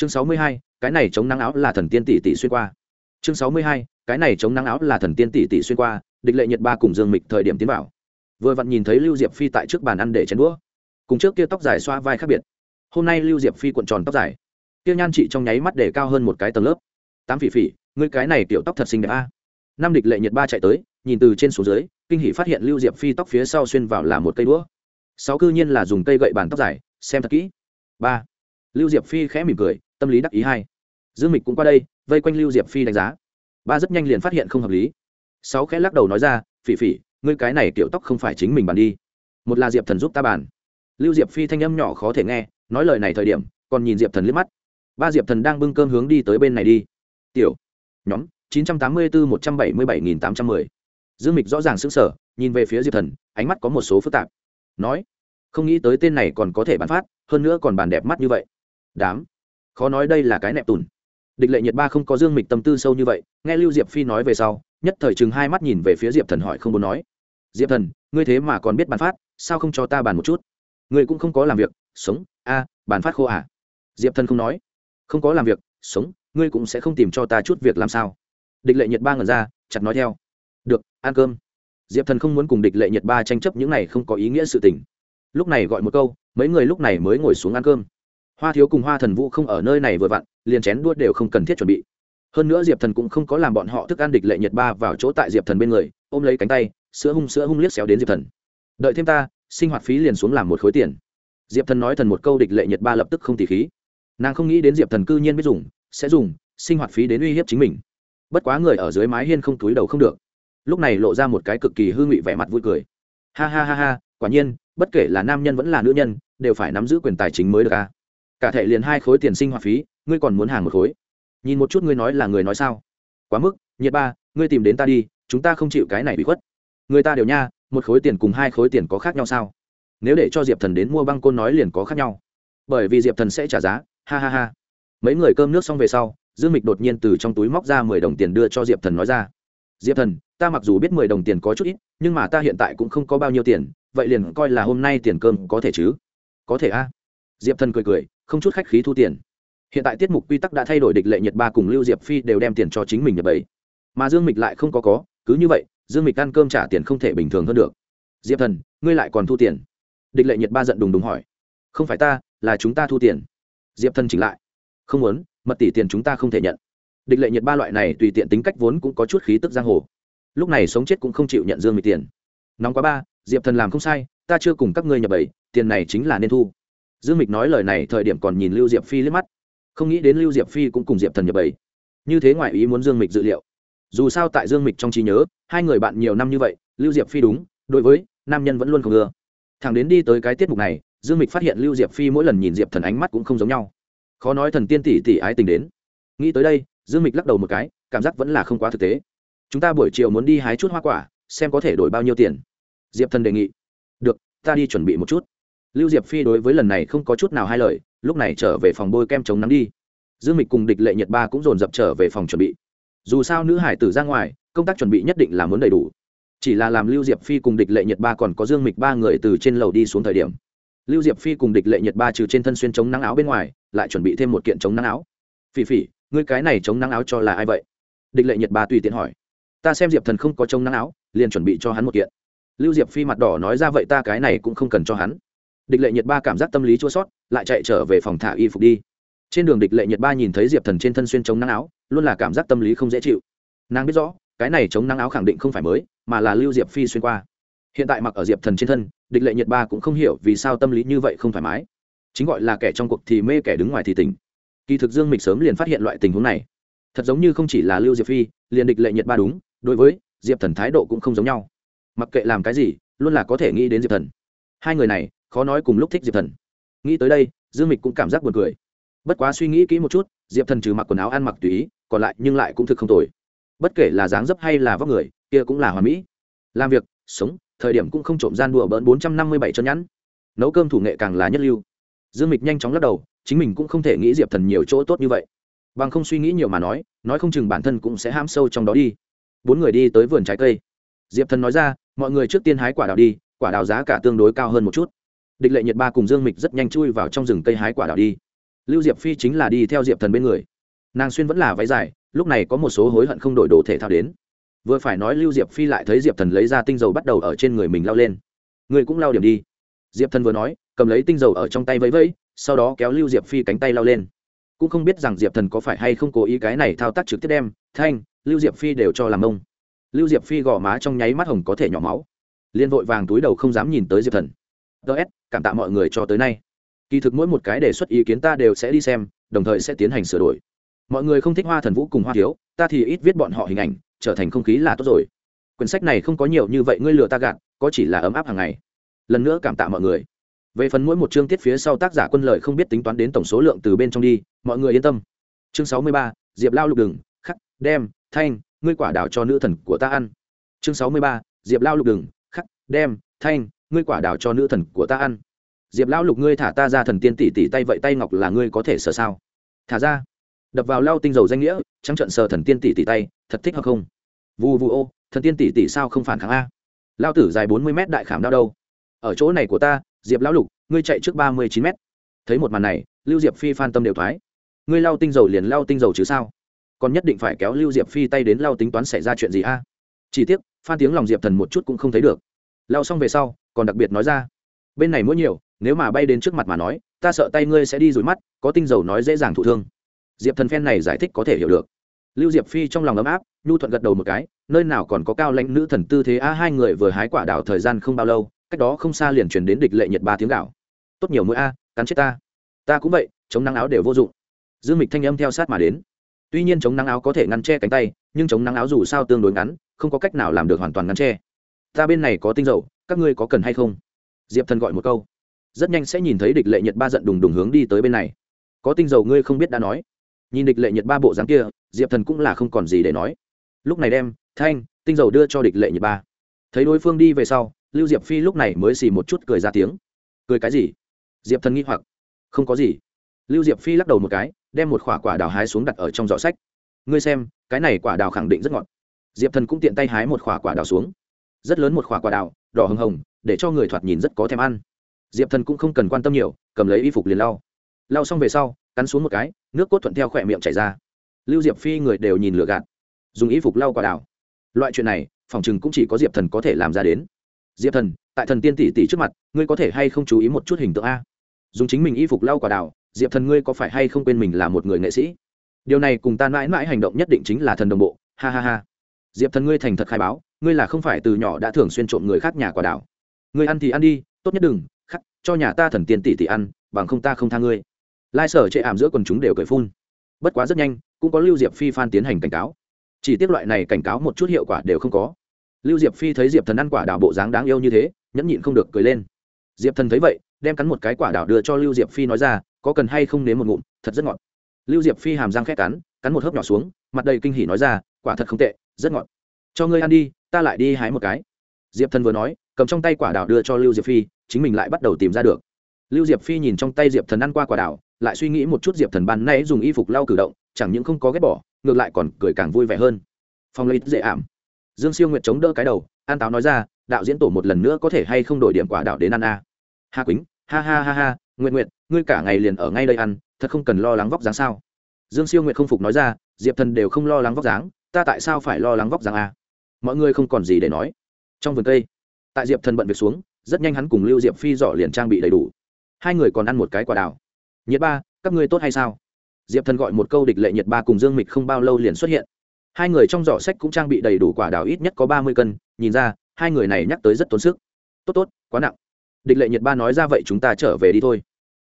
chương sáu mươi hai, cái này chống nắng áo là thần tiên tỷ tỷ xuyên qua. Chương sáu mươi hai, cái này chống nắng áo là thần tiên tỷ tỷ xuyên qua, địch lệ nhật ba cùng dương mịch thời điểm tiến vào. Vừa vặn nhìn thấy lưu diệp phi tại trước bàn ăn để chén đũa. Cùng trước kia tóc dài xoa vai khác biệt. Hôm nay lưu diệp phi cuộn tròn tóc dài. Kia nhan chị trong nháy mắt để cao hơn một cái tầng lớp. Tám phỉ phỉ, ngươi cái này kiểu tóc thật xinh đẹp a. Năm địch lệ nhật ba chạy tới, nhìn từ trên xuống dưới, kinh hỷ phát hiện lưu diệp phi tóc phía sau xuyên vào là một cây đũa. Sáu cư nhiên là dùng cây gậy bàn tóc dài, xem thật kỹ. Ba lưu diệp phi khẽ mỉm cười, tâm lý đắc ý hai. Dương mịch cũng qua đây, vây quanh lưu diệp phi đánh giá. Ba rất nhanh liền phát hiện không hợp lý. Sáu khẽ lắc đầu nói ra, phỉ phỉ, ngươi cái này kiểu tóc không phải chính mình bàn đi. Một là diệp thần giúp ta bàn. Lưu diệp phi thanh âm nhỏ khó thể nghe, nói lời này thời điểm, còn nhìn diệp thần liếc mắt. Ba diệp thần đang bưng cơm hướng đi tới bên này đi. Tiểu, nhóm, chín trăm tám mươi bốn một trăm bảy mươi bảy nghìn tám trăm mười. Dương mịch rõ ràng sững sờ, nhìn về phía diệp thần, ánh mắt có một số phức tạp. Nói, không nghĩ tới tên này còn có thể bán phát, hơn nữa còn bàn đẹp mắt như vậy đám. Khó nói đây là cái nẹp tùn. Địch lệ nhiệt ba không có dương mịch tâm tư sâu như vậy, nghe lưu diệp phi nói về sau, nhất thời chừng hai mắt nhìn về phía diệp thần hỏi không muốn nói. Diệp thần, ngươi thế mà còn biết bàn phát, sao không cho ta bàn một chút? Ngươi cũng không có làm việc, sống, a, bàn phát khô à? Diệp thần không nói. Không có làm việc, sống, ngươi cũng sẽ không tìm cho ta chút việc làm sao? Địch lệ nhiệt ba ngẩn ra, chặt nói theo. Được, ăn cơm. Diệp thần không muốn cùng địch lệ nhiệt ba tranh chấp những này không có ý nghĩa sự tình. Lúc này gọi một câu, mấy người lúc này mới ngồi xuống ăn cơm hoa thiếu cùng hoa thần vũ không ở nơi này vừa vặn, liền chén đua đều không cần thiết chuẩn bị. Hơn nữa diệp thần cũng không có làm bọn họ thức ăn địch lệ nhiệt ba vào chỗ tại diệp thần bên người, ôm lấy cánh tay, sữa hung sữa hung liếc xéo đến diệp thần. Đợi thêm ta, sinh hoạt phí liền xuống làm một khối tiền. Diệp thần nói thần một câu địch lệ nhiệt ba lập tức không tỉ khí. Nàng không nghĩ đến diệp thần cư nhiên biết dùng, sẽ dùng, sinh hoạt phí đến uy hiếp chính mình. Bất quá người ở dưới mái hiên không túi đầu không được. Lúc này lộ ra một cái cực kỳ hư ngụy vẻ mặt vui cười. Ha ha ha ha, quả nhiên, bất kể là nam nhân vẫn là nữ nhân, đều phải nắm giữ quyền tài chính mới được a cả thể liền hai khối tiền sinh hoạt phí, ngươi còn muốn hàng một khối. Nhìn một chút ngươi nói là người nói sao. Quá mức, nhiệt ba, ngươi tìm đến ta đi, chúng ta không chịu cái này bị khuất. Người ta đều nha, một khối tiền cùng hai khối tiền có khác nhau sao? Nếu để cho diệp thần đến mua băng côn nói liền có khác nhau. Bởi vì diệp thần sẽ trả giá, ha ha ha. Mấy người cơm nước xong về sau, dương mịch đột nhiên từ trong túi móc ra mười đồng tiền đưa cho diệp thần nói ra. Diệp thần, ta mặc dù biết mười đồng tiền có chút ít, nhưng mà ta hiện tại cũng không có bao nhiêu tiền, vậy liền coi là hôm nay tiền cơm có thể chứ? Có thể a. Diệp thần cười cười không chút khách khí thu tiền. Hiện tại tiết mục quy tắc đã thay đổi địch lệ nhật ba cùng lưu diệp phi đều đem tiền cho chính mình nhập bảy mà dương mịch lại không có có, cứ như vậy, dương mịch ăn cơm trả tiền không thể bình thường hơn được. Diệp thần, ngươi lại còn thu tiền? Địch lệ nhật ba giận đùng đùng hỏi. Không phải ta, là chúng ta thu tiền. Diệp thần chỉnh lại. Không muốn, mật tỷ tiền chúng ta không thể nhận. Địch lệ nhật ba loại này tùy tiện tính cách vốn cũng có chút khí tức giang hồ. Lúc này sống chết cũng không chịu nhận dương mịch tiền. Nóng quá ba, diệp thần làm không sai, ta chưa cùng các ngươi nhập bảy tiền này chính là nên thu dương mịch nói lời này thời điểm còn nhìn lưu diệp phi liếc mắt. Không nghĩ đến lưu diệp phi cũng cùng diệp thần nhập bảy như thế ngoại ý muốn dương mịch dự liệu. Dù sao tại dương mịch trong trí nhớ, hai người bạn nhiều năm như vậy, lưu diệp phi đúng, đối với nam nhân vẫn luôn không ưa. Thằng đến đi tới cái tiết mục này, dương mịch phát hiện lưu diệp phi mỗi lần nhìn diệp thần ánh mắt cũng không giống nhau. Khó nói thần tiên tỷ tỷ ái tình đến. Nghĩ tới đây, dương mịch lắc đầu một cái, cảm giác vẫn là không quá thực tế. Chúng ta buổi chiều muốn đi hái chút hoa quả, xem có thể đổi bao nhiêu tiền. Diệp thần đề nghị. Được, ta đi chuẩn bị một chút lưu diệp phi đối với lần này không có chút nào hai lời, lúc này trở về phòng bôi kem chống nắng đi. Dương mịch cùng địch lệ nhật ba cũng dồn dập trở về phòng chuẩn bị. Dù sao nữ hải tử ra ngoài, công tác chuẩn bị nhất định là muốn đầy đủ. Chỉ là làm lưu diệp phi cùng địch lệ nhật ba còn có dương mịch ba người từ trên lầu đi xuống thời điểm. Lưu diệp phi cùng địch lệ nhật ba trừ trên thân xuyên chống nắng áo bên ngoài, lại chuẩn bị thêm một kiện chống nắng áo. Phỉ phỉ, ngươi cái này chống nắng áo cho là ai vậy? Địch lệ nhật ba tùy tiện hỏi. Ta xem diệp thần không có chống nắng áo, liền chuẩn bị cho hắn một kiện. Lưu diệp phi mặt đỏ nói ra, vậy ta cái này cũng không cần cho hắn địch lệ nhiệt ba cảm giác tâm lý chua sót, lại chạy trở về phòng thả y phục đi. Trên đường địch lệ nhiệt ba nhìn thấy diệp thần trên thân xuyên chống nắng áo, luôn là cảm giác tâm lý không dễ chịu. Nàng biết rõ, cái này chống nắng áo khẳng định không phải mới, mà là lưu diệp phi xuyên qua. Hiện tại mặc ở diệp thần trên thân, địch lệ nhiệt ba cũng không hiểu vì sao tâm lý như vậy không thoải mái. Chính gọi là kẻ trong cuộc thì mê kẻ đứng ngoài thì tỉnh. Kỳ thực dương mịch sớm liền phát hiện loại tình huống này. Thật giống như không chỉ là lưu diệp phi, liền địch lệ nhiệt ba đúng, đối với diệp thần thái độ cũng không giống nhau. Mặc kệ làm cái gì, luôn là có thể nghĩ đến diệp thần. Hai người này khó nói cùng lúc thích diệp thần nghĩ tới đây dương mịch cũng cảm giác buồn cười bất quá suy nghĩ kỹ một chút diệp thần trừ mặc quần áo ăn mặc tùy ý còn lại nhưng lại cũng thực không tồi bất kể là dáng dấp hay là vóc người kia cũng là hoàn mỹ làm việc sống thời điểm cũng không trộm gian đùa bỡn bốn trăm năm mươi bảy chân nhẵn nấu cơm thủ nghệ càng là nhất lưu dương mịch nhanh chóng lắc đầu chính mình cũng không thể nghĩ diệp thần nhiều chỗ tốt như vậy bằng không suy nghĩ nhiều mà nói nói không chừng bản thân cũng sẽ ham sâu trong đó đi bốn người đi tới vườn trái cây diệp thần nói ra mọi người trước tiên hái quả đào đi quả đào giá cả tương đối cao hơn một chút địch lệ nhiệt ba cùng dương mịch rất nhanh chui vào trong rừng cây hái quả đào đi. Lưu diệp phi chính là đi theo diệp thần bên người. Nàng xuyên vẫn là váy dài, lúc này có một số hối hận không đổi đồ thể thao đến. Vừa phải nói lưu diệp phi lại thấy diệp thần lấy ra tinh dầu bắt đầu ở trên người mình lao lên. Người cũng lao điểm đi. Diệp thần vừa nói, cầm lấy tinh dầu ở trong tay vẫy vẫy, sau đó kéo lưu diệp phi cánh tay lao lên. Cũng không biết rằng diệp thần có phải hay không cố ý cái này thao tác trực tiếp đem, thanh, lưu diệp phi đều cho làm ông. Lưu diệp phi gò má trong nháy mắt hồng có thể nhỏ máu. Liên vội vàng túi đầu không dám nhìn tới diệp thần. Ts cảm tạ mọi người cho tới nay. Kỳ thực mỗi một cái đề xuất ý kiến ta đều sẽ đi xem, đồng thời sẽ tiến hành sửa đổi. Mọi người không thích hoa thần vũ cùng hoa thiếu, ta thì ít viết bọn họ hình ảnh, trở thành không khí là tốt rồi. Quyển sách này không có nhiều như vậy, ngươi lừa ta gạt, có chỉ là ấm áp hàng ngày. Lần nữa cảm tạ mọi người. Về phần mỗi một chương tiết phía sau tác giả quân lợi không biết tính toán đến tổng số lượng từ bên trong đi, mọi người yên tâm. Chương sáu mươi ba, diệp lao lục đừng khắc, đem, thanh, ngươi quả đào cho nữ thần của ta ăn. Chương sáu mươi ba, diệp lao lục đừng khắc, đem, thanh ngươi quả đào cho nữ thần của ta ăn. Diệp Lão lục ngươi thả ta ra thần tiên tỷ tỷ tay vậy tay ngọc là ngươi có thể sợ sao? Thả ra. Đập vào lao tinh dầu danh nghĩa, trắng trận sờ thần tiên tỷ tỷ tay, thật thích hoặc không? Vu vu ô, thần tiên tỷ tỷ sao không phản kháng a? Lao tử dài bốn mươi mét đại khảm đau đâu? Ở chỗ này của ta, diệp lão lục, ngươi chạy trước ba mươi chín mét. Thấy một màn này, lưu diệp phi phan tâm đều thoái. Ngươi lao tinh dầu liền lao tinh dầu chứ sao? Còn nhất định phải kéo lưu diệp phi tay đến lao tính toán xảy ra chuyện gì a? Chỉ tiếc, phan tiếng lòng diệp thần một chút cũng không thấy được. Lao xong về sau còn đặc biệt nói ra, bên này mũi nhiều, nếu mà bay đến trước mặt mà nói, ta sợ tay ngươi sẽ đi rủi mắt, có tinh dầu nói dễ dàng thụ thương. Diệp thần phen này giải thích có thể hiểu được. Lưu diệp phi trong lòng ấm áp, nhu thuận gật đầu một cái, nơi nào còn có cao lãnh nữ thần tư thế a, hai người vừa hái quả đảo thời gian không bao lâu, cách đó không xa liền truyền đến địch lệ nhiệt ba tiếng gạo. Tốt nhiều mũi a, cắn chết ta. Ta cũng vậy, chống nắng áo đều vô dụng. Dương mịch thanh âm theo sát mà đến. Tuy nhiên chống nắng áo có thể ngăn che cánh tay, nhưng chống nắng áo dù sao tương đối ngắn, không có cách nào làm được hoàn toàn ngăn che ta bên này có tinh dầu, các ngươi có cần hay không? Diệp thần gọi một câu. Rất nhanh sẽ nhìn thấy địch lệ nhật ba giận đùng đùng hướng đi tới bên này. Có tinh dầu ngươi không biết đã nói. Nhìn địch lệ nhật ba bộ dáng kia, diệp thần cũng là không còn gì để nói. Lúc này đem, thanh, tinh dầu đưa cho địch lệ nhật ba. Thấy đối phương đi về sau, lưu diệp phi lúc này mới xì một chút cười ra tiếng. Cười cái gì? Diệp thần nghi hoặc. Không có gì. Lưu diệp phi lắc đầu một cái, đem một quả quả đào hái xuống đặt ở trong giỏ sách. Ngươi xem, cái này quả đào khẳng định rất ngọt. Diệp thần cũng tiện tay hái một quả quả đào xuống rất lớn một quả quả đào, đỏ hồng hồng, để cho người thoạt nhìn rất có thèm ăn. Diệp thần cũng không cần quan tâm nhiều, cầm lấy y phục liền lau. Lau xong về sau, cắn xuống một cái, nước cốt thuận theo khỏe miệng chảy ra. Lưu diệp phi người đều nhìn lừa gạt. Dùng y phục lau quả đào. Loại chuyện này, phòng chừng cũng chỉ có diệp thần có thể làm ra đến. Diệp thần, tại thần tiên tỷ tỷ trước mặt, ngươi có thể hay không chú ý một chút hình tượng a? Dùng chính mình y phục lau quả đào, diệp thần ngươi có phải hay không quên mình là một người nghệ sĩ? Điều này cùng ta mãi mãi hành động nhất định chính là thần đồng bộ. Ha ha ha. Diệp thần ngươi thành thật khai báo ngươi là không phải từ nhỏ đã thường xuyên trộm người khác nhà quả đào ngươi ăn thì ăn đi, tốt nhất đừng, khắc, cho nhà ta thần tiên tỷ tỷ ăn, bằng không ta không tha ngươi. Lai sở chệ ảm giữa quần chúng đều cười phun. Bất quá rất nhanh, cũng có lưu diệp phi phan tiến hành cảnh cáo. Chỉ tiếc loại này cảnh cáo một chút hiệu quả đều không có. Lưu diệp phi thấy diệp thần ăn quả đào bộ dáng đáng yêu như thế, nhẫn nhịn không được cười lên. Diệp thần thấy vậy, đem cắn một cái quả đào đưa cho lưu diệp phi nói ra, có cần hay không nếm một ngụm, thật rất ngọt. Lưu diệp phi hàm răng khét cắn cắn một hớp nhỏ xuống, mặt đầy kinh hỉ nói ra, quả thật không tệ, rất ngọt. Cho ngươi ăn đi ta lại đi hái một cái. Diệp thần vừa nói, cầm trong tay quả đào đưa cho lưu diệp phi, chính mình lại bắt đầu tìm ra được. Lưu diệp phi nhìn trong tay diệp thần ăn qua quả đào lại suy nghĩ một chút diệp thần ban nay dùng y phục lau cử động, chẳng những không có ghét bỏ, ngược lại còn cười càng vui vẻ hơn. Phong lấy dễ ảm. Dương siêu nguyệt chống đỡ cái đầu, an táo nói ra, đạo diễn tổ một lần nữa có thể hay không đổi điểm quả đạo đến ăn a à. hà quýnh, ha ha ha ha nguyện nguyện ngươi cả ngày liền ở ngay đây ăn, thật không cần lo lắng vóc dáng sao? Dương siêu nguyệt không phục nói ra, diệp thần đều không lo lắng vóc dáng, ta tại sao phải lo lắng vóc dáng a mọi người không còn gì để nói. Trong vườn cây, tại diệp thần bận việc xuống, rất nhanh hắn cùng lưu diệp phi dọ liền trang bị đầy đủ. Hai người còn ăn một cái quả đào. Nhiệt ba, các ngươi tốt hay sao? Diệp thần gọi một câu địch lệ nhiệt ba cùng dương mịch không bao lâu liền xuất hiện. Hai người trong giỏ sách cũng trang bị đầy đủ quả đào ít nhất có ba mươi cân, nhìn ra, hai người này nhắc tới rất tốn sức. Tốt tốt, quá nặng. Địch lệ nhiệt ba nói ra vậy chúng ta trở về đi thôi.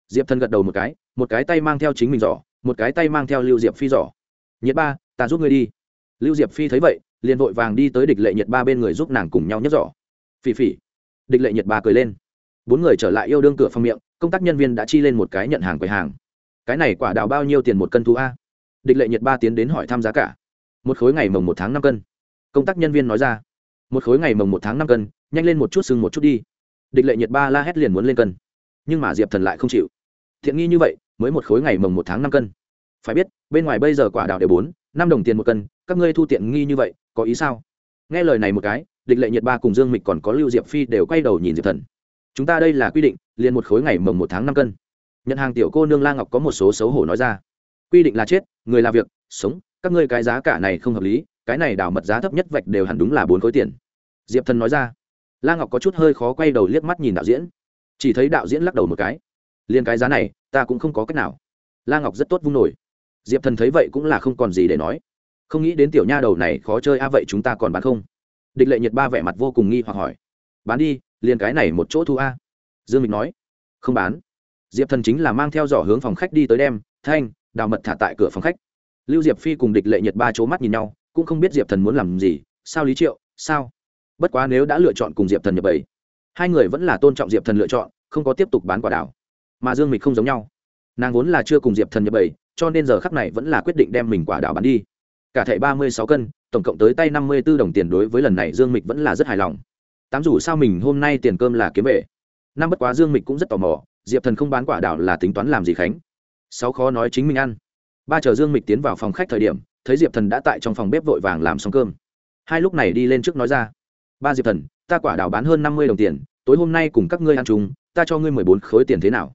Diệp thần gật đầu một cái một cái tay mang theo chính mình giỏ, một cái tay mang theo lưu diệp phi giỏ. Nhiệt ba, ta giúp ngươi đi. Lưu diệp phi thấy vậy liền vội vàng đi tới địch lệ nhiệt ba bên người giúp nàng cùng nhau nhấc giỏ. Phỉ phỉ. Địch lệ nhiệt ba cười lên. Bốn người trở lại yêu đương cửa phòng miệng, công tác nhân viên đã chi lên một cái nhận hàng quầy hàng. Cái này quả đào bao nhiêu tiền một cân thu a? Địch lệ nhiệt ba tiến đến hỏi thăm giá cả. Một khối ngày mồng một tháng năm cân. Công tác nhân viên nói ra. Một khối ngày mồng một tháng năm cân, nhanh lên một chút sưng một chút đi. Địch lệ nhiệt ba la hét liền muốn lên cân. Nhưng mà diệp thần lại không chịu. Thiện nghi như vậy, mới một khối ngày mồng một tháng năm cân. Phải biết, bên ngoài bây giờ quả đào đều bốn, năm đồng tiền một cân, các ngươi thu tiện nghi như vậy có ý sao? Nghe lời này một cái, địch lệ nhiệt ba cùng dương mịch còn có lưu diệp phi đều quay đầu nhìn diệp thần. Chúng ta đây là quy định, liền một khối ngày mồng một tháng năm cân. Nhận hàng tiểu cô nương la ngọc có một số xấu hổ nói ra. Quy định là chết, người là việc, sống, các ngươi cái giá cả này không hợp lý, cái này đào mật giá thấp nhất vạch đều hẳn đúng là bốn khối tiền. Diệp thần nói ra. La ngọc có chút hơi khó quay đầu liếc mắt nhìn đạo diễn. Chỉ thấy đạo diễn lắc đầu một cái. Liền cái giá này, ta cũng không có cách nào. La ngọc rất tốt vung nổi. Diệp thần thấy vậy cũng là không còn gì để nói không nghĩ đến tiểu nha đầu này khó chơi a vậy chúng ta còn bán không? Địch lệ nhiệt ba vẻ mặt vô cùng nghi hoặc hỏi. Bán đi, liền cái này một chỗ thu a. Dương mịch nói. Không bán. Diệp thần chính là mang theo giỏ hướng phòng khách đi tới đem, thanh, đào mật thả tại cửa phòng khách. Lưu diệp phi cùng địch lệ nhiệt ba c mắt nhìn nhau, cũng không biết diệp thần muốn làm gì. Sao lý triệu? Sao? Bất quá nếu đã lựa chọn cùng diệp thần nhập bảy hai người vẫn là tôn trọng diệp thần lựa chọn, không có tiếp tục bán quả đảo. Mà dương mịch không giống nhau. Nàng vốn là chưa cùng diệp thần nhập bảy cho nên giờ khắc này vẫn là quyết định đem mình quả đảo bán đi cả thẻ ba mươi sáu cân, tổng cộng tới tay năm mươi b ố đồng tiền đối với lần này dương mịch vẫn là rất hài lòng. Tám dù sao mình hôm nay tiền cơm là kiếm về. Năm bất quá dương mịch cũng rất tò mò, diệp thần không bán quả đảo là tính toán làm gì khánh? Sáu khó nói chính mình ăn. Ba chờ dương mịch tiến vào phòng khách thời điểm, thấy diệp thần đã tại trong phòng bếp vội vàng làm xong cơm. Hai lúc này đi lên trước nói ra, ba diệp thần, ta quả đào bán hơn năm mươi đồng tiền, tối hôm nay cùng các ngươi ăn chung, ta cho ngươi mười bốn khối tiền thế nào?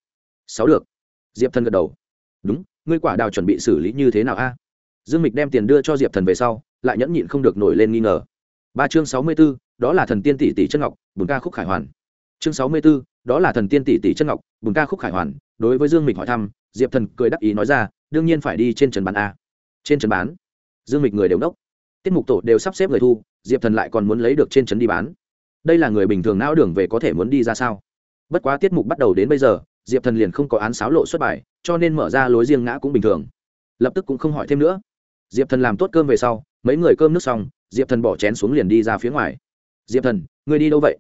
Sáu được. Diệp thần gật đầu. Đúng, ngươi quả đào chuẩn bị xử lý như thế nào a? Dương mịch đem tiền đưa cho diệp thần về sau, lại nhẫn nhịn không được nổi lên nghi ngờ. Ba chương sáu mươi b ố đó là thần tiên tỷ tỷ chân ngọc bùn ca khúc khải hoàn. Chương sáu mươi b ố đó là thần tiên tỷ tỷ chân ngọc bùn ca khúc khải hoàn. Đối với dương mịch hỏi thăm, diệp thần cười đắc ý nói ra, đương nhiên phải đi trên trần bán a. Trên trần bán? Dương mịch người đều đốc. Tiết mục tổ đều sắp xếp người thu, diệp thần lại còn muốn lấy được trên trấn đi bán. Đây là người bình thường não đường về có thể muốn đi ra sao? Bất quá tiết mục bắt đầu đến bây giờ, diệp thần liền không có án sáo lộ xuất bài, cho nên mở ra lối riêng ngã cũng bình thường. Lập tức cũng không hỏi thêm nữa diệp thần làm tốt cơm về sau, mấy người cơm nước xong, diệp thần bỏ chén xuống liền đi ra phía ngoài. Diệp thần người đi đâu vậy?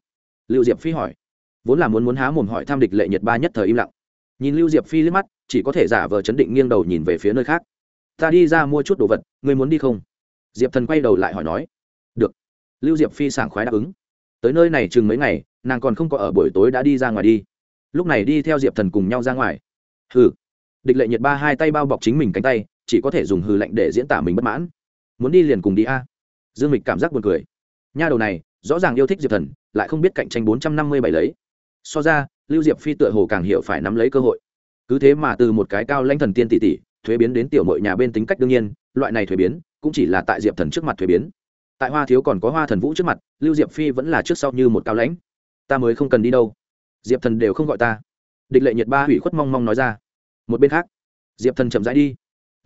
Lưu diệp phi hỏi. Vốn là muốn muốn há mồm hỏi tham địch lệ nhiệt ba nhất thời im lặng. Nhìn lưu diệp phi liếc mắt, chỉ có thể giả vờ chấn định nghiêng đầu nhìn về phía nơi khác. Ta đi ra mua chút đồ vật, ngươi muốn đi không? Diệp thần quay đầu lại hỏi nói. Được. Lưu diệp phi sảng khoái đáp ứng. Tới nơi này chừng mấy ngày, nàng còn không có ở buổi tối đã đi ra ngoài đi. Lúc này đi theo diệp thần cùng nhau ra ngoài. Hừ. Địch lệ nhiệt ba hai tay bao bọc chính mình cánh tay chỉ có thể dùng hừ lạnh để diễn tả mình bất mãn. Muốn đi liền cùng đi a. Dương mịch cảm giác buồn cười. Nha đầu này, rõ ràng yêu thích diệp thần, lại không biết cạnh tranh bốn trăm năm mươi bảy lấy. So ra, lưu diệp phi tựa hồ càng hiểu phải nắm lấy cơ hội. Cứ thế mà từ một cái cao lãnh thần tiên tỷ tỷ, thuế biến đến tiểu mội nhà bên tính cách đương nhiên, loại này thuế biến, cũng chỉ là tại diệp thần trước mặt thuế biến. Tại hoa thiếu còn có hoa thần vũ trước mặt, lưu diệp phi vẫn là trước sau như một cao lãnh. Ta mới không cần đi đâu. Diệp thần đều không gọi ta. Địch lệ nhiệt ba hủy khuất mong mong nói ra. Một bên khác, diệp thần chậm rãi đi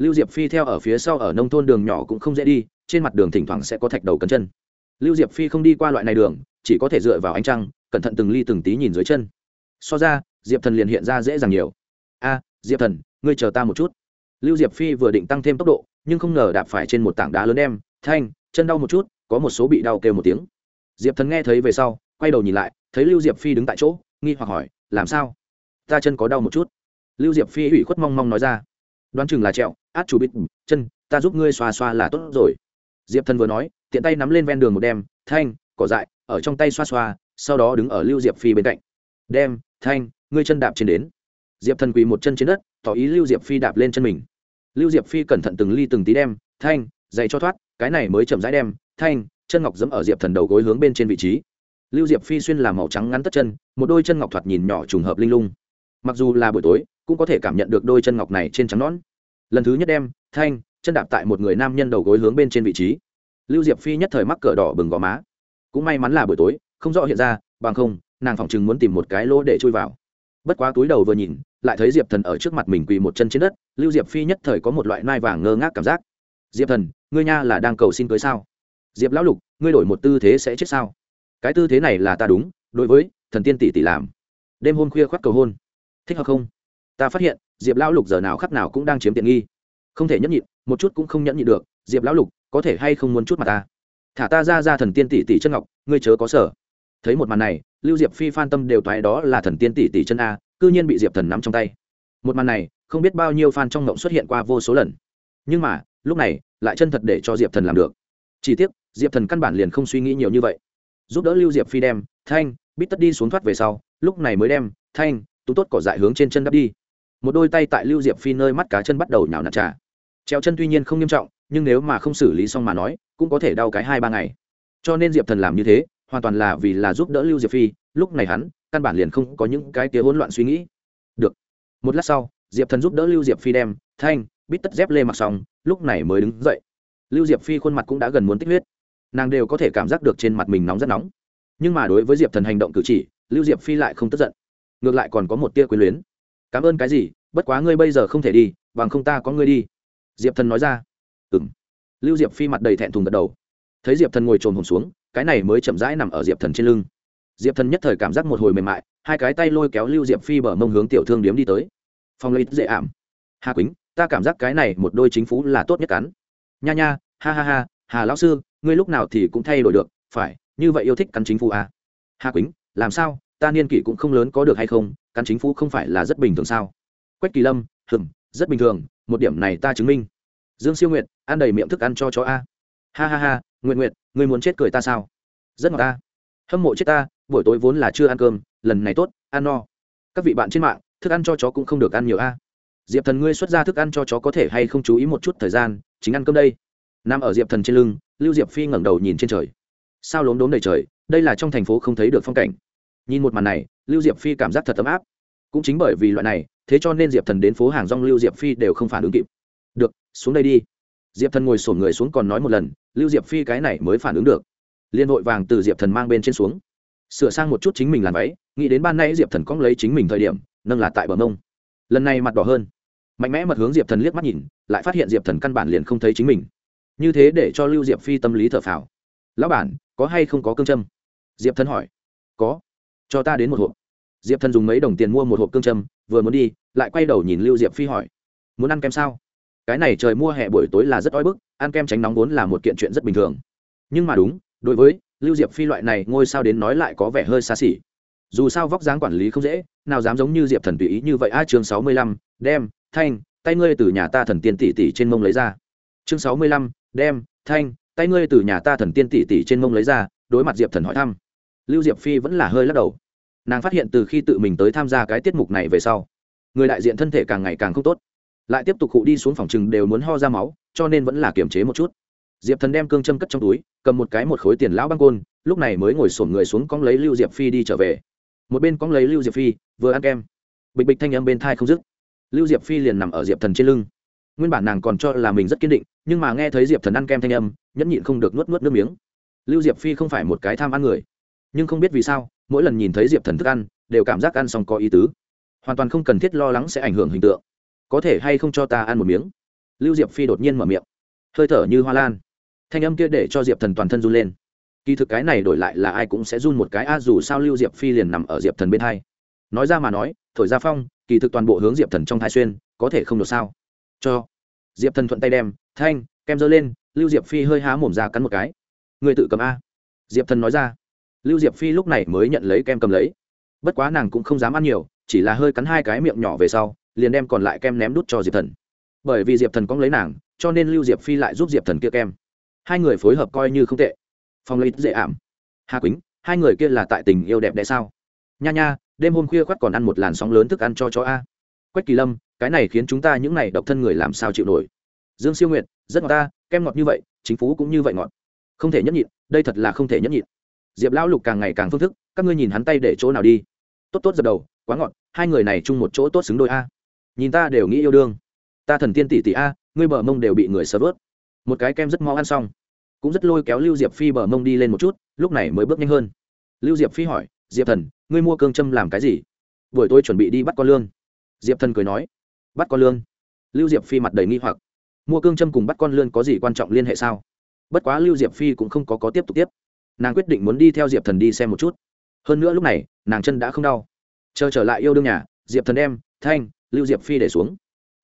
lưu diệp phi theo ở phía sau ở nông thôn đường nhỏ cũng không dễ đi, trên mặt đường thỉnh thoảng sẽ có thạch đầu cấn chân. Lưu diệp phi không đi qua loại này đường, chỉ có thể dựa vào ánh trăng, cẩn thận từng ly từng tí nhìn dưới chân. So ra, diệp thần liền hiện ra dễ dàng nhiều. A, diệp thần, ngươi chờ ta một chút. Lưu diệp phi vừa định tăng thêm tốc độ, nhưng không ngờ đạp phải trên một tảng đá lớn đem, thanh, chân đau một chút, có một số bị đau kêu một tiếng. Diệp thần nghe thấy về sau, quay đầu nhìn lại, thấy lưu diệp phi đứng tại chỗ, nghi hoặc hỏi, làm sao? Ta chân có đau một chút? Lưu diệp phi ủy khuất mong mong nói ra, đoán chừng là trẹo át chủ bít, chân, ta giúp ngươi xoa xoa là tốt rồi. Diệp thần vừa nói, tiện tay nắm lên ven đường một đem, thanh, cỏ dại, ở trong tay xoa xoa, sau đó đứng ở lưu diệp phi bên cạnh. Đem, thanh, ngươi chân đạp trên đến. Diệp thần quỳ một chân trên đất, tỏ ý lưu diệp phi đạp lên chân mình. Lưu diệp phi cẩn thận từng ly từng tí đem, thanh dày cho thoát, cái này mới chậm rãi đem, thanh, chân ngọc dẫm ở diệp thần đầu gối hướng bên trên vị trí. Lưu diệp phi xuyên làm màu trắng ngắn tất chân, một đôi chân ngọc thoạt nhìn nhỏ trùng hợp linh lung. Mặc dù là buổi tối, cũng có thể cảm nhận được đôi chân ngọc này trên trắng nón lần thứ nhất đem thanh chân đạp tại một người nam nhân đầu gối hướng bên trên vị trí lưu diệp phi nhất thời mắc cờ đỏ bừng gò má cũng may mắn là buổi tối không rõ hiện ra bằng không nàng phỏng chừng muốn tìm một cái lỗ để chui vào bất quá túi đầu vừa nhìn lại thấy diệp thần ở trước mặt mình quỳ một chân trên đất lưu diệp phi nhất thời có một loại nai vàng ngơ ngác cảm giác diệp thần ngươi nha là đang cầu xin cưới sao diệp lão lục ngươi đổi một tư thế sẽ chết sao cái tư thế này là ta đúng đối với thần tiên tỷ tỷ làm đêm hôn khuya khoác cầu hôn thích hợp không ta phát hiện, diệp lão lục giờ nào khắc nào cũng đang chiếm tiện nghi. Không thể nhẫn nhịn, một chút cũng không nhẫn nhịn được, diệp lão lục, có thể hay không muốn chút mà ta? Thả ta ra ra thần tiên tỷ tỷ chân ngọc, ngươi chớ có sở thấy một màn này, lưu diệp phi phan tâm đều toái đó là thần tiên tỷ tỷ chân a, cư nhiên bị diệp thần nắm trong tay. Một màn này, không biết bao nhiêu fan trong ngộng xuất hiện qua vô số lần. Nhưng mà, lúc này, lại chân thật để cho diệp thần làm được. Chỉ tiếc, diệp thần căn bản liền không suy nghĩ nhiều như vậy. Giúp đỡ lưu diệp phi đem, thanh, bít tất đi xuống thoát về sau, lúc này mới đem, thanh, tú tốt cỏ dại hướng trên chân đắp đi một đôi tay tại lưu diệp phi nơi mắt cá chân bắt đầu nhào nặn trà. Treo chân tuy nhiên không nghiêm trọng, nhưng nếu mà không xử lý xong mà nói, cũng có thể đau cái hai ba ngày. Cho nên diệp thần làm như thế, hoàn toàn là vì là giúp đỡ lưu diệp phi, lúc này hắn, căn bản liền không có những cái tía hỗn loạn suy nghĩ. Được. Một lát sau, diệp thần giúp đỡ lưu diệp phi đem, thanh, bít tất dép lê mặc xong, lúc này mới đứng dậy. Lưu diệp phi khuôn mặt cũng đã gần muốn tích huyết. Nàng đều có thể cảm giác được trên mặt mình nóng rất nóng. Nhưng mà đối với diệp thần hành động cử chỉ, lưu diệp phi lại không tức giận. Ngược lại còn có một tia quyền luyến cảm ơn cái gì, bất quá ngươi bây giờ không thể đi, bằng không ta có ngươi đi. Diệp thần nói ra. Ừ m lưu diệp phi mặt đầy thẹn thùng gật đầu. Thấy diệp thần ngồi trồm hồn xuống, cái này mới chậm rãi nằm ở diệp thần trên lưng. Diệp thần nhất thời cảm giác một hồi mềm mại, hai cái tay lôi kéo lưu diệp phi bờ mông hướng tiểu thương điếm đi tới. Phong lấy dễ ảm. Hà quýnh ta cảm giác cái này một đôi chính phủ là tốt nhất cắn. Nha nha, ha ha ha, hà lão sư, ngươi lúc nào thì cũng thay đổi được, phải, như vậy yêu thích cắn chính phủ à? hà quýnh làm sao ta niên kỷ cũng không lớn có được hay không cắn chính phủ không phải là rất bình thường sao? Quách kỳ lâm hừng rất bình thường, một điểm này ta chứng minh. Dương siêu nguyện ăn đầy miệng thức ăn cho chó a. Ha ha ha nguyện nguyện ngươi muốn chết cười ta sao? Rất ngọt ta hâm mộ chết ta, buổi tối vốn là chưa ăn cơm, lần này tốt, ăn no. Các vị bạn trên mạng, thức ăn cho chó cũng không được ăn nhiều a. Diệp thần ngươi xuất ra thức ăn cho chó có thể hay không chú ý một chút thời gian, chính ăn cơm đây. Nằm ở diệp thần trên lưng, lưu diệp phi ngẩng đầu nhìn trên trời. Sao lốm đốm đầy trời, đây là trong thành phố không thấy được phong cảnh nhìn một màn này, lưu diệp phi cảm giác thật ấm áp. Cũng chính bởi vì loại này, thế cho nên diệp thần đến phố hàng rong lưu diệp phi đều không phản ứng kịp. Được, xuống đây đi. Diệp thần ngồi sổn người xuống còn nói một lần, lưu diệp phi cái này mới phản ứng được. Liên hội vàng từ diệp thần mang bên trên xuống. Sửa sang một chút chính mình làm váy, nghĩ đến ban nay diệp thần cóng lấy chính mình thời điểm, nâng là tại bờ mông. Lần này mặt đỏ hơn. Mạnh mẽ mật hướng diệp thần liếc mắt nhìn, lại phát hiện diệp thần căn bản liền không thấy chính mình. Như thế để cho lưu diệp phi tâm lý thở phào. Lão bản, có hay không có cương châm? Diệp thần hỏi. Có cho ta đến một hộp. Diệp thần dùng mấy đồng tiền mua một hộp cương châm, vừa muốn đi, lại quay đầu nhìn lưu diệp phi hỏi, muốn ăn kem sao? Cái này trời mua hè buổi tối là rất oi bức, ăn kem tránh nóng vốn là một kiện chuyện rất bình thường. Nhưng mà đúng, đối với lưu diệp phi loại này, ngôi sao đến nói lại có vẻ hơi xa xỉ. Dù sao vóc dáng quản lý không dễ, nào dám giống như diệp thần tùy ý như vậy, a, chương sáu mươi lăm, đem, thanh, tay ngươi từ nhà ta thần tiên tỷ tỷ trên mông lấy ra. Chương sáu mươi lăm, đem, thanh, tay ngươi từ nhà ta thần tiên tỷ tỷ trên mông lấy ra, đối mặt diệp thần hỏi thăm lưu diệp phi vẫn là hơi lắc đầu. Nàng phát hiện từ khi tự mình tới tham gia cái tiết mục này về sau, người đại diện thân thể càng ngày càng không tốt. Lại tiếp tục cụ đi xuống phòng chừng đều muốn ho ra máu, cho nên vẫn là kiềm chế một chút. Diệp thần đem cương châm cất trong túi, cầm một cái một khối tiền lão băng côn, lúc này mới ngồi sổm người xuống cóng lấy lưu diệp phi đi trở về. Một bên cóng lấy lưu diệp phi, vừa ăn kem. Bịch bịch thanh âm bên thai không dứt. Lưu diệp phi liền nằm ở diệp thần trên lưng. Nguyên bản nàng còn cho là mình rất kiên định, nhưng mà nghe thấy diệp thần ăn kem thanh âm, nhẫn nhịn không được nuốt nuốt nước miếng. Lưu diệp phi không phải một cái tham ăn người nhưng không biết vì sao, mỗi lần nhìn thấy diệp thần thức ăn, đều cảm giác ăn xong có ý tứ. Hoàn toàn không cần thiết lo lắng sẽ ảnh hưởng hình tượng. Có thể hay không cho ta ăn một miếng? Lưu diệp phi đột nhiên mở miệng. Hơi thở như hoa lan. Thanh âm kia để cho diệp thần toàn thân run lên. Kỳ thực cái này đổi lại là ai cũng sẽ run một cái, a, dù sao lưu diệp phi liền nằm ở diệp thần bên hai. Nói ra mà nói, thổi ra phong, kỳ thực toàn bộ hướng diệp thần trong thai xuyên, có thể không được sao? Cho. Diệp thần thuận tay đem, thanh, kem dơ lên, lưu diệp phi hơi há mồm ra cắn một cái. Người tự cầm a. Diệp thần nói ra lưu diệp phi lúc này mới nhận lấy kem cầm lấy. Bất quá nàng cũng không dám ăn nhiều, chỉ là hơi cắn hai cái miệng nhỏ về sau, liền đem còn lại kem ném đút cho diệp thần. Bởi vì diệp thần cóng lấy nàng, cho nên lưu diệp phi lại giúp diệp thần kia kem. Hai người phối hợp coi như không tệ. Phong lấy dễ ảm. Hà quýnh, hai người kia là tại tình yêu đẹp đẽ sao? Nha nha, đêm hôm khuya khoắt còn ăn một làn sóng lớn thức ăn cho chó a. Quách kỳ lâm, cái này khiến chúng ta những này độc thân người làm sao chịu nổi? Dương siêu nguyện rất ngọt ta, kem ngọt như vậy, chính phú cũng như vậy ngọt. Không thể nhấp nhịn, đây thật là không thể nhấp nhịn diệp lão lục càng ngày càng phương thức, các ngươi nhìn hắn tay để chỗ nào đi. Tốt tốt dập đầu, quá ngọt, hai người này chung một chỗ tốt xứng đôi a. Nhìn ta đều nghĩ yêu đương. Ta thần tiên tỷ tỷ a, ngươi bờ mông đều bị người sờ vớt. Một cái kem rất mau ăn xong. Cũng rất lôi kéo lưu diệp phi bờ mông đi lên một chút, lúc này mới bước nhanh hơn. Lưu diệp phi hỏi, diệp thần, ngươi mua cương châm làm cái gì? Buổi tôi chuẩn bị đi bắt con lương diệp thần cười nói, bắt con lương lưu diệp phi mặt đầy nghi hoặc, mua cương châm cùng bắt con lươn có gì quan trọng liên hệ sao? Bất quá lưu diệp phi cũng không có có tiếp tục tiếp nàng quyết định muốn đi theo diệp thần đi xem một chút hơn nữa lúc này nàng chân đã không đau chờ trở lại yêu đương nhà diệp thần em, thanh lưu diệp phi để xuống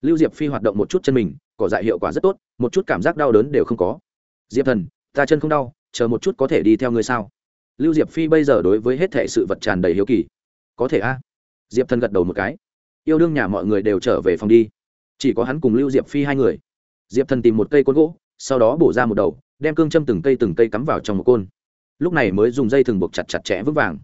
lưu diệp phi hoạt động một chút chân mình cỏ dại hiệu quả rất tốt một chút cảm giác đau đớn đều không có diệp thần ta chân không đau chờ một chút có thể đi theo ngươi sao lưu diệp phi bây giờ đối với hết thệ sự vật tràn đầy hiếu kỳ có thể a diệp thần gật đầu một cái yêu đương nhà mọi người đều trở về phòng đi chỉ có hắn cùng lưu diệp phi hai người diệp thần tìm một cây côn gỗ sau đó bổ ra một đầu đem cương châm từng cây từng cây cắm vào trong một côn lúc này mới dùng dây thừng buộc chặt chặt chẽ vững vàng.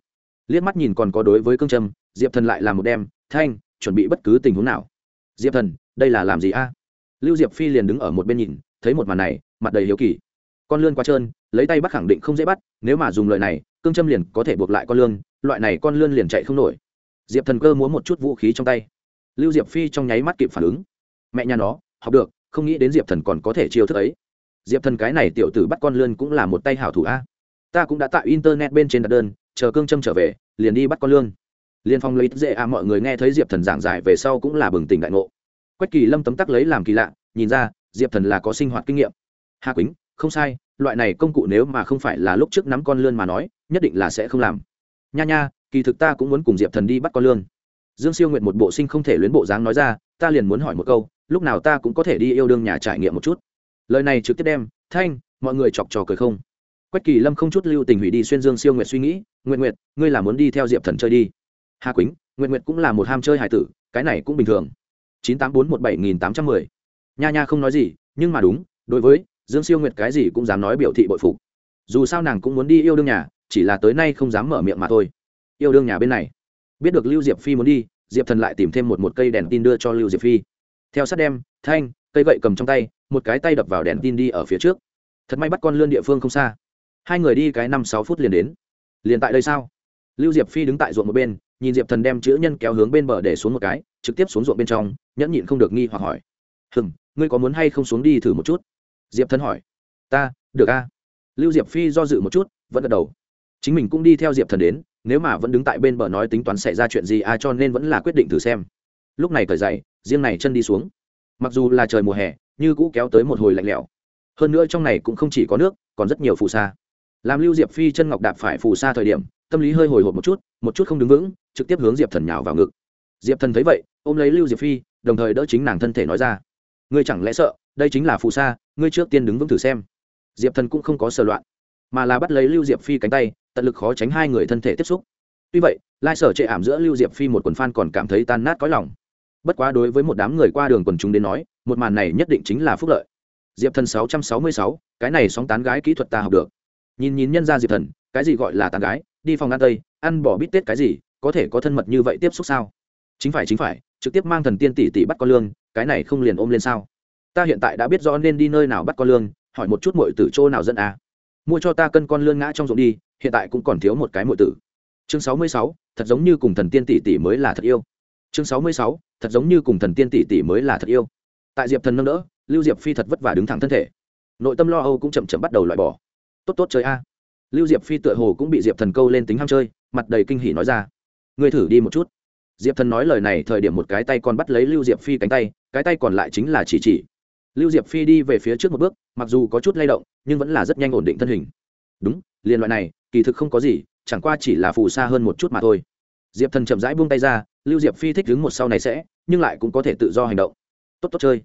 Liếc mắt nhìn còn có đối với cương trâm diệp thần lại làm một đem, thanh, chuẩn bị bất cứ tình huống nào. Diệp thần, đây là làm gì a? Lưu diệp phi liền đứng ở một bên nhìn, thấy một màn này, mặt đầy hiếu kỳ. Con lươn quá trơn, lấy tay bắt khẳng định không dễ bắt, nếu mà dùng lời này, cương châm liền có thể buộc lại con lươn, loại này con lươn liền chạy không nổi. Diệp thần cơ muốn một chút vũ khí trong tay. Lưu diệp phi trong nháy mắt kịp phản ứng. Mẹ nhà nó, học được, không nghĩ đến diệp thần còn có thể chiêu thức ấy. Diệp thần cái này tiểu tử bắt con lươn cũng là một tay hảo thủ a ta cũng đã tại internet bên trên đặt đơn, chờ cương châm trở về, liền đi bắt con lươn. Liên phong lấy dễ à mọi người nghe thấy diệp thần giảng giải về sau cũng là bừng tỉnh đại ngộ. Quách kỳ lâm tấm tắc lấy làm kỳ lạ, nhìn ra, diệp thần là có sinh hoạt kinh nghiệm. Hà quýnh, không sai, loại này công cụ nếu mà không phải là lúc trước nắm con lươn mà nói, nhất định là sẽ không làm. Nha nha, kỳ thực ta cũng muốn cùng diệp thần đi bắt con lươn. Dương siêu nguyện một bộ sinh không thể luyến bộ dáng nói ra, ta liền muốn hỏi một câu, lúc nào ta cũng có thể đi yêu đương nhà trải nghiệm một chút. Lời này trực tiếp đem, thanh, mọi người chọc trò cười không? Quách kỳ lâm không chút lưu tình hủy đi xuyên dương siêu nguyệt suy nghĩ nguyện Nguyệt, ngươi là muốn đi theo diệp thần chơi đi. Hà quýnh nguyện Nguyệt cũng là một ham chơi hải tử cái này cũng bình thường. Chín tám bốn một bảy nghìn tám trăm mười. Nha nha không nói gì nhưng mà đúng đối với dương siêu nguyệt cái gì cũng dám nói biểu thị bội phục. Dù sao nàng cũng muốn đi yêu đương nhà chỉ là tới nay không dám mở miệng mà thôi. Yêu đương nhà bên này. Biết được lưu diệp phi muốn đi diệp thần lại tìm thêm một một cây đèn tin đưa cho lưu diệp phi. Theo sát đem thanh cây gậy cầm trong tay một cái tay đập vào đèn tin đi ở phía trước. Thật may bắt con lươn địa phương không xa hai người đi cái năm sáu phút liền đến. Liền tại đây sao? Lưu diệp phi đứng tại ruộng một bên, nhìn diệp thần đem chữ nhân kéo hướng bên bờ để xuống một cái, trực tiếp xuống ruộng bên trong, nhẫn nhịn không được nghi hoặc hỏi. Hừng ngươi có muốn hay không xuống đi thử một chút? Diệp thần hỏi. Ta, được a. Lưu diệp phi do dự một chút, vẫn gật đầu. Chính mình cũng đi theo diệp thần đến, nếu mà vẫn đứng tại bên bờ nói tính toán xảy ra chuyện gì a cho nên vẫn là quyết định thử xem. Lúc này cởi dậy, riêng này chân đi xuống. Mặc dù là trời mùa hè, như cũ kéo tới một hồi lạnh lẽo. Hơn nữa trong này cũng không chỉ có nước, còn rất nhiều phù sa làm lưu diệp phi chân ngọc đạp phải phù sa thời điểm, tâm lý hơi hồi hộp một chút một chút không đứng vững, trực tiếp hướng diệp thần nhào vào ngực. Diệp thần thấy vậy, ôm lấy lưu diệp phi, đồng thời đỡ chính nàng thân thể nói ra. Ngươi chẳng lẽ sợ, đây chính là phù sa, ngươi trước tiên đứng vững thử xem. Diệp thần cũng không có sờ loạn, mà là bắt lấy lưu diệp phi cánh tay, tận lực khó tránh hai người thân thể tiếp xúc. Tuy vậy, lai sở chệ ảm giữa lưu diệp phi một quần phan còn cảm thấy tan nát có lòng. Bất quá đối với một đám người qua đường quần chúng đến nói, một màn này nhất định chính là phúc lợi. Diệp thần sáu trăm sáu mươi sáu, cái này sóng tán gái kỹ thuật ta học được nhìn nhìn nhân ra diệp thần, cái gì gọi là tàn gái, đi phòng ăn tây, ăn bỏ bít tết cái gì, có thể có thân mật như vậy tiếp xúc sao? Chính phải chính phải, trực tiếp mang thần tiên tỷ tỷ bắt con lương, cái này không liền ôm lên sao? Ta hiện tại đã biết rõ nên đi nơi nào bắt con lương, hỏi một chút mọi tử chỗ nào dẫn à. mua cho ta cân con lương ngã trong ruộng đi, hiện tại cũng còn thiếu một cái mọi tử. Chương sáu mươi sáu, thật giống như cùng thần tiên tỷ tỷ mới là thật yêu. Chương sáu mươi sáu, thật giống như cùng thần tiên tỷ tỷ mới là thật yêu. Tại diệp thần nâng đỡ, lưu diệp phi thật vất vả đứng thẳng thân thể. Nội tâm lo âu cũng chậm chậm bắt đầu loại bỏ tốt tốt chơi a. Lưu diệp phi tựa hồ cũng bị diệp thần câu lên tính ham chơi, mặt đầy kinh hỉ nói ra. Ngươi thử đi một chút. Diệp thần nói lời này thời điểm một cái tay còn bắt lấy lưu diệp phi cánh tay, cái tay còn lại chính là chỉ chỉ. Lưu diệp phi đi về phía trước một bước, mặc dù có chút lay động, nhưng vẫn là rất nhanh ổn định thân hình. Đúng liên loại này, kỳ thực không có gì, chẳng qua chỉ là phù xa hơn một chút mà thôi. Diệp thần chậm rãi buông tay ra, lưu diệp phi thích đứng một sau này sẽ, nhưng lại cũng có thể tự do hành động. Tốt tốt chơi.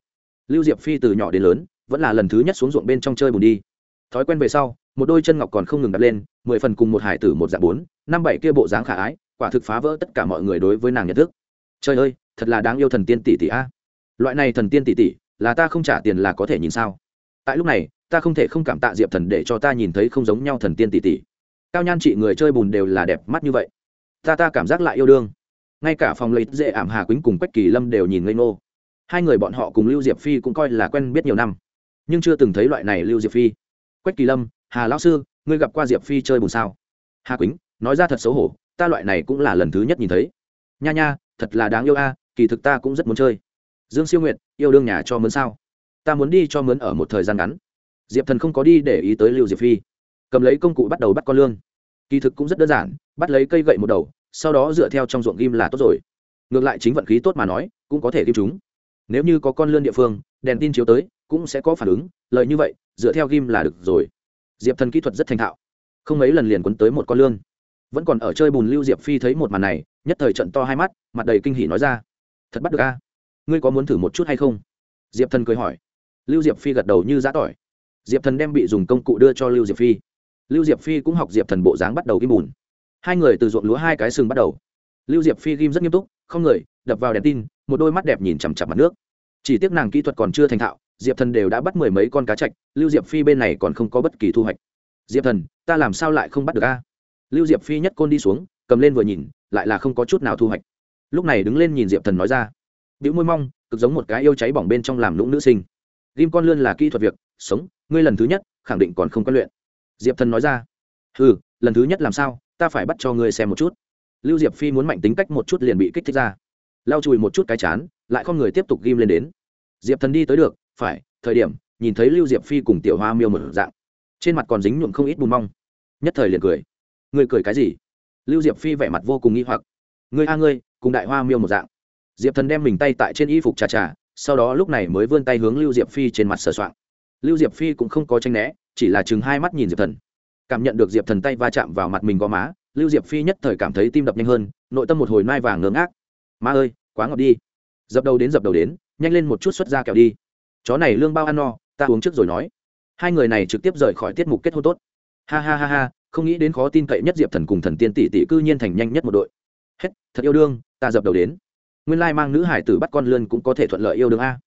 Lưu diệp phi từ nhỏ đến lớn, vẫn là lần thứ nhất xuống ruộng bên trong chơi bùn đi. Thói quen về sau một đôi chân ngọc còn không ngừng đặt lên, mười phần cùng một hải tử một dạng bốn, năm bảy kia bộ dáng khả ái, quả thực phá vỡ tất cả mọi người đối với nàng nhận thức. Trời ơi, thật là đáng yêu thần tiên tỷ tỷ a. À. Loại này thần tiên tỷ tỷ, là ta không trả tiền là có thể nhìn sao? Tại lúc này, ta không thể không cảm tạ diệp thần để cho ta nhìn thấy không giống nhau thần tiên tỷ tỷ. Cao nhan chị người chơi bùn đều là đẹp mắt như vậy. Ta ta cảm giác lại yêu đương. Ngay cả phòng lấy dễ ảm hà quýnh cùng quách kỳ lâm đều nhìn ngây ngô. Hai người bọn họ cùng lưu diệp phi cũng coi là quen biết nhiều năm, nhưng chưa từng thấy loại này lưu diệp phi. Quách kỳ lâm hà lão sư, ngươi gặp qua diệp phi chơi bùn sao? Hà quýnh, nói ra thật xấu hổ, ta loại này cũng là lần thứ nhất nhìn thấy. Nha nha, thật là đáng yêu a, kỳ thực ta cũng rất muốn chơi. Dương siêu nguyện yêu đương nhà cho mướn sao? Ta muốn đi cho mướn ở một thời gian ngắn. Diệp thần không có đi để ý tới lưu diệp phi. Cầm lấy công cụ bắt đầu bắt con lương kỳ thực cũng rất đơn giản, bắt lấy cây gậy một đầu, sau đó dựa theo trong ruộng ghim là tốt rồi. Ngược lại chính vận khí tốt mà nói, cũng có thể ghim chúng. Nếu như có con lươn địa phương, đèn tin chiếu tới, cũng sẽ có phản ứng, lợi như vậy, dựa theo ghim là được rồi diệp thần kỹ thuật rất thành thạo. Không mấy lần liền quấn tới một con lương vẫn còn ở chơi bùn lưu diệp phi thấy một màn này, nhất thời trận to hai mắt, mặt đầy kinh hỉ nói ra. Thật bắt được a. Ngươi có muốn thử một chút hay không? Diệp thần cười hỏi. Lưu diệp phi gật đầu như giã tỏi. Diệp thần đem bị dùng công cụ đưa cho lưu diệp phi. Lưu diệp phi cũng học diệp thần bộ dáng bắt đầu ghim bùn. Hai người từ ruộng lúa hai cái sừng bắt đầu. Lưu diệp phi ghim rất nghiêm túc, không người, đập vào đèn tin, một đôi mắt đẹp nhìn chằm chặp mặt nước chỉ tiếc nàng kỹ thuật còn chưa thành thạo, diệp thần đều đã bắt mười mấy con cá chạch, lưu diệp phi bên này còn không có bất kỳ thu hoạch. Diệp thần, ta làm sao lại không bắt được a? Lưu diệp phi nhất côn đi xuống, cầm lên vừa nhìn, lại là không có chút nào thu hoạch. Lúc này đứng lên nhìn diệp thần nói ra biểu môi mong, cực giống một cái yêu cháy bỏng bên trong làm lũng nữ sinh. Ghim con lươn là kỹ thuật việc, sống, ngươi lần thứ nhất, khẳng định còn không có luyện. Diệp thần nói ra ừ lần thứ nhất làm sao, ta phải bắt cho ngươi xem một chút. Lưu diệp phi muốn mạnh tính cách một chút liền bị kích thích ra lau chùi một chút cái chán, lại không người tiếp tục ghim lên đến. Diệp thần đi tới được, phải, thời điểm, nhìn thấy lưu diệp phi cùng tiểu hoa miêu một dạng. Trên mặt còn dính nhuộm không ít bùn mong. Nhất thời liền cười. Người cười cái gì? Lưu diệp phi vẻ mặt vô cùng nghi hoặc. Ngươi a ngươi, cùng đại hoa miêu một dạng. Diệp thần đem mình tay tại trên y phục trà trà sau đó lúc này mới vươn tay hướng lưu diệp phi trên mặt sờ soạng. Lưu diệp phi cũng không có tranh né, chỉ là chừng hai mắt nhìn diệp thần. Cảm nhận được diệp thần tay va chạm vào mặt mình gò má, lưu diệp phi nhất thời cảm thấy tim đập nhanh hơn, nội tâm một hồi mai vàng ngớ ngác má ơi, quá ngọt đi. Dập đầu đến, dập đầu đến, nhanh lên một chút xuất ra kẹo đi. Chó này lương bao ăn no, ta uống trước rồi nói. Hai người này trực tiếp rời khỏi tiết mục kết hôn tốt. Ha ha ha ha, không nghĩ đến khó tin cậy nhất diệp thần cùng thần tiên tỷ tỷ cư nhiên thành nhanh nhất một đội. Hết, thật yêu đương, ta dập đầu đến. Nguyên lai mang nữ hải tử bắt con lươn cũng có thể thuận lợi yêu đương a.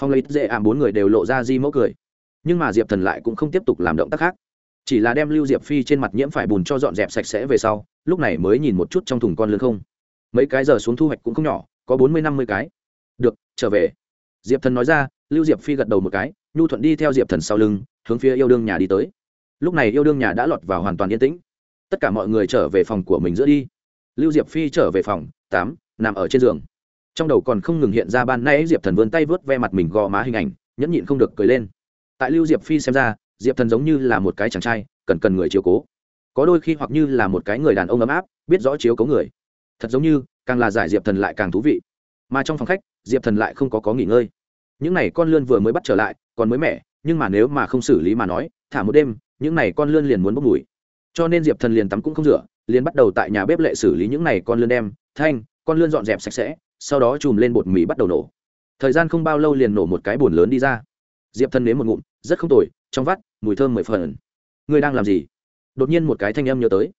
Phong lấy dễ ảm bốn người đều lộ ra di mẫu cười. Nhưng mà diệp thần lại cũng không tiếp tục làm động tác khác. Chỉ là đem lưu diệp phi trên mặt nhiễm phải bùn cho dọn dẹp sạch sẽ về sau, lúc này mới nhìn một chút trong thùng con lươn không mấy cái giờ xuống thu hoạch cũng không nhỏ, có bốn mươi, năm mươi cái. Được, trở về. Diệp thần nói ra, lưu diệp phi gật đầu một cái, nhu thuận đi theo diệp thần sau lưng, hướng phía yêu đương nhà đi tới. Lúc này yêu đương nhà đã lọt vào hoàn toàn yên tĩnh. Tất cả mọi người trở về phòng của mình giữa đi. Lưu diệp phi trở về phòng, tám, nằm ở trên giường. Trong đầu còn không ngừng hiện ra ban nay diệp thần vươn tay vớt ve mặt mình gò má hình ảnh, nhẫn nhịn không được cười lên. Tại lưu diệp phi xem ra, diệp thần giống như là một cái chàng trai, cần cần người chiếu cố. Có đôi khi hoặc như là một cái người đàn ông ấm áp, biết rõ chiếu cố người thật giống như càng là giải diệp thần lại càng thú vị mà trong phòng khách diệp thần lại không có có nghỉ ngơi những n à y con lươn vừa mới bắt trở lại còn mới mẻ nhưng mà nếu mà không xử lý mà nói thả một đêm những n à y con lươn liền muốn bốc mùi cho nên diệp thần liền tắm cũng không rửa liền bắt đầu tại nhà bếp lệ xử lý những n à y con lươn đem thanh con lươn dọn dẹp sạch sẽ sau đó chùm lên bột mì bắt đầu nổ thời gian không bao lâu liền nổ một cái bồn lớn đi ra diệp thần nếm một ngụm rất không tồi trong vắt mùi thơm mười phần ngươi đang làm gì đột nhiên một cái thanh âm nhớ tới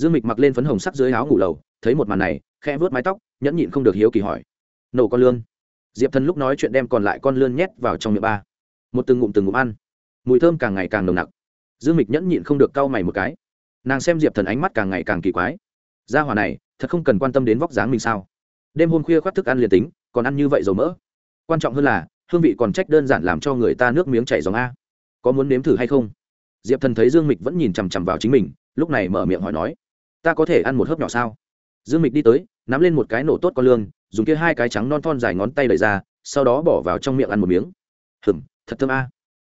dương mịch mặc lên phấn hồng sắc dưới áo ngủ lầu, thấy một màn này khe vớt mái tóc, nhẫn nhịn không được hiếu kỳ hỏi. Nổ con lươn. Diệp thần lúc nói chuyện đem còn lại con lươn nhét vào trong miệng ba. Một từng ngụm từng ngụm ăn. Mùi thơm càng ngày càng nồng nặc. Dương mịch nhẫn nhịn không được cau mày một cái. Nàng xem diệp thần ánh mắt càng ngày càng kỳ quái. Gia hỏa này, thật không cần quan tâm đến vóc dáng mình sao? Đêm hôm khuya khoác thức ăn liền tính, còn ăn như vậy dầu mỡ. Quan trọng hơn là, hương vị còn trách đơn giản làm cho người ta nước miếng chảy dòng a. Có muốn nếm thử hay không? Diệp thần thấy dương mịch vẫn nhìn chằm chằm vào chính mình, lúc này mở miệng hỏi nói ta có thể ăn một hớp nhỏ sao? Dương mịch đi tới, nắm lên một cái nổ tốt con lương, dùng kia hai cái trắng non thon dài ngón tay đẩy ra, sau đó bỏ vào trong miệng ăn một miếng. Hừm, thật thơm a.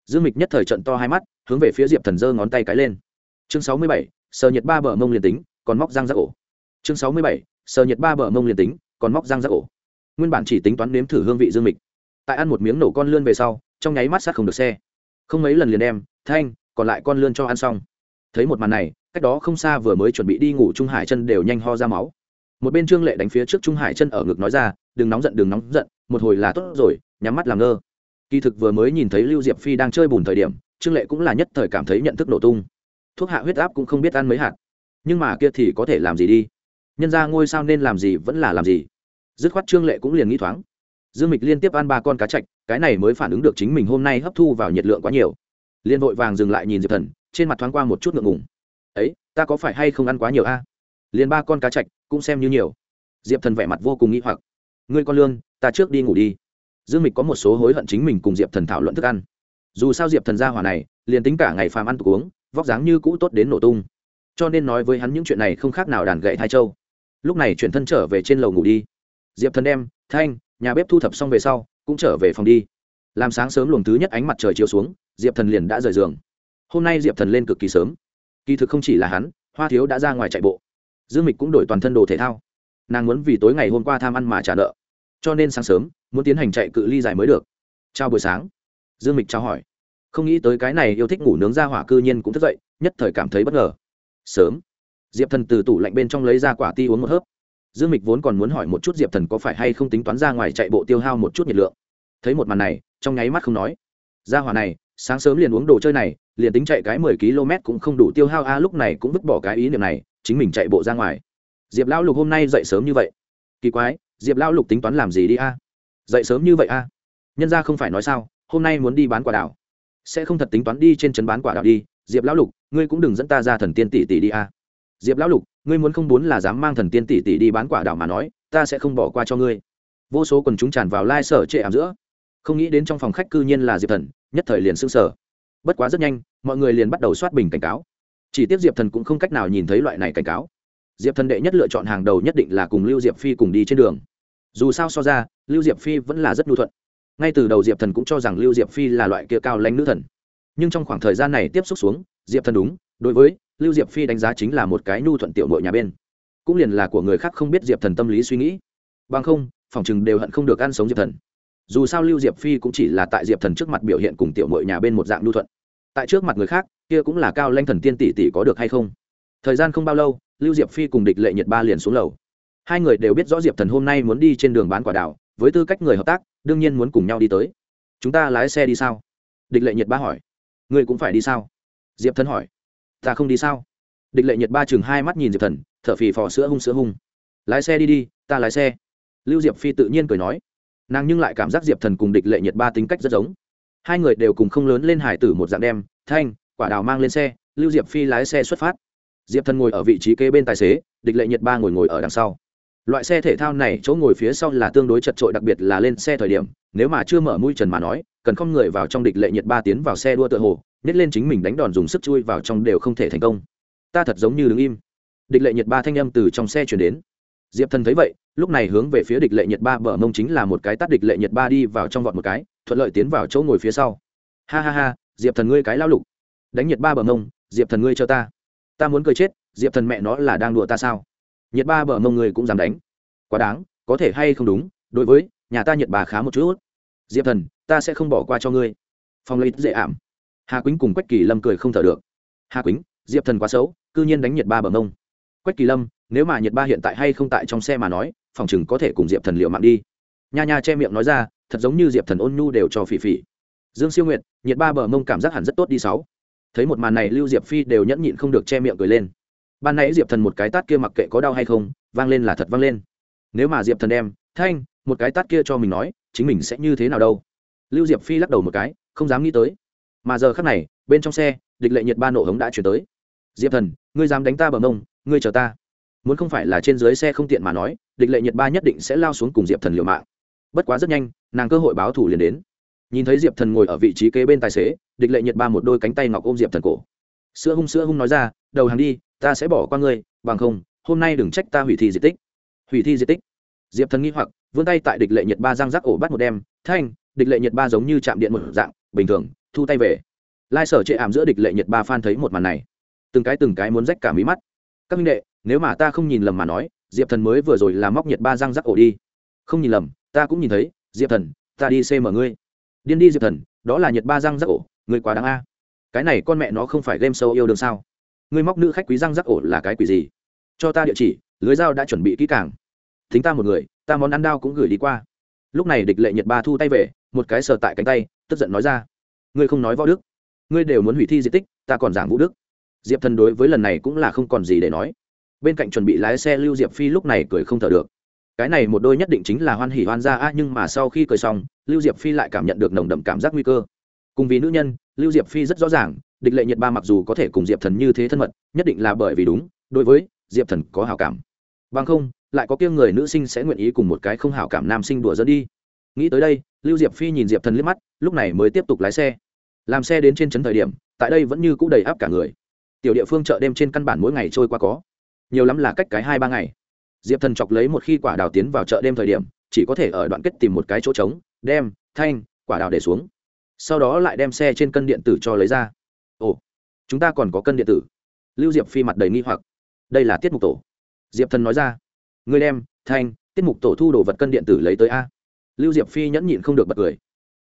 Dương mịch nhất thời trận to hai mắt, hướng về phía diệp thần giơ ngón tay cái lên. Chương sáu mươi bảy, sờ nhiệt ba bờ mông liền tính, còn móc răng ra ổ. Chương sáu mươi bảy, sờ nhiệt ba bờ mông liền tính, còn móc răng ra ổ. Nguyên bản chỉ tính toán nếm thử hương vị dương mịch. Tại ăn một miếng nổ con lươn về sau, trong nháy mắt sát không được xe. Không mấy lần liền đem, thanh, còn lại con lươn cho ăn xong. Thấy một màn này cách đó không xa vừa mới chuẩn bị đi ngủ trung hải chân đều nhanh ho ra máu. Một bên trương lệ đánh phía trước trung hải chân ở ngực nói ra, đừng nóng giận, đừng nóng giận, một hồi là tốt rồi, nhắm mắt làm ngơ. Kỳ thực vừa mới nhìn thấy lưu diệp phi đang chơi bùn thời điểm, trương lệ cũng là nhất thời cảm thấy nhận thức nổ tung. Thuốc hạ huyết áp cũng không biết ăn mấy hạt. Nhưng mà kia thì có thể làm gì đi? Nhân ra ngôi sao nên làm gì vẫn là làm gì. Dứt khoát trương lệ cũng liền nghĩ thoáng. Dương mịch liên tiếp ăn ba con cá chạch, cái này mới phản ứng được chính mình hôm nay hấp thu vào nhiệt lượng quá nhiều. Liên vội vàng dừng lại nhìn diệp thần, trên mặt thoáng qua một chút ngượng ngùng ta có phải hay không ăn quá nhiều a? Liền ba con cá chạch cũng xem như nhiều. Diệp thần vẻ mặt vô cùng nghĩ hoặc. Ngươi con lương ta trước đi ngủ đi. Dương mịch có một số hối hận chính mình cùng diệp thần thảo luận thức ăn. Dù sao diệp thần gia hỏa này, liền tính cả ngày phàm ăn tục uống, vóc dáng như cũ tốt đến nổ tung. Cho nên nói với hắn những chuyện này không khác nào đàn gậy hai châu lúc này chuyển thân trở về trên lầu ngủ đi. Diệp thần đem thanh, nhà bếp thu thập xong về sau, cũng trở về phòng đi. Làm sáng sớm luồng thứ nhất ánh mặt trời chiếu xuống, diệp thần liền đã rời giường. Hôm nay diệp thần lên cực kỳ sớm kỳ thực không chỉ là hắn, hoa thiếu đã ra ngoài chạy bộ. Dương mịch cũng đổi toàn thân đồ thể thao. Nàng muốn vì tối ngày hôm qua tham ăn mà trả nợ. Cho nên sáng sớm, muốn tiến hành chạy cự ly dài mới được. Chào buổi sáng. Dương mịch trao hỏi. Không nghĩ tới cái này yêu thích ngủ nướng ra hỏa cư nhiên cũng thức dậy, nhất thời cảm thấy bất ngờ. Sớm. Diệp thần từ tủ lạnh bên trong lấy ra quả ti uống một hớp. Dương mịch vốn còn muốn hỏi một chút diệp thần có phải hay không tính toán ra ngoài chạy bộ tiêu hao một chút nhiệt lượng. Thấy một màn này, trong nháy mắt không nói. Ra hỏa này, sáng sớm liền uống đồ chơi này liền tính chạy cái mười km cũng không đủ tiêu hao, a, lúc này cũng vứt bỏ cái ý niệm này, chính mình chạy bộ ra ngoài. Diệp lão lục hôm nay dậy sớm như vậy. Kỳ quái, diệp lão lục tính toán làm gì đi, a? Dậy sớm như vậy, a? Nhân ra không phải nói sao, hôm nay muốn đi bán quả đảo. Sẽ không thật tính toán đi trên trấn bán quả đảo đi. Diệp lão lục, ngươi cũng đừng dẫn ta ra thần tiên tỷ tỷ đi, a. Diệp lão lục, ngươi muốn không muốn là dám mang thần tiên tỷ tỷ đi bán quả đảo mà nói, ta sẽ không bỏ qua cho ngươi. Vô số quần chúng tràn vào lai sở trệ ảm giữa. Không nghĩ đến trong phòng khách cư nhiên là diệp thần, nhất thời liền s ư n g sở bất quá rất nhanh, mọi người liền bắt đầu soát bình cảnh cáo. Chỉ tiếc diệp thần cũng không cách nào nhìn thấy loại này cảnh cáo. Diệp thần đệ nhất lựa chọn hàng đầu nhất định là cùng lưu diệp phi cùng đi trên đường. Dù sao so ra, lưu diệp phi vẫn là rất nhu thuận. Ngay từ đầu diệp thần cũng cho rằng lưu diệp phi là loại kia cao lãnh nữ thần. Nhưng trong khoảng thời gian này tiếp xúc xuống, diệp thần đúng, đối với lưu diệp phi đánh giá chính là một cái nhu thuận tiểu nội nhà bên. Cũng liền là của người khác không biết diệp thần tâm lý suy nghĩ. Bằng không, phòng chừng đều hận không được ăn sống diệp thần. Dù sao lưu diệp phi cũng chỉ là tại diệp thần trước mặt biểu hiện cùng tiểu mội nhà bên một dạng nhu thuận tại trước mặt người khác, kia cũng là cao lanh thần tiên tỷ tỷ có được hay không? Thời gian không bao lâu, lưu diệp phi cùng địch lệ nhiệt ba liền xuống lầu. Hai người đều biết rõ diệp thần hôm nay muốn đi trên đường bán quả đảo, với tư cách người hợp tác, đương nhiên muốn cùng nhau đi tới. Chúng ta lái xe đi sao? Địch lệ nhiệt ba hỏi. Ngươi cũng phải đi sao? Diệp thần hỏi. Ta không đi sao? Địch lệ nhiệt ba chừng hai mắt nhìn diệp thần, thở phì phò sữa hung sữa hung. Lái xe đi đi, ta lái xe. Lưu diệp phi tự nhiên cười nói. Nàng nhưng lại cảm giác diệp thần cùng địch lệ nhiệt ba tính cách rất giống hai người đều cùng không lớn lên hải tử một dạng đem, thanh, quả đào mang lên xe, lưu diệp phi lái xe xuất phát. Diệp thần ngồi ở vị trí kế bên tài xế, địch lệ nhiệt ba ngồi ngồi ở đằng sau. Loại xe thể thao này chỗ ngồi phía sau là tương đối chật trội đặc biệt là lên xe thời điểm, nếu mà chưa mở mũi trần mà nói, cần không người vào trong địch lệ nhiệt ba tiến vào xe đua tựa hồ, nhét lên chính mình đánh đòn dùng sức chui vào trong đều không thể thành công. Ta thật giống như đứng im. Địch lệ nhiệt ba thanh âm từ trong xe chuyển đến. Diệp thần thấy vậy, lúc này hướng về phía địch lệ nhiệt ba bờ mông chính là một cái tắt địch lệ nhiệt ba đi vào trong vọt một cái thuận lợi tiến vào chỗ ngồi phía sau. Ha ha ha, diệp thần ngươi cái lao lục. Đánh nhiệt ba bờ mông, diệp thần ngươi cho ta. Ta muốn cười chết, diệp thần mẹ nó là đang đùa ta sao? Nhiệt ba bờ mông ngươi cũng dám đánh. Quá đáng, có thể hay không đúng, đối với, nhà ta nhiệt bà khá một chút. Diệp thần, ta sẽ không bỏ qua cho ngươi. Phong lấy dễ ảm. Hà quýnh cùng quách kỳ lâm cười không thở được. Hà quýnh, diệp thần quá xấu, cư nhiên đánh nhiệt ba bờ mông. Quách kỳ lâm, nếu mà nhiệt ba hiện tại hay không tại trong xe mà nói, phòng chừng có thể cùng diệp thần liệu mạng đi. Nha nha che miệng nói ra thật giống như diệp thần ôn nhu đều cho phỉ phỉ. Dương siêu nguyệt, nhiệt ba bờ mông cảm giác hẳn rất tốt đi sáu. Thấy một màn này, lưu diệp phi đều nhẫn nhịn không được che miệng cười lên. Ban nãy diệp thần một cái tát kia mặc kệ có đau hay không, vang lên là thật vang lên. Nếu mà diệp thần đem, thanh, một cái tát kia cho mình nói, chính mình sẽ như thế nào đâu? Lưu diệp phi lắc đầu một cái, không dám nghĩ tới. Mà giờ khắc này, bên trong xe, địch lệ nhiệt ba nổ hống đã chuyển tới. Diệp thần, ngươi dám đánh ta bờ mông, ngươi chờ ta. Muốn không phải là trên dưới xe không tiện mà nói, địch lệ nhiệt ba nhất định sẽ lao xuống cùng diệp thần liều mạng bất quá rất nhanh, nàng cơ hội báo thủ liền đến. Nhìn thấy diệp thần ngồi ở vị trí kế bên tài xế, địch lệ nhiệt ba một đôi cánh tay ngọc ôm diệp thần cổ. Sữa hung sữa hung nói ra, đầu hàng đi, ta sẽ bỏ qua ngươi, bằng không, hôm nay đừng trách ta hủy thi di tích. Hủy thi di tích? Diệp thần nghi hoặc, vươn tay tại địch lệ nhiệt ba giang rắc ổ bắt một đem thanh, địch lệ nhiệt ba giống như chạm điện một dạng, bình thường, thu tay về. Lai sở chệ ảm giữa địch lệ nhiệt ba phan thấy một màn này. Từng cái từng cái muốn rách cả mí mắt. Các minh đệ, nếu mà ta không nhìn lầm mà nói, diệp thần mới vừa rồi làm móc nhiệt ba răng rắc ổ đi. Không nhìn lầm ta cũng nhìn thấy, diệp thần, ta đi cm ngươi. Điên đi, diệp thần, đó là nhiệt ba răng rắc ổ, ngươi quá đáng a. Cái này con mẹ nó không phải game show yêu đương sao? Ngươi móc nữ khách quý răng rắc ổ là cái quỷ gì? Cho ta địa chỉ, lưới dao đã chuẩn bị kỹ càng. Thính ta một người, ta món ăn đao cũng gửi đi qua. Lúc này địch lệ nhiệt ba thu tay về, một cái sờ tại cánh tay, tức giận nói ra. Ngươi không nói võ đức. Ngươi đều muốn hủy thi di tích, ta còn giảng vũ đức. Diệp thần đối với lần này cũng là không còn gì để nói. Bên cạnh chuẩn bị lái xe lưu diệp phi lúc này cười không thở được cái này một đôi nhất định chính là hoan hỉ hoan gia, a nhưng mà sau khi cười xong lưu diệp phi lại cảm nhận được nồng đậm cảm giác nguy cơ. Cùng vì nữ nhân lưu diệp phi rất rõ ràng địch lệ nhiệt ba mặc dù có thể cùng diệp thần như thế thân mật nhất định là bởi vì đúng đối với diệp thần có hào cảm. Bằng không lại có kiêng người nữ sinh sẽ nguyện ý cùng một cái không hào cảm nam sinh đùa dẫn đi. Nghĩ tới đây lưu diệp phi nhìn diệp thần liếc mắt lúc này mới tiếp tục lái xe. Làm xe đến trên trấn thời điểm tại đây vẫn như c ũ đầy áp cả người. Tiểu địa phương chợ đêm trên căn bản mỗi ngày trôi qua có. Nhiều lắm là cách cái hai ba ngày diệp thần chọc lấy một khi quả đào tiến vào chợ đêm thời điểm, chỉ có thể ở đoạn kết tìm một cái chỗ trống, đem thanh, quả đào để xuống. Sau đó lại đem xe trên cân điện tử cho lấy ra. Ồ, chúng ta còn có cân điện tử. Lưu diệp phi mặt đầy nghi hoặc. Đây là tiết mục tổ. Diệp thần nói ra. Người đem thanh, tiết mục tổ thu đồ vật cân điện tử lấy tới a. Lưu diệp phi nhẫn nhịn không được bật cười.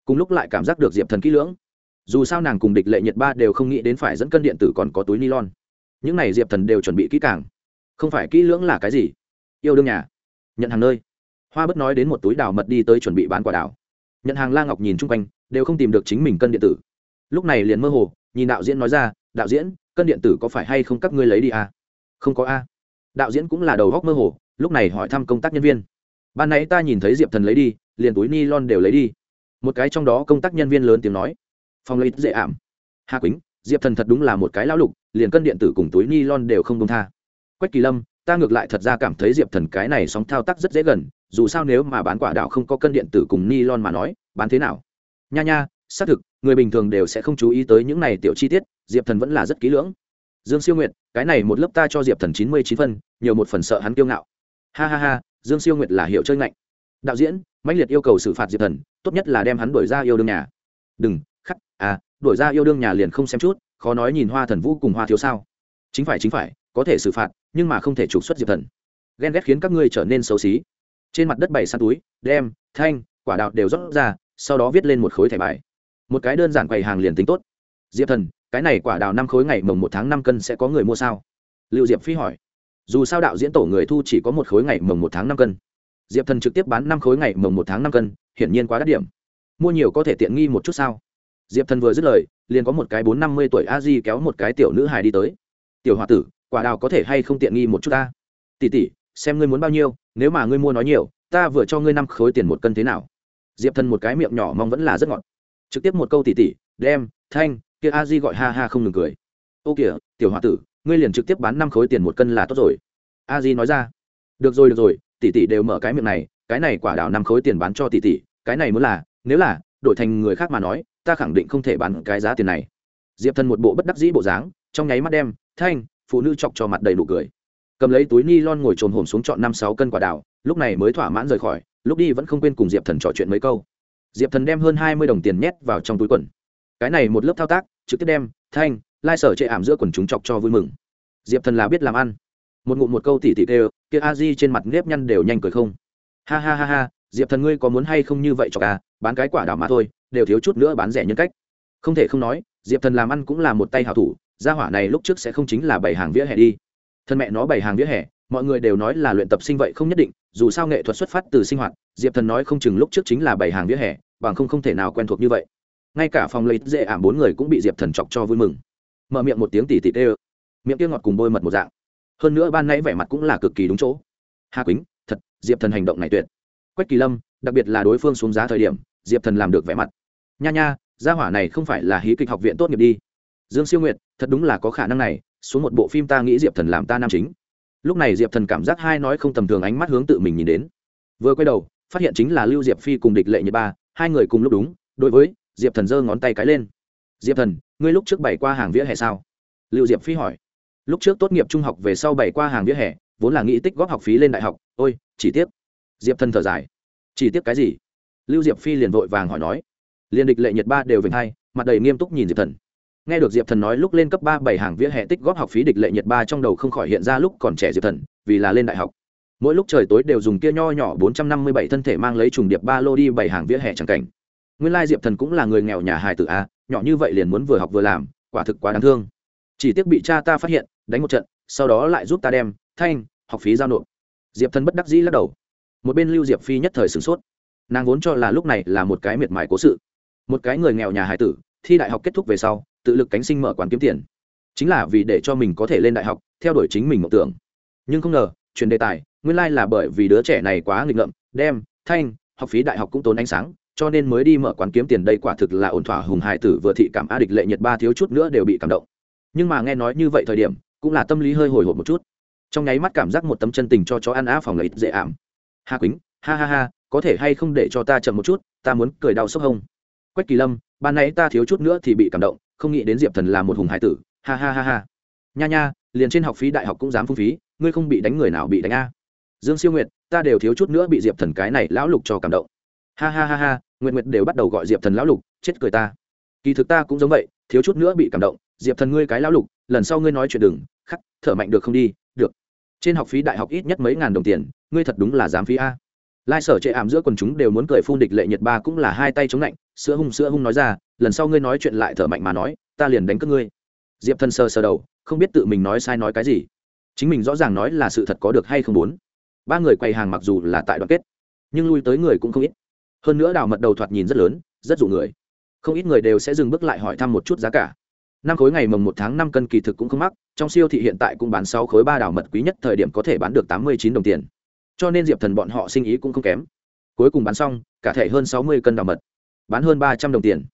Cùng lúc lại cảm giác được diệp thần kỹ lưỡng. Dù sao nàng cùng địch lệ nhiệt ba đều không nghĩ đến phải dẫn cân điện tử còn có túi ni lon những này diệp thần đều chuẩn bị kỹ càng. Không phải kỹ lưỡng là cái gì? Yêu đương nhà. Nhận hàng nơi. Hoa bất nói đến một túi đào mật đi tới chuẩn bị bán quả đào. Nhận hàng la ngọc nhìn chung quanh, đều không tìm được chính mình cân điện tử. Lúc này liền mơ hồ, nhìn đạo diễn nói ra, đạo diễn, cân điện tử có phải hay không các ngươi lấy đi à? không có a. Đạo diễn cũng là đầu góc mơ hồ, lúc này hỏi thăm công tác nhân viên. Ban nãy ta nhìn thấy diệp thần lấy đi, liền túi ni lon đều lấy đi. Một cái trong đó công tác nhân viên lớn tiếng nói. Phòng lấy dễ ảm. Hà quýnh, diệp thần thật đúng là một cái lão lục, liền cân điện tử cùng túi ni lon đều không công tha. Quách kỳ lâm ta ngược lại thật ra cảm thấy diệp thần cái này sóng thao tác rất dễ gần, dù sao nếu mà bán quả đạo không có cân điện tử cùng ni lon mà nói, bán thế nào? Nha nha, xác thực, người bình thường đều sẽ không chú ý tới những này tiểu chi tiết, diệp thần vẫn là rất kỹ lưỡng. Dương siêu nguyệt, cái này một lớp ta cho diệp thần chín mươi chín phân, nhiều một phần sợ hắn kiêu ngạo. Ha ha ha, dương siêu nguyệt là hiệu chơi ngạnh. Đạo diễn, mãnh liệt yêu cầu xử phạt diệp thần, tốt nhất là đem hắn đuổi ra yêu đương nhà. Đừng, khắc à đuổi ra yêu đương nhà liền không xem chút, khó nói nhìn hoa thần vũ cùng hoa thiếu sao. Chính phải chính phải, có thể xử phạt nhưng mà không thể trục xuất diệp thần. Ghen ghét khiến các ngươi trở nên xấu xí. Trên mặt đất bày săn túi, đem, thanh, quả đạo đều rót ra, sau đó viết lên một khối thẻ bài. Một cái đơn giản quầy hàng liền tính tốt. Diệp thần, cái này quả đào năm khối ngày mồng một tháng năm cân sẽ có người mua sao? Liệu diệp phi hỏi. Dù sao đạo diễn tổ người thu chỉ có một khối ngày mồng một tháng năm cân. Diệp thần trực tiếp bán năm khối ngày mồng một tháng năm cân, hiển nhiên quá đắt điểm. Mua nhiều có thể tiện nghi một chút sao? Diệp thần vừa dứt lời, liền có một cái bốn năm mươi tuổi a di kéo một cái tiểu nữ hài đi tới. Tiểu h o a tử quả đào có thể hay không tiện nghi một chút ta? Tỉ tỉ xem ngươi muốn bao nhiêu, nếu mà ngươi mua nói nhiều, ta vừa cho ngươi năm khối tiền một cân thế nào? Diệp thần một cái miệng nhỏ mong vẫn là rất ngọt. Trực tiếp một câu tỉ tỉ đem, thanh, kia a di gọi ha ha không ngừng cười. Ô kìa, tiểu h o a tử, ngươi liền trực tiếp bán năm khối tiền một cân là tốt rồi. A di nói ra. Được rồi được rồi, tỷ tỷ đều mở cái miệng này, cái này quả đào năm khối tiền bán cho tỷ tỷ, cái này muốn là, nếu là, đổi thành người khác mà nói, ta khẳng định không thể bán cái giá tiền này. Diệp thần một bộ bất đắc dĩ bộ dáng, trong nháy mắt đem, thanh phụ nữ chọc cho mặt đầy đủ cười. Cầm lấy túi ni lon ngồi trồn hổm xuống chọn năm sáu cân quả đào, lúc này mới thỏa mãn rời khỏi, lúc đi vẫn không quên cùng diệp thần trò chuyện mấy câu. Diệp thần đem hơn hai mươi đồng tiền nhét vào trong túi quần. Cái này một lớp thao tác, trực tiếp đem, thanh, lai sở chệ ảm giữa quần chúng chọc cho vui mừng. Diệp thần là biết làm ăn. Một ngụm một câu tỉ tỉ kêu, kia a di trên mặt nếp nhăn đều nhanh cười không. Ha ha ha ha, diệp thần ngươi có muốn hay không như vậy cho ca à, bán cái quả đào mà thôi, đều thiếu chút nữa bán rẻ nhân cách. Không thể không nói, diệp thần làm ăn cũng là một tay hảo thủ gia hỏa này lúc trước sẽ không chính là bảy hàng vỉa hè đi. Thân mẹ nó bảy hàng vỉa hè, mọi người đều nói là luyện tập sinh vậy không nhất định, dù sao nghệ thuật xuất phát từ sinh hoạt, diệp thần nói không chừng lúc trước chính là bảy hàng vỉa hè, bằng không không thể nào quen thuộc như vậy. Ngay cả phòng lấy dễ ảm bốn người cũng bị diệp thần chọc cho vui mừng. Mở miệng một tiếng tỉ tỉ tê miệng kia ngọt cùng bôi mật một dạng. Hơn nữa ban nãy vẻ mặt cũng là cực kỳ đúng chỗ. Hà quýnh, thật, diệp thần hành động này tuyệt. Quách kỳ lâm, đặc biệt là đối phương xuống giá thời điểm, diệp thần làm được vẻ mặt. Nha nha, gia hỏa này không phải là hí kịch học viện tốt nghiệp đi dương siêu nguyệt, thật đúng là có khả năng này, xuống một bộ phim ta nghĩ diệp thần làm ta nam chính. Lúc này diệp thần cảm giác hai nói không tầm thường ánh mắt hướng tự mình nhìn đến. Vừa quay đầu, phát hiện chính là lưu diệp phi cùng địch lệ nhật ba, hai người cùng lúc đúng, đối với diệp thần giơ ngón tay cái lên. Diệp thần, ngươi lúc trước bày qua hàng vỉa hè sao? Lưu diệp phi hỏi. Lúc trước tốt nghiệp trung học về sau bày qua hàng vỉa hè, vốn là nghĩ tích góp học phí lên đại học, ôi, chỉ tiếp diệp thần thở dài. Chỉ tiếp cái gì? Lưu diệp phi liền vội vàng hỏi nói. Liền địch lệ nhật ba đều về hai, mặt đầy nghiêm túc nhìn diệp thần nghe được diệp thần nói lúc lên cấp ba bảy hàng vỉa hè tích góp học phí địch lệ nhiệt ba trong đầu không khỏi hiện ra lúc còn trẻ diệp thần, vì là lên đại học. Mỗi lúc trời tối đều dùng kia nho nhỏ bốn trăm năm mươi bảy thân thể mang lấy trùng điệp ba lô đi bảy hàng vỉa hè chẳng cảnh. Nguyên lai diệp thần cũng là người nghèo nhà hài tử a, nhỏ như vậy liền muốn vừa học vừa làm, quả thực quá đáng thương. Chỉ tiếc bị cha ta phát hiện, đánh một trận, sau đó lại giúp ta đem, thanh, học phí giao nộp. Diệp thần bất đắc dĩ lắc đầu. Một bên lưu diệp phi nhất thời sửng sốt. Nàng vốn cho là lúc này là một cái miệt mài cố sự. Một cái người nghèo nhà hải tử, thi đại học kết thúc về sau tự lực cánh sinh mở quán kiếm tiền. Chính là vì để cho mình có thể lên đại học, theo đuổi chính mình mộng tưởng. Nhưng không ngờ, chuyển đề tài, nguyên lai là bởi vì đứa trẻ này quá nghịch ngợm, đem, thanh, học phí đại học cũng tốn ánh sáng, cho nên mới đi mở quán kiếm tiền đây quả thực là ổn thỏa hùng hải tử vừa thị cảm a địch lệ nhật ba thiếu chút nữa đều bị cảm động. Nhưng mà nghe nói như vậy thời điểm, cũng là tâm lý hơi hồi hộp một chút. Trong nháy mắt cảm giác một tấm chân tình cho chó ăn á phòng lấy dễ ảm. Hà quýnh, ha ha ha, có thể hay không để cho ta chậm một chút, ta muốn cười đau sốc hông. Quách kỳ lâm, ban nãy ta thiếu chút nữa thì bị cảm động không nghĩ đến diệp thần là một hùng hải tử. Ha ha ha ha. Nha nha, liền trên học phí đại học cũng dám phung phí, ngươi không bị đánh người nào bị đánh a. Dương siêu nguyệt, ta đều thiếu chút nữa bị diệp thần cái này lão lục cho cảm động. Ha ha ha ha, nguyệt nguyệt đều bắt đầu gọi diệp thần lão lục, chết cười ta. Kỳ thực ta cũng giống vậy, thiếu chút nữa bị cảm động, diệp thần ngươi cái lão lục, lần sau ngươi nói chuyện đừng, khắc, thở mạnh được không đi, được. Trên học phí đại học ít nhất mấy ngàn đồng tiền, ngươi thật đúng là dám phí a lai sở chệ ảm giữa quần chúng đều muốn cười phun địch lệ nhiệt ba cũng là hai tay chống lạnh, sữa hung sữa hung nói ra, lần sau ngươi nói chuyện lại thở mạnh mà nói, ta liền đánh cất ngươi. Diệp thân sơ sơ đầu, không biết tự mình nói sai nói cái gì. Chính mình rõ ràng nói là sự thật có được hay không muốn. Ba người quay hàng mặc dù là tại đoàn kết, nhưng lui tới người cũng không ít. Hơn nữa đào mật đầu thoạt nhìn rất lớn, rất dụ người. Không ít người đều sẽ dừng bước lại hỏi thăm một chút giá cả. Năm khối ngày mồng một tháng năm cân kỳ thực cũng không mắc, trong siêu thị hiện tại cũng bán sáu khối ba đào mật quý nhất, thời điểm có thể bán được tám mươi chín đồng tiền cho nên diệp thần bọn họ sinh ý cũng không kém. Cuối cùng bán xong, cả thẻ hơn sáu mươi cân đào mật. Bán hơn ba trăm đồng tiền.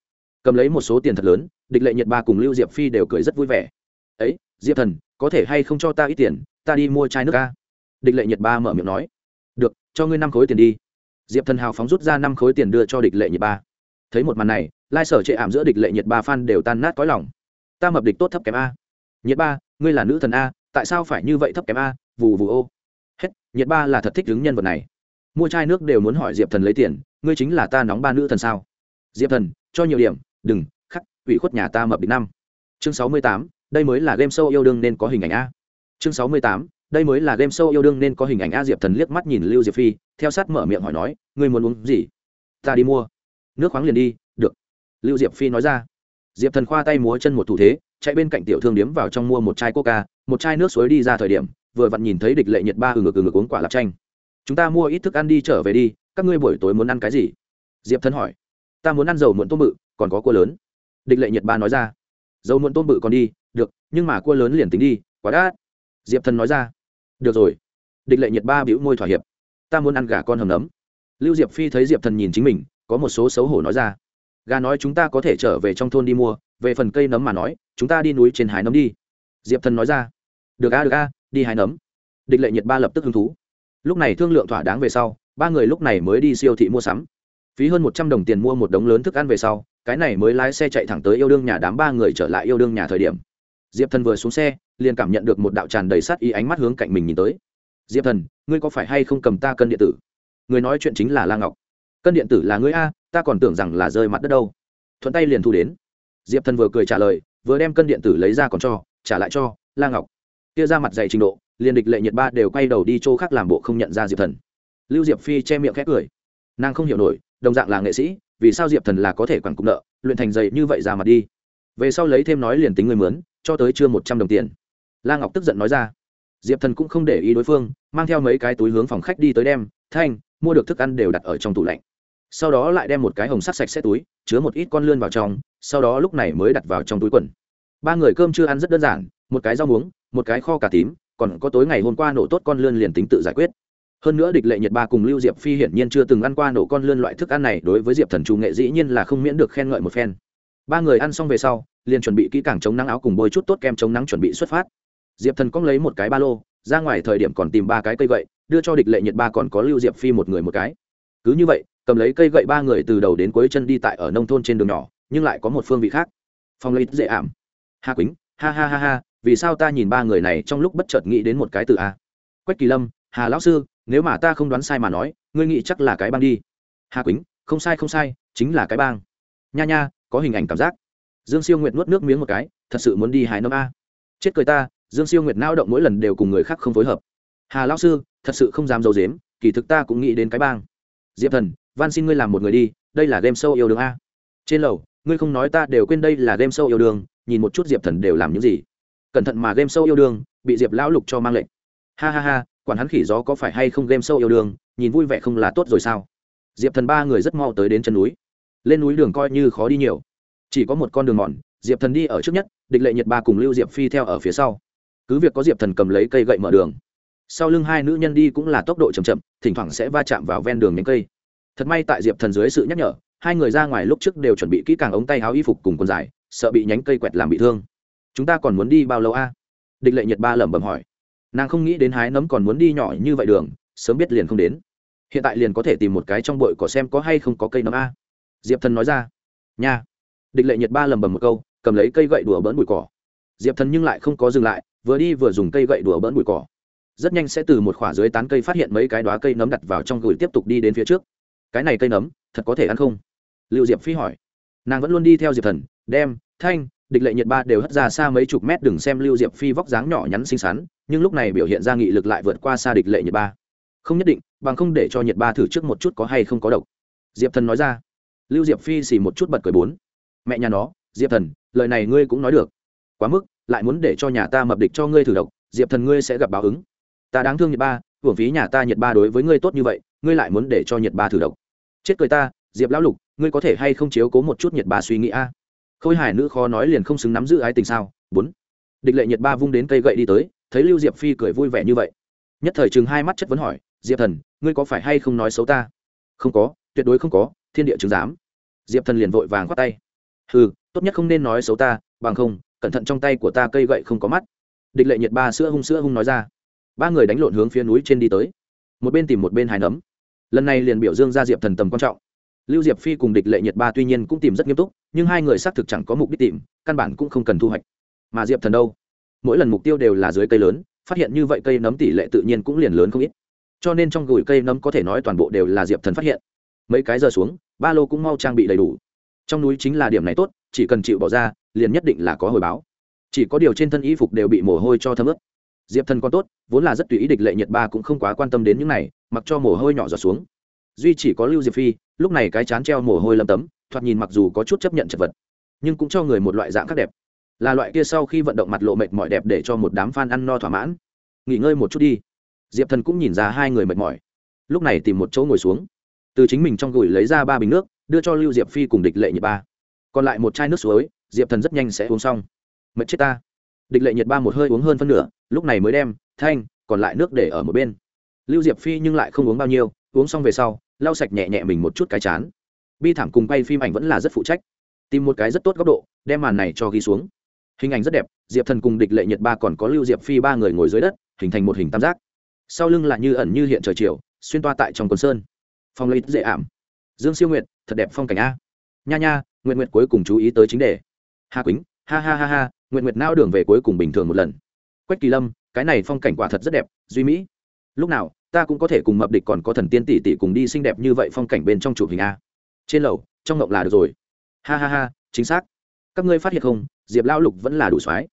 Cầm lấy một số tiền thật lớn, địch lệ nhật ba cùng lưu diệp phi đều cười rất vui vẻ. Ấy, diệp thần, có thể hay không cho ta ít tiền, ta đi mua chai nước ca? Địch lệ nhật ba mở miệng nói. Được, cho ngươi năm khối tiền đi. Diệp thần hào phóng rút ra năm khối tiền đưa cho địch lệ nhật ba. Thấy một màn này, lai sở chệ ảm giữa địch lệ nhật ba phan đều tan nát có lòng. Ta mập địch tốt thấp kém a. Nhiệt ba, ngươi là nữ thần a, tại sao phải như vậy thấp kém a? Vù vù ô hết nhiệt ba là thật thích đứng nhân vật này. Mua chai nước đều muốn hỏi diệp thần lấy tiền, ngươi chính là ta nóng ba nữ thần sao? Diệp thần, cho nhiều điểm, đừng, khắc, ủy khuất nhà ta mập địch năm. Chương sáu mươi tám, đây mới là game show yêu đương nên có hình ảnh a. Chương sáu mươi tám, đây mới là game show yêu đương nên có hình ảnh a, diệp thần liếc mắt nhìn lưu diệp phi, theo sát mở miệng hỏi nói, ngươi muốn uống gì? Ta đi mua. Nước khoáng liền đi, được. Lưu diệp phi nói ra. Diệp thần khoa tay múa chân một thủ thế, chạy bên cạnh tiểu thương điếm vào trong mua một chai coca, một chai nước suối đi ra thời điểm vừa vặn nhìn thấy địch lệ nhiệt ba ừ ngực ừ ngực uống quả lạp chanh. Chúng ta mua ít thức ăn đi trở về đi, các ngươi buổi tối muốn ăn cái gì? Diệp thân hỏi. Ta muốn ăn dầu muộn tôm bự, còn có cua lớn. Địch lệ nhiệt ba nói ra. Dầu muộn tôm bự còn đi, được, nhưng mà cua lớn liền tính đi, quá đã diệp thân nói ra. Được rồi. Địch lệ nhiệt ba bĩu môi thỏa hiệp. Ta muốn ăn gà con hầm nấm. Lưu diệp phi thấy diệp thần nhìn chính mình, có một số xấu hổ nói ra. Gà nói chúng ta có thể trở về trong thôn đi mua, về phần cây nấm mà nói, chúng ta đi núi trên hái nấm đi. Diệp thần nói ra. Được a được a đi hái nấm. Địch lệ nhiệt ba lập tức hứng thú. Lúc này thương lượng thỏa đáng về sau, ba người lúc này mới đi siêu thị mua sắm. Phí hơn một trăm đồng tiền mua một đống lớn thức ăn về sau, cái này mới lái xe chạy thẳng tới yêu đương nhà đám ba người trở lại yêu đương nhà thời điểm. Diệp thần vừa xuống xe, liền cảm nhận được một đạo tràn đầy sát ý ánh mắt hướng cạnh mình nhìn tới. Diệp thần, ngươi có phải hay không cầm ta cân điện tử? Người nói chuyện chính là la ngọc. Cân điện tử là ngươi a, ta còn tưởng rằng là rơi mặt đất đâu. Thuận tay liền thu đến. Diệp thần vừa cười trả lời, vừa đem cân điện tử lấy ra còn cho, trả lại cho la ngọc kia ra mặt dày trình độ, liền địch lệ nhiệt ba đều quay đầu đi chỗ khác làm bộ không nhận ra diệp thần. Lưu diệp phi che miệng khét cười. Nàng không hiểu nổi, đồng dạng là nghệ sĩ, vì sao diệp thần là có thể quản cục nợ, luyện thành dày như vậy ra mặt đi. Về sau lấy thêm nói liền tính người mướn, cho tới chưa một trăm đồng tiền. La ngọc tức giận nói ra. Diệp thần cũng không để ý đối phương, mang theo mấy cái túi hướng phòng khách đi tới đem, thanh, mua được thức ăn đều đặt ở trong tủ lạnh. Sau đó lại đem một cái hồng sắt sạch sẽ túi, chứa một ít con lươn vào trong, sau đó lúc này mới đặt vào trong túi quần. Ba người cơm chưa ăn rất đơn giản, một cái rau muống một cái kho cà tím, còn có tối ngày hôm qua nổ tốt con lươn liền tính tự giải quyết. Hơn nữa địch lệ nhật ba cùng lưu diệp phi hiển nhiên chưa từng ăn qua nổ con lươn loại thức ăn này, đối với diệp thần chủ nghệ dĩ nhiên là không miễn được khen ngợi một phen. Ba người ăn xong về sau, liền chuẩn bị kỹ càng chống nắng áo cùng bôi chút tốt kem chống nắng chuẩn bị xuất phát. Diệp thần cóng lấy một cái ba lô, ra ngoài thời điểm còn tìm ba cái cây gậy, đưa cho địch lệ nhật ba còn có lưu diệp phi một người một cái. Cứ như vậy, cầm lấy cây gậy ba người từ đầu đến cuối chân đi tại ở nông thôn trên đường nhỏ, nhưng lại có một phương vị khác. Phong lấy dễ ảm. Hà quýnh, ha ha ha ha vì sao ta nhìn ba người này trong lúc bất chợt nghĩ đến một cái từ a? Quách kỳ lâm, hà lão sư, nếu mà ta không đoán sai mà nói, ngươi nghĩ chắc là cái bang đi. Hà quýnh, không sai không sai, chính là cái bang. Nha nha, có hình ảnh cảm giác. Dương siêu nguyệt nuốt nước miếng một cái, thật sự muốn đi hái nấm a. Chết cười ta, dương siêu nguyệt nao động mỗi lần đều cùng người khác không phối hợp. Hà lão sư, thật sự không dám d i ấ u dếm kỳ thực ta cũng nghĩ đến cái bang. Diệp thần van xin ngươi làm một người đi, đây là game show yêu đương a. Trên lầu, ngươi không nói ta đều quên đây là game show yêu đương, nhìn một chút diệp thần đều làm những gì cẩn thận mà game show yêu đương, bị diệp lão lục cho mang lệnh. Ha ha ha, quản hắn khỉ gió có phải hay không game show yêu đương, nhìn vui vẻ không là tốt rồi sao? Diệp thần ba người rất mau tới đến chân núi. Lên núi đường coi như khó đi nhiều. Chỉ có một con đường mòn, diệp thần đi ở trước nhất, địch lệ nhật ba cùng lưu diệp phi theo ở phía sau. Cứ việc có diệp thần cầm lấy cây gậy mở đường. Sau lưng hai nữ nhân đi cũng là tốc độ chậm chậm, thỉnh thoảng sẽ va chạm vào ven đường nhánh cây. Thật may tại diệp thần dưới sự nhắc nhở, hai người ra ngoài lúc trước đều chuẩn bị kỹ càng ống tay áo y phục cùng quần dài, sợ bị nhánh cây quẹt làm bị thương chúng ta còn muốn đi bao lâu a? Địch lệ nhật ba lẩm bẩm hỏi. Nàng không nghĩ đến hái nấm còn muốn đi nhỏ như vậy đường, sớm biết liền không đến. Hiện tại liền có thể tìm một cái trong bụi cỏ xem có hay không có cây nấm a. Diệp thần nói ra. Nha. Địch lệ nhật ba lầm bầm một câu, cầm lấy cây gậy đùa bỡn bụi cỏ. Diệp thần nhưng lại không có dừng lại, vừa đi vừa dùng cây gậy đùa bỡn bụi cỏ. Rất nhanh sẽ từ một khỏa dưới tán cây phát hiện mấy cái đoá cây nấm đặt vào trong gửi tiếp tục đi đến phía trước. Cái này cây nấm, thật có thể ăn không? Liệu diệp phi hỏi. Nàng vẫn luôn đi theo diệp thần, đem, thanh địch lệ nhiệt ba đều hất ra xa mấy chục mét đừng xem lưu diệp phi vóc dáng nhỏ nhắn xinh xắn, nhưng lúc này biểu hiện ra nghị lực lại vượt qua xa địch lệ nhiệt ba. Không nhất định, bằng không để cho nhiệt ba thử trước một chút có hay không có độc. Diệp thần nói ra. Lưu diệp phi xì một chút bật cười bốn. Mẹ nhà nó, diệp thần, lời này ngươi cũng nói được. Quá mức, lại muốn để cho nhà ta mập địch cho ngươi thử độc, diệp thần ngươi sẽ gặp báo ứng. Ta đáng thương nhiệt ba, hưởng phí nhà ta nhiệt ba đối với ngươi tốt như vậy, ngươi lại muốn để cho nhiệt ba thử độc. Chết cười ta, diệp lão lục, ngươi có thể hay không chiếu cố một chút nhiệt ba suy nghĩ a? Khôi hài nữ khó nói liền không xứng nắm giữ ái tình sao? Bốn. Địch lệ nhiệt ba vung đến cây gậy đi tới, thấy lưu diệp phi cười vui vẻ như vậy. Nhất thời chừng hai mắt chất vấn hỏi, diệp thần, ngươi có phải hay không nói xấu ta? Không có, tuyệt đối không có, thiên địa chứng giám. Diệp thần liền vội vàng khoát tay. Ừ tốt nhất không nên nói xấu ta, bằng không, cẩn thận trong tay của ta cây gậy không có mắt. Địch lệ nhiệt ba sữa hung sữa hung nói ra. Ba người đánh lộn hướng phía núi trên đi tới. Một bên tìm một bên hài nấm. Lần này liền biểu dương ra diệp thần tầm quan trọng lưu diệp phi cùng địch lệ nhiệt ba tuy nhiên cũng tìm rất nghiêm túc, nhưng hai người xác thực chẳng có mục đích tìm, căn bản cũng không cần thu hoạch. Mà diệp thần đâu? Mỗi lần mục tiêu đều là dưới cây lớn, phát hiện như vậy cây nấm tỷ lệ tự nhiên cũng liền lớn không ít. Cho nên trong gùi cây nấm có thể nói toàn bộ đều là diệp thần phát hiện. Mấy cái giờ xuống, ba lô cũng mau trang bị đầy đủ. Trong núi chính là điểm này tốt, chỉ cần chịu bỏ ra, liền nhất định là có hồi báo. Chỉ có điều trên thân y phục đều bị mồ hôi cho thấm ướt. Diệp thần còn tốt, vốn là rất tùy ý địch lệ nhiệt ba cũng không quá quan tâm đến những này, mặc cho mồ hôi nhỏ giọt xuống. Duy chỉ có lưu diệp phi lúc này cái chán treo mồ hôi lâm tấm, thoạt nhìn mặc dù có chút chấp nhận chật vật, nhưng cũng cho người một loại dạng khác đẹp. Là loại kia sau khi vận động mặt lộ mệt mỏi đẹp để cho một đám f a n ăn no thỏa mãn. Nghỉ ngơi một chút đi. Diệp thần cũng nhìn ra hai người mệt mỏi. Lúc này tìm một chỗ ngồi xuống. Từ chính mình trong gửi lấy ra ba bình nước, đưa cho lưu diệp phi cùng địch lệ nhiệt ba. Còn lại một chai nước suối, diệp thần rất nhanh sẽ uống xong. Mệt chết ta. Địch lệ nhiệt ba một hơi uống hơn phân nửa, lúc này mới đem, thanh, còn lại nước để ở một bên. Lưu diệp phi nhưng lại không uống bao nhiêu, uống xong về sau lau sạch nhẹ nhẹ mình một chút cái chán. Bi thảm cùng quay phim ảnh vẫn là rất phụ trách. Tìm một cái rất tốt góc độ đem màn này cho ghi xuống. Hình ảnh rất đẹp diệp thần cùng địch lệ nhật ba còn có lưu diệp phi ba người ngồi dưới đất hình thành một hình tam giác. Sau lưng là như ẩn như hiện trời chiều xuyên toa tại trong quần sơn. Phong lấy dễ ảm. Dương siêu Nguyệt, thật đẹp phong cảnh a. Nha nha nguyện nguyện cuối cùng chú ý tới chính đề. Hà quýnh ha ha ha ha nguyện nguyện nao đường về cuối cùng bình thường một lần. Quách kỳ lâm cái này phong cảnh quả thật rất đẹp duy mỹ. Lúc nào ta cũng có thể cùng mập địch còn có thần tiên tỷ tỷ cùng đi xinh đẹp như vậy phong cảnh bên trong chụp hình a. Trên lầu, trong ngộng là được rồi. Ha ha ha, chính xác. Các ngươi phát hiện không, diệp lao lục vẫn là đủ soái.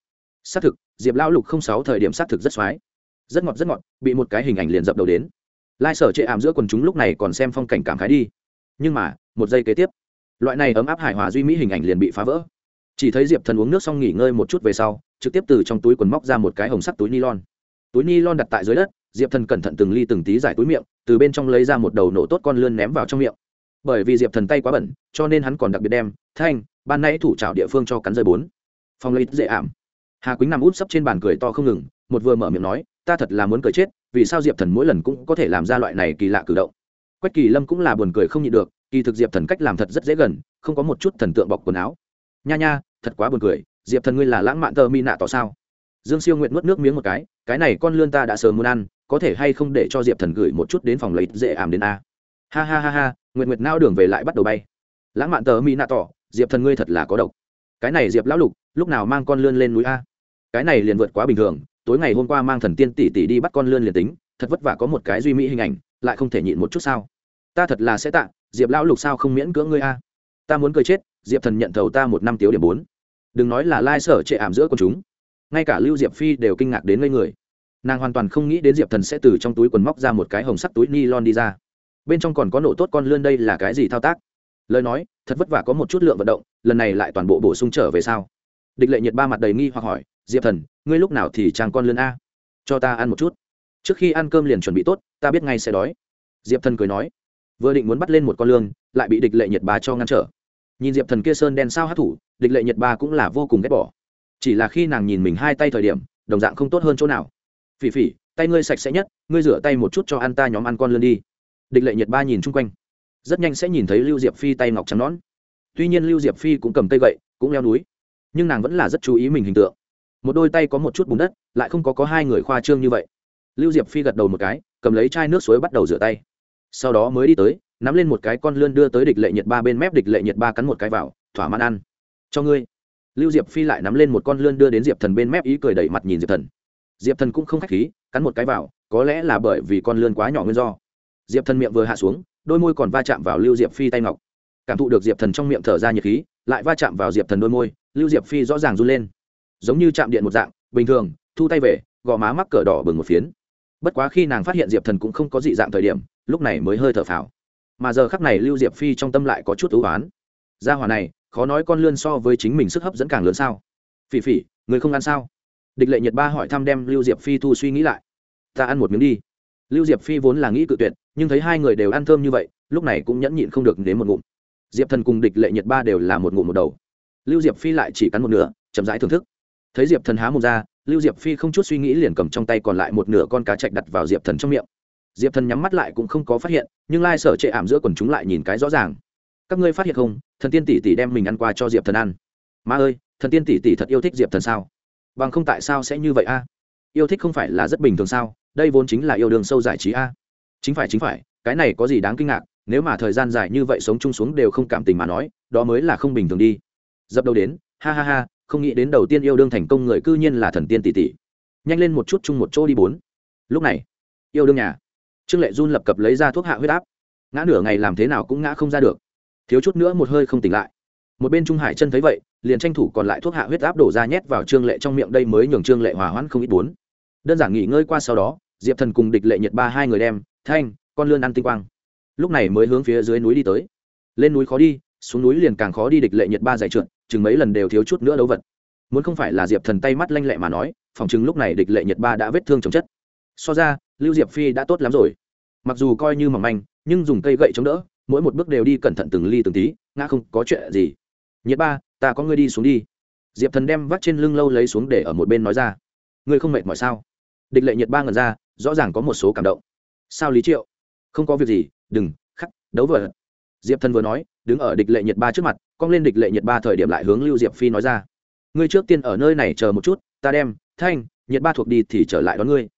Xác thực, diệp lao lục không sáu thời điểm xác thực rất soái. Rất ngọt rất ngọt, bị một cái hình ảnh liền dập đầu đến. Lai sở chệ ảm giữa quần chúng lúc này còn xem phong cảnh cảm khái đi. Nhưng mà, một giây kế tiếp, loại này ấm áp hài hòa duy mỹ hình ảnh liền bị phá vỡ. Chỉ thấy diệp thần uống nước xong nghỉ ngơi một chút về sau, trực tiếp từ trong túi quần móc ra một cái hồng sắt túi ni lon túi ni lon đặt tại dưới đất diệp thần cẩn thận từng ly từng tí giải túi miệng, từ bên trong lấy ra một đầu nổ tốt con lươn ném vào trong miệng. Bởi vì diệp thần tay quá bẩn, cho nên hắn còn đặc biệt đem, thanh, ban nãy thủ trào địa phương cho cắn rơi bốn. Phong lấy dễ ảm. Hà quýnh nằm út sấp trên bàn cười to không ngừng, một vừa mở miệng nói, ta thật là muốn cười chết, vì sao diệp thần mỗi lần cũng có thể làm ra loại này kỳ lạ cử động? Quách kỳ lâm cũng là buồn cười không nhịn được, kỳ thực diệp thần cách làm thật rất dễ gần, không có một chút thần tượng bọc quần áo. Nha nha, thật quá buồn cười, diệp thần ngươi là lãng mạn tơ mi nạ tỏ sao? Dương siêu nguyện nuốt nước miếng một cái cái này con lươn ta đã sớm muốn ăn có thể hay không để cho diệp thần gửi một chút đến phòng lấy dễ ảm đến a. Ha ha ha ha nguyện nguyệt nao đường về lại bắt đầu bay. Lãng mạn tờ mi nạ tỏ, diệp thần ngươi thật là có độc. Cái này diệp lão lục, lúc nào mang con lươn lên núi a? Cái này liền vượt quá bình thường, tối ngày hôm qua mang thần tiên tỷ tỷ đi bắt con lươn liền tính, thật vất vả có một cái duy mỹ hình ảnh, lại không thể nhịn một chút sao? Ta thật là sẽ tạ, diệp lão lục sao không miễn cưỡng ngươi a? Ta muốn cười chết, diệp thần nhận thầu ta một năm tiếu điểm bốn. Đừng nói là lai sở trệ ảm giữa quần chúng. Ngay cả lưu diệp phi đều kinh ngạc đến ngây người nàng hoàn toàn không nghĩ đến diệp thần sẽ từ trong túi quần móc ra một cái hồng sắc túi ni lon đi ra. Bên trong còn có nổ tốt con lươn đây là cái gì thao tác? Lời nói, thật vất vả có một chút lượng vận động, lần này lại toàn bộ bổ sung trở về sao? Địch lệ nhiệt ba mặt đầy nghi hoặc hỏi, diệp thần, ngươi lúc nào thì trang con lươn a? Cho ta ăn một chút. Trước khi ăn cơm liền chuẩn bị tốt, ta biết ngay sẽ đói. Diệp thần cười nói, vừa định muốn bắt lên một con lương lại bị địch lệ nhiệt ba cho ngăn trở. Nhìn diệp thần kia sơn đen sao hát thủ, địch lệ nhiệt ba cũng là vô cùng ghét bỏ. Chỉ là khi nàng nhìn mình hai tay thời điểm, đồng dạng không tốt hơn chỗ nào phỉ phỉ, tay ngươi sạch sẽ nhất, ngươi rửa tay một chút cho ăn ta nhóm ăn con lươn đi. Địch lệ nhiệt ba nhìn chung quanh. Rất nhanh sẽ nhìn thấy lưu diệp phi tay ngọc trắng nón tuy nhiên lưu diệp phi cũng cầm cây gậy, cũng leo núi, nhưng nàng vẫn là rất chú ý mình hình tượng. Một đôi tay có một chút bùn đất, lại không có có hai người khoa trương như vậy. Lưu diệp phi gật đầu một cái, cầm lấy chai nước suối bắt đầu rửa tay. Sau đó mới đi tới, nắm lên một cái con lươn đưa tới địch lệ nhiệt ba bên mép, địch lệ nhiệt ba cắn một cái vào, thỏa mãn ăn. Cho ngươi. Lưu diệp phi lại nắm lên một con lươn đưa đến diệp thần bên mép, ý cười đẩy mặt nhìn diệp thần diệp thần cũng không k h á c h khí, cắn một cái vào, có lẽ là bởi vì con lươn quá nhỏ nguyên do. Diệp thần miệng vừa hạ xuống, đôi môi còn va chạm vào lưu diệp phi tay ngọc. Cảm thụ được diệp thần trong miệng thở ra nhiệt khí, lại va chạm vào diệp thần đôi môi, lưu diệp phi rõ ràng run lên. Giống như chạm điện một dạng, bình thường, thu tay về, gò má mắc cỡ đỏ bừng một phiến. Bất quá khi nàng phát hiện diệp thần cũng không có dị dạng thời điểm, lúc này mới hơi thở phào. Mà giờ khắc này lưu diệp phi trong tâm lại có chút ưu oán. Gia hòa này, khó nói con lươn so với chính mình sức hấp dẫn càng lớn sao? Phỉ phỉ, người không ăn sao? Địch lệ nhiệt ba hỏi thăm đem lưu diệp phi thu suy nghĩ lại. Ta ăn một miếng đi. Lưu diệp phi vốn là nghĩ cự tuyệt, nhưng thấy hai người đều ăn thơm như vậy, lúc này cũng nhẫn nhịn không được đến một ngụm. Diệp thần cùng địch lệ nhiệt ba đều là một ngụm một đầu. Lưu diệp phi lại chỉ cắn một nửa, chậm rãi thưởng thức. Thấy diệp thần há một ra, lưu diệp phi không chút suy nghĩ liền cầm trong tay còn lại một nửa con cá chạch đặt vào diệp thần trong miệng. Diệp thần nhắm mắt lại cũng không có phát hiện, nhưng lai sở chệ ảm giữa quần chúng lại nhìn cái rõ ràng. Các ngươi phát hiện không, thần tiên tỷ tỷ đem mình ăn qua cho diệp thần ăn. Ma ơi, thần tiên tỷ tỷ thật yêu thích diệp thần sao? Bằng không tại sao sẽ như vậy a? Yêu thích không phải là rất bình thường sao? Đây vốn chính là yêu đương sâu giải trí a. Chính phải chính phải, cái này có gì đáng kinh ngạc? Nếu mà thời gian dài như vậy sống chung xuống đều không cảm tình mà nói, đó mới là không bình thường đi. Dập đầu đến, ha ha ha, không nghĩ đến đầu tiên yêu đương thành công người cư nhiên là thần tiên tỷ tỷ. Nhanh lên một chút chung một chỗ đi bốn. Lúc này, yêu đương nhà. Trương lệ run lập cập lấy ra thuốc hạ huyết áp. Ngã nửa ngày làm thế nào cũng ngã không ra được. Thiếu chút nữa một hơi không tỉnh lại. Một bên trung hải chân thấy vậy liền tranh thủ còn lại thuốc hạ huyết áp đổ ra nhét vào trương lệ trong miệng đây mới nhường trương lệ hòa hoãn không ít bốn. Đơn giản nghỉ ngơi qua sau đó, diệp thần cùng địch lệ nhật ba hai người đem, thanh, con lươn ăn tinh quang. Lúc này mới hướng phía dưới núi đi tới. Lên núi khó đi, xuống núi liền càng khó đi, địch lệ nhật ba giải trượt, chừng mấy lần đều thiếu chút nữa đấu vật. Muốn không phải là diệp thần tay mắt lanh lẹ mà nói, phòng chừng lúc này địch lệ nhật ba đã vết thương chồng chất. So ra, lưu diệp phi đã tốt lắm rồi. Mặc dù coi như mỏng manh, nhưng dùng cây gậy chống đỡ, mỗi một bước đều đi cẩn thận từng ly từng tí, ngã không có chuyện gì. Nhiệt ba ta có ngươi đi xuống đi. Diệp thần đem vắt trên lưng lâu lấy xuống để ở một bên nói ra. Ngươi không mệt mỏi sao? Địch lệ nhiệt ba ngần ra, rõ ràng có một số cảm động. Sao lý triệu? Không có việc gì, đừng, khắc, đấu vợ. Diệp thần vừa nói, đứng ở địch lệ nhiệt ba trước mặt, cong lên địch lệ nhiệt ba thời điểm lại hướng lưu diệp phi nói ra. Ngươi trước tiên ở nơi này chờ một chút, ta đem, thanh, nhiệt ba thuộc đi thì trở lại đón ngươi.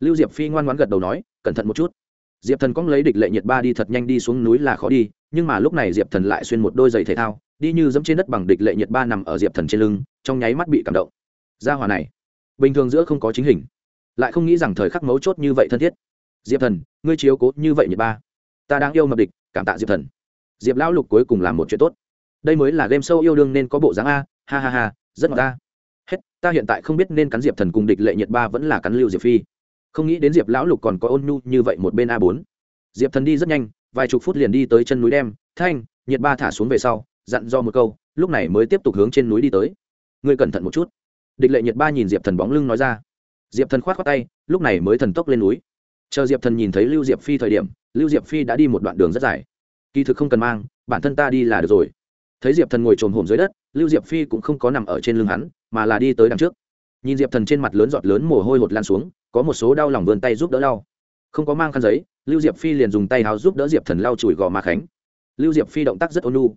Lưu diệp phi ngoan ngoãn gật đầu nói, cẩn thận một chút. Diệp thần cong lấy địch lệ nhiệt ba đi thật nhanh đi xuống núi là khó đi, nhưng mà lúc này diệp thần lại xuyên một đôi giày thể thao đi như dẫm trên đất bằng địch lệ nhiệt ba nằm ở diệp thần trên lưng, trong nháy mắt bị cảm động. Gia hòa này, bình thường giữa không có chính hình, lại không nghĩ rằng thời khắc mấu chốt như vậy thân thiết. Diệp thần, ngươi chiếu cố như vậy nhiệt ba, ta đang yêu mập địch, cảm tạ diệp thần. Diệp lão lục cuối cùng làm một chuyện tốt. Đây mới là game sâu yêu đương nên có bộ dáng a, ha ha ha, rất ngọt ta. Hết, ta hiện tại không biết nên cắn diệp thần cùng địch lệ nhiệt ba vẫn là cắn lưu diệp phi. Không nghĩ đến diệp lão lục còn có ôn nhu như vậy một bên a bốn. Diệp thần đi rất nhanh, vài chục phút liền đi tới chân núi đem, thanh, nhiệt ba thả xuống về sau dặn do một câu, lúc này mới tiếp tục hướng trên núi đi tới. Ngươi cẩn thận một chút. Địch lệ nhiệt ba nhìn diệp thần bóng lưng nói ra. Diệp thần k h o á t khoác tay, lúc này mới thần tốc lên núi. Chờ diệp thần nhìn thấy lưu diệp phi thời điểm, lưu diệp phi đã đi một đoạn đường rất dài. Kỳ thực không cần mang, bản thân ta đi là được rồi. Thấy diệp thần ngồi trồm hổm dưới đất, lưu diệp phi cũng không có nằm ở trên lưng hắn, mà là đi tới đằng trước. Nhìn diệp thần trên mặt lớn giọt lớn mồ hôi hột lan xuống, có một số đau lòng vươn tay giúp đỡ đau không có mang khăn giấy, lưu diệp phi liền dùng tay háo giúp đỡ diệp thần lau chùi gò má khánh. Lưu diệp phi động tác rất ôn lu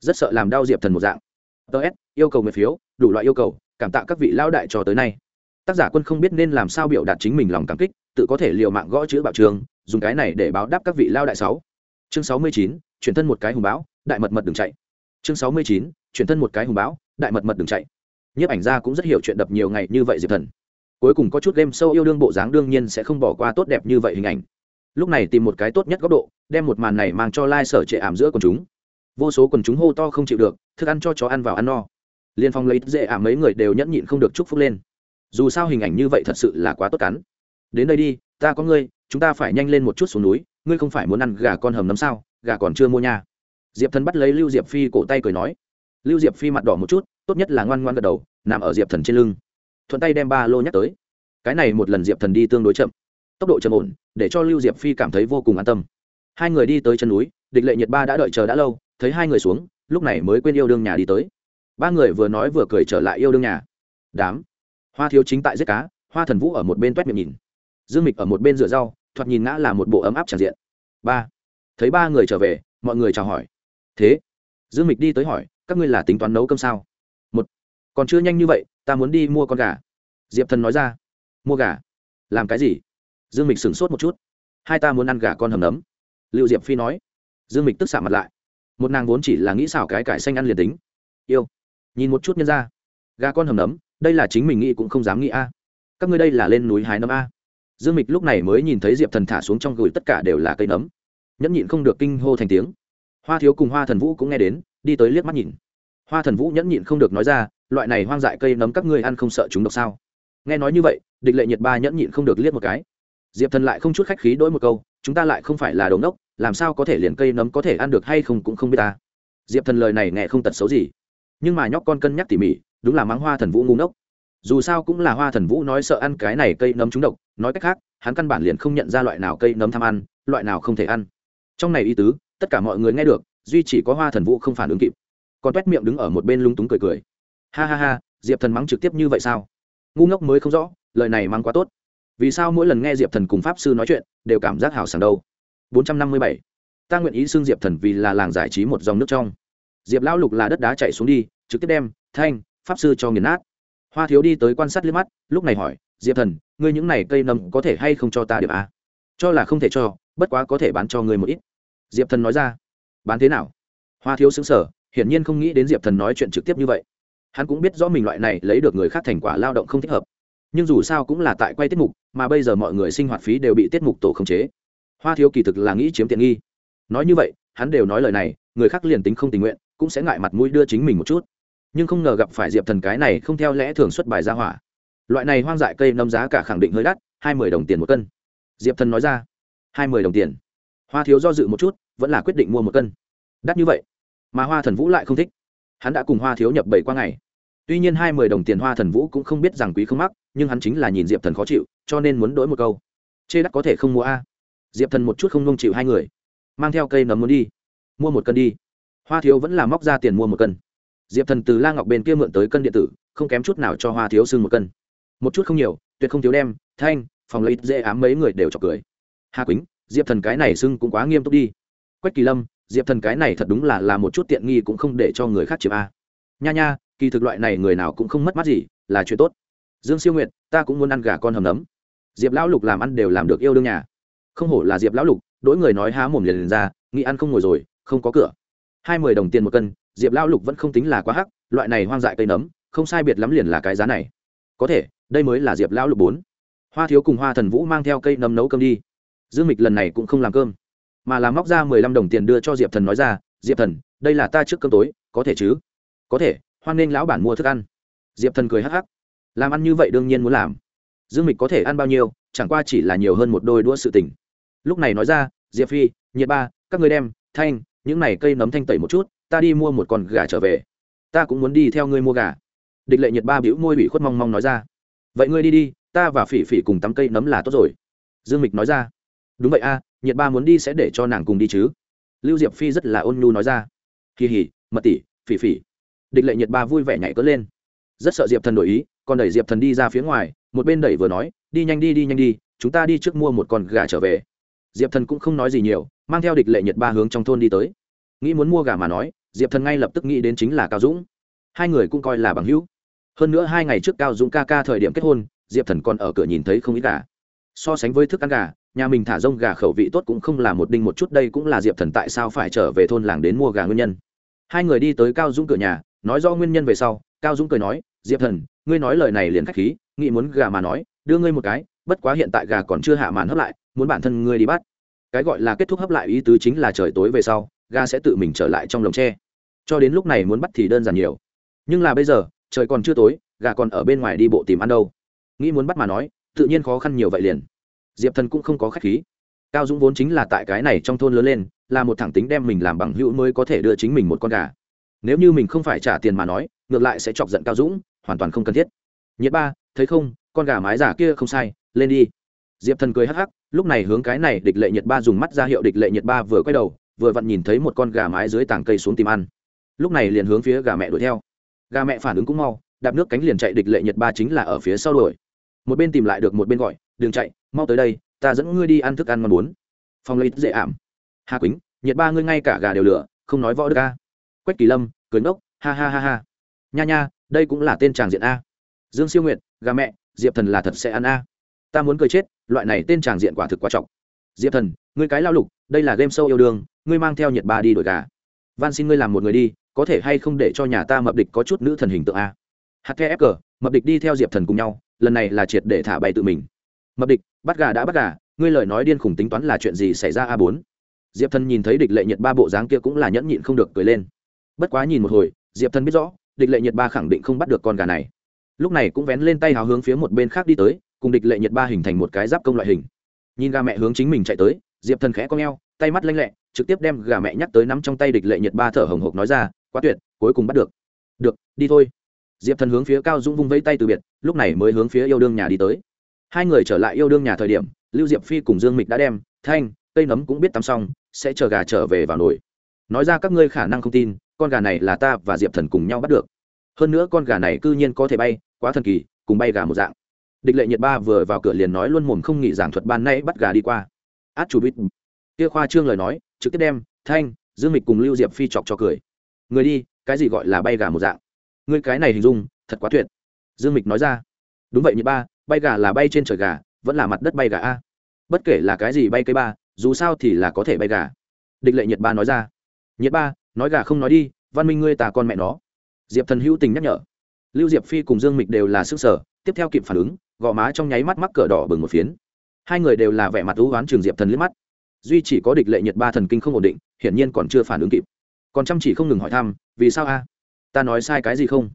rất sợ làm đau diệp thần một dạng. Ts yêu cầu người phiếu, đủ loại yêu cầu, cảm tạ các vị lao đại cho tới nay. Tác giả quân không biết nên làm sao biểu đạt chính mình lòng cảm kích, tự có thể liều mạng gõ chữ bảo trường, dùng cái này để báo đáp các vị lao đại sáu. Chương sáu mươi chín, chuyển thân một cái hùng báo đại mật mật đừng chạy. Chương sáu mươi chín, chuyển thân một cái hùng báo đại mật mật đừng chạy. Nhiếp ảnh gia cũng rất hiểu chuyện đập nhiều ngày như vậy diệp thần. Cuối cùng có chút game sâu yêu đương bộ dáng đương nhiên sẽ không bỏ qua tốt đẹp như vậy hình ảnh. Lúc này tìm một cái tốt nhất góc độ, đem một màn này mang cho lai、like、sở trệ ảm giữa quần chúng vô số quần chúng hô to không chịu được, thức ăn cho chó ăn vào ăn no. Liên phong lấy dễ à mấy người đều nhẫn nhịn không được chúc phúc lên. Dù sao hình ảnh như vậy thật sự là quá tốt cắn. Đến đây đi, ta có ngươi, chúng ta phải nhanh lên một chút xuống núi, ngươi không phải muốn ăn gà con hầm nấm sao, gà còn chưa mua nha. Diệp thần bắt lấy lưu diệp phi cổ tay cười nói. Lưu diệp phi mặt đỏ một chút, tốt nhất là ngoan ngoan gật đầu, nằm ở diệp thần trên lưng. Thuận tay đem ba lô nhắc tới. Cái này một lần diệp thần đi tương đối chậm. Tốc độ chậm ổn, để cho lưu diệp phi cảm thấy vô cùng an tâm. Hai người đi tới chân núi, địch lệ nhiệt ba đã đợi chờ đã lâu thấy hai người xuống, lúc này mới quên yêu đương nhà đi tới. Ba người vừa nói vừa cười trở lại yêu đương nhà. Đám. Hoa thiếu chính tại giết cá, hoa thần vũ ở một bên t u é t miệng nhìn. Dương mịch ở một bên rửa rau, thoạt nhìn ngã là một bộ ấm áp tràn diện. Ba. Thấy ba người trở về, mọi người chào hỏi. Thế. Dương mịch đi tới hỏi, các ngươi là tính toán nấu cơm sao? Một. Còn chưa nhanh như vậy, ta muốn đi mua con gà. Diệp thần nói ra. Mua gà. Làm cái gì? Dương mịch sửng sốt một chút. Hai ta muốn ăn gà con hầm nấm. Liệu diệp phi nói. Dương mịch tức xạ mặt lại một nàng vốn chỉ là nghĩ xảo cái cải xanh ăn liền tính. Yêu. Nhìn một chút nhân ra gà con hầm nấm, đây là chính mình nghĩ cũng không dám nghĩ a. Các ngươi đây là lên núi hái nấm a. Dương mịch lúc này mới nhìn thấy diệp thần thả xuống trong gửi tất cả đều là cây nấm. Nhẫn nhịn không được kinh hô thành tiếng. Hoa thiếu cùng hoa thần vũ cũng nghe đến, đi tới liếc mắt nhìn. Hoa thần vũ nhẫn nhịn không được nói ra, loại này hoang dại cây nấm các ngươi ăn không sợ chúng độc sao? Nghe nói như vậy, địch lệ nhiệt ba nhẫn nhịn không được liếc một cái. Diệp thần lại không chút khách khí đ ố i một câu, chúng ta lại không phải là đống đốc làm sao có thể liền cây nấm có thể ăn được hay không cũng không biết ta. Diệp thần lời này nghe không tật xấu gì. Nhưng mà nhóc con cân nhắc tỉ mỉ, đúng là mắng hoa thần vũ ngu ngốc. Dù sao cũng là hoa thần vũ nói sợ ăn cái này cây nấm trúng độc, nói cách khác, hắn căn bản liền không nhận ra loại nào cây nấm tham ăn, loại nào không thể ăn. Trong này y tứ, tất cả mọi người nghe được, duy chỉ có hoa thần vũ không phản ứng kịp. Còn t t miệng đứng ở một bên lung túng cười cười. Ha ha ha, diệp thần mắng trực tiếp như vậy sao? Ngu ngốc mới không rõ, lời này mắng quá tốt. Vì sao mỗi lần nghe diệp thần cùng pháp sư nói chuyện, đều cảm giác hào sảng đâu? 457. ta nguyện ý xưng diệp thần vì là làng giải trí một dòng nước trong. Diệp lão lục là đất đá chạy xuống đi, trực tiếp đem, thanh, pháp sư cho nghiền nát. Hoa thiếu đi tới quan sát liếc mắt, lúc này hỏi, diệp thần, ngươi những này cây nấm có thể hay không cho ta điểm a? Cho là không thể cho, bất quá có thể bán cho ngươi một ít. Diệp thần nói ra. Bán thế nào? Hoa thiếu xứng sở hiển nhiên không nghĩ đến diệp thần nói chuyện trực tiếp như vậy. Hắn cũng biết rõ mình loại này lấy được người khác thành quả lao động không thích hợp. Nhưng dù sao cũng là tại quay tiết mục, mà bây giờ mọi người sinh hoạt phí đều bị tiết mục tổ khống chế hoa thiếu kỳ thực là nghĩ chiếm tiện nghi. Nói như vậy, hắn đều nói lời này, người khác liền tính không tình nguyện, cũng sẽ ngại mặt mũi đưa chính mình một chút. Nhưng không ngờ gặp phải diệp thần cái này không theo lẽ thường xuất bài ra hỏa. Loại này hoang dại cây nâm giá cả khẳng định hơi đắt, hai mươi đồng tiền một cân. Diệp thần nói ra, hai mươi đồng tiền. Hoa thiếu do dự một chút, vẫn là quyết định mua một cân. Đắt như vậy, mà hoa thần vũ lại không thích. Hắn đã cùng hoa thiếu nhập bảy qua ngày. Tuy nhiên hai mươi đồng tiền hoa thần vũ cũng không biết rằng quý không mắc, nhưng hắn chính là nhìn diệp thần khó chịu, cho nên muốn đổi một câu. Chê đắt có thể không mua a diệp thần một chút không nông chịu hai người. Mang theo cây nấm muốn đi. Mua một cân đi. Hoa thiếu vẫn là móc ra tiền mua một cân. Diệp thần từ la ngọc bên kia mượn tới cân điện tử không kém chút nào cho hoa thiếu xưng một cân. Một chút không nhiều tuyệt không thiếu đem thanh phòng lấy dễ ám mấy người đều chọc cười. Hà quýnh diệp thần cái này xưng cũng quá nghiêm túc đi. Quách kỳ lâm diệp thần cái này thật đúng là là một chút tiện nghi cũng không để cho người khác chiếm a. Nha nha kỳ thực loại này người nào cũng không mất mát gì là chuyện tốt. Dương siêu Nguyệt, ta cũng muốn ăn gà con hầm nấm. Diệp lão lục làm ăn đều làm được yêu đương nhà không hổ là diệp lão lục đỗi người nói há mồm liền liền ra, nghĩ ăn không ngồi rồi, không có cửa. Hai mươi đồng tiền một cân, diệp lão lục vẫn không tính là quá hắc, loại này hoang dại cây nấm, không sai biệt lắm liền là cái giá này. Có thể, đây mới là diệp lão lục bốn. Hoa thiếu cùng hoa thần vũ mang theo cây nấm nấu cơm đi. Dương mịch lần này cũng không làm cơm, mà làm móc ra mười lăm đồng tiền đưa cho diệp thần nói ra, diệp thần, đây là ta trước cơm tối, có thể chứ? Có thể, hoan nghênh lão bản mua thức ăn. Diệp thần cười hắc hắc. Làm ăn như vậy đương nhiên muốn làm. Dương mịch có thể ăn bao nhiêu, chẳng qua chỉ là nhiều hơn một đôi đũa sự tình lúc này nói ra, diệp phi, nhiệt ba, các người đem, thanh, những này cây nấm thanh tẩy một chút, ta đi mua một con gà trở về. Ta cũng muốn đi theo ngươi mua gà. Địch lệ nhiệt ba bĩu môi bị khuất mong mong nói ra, vậy ngươi đi đi, ta và phỉ phỉ cùng tắm cây nấm là tốt rồi. Dương mịch nói ra, đúng vậy a, nhiệt ba muốn đi sẽ để cho nàng cùng đi chứ. Lưu diệp phi rất là ôn nhu nói ra, kỳ hỉ, mật tỷ, phỉ phỉ. Địch lệ nhiệt ba vui vẻ nhảy cất lên, rất sợ diệp thần đổi ý, còn đẩy diệp thần đi ra phía ngoài, một bên đẩy vừa nói, đi nhanh đi đi nhanh đi, chúng ta đi trước mua một con gà trở về diệp thần cũng không nói gì nhiều, mang theo địch lệ nhiệt ba hướng trong thôn đi tới. Nghĩ muốn mua gà mà nói, diệp thần ngay lập tức nghĩ đến chính là cao dũng. Hai người cũng coi là bằng hữu. Hơn nữa hai ngày trước cao dũng ca ca thời điểm kết hôn, diệp thần còn ở cửa nhìn thấy không ít gà. So sánh với thức ăn gà, nhà mình thả rông gà khẩu vị tốt cũng không là một đinh một chút, đây cũng là diệp thần tại sao phải trở về thôn làng đến mua gà nguyên nhân. Hai người đi tới cao dũng cửa nhà, nói do nguyên nhân về sau, cao dũng cười nói, diệp thần, ngươi nói lời này liền k h á c h khí, nghĩ muốn gà mà nói, đưa ngươi một cái, bất quá hiện tại gà còn chưa hạ màn hấp lại muốn bản thân ngươi đi bắt. Cái gọi là kết thúc hấp lại ý tứ chính là trời tối về sau gà sẽ tự mình trở lại trong lồng tre. Cho đến lúc này muốn bắt thì đơn giản nhiều. Nhưng là bây giờ, trời còn chưa tối, gà còn ở bên ngoài đi bộ tìm ăn đâu. Nghĩ muốn bắt mà nói, tự nhiên khó khăn nhiều vậy liền. Diệp thần cũng không có k h á c h khí. Cao dũng vốn chính là tại cái này trong thôn lớn lên, là một thẳng tính đem mình làm bằng hữu mới có thể đưa chính mình một con gà. Nếu như mình không phải trả tiền mà nói, ngược lại sẽ chọc giận cao dũng, hoàn toàn không cần thiết. Nhiệt ba, thấy không, con gà mái giả kia không sai, lên đi. Diệp thần cười hắc hắc lúc này hướng cái này địch lệ nhiệt ba dùng mắt ra hiệu địch lệ nhiệt ba vừa quay đầu, vừa vặn nhìn thấy một con gà mái dưới tảng cây xuống tìm ăn. Lúc này liền hướng phía gà mẹ đuổi theo. Gà mẹ phản ứng cũng mau, đạp nước cánh liền chạy địch lệ nhiệt ba chính là ở phía sau đuổi. Một bên tìm lại được một bên gọi, đừng chạy, mau tới đây, ta dẫn ngươi đi ăn thức ăn ngon muốn. Phong lấy dễ ảm. Hà quýnh nhiệt ba ngươi ngay cả gà đều lửa, không nói võ được a. Quách kỳ lâm, cười ngốc, ha ha ha ha. Nha nha, đây cũng là tên tràng diện a. Dương siêu nguyện gà mẹ, diệp thần là thật sẽ ăn a ta muốn cười chết, loại này tên tràng diện quả thực quá trọng. Diệp thần, ngươi cái lao lục, đây là game sâu yêu đương, ngươi mang theo nhiệt ba đi đổi gà. Van xin ngươi làm một người đi, có thể hay không để cho nhà ta mập địch có chút nữ thần hình tượng a? Htfg mập địch đi theo diệp thần cùng nhau, lần này là triệt để thả bay tự mình. Mập địch, bắt gà đã bắt gà, ngươi lời nói điên khủng tính toán là chuyện gì xảy ra a bốn? Diệp thần nhìn thấy địch lệ nhiệt ba bộ dáng kia cũng là nhẫn nhịn không được cười lên. Bất quá nhìn một hồi, diệp thần biết rõ, địch lệ nhiệt ba khẳng định không bắt được con gà này. Lúc này cũng vén lên tay hào hướng phía một bên khác đi tới cùng địch lệ nhiệt ba hình thành một cái giáp công loại hình. Nhìn gà mẹ hướng chính mình chạy tới, diệp thần khẽ con g tay mắt lanh lẹ, trực tiếp đem gà mẹ nhắc tới nắm trong tay địch lệ nhiệt ba thở hồng hộc nói ra, quá tuyệt, cuối cùng bắt được. Được, đi thôi. Diệp thần hướng phía cao dũng vung vẫy tay từ biệt, lúc này mới hướng phía yêu đương nhà đi tới. Hai người trở lại yêu đương nhà thời điểm, lưu diệp phi cùng dương mịch đã đem, thanh, cây nấm cũng biết tắm xong, sẽ chờ gà trở về vào nồi. Nói ra các ngươi khả năng không tin, con gà này là ta và diệp thần cùng nhau bắt được. Hơn nữa con gà này c ư nhiên có thể bay, quá thần kỳ, cùng bay gà một dạng địch lệ nhiệt ba vừa vào cửa liền nói luôn mồm không nghỉ giảng thuật ban nay bắt gà đi qua. Át chủ bít. Kia khoa trương lời nói, trực tiếp đem, thanh, dương mịch cùng lưu diệp phi chọc cho cười. Người đi, cái gì gọi là bay gà một dạng? Ngươi cái này hình dung, thật quá tuyệt. Dương mịch nói ra. Đúng vậy nhiệt ba, bay gà là bay trên trời gà, vẫn là mặt đất bay gà a? Bất kể là cái gì bay cây ba, dù sao thì là có thể bay gà. Địch lệ nhiệt ba nói ra. Nhiệt ba, nói gà không nói đi, văn minh ngươi tà con mẹ nó. Diệp thần hữu tình nhắc nhở. Lưu diệp phi cùng dương mịch đều là sức sở tiếp theo kịp phản ứng, gò má trong nháy mắt mắc cờ đỏ bừng một phiến. Hai người đều là vẻ mặt thú oán trường diệp thần liếc mắt. Duy chỉ có địch lệ nhiệt ba thần kinh không ổn định, hiển nhiên còn chưa phản ứng kịp. Còn chăm chỉ không ngừng hỏi thăm, vì sao a? Ta nói sai cái gì không?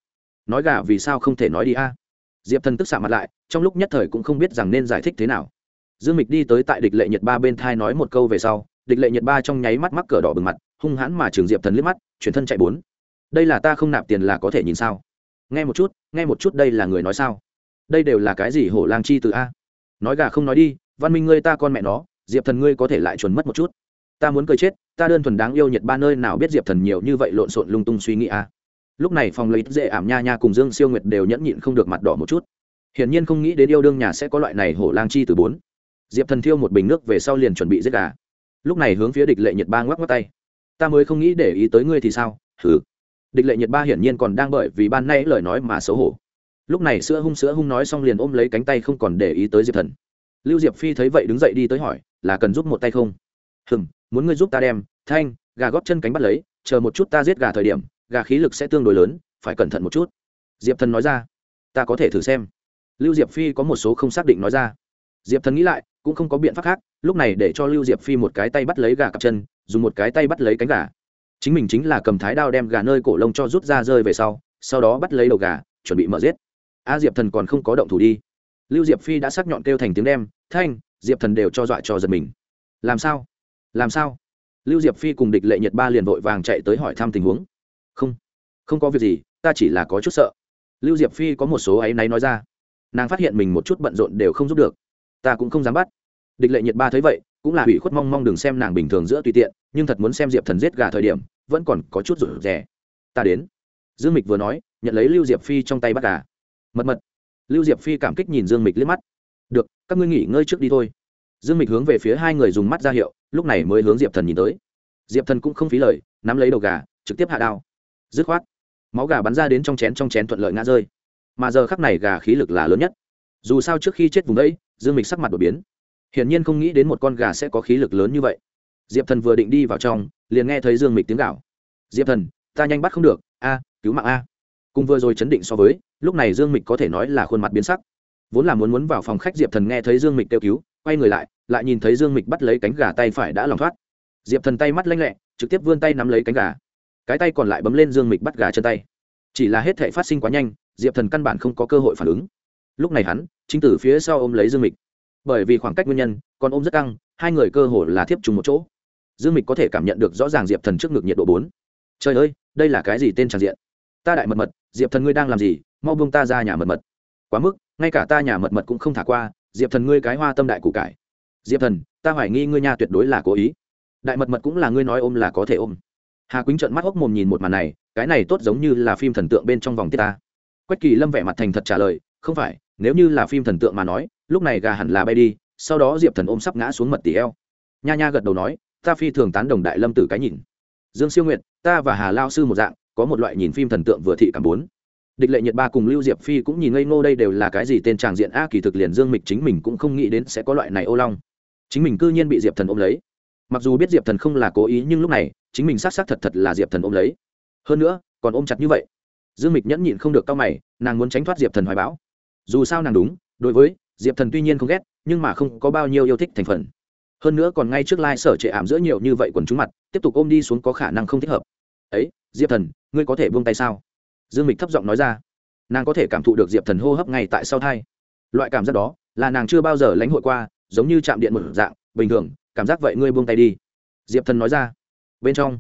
Nói gà vì sao không thể nói đi a? Diệp thần tức xạ mặt lại, trong lúc nhất thời cũng không biết rằng nên giải thích thế nào. Dương mịch đi tới tại địch lệ nhiệt ba bên thai nói một câu về sau, địch lệ nhiệt ba trong nháy mắt mắc cờ đỏ bừng mặt, hung hãn mà trường diệp thần liếc mắt, chuyển thân chạy bốn. Đây là ta không nạp tiền là có thể nhìn sao? Nghe một chút, nghe một chút đây là người nói sao? Đây đều là cái gì hổ lang chi từ a? Nói gà không nói đi, văn minh ngươi ta con mẹ nó, diệp thần ngươi có thể lại chuẩn mất một chút. Ta muốn cười chết, ta đơn thuần đáng yêu nhiệt ba nơi nào biết diệp thần nhiều như vậy lộn xộn lung tung suy nghĩ a? Lúc này phòng lấy dễ ảm nha nha cùng dương siêu nguyệt đều nhẫn nhịn không được mặt đỏ một chút. Hiển nhiên không nghĩ đến yêu đương nhà sẽ có loại này hổ lang chi từ bốn. Diệp thần thiêu một bình nước về sau liền chuẩn bị giết gà. Lúc này hướng phía địch lệ nhiệt ba ngoắc ngoắc tay. Ta mới không nghĩ để ý tới ngươi thì sao? Hừ. Địch lệ nhiệt ba hiển nhiên còn đang bởi vì ban nay lời nói mà xấu hổ lúc này sữa hung sữa hung nói xong liền ôm lấy cánh tay không còn để ý tới diệp thần. Lưu diệp phi thấy vậy đứng dậy đi tới hỏi, là cần giúp một tay không? Hừng muốn ngươi giúp ta đem, thanh, gà góp chân cánh bắt lấy, chờ một chút ta giết gà thời điểm, gà khí lực sẽ tương đối lớn, phải cẩn thận một chút. Diệp thần nói ra, ta có thể thử xem. Lưu diệp phi có một số không xác định nói ra. Diệp thần nghĩ lại, cũng không có biện pháp khác, lúc này để cho lưu diệp phi một cái tay bắt lấy gà cặp chân, dùng một cái tay bắt lấy cánh gà. Chính mình chính là cầm thái đao đem gà nơi cổ lông cho rút ra rơi về sau sau đó bắt lấy đầu gà, chuẩn bị mở giết a diệp thần còn không có động thủ đi. Lưu diệp phi đã sắc nhọn kêu thành tiếng đem, thanh, diệp thần đều cho dọa cho giật mình. Làm sao? Làm sao? Lưu diệp phi cùng địch lệ nhiệt ba liền vội vàng chạy tới hỏi thăm tình huống. Không không có việc gì, ta chỉ là có chút sợ. Lưu diệp phi có một số áy náy nói ra. Nàng phát hiện mình một chút bận rộn đều không giúp được. Ta cũng không dám bắt. Địch lệ nhiệt ba thấy vậy, cũng là hủy khuất mong mong đừng xem nàng bình thường giữa tùy tiện, nhưng thật muốn xem diệp thần giết gà thời điểm, vẫn còn có chút rủ rẻ ta đến. Dương mịch vừa nói, nhận lấy lưu diệp phi trong tay bắt gà mật mật. Lưu diệp phi cảm kích nhìn dương mịch liếc mắt. Được, các ngươi nghỉ ngơi trước đi thôi. Dương mịch hướng về phía hai người dùng mắt ra hiệu, lúc này mới hướng diệp thần nhìn tới. Diệp thần cũng không phí lời, nắm lấy đầu gà, trực tiếp hạ đao. Dứt khoát, máu gà bắn ra đến trong chén trong chén thuận lợi ngã rơi. Mà giờ khắc này gà khí lực là lớn nhất. Dù sao trước khi chết vùng đấy, dương mịch sắc mặt đột biến. Hiển nhiên không nghĩ đến một con gà sẽ có khí lực lớn như vậy. Diệp thần vừa định đi vào trong, liền nghe thấy dương mịch tiếng gạo diệp thần, ta nhanh bắt không được. A, cứu mạng a. Cùng vừa rồi chấn định so với lúc này dương mịch có thể nói là khuôn mặt biến sắc. Vốn là muốn muốn vào phòng khách diệp thần nghe thấy dương mịch kêu cứu, quay người lại lại nhìn thấy dương mịch bắt lấy cánh gà tay phải đã lòng thoát. Diệp thần tay mắt lanh lẹ, trực tiếp vươn tay nắm lấy cánh gà. Cái tay còn lại bấm lên dương mịch bắt gà chân tay. Chỉ là hết thể phát sinh quá nhanh, diệp thần căn bản không có cơ hội phản ứng. Lúc này hắn, chính từ phía sau ôm lấy dương mịch. Bởi vì khoảng cách nguyên nhân, còn ôm rất căng, hai người cơ hồ là thiếp trùng một chỗ. Dương mịch có thể cảm nhận được rõ ràng diệp thần trước ngực nhiệt độ bốn. Trời ơi, đây là cái gì tên tràn diện? Ta đại mật mật, diệp thần ngươi đang làm gì? Mau buông ta ra nhà mật mật. Quá mức ngay cả ta nhà mật mật cũng không thả qua diệp thần ngươi cái hoa tâm đại củ cải. Diệp thần ta hoài nghi ngươi nhà tuyệt đối là cố ý. Đại mật mật cũng là ngươi nói ôm là có thể ôm. Hà quýnh trợn mắt hốc mồm nhìn một màn này cái này tốt giống như là phim thần tượng bên trong vòng tiết ta. Quách kỳ lâm vẻ mặt thành thật trả lời không phải nếu như là phim thần tượng mà nói lúc này gà hẳn là bay đi sau đó diệp thần ôm sắp ngã xuống mật tỷ eo. Nha nha gật đầu nói ta phi thường tán đồng đại lâm tử cái nhìn. Dương siêu Nguyệt, ta và hà lao sư một dạng có một loại nhìn phim thần tượng vừa thị cảm bốn địch lệ nhiệt ba cùng lưu diệp phi cũng nhìn ngây ngô đây đều là cái gì tên tràng diện a, kỳ thực liền dương mịch chính mình cũng không nghĩ đến sẽ có loại này ô long. Chính mình cư nhiên bị diệp thần ôm lấy. Mặc dù biết diệp thần không là cố ý, nhưng lúc này, chính mình xác xác thật thật là diệp thần ôm lấy. Hơn nữa, còn ôm chặt như vậy. Dương mịch nhẫn nhịn không được cao mày, nàng muốn tránh thoát diệp thần hoài bão. Dù sao nàng đúng, đối với diệp thần tuy nhiên không ghét, nhưng mà không có bao nhiêu yêu thích thành phần. Hơn nữa còn ngay trước lai、like、sở trệ ảm giữa nhiều như vậy quần chúng mặt, tiếp tục ôm đi xuống có khả năng không thích hợp. Ấy, diệp thần, ngươi có thể buông tay sao? Dương mịch thấp giọng nói ra. Nàng có thể cảm thụ được diệp thần hô hấp ngay tại sau thai. Loại cảm giác đó là nàng chưa bao giờ lãnh hội qua giống như chạm điện một dạng bình thường cảm giác vậy ngươi buông tay đi. Diệp thần nói ra. Bên trong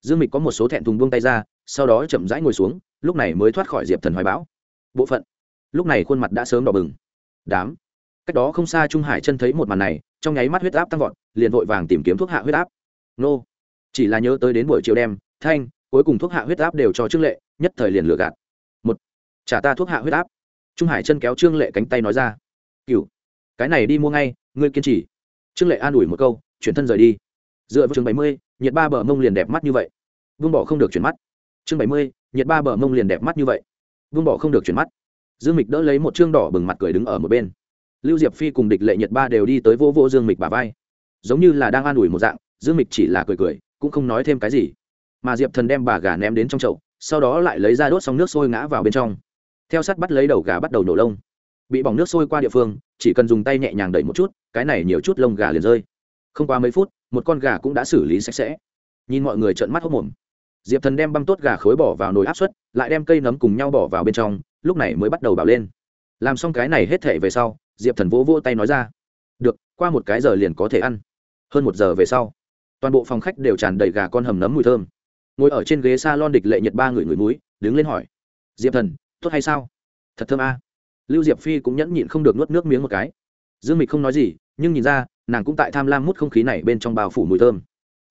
dương mịch có một số thẹn thùng buông tay ra sau đó chậm rãi ngồi xuống lúc này mới thoát khỏi diệp thần hoài bão. Bộ phận. Lúc này khuôn mặt đã sớm đỏ bừng. Đám. Cách đó không xa trung hải chân thấy một màn này trong nháy mắt huyết áp tăng vọt liền vội vàng tìm kiếm thuốc hạ huyết áp. Nô. Chỉ là nhớ tới đến buổi chiều đêm, thanh cuối cùng thuốc hạ huyết áp đều cho trương lệ nhất thời liền lừa gạt. Một, trả ta thuốc hạ huyết áp. Trung hải chân kéo trương lệ cánh tay nói ra. Cựu cái này đi mua ngay, ngươi kiên trì. Trương lệ an ủi một câu, chuyển thân rời đi. Dựa vào chương bảy mươi, nhiệt ba bờ mông liền đẹp mắt như vậy. Vương bỏ không được chuyển mắt. Chương bảy mươi, nhiệt ba bờ mông liền đẹp mắt như vậy. Vương bỏ không được chuyển mắt. Dương mịch đỡ lấy một chương đỏ bừng mặt cười đứng ở một bên. Lưu diệp phi cùng địch lệ nhiệt ba đều đi tới vô vô dương mịch bà vai. Giống như là đang an ủi một dạng, dương mịch chỉ là cười cười, cũng không nói thêm cái gì. Mà diệp thần đem bà gà ném đến trong chậu sau đó lại lấy ra đốt xong nước sôi ngã vào bên trong. Theo sắt bắt lấy đầu gà bắt đầu nổ lông. Bị bỏng nước sôi qua địa phương, chỉ cần dùng tay nhẹ nhàng đẩy một chút, cái này nhiều chút lông gà liền rơi. Không qua mấy phút, một con gà cũng đã xử lý sạch sẽ. Nhìn mọi người trợn mắt hốc mồm diệp thần đem băm tốt gà khối bỏ vào nồi áp suất, lại đem cây nấm cùng nhau bỏ vào bên trong, lúc này mới bắt đầu bảo lên. Làm xong cái này hết thể về sau, diệp thần vỗ vỗ tay nói ra, được, qua một cái giờ liền có thể ăn. Hơn một giờ về sau, toàn bộ phòng khách đều tràn đầy gà con hầm nấm mùi thơm ngồi ở trên ghế s a lon địch lệ nhật ba người người núi đứng lên hỏi. Diệp thần, tốt hay sao? Thật thơm a. Lưu diệp phi cũng nhẫn nhịn không được nuốt nước miếng một cái. Dương mịch không nói gì, nhưng nhìn ra, nàng cũng tại tham lam mút không khí này bên trong bao phủ mùi thơm.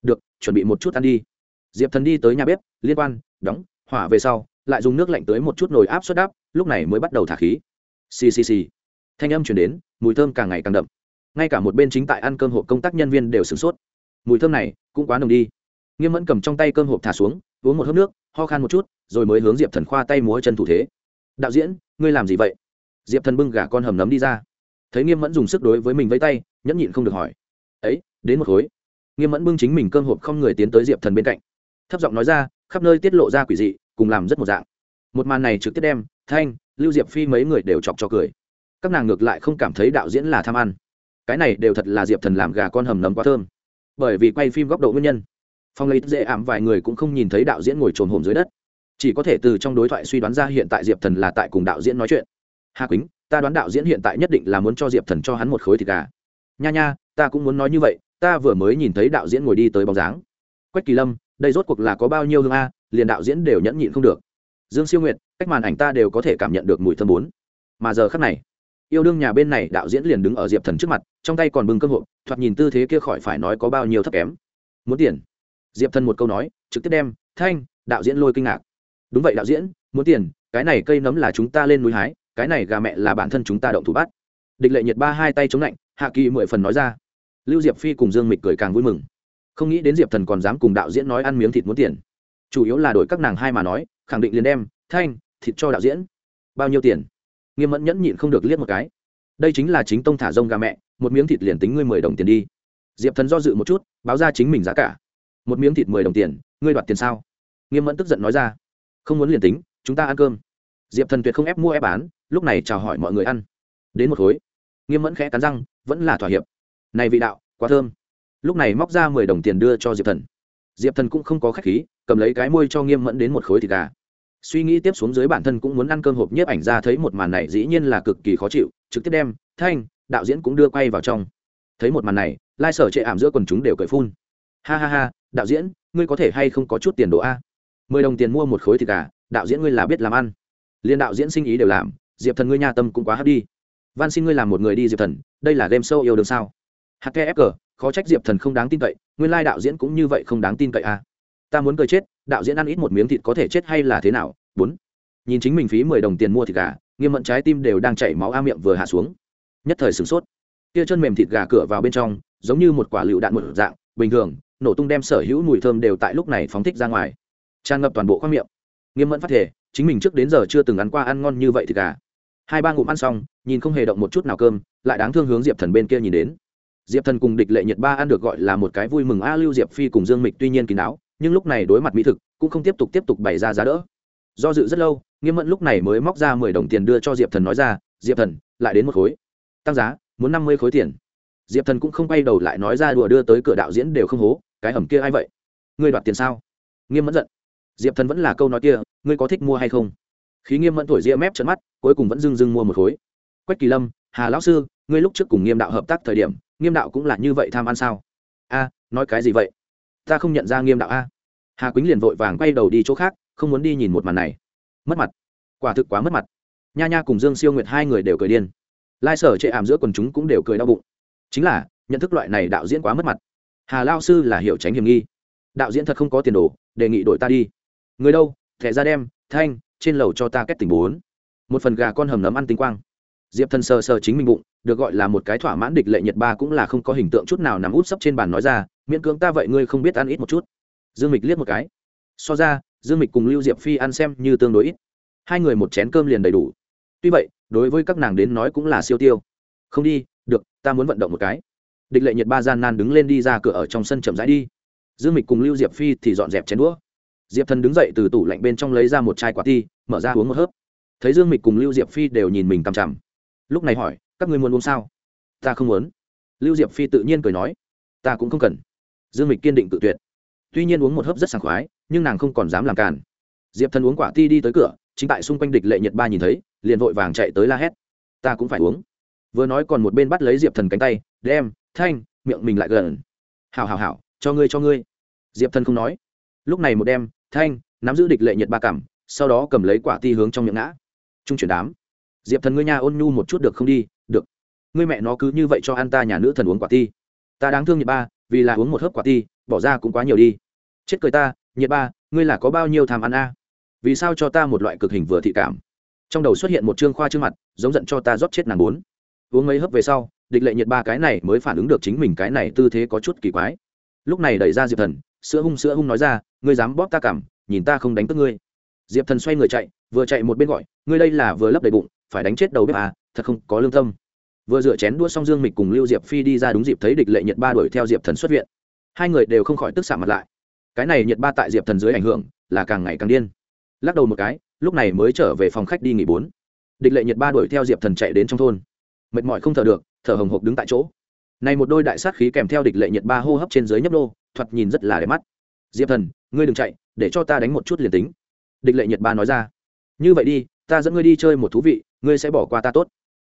Được, chuẩn bị một chút ăn đi. Diệp thần đi tới nhà bếp, liên quan, đóng, hỏa về sau, lại dùng nước lạnh tới một chút nồi áp suất đáp, lúc này mới bắt đầu thả khí. Xì xì xì. Thanh âm chuyển đến, mùi thơm càng ngày càng đậm. Ngay cả một bên chính tại ăn cơm hộp công tác nhân viên đều sửng sốt. Mùi thơm này cũng quá nồng đi nghiêm mẫn cầm trong tay cơm hộp thả xuống, uống một hớp nước, ho khan một chút, rồi mới hướng diệp thần khoa tay múa chân thủ thế. Đạo diễn, ngươi làm gì vậy? Diệp thần bưng gà con hầm nấm đi ra. Thấy nghiêm mẫn dùng sức đối với mình với tay, nhẫn nhịn không được hỏi. Ấy, đến một khối. Nghiêm mẫn bưng chính mình cơm hộp không người tiến tới diệp thần bên cạnh. Thấp giọng nói ra, khắp nơi tiết lộ ra quỷ dị, cùng làm rất một dạng. Một màn này trực tiếp đem thanh, lưu diệp phi mấy người đều chọc cho cười. Các nàng ngược lại không cảm thấy đạo diễn là tham ăn. Cái này đều thật là diệp thần làm gà con hầm nấm quá thơm. Bởi vì quay phim góc độ nguyên nhân phong lấy dễ ảm vài người cũng không nhìn thấy đạo diễn ngồi trồn hồm dưới đất. Chỉ có thể từ trong đối thoại suy đoán ra hiện tại diệp thần là tại cùng đạo diễn nói chuyện. Hà quýnh, ta đoán đạo diễn hiện tại nhất định là muốn cho diệp thần cho hắn một khối thịt gà. Nha nha, ta cũng muốn nói như vậy, ta vừa mới nhìn thấy đạo diễn ngồi đi tới bóng dáng. Quách kỳ lâm, đây rốt cuộc là có bao nhiêu hương a, liền đạo diễn đều nhẫn nhịn không được. Dương siêu nguyệt, cách màn ảnh ta đều có thể cảm nhận được mùi thơm bốn. Mà giờ khắc này, yêu đương nhà bên này đạo diễn liền đứng ở diệp thần trước mặt, trong tay còn bưng cơ hội thoạt nhìn tư thế kia khỏi phải nói có bao nhiêu thấp kém. Muốn tiền diệp thần một câu nói, trực tiếp đem, thanh, đạo diễn lôi kinh ngạc. Đúng vậy đạo diễn, muốn tiền, cái này cây nấm là chúng ta lên núi hái, cái này gà mẹ là bản thân chúng ta động thủ bắt. Địch lệ nhiệt ba hai tay chống lạnh, hạ kỳ mười phần nói ra. Lưu diệp phi cùng dương mịch cười càng vui mừng. Không nghĩ đến diệp thần còn dám cùng đạo diễn nói ăn miếng thịt muốn tiền. Chủ yếu là đổi các nàng hai mà nói, khẳng định liền đem, thanh, thịt cho đạo diễn. Bao nhiêu tiền? Nghiêm mẫn nhẫn nhịn không được liếc một cái. Đây chính là chính tông thả rông gà mẹ, một miếng thịt liền tính ngươi mười đồng tiền đi. Diệp thần do dự một chút, báo ra chính mình giá cả một miếng thịt mười đồng tiền, ngươi đoạt tiền sao? Nghiêm mẫn tức giận nói ra. Không muốn liền tính, chúng ta ăn cơm. Diệp thần tuyệt không ép mua ép bán, lúc này chào hỏi mọi người ăn. Đến một khối. Nghiêm mẫn khẽ cắn răng, vẫn là thỏa hiệp. Này vị đạo, quá thơm. Lúc này móc ra mười đồng tiền đưa cho diệp thần. Diệp thần cũng không có k h á c h khí, cầm lấy cái môi cho nghiêm mẫn đến một khối thịt gà. Suy nghĩ tiếp xuống dưới bản thân cũng muốn ăn cơm hộp nhiếp ảnh ra thấy một màn này dĩ nhiên là cực kỳ khó chịu, trực tiếp đem, thanh, đạo diễn cũng đưa quay vào trong. Thấy một màn này, lai sở chệ ảm giữa quần chúng đều cởi phun ha ha ha, đạo diễn, ngươi có thể hay không có chút tiền đồ a? Mười đồng tiền mua một khối thịt gà, đạo diễn ngươi là biết làm ăn. Liên đạo diễn sinh ý đều làm, diệp thần ngươi nha tâm cũng quá hấp đi. Van xin ngươi làm một người đi, diệp thần, đây là game show yêu đương sao? Hkfg khó trách diệp thần không đáng tin cậy, nguyên lai đạo diễn cũng như vậy không đáng tin cậy à? Ta muốn cười chết, đạo diễn ăn ít một miếng thịt có thể chết hay là thế nào? Bốn. Nhìn chính mình phí mười đồng tiền mua thịt gà, nghiêm mận trái tim đều đang chảy máu a miệng vừa hạ xuống. Nhất thời sửng sốt. Kia chân mềm thịt gà cửa vào bên trong, giống như một quả lựu đạn một dạng, bình thường nổ tung đem sở hữu mùi thơm đều tại lúc này phóng thích ra ngoài. Tràn ngập toàn bộ khoang miệng. Nghiêm mẫn phát thể chính mình trước đến giờ chưa từng ăn qua ăn ngon như vậy thì cả. hai ba ngụm ăn xong, nhìn không hề động một chút nào cơm, lại đáng thương hướng diệp thần bên kia nhìn đến. Diệp thần cùng địch lệ nhiệt ba ăn được gọi là một cái vui mừng, a, lưu diệp phi cùng dương mịch tuy nhiên kín đáo, nhưng lúc này đối mặt mỹ thực, cũng không tiếp tục tiếp tục bày ra giá đỡ. Do dự rất lâu, nghiêm mẫn lúc này mới móc ra mười đồng tiền đưa cho diệp thần nói ra, diệp thần, lại đến một khối. Tăng giá, muốn năm mươi khối tiền diệp thần cũng không quay đầu lại nói ra đùa đưa tới cửa đạo diễn đều không hố, cái hầm kia ai vậy? Ngươi đoạt tiền sao? Nghiêm mẫn giận. Diệp thần vẫn là câu nói kia, ngươi có thích mua hay không? Khí nghiêm mẫn thổi ria mép trận mắt, cuối cùng vẫn dưng dưng mua một khối. Quách kỳ lâm, hà lão sư, ngươi lúc trước cùng nghiêm đạo hợp tác thời điểm, nghiêm đạo cũng là như vậy tham ăn sao? A, nói cái gì vậy? Ta không nhận ra nghiêm đạo a. Hà quýnh liền vội vàng quay đầu đi chỗ khác, không muốn đi nhìn một màn này. Mất mặt. Quả thực quá mất mặt. Nha nha cùng dương siêu nguyệt hai người đều cười điên. Lai sở chệ ảm giữa quần chúng cũng đều cười đau bụng chính là, nhận thức loại này đạo diễn quá mất mặt. Hà lao sư là hiểu tránh hiểm nghi. Đạo diễn thật không có tiền đồ, đề nghị đổi ta đi. Người đâu? Thẻ ra đem, thanh, trên lầu cho ta kết tình bốn. Một phần gà con hầm nấm ăn tinh quang. Diệp thần sờ sờ chính mình bụng, được gọi là một cái thỏa mãn địch lệ nhật ba cũng là không có hình tượng chút nào nằm út sấp trên bàn nói ra, miễn cưỡng ta vậy ngươi không biết ăn ít một chút. Dương mịch liếc một cái. So ra, dương mịch cùng lưu diệp phi ăn xem như tương đối ít. Hai người một chén cơm liền đầy đủ. Tuy vậy, đối với các nàng đến nói cũng là siêu tiêu không đi, được, ta muốn vận động một cái. Địch lệ nhiệt ba gian nan đứng lên đi ra cửa ở trong sân chậm rãi đi. Dương mịch cùng lưu diệp phi thì dọn dẹp chén đũa. Diệp thần đứng dậy từ tủ lạnh bên trong lấy ra một chai quả ti, mở ra uống một hớp. Thấy dương mịch cùng lưu diệp phi đều nhìn mình cằm chằm. Lúc này hỏi, các ngươi muốn uống sao? Ta không muốn. Lưu diệp phi tự nhiên cười nói, ta cũng không cần. Dương mịch kiên định tự tuyệt. Tuy nhiên uống một hớp rất sảng khoái, nhưng nàng không còn dám làm càn. Diệp thần uống quả ti đi tới cửa, chính tại xung quanh địch lệ nhật ba nhìn thấy, liền vội vàng chạy tới la hét, ta cũng phải uống vừa nói còn một bên bắt lấy diệp thần cánh tay đem thanh miệng mình lại gần hào hào hào cho ngươi cho ngươi diệp thần không nói lúc này một đem thanh nắm giữ địch lệ nhật ba cảm sau đó cầm lấy quả ti hướng trong miệng ngã trung chuyển đám diệp thần ngươi nhà ôn nhu một chút được không đi được ngươi mẹ nó cứ như vậy cho ăn ta nhà nữ thần uống quả ti ta đáng thương nhật ba vì là uống một hớp quả ti bỏ ra cũng quá nhiều đi chết cười ta nhật ba ngươi là có bao nhiêu tham ăn a vì sao cho ta một loại cực hình vừa thị cảm trong đầu xuất hiện một chương khoa trước mặt giống giận cho ta rót chết nàng bốn uống mấy hớp về sau, địch lệ nhiệt ba cái này mới phản ứng được chính mình cái này tư thế có chút kỳ quái. Lúc này đẩy ra diệp thần, sữa hung sữa hung nói ra, ngươi dám bóp ta cảm, nhìn ta không đánh tức ngươi. Diệp thần xoay người chạy, vừa chạy một bên gọi, ngươi đây là vừa lấp đầy bụng, phải đánh chết đầu bếp à thật không có lương tâm. Vừa dựa chén đua xong dương mịch cùng lưu diệp phi đi ra đúng dịp thấy địch lệ nhiệt ba đuổi theo diệp thần xuất viện. Hai người đều không khỏi tức xạ mặt lại. Cái này nhiệt ba tại diệp thần dưới ảnh hưởng, là càng ngày càng điên. Lắc đầu một cái, lúc này mới trở về phòng khách đi nghỉ bốn. Địch lệ nhiệt ba đuổi theo diệp thần chạy đến trong thôn mệt mỏi không thở được, thở hồng hộc đứng tại chỗ. Này một đôi đại sát khí kèm theo địch lệ nhiệt ba hô hấp trên dưới nhấp đô thoạt nhìn rất là đẹp mắt. Diệp thần, ngươi đừng chạy, để cho ta đánh một chút liền tính. Địch lệ nhiệt ba nói ra. Như vậy đi, ta dẫn ngươi đi chơi một thú vị, ngươi sẽ bỏ qua ta tốt.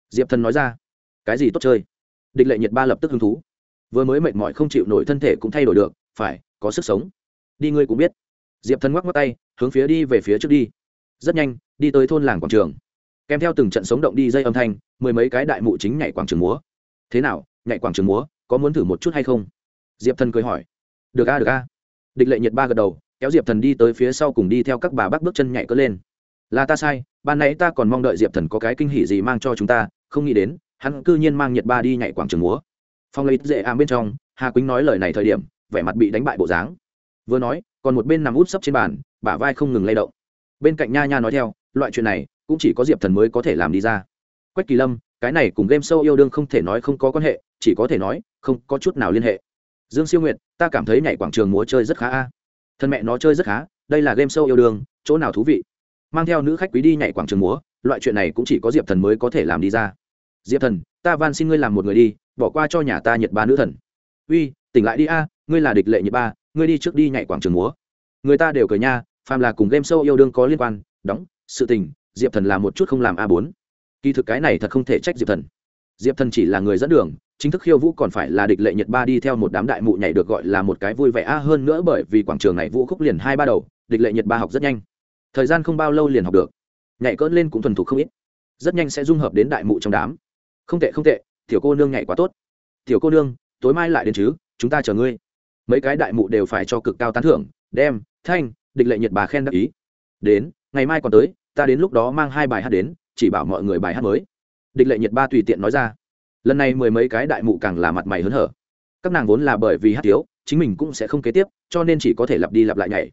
Diệp thần nói ra. Cái gì tốt chơi? Địch lệ nhiệt ba lập tức hứng thú. Vừa mới mệt mỏi không chịu nổi thân thể cũng thay đổi được, phải, có sức sống. Đi ngươi cũng biết. Diệp thần ngoắc ngoắc tay, hướng phía đi về phía trước đi. Rất nhanh, đi tới thôn làng quảng trường kèm theo từng trận sống động đi dây âm thanh, mười mấy cái đại mụ chính nhảy quảng trường múa. Thế nào, nhảy quảng trường múa, có muốn thử một chút hay không? Diệp thần cười hỏi. Được a được a. Địch lệ nhiệt ba gật đầu, kéo diệp thần đi tới phía sau cùng đi theo các bà bác bước chân nhảy cỡ lên. Là ta sai, ban nãy ta còn mong đợi diệp thần có cái kinh hỉ gì mang cho chúng ta, không nghĩ đến, hắn cư nhiên mang nhiệt ba đi nhảy quảng trường múa. Phong lấy dễ ảm bên trong, hà quýnh nói lời này thời điểm, vẻ mặt bị đánh bại bộ dáng. Vừa nói, còn một bên nằm út sấp trên bàn, bả vai không ngừng lay động. Bên cạnh nha nha nói theo, loại chuyện này cũng chỉ có diệp thần mới có thể làm đi ra. Quách kỳ lâm, cái này cùng game show yêu đương không thể nói không có quan hệ, chỉ có thể nói, không có chút nào liên hệ. Dương siêu nguyệt, ta cảm thấy nhảy quảng trường múa chơi rất khá a. Thân mẹ nó chơi rất khá, đây là game show yêu đương, chỗ nào thú vị. Mang theo nữ khách quý đi nhảy quảng trường múa, loại chuyện này cũng chỉ có diệp thần mới có thể làm đi ra. Diệp thần, ta van xin ngươi làm một người đi, bỏ qua cho nhà ta nhật ba nữ thần. Uy, tỉnh lại đi a, ngươi là địch lệ nhật ba, ngươi đi trước đi nhảy quảng trường múa. Người ta đều cười nha, phàm là cùng game show yêu đương có liên quan, đóng, sự tình diệp thần làm một chút không làm a bốn. Kỳ thực cái này thật không thể trách diệp thần. Diệp thần chỉ là người dẫn đường, chính thức khiêu vũ còn phải là địch lệ nhật ba đi theo một đám đại mụ nhảy được gọi là một cái vui vẻ a hơn nữa bởi vì quảng trường này vũ khúc liền hai ba đầu, địch lệ nhật ba học rất nhanh. Thời gian không bao lâu liền học được. Nhảy cỡn lên cũng thuần thục không ít. Rất nhanh sẽ dung hợp đến đại mụ trong đám. Không tệ không tệ, tiểu cô nương nhảy quá tốt. Tiểu cô nương, tối mai lại đến chứ, chúng ta chờ ngươi. Mấy cái đại mụ đều phải cho cực cao tán thưởng, đem, thanh, địch lệ nhật bà khen đắc ý. Đến, ngày mai còn tới ta đến lúc đó mang hai bài hát đến chỉ bảo mọi người bài hát mới. Địch lệ nhiệt ba tùy tiện nói ra. Lần này mười mấy cái đại mụ càng là mặt mày hớn hở. Các nàng vốn là bởi vì hát thiếu, chính mình cũng sẽ không kế tiếp cho nên chỉ có thể lặp đi lặp lại nhảy.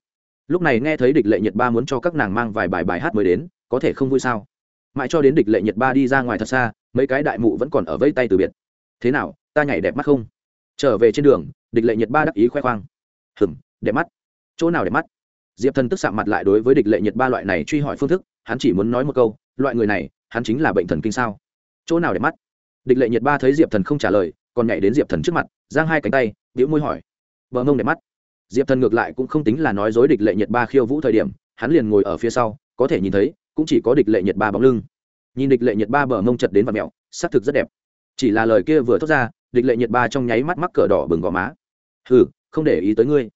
Lúc này nghe thấy địch lệ nhiệt ba muốn cho các nàng mang vài bài bài hát mới đến có thể không vui sao? Mãi cho đến địch lệ nhiệt ba đi ra ngoài thật xa mấy cái đại mụ vẫn còn ở vây tay từ biệt. Thế nào ta nhảy đẹp mắt không? Trở về trên đường địch lệ nhiệt ba đắc ý khoe khoang. Hừng đẹp mắt. Chỗ nào đẹp mắt? Diệp thần tức sạm mặt lại đối với địch lệ nhiệt ba loại này truy hỏi phương thức hắn chỉ muốn nói một câu, loại người này, hắn chính là bệnh thần kinh sao? Chỗ nào để mắt? Địch lệ Nhiệt ba thấy diệp thần không trả lời, còn nhảy đến diệp thần trước mặt, giang hai cánh tay biểu môi hỏi. Bờ mông đẹp mắt. Diệp thần ngược lại cũng không tính là nói dối địch lệ Nhiệt ba khiêu vũ thời điểm, hắn liền ngồi ở phía sau, có thể nhìn thấy, cũng chỉ có địch lệ Nhiệt ba bóng lưng. Nhìn địch lệ Nhiệt ba bờ mông chật đến và mẹo xác thực rất đẹp. Chỉ là lời kia vừa thốt ra, địch lệ Nhiệt ba trong nháy mắt mắc cỡ đỏ bừng gò má. Hừ, không để ý tới ngươi.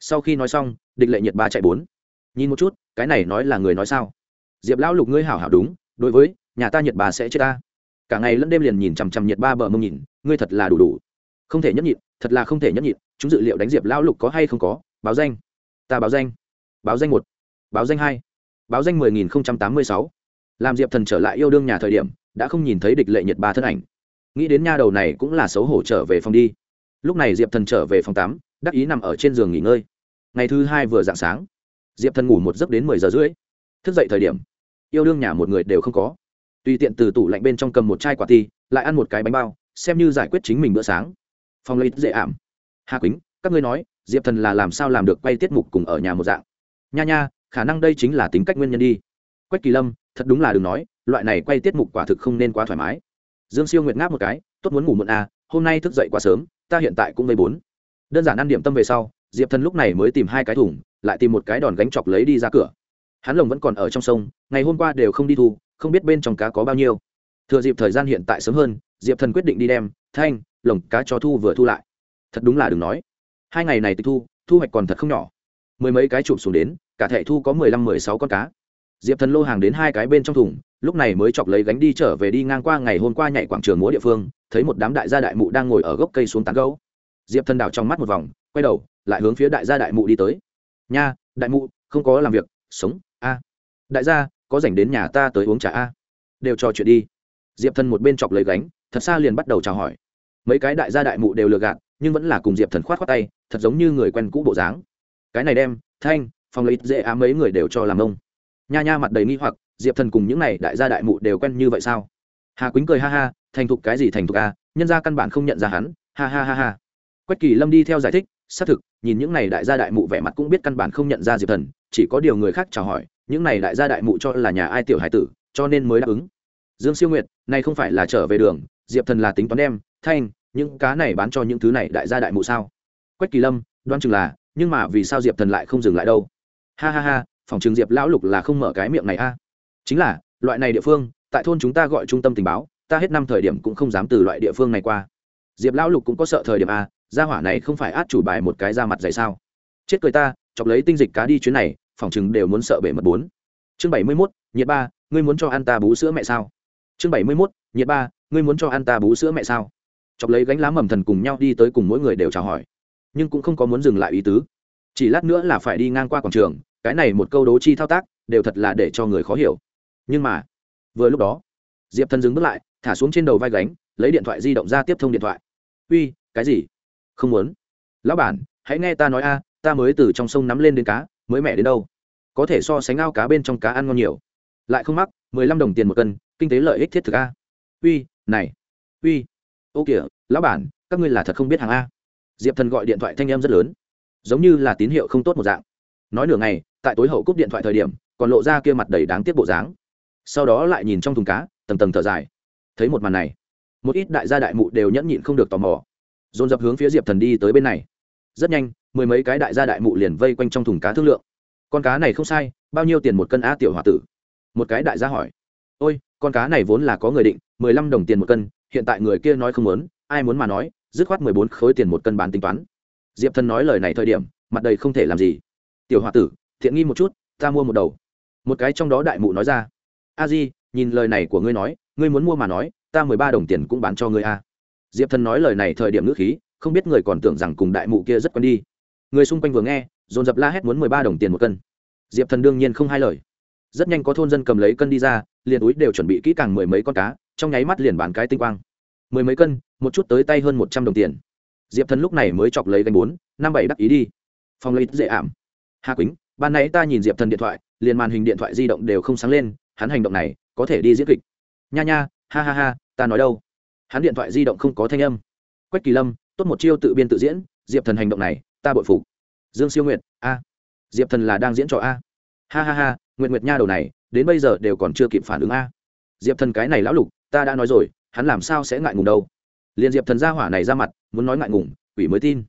Sau khi nói xong, địch lệ Nhiệt ba chạy bốn. Nhìn một chút, cái này nói là người nói sao? Diệp lão lục ngươi hảo hảo đúng, đối với, nhà ta nhật bà sẽ chết ta. Cả ngày lẫn đêm liền nhìn chằm chằm nhật ba bờ mông nhìn, ngươi thật là đủ đủ. Không thể nhấp nhịn, thật là không thể nhấp nhịn, chúng dự liệu đánh diệp lão lục có hay không có, báo danh. Ta báo danh. Báo danh một, báo danh hai, báo danh mười nghìn không trăm tám mươi sáu. Làm diệp thần trở lại yêu đương nhà thời điểm, đã không nhìn thấy địch lệ nhật ba thân ảnh. Nghĩ đến nha đầu này cũng là xấu hổ trở về phòng đi. Lúc này diệp thần trở về phòng tắm, đắc ý nằm ở trên giường nghỉ ngơi. Ngày thứ hai vừa dạng sáng, diệp thần ngủ một giấc đến mười giờ rưỡi. Thức dậy thời điểm yêu đương nhà một người đều không có. Tùy tiện từ tủ lạnh bên trong cầm một chai quả ti, lại ăn một cái bánh bao, xem như giải quyết chính mình bữa sáng. Phong lấy dễ ảm. Hà quýnh, các ngươi nói, diệp thần là làm sao làm được quay tiết mục cùng ở nhà một dạng? Nha nha, khả năng đây chính là tính cách nguyên nhân đi. Quách kỳ lâm, thật đúng là đừng nói, loại này quay tiết mục quả thực không nên quá thoải mái. Dương siêu nguyệt ngáp một cái, tốt muốn ngủ muộn à hôm nay thức dậy quá sớm, ta hiện tại cũng vây bốn. Đơn giản ăn điểm tâm về sau, diệp thần lúc này mới tìm hai cái thùng, lại tìm một cái đòn gánh chọc lấy đi ra cửa hắn lồng vẫn còn ở trong sông, ngày hôm qua đều không đi thu, không biết bên trong cá có bao nhiêu. Thừa dịp thời gian hiện tại sớm hơn, diệp thần quyết định đi đem thanh, lồng cá cho thu vừa thu lại. Thật đúng là đừng nói. Hai ngày này tịch thu thu hoạch còn thật không nhỏ. Mười mấy cái chụp xuống đến, cả thẻ thu có mười lăm, mười sáu con cá. Diệp thần lô hàng đến hai cái bên trong thùng, lúc này mới chọc lấy gánh đi trở về đi ngang qua ngày hôm qua nhảy quảng trường múa địa phương, thấy một đám đại gia đại mụ đang ngồi ở gốc cây xuống tán gấu diệp thần đào trong mắt một vòng, quay đầu, lại hướng phía đại gia đại mụ đi tới. Nha, đại mụ, không có làm việc, sống đại gia, có dành đến nhà ta tới uống trà a? Đều trò chuyện đi. Diệp thần một bên chọc lấy gánh, thật xa liền bắt đầu chào hỏi. Mấy cái đại gia đại mụ đều lừa gạt, nhưng vẫn là cùng diệp thần khoát khoát tay, thật giống như người quen cũ bộ dáng. Cái này đem, thanh phòng lấy dễ á mấy người đều cho làm ông. Nha nha mặt đầy nghi hoặc, diệp thần cùng những này đại gia đại mụ đều quen như vậy sao? Hà quýnh cười ha ha, thành thục cái gì thành thục à? nhân gia căn bản không nhận ra hắn, ha ha ha ha. Quách kỳ lâm đi theo giải thích, xác thực, nhìn những này đại gia đại mụ vẻ mặt cũng biết căn bản không nhận ra diệp thần, chỉ có điều người khác chào hỏi những này đại gia đại mụ cho là nhà ai tiểu hải tử, cho nên mới đáp ứng. Dương siêu nguyệt này không phải là trở về đường, diệp thần là tính toán đem, thanh, những cá này bán cho những thứ này đại gia đại mụ sao? Quách kỳ lâm đoan chừng là, nhưng mà vì sao diệp thần lại không dừng lại đâu? Ha ha ha, phòng trường diệp lão lục là không mở cái miệng này a. Chính là, loại này địa phương, tại thôn chúng ta gọi trung tâm tình báo, ta hết năm thời điểm cũng không dám từ loại địa phương này qua. Diệp lão lục cũng có sợ thời điểm a, gia hỏa này không phải át chủ bài một cái ra mặt dày sao? Chết cười ta, chọc lấy tinh dịch cá đi chuyến này phòng chừng đều muốn sợ bể mật bốn. Chương bảy mươi mốt, nhiệt ba, ngươi muốn cho ăn ta bú sữa mẹ sao? Chương bảy mươi mốt, nhiệt ba, ngươi muốn cho ăn ta bú sữa mẹ sao? Chọc lấy gánh lá mầm thần cùng nhau đi tới cùng mỗi người đều chào hỏi. Nhưng cũng không có muốn dừng lại ý tứ. Chỉ lát nữa là phải đi ngang qua quảng trường, cái này một câu đố chi thao tác, đều thật là để cho người khó hiểu. Nhưng mà, vừa lúc đó, diệp thần dừng bước lại, thả xuống trên đầu vai gánh, lấy điện thoại di động ra tiếp thông điện thoại. Uy, cái gì? Không muốn. Lão bản, hãy nghe ta nói a, ta mới từ trong sông nắm lên đến cá mới mẹ đến đâu. Có thể so sánh ao cá bên trong cá ăn ngon nhiều. Lại không mắc, mười lăm đồng tiền một cân, kinh tế lợi ích thiết thực a. Uy, này. Uy. Ô kìa, lão bản, các ngươi là thật không biết hàng a. Diệp thần gọi điện thoại thanh em rất lớn. Giống như là tín hiệu không tốt một dạng. Nói nửa ngày, tại tối hậu cúp điện thoại thời điểm, còn lộ ra kia mặt đầy đáng tiếc bộ dáng. Sau đó lại nhìn trong thùng cá, tầng tầng thở dài. Thấy một màn này, một ít đại gia đại mụ đều nhẫn nhịn không được tò mò. Dồn dập hướng phía diệp thần đi tới bên này rất nhanh, mười mấy cái đại gia đại mụ liền vây quanh trong thùng cá thương lượng. Con cá này không sai, bao nhiêu tiền một cân a tiểu h o a tử? Một cái đại gia hỏi. Ôi, con cá này vốn là có người định, mười lăm đồng tiền một cân, hiện tại người kia nói không muốn, ai muốn mà nói, dứt khoát mười bốn khối tiền một cân bán tính toán. Diệp thần nói lời này thời điểm, mặt đầy không thể làm gì. Tiểu h o a tử, thiện nghi một chút, ta mua một đầu. Một cái trong đó đại mụ nói ra. A di, nhìn lời này của ngươi nói, ngươi muốn mua mà nói, ta mười ba đồng tiền cũng bán cho ngươi a. Diệp thần nói lời này thời điểm ngữ khí không biết người còn tưởng rằng cùng đại mụ kia rất quen đi. Người xung quanh vừa nghe, dồn dập la hét muốn mười ba đồng tiền một cân. Diệp thần đương nhiên không hai lời. Rất nhanh có thôn dân cầm lấy cân đi ra, liền túi đều chuẩn bị kỹ càng mười mấy con cá, trong nháy mắt liền bán cái tinh quang. Mười mấy cân, một chút tới tay hơn một trăm đồng tiền. Diệp thần lúc này mới chọc lấy gánh bốn, năm bảy đắc ý đi. Phong lấy dễ ảm. Hà quýnh, ban nãy ta nhìn diệp thần điện thoại, liền màn hình điện thoại di động đều không sáng lên, hắn hành động này có thể đi diễn kịch. Nha nha, ha ha ha, ta nói đâu? Hắn điện thoại di động không có thanh âm. Quách kỳ lâm tốt một chiêu tự biên tự diễn, diệp thần hành động này, ta bội phục. Dương siêu nguyệt, a. Diệp thần là đang diễn trò a. Ha ha ha nguyện nguyệt nha đầu này, đến bây giờ đều còn chưa kịp phản ứng a. Diệp thần cái này lão lục, ta đã nói rồi, hắn làm sao sẽ ngại ngùng đâu. Liền diệp thần ra hỏa này ra mặt, muốn nói ngại ngùng, quỷ mới tin.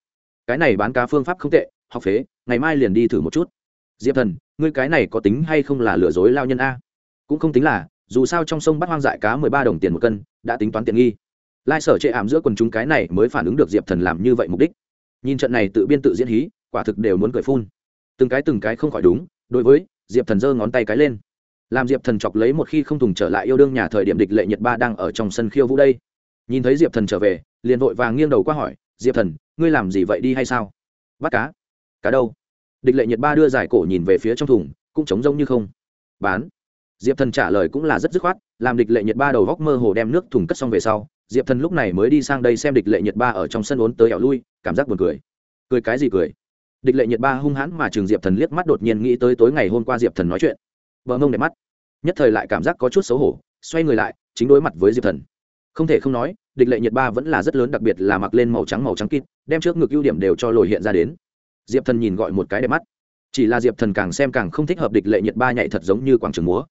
Cái này bán cá phương pháp không tệ, học phế, ngày mai liền đi thử một chút. Diệp thần, ngươi cái này có tính hay không là lừa dối lao nhân a? Cũng không tính là, dù sao trong sông bắt hoang dại cá mười ba đồng tiền một cân, đã tính toán tiện nghi lai sở chệ ảm giữa quần chúng cái này mới phản ứng được diệp thần làm như vậy mục đích. Nhìn trận này tự biên tự diễn hí, quả thực đều muốn cười phun. Từng cái từng cái không khỏi đúng, đối với diệp thần giơ ngón tay cái lên. Làm diệp thần chọc lấy một khi không thùng trở lại yêu đương nhà thời điểm địch lệ nhật ba đang ở trong sân khiêu vũ đây. Nhìn thấy diệp thần trở về, liền vội vàng nghiêng đầu qua hỏi, diệp thần, ngươi làm gì vậy đi hay sao? Bắt cá. Cá đâu? Địch lệ nhật ba đưa giải cổ nhìn về phía trong thùng, cũng trống rông như không. Bán. Diệp thần trả lời cũng là rất dứt khoát, làm địch lệ nhật ba đầu góc mơ hồ đem nước thùng cất xong về sau diệp thần lúc này mới đi sang đây xem địch lệ nhật ba ở trong sân ốn tới ẻo lui, cảm giác buồn cười. Cười cái gì cười? Địch lệ nhiệt ba hung hãn mà trường diệp thần liếc mắt đột nhiên nghĩ tới tối ngày hôm qua diệp thần nói chuyện. Vợ mông đẹp mắt. Nhất thời lại cảm giác có chút xấu hổ, xoay người lại, chính đối mặt với diệp thần. Không thể không nói, địch lệ nhiệt ba vẫn là rất lớn, đặc biệt là mặc lên màu trắng màu trắng kịt, đem trước ngực ưu điểm đều cho lồi hiện ra đến. Diệp thần nhìn gọi một cái đẹp mắt. Chỉ là diệp thần càng xem càng không thích hợp địch lệ nhiệt ba nhảy thật giống như quảng trường múa.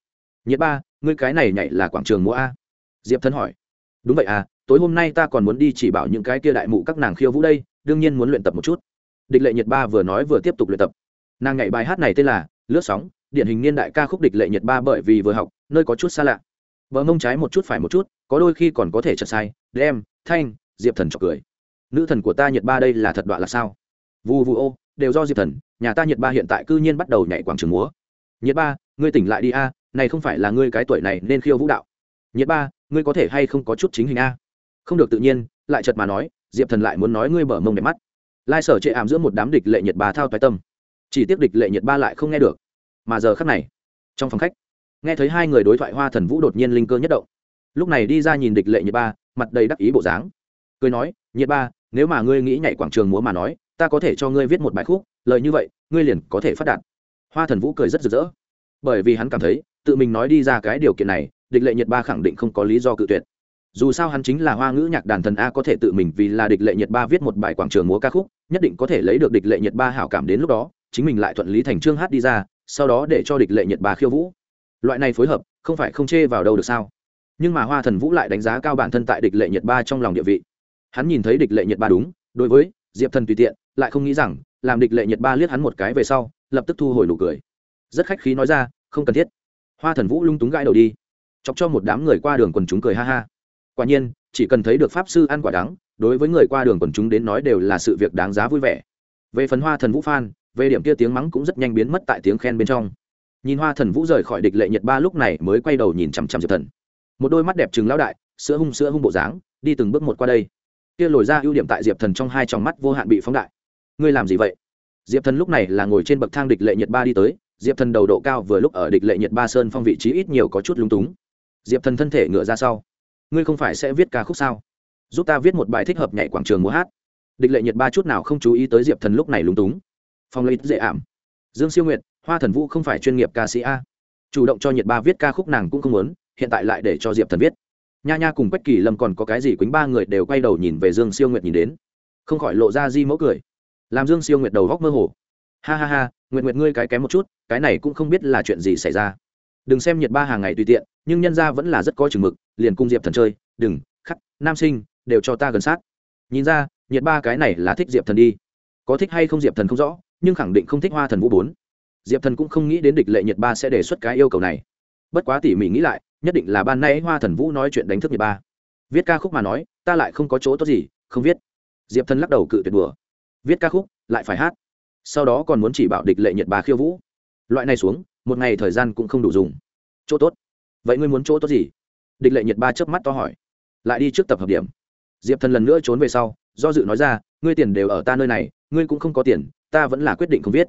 Nhiệt ba, ngươi cái này nhảy là quảng trường múa a? Diệp thần hỏi đúng vậy à tối hôm nay ta còn muốn đi chỉ bảo những cái kia đại mụ các nàng khiêu vũ đây, đương nhiên muốn luyện tập một chút. Địch lệ nhiệt ba vừa nói vừa tiếp tục luyện tập. Nàng nhảy bài hát này tên là lướt sóng, điển hình niên đại ca khúc địch lệ nhiệt ba bởi vì vừa học, nơi có chút xa lạ. Bờ mông trái một chút phải một chút, có đôi khi còn có thể chật sai, đem, thanh, diệp thần chọc cười. Nữ thần của ta nhiệt ba đây là thật đoạn là sao? Vu vu ô, đều do diệp thần, nhà ta nhiệt ba hiện tại cư nhiên bắt đầu nhảy quảng trường múa. Nhiệt ba, ngươi tỉnh lại đi a, này không phải là ngươi cái tuổi này nên khiêu vũ đạo nhiệt ba, ngươi có thể hay không có chút chính hình a? Không được tự nhiên, lại chật mà nói, diệp thần lại muốn nói ngươi mở mông đẹp mắt. Lai sở chệ ảm giữa một đám địch lệ nhiệt ba thao toái tâm. Chỉ tiếc địch lệ nhiệt ba lại không nghe được. Mà giờ khắc này, trong phòng khách, nghe thấy hai người đối thoại hoa thần vũ đột nhiên linh cơ nhất động. Lúc này đi ra nhìn địch lệ nhiệt ba, mặt đầy đắc ý bộ dáng. Cười nói, nhiệt ba, nếu mà ngươi nghĩ nhảy quảng trường múa mà nói, ta có thể cho ngươi viết một bài khúc, lời như vậy, ngươi liền có thể phát đạt. Hoa thần vũ cười rất rực rỡ. Bởi vì hắn cảm thấy, tự mình nói đi ra cái điều kiện này địch lệ nhiệt ba khẳng định không có lý do cự tuyệt. Dù sao hắn chính là hoa ngữ nhạc đàn thần a có thể tự mình vì là địch lệ nhiệt ba viết một bài quảng trường múa ca khúc, nhất định có thể lấy được địch lệ nhiệt ba hảo cảm đến lúc đó, chính mình lại thuận lý thành trương hát đi ra, sau đó để cho địch lệ nhiệt ba khiêu vũ. Loại này phối hợp, không phải không chê vào đâu được sao? Nhưng mà hoa thần vũ lại đánh giá cao bản thân tại địch lệ nhiệt ba trong lòng địa vị. Hắn nhìn thấy địch lệ nhiệt ba đúng, đối với diệp thần tùy tiện, lại không nghĩ rằng, làm địch lệ nhiệt ba liếc hắn một cái về sau, lập tức thu hồi nụ cười. Rất khách khí nói ra, không cần thiết. Hoa thần vũ lung túng gãi đầu đi chọc cho một đám người qua đường quần chúng cười ha ha. Quả nhiên, chỉ cần thấy được pháp sư ăn quả đắng, đối với người qua đường quần chúng đến nói đều là sự việc đáng giá vui vẻ. Về phần hoa thần vũ phan, về điểm kia tiếng mắng cũng rất nhanh biến mất tại tiếng khen bên trong. Nhìn hoa thần vũ rời khỏi địch lệ nhật ba lúc này mới quay đầu nhìn chằm chằm diệp thần. Một đôi mắt đẹp trừng lão đại, sữa hung sữa hung bộ dáng, đi từng bước một qua đây. Kia lồi ra ưu điểm tại diệp thần trong hai tròng mắt vô hạn bị phóng đại. Ngươi làm gì vậy? Diệp thần lúc này là ngồi trên bậc thang địch lệ nhật ba đi tới, diệp thần đầu độ cao vừa lúc ở địch lệ nhật ba sơn phong vị trí ít nhiều có chút lúng túng diệp thần thân thể ngựa ra sau. Ngươi không phải sẽ viết ca khúc sao? Giúp ta viết một bài thích hợp nhảy quảng trường múa hát. Địch lệ Nhiệt ba chút nào không chú ý tới diệp thần lúc này lúng túng. Phong lấy dễ ảm. Dương siêu nguyệt, hoa thần vũ không phải chuyên nghiệp ca sĩ a. Chủ động cho nhiệt ba viết ca khúc nàng cũng không muốn, hiện tại lại để cho diệp thần viết. Nha nha cùng quách kỳ lâm còn có cái gì quýnh ba người đều quay đầu nhìn về dương siêu nguyệt nhìn đến. Không khỏi lộ ra di mẫu cười. Làm dương siêu nguyệt đầu góc mơ hồ. Ha ha ha, nguyệt nguyệt ngươi cái kém một chút, cái này cũng không biết là chuyện gì xảy ra đừng xem nhiệt ba hàng ngày tùy tiện, nhưng nhân ra vẫn là rất có chừng mực, liền cung diệp thần chơi, đừng, khắc, nam sinh, đều cho ta gần sát. Nhìn ra nhiệt ba cái này là thích diệp thần đi. Có thích hay không diệp thần không rõ, nhưng khẳng định không thích hoa thần vũ bốn. Diệp thần cũng không nghĩ đến địch lệ nhiệt ba sẽ đề xuất cái yêu cầu này. Bất quá tỉ mỉ nghĩ lại, nhất định là ban nay hoa thần vũ nói chuyện đánh thức nhiệt ba. Viết ca khúc mà nói, ta lại không có chỗ tốt gì, không viết. Diệp thần lắc đầu cự tuyệt bừa viết ca khúc, lại phải hát. Sau đó còn muốn chỉ bảo địch lệ nhiệt ba khiêu vũ. Loại này xuống một ngày thời gian cũng không đủ dùng. Chỗ tốt. Vậy ngươi muốn chỗ tốt gì? Địch lệ nhiệt ba chớp mắt to hỏi. Lại đi trước tập hợp điểm. Diệp thần lần nữa trốn về sau, do dự nói ra, ngươi tiền đều ở ta nơi này, ngươi cũng không có tiền, ta vẫn là quyết định không viết.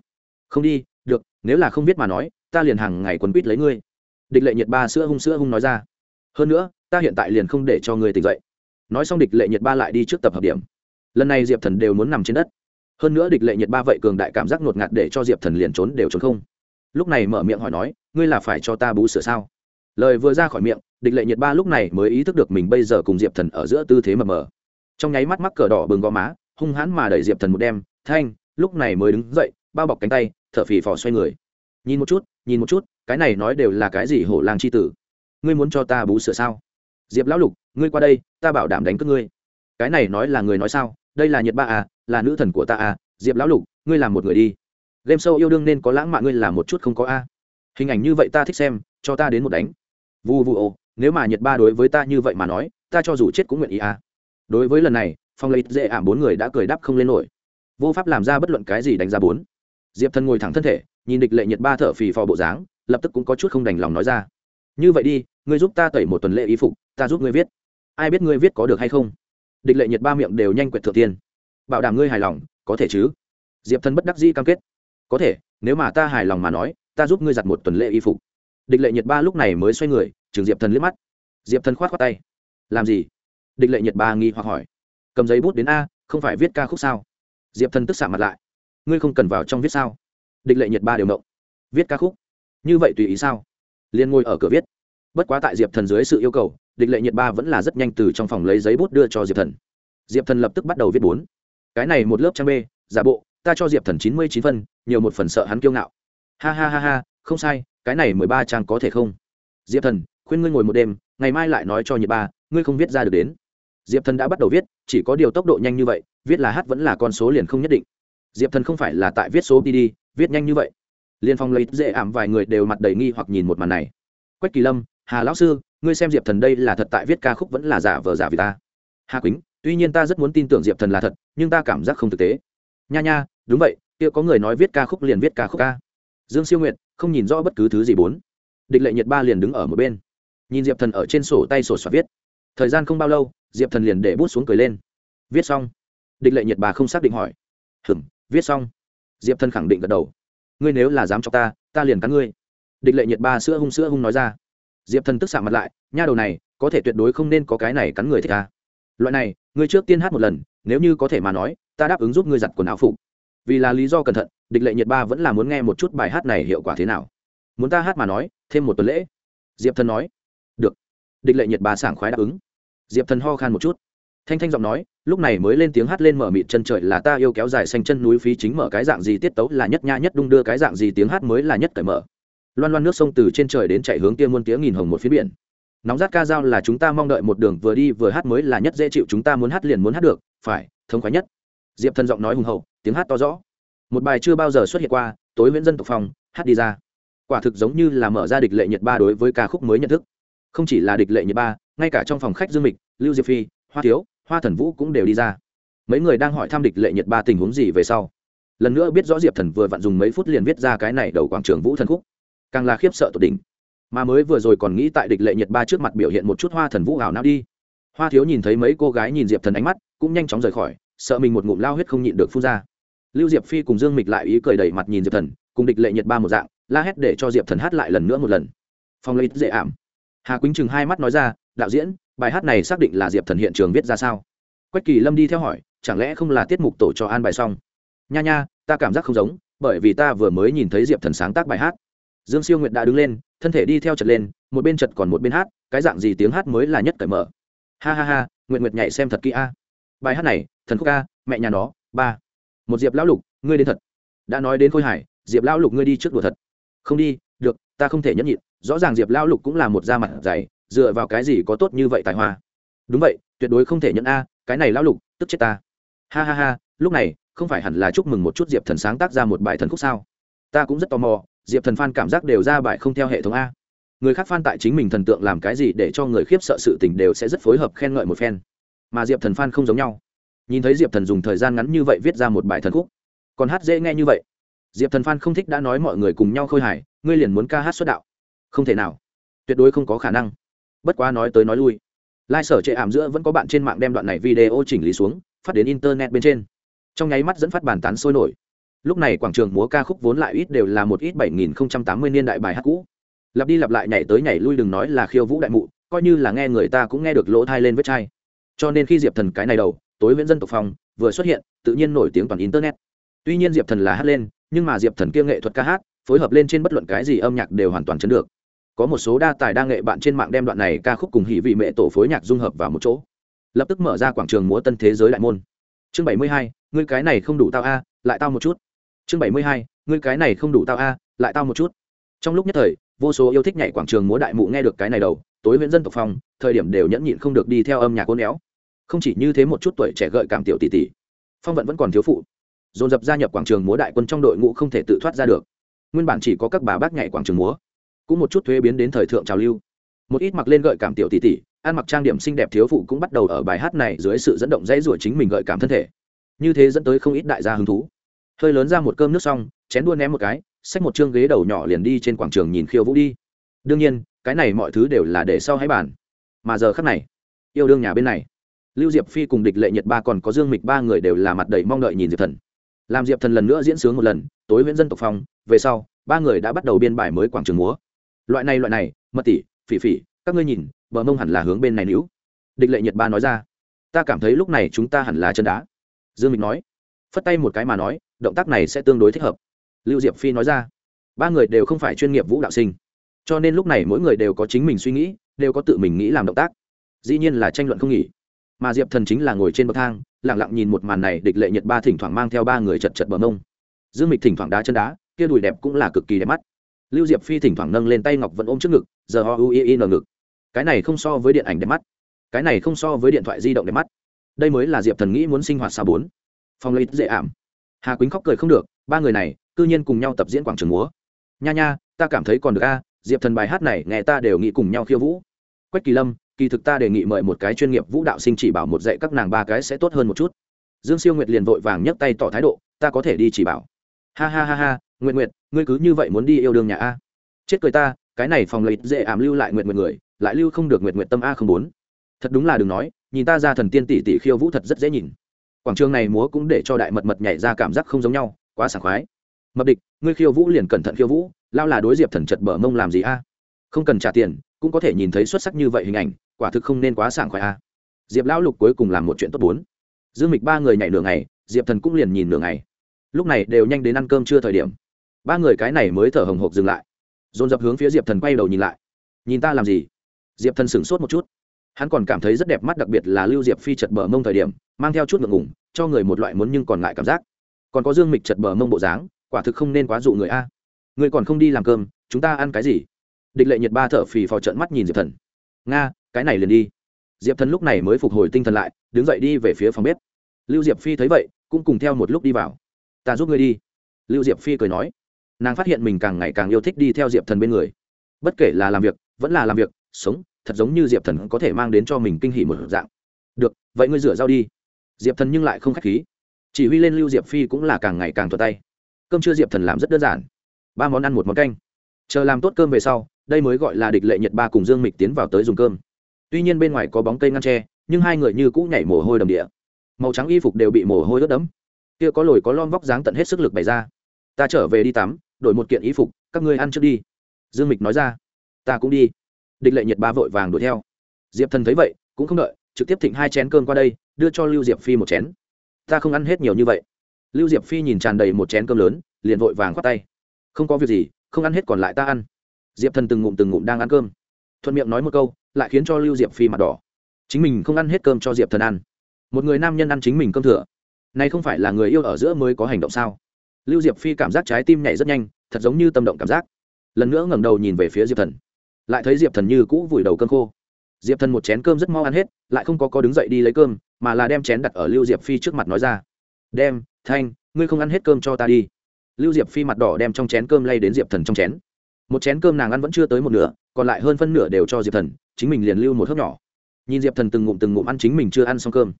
Không đi, được, nếu là không viết mà nói, ta liền hàng ngày quấn quýt lấy ngươi. Địch lệ nhiệt ba sữa hung sữa hung nói ra. Hơn nữa, ta hiện tại liền không để cho ngươi tỉnh dậy. Nói xong địch lệ nhiệt ba lại đi trước tập hợp điểm. Lần này diệp thần đều muốn nằm trên đất. Hơn nữa địch lệ nhiệt ba vậy cường đại cảm giác ngột ngạt để cho diệp thần liền trốn đều trốn không lúc này mở miệng hỏi nói, ngươi là phải cho ta bú sửa sao? Lời vừa ra khỏi miệng, địch lệ nhiệt ba lúc này mới ý thức được mình bây giờ cùng diệp thần ở giữa tư thế mờ mờ. Trong nháy mắt mắc cờ đỏ bừng gò má, hung hãn mà đẩy diệp thần một đem thanh! Lúc này mới đứng dậy, bao bọc cánh tay, thở phì phò xoay người. Nhìn một chút, nhìn một chút, cái này nói đều là cái gì hổ làng c h i tử? Ngươi muốn cho ta bú sửa sao? Diệp lão lục, ngươi qua đây, ta bảo đảm đánh cướp ngươi. Cái này nói là người nói sao? Đây là nhiệt ba à là nữ thần của ta à? Diệp lão lục, ngươi làm một người đi game sâu yêu đương nên có lãng mạn ngươi là một chút không có a. Hình ảnh như vậy ta thích xem, cho ta đến một đánh. Vu vu ồ, nếu mà nhiệt ba đối với ta như vậy mà nói, ta cho dù chết cũng nguyện ý a. Đối với lần này phong lấy dễ ảm bốn người đã cười đắp không lên nổi. Vô pháp làm ra bất luận cái gì đánh giá bốn. Diệp thần ngồi thẳng thân thể, nhìn địch lệ nhiệt ba thở phì phò bộ dáng, lập tức cũng có chút không đành lòng nói ra. Như vậy đi, ngươi giúp ta tẩy một tuần lễ y phục, ta giúp ngươi viết. Ai biết ngươi viết có được hay không? Địch lệ nhiệt ba miệng đều nhanh quyệt thượng tiên. Bảo đảm ngươi hài lòng, có thể chứ? Diệp thần bất đắc dĩ cam kết có thể, nếu mà ta hài lòng mà nói, ta giúp ngươi giặt một tuần lễ y phục. Địch lệ nhiệt ba lúc này mới xoay người, trường diệp thần liếc mắt. Diệp thần k h o á t khoác tay. Làm gì? Địch lệ nhiệt ba nghi hoặc hỏi. Cầm giấy bút đến a, không phải viết ca khúc sao? Diệp thần tức xạ mặt lại. Ngươi không cần vào trong viết sao? Địch lệ nhiệt ba đều mộng viết ca khúc? Như vậy tùy ý sao? Liền ngồi ở cửa viết. Bất quá tại diệp thần dưới sự yêu cầu, địch lệ nhiệt ba vẫn là rất nhanh từ trong phòng lấy giấy bút đưa cho diệp thần. Diệp thần lập tức bắt đầu viết bốn. Cái này một lớp trang b giả bộ ta cho diệp thần chín mươi chín phân, nhiều một phần sợ hắn kiêu ngạo. Ha ha ha ha, không sai, cái này mười ba trang có thể không? Diệp thần, khuyên ngươi ngồi một đêm, ngày mai lại nói cho nhiệt ba, ngươi không viết ra được đến. Diệp thần đã bắt đầu viết, chỉ có điều tốc độ nhanh như vậy, viết là hát vẫn là con số liền không nhất định. Diệp thần không phải là tại viết số đi đi, viết nhanh như vậy. Liên phong lấy dễ ảm vài người đều mặt đầy nghi hoặc nhìn một màn này. Quách kỳ lâm, hà lão sư, ngươi xem diệp thần đây là thật tại viết ca khúc vẫn là giả vờ giả vì ta. Hà quýnh, tuy nhiên ta rất muốn tin tưởng diệp thần là thật, nhưng ta cảm giác không thực tế nha nha, đúng vậy, kia có người nói viết ca khúc liền viết ca khúc ca. Dương siêu nguyện không nhìn rõ bất cứ thứ gì bốn. Địch lệ nhiệt ba liền đứng ở một bên. Nhìn diệp thần ở trên sổ tay sổ soạt viết. Thời gian không bao lâu, diệp thần liền để bút xuống cười lên. Viết xong. Địch lệ nhiệt ba không xác định hỏi. Hừm viết xong. Diệp thần khẳng định gật đầu. Ngươi nếu là dám cho ta ta liền cắn ngươi. Địch lệ nhiệt ba sữa hung sữa hung nói ra. Diệp thần tức xạ mặt lại, nha đầu này, có thể tuyệt đối không nên có cái này cắn người thích ta. Loại này, ngươi trước tiên hát một lần, nếu như có thể mà nói ta đáp ứng giúp ngươi giặt quần áo phục. Vì là lý do cẩn thận, địch lệ nhiệt ba vẫn là muốn nghe một chút bài hát này hiệu quả thế nào. Muốn ta hát mà nói, thêm một tuần lễ. Diệp thần nói. Được. Địch lệ nhiệt ba sảng khoái đáp ứng. Diệp thần ho khan một chút. Thanh thanh giọng nói, lúc này mới lên tiếng hát lên mở mịt chân trời là ta yêu kéo dài xanh chân núi phí chính mở cái dạng gì tiết tấu là nhất nha nhất đung đưa cái dạng gì tiếng hát mới là nhất cởi mở. Loan loan nước sông từ trên trời đến chạy hướng kia muôn tiếng nghìn hồng một phía biển. Nóng rát ca dao là chúng ta mong đợi một đường vừa đi vừa hát mới là nhất dễ chịu chúng ta muốn hát liền muốn hát được, phải, thống khoái nhất diệp thần giọng nói hùng hậu, tiếng hát to rõ. Một bài chưa bao giờ xuất hiện qua, tối nguyễn dân tộc phòng hát đi ra. Quả thực giống như là mở ra địch lệ nhật ba đối với ca khúc mới nhận thức. Không chỉ là địch lệ nhật ba, ngay cả trong phòng khách dương mịch, lưu diệp phi, hoa thiếu, hoa thần vũ cũng đều đi ra. Mấy người đang hỏi thăm địch lệ nhật ba tình huống gì về sau. Lần nữa biết rõ diệp thần vừa vặn dùng mấy phút liền viết ra cái này đầu quảng trường vũ thần khúc. Càng là khiếp sợ tột đỉnh. Mà mới vừa rồi còn nghĩ tại địch lệ nhật ba trước mặt biểu hiện một chút hoa thần vũ ảo não đi. Hoa thiếu nhìn thấy mấy cô gái nhìn diệp thần ánh mắt, cũng nhanh chóng rời khỏi sợ mình một ngụm lao huyết không nhịn được phun ra. Lưu diệp phi cùng dương mịch lại ý cười đầy mặt nhìn diệp thần, cùng địch lệ nhiệt ba một dạng, la hét để cho diệp thần hát lại lần nữa một lần. Phong lấy dễ ảm. Hà quýnh chừng hai mắt nói ra, đạo diễn, bài hát này xác định là diệp thần hiện trường viết ra sao? Quách kỳ lâm đi theo hỏi, chẳng lẽ không là tiết mục tổ cho an bài xong? Nha nha, ta cảm giác không giống, bởi vì ta vừa mới nhìn thấy diệp thần sáng tác bài hát. Dương siêu nguyệt đã đứng lên, thân thể đi theo chật lên, một bên chật còn một bên hát, cái dạng gì tiếng hát mới là nhất cởi mở. Ha ha ha nguyện nguyệt nhảy xem thật kỹ a. Bài hát này thần khúc a mẹ nhà nó, ba. Một diệp lão lục, ngươi đến thật. Đã nói đến khôi hải, diệp lão lục ngươi đi trước đùa thật. Không đi, được, ta không thể nhẫn nhịn. Rõ ràng diệp lão lục cũng là một da mặt dày, dựa vào cái gì có tốt như vậy tài hoa? Đúng vậy, tuyệt đối không thể nhẫn a, cái này lão lục, tức chết ta. Ha ha ha, lúc này, không phải hẳn là chúc mừng một chút diệp thần sáng tác ra một bài thần khúc sao? Ta cũng rất tò mò, diệp thần phan cảm giác đều ra bài không theo hệ thống a. Người khác phan tại chính mình thần tượng làm cái gì để cho người khiếp sợ sự tình đều sẽ rất phối hợp khen ngợi một phen. Mà diệp thần phan không giống nhau nhìn thấy diệp thần dùng thời gian ngắn như vậy viết ra một bài thần khúc, còn hát dễ nghe như vậy. Diệp thần phan không thích đã nói mọi người cùng nhau khôi hài, ngươi liền muốn ca hát xuất đạo. Không thể nào. Tuyệt đối không có khả năng. Bất quá nói tới nói lui. Lai sở chệ ảm giữa vẫn có bạn trên mạng đem đoạn này video chỉnh lý xuống, phát đến internet bên trên. Trong nháy mắt dẫn phát bàn tán sôi nổi. Lúc này quảng trường múa ca khúc vốn lại ít đều là một ít bảy nghìn không trăm tám mươi niên đại bài hát cũ. Lặp đi lặp lại nhảy tới nhảy lui đừng nói là khiêu vũ đại mụ, coi như là nghe người ta cũng nghe được lỗ thai lên vết chai. Cho nên khi diệp thần cái này đầu tối viễn dân tộc phong vừa xuất hiện, tự nhiên nổi tiếng toàn internet. Tuy nhiên diệp thần là hát lên, nhưng mà diệp thần kia nghệ thuật ca hát, phối hợp lên trên bất luận cái gì âm nhạc đều hoàn toàn chấn được. Có một số đa tài đa nghệ bạn trên mạng đem đoạn này ca khúc cùng hỷ vị mẹ tổ phối nhạc dung hợp vào một chỗ. Lập tức mở ra quảng trường múa tân thế giới đại môn. Chương bảy mươi hai, ngươi cái này không đủ tao a, lại tao một chút. Chương bảy mươi hai, ngươi cái này không đủ tao a, lại tao một chút. Trong lúc nhất thời, vô số yêu thích nhảy quảng trường múa đại mụ nghe được cái này đầu, tối viễn dân tộc phong, thời điểm đều nhẫn nhịn không được đi theo âm nhạc côn éo không chỉ như thế một chút tuổi trẻ gợi cảm tiểu tỷ tỷ, phong vận vẫn còn thiếu phụ. Dồn dập gia nhập quảng trường múa đại quân trong đội ngũ không thể tự thoát ra được. Nguyên bản chỉ có các bà bác nhảy quảng trường múa, cũng một chút thuế biến đến thời thượng trào lưu. Một ít mặc lên gợi cảm tiểu tỷ tỷ, ăn mặc trang điểm xinh đẹp thiếu phụ cũng bắt đầu ở bài hát này dưới sự dẫn động dãy rủa chính mình gợi cảm thân thể. Như thế dẫn tới không ít đại gia hứng thú. Hơi lớn ra một cơm nước xong, chén đua ném một cái, xách một chương ghế đầu nhỏ liền đi trên quảng trường nhìn khiêu vũ đi. Đương nhiên, cái này mọi thứ đều là để sau hãy bàn. Mà giờ khắc này, yêu đương nhà bên này lưu diệp phi cùng địch lệ nhật ba còn có dương mịch ba người đều là mặt đầy mong đợi nhìn diệp thần. Làm diệp thần lần nữa diễn sướng một lần, tối nguyễn dân tộc phong, về sau, ba người đã bắt đầu biên bài mới quảng trường múa. Loại này loại này, mật tỷ phỉ phỉ, các ngươi nhìn, bờ mông hẳn là hướng bên này nữ địch lệ nhật ba nói ra, ta cảm thấy lúc này chúng ta hẳn là chân đá. Dương mịch nói, phất tay một cái mà nói, động tác này sẽ tương đối thích hợp. Lưu diệp phi nói ra, ba người đều không phải chuyên nghiệp vũ đạo sinh, cho nên lúc này mỗi người đều có chính mình suy nghĩ, đều có tự mình nghĩ làm động tác. Dĩ nhiên là tranh luận không nghỉ mà diệp thần chính là ngồi trên bậc thang lẳng lặng nhìn một màn này, địch lệ nhật ba thỉnh thoảng mang theo ba người chật chật bờ mông. Dương mịch thỉnh thoảng đá chân đá, kia đùi đẹp cũng là cực kỳ đẹp mắt. Lưu diệp phi thỉnh thoảng nâng lên tay ngọc vẫn ôm trước ngực, giờ ho u i n ngực. Cái này không so với điện ảnh đẹp mắt. Cái này không so với điện thoại di động đẹp mắt. Đây mới là diệp thần nghĩ muốn sinh hoạt xa bốn. Phong lấy dễ ảm. Hà quýnh khóc cười không được, ba người này c ư nhiên cùng nhau tập diễn quảng trường múa. Nha nha, ta cảm thấy còn được a, diệp thần bài hát này nghe ta đều nghĩ cùng nhau khiêu vũ. Quách kỳ lâm kỳ thực ta đề nghị mời một cái chuyên nghiệp vũ đạo sinh chỉ bảo một dạy các nàng ba cái sẽ tốt hơn một chút. Dương siêu nguyệt liền vội vàng nhấc tay tỏ thái độ, ta có thể đi chỉ bảo. Ha ha ha ha nguyện nguyệt, ngươi cứ như vậy muốn đi yêu đương nhà a. Chết cười ta, cái này phòng lấy dễ ảm lưu lại nguyện nguyện người, lại lưu không được nguyện nguyện tâm a không bốn. Thật đúng là đừng nói, nhìn ta ra thần tiên tỷ tỷ khiêu vũ thật rất dễ nhìn. Quảng trường này múa cũng để cho đại mật mật nhảy ra cảm giác không giống nhau, quá sảng khoái. Mập địch, ngươi khiêu vũ liền cẩn thận khiêu vũ, lao là đối diệp thần chật bở mông làm gì a? Không cần trả tiền, cũng có thể nhìn thấy xuất sắc như vậy hình ảnh quả thực không nên quá sảng khoái a. Diệp lão lục cuối cùng làm một chuyện tốt bốn. Dương mịch ba người nhảy nửa ngày, diệp thần cũng liền nhìn nửa ngày. Lúc này đều nhanh đến ăn cơm chưa thời điểm. Ba người cái này mới thở hồng hộc dừng lại. Dồn dập hướng phía diệp thần quay đầu nhìn lại. Nhìn ta làm gì? Diệp thần sửng sốt một chút. Hắn còn cảm thấy rất đẹp mắt đặc biệt là lưu diệp phi chật bờ mông thời điểm, mang theo chút ngượng ngủng cho người một loại muốn nhưng còn ngại cảm giác. Còn có dương mịch chật bờ mông bộ dáng, quả thực không nên quá dụ người a. Người còn không đi làm cơm, chúng ta ăn cái gì? Địch lệ nhiệt ba thở phì phò trận mắt nhìn diệp thần. Nga cái này liền đi. Diệp thần lúc này mới phục hồi tinh thần lại, đứng dậy đi về phía phòng bếp. Lưu diệp phi thấy vậy, cũng cùng theo một lúc đi vào. Ta giúp ngươi đi. Lưu diệp phi cười nói. Nàng phát hiện mình càng ngày càng yêu thích đi theo diệp thần bên người. Bất kể là làm việc, vẫn là làm việc, sống, thật giống như diệp thần có thể mang đến cho mình kinh hỉ một dạng. Được, vậy ngươi rửa rau đi. Diệp thần nhưng lại không k h á c h khí. Chỉ huy lên lưu diệp phi cũng là càng ngày càng thuật tay. Cơm chưa diệp thần làm rất đơn giản. Ba món ăn một món canh. Chờ làm tốt cơm về sau, đây mới gọi là địch lệ nhật ba cùng dương mịch tiến vào tới dùng cơm tuy nhiên bên ngoài có bóng cây ngăn tre, nhưng hai người như cũ nhảy mồ hôi đầm địa. Màu trắng y phục đều bị mồ hôi ướt đẫm. Kia có lồi có lon vóc dáng tận hết sức lực bày ra. Ta trở về đi tắm, đổi một kiện y phục, các ngươi ăn trước đi. Dương mịch nói ra. Ta cũng đi. Địch lệ nhiệt ba vội vàng đuổi theo. Diệp thần thấy vậy, cũng không đợi, trực tiếp thịnh hai chén cơm qua đây, đưa cho lưu diệp phi một chén. Ta không ăn hết nhiều như vậy. Lưu diệp phi nhìn tràn đầy một chén cơm lớn, liền vội vàng khoát tay. Không có việc gì, không ăn hết còn lại ta ăn. Diệp thần từng ngụm từng ngụm đang ăn cơm thuận miệng nói một câu, lại khiến cho lưu diệp phi mặt đỏ. Chính mình không ăn hết cơm cho diệp thần ăn. Một người nam nhân ăn chính mình cơm thừa. Này không phải là người yêu ở giữa mới có hành động sao? Lưu diệp phi cảm giác trái tim nhảy rất nhanh, thật giống như tâm động cảm giác. Lần nữa ngẩng đầu nhìn về phía diệp thần. Lại thấy diệp thần như cũ vùi đầu cơm khô. Diệp thần một chén cơm rất mau ăn hết, lại không có có đứng dậy đi lấy cơm, mà là đem chén đặt ở lưu diệp phi trước mặt nói ra. Đem, thanh, ngươi không ăn hết cơm cho ta đi. Lưu diệp phi mặt đỏ đem trong chén cơm lay đến diệp thần trong chén. Một chén cơm nàng ăn vẫn chưa tới một nửa còn lại hơn phân nửa đều cho diệp thần, chính mình liền lưu một hớp nhỏ. Nhìn diệp thần từng ngụm từng ngụm ăn chính mình chưa ăn xong cơm.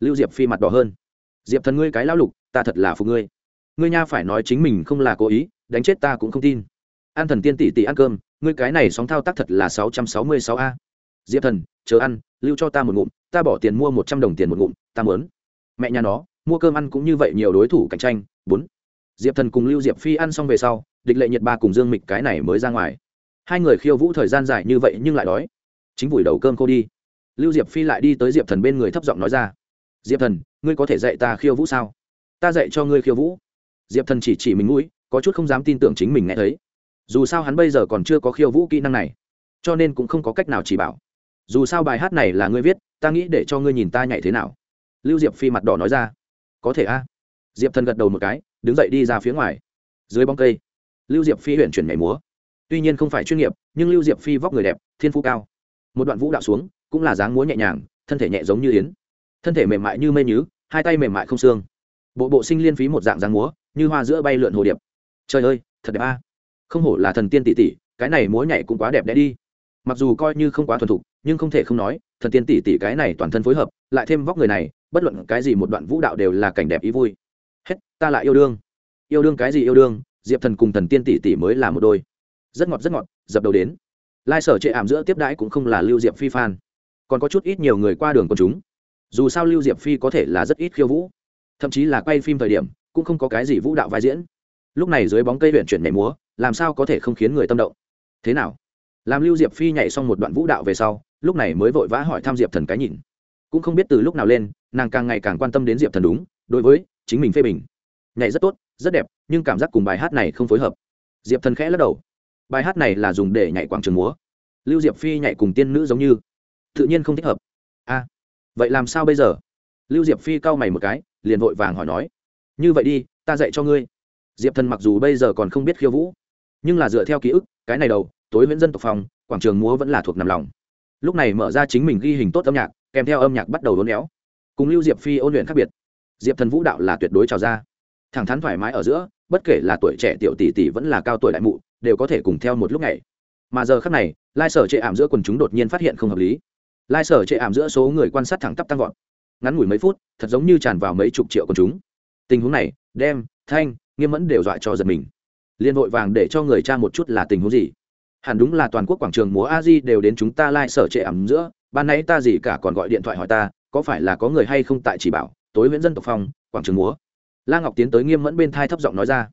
Lưu diệp phi mặt đỏ hơn. Diệp thần ngươi cái lão lục, ta thật là phục ngươi. Ngươi nha phải nói chính mình không là cố ý, đánh chết ta cũng không tin. An thần tiên tỷ tỷ ăn cơm, ngươi cái này sóng thao tác thật là sáu trăm sáu mươi sáu a. Diệp thần, chờ ăn, lưu cho ta một ngụm, ta bỏ tiền mua một trăm đồng tiền một ngụm, ta mớn mẹ nhà nó, mua cơm ăn cũng như vậy nhiều đối thủ cạnh tranh, bốn. Diệp thần cùng lưu diệp phi ăn xong về sau, địch lệ nhiệt ba cùng dương mịch cái này mới ra ngoài hai người khiêu vũ thời gian dài như vậy nhưng lại đói. Chính vùi đầu cơm cô đi. Lưu diệp phi lại đi tới diệp thần bên người thấp giọng nói ra. Diệp thần, ngươi có thể dạy ta khiêu vũ sao? Ta dạy cho ngươi khiêu vũ. Diệp thần chỉ chỉ mình mũi, có chút không dám tin tưởng chính mình nghe thấy. Dù sao hắn bây giờ còn chưa có khiêu vũ kỹ năng này, cho nên cũng không có cách nào chỉ bảo. Dù sao bài hát này là ngươi viết, ta nghĩ để cho ngươi nhìn ta nhảy thế nào. Lưu diệp phi mặt đỏ nói ra. Có thể a. Diệp thần gật đầu một cái, đứng dậy đi ra phía ngoài. Dưới bóng cây, lưu diệp phi huyện chuyển nhảy múa tuy nhiên không phải chuyên nghiệp, nhưng lưu diệp phi vóc người đẹp, thiên phú cao. Một đoạn vũ đạo xuống, cũng là dáng múa nhẹ nhàng, thân thể nhẹ giống như yến. Thân thể mềm mại như mây nhứ, hai tay mềm mại không xương. Bộ bộ sinh liên phí một dạng dáng múa, như hoa giữa bay lượn hồ điệp. Trời ơi, thật đẹp a. Không hổ là thần tiên tỷ tỷ, cái này múa nhảy cũng quá đẹp đẽ đi. Mặc dù coi như không quá thuần thục, nhưng không thể không nói, thần tiên tỷ tỷ cái này toàn thân phối hợp, lại thêm vóc người này, bất luận cái gì một đoạn vũ đạo đều là cảnh đẹp ý vui. Hết, ta lại yêu đương. Yêu đương cái gì yêu đương, diệp thần cùng thần tiên tỷ tỷ mới là một đôi rất ngọt rất ngọt, dập đầu đến. Lai sở chệ ảm giữa tiếp đãi cũng không là lưu diệp phi phan còn có chút ít nhiều người qua đường của chúng. Dù sao lưu diệp phi có thể là rất ít khiêu vũ. Thậm chí là quay phim thời điểm, cũng không có cái gì vũ đạo vai diễn. Lúc này dưới bóng cây huyện chuyển nhảy múa, làm sao có thể không khiến người tâm động? Thế nào? Làm lưu diệp phi nhảy xong một đoạn vũ đạo về sau, lúc này mới vội vã hỏi thăm diệp thần cái nhìn. Cũng không biết từ lúc nào lên, nàng càng ngày càng quan tâm đến diệp thần đúng, đối với chính mình phê bình. Nhảy rất tốt, rất đẹp, nhưng cảm giác cùng bài hát này không phối hợp. Diệp thần khẽ lắc đầu bài hát này là dùng để nhảy quảng trường múa. Lưu diệp phi nhảy cùng tiên nữ giống như. Tự nhiên không thích hợp. A vậy làm sao bây giờ? Lưu diệp phi cau mày một cái, liền vội vàng hỏi nói. Như vậy đi, ta dạy cho ngươi. Diệp thần mặc dù bây giờ còn không biết khiêu vũ, nhưng là dựa theo ký ức, cái này đầu, tối viễn dân tộc phòng quảng trường múa vẫn là thuộc nằm lòng. Lúc này mở ra chính mình ghi hình tốt âm nhạc, kèm theo âm nhạc bắt đầu đốn éo. Cùng lưu diệp phi ôn luyện khác biệt. Diệp thần vũ đạo là tuyệt đối trào ra. Thẳng thắn thoải mái ở giữa, bất kể là tuổi trẻ tiểu tỷ tỷ vẫn là cao tuổi đại mụ đều có thể cùng theo một lúc này mà giờ khác này, lai sở chệ ảm giữa quần chúng đột nhiên phát hiện không hợp lý. Lai sở chệ ảm giữa số người quan sát thẳng tắp tăng vọt. Ngắn ngủi mấy phút, thật giống như tràn vào mấy chục triệu quần chúng. Tình huống này, đem, thanh, nghiêm mẫn đều dọa cho giật mình. Liên vội vàng để cho người cha một chút là tình huống gì. Hẳn đúng là toàn quốc quảng trường múa a di đều đến chúng ta lai sở trệ ẩm giữa. Ban nãy ta gì cả còn gọi điện thoại hỏi ta, có phải là có người hay không tại chỉ bảo, tối nguyễn dân tộc phong, quảng trường múa. La ngọc tiến tới nghiêm mẫn bên thai thấp giọng nói ra.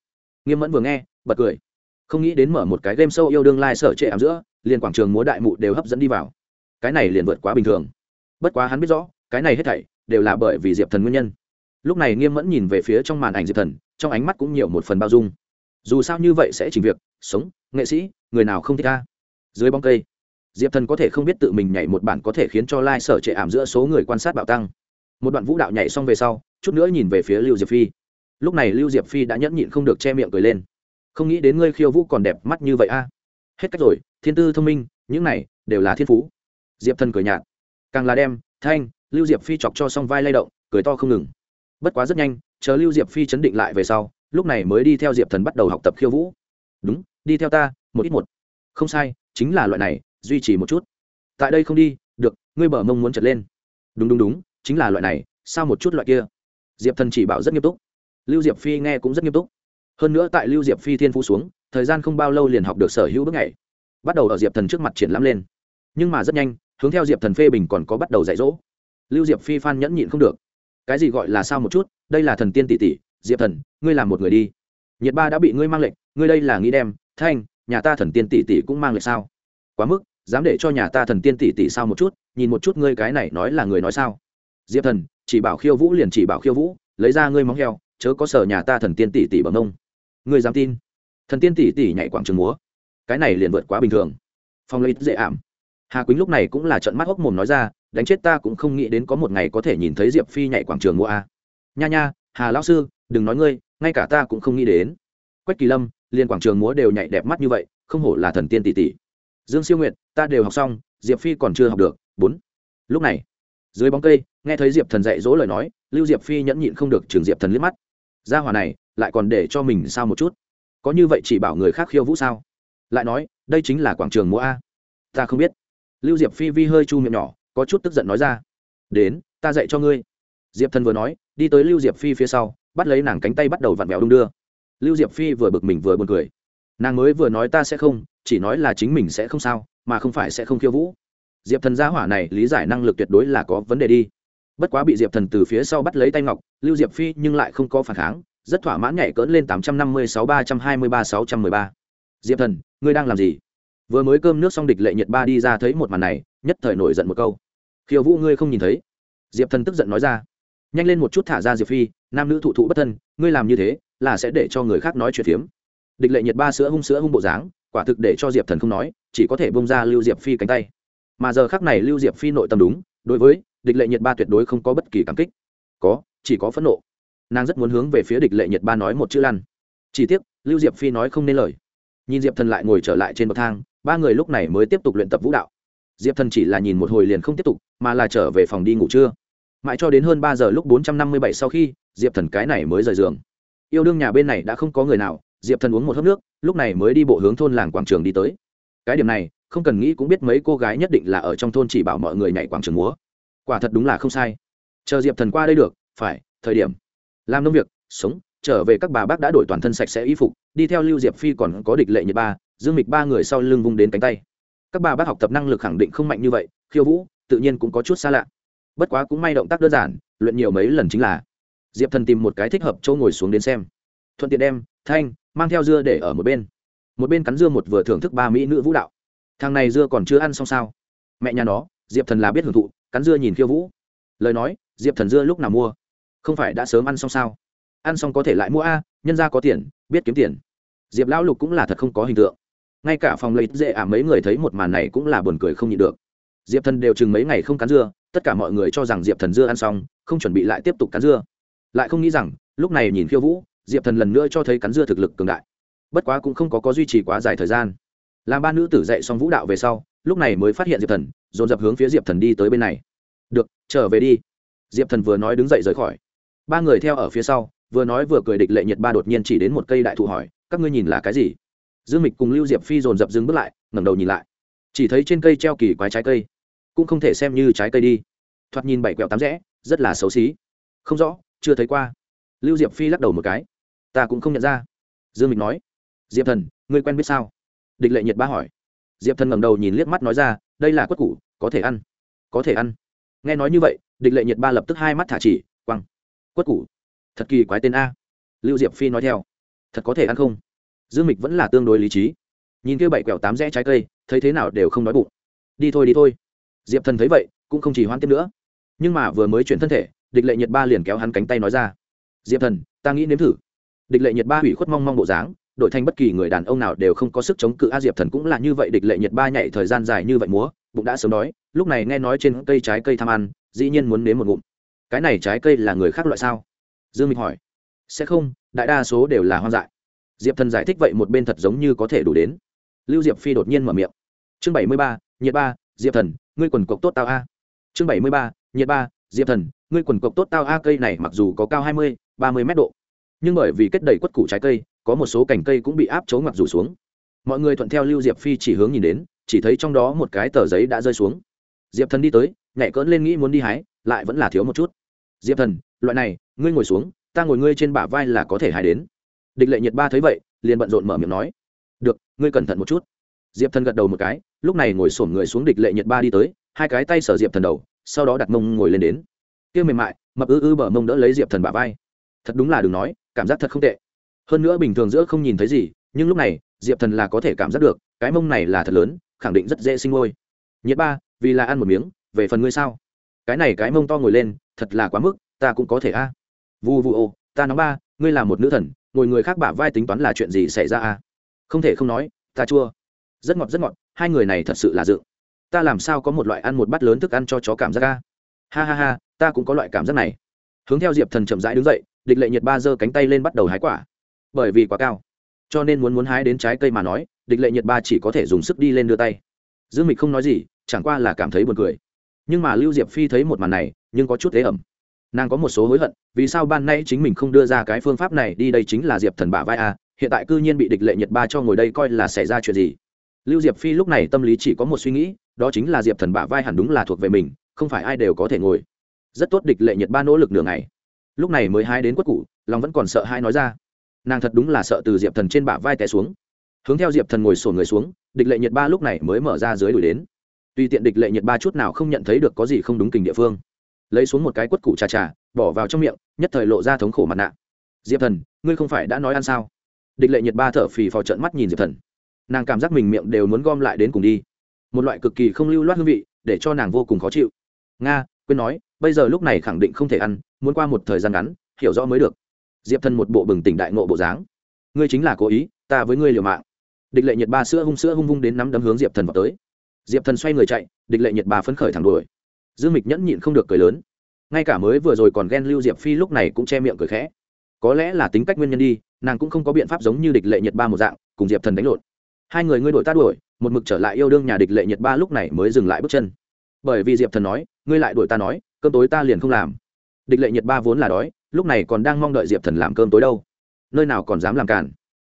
Nghiêm mẫn vừa nghe, bật cười không nghĩ đến mở một cái game show yêu đương lai、like、sở trệ ảm giữa, liền quảng trường múa đại mụ đều hấp dẫn đi vào. Cái này liền vượt quá bình thường. Bất quá hắn biết rõ, cái này hết thảy đều là bởi vì diệp thần nguyên nhân. Lúc này nghiêm mẫn nhìn về phía trong màn ảnh diệp thần, trong ánh mắt cũng nhiều một phần bao dung. Dù sao như vậy sẽ chỉnh việc, sống, nghệ sĩ, người nào không thích ta? Dưới bóng cây, diệp thần có thể không biết tự mình nhảy một bản có thể khiến cho lai、like、sở trệ ảm giữa số người quan sát bạo tăng. Một đoạn vũ đạo nhảy xong về sau, chút nữa nhìn về phía lưu diệp phi. Lúc này lưu diệp phi đã nhẫn nhịn không được che miệng cười lên không nghĩ đến ngươi khiêu vũ còn đẹp mắt như vậy a. Hết cách rồi, thiên tư thông minh, những này đều là thiên phú. Diệp thần cười nhạt. Càng là đem thanh, lưu diệp phi chọc cho xong vai lay động, cười to không ngừng. Bất quá rất nhanh, chờ lưu diệp phi chấn định lại về sau, lúc này mới đi theo diệp thần bắt đầu học tập khiêu vũ. Đúng, đi theo ta, một ít một. Không sai, chính là loại này, duy trì một chút. Tại đây không đi, được, ngươi bờ mông muốn trật lên. Đúng đúng đúng, chính là loại này, sao một chút loại kia? Diệp thần chỉ bảo rất nghiêm túc. Lưu diệp phi nghe cũng rất nghiêm túc hơn nữa tại lưu diệp phi thiên phú xuống, thời gian không bao lâu liền học được sở hữu bước ngày bắt đầu ở diệp thần trước mặt triển lãm lên. Nhưng mà rất nhanh, hướng theo diệp thần phê bình còn có bắt đầu dạy dỗ. Lưu diệp phi phan nhẫn nhịn không được. Cái gì gọi là sao một chút, đây là thần tiên tỷ tỷ, diệp thần, ngươi làm một người đi. Nhiệt ba đã bị ngươi mang lệnh, ngươi đây là nghĩ đem, thanh, nhà ta thần tiên tỷ tỷ cũng mang lệnh sao? Quá mức, dám để cho nhà ta thần tiên tỷ tỷ sao một chút, nhìn một chút ngươi cái này nói là người nói sao? Diệp thần, chỉ bảo khiêu vũ liền chỉ bảo khiêu vũ, lấy ra ngươi móng heo, chớ có sở nhà ta thần tiên tỷ tỷ bằng ông ngươi dám tin? Thần tiên tỷ tỷ nhảy quảng trường múa. Cái này liền vượt quá bình thường. Phong lấy dễ ảm. Hà quýnh lúc này cũng là trận mắt hốc mồm nói ra, đánh chết ta cũng không nghĩ đến có một ngày có thể nhìn thấy diệp phi nhảy quảng trường múa a. Nha nha, hà lão sư, đừng nói ngươi, ngay cả ta cũng không nghĩ đến. Quách kỳ lâm liên quảng trường múa đều nhảy đẹp mắt như vậy, không hổ là thần tiên tỷ tỷ. Dương siêu nguyện ta đều học xong, diệp phi còn chưa học được. Bốn. Lúc này, dưới bóng cây, nghe thấy diệp thần dạy dỗ lời nói, lưu diệp phi nhẫn nhịn không được trường diệp thần liếc mắt. Gia hòa này lại còn để cho mình sao một chút? Có như vậy chỉ bảo người khác khiêu vũ sao? Lại nói, đây chính là quảng trường múa a. Ta không biết. Lưu diệp phi vi hơi chu miệng nhỏ, có chút tức giận nói ra. Đến, ta dạy cho ngươi. Diệp thần vừa nói, đi tới lưu diệp phi phía sau, bắt lấy nàng cánh tay bắt đầu vặn vẹo đung đưa. Lưu diệp phi vừa bực mình vừa buồn cười. Nàng mới vừa nói ta sẽ không, chỉ nói là chính mình sẽ không sao, mà không phải sẽ không khiêu vũ. Diệp thần gia hỏa này lý giải năng lực tuyệt đối là có vấn đề đi. Bất quá bị diệp thần từ phía sau bắt lấy tay ngọc, lưu diệp phi nhưng lại không có phản kháng rất thỏa mãn nhảy cỡn lên tám trăm năm mươi sáu, ba trăm hai mươi ba, sáu trăm mười ba. Diệp thần, ngươi đang làm gì? Vừa mới cơm nước xong địch lệ nhiệt ba đi ra thấy một màn này, nhất thời nổi giận một câu. Khiêu vũ ngươi không nhìn thấy? Diệp thần tức giận nói ra. Nhanh lên một chút thả ra diệp phi, nam nữ thụ thụ bất thân, ngươi làm như thế là sẽ để cho người khác nói chuyện phiếm. Địch lệ nhiệt ba sữa hung sữa hung bộ dáng, quả thực để cho diệp thần không nói, chỉ có thể bông ra lưu diệp phi cánh tay. Mà giờ khác này lưu diệp phi nội tâm đúng, đối với địch lệ nhiệt ba tuyệt đối không có bất kỳ cảm kích. Có, chỉ có phẫn nộ nàng rất muốn hướng về phía địch lệ nhiệt ba nói một chữ lăn. Chỉ tiếc, lưu diệp phi nói không nên lời. Nhìn diệp thần lại ngồi trở lại trên bậc thang, ba người lúc này mới tiếp tục luyện tập vũ đạo. Diệp thần chỉ là nhìn một hồi liền không tiếp tục, mà là trở về phòng đi ngủ trưa. Mãi cho đến hơn ba giờ lúc bốn trăm năm mươi bảy sau khi, diệp thần cái này mới rời giường. Yêu đương nhà bên này đã không có người nào, diệp thần uống một hớp nước, lúc này mới đi bộ hướng thôn làng quảng trường đi tới. Cái điểm này, không cần nghĩ cũng biết mấy cô gái nhất định là ở trong thôn chỉ bảo mọi người nhảy quảng trường múa. Quả thật đúng là không sai. Chờ diệp thần qua đây được, phải, thời điểm làm nông việc, sống, trở về các bà bác đã đổi toàn thân sạch sẽ y phục, đi theo lưu diệp phi còn có địch lệ nhiệt ba, dương mịch ba người sau lưng vung đến cánh tay. Các bà bác học tập năng lực khẳng định không mạnh như vậy, khiêu vũ, tự nhiên cũng có chút xa lạ. Bất quá cũng may động tác đơn giản, luyện nhiều mấy lần chính là. Diệp thần tìm một cái thích hợp chỗ ngồi xuống đến xem. Thuận tiện đem, thanh, mang theo dưa để ở một bên. Một bên cắn dưa một vừa thưởng thức ba mỹ nữ vũ đạo. Thằng này dưa còn chưa ăn xong sao? Mẹ nhà nó, diệp thần là biết hưởng thụ, cắn dưa nhìn khiêu vũ. Lời nói, diệp thần dưa lúc nào mua? Không phải đã sớm ăn xong sao? Ăn xong có thể lại mua a, nhân ra có tiền, biết kiếm tiền. Diệp lão lục cũng là thật không có hình tượng. Ngay cả phòng lấy dễ ả mấy người thấy một màn này cũng là buồn cười không nhịn được. Diệp thần đều chừng mấy ngày không cắn dưa, tất cả mọi người cho rằng diệp thần dưa ăn xong, không chuẩn bị lại tiếp tục cắn dưa. Lại không nghĩ rằng, lúc này nhìn khiêu vũ, diệp thần lần nữa cho thấy cắn dưa thực lực cường đại. Bất quá cũng không có có duy trì quá dài thời gian. Làm ba nữ tử dạy xong vũ đạo về sau, lúc này mới phát hiện diệp thần, dồn dập hướng phía diệp thần đi tới bên này. Được, trở về đi. Diệp thần vừa nói đứng dậy rời khỏi ba người theo ở phía sau, vừa nói vừa cười địch lệ nhiệt ba đột nhiên chỉ đến một cây đại thụ hỏi, các ngươi nhìn là cái gì? Dương mịch cùng lưu diệp phi dồn dập dừng bước lại, ngẩng đầu nhìn lại. Chỉ thấy trên cây treo kỳ quái trái cây. Cũng không thể xem như trái cây đi. Thoạt nhìn bảy quẹo tám rẽ, rất là xấu xí. Không rõ, chưa thấy qua. Lưu diệp phi lắc đầu một cái. Ta cũng không nhận ra. Dương mịch nói. Diệp thần, ngươi quen biết sao? Địch lệ nhiệt ba hỏi. Diệp thần ngẩng đầu nhìn liếc mắt nói ra, đây là quất củ, có thể ăn. Có thể ăn. Nghe nói như vậy, địch lệ nhiệt ba lập tức hai mắt thả chỉ, quăng quất củ. Thật kỳ quái tên a. Lưu diệp phi nói theo. Thật có thể ăn không? Dương mịch vẫn là tương đối lý trí. Nhìn kia bảy quẹo tám rẽ trái cây, thấy thế nào đều không nói bụng. Đi thôi đi thôi. Diệp thần thấy vậy, cũng không chỉ hoan tiếp nữa. Nhưng mà vừa mới chuyển thân thể, địch lệ nhiệt ba liền kéo hắn cánh tay nói ra. Diệp thần, ta nghĩ nếm thử. Địch lệ nhiệt ba hủy khuất mong mong bộ dáng, đổi thành bất kỳ người đàn ông nào đều không có sức chống cự a diệp thần cũng là như vậy, địch lệ nhiệt ba nhảy thời gian dài như vậy múa, bụng đã sớm đói, lúc này nghe nói trên cây trái cây tham ăn, dĩ nhiên muốn nếm một ngụm cái này trái cây là người khác loại sao? Dương minh hỏi. Sẽ không, đại đa số đều là hoang dại. Diệp thần giải thích vậy một bên thật giống như có thể đủ đến. Lưu diệp phi đột nhiên mở miệng. Chương bảy mươi ba, nhiệt ba, diệp thần, ngươi quần cộc tốt tao a. Chương bảy mươi ba, nhiệt ba, diệp thần, ngươi quần cộc tốt tao a, cây này mặc dù có cao hai mươi, ba mươi mét độ, nhưng bởi vì kết đầy quất củ trái cây, có một số cành cây cũng bị áp chấu ngoặt rủ xuống. Mọi người thuận theo lưu diệp phi chỉ hướng nhìn đến, chỉ thấy trong đó một cái tờ giấy đã rơi xuống. Diệp thần đi tới nhảy cỡn lên nghĩ muốn đi hái lại vẫn là thiếu một chút. Diệp thần, loại này, ngươi ngồi xuống, ta ngồi ngươi trên bả vai là có thể hài đến. Địch lệ nhiệt ba thấy vậy, liền bận rộn mở miệng nói. Được, ngươi cẩn thận một chút. Diệp thần gật đầu một cái, lúc này ngồi xổm người xuống địch lệ nhiệt ba đi tới, hai cái tay sở diệp thần đầu, sau đó đặt mông ngồi lên đến. Kia mềm mại, mập ư ư bờ mông đỡ lấy diệp thần bả vai. Thật đúng là đừng nói, cảm giác thật không tệ. Hơn nữa bình thường giữa không nhìn thấy gì, nhưng lúc này, diệp thần là có thể cảm giác được, cái mông này là thật lớn, khẳng định rất dễ sinh ngôi. Nhiệt ba, vì là ăn một miếng, về phần ngươi sao? Cái này cái mông to ngồi lên, thật là quá mức, ta cũng có thể a. À. vu vu ô, ta nói ba, ngươi là một nữ thần, ngồi người khác bả vai tính toán là chuyện gì xảy ra a? Không thể không nói, ta chua. Rất ngọt rất ngọt, hai người này thật sự là dự ta làm sao có một loại ăn một bát lớn thức ăn cho chó cảm giác a? Ha ha ha, ta cũng có loại cảm giác này. Hướng theo diệp thần chậm rãi đứng dậy, địch lệ nhiệt ba giơ cánh tay lên bắt đầu hái quả. Bởi vì quá cao, cho nên muốn muốn hái đến trái cây mà nói, địch lệ nhiệt ba chỉ có thể dùng sức đi lên đưa tay. Dương mịch không nói gì, chẳng qua là cảm thấy buồn cười nhưng mà lưu diệp phi thấy một màn này, nhưng có chút thế ẩm. Nàng có một số hối hận, vì sao ban nay chính mình không đưa ra cái phương pháp này đi đây chính là diệp thần bả vai a hiện tại cư nhiên bị địch lệ nhiệt ba cho ngồi đây coi là xảy ra chuyện gì. Lưu diệp phi lúc này tâm lý chỉ có một suy nghĩ, đó chính là diệp thần bả vai hẳn đúng là thuộc về mình, không phải ai đều có thể ngồi. Rất tốt địch lệ nhiệt ba nỗ lực nửa ngày. Lúc này mới hai đến quất cụ lòng vẫn còn sợ hai nói ra. Nàng thật đúng là sợ từ diệp thần trên bả vai té xuống. Hướng theo diệp thần ngồi sổn người xuống, địch lệ nhiệt ba lúc này mới mở ra dưới đuổi đến tuy tiện địch lệ nhiệt ba chút nào không nhận thấy được có gì không đúng kình địa phương. Lấy xuống một cái quất củ trà trà, bỏ vào trong miệng, nhất thời lộ ra thống khổ mặt nạ. Diệp thần, ngươi không phải đã nói ăn sao? Địch lệ nhiệt ba thở phì phò trận mắt nhìn diệp thần. Nàng cảm giác mình miệng đều muốn gom lại đến cùng đi. Một loại cực kỳ không lưu loát hương vị, để cho nàng vô cùng khó chịu. Nga, quên nói, bây giờ lúc này khẳng định không thể ăn, muốn qua một thời gian ngắn, hiểu rõ mới được. Diệp thần một bộ bừng tỉnh đại ngộ bộ dáng. Ngươi chính là cố ý, ta với ngươi liều mạng. Địch lệ nhiệt ba sữa hung sữa hung vung đến nắm đấm hướng diệp thần vào tới diệp thần xoay người chạy, địch lệ nhiệt ba phấn khởi thẳng đuổi. Dương mịch nhẫn nhịn không được cười lớn. Ngay cả mới vừa rồi còn ghen lưu diệp phi lúc này cũng che miệng cười khẽ. Có lẽ là tính cách nguyên nhân đi, nàng cũng không có biện pháp giống như địch lệ nhiệt ba một dạng, cùng diệp thần đánh lộn. Hai người ngươi đổi ta đuổi, một mực trở lại yêu đương nhà địch lệ nhiệt ba lúc này mới dừng lại bước chân. Bởi vì diệp thần nói, ngươi lại đuổi ta nói, cơm tối ta liền không làm. Địch lệ nhiệt ba vốn là đói, lúc này còn đang mong đợi diệp thần làm cơm tối đâu. Nơi nào còn dám làm cản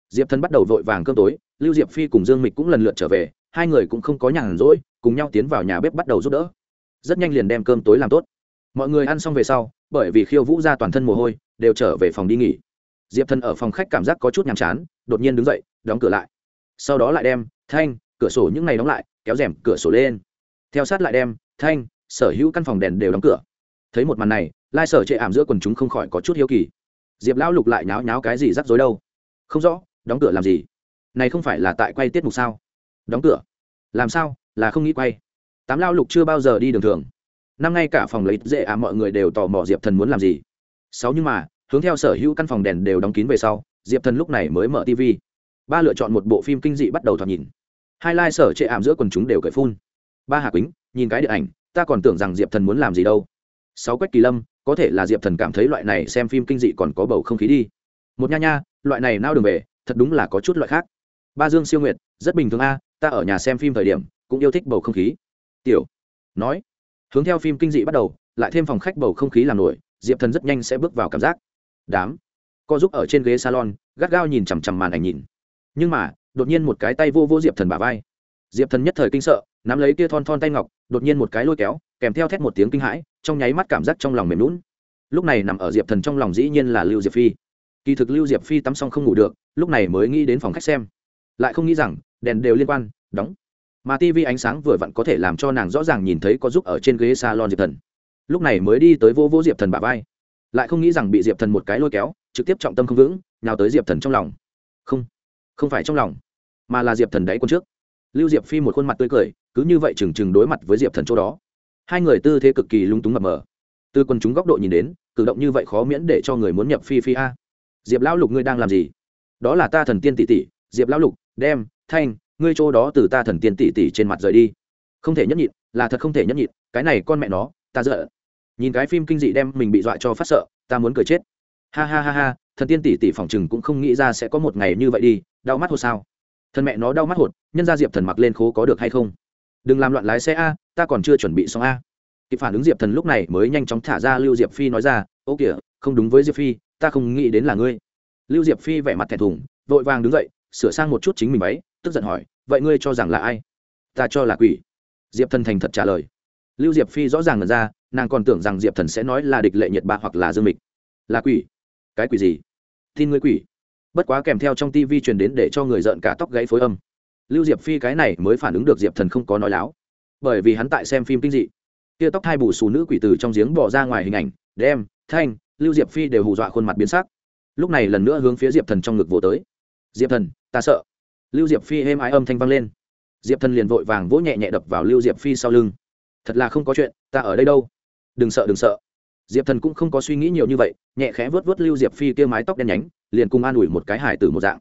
diệp thần bắt đầu vội vàng cơm tối, lưu diệp phi cùng dương mịch cũng lần lượt trở về hai người cũng không có nhàn rỗi, cùng nhau tiến vào nhà bếp bắt đầu giúp đỡ. Rất nhanh liền đem cơm tối làm tốt. Mọi người ăn xong về sau, bởi vì khiêu vũ ra toàn thân mồ hôi, đều trở về phòng đi nghỉ. Diệp thần ở phòng khách cảm giác có chút nhàm chán, đột nhiên đứng dậy, đóng cửa lại. Sau đó lại đem, thanh, cửa sổ những ngày đóng lại, kéo rèm cửa sổ lên. Theo sát lại đem, thanh, sở hữu căn phòng đèn đều đóng cửa. Thấy một màn này, lai sở chệ ảm giữa quần chúng không khỏi có chút hiếu kỳ. Diệp lão lục lại nháo nháo cái gì rắc rối đâu? Không rõ, đóng cửa làm gì? Này không phải là tại quay tiết mục sao? Đóng cửa. Làm sao? Là không nghĩ quay. Tám lao lục chưa bao giờ đi đường thường. Năm ngay cả phòng lấy dễ à mọi người đều tò mò diệp thần muốn làm gì. Sáu nhưng mà, hướng theo sở hữu căn phòng đèn đều đóng kín về sau, diệp thần lúc này mới mở tv ba lựa chọn một bộ phim kinh dị bắt đầu thoạt nhìn. Hai lai sở chệ ảm giữa quần chúng đều cởi phun. Ba hạ quýnh, nhìn cái điện ảnh, ta còn tưởng rằng diệp thần muốn làm gì đâu. Sáu quách kỳ lâm, có thể là diệp thần cảm thấy loại này xem phim kinh dị còn có bầu không khí đi. Một nha nha, loại này nao đường về, thật đúng là có chút loại khác. Ba dương siêu nguyệt, rất bình thường a ta ở nhà xem phim thời điểm, cũng yêu thích bầu không khí. Tiểu, nói, hướng theo phim kinh dị bắt đầu, lại thêm phòng khách bầu không khí làm nổi, diệp thần rất nhanh sẽ bước vào cảm giác. Đám co giúp ở trên ghế salon, gắt gao nhìn chằm chằm màn ảnh nhìn. Nhưng mà, đột nhiên một cái tay vô vô diệp thần bả vai. Diệp thần nhất thời kinh sợ, nắm lấy kia thon thon tay ngọc, đột nhiên một cái lôi kéo, kèm theo thét một tiếng kinh hãi, trong nháy mắt cảm giác trong lòng mềm lún lúc này nằm ở diệp thần trong lòng dĩ nhiên là lưu diệp phi. Kỳ thực lưu diệp phi tắm xong không ngủ được, lúc này mới nghĩ đến phòng khách xem. Lại không nghĩ rằng đèn đều liên quan, đóng. Mà tv ánh sáng vừa vặn có thể làm cho nàng rõ ràng nhìn thấy có giúp ở trên ghế salon diệp thần. Lúc này mới đi tới vô vô diệp thần bà vai. Lại không nghĩ rằng bị diệp thần một cái lôi kéo, trực tiếp trọng tâm không vững nào tới diệp thần trong lòng. Không không phải trong lòng, mà là diệp thần đáy quân trước. Lưu diệp phi một khuôn mặt tươi cười, cứ như vậy trừng trừng đối mặt với diệp thần chỗ đó. Hai người tư thế cực kỳ lung túng mập mờ. Từ quần chúng góc độ nhìn đến, cử động như vậy khó miễn để cho người muốn nhập phi phi a. Diệp lão lục, ngươi đang làm gì? Đó là ta thần tiên tỷ tỷ, diệp lão lục, đem thanh, ngươi chỗ đó từ ta thần tiên tỷ tỷ trên mặt rời đi. Không thể nhẫn nhịn, là thật không thể nhẫn nhịn, cái này con mẹ nó, ta dợ nhìn cái phim kinh dị đem mình bị dọa cho phát sợ, ta muốn cười chết. Ha ha ha ha, thần tiên tỷ tỷ phòng chừng cũng không nghĩ ra sẽ có một ngày như vậy đi, đau mắt hột sao? Thần mẹ nó đau mắt hột, nhân ra diệp thần mặc lên khố có được hay không? Đừng làm loạn lái xe a, ta còn chưa chuẩn bị xong a. Kịp phản ứng diệp thần lúc này mới nhanh chóng thả ra lưu diệp phi nói ra, ô kìa, không đúng với diệp phi, ta không nghĩ đến là ngươi. Lưu diệp phi vẻ mặt thẹn thùng, vội vàng đứng dậy sửa sang một chút chính mình váy, tức giận hỏi, vậy ngươi cho rằng là ai? Ta cho là quỷ. Diệp thần thành thật trả lời. Lưu diệp phi rõ ràng ngần ra, nàng còn tưởng rằng diệp thần sẽ nói là địch lệ nhiệt ba hoặc là dương mịch. Là quỷ. Cái quỷ gì? Tin ngươi quỷ. Bất quá kèm theo trong tivi truyền đến để cho người giận cả tóc gãy phối âm. Lưu diệp phi cái này mới phản ứng được diệp thần không có nói láo. Bởi vì hắn tại xem phim kinh dị. Kia tóc hai bù xù nữ quỷ từ trong giếng bỏ ra ngoài hình ảnh, đem, thanh, lưu diệp phi đều hù dọa khuôn mặt biến sắc. Lúc này lần nữa hướng phía diệp thần trong ngực vỗ tới diệp thần, ta sợ. Lưu diệp phi êm ái âm thanh vang lên. Diệp thần liền vội vàng vỗ nhẹ nhẹ đập vào lưu diệp phi sau lưng. Thật là không có chuyện, ta ở đây đâu? Đừng sợ đừng sợ. Diệp thần cũng không có suy nghĩ nhiều như vậy, nhẹ khẽ vớt vớt lưu diệp phi kia mái tóc đen nhánh, liền cùng an ủi một cái hải tử một dạng.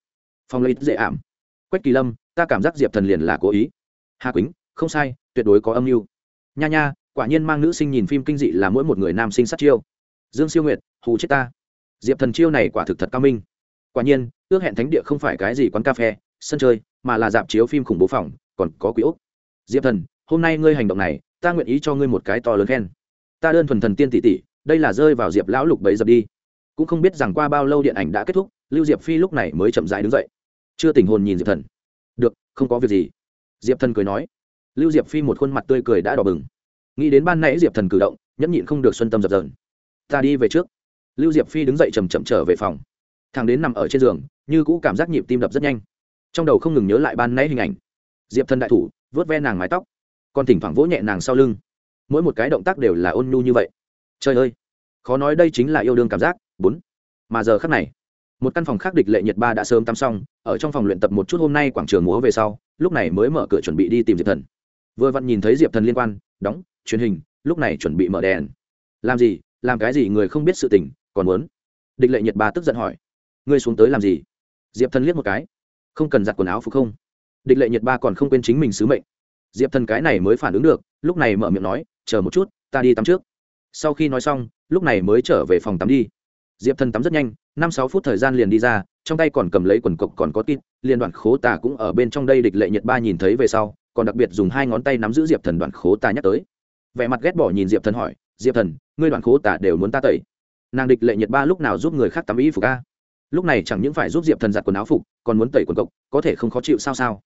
Phong lấy dễ ảm. Quách kỳ lâm, ta cảm giác diệp thần liền là cố ý. Hà quýnh, không sai, tuyệt đối có âm mưu. Nha nha, quả nhiên mang nữ sinh nhìn phim kinh dị là mỗi một người nam sinh sát chiêu. Dương siêu nguyệt, hù chết ta. Diệp thần chiêu này quả thực thật cao minh quả nhiên, ước hẹn thánh địa không phải cái gì quán cà phê, sân chơi, mà là dạp chiếu phim khủng bố phòng, còn có quý ốc. Diệp thần, hôm nay ngươi hành động này, ta nguyện ý cho ngươi một cái to lớn khen. Ta đơn thuần thần tiên tỷ tỷ, đây là rơi vào diệp lão lục bấy dập đi. Cũng không biết rằng qua bao lâu điện ảnh đã kết thúc, lưu diệp phi lúc này mới chậm dại đứng dậy. Chưa tình hồn nhìn diệp thần. Được, không có việc gì. Diệp thần cười nói. Lưu diệp phi một khuôn mặt tươi cười đã đỏ bừng. Nghĩ đến ban nãy diệp thần cử động, nhẫn nhịn không được xuân tâm dập dờn. Ta đi về trước. Lưu diệp phi đứng dậy chầm chậm trở về phòng thằng đến nằm ở trên giường, như cũ cảm giác nhịp tim đập rất nhanh. Trong đầu không ngừng nhớ lại ban nãy hình ảnh. Diệp thần đại thủ vớt ve nàng mái tóc. Còn thỉnh thoảng vỗ nhẹ nàng sau lưng. Mỗi một cái động tác đều là ôn nhu như vậy. Trời ơi! Khó nói đây chính là yêu đương cảm giác. Bốn. Mà giờ khắc này, một căn phòng khác địch lệ nhiệt ba đã sớm tắm xong. Ở trong phòng luyện tập một chút hôm nay quảng trường múa về sau, lúc này mới mở cửa chuẩn bị đi tìm diệp thần. Vừa vặn nhìn thấy diệp thần liên quan, đóng, truyền hình, lúc này chuẩn bị mở đèn. Làm gì? Làm cái gì người không biết sự tình, còn muốn? Địch lệ nhiệt ba tức giận hỏi ngươi xuống tới làm gì? Diệp thần liếc một cái. Không cần giặt quần áo phục không? Địch lệ nhiệt ba còn không quên chính mình sứ mệnh. Diệp thần cái này mới phản ứng được, lúc này mở miệng nói, chờ một chút, ta đi tắm trước. Sau khi nói xong, lúc này mới trở về phòng tắm đi. Diệp thần tắm rất nhanh, năm sáu phút thời gian liền đi ra, trong tay còn cầm lấy quần cộc còn có tít liền đoạn khố tà cũng ở bên trong đây địch lệ nhiệt ba nhìn thấy về sau, còn đặc biệt dùng hai ngón tay nắm giữ diệp thần đoạn khố tà nhắc tới. Vẻ mặt ghét bỏ nhìn diệp thần hỏi, diệp thần, ngươi đoạn khố tà đều muốn ta tẩy? Nàng địch lệ nhiệt ba lúc nào giúp người khác tắm ý phục a? Lúc này chẳng những phải giúp diệp thần giặt quần áo phục, còn muốn tẩy quần cộc, có thể không khó chịu sao sao.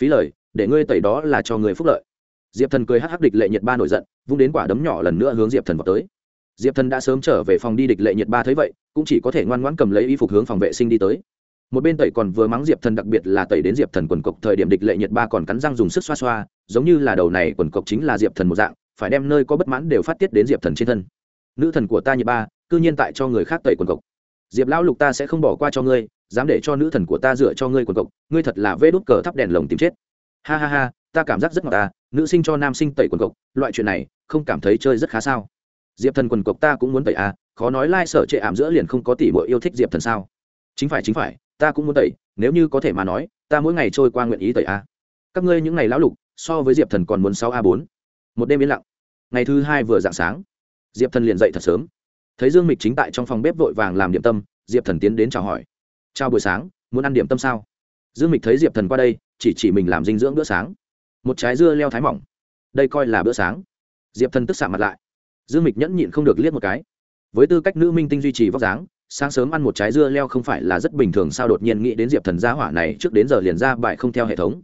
Phí lời, để ngươi tẩy đó là cho người phúc lợi. Diệp thần cười hắc hắc địch lệ nhiệt ba nổi giận, vung đến quả đấm nhỏ lần nữa hướng diệp thần vào tới. Diệp thần đã sớm trở về phòng đi địch lệ nhiệt ba thấy vậy, cũng chỉ có thể ngoan ngoãn cầm lấy y phục hướng phòng vệ sinh đi tới. Một bên tẩy còn vừa mắng diệp thần đặc biệt là tẩy đến diệp thần quần cộc thời điểm địch lệ nhiệt ba còn cắn răng dùng sức xoa xoa, giống như là đầu này quần cộc chính là diệp thần một dạng, phải đem nơi có bất mãn đều phát tiết đến diệp thần trên thân. Nữ thần của ta nhiệt ba, cư nhiên tại cho người khác tẩy quần cộc diệp lão lục ta sẽ không bỏ qua cho ngươi, dám để cho nữ thần của ta dựa cho ngươi quần cộc, ngươi thật là vê đốt cờ thắp đèn lồng tìm chết. Ha ha ha, ta cảm giác rất ngọt ta, nữ sinh cho nam sinh tẩy quần cộc, loại chuyện này, không cảm thấy chơi rất khá sao? Diệp thần quần cộc ta cũng muốn tẩy à khó nói lai、like、sở trệ ảm giữa liền không có tỷ bội yêu thích diệp thần sao? Chính phải chính phải, ta cũng muốn tẩy, nếu như có thể mà nói, ta mỗi ngày trôi qua nguyện ý tẩy a các ngươi những ngày lão lục, so với diệp thần còn muốn sáu a bốn. Một đêm yên lặng. Ngày thứ hai vừa dạng sáng, diệp thần liền dậy thật sớm thấy dương mịch chính tại trong phòng bếp vội vàng làm điểm tâm, diệp thần tiến đến chào hỏi. Chào buổi sáng, muốn ăn điểm tâm sao? Dương mịch thấy diệp thần qua đây, chỉ chỉ mình làm dinh dưỡng bữa sáng. Một trái dưa leo thái mỏng. Đây coi là bữa sáng. Diệp thần tức xạ mặt lại. Dương mịch nhẫn nhịn không được liếc một cái. Với tư cách nữ minh tinh duy trì vóc dáng, sáng sớm ăn một trái dưa leo không phải là rất bình thường sao đột nhiên nghĩ đến diệp thần gia hỏa này trước đến giờ liền ra bài không theo hệ thống.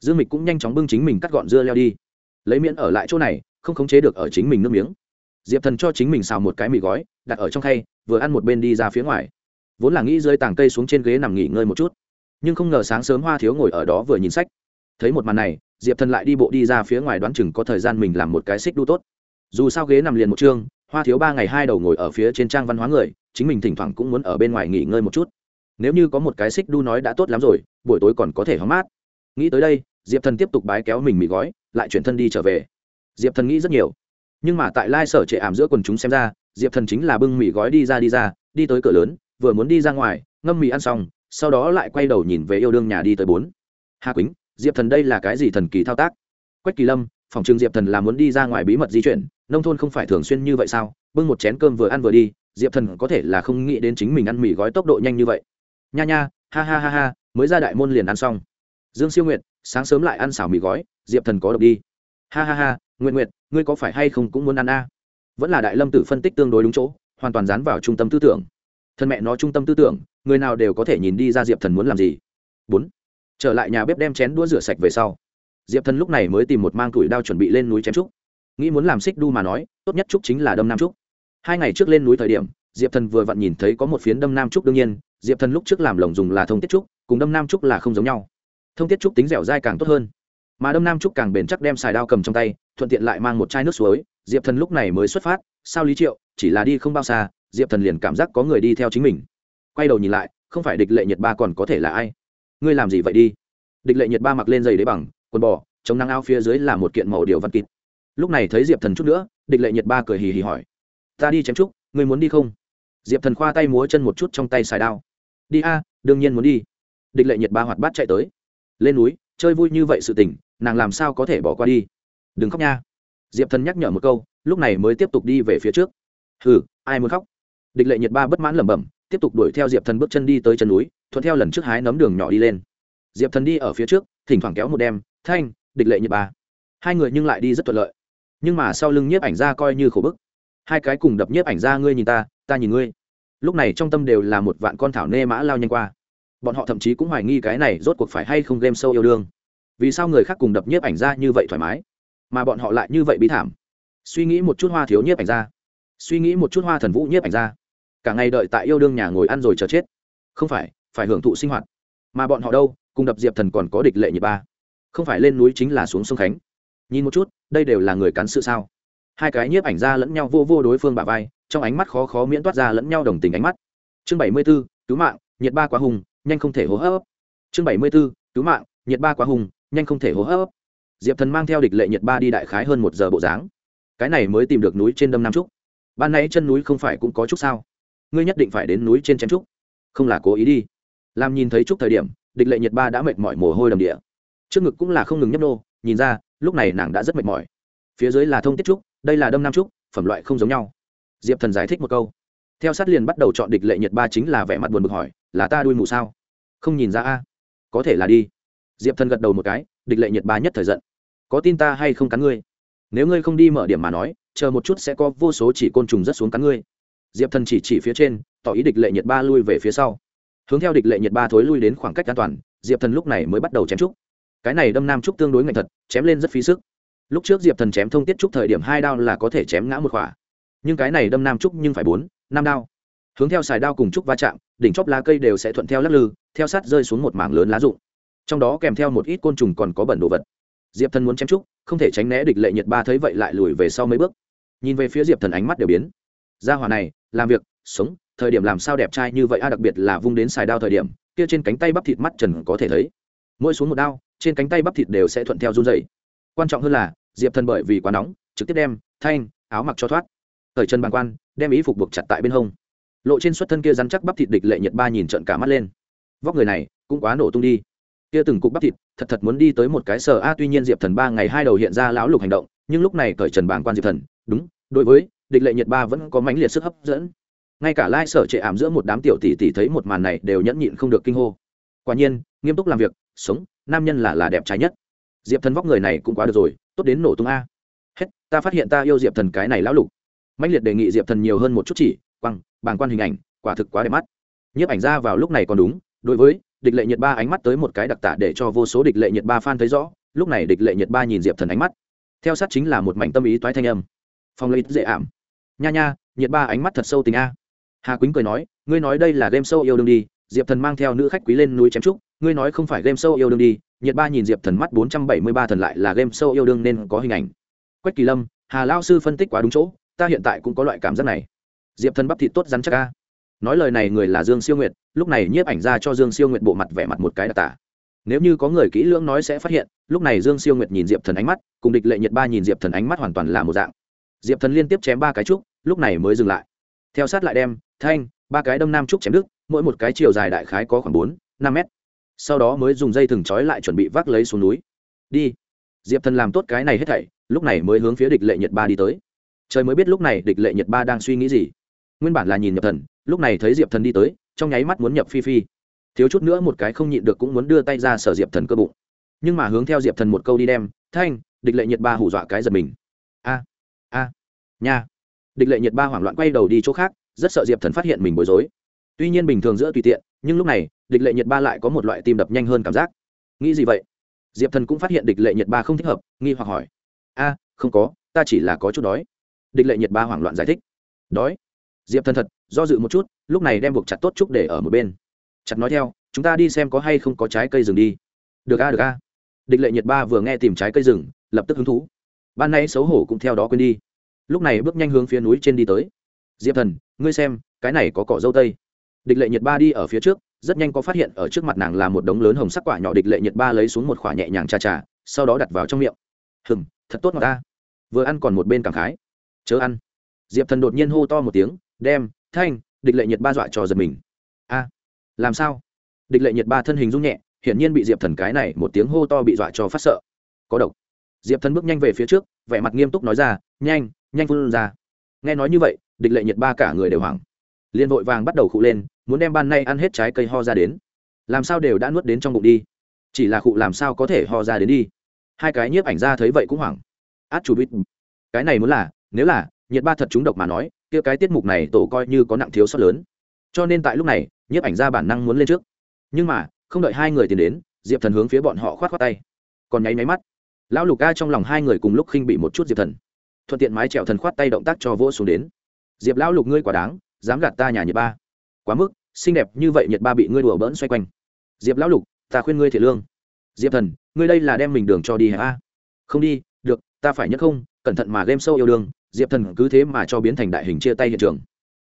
Dương mịch cũng nhanh chóng bưng chính mình cắt gọn dưa leo đi. Lấy miễn ở lại chỗ này, không khống chế được ở chính mình nước miếng diệp thần cho chính mình xào một cái mì gói, đặt ở trong khay, vừa ăn một bên đi ra phía ngoài. Vốn là nghĩ rơi tàng cây xuống trên ghế nằm nghỉ ngơi một chút, nhưng không ngờ sáng sớm hoa thiếu ngồi ở đó vừa nhìn sách. Thấy một màn này, diệp thần lại đi bộ đi ra phía ngoài đoán chừng có thời gian mình làm một cái xích đu tốt. Dù sao ghế nằm liền một chương, hoa thiếu ba ngày hai đầu ngồi ở phía trên trang văn hóa người, chính mình thỉnh thoảng cũng muốn ở bên ngoài nghỉ ngơi một chút. Nếu như có một cái xích đu nói đã tốt lắm rồi, buổi tối còn có thể hóng mát. Nghĩ tới đây, diệp thần tiếp tục bái kéo mình mì gói, lại chuyển thân đi trở về. Diệp thần nghĩ rất nhiều nhưng mà tại lai sở trệ ảm giữa quần chúng xem ra, diệp thần chính là bưng mì gói đi ra đi ra, đi tới cửa lớn, vừa muốn đi ra ngoài, ngâm mì ăn xong, sau đó lại quay đầu nhìn về yêu đương nhà đi tới bốn. Hà quýnh, diệp thần đây là cái gì thần kỳ thao tác? Quách kỳ lâm, phòng trường diệp thần là muốn đi ra ngoài bí mật di chuyển, nông thôn không phải thường xuyên như vậy sao? Bưng một chén cơm vừa ăn vừa đi, diệp thần có thể là không nghĩ đến chính mình ăn mì gói tốc độ nhanh như vậy. Nha nha, ha ha ha ha, mới ra đại môn liền ăn xong. Dương siêu nguyện sáng sớm lại ăn xào mì gói, diệp thần có độc đi. Ha ha ha nguyện nguyện ngươi có phải hay không cũng muốn ăn a? Vẫn là đại lâm tử phân tích tương đối đúng chỗ, hoàn toàn dán vào trung tâm tư tưởng. Thân mẹ nó trung tâm tư tưởng, người nào đều có thể nhìn đi ra diệp thần muốn làm gì. Bốn, trở lại nhà bếp đem chén đũa rửa sạch về sau. Diệp thần lúc này mới tìm một mang tuổi đao chuẩn bị lên núi chém trúc. Nghĩ muốn làm xích đu mà nói, tốt nhất trúc chính là đâm nam trúc. Hai ngày trước lên núi thời điểm, diệp thần vừa vặn nhìn thấy có một phiến đâm nam trúc đương nhiên, diệp thần lúc trước làm lồng dùng là thông tiết trúc, cùng đâm nam trúc là không giống nhau. Thông tiết trúc tính dẻo dai càng tốt hơn mà đâm nam trúc càng bền chắc đem xài đao cầm trong tay, thuận tiện lại mang một chai nước suối. Diệp thần lúc này mới xuất phát. Sao lý triệu? Chỉ là đi không bao xa, diệp thần liền cảm giác có người đi theo chính mình. Quay đầu nhìn lại, không phải địch lệ nhiệt ba còn có thể là ai? Ngươi làm gì vậy đi? Địch lệ nhiệt ba mặc lên giày đế bằng, quần bò, chống nắng áo phía dưới là một kiện màu điều văn kịt. Lúc này thấy diệp thần chút nữa, địch lệ nhiệt ba cười hì hì hỏi, ta đi chém trúc, ngươi muốn đi không? Diệp thần khoa tay múa chân một chút trong tay xài đao. Đi a, đương nhiên muốn đi. Địch lệ nhiệt ba hoạt bát chạy tới. Lên núi, chơi vui như vậy sự tình nàng làm sao có thể bỏ qua đi? Đừng khóc nha. Diệp thần nhắc nhở một câu lúc này mới tiếp tục đi về phía trước. Hừ, ai muốn khóc? Địch lệ nhiệt ba bất mãn lẩm bẩm tiếp tục đuổi theo diệp thần bước chân đi tới chân núi thuận theo lần trước hái nấm đường nhỏ đi lên. Diệp thần đi ở phía trước thỉnh thoảng kéo một đem thanh địch lệ nhiệt ba. Hai người nhưng lại đi rất thuận lợi. Nhưng mà sau lưng nhiếp ảnh ra coi như khổ bức. Hai cái cùng đập nhiếp ảnh ra ngươi nhìn ta ta nhìn ngươi. Lúc này trong tâm đều là một vạn con thảo nê mã lao nhanh qua. Bọn họ thậm chí cũng hoài nghi cái này rốt cuộc phải hay không game sâu yêu đương vì sao người khác cùng đập nhiếp ảnh ra như vậy thoải mái, mà bọn họ lại như vậy bí thảm? Suy nghĩ một chút hoa thiếu nhiếp ảnh ra. Suy nghĩ một chút hoa thần vũ nhiếp ảnh ra. Cả ngày đợi tại yêu đương nhà ngồi ăn rồi chờ chết. Không phải phải hưởng thụ sinh hoạt. Mà bọn họ đâu, cùng đập diệp thần còn có địch lệ nhị ba. Không phải lên núi chính là xuống sông khánh. Nhìn một chút, đây đều là người cắn sự sao? Hai cái nhiếp ảnh ra lẫn nhau vô vô đối phương bà vai, trong ánh mắt khó khó miễn toát ra lẫn nhau đồng tình ánh mắt. Chương bảy mươi b ố cứu mạng, nhiệt ba quá hùng, nhanh không thể hô hấp. Chương bảy mươi b ố cứu mạng, nhiệt ba quá hùng nhanh không thể hô hấp. Diệp thần mang theo địch lệ nhiệt ba đi đại khái hơn một giờ bộ dáng. Cái này mới tìm được núi trên đâm nam trúc. Ban nãy chân núi không phải cũng có trúc sao? Ngươi nhất định phải đến núi trên chém trúc. Không là cố ý đi. Làm nhìn thấy trúc thời điểm, địch lệ nhiệt ba đã mệt mỏi mồ hôi đầm địa. Trước ngực cũng là không ngừng nhấp nô, nhìn ra, lúc này nàng đã rất mệt mỏi. Phía dưới là thông tiết trúc, đây là đâm nam trúc, phẩm loại không giống nhau. Diệp thần giải thích một câu. Theo sát liền bắt đầu chọn địch lệ nhiệt ba chính là vẻ mặt buồn bực hỏi, là ta đuôi mù sao? Không nhìn ra a. Có thể là đi diệp thần gật đầu một cái, địch lệ nhiệt ba nhất thời giận. Có tin ta hay không cắn ngươi? Nếu ngươi không đi mở điểm mà nói, chờ một chút sẽ có vô số chỉ côn trùng rất xuống cắn ngươi. Diệp thần chỉ chỉ phía trên, tỏ ý địch lệ nhiệt ba lui về phía sau. Hướng theo địch lệ nhiệt ba thối lui đến khoảng cách an toàn, diệp thần lúc này mới bắt đầu chém trúc. Cái này đâm nam trúc tương đối ngạnh thật, chém lên rất phí sức. Lúc trước diệp thần chém thông tiết trúc thời điểm hai đao là có thể chém ngã một khỏa. Nhưng cái này đâm nam trúc nhưng phải bốn, năm đao. Hướng theo xài đao cùng trúc va chạm, đỉnh chóp lá cây đều sẽ thuận theo lắc lư, theo sát rơi xuống một mảng lớn lá rụng trong đó kèm theo một ít côn trùng còn có bẩn đồ vật. Diệp thần muốn chém trúc, không thể tránh né địch lệ nhiệt ba thấy vậy lại lùi về sau mấy bước. Nhìn về phía diệp thần ánh mắt đều biến. Gia hỏa này, làm việc, sống, thời điểm làm sao đẹp trai như vậy a, đặc biệt là vung đến xài đao thời điểm, kia trên cánh tay bắp thịt mắt trần có thể thấy. Mỗi xuống một đao, trên cánh tay bắp thịt đều sẽ thuận theo run dày quan trọng hơn là, diệp thần bởi vì quá nóng, trực tiếp đem thanh, áo mặc cho thoát. Thời chân bàn quan, đem ý phục buộc chặt tại bên hông. Lộ trên xuất thân kia rắn chắc bắp thịt địch lệ nhật ba nhìn trận cả mắt lên. Vóc người này, cũng quá nổ tung đi kia từng cục bắp thịt, thật thật muốn đi tới một cái sở a, tuy nhiên diệp thần ba ngày hai đầu hiện ra lão lục hành động, nhưng lúc này cởi trần bàng quan diệp thần, đúng, đối với, địch lệ nhiệt ba vẫn có mãnh liệt sức hấp dẫn. Ngay cả lai sở trệ ảm giữa một đám tiểu tỷ tỷ thấy một màn này đều nhẫn nhịn không được kinh hô. Quả nhiên, nghiêm túc làm việc, sống, nam nhân là là đẹp trái nhất. Diệp thần vóc người này cũng quá được rồi, tốt đến nổ tung a. Hết, ta phát hiện ta yêu diệp thần cái này lão lục. Mạnh liệt đề nghị diệp thần nhiều hơn một chút chỉ, quăng, bàng quan hình ảnh, quả thực quá đẹp mắt. Nhiếp ảnh ra vào lúc này còn đúng, đối với địch lệ nhiệt ba ánh mắt tới một cái đặc tả để cho vô số địch lệ nhiệt ba fan thấy rõ, lúc này địch lệ nhiệt ba nhìn diệp thần ánh mắt. Theo sát chính là một mảnh tâm ý toái thanh âm. Phong lấy dễ ảm. Nha nha, nhiệt ba ánh mắt thật sâu tình a. Hà quýnh cười nói, ngươi nói đây là game sâu yêu đương đi, diệp thần mang theo nữ khách quý lên núi chém trúc, ngươi nói không phải game sâu yêu đương đi, nhiệt ba nhìn diệp thần mắt bốn trăm bảy mươi ba thần lại là game sâu yêu đương nên có hình ảnh. Quách kỳ lâm, hà lao sư phân tích quá đúng chỗ, ta hiện tại cũng có loại cảm giác này. Diệp thần bắp thịt tốt rắn chắc a nói lời này người là dương siêu nguyệt, lúc này nhiếp ảnh ra cho dương siêu nguyệt bộ mặt vẻ mặt một cái đặc tả. Nếu như có người kỹ lưỡng nói sẽ phát hiện, lúc này dương siêu nguyệt nhìn diệp thần ánh mắt, cùng địch lệ nhiệt ba nhìn diệp thần ánh mắt hoàn toàn là một dạng. Diệp thần liên tiếp chém ba cái trúc, lúc này mới dừng lại. Theo sát lại đem, thanh, ba cái đâm nam trúc chém đứt, mỗi một cái chiều dài đại khái có khoảng bốn, năm mét. Sau đó mới dùng dây thừng trói lại chuẩn bị vác lấy xuống núi. Đi. Diệp thần làm tốt cái này hết thảy, lúc này mới hướng phía địch lệ nhiệt ba đi tới. Trời mới biết lúc này địch lệ nhiệt ba đang suy nghĩ gì. Nguyên bản là nhìn nhập thần lúc này thấy diệp thần đi tới, trong nháy mắt muốn nhập phi phi. Thiếu chút nữa một cái không nhịn được cũng muốn đưa tay ra sở diệp thần cơ bụng. Nhưng mà hướng theo diệp thần một câu đi đem, thanh, địch lệ nhiệt ba hủ dọa cái giật mình. A a, nha. Địch lệ nhiệt ba hoảng loạn quay đầu đi chỗ khác, rất sợ diệp thần phát hiện mình bối rối. Tuy nhiên bình thường giữa tùy tiện, nhưng lúc này, địch lệ nhiệt ba lại có một loại tim đập nhanh hơn cảm giác. Nghĩ gì vậy? Diệp thần cũng phát hiện địch lệ nhiệt ba không thích hợp, nghi hoặc hỏi. A, không có, ta chỉ là có chút đói. Địch lệ nhiệt ba hoảng loạn giải thích. Đói? Diệp thần thật, do dự một chút, lúc này đem buộc chặt tốt trúc để ở một bên. Chặt nói theo, chúng ta đi xem có hay không có trái cây rừng đi. Được a được a. Địch lệ nhiệt ba vừa nghe tìm trái cây rừng, lập tức hứng thú. Ban nay xấu hổ cũng theo đó quên đi. Lúc này bước nhanh hướng phía núi trên đi tới. Diệp thần, ngươi xem, cái này có cỏ dâu tây. Địch lệ nhiệt ba đi ở phía trước, rất nhanh có phát hiện ở trước mặt nàng là một đống lớn hồng sắc quả nhỏ. Địch lệ nhiệt ba lấy xuống một quả nhẹ nhàng chà chà sau đó đặt vào trong miệng. Hừng thật tốt ngọt ta. Vừa ăn còn một bên cảm khái. Chớ ăn. Diệp thần đột nhiên hô to một tiếng đem, thanh, địch lệ nhiệt ba dọa cho giật mình. A, làm sao? Địch lệ nhiệt ba thân hình rung nhẹ, hiển nhiên bị diệp thần cái này một tiếng hô to bị dọa cho phát sợ. Có độc. Diệp thần bước nhanh về phía trước, vẻ mặt nghiêm túc nói ra, nhanh nhanh phun ra. Nghe nói như vậy, địch lệ nhiệt ba cả người đều hoảng. Liền vội vàng bắt đầu khụ lên, muốn đem ban nay ăn hết trái cây ho ra đến. Làm sao đều đã nuốt đến trong bụng đi? Chỉ là khụ làm sao có thể ho ra đến đi? Hai cái nhiếp ảnh ra thấy vậy cũng hoảng. Át chủ bít. Cái này muốn là, nếu là nhiệt ba thật trúng độc mà nói kia cái tiết mục này tổ coi như có nặng thiếu sót lớn. Cho nên tại lúc này, nhiếp ảnh ra bản năng muốn lên trước. Nhưng mà, không đợi hai người tiến đến, diệp thần hướng phía bọn họ khoát khoát tay. Còn nháy máy mắt, lão lục ca trong lòng hai người cùng lúc khinh bị một chút diệp thần. Thuận tiện mái trèo thần khoát tay động tác cho vỗ xuống đến. Diệp lão lục ngươi quả đáng, dám gạt ta nhà nhiệt ba. Quá mức, xinh đẹp như vậy nhiệt ba bị ngươi đùa bỡn xoay quanh. Diệp lão lục, ta khuyên ngươi thiệt lương. Diệp thần, ngươi đây là đem mình đường cho đi hả? Không đi, được, ta phải nhất không, cẩn thận mà game sâu yêu đương diệp thần cứ thế mà cho biến thành đại hình chia tay hiện trường.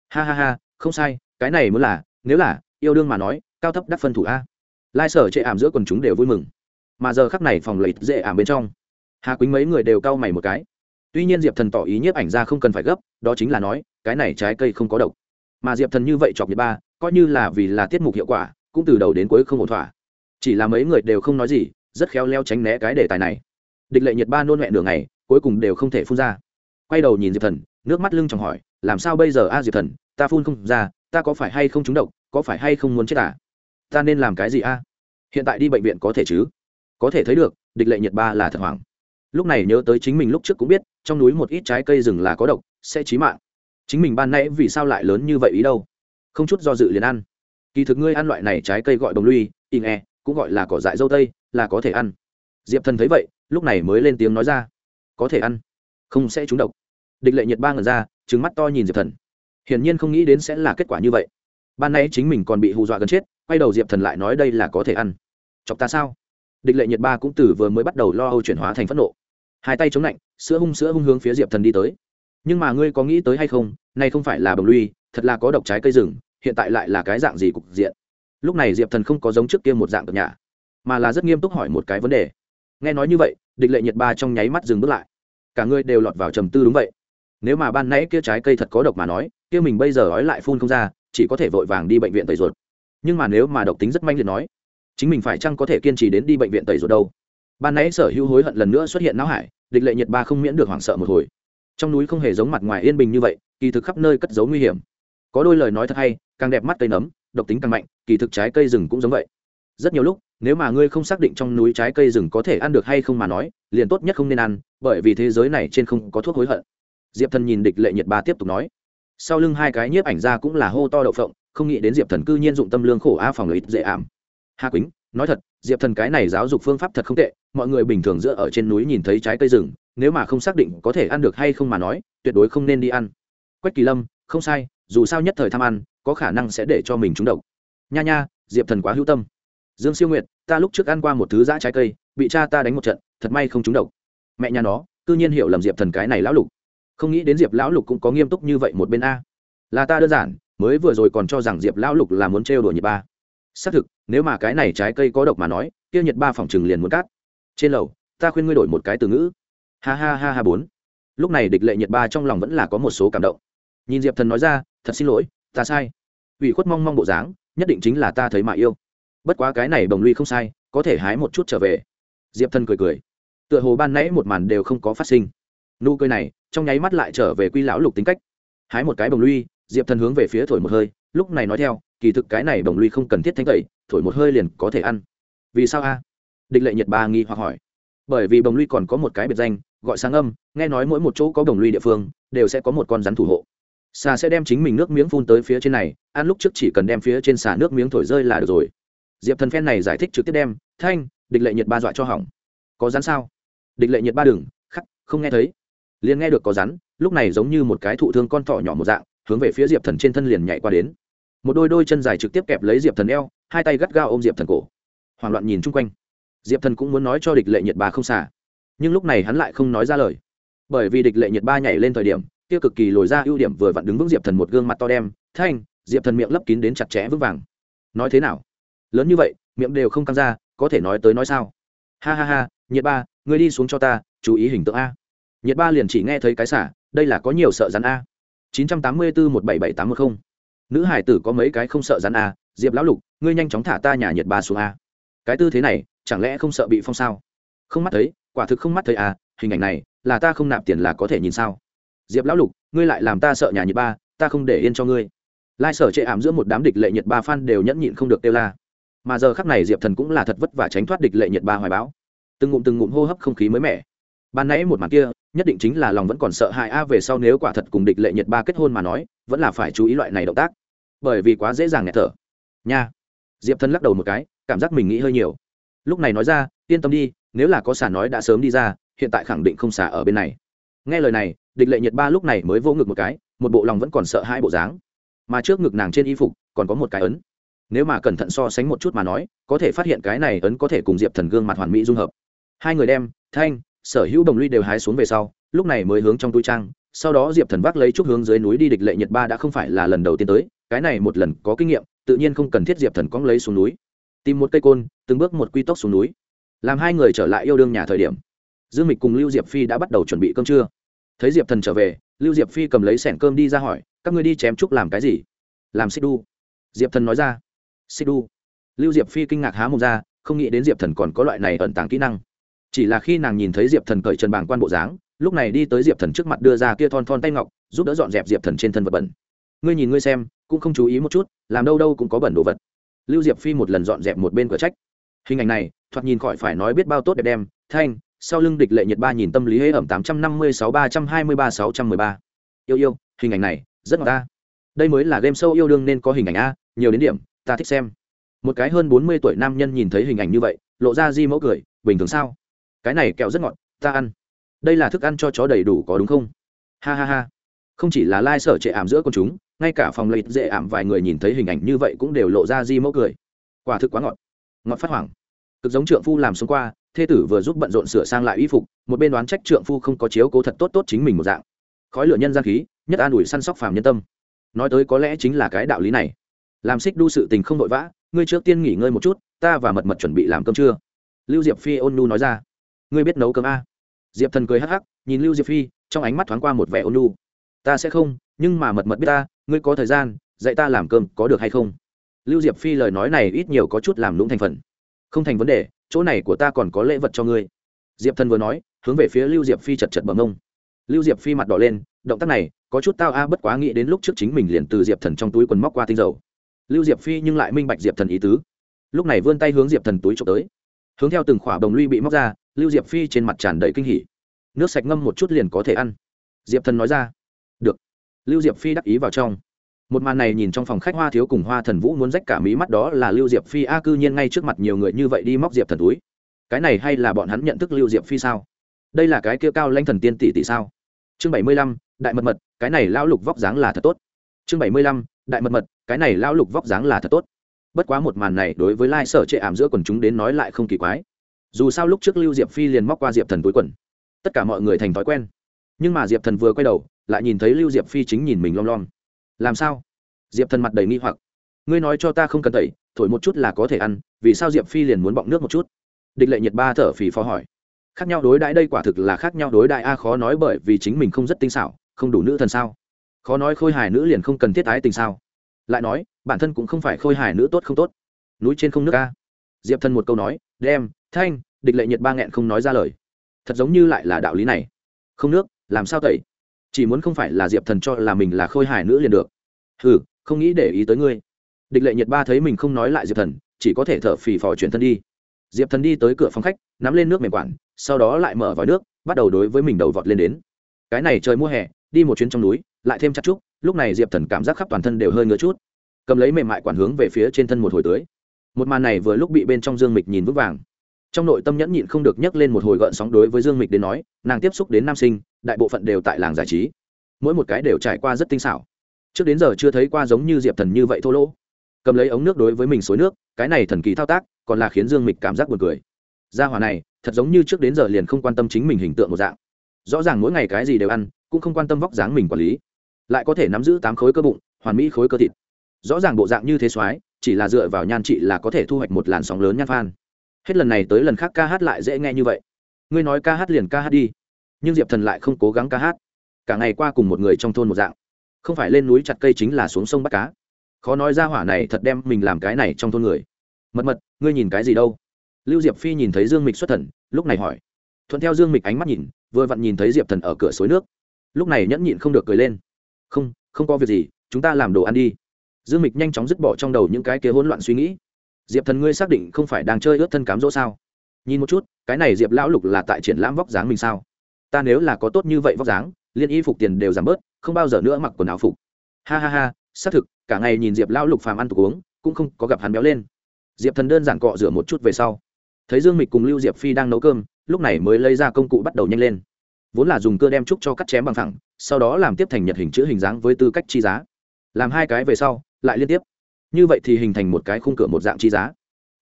Ha ha ha, không sai, cái này muốn là, nếu là, yêu đương mà nói, cao thấp đắc phân thủ a. Lai sở chệ ảm giữa quần chúng đều vui mừng. Mà giờ khắc này phòng lấy dễ ảm bên trong, hà quýnh mấy người đều cau mày một cái. Tuy nhiên diệp thần tỏ ý nhiếp ảnh ra không cần phải gấp, đó chính là nói, cái này trái cây không có độc. Mà diệp thần như vậy chọc nhiệt ba, coi như là vì là tiết mục hiệu quả, cũng từ đầu đến cuối không ổn thỏa. Chỉ là mấy người đều không nói gì, rất khéo leo tránh né cái đề tài này. Địch lệ nhiệt ba nôn mẹ nửa ngày, cuối cùng đều không thể phun ra quay đầu nhìn diệp thần, nước mắt lưng chồng hỏi, làm sao bây giờ a diệp thần, ta phun không ra, ta có phải hay không trúng độc, có phải hay không muốn chết à? Ta nên làm cái gì a? Hiện tại đi bệnh viện có thể chứ? Có thể thấy được, địch lệ nhiệt ba là thật hoảng. Lúc này nhớ tới chính mình lúc trước cũng biết, trong núi một ít trái cây rừng là có độc, sẽ chí mạng. Chính mình ban nãy vì sao lại lớn như vậy ý đâu? Không chút do dự liền ăn. Kỳ thực ngươi ăn loại này trái cây gọi đồng luy in e cũng gọi là cỏ dại dâu tây, là có thể ăn. Diệp thần thấy vậy, lúc này mới lên tiếng nói ra. Có thể ăn, không sẽ trúng độc địch lệ nhiệt ba ngần ra trứng mắt to nhìn diệp thần. Hiển nhiên không nghĩ đến sẽ là kết quả như vậy. Ban nay chính mình còn bị hù dọa gần chết, quay đầu diệp thần lại nói đây là có thể ăn. Chọc ta sao? Địch lệ nhiệt ba cũng từ vừa mới bắt đầu lo âu chuyển hóa thành phẫn nộ. Hai tay chống lạnh, sữa hung sữa hung hướng phía diệp thần đi tới. Nhưng mà ngươi có nghĩ tới hay không? Nay không phải là bồng luy thật là có độc trái cây rừng, hiện tại lại là cái dạng gì cục diện? Lúc này diệp thần không có giống trước kia một dạng cực nhà mà là rất nghiêm túc hỏi một cái vấn đề. Nghe nói như vậy, địch lệ nhiệt ba trong nháy mắt dừng bước lại. Cả ngươi đều lọt vào trầm tư đúng vậy nếu mà ban nãy kia trái cây thật có độc mà nói, kia mình bây giờ ói lại phun không ra, chỉ có thể vội vàng đi bệnh viện tẩy ruột. Nhưng mà nếu mà độc tính rất manh liệt nói, chính mình phải chăng có thể kiên trì đến đi bệnh viện tẩy ruột đâu? Ban nãy sở hữu hối hận lần nữa xuất hiện não hải, địch lệ nhiệt ba không miễn được hoảng sợ một hồi. Trong núi không hề giống mặt ngoài yên bình như vậy, kỳ thực khắp nơi cất giấu nguy hiểm. Có đôi lời nói thật hay, càng đẹp mắt cây nấm, độc tính càng mạnh, kỳ thực trái cây rừng cũng giống vậy. Rất nhiều lúc, nếu mà ngươi không xác định trong núi trái cây rừng có thể ăn được hay không mà nói, liền tốt nhất không nên ăn, bởi vì thế giới này trên không có thuốc hối hận diệp thần nhìn địch lệ nhiệt ba tiếp tục nói. Sau lưng hai cái nhiếp ảnh ra cũng là hô to đậu phộng, không nghĩ đến diệp thần cư nhiên dụng tâm lương khổ a phòng lợi ích dễ ảm. Hà quýnh, nói thật, diệp thần cái này giáo dục phương pháp thật không tệ, mọi người bình thường dựa ở trên núi nhìn thấy trái cây rừng, nếu mà không xác định có thể ăn được hay không mà nói, tuyệt đối không nên đi ăn. Quách kỳ lâm, không sai, dù sao nhất thời tham ăn, có khả năng sẽ để cho mình trúng độc. Nha nha, diệp thần quá hữu tâm. Dương siêu nguyệt, ta lúc trước ăn qua một thứ giã trái cây, bị cha ta đánh một trận, thật may không trúng độc. Mẹ nhà nó tự nhiên hiểu lầm diệp thần cái này lão lục không nghĩ đến diệp lão lục cũng có nghiêm túc như vậy một bên a. Là ta đơn giản, mới vừa rồi còn cho rằng diệp lão lục là muốn trêu đùa nhiệt ba. Xác thực, nếu mà cái này trái cây có độc mà nói, kia nhiệt ba phòng chừng liền muốn cắt. Trên lầu, ta khuyên ngươi đổi một cái từ ngữ. Ha ha ha ha bốn. Lúc này địch lệ nhiệt ba trong lòng vẫn là có một số cảm động. Nhìn diệp thần nói ra, thật xin lỗi, ta sai. Ủy khuất mong mong bộ dáng, nhất định chính là ta thấy mà yêu. Bất quá cái này bồng ly không sai, có thể hái một chút trở về. Diệp thần cười cười. Tựa hồ ban nãy một màn đều không có phát sinh nụ cười này trong nháy mắt lại trở về quy lão lục tính cách. Hái một cái bồng lui, diệp thần hướng về phía thổi một hơi, lúc này nói theo, kỳ thực cái này bồng lui không cần thiết thanh tẩy, thổi một hơi liền có thể ăn. Vì sao a? Địch lệ nhật ba nghi hoặc hỏi. Bởi vì bồng lui còn có một cái biệt danh, gọi sáng âm, nghe nói mỗi một chỗ có bồng lui địa phương, đều sẽ có một con rắn thủ hộ. Xà sẽ đem chính mình nước miếng phun tới phía trên này, ăn lúc trước chỉ cần đem phía trên xà nước miếng thổi rơi là được rồi. Diệp thần phen này giải thích trực tiếp đem, thanh, địch lệ nhiệt ba dọa cho hỏng. Có rắn sao? Địch lệ nhiệt ba đừng, khắc, không nghe thấy liền nghe được có rắn, lúc này giống như một cái thụ thương con thỏ nhỏ một dạng, hướng về phía diệp thần trên thân liền nhảy qua đến. Một đôi đôi chân dài trực tiếp kẹp lấy diệp thần eo, hai tay gắt gao ôm diệp thần cổ. Hoảng loạn nhìn chung quanh. Diệp thần cũng muốn nói cho địch lệ nhiệt ba không xả nhưng lúc này hắn lại không nói ra lời. Bởi vì địch lệ nhiệt ba nhảy lên thời điểm, kia cực kỳ lồi ra ưu điểm vừa vặn đứng vững diệp thần một gương mặt to đem, thanh, diệp thần miệng lấp kín đến chặt chẽ vững vàng. Nói thế nào? Lớn như vậy, miệng đều không căng ra, có thể nói tới nói sao? Ha ha ha, nhiệt ba, ngươi đi xuống cho ta, chú ý hình tượng a nhiệt ba liền chỉ nghe thấy cái xả, đây là có nhiều sợ rắn a. chín trăm tám mươi bốn một bảy bảy tám một không. Nữ hải tử có mấy cái không sợ rắn a, diệp lão lục, ngươi nhanh chóng thả ta nhà nhiệt ba xuống a. Cái tư thế này, chẳng lẽ không sợ bị phong sao? Không mắt thấy, quả thực không mắt thấy a, hình ảnh này, là ta không nạp tiền là có thể nhìn sao? Diệp lão lục, ngươi lại làm ta sợ nhà nhiệt ba, ta không để yên cho ngươi. Lai sở chệ ảm giữa một đám địch lệ nhiệt ba phan đều nhẫn nhịn không được kêu la. Mà giờ khắc này diệp thần cũng là thật vất vả tránh thoát địch lệ nhiệt ba hoài báo từng ngụm từng ngụm hô hấp không khí mới mẻ. Ban nãy một màn kia nhất định chính là lòng vẫn còn sợ hãi. A, về sau nếu quả thật cùng địch lệ nhiệt ba kết hôn mà nói, vẫn là phải chú ý loại này động tác. Bởi vì quá dễ dàng nghẹt thở. Nha. Diệp thần lắc đầu một cái, cảm giác mình nghĩ hơi nhiều. Lúc này nói ra, yên tâm đi, nếu là có xả nói đã sớm đi ra, hiện tại khẳng định không xả ở bên này. Nghe lời này, địch lệ nhiệt ba lúc này mới vô ngực một cái, một bộ lòng vẫn còn sợ hai bộ dáng. Mà trước ngực nàng trên y phục, còn có một cái ấn. Nếu mà cẩn thận so sánh một chút mà nói, có thể phát hiện cái này ấn có thể cùng diệp thần gương mặt hoàn mỹ dung hợp. Hai người đem, thanh sở hữu đồng ly đều hái xuống về sau, lúc này mới hướng trong túi trang, sau đó diệp thần vác lấy chút hướng dưới núi đi địch lệ nhật ba đã không phải là lần đầu tiên tới, cái này một lần có kinh nghiệm, tự nhiên không cần thiết diệp thần cóng lấy xuống núi. Tìm một cây côn, từng bước một quy tốc xuống núi. Làm hai người trở lại yêu đương nhà thời điểm, dương mịch cùng lưu diệp phi đã bắt đầu chuẩn bị cơm trưa. Thấy diệp thần trở về, lưu diệp phi cầm lấy sẻn cơm đi ra hỏi, các ngươi đi chém trúc làm cái gì? Làm xích đu. Diệp thần nói ra, xích đu. Lưu diệp phi kinh ngạc há mồm ra, không nghĩ đến diệp thần còn có loại này ẩn tàng kỹ năng chỉ là khi nàng nhìn thấy diệp thần cởi trần bảng quan bộ dáng, lúc này đi tới diệp thần trước mặt đưa ra kia thon thon tay ngọc, giúp đỡ dọn dẹp diệp thần trên thân vật bẩn. Ngươi nhìn ngươi xem, cũng không chú ý một chút, làm đâu đâu cũng có bẩn đồ vật. Lưu diệp phi một lần dọn dẹp một bên cửa trách. Hình ảnh này, thoạt nhìn khỏi phải nói biết bao tốt đẹp đem, thanh, sau lưng địch lệ nhiệt ba nhìn tâm lý hễ ẩm tám trăm năm mươi sáu ba trăm hai mươi ba sáu trăm mười ba. Yêu yêu, hình ảnh này, rất ngọt ta. Đây mới là game sâu yêu đương nên có hình ảnh a, nhiều đến điểm, ta thích xem. Một cái hơn bốn mươi tuổi nam nhân nhìn thấy hình ảnh như vậy, lộ ra di mẫu cười, bình thường sao? Cái này kẹo rất ngọt, ta ăn. Đây là thức ăn cho chó đầy đủ có đúng không? Ha ha ha. Không chỉ là lai、like、sở trệ ảm giữa con chúng, ngay cả phòng lợi dễ ảm vài người nhìn thấy hình ảnh như vậy cũng đều lộ ra di mẫu cười. Quả thực quá ngọt. Ngọt phát hoảng. Cực giống trượng phu làm xuống qua, thê tử vừa giúp bận rộn sửa sang lại y phục, một bên đoán trách trượng phu không có chiếu cố thật tốt tốt chính mình một dạng. Khói lửa nhân gian khí, nhất an ủi săn sóc phàm nhân tâm. Nói tới có lẽ chính là cái đạo lý này. Làm xích đu sự tình không vội vã, ngươi trước tiên nghỉ ngơi một chút, ta và mật mật chuẩn bị làm cơm trưa. Lưu diệp phi ôn nu nói ra ngươi biết nấu cơm a? À? diệp thần cười hắc hắc, nhìn lưu diệp phi, trong ánh mắt thoáng qua một vẻ ôn nu ta sẽ không, nhưng mà mật mật biết ta, ngươi có thời gian, dạy ta làm cơm, có được hay không? Lưu diệp phi lời nói này ít nhiều có chút làm lũng thành phần. Không thành vấn đề, chỗ này của ta còn có lễ vật cho ngươi. Diệp thần vừa nói, hướng về phía lưu diệp phi chật chật bờ ngông. Lưu diệp phi mặt đỏ lên, động tác này, có chút tao a, bất quá nghĩ đến lúc trước chính mình liền từ diệp thần trong túi quần móc qua tinh dầu. Lưu diệp phi nhưng lại minh bạch diệp thần ý tứ. Lúc này vươn tay hướng diệp thần túi trộm tới hướng theo từng khỏa đồng luy bị móc ra, lưu diệp phi trên mặt tràn đầy kinh hỉ. Nước sạch ngâm một chút liền có thể ăn. Diệp thần nói ra. Được. Lưu diệp phi đắc ý vào trong. Một màn này nhìn trong phòng khách hoa thiếu cùng hoa thần vũ muốn rách cả mí mắt đó là lưu diệp phi a cư nhiên ngay trước mặt nhiều người như vậy đi móc diệp thần túi. Cái này hay là bọn hắn nhận thức lưu diệp phi sao? Đây là cái kia cao lanh thần tiên tỷ tỷ sao? Chương bảy mươi lăm, đại mật mật, cái này lão lục vóc dáng là thật tốt. Chương bảy mươi lăm, đại mật mật, cái này lão lục vóc dáng là thật tốt bất quá một màn này đối với lai sở chệ ảm giữa quần chúng đến nói lại không kỳ quái. Dù sao lúc trước lưu diệp phi liền móc qua diệp thần túi quần. Tất cả mọi người thành thói quen. Nhưng mà diệp thần vừa quay đầu, lại nhìn thấy lưu diệp phi chính nhìn mình lom lom. Làm sao? Diệp thần mặt đầy nghi hoặc. Ngươi nói cho ta không cần tẩy, thổi một chút là có thể ăn, vì sao diệp phi liền muốn bọng nước một chút? Địch lệ nhiệt ba thở phì phò hỏi. Khác nhau đối đãi đây quả thực là khác nhau đối đại a khó nói bởi vì chính mình không rất tinh xảo, không đủ nữ thần sao? Khó nói khôi hài nữ liền không cần thiết ái tình sao? Lại nói, bản thân cũng không phải khôi hài nữ tốt không tốt. Núi trên không nước ca diệp thần một câu nói, đem, thanh, địch lệ nhiệt ba nghẹn không nói ra lời. Thật giống như lại là đạo lý này. Không nước, làm sao tẩy? Chỉ muốn không phải là diệp thần cho là mình là khôi hài nữ liền được. Ừ không nghĩ để ý tới ngươi. Địch lệ nhiệt ba thấy mình không nói lại diệp thần, chỉ có thể thở phì phò chuyển thân đi. Diệp thần đi tới cửa phòng khách, nắm lên nước mềm quản, sau đó lại mở vòi nước, bắt đầu đối với mình đầu vọt lên đến. Cái này trời mùa hè, đi một chuyến trong núi lại thêm chặt trúc lúc này diệp thần cảm giác khắp toàn thân đều hơi ngứa chút. Cầm lấy mềm mại quản hướng về phía trên thân một hồi tưới. Một màn này vừa lúc bị bên trong dương mịch nhìn vững vàng. Trong nội tâm nhẫn nhịn không được nhấc lên một hồi gợn sóng đối với dương mịch đến nói, nàng tiếp xúc đến nam sinh, đại bộ phận đều tại làng giải trí. Mỗi một cái đều trải qua rất tinh xảo. Trước đến giờ chưa thấy qua giống như diệp thần như vậy thô lỗ. Cầm lấy ống nước đối với mình xối nước, cái này thần kỳ thao tác, còn là khiến dương mịch cảm giác buồn cười. Gia hỏa này, thật giống như trước đến giờ liền không quan tâm chính mình hình tượng một dạng. Rõ ràng mỗi ngày cái gì đều ăn, cũng không quan tâm vóc dáng mình quản lý lại có thể nắm giữ tám khối cơ bụng, hoàn mỹ khối cơ thịt. Rõ ràng bộ dạng như thế soái, chỉ là dựa vào nhan trị là có thể thu hoạch một làn sóng lớn nhan phan. Hết lần này tới lần khác ca hát lại dễ nghe như vậy. Ngươi nói ca hát liền ca hát đi. Nhưng diệp thần lại không cố gắng ca hát. Cả ngày qua cùng một người trong thôn một dạng. Không phải lên núi chặt cây chính là xuống sông bắt cá. Khó nói ra hỏa này thật đem mình làm cái này trong thôn người. Mật mật, ngươi nhìn cái gì đâu? Lưu diệp phi nhìn thấy dương mịch xuất thần, lúc này hỏi. Thuận theo dương mịch ánh mắt nhìn, vừa vặn nhìn thấy diệp thần ở cửa suối nước. Lúc này nhẫn nhịn không được cười lên không không có việc gì, chúng ta làm đồ ăn đi. Dương mịch nhanh chóng dứt bỏ trong đầu những cái kia hỗn loạn suy nghĩ. Diệp thần ngươi xác định không phải đang chơi ướt thân cám dỗ sao? Nhìn một chút, cái này diệp lão lục là tại triển lãm vóc dáng mình sao? Ta nếu là có tốt như vậy vóc dáng, liên y phục tiền đều giảm bớt, không bao giờ nữa mặc quần áo phục. Ha ha ha, xác thực, cả ngày nhìn diệp lão lục phàm ăn tục uống, cũng không có gặp hắn béo lên. Diệp thần đơn giản cọ rửa một chút về sau. Thấy dương mịch cùng lưu diệp phi đang nấu cơm, lúc này mới lấy ra công cụ bắt đầu nhanh lên. Vốn là dùng cơ đem trúc cho cắt chém bằng thẳng sau đó làm tiếp thành nhật hình chữ hình dáng với tư cách chi giá. Làm hai cái về sau, lại liên tiếp. Như vậy thì hình thành một cái khung cửa một dạng chi giá.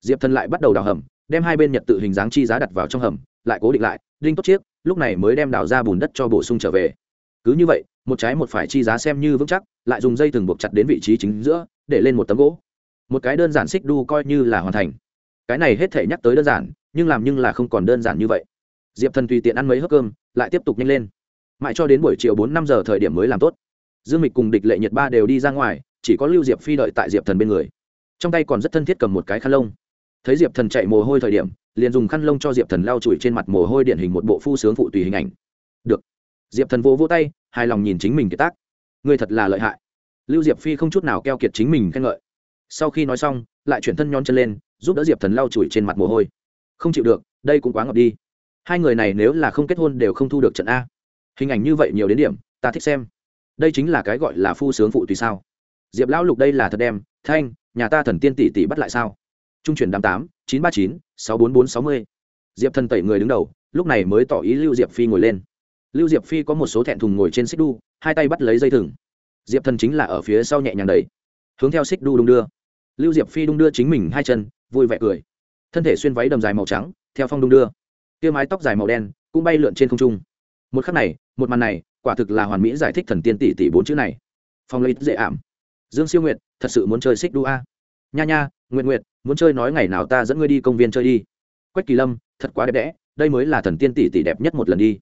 Diệp thần lại bắt đầu đào hầm, đem hai bên nhật tự hình dáng chi giá đặt vào trong hầm, lại cố định lại, đinh tốt chiếc, lúc này mới đem đào ra bùn đất cho bổ sung trở về. Cứ như vậy, một trái một phải chi giá xem như vững chắc, lại dùng dây thừng buộc chặt đến vị trí chính giữa, để lên một tấm gỗ. Một cái đơn giản xích đu coi như là hoàn thành. Cái này hết thể nhắc tới đơn giản, nhưng làm nhưng là không còn đơn giản như vậy. Diệp thần tùy tiện ăn mấy hớp cơm, lại tiếp tục nhanh lên mãi cho đến buổi chiều bốn năm giờ thời điểm mới làm tốt. Dương mịch cùng địch lệ nhật ba đều đi ra ngoài, chỉ có lưu diệp phi đợi tại diệp thần bên người. Trong tay còn rất thân thiết cầm một cái khăn lông. Thấy diệp thần chạy mồ hôi thời điểm, liền dùng khăn lông cho diệp thần lau chùi trên mặt mồ hôi điển hình một bộ phu sướng phụ tùy hình ảnh. Được. Diệp thần vỗ vỗ tay, hài lòng nhìn chính mình kiệt tác. Người thật là lợi hại. Lưu diệp phi không chút nào keo kiệt chính mình khen ngợi. Sau khi nói xong, lại chuyển thân nhón chân lên, giúp đỡ diệp thần lau chùi trên mặt mồ hôi. Không chịu được, đây cũng quá ngập đi. Hai người này nếu là không kết hôn đều không thu được trận a hình ảnh như vậy nhiều đến điểm, ta thích xem. Đây chính là cái gọi là phu sướng phụ tùy sao. Diệp lão lục đây là thật đem, thanh, nhà ta thần tiên tỷ tỷ bắt lại sao? Trung chuyển đám tám, chín ba chín, sáu bốn bốn sáu mươi. Diệp thần tẩy người đứng đầu, lúc này mới tỏ ý lưu diệp phi ngồi lên. Lưu diệp phi có một số thẹn thùng ngồi trên xích đu, hai tay bắt lấy dây thừng. Diệp thần chính là ở phía sau nhẹ nhàng đầy hướng theo xích đu đung đưa. Lưu diệp phi đung đưa chính mình hai chân, vui vẻ cười. Thân thể xuyên váy đầm dài màu trắng, theo phong đung đưa. Tia mái tóc dài màu đen, cũng bay lượn trên không trung một khắc này một màn này quả thực là hoàn mỹ giải thích thần tiên tỷ tỷ bốn chữ này. Phong lấy dễ ảm. Dương siêu nguyệt thật sự muốn chơi xích đu a. Nha nha nguyện nguyệt, muốn chơi nói ngày nào ta dẫn ngươi đi công viên chơi đi. Quách kỳ lâm thật quá đẹp đẽ đây mới là thần tiên tỷ tỷ đẹp nhất một lần đi.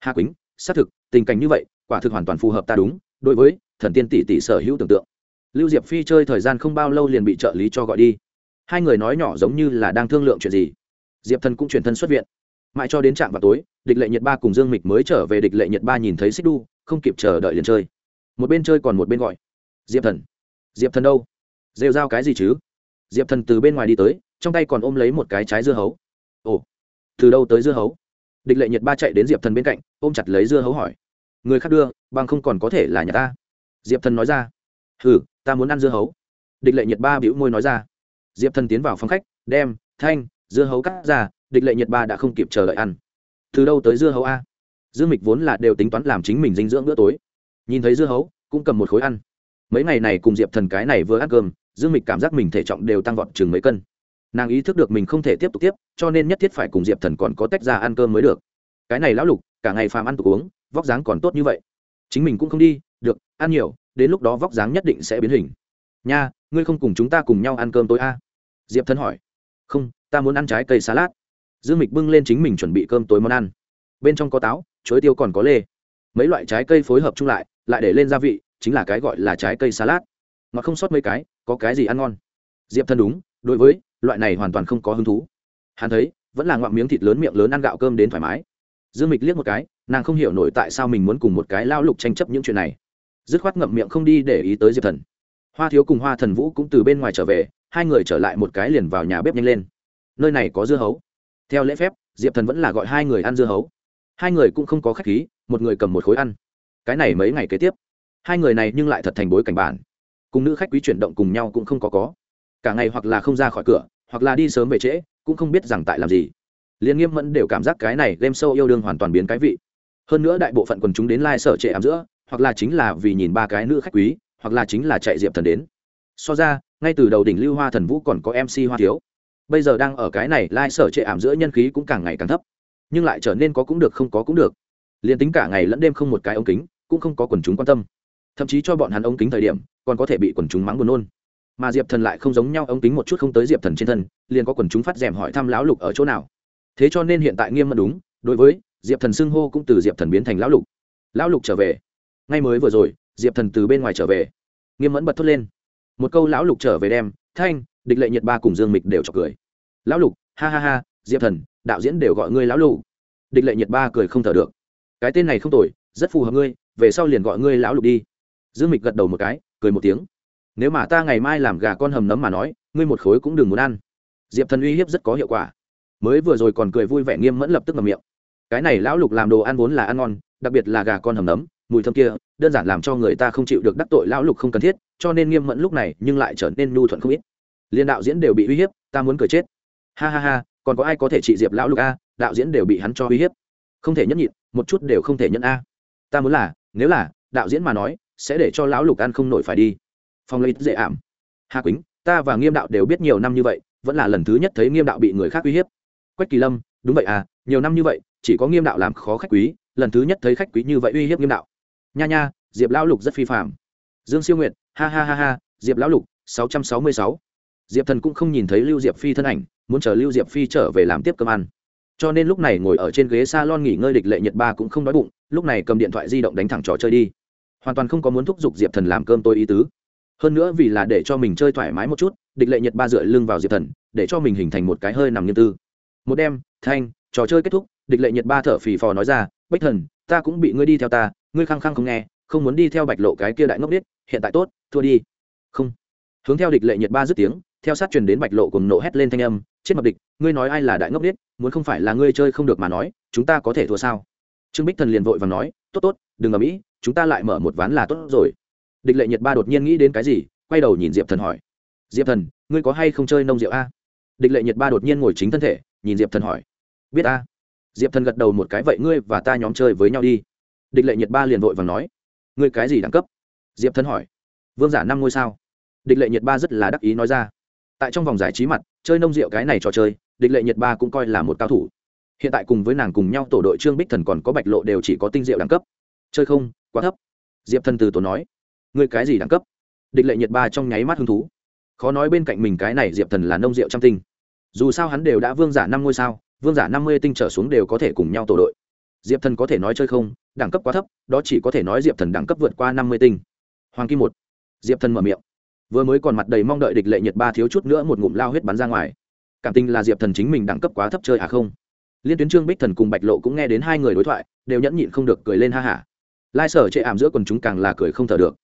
Hà quýnh xác thực tình cảnh như vậy quả thực hoàn toàn phù hợp ta đúng đối với thần tiên tỷ tỷ sở hữu tưởng tượng. Lưu diệp phi chơi thời gian không bao lâu liền bị trợ lý cho gọi đi. Hai người nói nhỏ giống như là đang thương lượng chuyện gì. Diệp thần cũng chuyển thân xuất viện mãi cho đến trạm vào tối, địch lệ nhiệt ba cùng dương mịch mới trở về địch lệ nhiệt ba nhìn thấy xích đu không kịp chờ đợi liền chơi. Một bên chơi còn một bên gọi. Diệp thần. Diệp thần đâu? Rêu rao cái gì chứ? Diệp thần từ bên ngoài đi tới, trong tay còn ôm lấy một cái trái dưa hấu. Ồ, từ đâu tới dưa hấu? Địch lệ nhiệt ba chạy đến diệp thần bên cạnh, ôm chặt lấy dưa hấu hỏi. Người khác đưa, bằng không còn có thể là nhà ta. Diệp thần nói ra. Ừ ta muốn ăn dưa hấu. Địch lệ nhiệt ba bĩu môi nói ra. Diệp thần tiến vào phòng khách, đem, thanh, dưa hấu cắt ra địch lệ nhiệt ba đã không kịp chờ đợi ăn. Từ đâu tới dưa hấu a? Dương mịch vốn là đều tính toán làm chính mình dinh dưỡng bữa tối. Nhìn thấy dưa hấu, cũng cầm một khối ăn. Mấy ngày này cùng diệp thần cái này vừa ăn cơm dương mịch cảm giác mình thể trọng đều tăng vọt chừng mấy cân. Nàng ý thức được mình không thể tiếp tục tiếp, cho nên nhất thiết phải cùng diệp thần còn có tách ra ăn cơm mới được. Cái này lão lục, cả ngày phàm ăn tục uống, vóc dáng còn tốt như vậy. Chính mình cũng không đi, được, ăn nhiều, đến lúc đó vóc dáng nhất định sẽ biến hình. Nha, ngươi không cùng chúng ta cùng nhau ăn cơm tối a? À? diệp thần hỏi. Không, ta muốn ăn trái cây salad dương mịch bưng lên chính mình chuẩn bị cơm tối món ăn. Bên trong có táo, chuối tiêu còn có lê. Mấy loại trái cây phối hợp chung lại lại để lên gia vị, chính là cái gọi là trái cây salad. Mà không sót mấy cái, có cái gì ăn ngon? Diệp thần đúng, đối với, loại này hoàn toàn không có hứng thú. Hắn thấy, vẫn là ngoạm miếng thịt lớn miệng lớn ăn gạo cơm đến thoải mái. Dương mịch liếc một cái, nàng không hiểu nổi tại sao mình muốn cùng một cái lao lục tranh chấp những chuyện này. Dứt khoát ngậm miệng không đi để ý tới diệp thần. Hoa thiếu cùng hoa thần vũ cũng từ bên ngoài trở về, hai người trở lại một cái liền vào nhà bếp nhanh lên. Nơi này có dưa hấu theo lễ phép, diệp thần vẫn là gọi hai người ăn dưa hấu. Hai người cũng không có k h á c h khí, một người cầm một khối ăn. Cái này mấy ngày kế tiếp, hai người này nhưng lại thật thành bối cảnh bản. Cùng nữ khách quý chuyển động cùng nhau cũng không có có. Cả ngày hoặc là không ra khỏi cửa, hoặc là đi sớm về trễ, cũng không biết rằng tại làm gì. Liên nghiêm mẫn đều cảm giác cái này game sâu yêu đương hoàn toàn biến cái vị. Hơn nữa đại bộ phận quần chúng đến lai、like、sở trệ ảm giữa, hoặc là chính là vì nhìn ba cái nữ khách quý, hoặc là chính là chạy diệp thần đến. So ra, ngay từ đầu đỉnh lưu hoa thần vũ còn có mc hoa thiếu bây giờ đang ở cái này lai sở trệ ảm giữa nhân khí cũng càng ngày càng thấp. Nhưng lại trở nên có cũng được, không có cũng được. Liền tính cả ngày lẫn đêm không một cái ống kính, cũng không có quần chúng quan tâm. Thậm chí cho bọn hắn ống kính thời điểm, còn có thể bị quần chúng mắng buồn nôn. Mà diệp thần lại không giống nhau, ống kính một chút không tới diệp thần trên thân, liền có quần chúng phát rèm hỏi thăm lão lục ở chỗ nào. Thế cho nên hiện tại nghiêm mật đúng, đối với diệp thần xưng hô cũng từ diệp thần biến thành lão lục. Lão lục trở về. Ngay mới vừa rồi, diệp thần từ bên ngoài trở về. Nghiêm mẫn bật thốt lên. Một câu lão lục trở về đem, thanh địch lệ nhiệt ba cùng dương mịch đều chọc cười. Lão lục, ha ha ha, diệp thần, đạo diễn đều gọi ngươi lão lục. Địch lệ nhiệt ba cười không thở được. Cái tên này không tồi, rất phù hợp ngươi, về sau liền gọi ngươi lão lục đi. Dương mịch gật đầu một cái, cười một tiếng. Nếu mà ta ngày mai làm gà con hầm nấm mà nói, ngươi một khối cũng đừng muốn ăn. Diệp thần uy hiếp rất có hiệu quả. Mới vừa rồi còn cười vui vẻ nghiêm mẫn lập tức ngầm miệng. Cái này lão lục làm đồ ăn vốn là ăn ngon, đặc biệt là gà con hầm nấm, mùi thơm kia, đơn giản làm cho người ta không chịu được đắc tội lão lục không cần thiết, cho nên nghiêm mẫn lúc này nhưng lại trở nên nhu thuận không ít liên đạo diễn đều bị uy hiếp, ta muốn cười chết. Ha ha ha, còn có ai có thể trị diệp lão lục a? Đạo diễn đều bị hắn cho uy hiếp. Không thể nhẫn nhịn, một chút đều không thể nhẫn a. Ta muốn là, nếu là, đạo diễn mà nói, sẽ để cho lão lục ăn không nổi phải đi. Phong lấy dễ ảm. Hà quýnh, ta và nghiêm đạo đều biết nhiều năm như vậy, vẫn là lần thứ nhất thấy nghiêm đạo bị người khác uy hiếp. Quách kỳ lâm, đúng vậy à nhiều năm như vậy, chỉ có nghiêm đạo làm khó khách quý, lần thứ nhất thấy khách quý như vậy uy hiếp nghiêm đạo. Nha nha, diệp lão lục rất phi phạm dương siêu nguyện ha ha ha ha, diệp lão lục, sáu trăm sáu mươi sáu diệp thần cũng không nhìn thấy lưu diệp phi thân ảnh, muốn chờ lưu diệp phi trở về làm tiếp cơm ăn. Cho nên lúc này ngồi ở trên ghế s a lon nghỉ ngơi địch lệ nhật ba cũng không đói bụng, lúc này cầm điện thoại di động đánh thẳng trò chơi đi. Hoàn toàn không có muốn thúc giục diệp thần làm cơm tôi ý tứ. Hơn nữa vì là để cho mình chơi thoải mái một chút, địch lệ nhật ba dựa lưng vào diệp thần, để cho mình hình thành một cái hơi nằm nghiêng tư. Một đêm, thanh, trò chơi kết thúc, địch lệ nhật ba thở phì phò nói ra, bách thần, ta cũng bị ngươi đi theo ta, ngươi khăng khăng không nghe, không muốn đi theo bạch lộ cái kia đại ngốc biết hiện tại tốt, thua đi. Không. Hướng theo địch lệ nhật ba dứt tiếng theo sát truyền đến bạch lộ cùng nộ hét lên thanh âm, chết mập địch, ngươi nói ai là đại ngốc biết muốn không phải là ngươi chơi không được mà nói, chúng ta có thể thua sao? Trương bích thần liền vội và nói, tốt tốt, đừng ở mỹ, chúng ta lại mở một ván là tốt rồi. Địch lệ nhật ba đột nhiên nghĩ đến cái gì, quay đầu nhìn diệp thần hỏi, diệp thần, ngươi có hay không chơi nông rượu a? Địch lệ nhật ba đột nhiên ngồi chính thân thể, nhìn diệp thần hỏi, biết a. Diệp thần gật đầu một cái, vậy ngươi và ta nhóm chơi với nhau đi. Địch lệ nhật ba liền vội và nói, ngươi cái gì đẳng cấp? Diệp thần hỏi, vương giả năm ngôi sao? Địch lệ nhật ba rất là đắc ý nói ra tại trong vòng giải trí mặt, chơi nông rượu cái này trò chơi, địch lệ nhật ba cũng coi là một cao thủ. Hiện tại cùng với nàng cùng nhau tổ đội trương bích thần còn có bạch lộ đều chỉ có tinh rượu đẳng cấp. Chơi không, quá thấp. Diệp thần từ tổ nói người cái gì đẳng cấp? Địch lệ nhật ba trong nháy mắt hứng thú. Khó nói bên cạnh mình cái này diệp thần là nông rượu trăm tinh. Dù sao hắn đều đã vương giả năm ngôi sao, vương giả năm mươi tinh trở xuống đều có thể cùng nhau tổ đội. Diệp thần có thể nói chơi không, đẳng cấp quá thấp, đó chỉ có thể nói diệp thần đẳng cấp vượt qua năm mươi tinh. Hoàng kim một. Diệp thần mở miệng vừa mới còn mặt đầy mong đợi địch lệ nhiệt ba thiếu chút nữa một ngụm lao huyết bắn ra ngoài. Cảm tình là diệp thần chính mình đẳng cấp quá thấp chơi à không? Liên tuyến trương bích thần cùng bạch lộ cũng nghe đến hai người đối thoại, đều nhẫn nhịn không được cười lên ha hả. Lai sở chệ ảm giữa quần chúng càng là cười không thở được.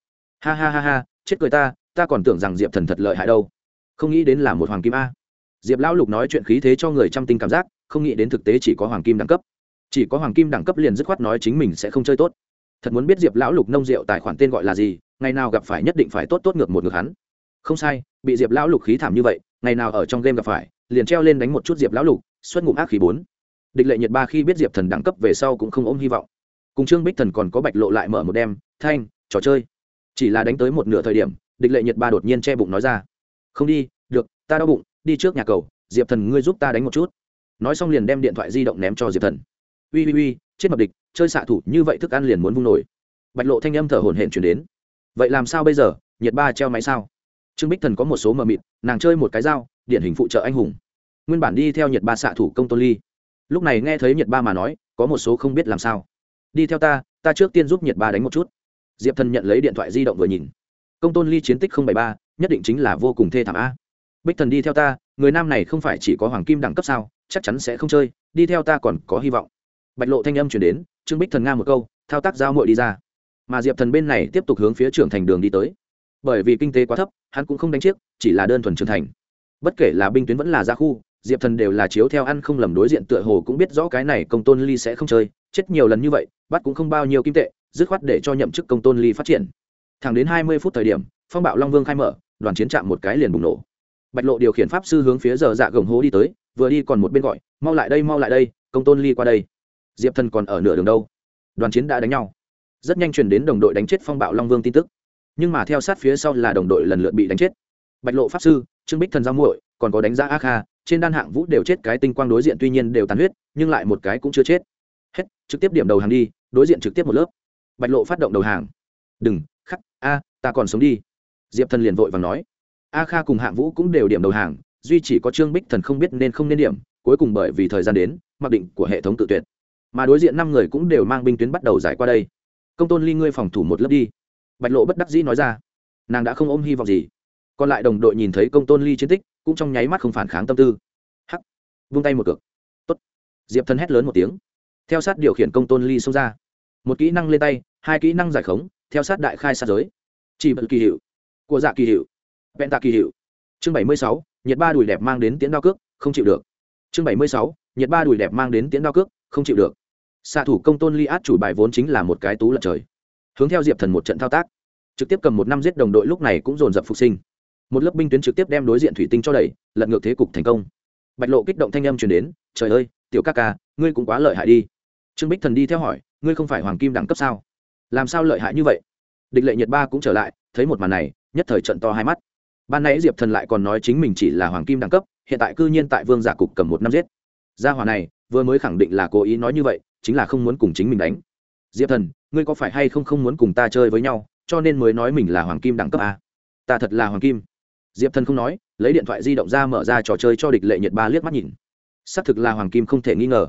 Ha ha ha ha, chết cười ta ta còn tưởng rằng diệp thần thật lợi hại đâu. Không nghĩ đến là một hoàng kim a. Diệp lão lục nói chuyện khí thế cho người trăm tinh cảm giác, không nghĩ đến thực tế chỉ có hoàng kim đẳng cấp. Chỉ có hoàng kim đẳng cấp liền dứt khoát nói chính mình sẽ không chơi tốt. Thật muốn biết diệp lão lục nông rượu tài khoản tên gọi là gì ngày nào gặp phải nhất định phải tốt tốt ngược một ngược hắn. Không sai, bị diệp lão lục khí thảm như vậy, ngày nào ở trong game gặp phải, liền treo lên đánh một chút diệp lão lục, xuất ngụm ác khí bốn. Địch lệ nhiệt ba khi biết diệp thần đẳng cấp về sau cũng không ôm hy vọng. Cùng trương bích thần còn có bạch lộ lại mở một đêm thanh, trò chơi. Chỉ là đánh tới một nửa thời điểm, địch lệ nhiệt ba đột nhiên che bụng nói ra, không đi, được, ta đau bụng, đi trước nhà cầu, diệp thần ngươi giúp ta đánh một chút. Nói xong liền đem điện thoại di động ném cho diệp thần. Ui ui ui, chết mập địch, chơi xạ thủ, như vậy thức ăn liền muốn vung nổi. Bạch lộ thanh âm thở hổn hển chuyển đến vậy làm sao bây giờ? Nhiệt ba treo máy sao? Trương bích thần có một số mờ mịt, nàng chơi một cái dao, điển hình phụ trợ anh hùng. Nguyên bản đi theo nhiệt ba xạ thủ công tôn ly. Lúc này nghe thấy nhiệt ba mà nói, có một số không biết làm sao. Đi theo ta ta trước tiên giúp nhiệt ba đánh một chút. Diệp thần nhận lấy điện thoại di động vừa nhìn. Công tôn ly chiến tích không bảy ba, nhất định chính là vô cùng thê thảm a. Bích thần đi theo ta, người nam này không phải chỉ có hoàng kim đẳng cấp sao, chắc chắn sẽ không chơi, đi theo ta còn có hy vọng. Bạch lộ thanh âm chuyển đến, trương bích thần nga một câu, thao tác giao mội đi ra mà diệp thần bên này tiếp tục hướng phía trưởng thành đường đi tới bởi vì kinh tế quá thấp hắn cũng không đánh chiếc chỉ là đơn thuần trưởng thành bất kể là binh tuyến vẫn là gia khu diệp thần đều là chiếu theo ăn không lầm đối diện tựa hồ cũng biết rõ cái này công tôn ly sẽ không chơi chết nhiều lần như vậy bắt cũng không bao nhiêu kim tệ dứt khoát để cho nhậm chức công tôn ly phát triển thẳng đến hai mươi phút thời điểm phong bạo long vương khai mở đoàn chiến trạm một cái liền bùng nổ bạch lộ điều khiển pháp sư hướng phía giờ dạ gồng hố đi tới vừa đi còn một bên gọi mau lại đây mau lại đây công tôn ly qua đây diệp thần còn ở nửa đường đâu đoàn chiến đã đánh nhau rất nhanh truyền đến đồng đội đánh chết phong bạo long vương tin tức nhưng mà theo sát phía sau là đồng đội lần lượt bị đánh chết bạch lộ pháp sư trương bích thần giao muội còn có đánh giá a kha trên đan hạng vũ đều chết cái tinh quang đối diện tuy nhiên đều tàn huyết nhưng lại một cái cũng chưa chết hết trực tiếp điểm đầu hàng đi đối diện trực tiếp một lớp bạch lộ phát động đầu hàng đừng khắc a ta còn sống đi diệp thần liền vội và nói a kha cùng hạng vũ cũng đều điểm đầu hàng duy chỉ có trương bích thần không biết nên không nên điểm cuối cùng bởi vì thời gian đến mặc định của hệ thống tự tuyệt mà đối diện năm người cũng đều mang binh tuyến bắt đầu giải qua đây công tôn ly ngươi phòng thủ một lớp đi bạch lộ bất đắc dĩ nói ra nàng đã không ôm hy vọng gì còn lại đồng đội nhìn thấy công tôn ly chiến tích cũng trong nháy mắt không phản kháng tâm tư hắc vung tay một cực tốt diệp thần hét lớn một tiếng theo sát điều khiển công tôn ly xông ra một kỹ năng lên tay hai kỹ năng giải khống theo sát đại khai sát giới chỉ bật kỳ hiệu của dạ kỳ hiệu vẹn tạ kỳ hiệu chương bảy mươi sáu nhiệt ba đùi đẹp mang đến tiến đao cước không chịu được chương bảy mươi sáu nhiệt ba đùi đẹp mang đến tiến đao cước không chịu được xạ thủ công tôn ly át chủ bài vốn chính là một cái tú lật trời. Hướng theo diệp thần một trận thao tác, trực tiếp cầm một năm giết đồng đội lúc này cũng dồn dập phục sinh. Một lớp binh tuyến trực tiếp đem đối diện thủy tinh cho đẩy, lật ngược thế cục thành công. Bạch lộ kích động thanh âm truyền đến, trời ơi, tiểu ca ca, ngươi cũng quá lợi hại đi. Trương bích thần đi theo hỏi, ngươi không phải hoàng kim đẳng cấp sao? Làm sao lợi hại như vậy? Địch lệ nhiệt ba cũng trở lại, thấy một màn này, nhất thời trận to hai mắt. Ban nãy diệp thần lại còn nói chính mình chỉ là hoàng kim đẳng cấp, hiện tại cư nhiên tại vương giả cục cầm một năm giết. Gia hòa này, vừa mới khẳng định là cố ý nói như vậy chính là không muốn cùng chính mình đánh. Diệp thần, ngươi có phải hay không không muốn cùng ta chơi với nhau, cho nên mới nói mình là hoàng kim đẳng cấp a? Ta thật là hoàng kim. Diệp thần không nói, lấy điện thoại di động ra mở ra trò chơi cho địch lệ nhiệt ba liếc mắt nhìn. Xác thực là hoàng kim không thể nghi ngờ.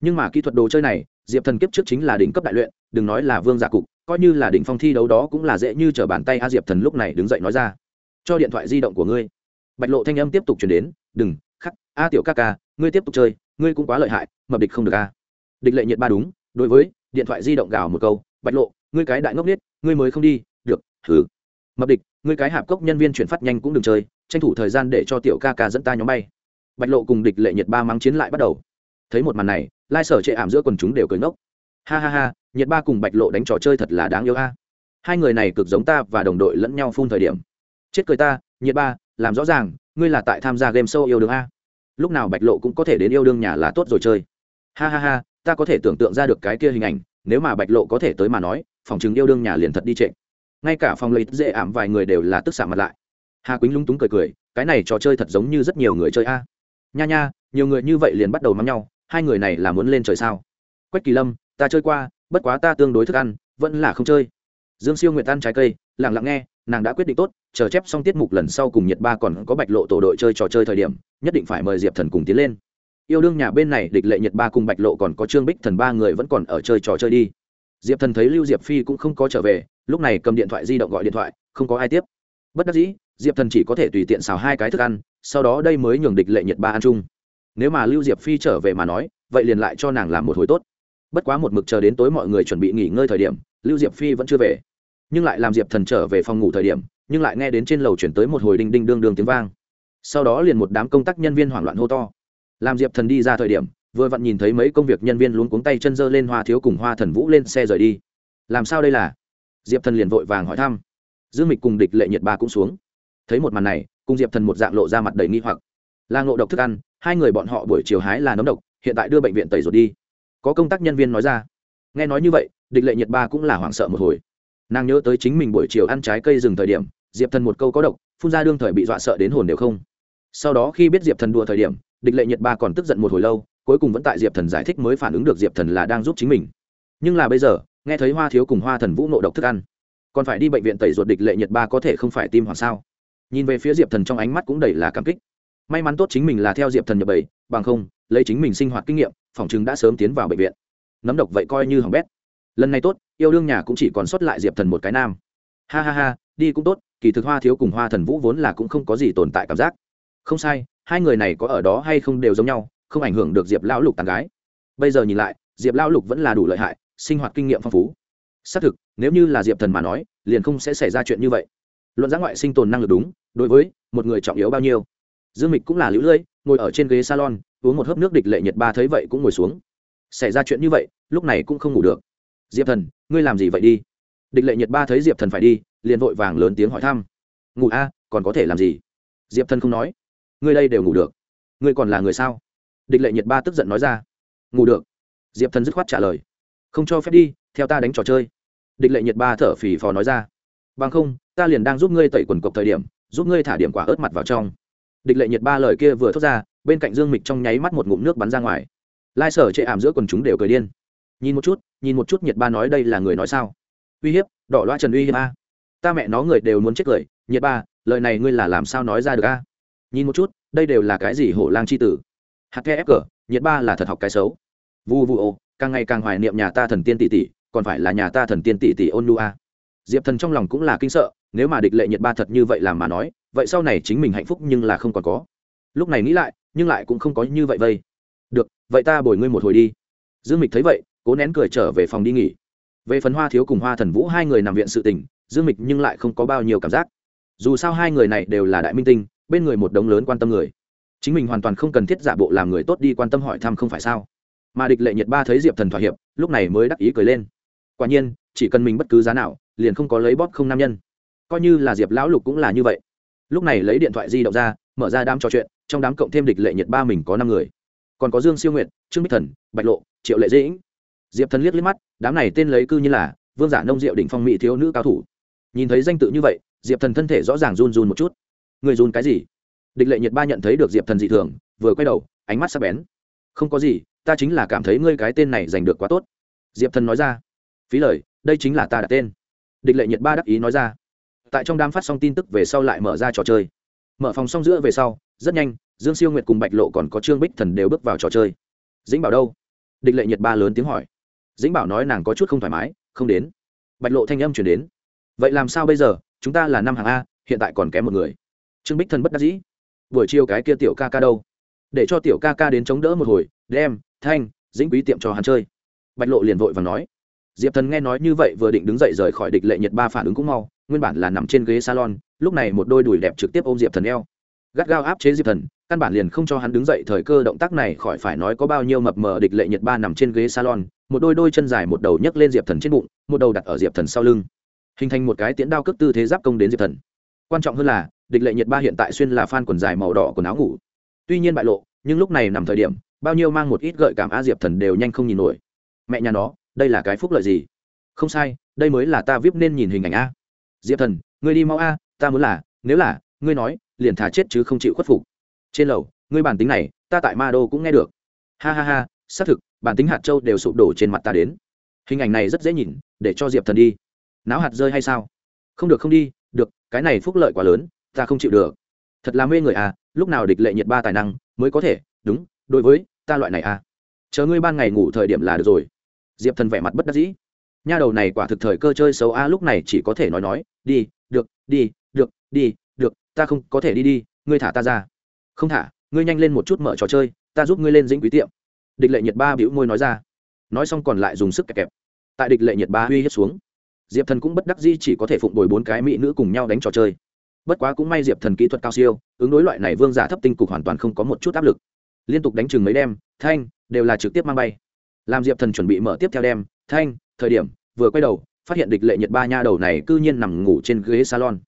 Nhưng mà kỹ thuật đồ chơi này, diệp thần kiếp trước chính là đỉnh cấp đại luyện, đừng nói là vương giả cục, coi như là đỉnh phong thi đấu đó cũng là dễ như t r ở bàn tay a diệp thần lúc này đứng dậy nói ra. Cho điện thoại di động của ngươi. Bạch lộ thanh âm tiếp tục chuyển đến, đừng, khắc, a tiểu ca ca, ngươi tiếp tục chơi, ngươi cũng quá lợi hại, mập địch không được a địch lệ nhiệt ba đúng, đối với, điện thoại di động gào một câu, bạch lộ, ngươi cái đại ngốc nết ngươi mới không đi, được thử mập địch, ngươi cái hạp cốc nhân viên chuyển phát nhanh cũng đừng chơi, tranh thủ thời gian để cho tiểu ca ca dẫn ta nhóm bay. Bạch lộ cùng địch lệ nhiệt ba mắng chiến lại bắt đầu. Thấy một màn này, lai sở chệ ảm giữa quần chúng đều cười ngốc. Ha ha ha, nhiệt ba cùng bạch lộ đánh trò chơi thật là đáng yêu a. Hai người này cực giống ta và đồng đội lẫn nhau phun thời điểm. Chết cười ta, nhiệt ba, làm rõ ràng, ngươi là tại tham gia game show yêu đương a. Lúc nào bạch lộ cũng có thể đến yêu đương nhà là tốt rồi chơi. Ha ha ha ta có thể tưởng tượng ra được cái kia hình ảnh, nếu mà bạch lộ có thể tới mà nói, phòng chứng yêu đương nhà liền thật đi trệ. Ngay cả phòng lấy dễ ảm vài người đều là tức xạ mặt lại. Hà quýnh lúng túng cười cười, cái này trò chơi thật giống như rất nhiều người chơi a. Nha nha, nhiều người như vậy liền bắt đầu mắng nhau, hai người này là muốn lên trời sao? Quách kỳ lâm, ta chơi qua, bất quá ta tương đối thức ăn, vẫn là không chơi. Dương siêu Nguyệt ăn trái cây, lặng lặng nghe, nàng đã quyết định tốt, chờ chép xong tiết mục lần sau cùng nhiệt ba còn có bạch lộ tổ đội chơi trò chơi thời điểm, nhất định phải mời diệp thần cùng tiến lên yêu đương nhà bên này địch lệ nhiệt ba cùng bạch lộ còn có trương bích thần ba người vẫn còn ở chơi trò chơi đi. Diệp thần thấy lưu diệp phi cũng không có trở về, lúc này cầm điện thoại di động gọi điện thoại, không có ai tiếp. Bất đắc dĩ, diệp thần chỉ có thể tùy tiện xào hai cái thức ăn, sau đó đây mới nhường địch lệ nhiệt ba ăn chung. Nếu mà lưu diệp phi trở về mà nói, vậy liền lại cho nàng làm một hồi tốt. Bất quá một mực chờ đến tối mọi người chuẩn bị nghỉ ngơi thời điểm, lưu diệp phi vẫn chưa về. Nhưng lại làm diệp thần trở về phòng ngủ thời điểm, nhưng lại nghe đến trên lầu chuyển tới một hồi đinh đinh đương đương tiếng vang. Sau đó liền một đám công tác nhân viên hoảng loạn hô to làm diệp thần đi ra thời điểm, vừa vặn nhìn thấy mấy công việc nhân viên luống cuống tay chân dơ lên hoa thiếu cùng hoa thần vũ lên xe rời đi. Làm sao đây là? Diệp thần liền vội vàng hỏi thăm. Dương mịch cùng địch lệ nhiệt ba cũng xuống. Thấy một màn này, cùng diệp thần một dạng lộ ra mặt đầy nghi hoặc. Là ngộ độc thức ăn, hai người bọn họ buổi chiều hái là nấm độc, hiện tại đưa bệnh viện tẩy rồi đi. Có công tác nhân viên nói ra. Nghe nói như vậy, địch lệ nhiệt ba cũng là hoảng sợ một hồi. Nàng nhớ tới chính mình buổi chiều ăn trái cây rừng thời điểm, diệp thần một câu có độc, phun ra đương thời bị dọa sợ đến hồn đều không. Sau đó khi biết diệp thần đùa thời điểm địch lệ nhiệt ba còn tức giận một hồi lâu, cuối cùng vẫn tại diệp thần giải thích mới phản ứng được diệp thần là đang giúp chính mình. Nhưng là bây giờ, nghe thấy hoa thiếu cùng hoa thần vũ nộ độc thức ăn, còn phải đi bệnh viện tẩy ruột địch lệ nhiệt ba có thể không phải tim hoặc sao? Nhìn về phía diệp thần trong ánh mắt cũng đầy là cảm kích. May mắn tốt chính mình là theo diệp thần nhập bảy bằng không, lấy chính mình sinh hoạt kinh nghiệm, phòng chứng đã sớm tiến vào bệnh viện. Nấm độc vậy coi như hỏng bét. Lần này tốt, yêu đương nhà cũng chỉ còn sót lại diệp thần một cái nam. Ha ha ha, đi cũng tốt, kỳ thực hoa thiếu cùng hoa thần vũ vốn là cũng không có gì tồn tại cảm giác. Không sai hai người này có ở đó hay không đều giống nhau, không ảnh hưởng được diệp lão lục tàn gái. Bây giờ nhìn lại, diệp lão lục vẫn là đủ lợi hại, sinh hoạt kinh nghiệm phong phú. Xác thực, nếu như là diệp thần mà nói, liền không sẽ xảy ra chuyện như vậy. Luận giá ngoại sinh tồn năng lực đúng, đối với một người trọng yếu bao nhiêu. Dương mịch cũng là lũ lưỡi, ngồi ở trên ghế salon, uống một hớp nước địch lệ nhật ba thấy vậy cũng ngồi xuống. Xảy ra chuyện như vậy, lúc này cũng không ngủ được. Diệp thần, ngươi làm gì vậy đi? Địch lệ nhật ba thấy diệp thần phải đi, liền vội vàng lớn tiếng hỏi thăm. Ngủ a, còn có thể làm gì? Diệp thần không nói ngươi đây đều ngủ được. Ngươi còn là người sao? Địch lệ Nhiệt ba tức giận nói ra. Ngủ được. Diệp thần dứt khoát trả lời. Không cho phép đi, theo ta đánh trò chơi. Địch lệ Nhiệt ba thở phì phò nói ra. Bằng không, ta liền đang giúp ngươi tẩy quần cộc thời điểm, giúp ngươi thả điểm quả ớt mặt vào trong. Địch lệ nhiệt ba lời kia vừa thốt ra, bên cạnh dương mịch trong nháy mắt một ngụm nước bắn ra ngoài. Lai sở chệ ảm giữa quần chúng đều cười điên. Nhìn một chút, nhìn một chút nhiệt ba nói đây là người nói sao? Uy hiếp, đỏ loa trần uy hiếp a. Ta mẹ nó người đều muốn chết cười. Nhiệt ba, lời này ngươi là làm sao nói ra được a? Nhìn một chút, đây đều là cái gì hổ lang c h i tử? Hạt ke ép cờ, nhiệt ba là thật học cái xấu. Vu vu ô, càng ngày càng hoài niệm nhà ta thần tiên tỷ tỷ, còn phải là nhà ta thần tiên tỷ tỷ ôn nu a. Diệp thần trong lòng cũng là kinh sợ, nếu mà địch lệ nhiệt ba thật như vậy làm mà nói, vậy sau này chính mình hạnh phúc nhưng là không còn có. Lúc này nghĩ lại, nhưng lại cũng không có như vậy vây. Được, vậy ta bồi ngươi một hồi đi. Dương mịch thấy vậy, cố nén cười trở về phòng đi nghỉ. Về phần hoa thiếu cùng hoa thần vũ, hai người nằm viện sự tình, dương mịch nhưng lại không có bao nhiêu cảm giác. Dù sao hai người này đều là đại minh tinh bên người một đống lớn quan tâm người. Chính mình hoàn toàn không cần thiết giả bộ làm người tốt đi quan tâm hỏi thăm không phải sao? Mà địch lệ nhiệt ba thấy diệp thần thỏa hiệp, lúc này mới đắc ý cười lên. Quả nhiên, chỉ cần mình bất cứ giá nào, liền không có lấy bóp không nam nhân. Coi như là diệp lão lục cũng là như vậy. Lúc này lấy điện thoại di động ra, mở ra đám trò chuyện, trong đám cộng thêm địch lệ nhiệt ba mình có năm người. Còn có dương siêu nguyện trương bích thần, bạch lộ, triệu lệ dĩnh. Diệp thần liếc liếc mắt, đám này tên lấy cư như là vương giả nông diệu đỉnh phong mỹ thiếu nữ cao thủ. Nhìn thấy danh tự như vậy, diệp thần thân thể rõ ràng run run một chút người run cái gì? Địch lệ nhiệt ba nhận thấy được diệp thần dị thường, vừa quay đầu, ánh mắt sắp bén. Không có gì, ta chính là cảm thấy ngươi cái tên này giành được quá tốt. Diệp thần nói ra. Phí lời, đây chính là ta đặt tên. Địch lệ nhiệt ba đắc ý nói ra. Tại trong đám phát xong tin tức về sau lại mở ra trò chơi. Mở phòng xong giữa về sau, rất nhanh, dương siêu nguyệt cùng bạch lộ còn có trương bích thần đều bước vào trò chơi. Dĩnh bảo đâu? Địch lệ nhiệt ba lớn tiếng hỏi. Dĩnh bảo nói nàng có chút không thoải mái, không đến. Bạch lộ thanh âm chuyển đến. Vậy làm sao bây giờ? Chúng ta là năm hàng a, hiện tại còn kém một người trương bích thần bất đắc dĩ. Buổi chiều cái kia tiểu ca ca đâu? Để cho tiểu ca ca đến chống đỡ một hồi, đem, thanh, dĩnh quý tiệm cho hắn chơi. Bạch lộ liền vội và nói. Diệp thần nghe nói như vậy vừa định đứng dậy rời khỏi địch lệ nhiệt ba phản ứng cũng mau, nguyên bản là nằm trên ghế salon, lúc này một đôi đùi đẹp trực tiếp ôm diệp thần eo. Gắt gao áp chế diệp thần, căn bản liền không cho hắn đứng dậy thời cơ động tác này khỏi phải nói có bao nhiêu mập mờ địch lệ nhiệt ba nằm trên ghế salon, một đôi đôi chân dài một đầu nhấc lên diệp thần trên bụng, một đầu đặt ở diệp thần sau lưng. Hình thành một cái tiễn đao cước tư thế giáp công đến diệp thần quan trọng hơn là, địch lệ nhiệt ba hiện tại xuyên là phan quần dài màu đỏ quần áo ngủ. Tuy nhiên bại lộ, nhưng lúc này nằm thời điểm, bao nhiêu mang một ít gợi cảm a diệp thần đều nhanh không nhìn nổi. Mẹ nhà nó, đây là cái phúc lợi gì? Không sai, đây mới là ta vip nên nhìn hình ảnh a. Diệp thần, ngươi đi mau a, ta muốn là, nếu là, ngươi nói, liền thả chết chứ không chịu khuất phục. Trên lầu, ngươi bản tính này, ta tại ma đô cũng nghe được. Ha ha ha, xác thực, bản tính hạt châu đều sụp đổ trên mặt ta đến. Hình ảnh này rất dễ nhìn, để cho diệp thần đi. Náo hạt rơi hay sao? Không được không đi cái này phúc lợi quá lớn, ta không chịu được. Thật là mê người à lúc nào địch lệ nhiệt ba tài năng mới có thể, đúng, đối với ta loại này à. Chờ ngươi ban ngày ngủ thời điểm là được rồi. Diệp thần vẻ mặt bất đắc dĩ. Nha đầu này quả thực thời cơ chơi xấu a, lúc này chỉ có thể nói nói, đi, được đi được đi, được, ta không có thể đi đi, ngươi thả ta ra. Không thả, ngươi nhanh lên một chút mở trò chơi, ta giúp ngươi lên dĩnh quý tiệm. Địch lệ nhiệt ba bĩu môi nói ra. Nói xong còn lại dùng sức kẹp kẹp. Tại địch lệ nhiệt ba uy hiếp xuống diệp thần cũng bất đắc dĩ chỉ có thể phụng đổi bốn cái mỹ nữ cùng nhau đánh trò chơi bất quá cũng may diệp thần kỹ thuật cao siêu ứng đối loại này vương giả thấp tinh cục hoàn toàn không có một chút áp lực liên tục đánh chừng mấy đêm thanh đều là trực tiếp mang bay làm diệp thần chuẩn bị mở tiếp theo đêm, thanh thời điểm vừa quay đầu phát hiện địch lệ nhiệt ba nha đầu này c ư nhiên nằm ngủ trên ghế salon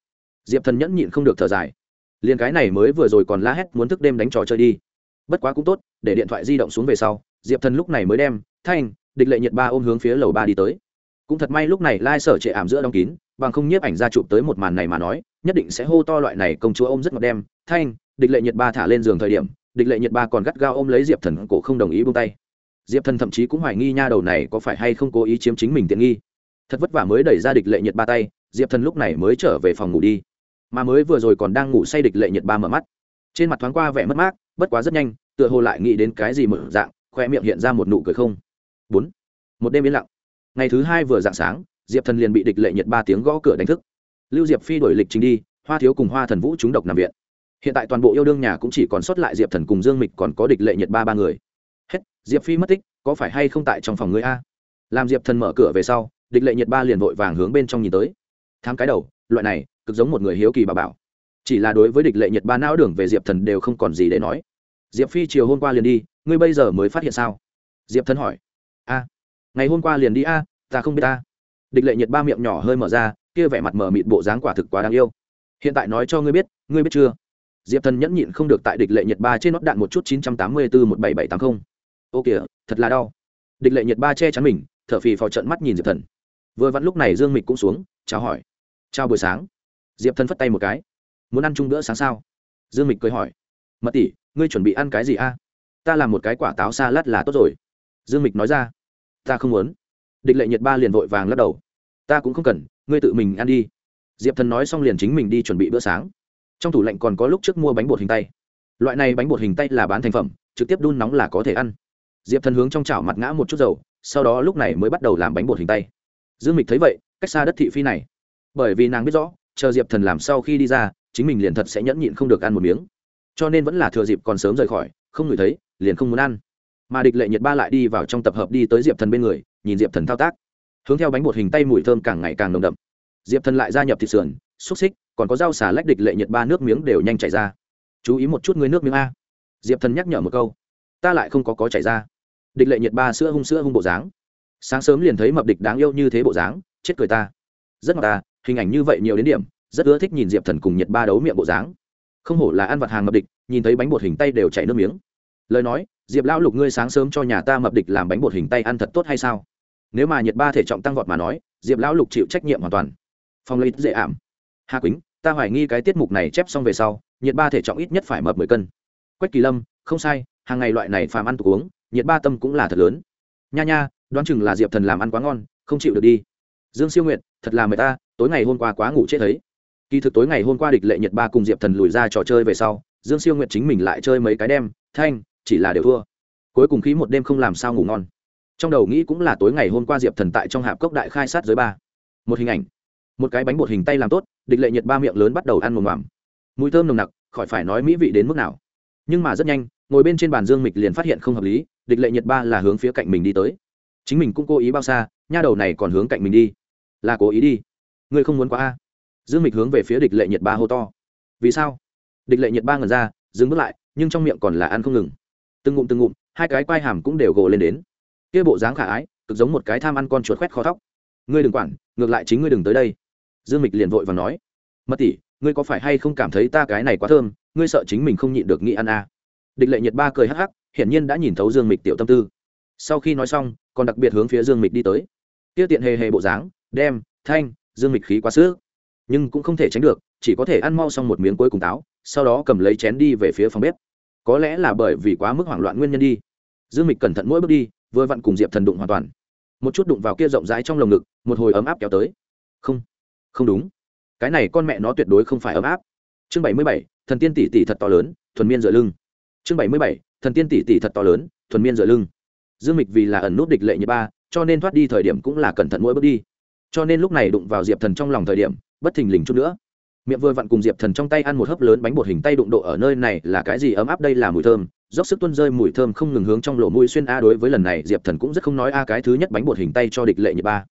diệp thần nhẫn nhịn không được thở dài liền cái này mới vừa rồi còn la hét muốn thức đêm đánh trò chơi đi bất quá cũng tốt để điện thoại di động xuống về sau diệp thần lúc này mới đem thanh địch lệ nhiệt ba ôm hướng phía lầu ba đi tới cũng thật may lúc này lai sở trệ ảm giữa đóng kín, bằng không nhiếp ảnh ra chụp tới một màn này mà nói, nhất định sẽ hô to loại này công chúa ôm rất ngọt đem. Thanh, địch lệ nhiệt ba thả lên giường thời điểm, địch lệ nhiệt ba còn gắt gao ôm lấy diệp thần cổ không đồng ý buông tay. Diệp thần thậm chí cũng hoài nghi nha đầu này có phải hay không cố ý chiếm chính mình tiện nghi. Thật vất vả mới đẩy ra địch lệ nhiệt ba tay, diệp thần lúc này mới trở về phòng ngủ đi. Mà mới vừa rồi còn đang ngủ say địch lệ nhiệt ba mở mắt. Trên mặt thoáng qua vẻ mất mát, bất quá rất nhanh, tựa hồ lại nghĩ đến cái gì mở dạng khoe miệng hiện ra một nụ cười không. Bốn. Một đêm yên lặng ngày thứ hai vừa dạng sáng, diệp thần liền bị địch lệ nhiệt ba tiếng gõ cửa đánh thức. Lưu diệp phi đổi lịch trình đi, hoa thiếu cùng hoa thần vũ trúng độc nằm viện. Hiện tại toàn bộ yêu đương nhà cũng chỉ còn sót lại diệp thần cùng dương mịch còn có địch lệ nhiệt ba ba người. Hết, diệp phi mất tích, có phải hay không tại trong phòng người a? Làm diệp thần mở cửa về sau, địch lệ nhiệt ba liền vội vàng hướng bên trong nhìn tới. Thám cái đầu, loại này, cực giống một người hiếu kỳ bà bảo. Chỉ là đối với địch lệ nhiệt ba não đường về diệp thần đều không còn gì để nói. Diệp phi chiều hôm qua liền đi, ngươi bây giờ mới phát hiện sao? Diệp thần hỏi. A ngày hôm qua liền đi a, ta không biết ta. Địch lệ nhiệt ba miệng nhỏ hơi mở ra, kia vẻ mặt mở mịt bộ dáng quả thực quá đáng yêu. Hiện tại nói cho ngươi biết ngươi biết chưa? Diệp thần nhẫn nhịn không được tại địch lệ nhiệt ba trên nót đạn một chút chín trăm tám mươi bốn một bảy bảy tám mươi ô kìa, thật là đau. Địch lệ nhiệt ba che chắn mình, thở phì phò trận mắt nhìn diệp thần. Vừa vặn lúc này dương mịch cũng xuống, chào hỏi. Chào buổi sáng. Diệp thần phất tay một cái. Muốn ăn chung bữa sáng sao? Dương mịch cười hỏi. Mật tỷ, ngươi chuẩn bị ăn cái gì a? Ta làm một cái quả táo xa lát là tốt rồi. Dương mịch nói ra ta không muốn. Địch lệ nhiệt ba liền vội vàng lắc đầu. Ta cũng không cần, ngươi tự mình ăn đi. Diệp thần nói xong liền chính mình đi chuẩn bị bữa sáng. Trong tủ lạnh còn có lúc trước mua bánh bột hình tay. Loại này bánh bột hình tay là bán thành phẩm, trực tiếp đun nóng là có thể ăn. Diệp thần hướng trong chảo mặt ngã một chút dầu, sau đó lúc này mới bắt đầu làm bánh bột hình tay. Dương mịch thấy vậy, cách xa đất thị phi này. Bởi vì nàng biết rõ, chờ diệp thần làm sau khi đi ra, chính mình liền thật sẽ nhẫn nhịn không được ăn một miếng. Cho nên vẫn là thừa dịp còn sớm rời khỏi, không ngửi thấy, liền không muốn ăn mà địch lệ nhiệt ba lại đi vào trong tập hợp đi tới diệp thần bên người, nhìn diệp thần thao tác. Hướng theo bánh bột hình tay mùi thơm càng ngày càng nồng đậm. Diệp thần lại gia nhập thịt sườn, xúc xích, còn có rau xà lách địch lệ nhiệt ba nước miếng đều nhanh chảy ra. Chú ý một chút người nước miếng a. Diệp thần nhắc nhở một câu. Ta lại không có có chảy ra. Địch lệ nhiệt ba sữa hung sữa hung bộ dáng. Sáng sớm liền thấy mập địch đáng yêu như thế bộ dáng, chết cười ta. Rất ngọt ta, hình ảnh như vậy nhiều đến điểm, rất ưa thích nhìn diệp thần cùng nhiệt ba đấu miệng bộ dáng. Không hổ là ăn vặt hàng mập địch, nhìn thấy bánh bột hình tay đều chảy nước miếng lời nói, diệp lão lục ngươi sáng sớm cho nhà ta mập địch làm bánh bột hình tay ăn thật tốt hay sao? Nếu mà nhiệt ba thể trọng tăng vọt mà nói, diệp lão lục chịu trách nhiệm hoàn toàn. Phong lấy dễ ảm. Hà quýnh, ta hoài nghi cái tiết mục này chép xong về sau, nhiệt ba thể trọng ít nhất phải mập mười cân. Quách kỳ lâm, không sai, hàng ngày loại này phàm ăn tục uống, nhiệt ba tâm cũng là thật lớn. Nha nha, đoán chừng là diệp thần làm ăn quá ngon, không chịu được đi. Dương siêu nguyện thật là mệt ta, tối ngày hôm qua quá ngủ chết thấy. Kỳ thực tối ngày hôm qua địch lệ nhiệt ba cùng diệp thần lùi ra trò chơi về sau, dương siêu nguyện chính mình lại chơi mấy cái đêm thanh chỉ là đều thua. Cuối cùng khí một đêm không làm sao ngủ ngon. Trong đầu nghĩ cũng là tối ngày hôm qua diệp thần tại trong hạp cốc đại khai sát giới ba. Một hình ảnh. Một cái bánh bột hình tay làm tốt, địch lệ nhiệt ba miệng lớn bắt đầu ăn mồm ngoảm mùi thơm nồng nặc, khỏi phải nói mỹ vị đến mức nào. Nhưng mà rất nhanh, ngồi bên trên bàn dương mịch liền phát hiện không hợp lý, địch lệ nhiệt ba là hướng phía cạnh mình đi tới. Chính mình cũng cố ý bao xa, nha đầu này còn hướng cạnh mình đi. Là cố ý đi. Ngươi không muốn quá a? Dương mịch hướng về phía địch lệ nhiệt ba hô to. Vì sao? Địch lệ nhiệt ba ngần ra, dừng bước lại, nhưng trong miệng còn là ăn không ngừng từng ngụm từng ngụm, hai cái quai hàm cũng đều gồ lên đến. Kia bộ dáng khả ái, cực giống một cái tham ăn con chuột khoét khó thóc. Ngươi đừng quản, ngược lại chính ngươi đừng tới đây. Dương mịch liền vội và nói. Mật tỷ, ngươi có phải hay không cảm thấy ta cái này quá thơm, ngươi sợ chính mình không nhịn được nghĩ ăn à. địch lệ nhiệt ba cười hắc hắc, hiển nhiên đã nhìn thấu dương mịch tiểu tâm tư. Sau khi nói xong, còn đặc biệt hướng phía dương mịch đi tới. Tiêu tiện hề hề bộ dáng, đem, thanh, dương mịch khí quá sữa nhưng cũng không thể tránh được, chỉ có thể ăn mau xong một miếng cuối cùng táo, sau đó cầm lấy chén đi về phía phòng bếp có lẽ là bởi vì quá mức hoảng loạn nguyên nhân đi. Dương mịch cẩn thận mỗi bước đi, vừa vặn cùng diệp thần đụng hoàn toàn. Một chút đụng vào kia rộng rãi trong lồng ngực, một hồi ấm áp kéo tới. Không không đúng. Cái này con mẹ nó tuyệt đối không phải ấm áp. Chương bảy mươi bảy, thần tiên tỷ tỷ thật to lớn, thuần miên dựa lưng. Chương bảy mươi bảy, thần tiên tỷ tỷ thật to lớn, thuần miên dựa lưng. Dương mịch vì là ẩn nút địch lệ như ba, cho nên thoát đi thời điểm cũng là cẩn thận mỗi bước đi. Cho nên lúc này đụng vào diệp thần trong lòng thời điểm, bất thình lình chút nữa miệng vừa vặn cùng diệp thần trong tay ăn một hớp lớn bánh bột hình tay đụng độ ở nơi này là cái gì ấm áp đây là mùi thơm dốc sức tuân rơi mùi thơm không ngừng hướng trong lỗ mũi xuyên a đối với lần này diệp thần cũng rất không nói a cái thứ nhất bánh bột hình tay cho địch lệ nhật ba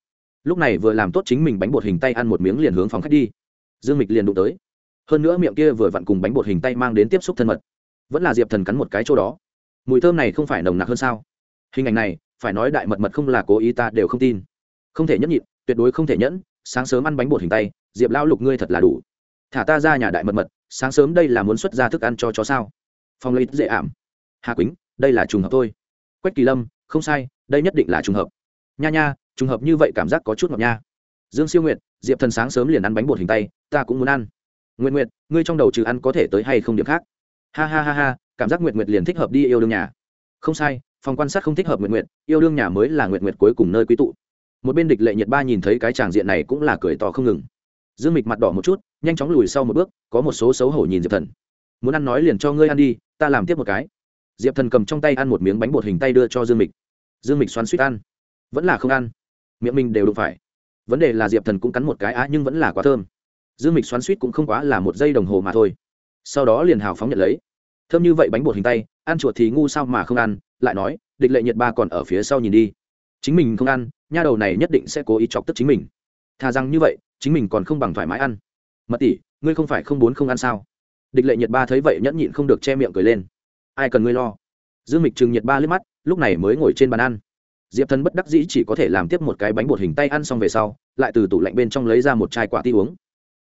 lúc này vừa làm tốt chính mình bánh bột hình tay ăn một miếng liền hướng phòng khách đi dương mịch liền đụng tới hơn nữa miệng kia vừa vặn cùng bánh bột hình tay mang đến tiếp xúc thân mật vẫn là diệp thần cắn một cái chỗ đó mùi thơm này không phải nồng nặc hơn sao hình ảnh này phải nói đại mật mật không là cố ý ta đều không tin không thể nhẫn nhịn tuyệt đối không thể nhẫn sáng sớm ăn bánh bột hình tay diệp lão lục ngươi thật là đủ thả ta ra nhà đại mật mật, sáng sớm đây là muốn xuất ra thức ăn cho chó sao? Phong lấy dễ ảm. Hà quýnh, đây là trùng hợp thôi. Quách kỳ lâm, không sai, đây nhất định là trùng hợp. Nha nha, trùng hợp như vậy cảm giác có chút ngọt nha. Dương siêu nguyệt, diệp thần sáng sớm liền ăn bánh bột hình tay, ta cũng muốn ăn. Nguyện nguyện ngươi trong đầu trừ ăn có thể tới hay không điểm khác? Ha ha ha ha, cảm giác nguyện nguyện liền thích hợp đi yêu đương nhà. Không sai, phòng quan sát không thích hợp nguyện nguyện yêu đương nhà mới là nguyện nguyện cuối cùng nơi quý tụ. Một bên địch lệ nhiệt ba nhìn thấy cái tràng diện này cũng là cười to không ngừng. Dương mịch mặt đỏ một chút nhanh chóng lùi sau một bước, có một số xấu hổ nhìn diệp thần. Muốn ăn nói liền cho ngươi ăn đi, ta làm tiếp một cái. Diệp thần cầm trong tay ăn một miếng bánh bột hình tay đưa cho dương mịch. Dương mịch xoắn suýt ăn. Vẫn là không ăn. Miệng mình đều đụng phải. Vấn đề là diệp thần cũng cắn một cái á, nhưng vẫn là quá thơm. Dương mịch xoắn suýt cũng không quá là một giây đồng hồ mà thôi. Sau đó liền hào phóng nhận lấy. Thơm như vậy bánh bột hình tay, ăn chuột thì ngu sao mà không ăn? Lại nói, địch lệ nhiệt ba còn ở phía sau nhìn đi. Chính mình không ăn, nha đầu này nhất định sẽ cố ý chọc tức chính mình. Thà rằng như vậy, chính mình còn không bằng thoải mái ăn mật tỷ, ngươi không phải không muốn không ăn sao? Địch lệ nhiệt ba thấy vậy nhẫn nhịn không được che miệng cười lên. Ai cần ngươi lo? Dương mịch chừng nhiệt ba liếc mắt, lúc này mới ngồi trên bàn ăn. Diệp thần bất đắc dĩ chỉ có thể làm tiếp một cái bánh bột hình tay ăn xong về sau, lại từ tủ lạnh bên trong lấy ra một chai quả ti uống.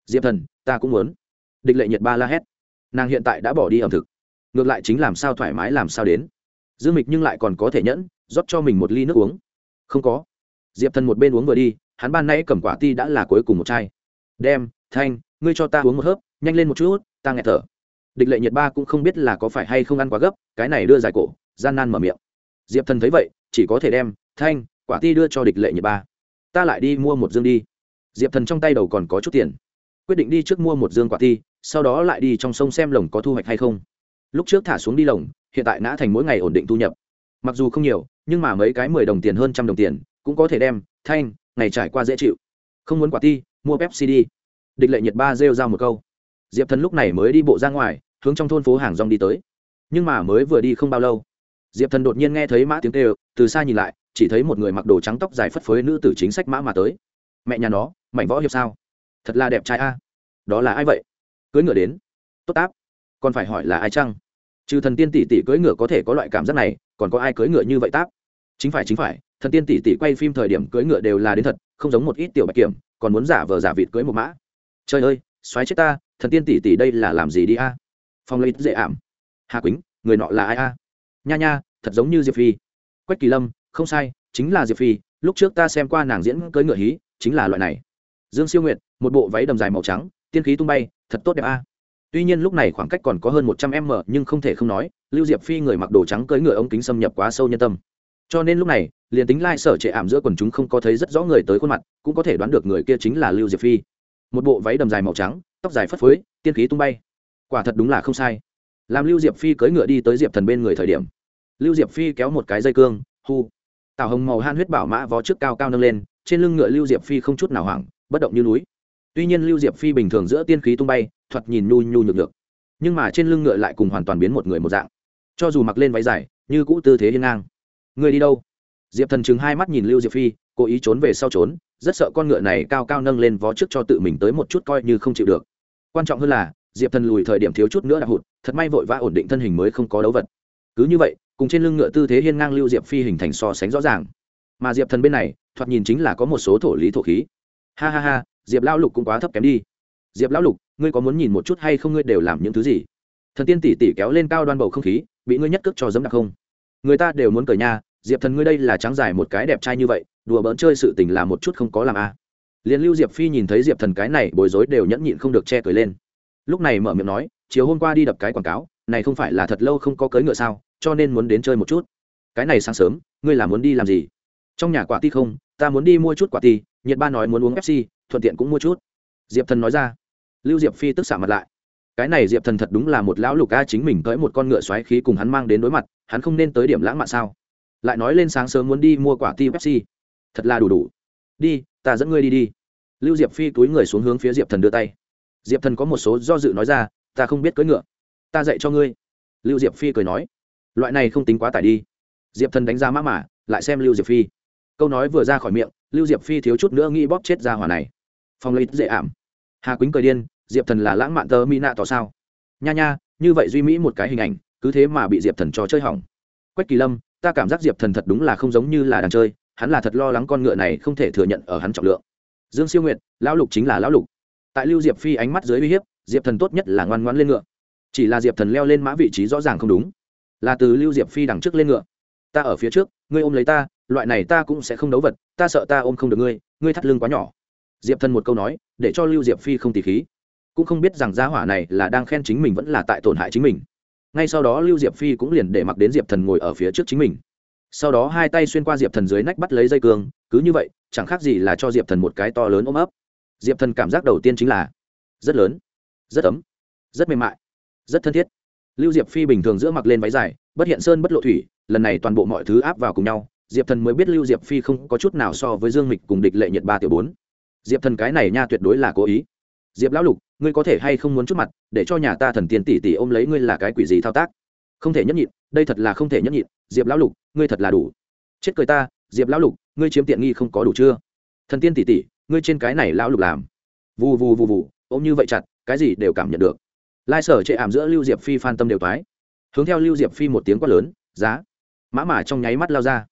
Diệp thần, ta cũng muốn. Địch lệ nhiệt ba la hét. Nàng hiện tại đã bỏ đi ẩm thực. Ngược lại chính làm sao thoải mái làm sao đến. Dương mịch nhưng lại còn có thể nhẫn, rót cho mình một ly nước uống. Không có. Diệp thần một bên uống vừa đi, hắn ban nay cầm quả ti đã là cuối cùng một chai. Đem, thanh ngươi cho ta uống một hớp, nhanh lên một chút, ta nghẹt thở. Địch lệ nhiệt ba cũng không biết là có phải hay không ăn quá gấp, cái này đưa dài cổ, gian nan mở miệng. Diệp thần thấy vậy, chỉ có thể đem, thanh, quả ti đưa cho địch lệ nhiệt ba. Ta lại đi mua một dương đi. Diệp thần trong tay đầu còn có chút tiền. Quyết định đi trước mua một dương quả ti, sau đó lại đi trong sông xem lồng có thu hoạch hay không. Lúc trước thả xuống đi lồng, hiện tại nã thành mỗi ngày ổn định thu nhập. Mặc dù không nhiều, nhưng mà mấy cái mười đồng tiền hơn trăm đồng tiền, cũng có thể đem, thanh, ngày trải qua dễ chịu. Không muốn quả ti, mua pepsi đi địch lệ nhiệt ba rêu ra một câu. Diệp thần lúc này mới đi bộ ra ngoài, hướng trong thôn phố hàng rong đi tới. Nhưng mà mới vừa đi không bao lâu, diệp thần đột nhiên nghe thấy mã tiếng kêu, từ xa nhìn lại, chỉ thấy một người mặc đồ trắng tóc dài phất phới nữ tử chính sách mã mà tới. Mẹ nhà nó, mảnh võ hiệp sao? Thật là đẹp trai a. Đó là ai vậy? Cưới ngựa đến. Tốt áp còn phải hỏi là ai chăng? Trừ thần tiên tỷ tỷ cưỡi ngựa có thể có loại cảm giác này, còn có ai cưỡi ngựa như vậy táp? Chính phải chính phải, thần tiên tỷ tỷ quay phim thời điểm cưỡi ngựa đều là đến thật, không giống một ít tiểu bạch kiểm, còn muốn giả vờ giả vịt cưỡi một mã trời ơi, xoáy chết ta, thần tiên tỷ tỷ đây là làm gì đi a? Phong lấy dễ ảm. Hà quýnh, người nọ là ai a? Nha nha, thật giống như diệp phi. Quách kỳ lâm, không sai, chính là diệp phi, lúc trước ta xem qua nàng diễn cưỡi ngựa hí, chính là loại này. Dương siêu nguyệt, một bộ váy đầm dài màu trắng, tiên khí tung bay, thật tốt đẹp a. Tuy nhiên lúc này khoảng cách còn có hơn một trăm m, nhưng không thể không nói, lưu diệp phi người mặc đồ trắng cưỡi ngựa ống kính xâm nhập quá sâu nhân tâm. Cho nên lúc này, liền tính lai、like、sở trệ ảm giữa quần chúng không có thấy rất rõ người tới khuôn mặt, cũng có thể đoán được người kia chính là lưu diệp phi một bộ váy đầm dài màu trắng, tóc dài phất phới, tiên khí tung bay. Quả thật đúng là không sai. Làm lưu diệp phi cưỡi ngựa đi tới diệp thần bên người thời điểm, lưu diệp phi kéo một cái dây cương, hu. Tào hồng màu han huyết bảo mã vó trước cao cao nâng lên, trên lưng ngựa lưu diệp phi không chút nào hoảng, bất động như núi. Tuy nhiên lưu diệp phi bình thường giữa tiên khí tung bay, thoạt nhìn nhu nhu nhược được nhưng mà trên lưng ngựa lại cùng hoàn toàn biến một người một dạng. Cho dù mặc lên váy dài, như cũ tư thế hiên ngang. Người đi đâu? Diệp thần chừng hai mắt nhìn lưu diệp phi cố ý trốn về sau trốn, rất sợ con ngựa này cao cao nâng lên vó trước cho tự mình tới một chút coi như không chịu được. Quan trọng hơn là, diệp thần lùi thời điểm thiếu chút nữa đã hụt, thật may vội vã ổn định thân hình mới không có đấu vật. Cứ như vậy, cùng trên lưng ngựa tư thế hiên ngang lưu diệp phi hình thành so sánh rõ ràng. Mà diệp thần bên này, thoạt nhìn chính là có một số thổ lý thổ khí. Ha ha ha, diệp lão lục cũng quá thấp kém đi. Diệp lão lục, ngươi có muốn nhìn một chút hay không? Ngươi đều làm những thứ gì? Thần tiên tỷ tỷ kéo lên cao đoan bầu không khí, bị ngươi nhất cước cho dấm đặc không? Người ta đều muốn cởi nha, diệp thần ngươi đây là trắng dài một cái đẹp trai như vậy đùa bỡn chơi sự tình là một chút không có làm a. À. liền lưu diệp phi nhìn thấy diệp thần cái này bối rối đều nhẫn nhịn không được che cười lên. Lúc này mở miệng nói, chiều hôm qua đi đập cái quảng cáo, này không phải là thật lâu không có cưới ngựa sao, cho nên muốn đến chơi một chút. Cái này sáng sớm, ngươi là muốn đi làm gì? Trong nhà quả ti không, ta muốn đi mua chút quả ti nhiệt ba nói muốn uống fc thuận tiện cũng mua chút. Diệp thần nói ra. Lưu diệp phi tức xạ mặt lại. Cái này diệp thần thật đúng là một lão lục a, chính mình cưỡi một con ngựa xoáy khí cùng hắn mang đến đối mặt, hắn không nên tới điểm lãng mạn sao? Lại nói lên sáng sớm muốn đi mua quả ti pepsi thật là đủ đủ. Đi, ta dẫn ngươi đi đi. Lưu diệp phi túi người xuống hướng phía diệp thần đưa tay. Diệp thần có một số do dự nói ra, ta không biết cưỡi ngựa. Ta dạy cho ngươi. Lưu diệp phi cười nói. Loại này không tính quá tải đi. Diệp thần đánh ra mã mả lại xem lưu diệp phi. Câu nói vừa ra khỏi miệng, lưu diệp phi thiếu chút nữa nghĩ bóp chết ra hỏa này. Phong lấy dễ ảm. Hà quýnh cười điên, diệp thần là lãng mạn tơ mỹ nạ tỏ sao? Nha nha, như vậy duy mỹ một cái hình ảnh, cứ thế mà bị diệp thần cho chơi hỏng. Quách kỳ lâm, ta cảm giác diệp thần thật đúng là không giống như là đàn chơi hắn là thật lo lắng con ngựa này không thể thừa nhận ở hắn trọng lượng. Dương siêu nguyệt, lão lục chính là lão lục. Tại lưu diệp phi ánh mắt dưới uy hiếp, diệp thần tốt nhất là ngoan ngoãn lên ngựa. Chỉ là diệp thần leo lên mã vị trí rõ ràng không đúng. Là từ lưu diệp phi đằng trước lên ngựa. Ta ở phía trước, ngươi ôm lấy ta, loại này ta cũng sẽ không đấu vật, ta sợ ta ôm không được ngươi ngươi thắt lưng quá nhỏ. Diệp thần một câu nói, để cho lưu diệp phi không tỉ khí. Cũng không biết rằng gia hỏa này là đang khen chính mình vẫn là tại tổn hại chính mình. Ngay sau đó lưu diệp phi cũng liền để mặc đến diệp thần ngồi ở phía trước chính mình sau đó hai tay xuyên qua diệp thần dưới nách bắt lấy dây cương, cứ như vậy, chẳng khác gì là cho diệp thần một cái to lớn ôm ấp. Diệp thần cảm giác đầu tiên chính là rất lớn, rất ấm, rất mềm mại, rất thân thiết. Lưu diệp phi bình thường giữa mặc lên váy dài, bất hiện sơn bất lộ thủy, lần này toàn bộ mọi thứ áp vào cùng nhau, diệp thần mới biết lưu diệp phi không có chút nào so với dương mịch cùng địch lệ nhiệt ba tiểu bốn. Diệp thần cái này nha tuyệt đối là cố ý. Diệp lão lục, ngươi có thể hay không muốn chút mặt, để cho nhà ta thần tiên tỷ tỷ ôm lấy ngươi là cái quỷ gì thao tác? Không thể nhẫn nhịn, đây thật là không thể nhẫn nhịn, diệp lão lục, ngươi thật là đủ. Chết cười ta, diệp lão lục, ngươi chiếm tiện nghi không có đủ chưa? Thần tiên tỷ tỷ, ngươi trên cái này lão lục làm. Vù vù vù vù, ôm như vậy chặt, cái gì đều cảm nhận được. Lai sở chệ ảm giữa lưu diệp phi phan tâm đều thoái. Hướng theo lưu diệp phi một tiếng quát lớn, giá. Mã mả trong nháy mắt lao ra.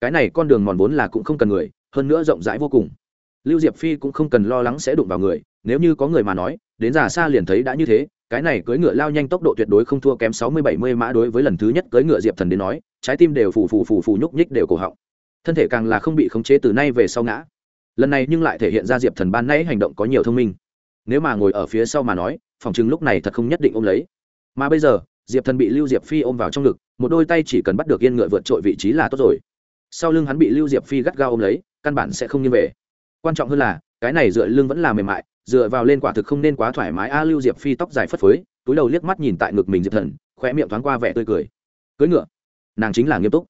Cái này con đường mòn vốn là cũng không cần người, hơn nữa rộng rãi vô cùng. Lưu diệp phi cũng không cần lo lắng sẽ đụng vào người, nếu như có người mà nói, đến già xa liền thấy đã như thế cái này cưỡi ngựa lao nhanh tốc độ tuyệt đối không thua kém sáu mươi bảy mươi mã đối với lần thứ nhất cưỡi ngựa diệp thần đến nói, trái tim đều phù phù phù phù nhúc nhích đều cổ họng. Thân thể càng là không bị khống chế từ nay về sau ngã. Lần này nhưng lại thể hiện ra diệp thần ban nãy hành động có nhiều thông minh. Nếu mà ngồi ở phía sau mà nói, phòng chừng lúc này thật không nhất định ôm lấy. Mà bây giờ, diệp thần bị lưu diệp phi ôm vào trong ngực, một đôi tay chỉ cần bắt được yên ngựa vượt trội vị trí là tốt rồi. Sau lưng hắn bị lưu diệp phi gắt gao ôm lấy, căn bản sẽ không như về. Quan trọng hơn là, cái này dựa lưng vẫn là mềm mại dựa vào lên quả thực không nên quá thoải mái. A lưu diệp phi tóc dài phất phới, túi đầu liếc mắt nhìn tại ngực mình diệp thần, khóe miệng thoáng qua vẻ tươi cười. Cưới ngựa. Nàng chính là nghiêm túc.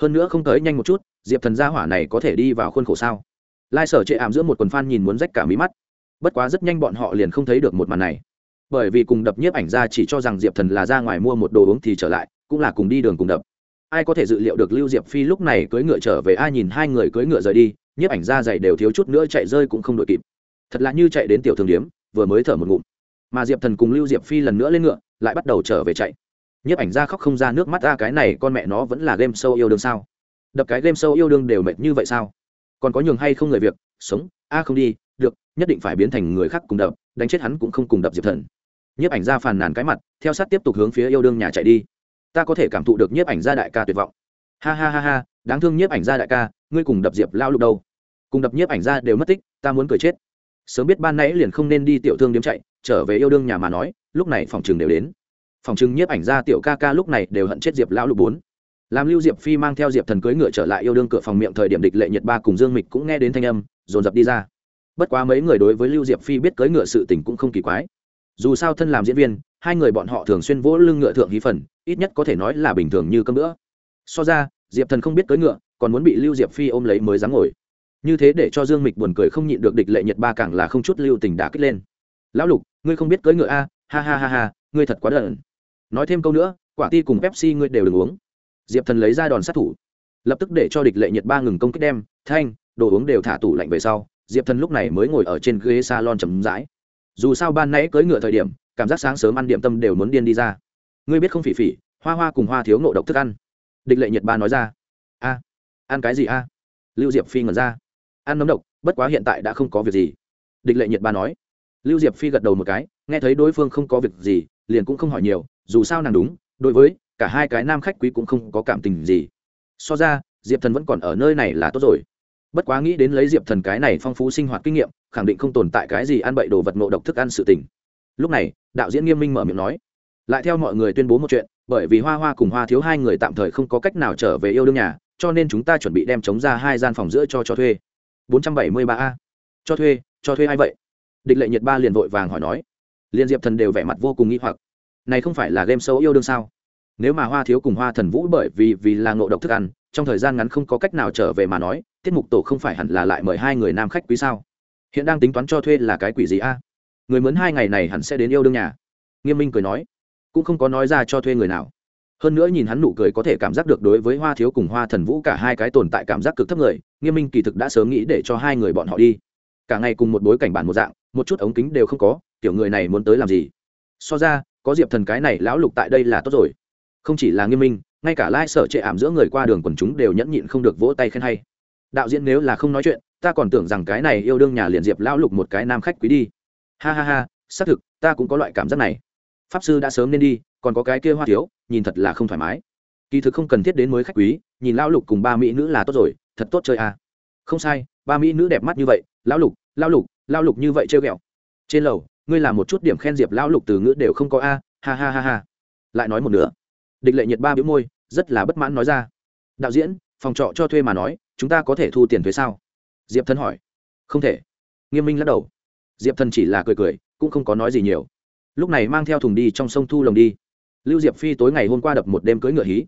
Hơn nữa không tới nhanh một chút, diệp thần gia hỏa này có thể đi vào khuôn khổ sao? Lai sở chệ ảm giữa một quần f nhìn muốn rách cả mí mắt. Bất quá rất nhanh bọn họ liền không thấy được một màn này. Bởi vì cùng đập nhiếp ảnh ra chỉ cho rằng diệp thần là ra ngoài mua một đồ uống thì trở lại, cũng là cùng đi đường cùng đập. Ai có thể dự liệu được lưu diệp phi lúc này cưỡi ngựa trở về, ai nhìn hai người cưỡi ngựa rời đi, nhiếp ảnh ra dày đều thiếu chút nữa chạy rơi cũng không đội kịp thật là như chạy đến tiểu thương điếm, vừa mới thở một ngụm. Mà diệp thần cùng lưu diệp phi lần nữa lên ngựa, lại bắt đầu trở về chạy. Nhiếp ảnh ra khóc không ra nước mắt ra cái này con mẹ nó vẫn là game sâu yêu đương sao? Đập cái game sâu yêu đương đều mệt như vậy sao? Còn có nhường hay không người việc? Sống, a, không đi, được, nhất định phải biến thành người khác cùng đập, đánh chết hắn cũng không cùng đập diệp thần. Nhiếp ảnh ra phàn nàn cái mặt, theo sát tiếp tục hướng phía yêu đương nhà chạy đi. Ta có thể cảm thụ được nhiếp ảnh gia đại ca tuyệt vọng. Ha ha ha ha, đáng thương nhiếp ảnh gia đại ca, ngươi cùng đập diệp lao lục đâu? Cùng đập nhiếp ảnh gia đều mất tích, ta muốn cười chết sớm biết ban nãy liền không nên đi tiểu thương điếm chạy, trở về yêu đương nhà mà nói, lúc này phòng trường đều đến. Phòng trường nhiếp ảnh ra tiểu ca ca lúc này đều hận chết diệp lão lục bốn. Làm lưu diệp phi mang theo diệp thần cưới ngựa trở lại yêu đương cửa phòng miệng thời điểm địch lệ nhật ba cùng dương mịch cũng nghe đến thanh âm, dồn dập đi ra. Bất quá mấy người đối với lưu diệp phi biết cưới ngựa sự tình cũng không kỳ quái. Dù sao thân làm diễn viên, hai người bọn họ thường xuyên vỗ lưng ngựa thượng hí phần, ít nhất có thể nói là bình thường như cơm nữa so ra, diệp thần không biết cưới ngựa, còn muốn bị lưu diệp phi ôm lấy mới dám ngồi như thế để cho dương mịch buồn cười không nhịn được địch lệ nhật ba càng là không chút lưu tình đã kích lên. Lão lục, ngươi không biết cưỡi ngựa a? Ha ha ha ha, ngươi thật quá đần. Nói thêm câu nữa, quả ti cùng pepsi ngươi đều đừng uống. Diệp thần lấy ra đòn sát thủ. Lập tức để cho địch lệ nhật ba ngừng công kích đem, thanh, đồ uống đều thả tủ lạnh về sau. Diệp thần lúc này mới ngồi ở trên ghế salon chầm rãi. Dù sao ban nãy cưỡi ngựa thời điểm, cảm giác sáng sớm ăn điểm tâm đều muốn điên đi ra. Ngươi biết không phỉ phỉ, hoa hoa cùng hoa thiếu ngộ độc thức ăn. Địch lệ nhật ba nói ra. A, ăn cái gì a? Lưu diệp phi ngẩn ra ăn nấm độc, bất quá hiện tại đã không có việc gì. Địch lệ Nhiệt ba nói. Lưu diệp phi gật đầu một cái, nghe thấy đối phương không có việc gì, liền cũng không hỏi nhiều, dù sao nàng đúng, đối với cả hai cái nam khách quý cũng không có cảm tình gì. So ra, diệp thần vẫn còn ở nơi này là tốt rồi. Bất quá nghĩ đến lấy diệp thần cái này phong phú sinh hoạt kinh nghiệm, khẳng định không tồn tại cái gì ăn bậy đồ vật ngộ độc thức ăn sự tình. Lúc này, đạo diễn nghiêm minh mở miệng nói. Lại theo mọi người tuyên bố một chuyện, bởi vì hoa hoa cùng hoa thiếu hai người tạm thời không có cách nào trở về yêu đương nhà, cho nên chúng ta chuẩn bị đem chống ra hai gian phòng giữa cho cho thuê. 473 a. Cho thuê cho thuê ai vậy? Địch lệ nhiệt ba liền vội vàng hỏi nói. Liên diệp thần đều vẻ mặt vô cùng nghi hoặc. Này không phải là game show yêu đương sao? Nếu mà hoa thiếu cùng hoa thần vũ bởi vì vì là ngộ độc thức ăn, trong thời gian ngắn không có cách nào trở về mà nói, tiết mục tổ không phải hẳn là lại mời hai người nam khách quý sao? Hiện đang tính toán cho thuê là cái quỷ gì a? Người mướn hai ngày này hẳn sẽ đến yêu đương nhà. Nghiêm minh cười nói. Cũng không có nói ra cho thuê người nào hơn nữa nhìn hắn nụ cười có thể cảm giác được đối với hoa thiếu cùng hoa thần vũ cả hai cái tồn tại cảm giác cực thấp người, nghiêm minh kỳ thực đã sớm nghĩ để cho hai người bọn họ đi. Cả ngày cùng một bối cảnh bản một dạng, một chút ống kính đều không có, tiểu người này muốn tới làm gì? So ra, có diệp thần cái này lão lục tại đây là tốt rồi. Không chỉ là nghiêm minh, ngay cả lai、like、sở sở trệ ảm giữa người qua đường quần chúng đều nhẫn nhịn không được vỗ tay khen hay. Đạo diễn nếu là không nói chuyện, ta còn tưởng rằng cái này yêu đương nhà liền diệp lão lục một cái nam khách quý đi. Ha ha ha, xác thực, ta cũng có loại cảm giác này pháp sư đã sớm nên đi, còn có cái kia hoa thiếu, nhìn thật là không thoải mái. Kỳ thực không cần thiết đến mới khách quý, nhìn lão lục cùng ba mỹ nữ là tốt rồi, thật tốt chơi à. không sai, ba mỹ nữ đẹp mắt như vậy, lão lục lão lục lão lục như vậy trêu ghẹo. Trên lầu, ngươi làm một chút điểm khen diệp lão lục từ ngữ đều không có a, ha ha ha ha. Lại nói một nữa địch lệ nhiệt ba biếu môi, rất là bất mãn nói ra. Đạo diễn, phòng trọ cho thuê mà nói, chúng ta có thể thu tiền thuế sao? Diệp thân hỏi. Không thể. Nghiêm minh lắc đầu. Diệp thần chỉ là cười cười, cũng không có nói gì nhiều lúc này mang theo thùng đi trong sông thu lồng đi. Lưu diệp phi tối ngày hôm qua đập một đêm cưới ngựa hí.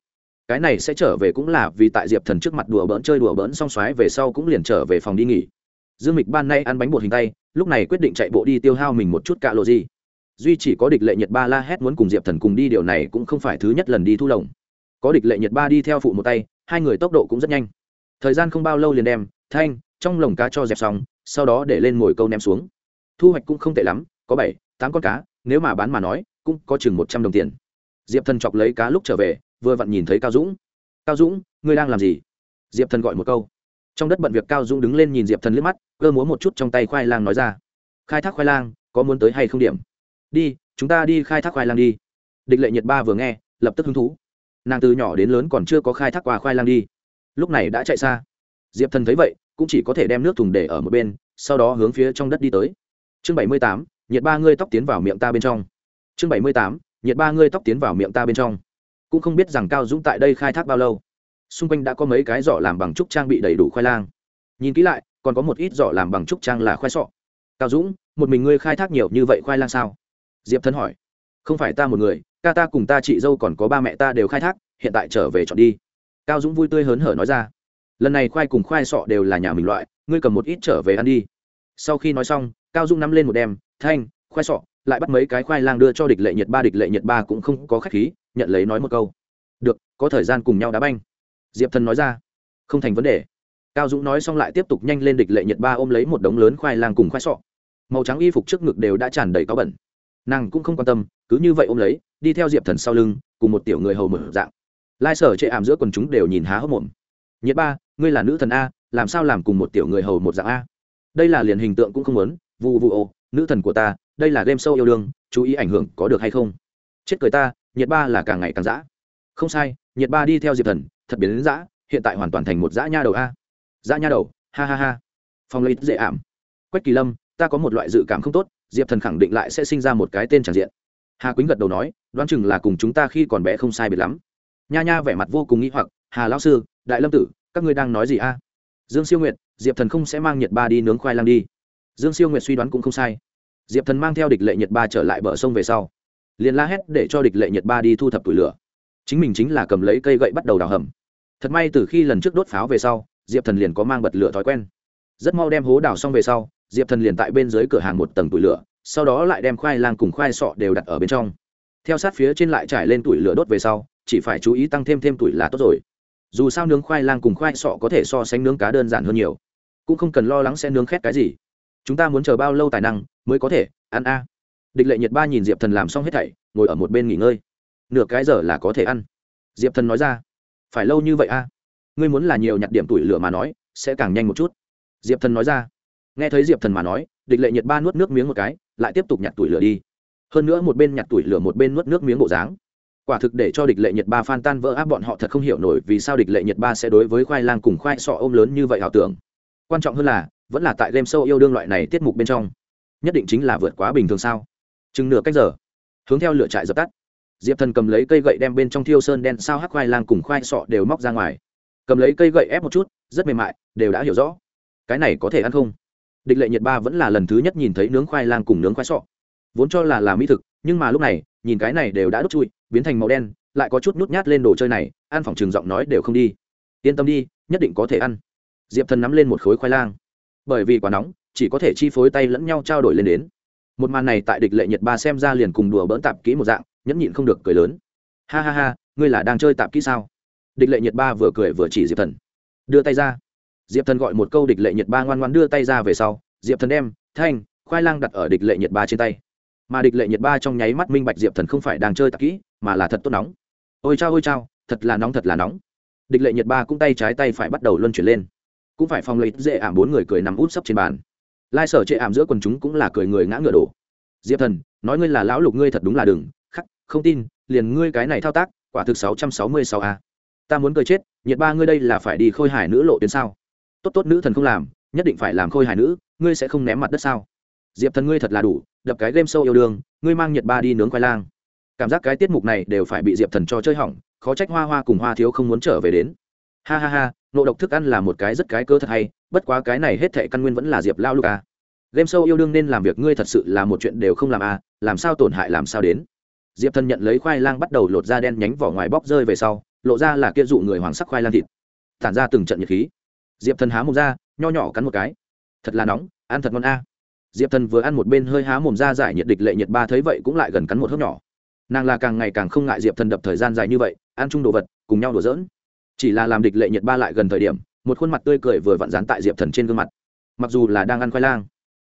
Cái này sẽ trở về cũng là vì tại diệp thần trước mặt đùa bỡn chơi đùa bỡn xong xoáy về sau cũng liền trở về phòng đi nghỉ. Dương mịch ban nay ăn bánh bột hình tay, lúc này quyết định chạy bộ đi tiêu hao mình một chút cạ lộ gì. Duy chỉ có địch lệ nhật ba la hét muốn cùng diệp thần cùng đi, điều này cũng không phải thứ nhất lần đi thu lồng. Có địch lệ nhật ba đi theo phụ một tay, hai người tốc độ cũng rất nhanh. Thời gian không bao lâu liền đem, thanh, trong lồng cá cho dẹp xong, sau đó để lên mồi câu ném xuống. Thu hoạch cũng không tệ lắm, có bảy, tám con cá nếu mà bán mà nói, cũng có chừng một trăm đồng tiền. Diệp thần chọc lấy cá lúc trở về, vừa vặn nhìn thấy cao dũng. Cao dũng, ngươi đang làm gì? Diệp thần gọi một câu. Trong đất bận việc cao dũng đứng lên nhìn diệp thần liếc mắt, cơ múa một chút trong tay khoai lang nói ra. Khai thác khoai lang, có muốn tới hay không điểm? Đi, chúng ta đi khai thác khoai lang đi. Địch lệ nhiệt ba vừa nghe, lập tức hứng thú. Nàng từ nhỏ đến lớn còn chưa có khai thác qua khoai lang đi. Lúc này đã chạy xa. Diệp thần thấy vậy, cũng chỉ có thể đem nước thùng để ở một bên, sau đó hướng phía trong đất đi tới. Chương bảy mươi tám nhiệt ba ngươi tóc tiến vào miệng ta bên trong. Chương bảy mươi tám, nhiệt ba ngươi tóc tiến vào miệng ta bên trong. Cũng không biết rằng cao dũng tại đây khai thác bao lâu. Xung quanh đã có mấy cái giỏ làm bằng trúc trang bị đầy đủ khoai lang. Nhìn kỹ lại, còn có một ít giỏ làm bằng trúc trang là khoai sọ. Cao dũng, một mình ngươi khai thác nhiều như vậy khoai lang sao? Diệp thân hỏi. Không phải ta một người, ca ta cùng ta chị dâu còn có ba mẹ ta đều khai thác, hiện tại trở về chọn đi. Cao dũng vui tươi hớn hở nói ra. Lần này khoai cùng khoai sọ đều là nhà mình loại, ngươi cầm một ít trở về ăn đi. Sau khi nói xong, cao dũng nắm lên một đem thanh, khoai sọ, lại bắt mấy cái khoai lang đưa cho địch lệ nhiệt ba, địch lệ nhiệt ba cũng không có khách khí, nhận lấy nói một câu. Được, có thời gian cùng nhau đá banh. Diệp thần nói ra. Không thành vấn đề. Cao dũng nói xong lại tiếp tục nhanh lên địch lệ nhiệt ba ôm lấy một đống lớn khoai lang cùng khoai sọ. Màu trắng y phục trước ngực đều đã tràn đầy có bẩn. Nàng cũng không quan tâm, cứ như vậy ôm lấy, đi theo diệp thần sau lưng, cùng một tiểu người hầu mở dạng. Lai sở chệ ảm giữa quần chúng đều nhìn há hốc mồm. Nhiệt ba, ngươi là nữ thần a, làm sao làm cùng một tiểu người hầu một dạng a? Đây là liền hình tượng cũng không muốn vụ vụ ô nữ thần của ta, đây là game sâu yêu đương, chú ý ảnh hưởng có được hay không? Chết cười ta nhiệt ba là càng ngày càng dã. Không sai nhiệt ba đi theo diệp thần, thật biến đến dã, hiện tại hoàn toàn thành một dã nha đầu a. Dã nha đầu, ha ha ha. Phong lấy dễ ảm. Quách kỳ lâm, ta có một loại dự cảm không tốt, diệp thần khẳng định lại sẽ sinh ra một cái tên tràn diện. Hà quýnh gật đầu nói, đoán chừng là cùng chúng ta khi còn bé không sai biệt lắm. Nha nha vẻ mặt vô cùng nghĩ hoặc, hà lão sư, đại lâm tử, các ngươi đang nói gì a? Dương siêu nguyệt, diệp thần không sẽ mang nhiệt ba đi nướng khoai lang đi dương siêu nguyệt suy đoán cũng không sai. Diệp thần mang theo địch lệ nhiệt ba trở lại bờ sông về sau. Liền la hét để cho địch lệ nhiệt ba đi thu thập tủi lửa. Chính mình chính là cầm lấy cây gậy bắt đầu đào hầm. Thật may từ khi lần trước đốt pháo về sau, diệp thần liền có mang bật lửa thói quen. Rất mau đem hố đào xong về sau, diệp thần liền tại bên dưới cửa hàng một tầng tủi lửa, sau đó lại đem khoai lang cùng khoai sọ đều đặt ở bên trong. Theo sát phía trên lại trải lên tủi lửa đốt về sau, chỉ phải chú ý tăng thêm thêm tủi là tốt rồi. Dù sao nướng khoai lang cùng khoai sọ có thể so sánh nướng cá đơn giản hơn nhiều. Cũng không cần lo lắng sẽ nướng khét cái gì chúng ta muốn chờ bao lâu tài năng mới có thể ăn a? Địch lệ nhiệt ba nhìn diệp thần làm xong hết thảy, ngồi ở một bên nghỉ ngơi. Nửa cái giờ là có thể ăn. Diệp thần nói ra, phải lâu như vậy a? Ngươi muốn là nhiều nhặt điểm tuổi lửa mà nói, sẽ càng nhanh một chút. Diệp thần nói ra, nghe thấy diệp thần mà nói, địch lệ nhiệt ba nuốt nước miếng một cái, lại tiếp tục nhặt tuổi lửa đi. Hơn nữa một bên nhặt tuổi lửa một bên nuốt nước miếng bộ dáng. Quả thực để cho địch lệ nhiệt ba phan tan vỡ áp bọn họ thật không hiểu nổi vì sao địch lệ nhiệt ba sẽ đối với khoai lang cùng khoai sọ ôm lớn như vậy ảo tưởng. Quan trọng hơn là vẫn là tại game show yêu đương loại này tiết mục bên trong. Nhất định chính là vượt quá bình thường sao? Chừng nửa cách giờ, hướng theo lửa trại dập tắt. Diệp thần cầm lấy cây gậy đem bên trong thiêu sơn đen sao hắc khoai lang cùng khoai sọ đều móc ra ngoài. Cầm lấy cây gậy ép một chút, rất mềm mại, đều đã hiểu rõ. Cái này có thể ăn không? Địch lệ nhiệt ba vẫn là lần thứ nhất nhìn thấy nướng khoai lang cùng nướng khoai sọ. Vốn cho là làm mỹ thực, nhưng mà lúc này, nhìn cái này đều đã đốt trụi, biến thành màu đen, lại có chút nút nhát lên đồ chơi này, ăn phòng trường giọng nói đều không đi. Yên tâm đi, nhất định có thể ăn. Diệp thần nắm lên một khối khoai lang bởi vì quá nóng, chỉ có thể chi phối tay lẫn nhau trao đổi lên đến. Một màn này tại địch lệ nhiệt ba xem ra liền cùng đùa bỡn tạp kỹ một dạng, nhẫn nhịn không được cười lớn. Ha ha ha, ngươi là đang chơi tạp kỹ sao? Địch lệ nhiệt ba vừa cười vừa chỉ diệp thần. Đưa tay ra. Diệp thần gọi một câu địch lệ nhiệt ba ngoan ngoan đưa tay ra về sau, diệp thần đem thanh, khoai lang đặt ở địch lệ nhiệt ba trên tay. Mà địch lệ nhiệt ba trong nháy mắt minh bạch diệp thần không phải đang chơi tạp kỹ, mà là thật tốt nóng. Ôi chao ôi chao, thật là nóng, thật là nóng. Địch lệ nhiệt ba cũng tay trái tay phải bắt đầu luân chuyển lên cũng phải phòng lấy dễ ảm bốn người cười nằm út sấp trên bàn. Lai sở chệ ảm giữa quần chúng cũng là cười người ngã ngựa đổ. Diệp thần, nói ngươi là lão lục ngươi thật đúng là đừng, khắc, không tin, liền ngươi cái này thao tác, quả thực sáu trăm sáu mươi sáu a. Ta muốn cười chết, nhiệt ba ngươi đây là phải đi khôi hải nữ lộ tuyến sao? Tốt tốt nữ thần không làm, nhất định phải làm khôi hải nữ, ngươi sẽ không ném mặt đất sao? Diệp thần ngươi thật là đủ, đập cái game sâu yêu đương, ngươi mang nhiệt ba đi nướng khoai lang. Cảm giác cái tiết mục này đều phải bị diệp thần cho chơi hỏng, khó trách hoa hoa cùng hoa thiếu không muốn trở về đến ha ha ha nộ độc thức ăn là một cái rất cái cơ thật hay, bất quá cái này hết thệ căn nguyên vẫn là diệp lao lục à. game sâu yêu đương nên làm việc ngươi thật sự là một chuyện đều không làm à làm sao tổn hại làm sao đến. Diệp thần nhận lấy khoai lang bắt đầu lột da đen nhánh vỏ ngoài bóc rơi về sau, lộ ra là kia dụ người hoàng sắc khoai lang thịt. Tản ra từng trận nhiệt khí. Diệp thần há mồm ra, nho nhỏ cắn một cái. Thật là nóng, ăn thật ngon a diệp thần vừa ăn một bên hơi há mồm ra giải nhiệt địch lệ nhiệt ba thấy vậy cũng lại gần cắn một hớp nhỏ. Nàng là càng ngày càng không ngại diệp thần đập thời gian dài như vậy, ăn chung đồ vật, cùng nhau đùa giỡn chỉ là làm địch lệ nhiệt ba lại gần thời điểm, một khuôn mặt tươi cười vừa vặn dán tại diệp thần trên gương mặt. Mặc dù là đang ăn khoai lang,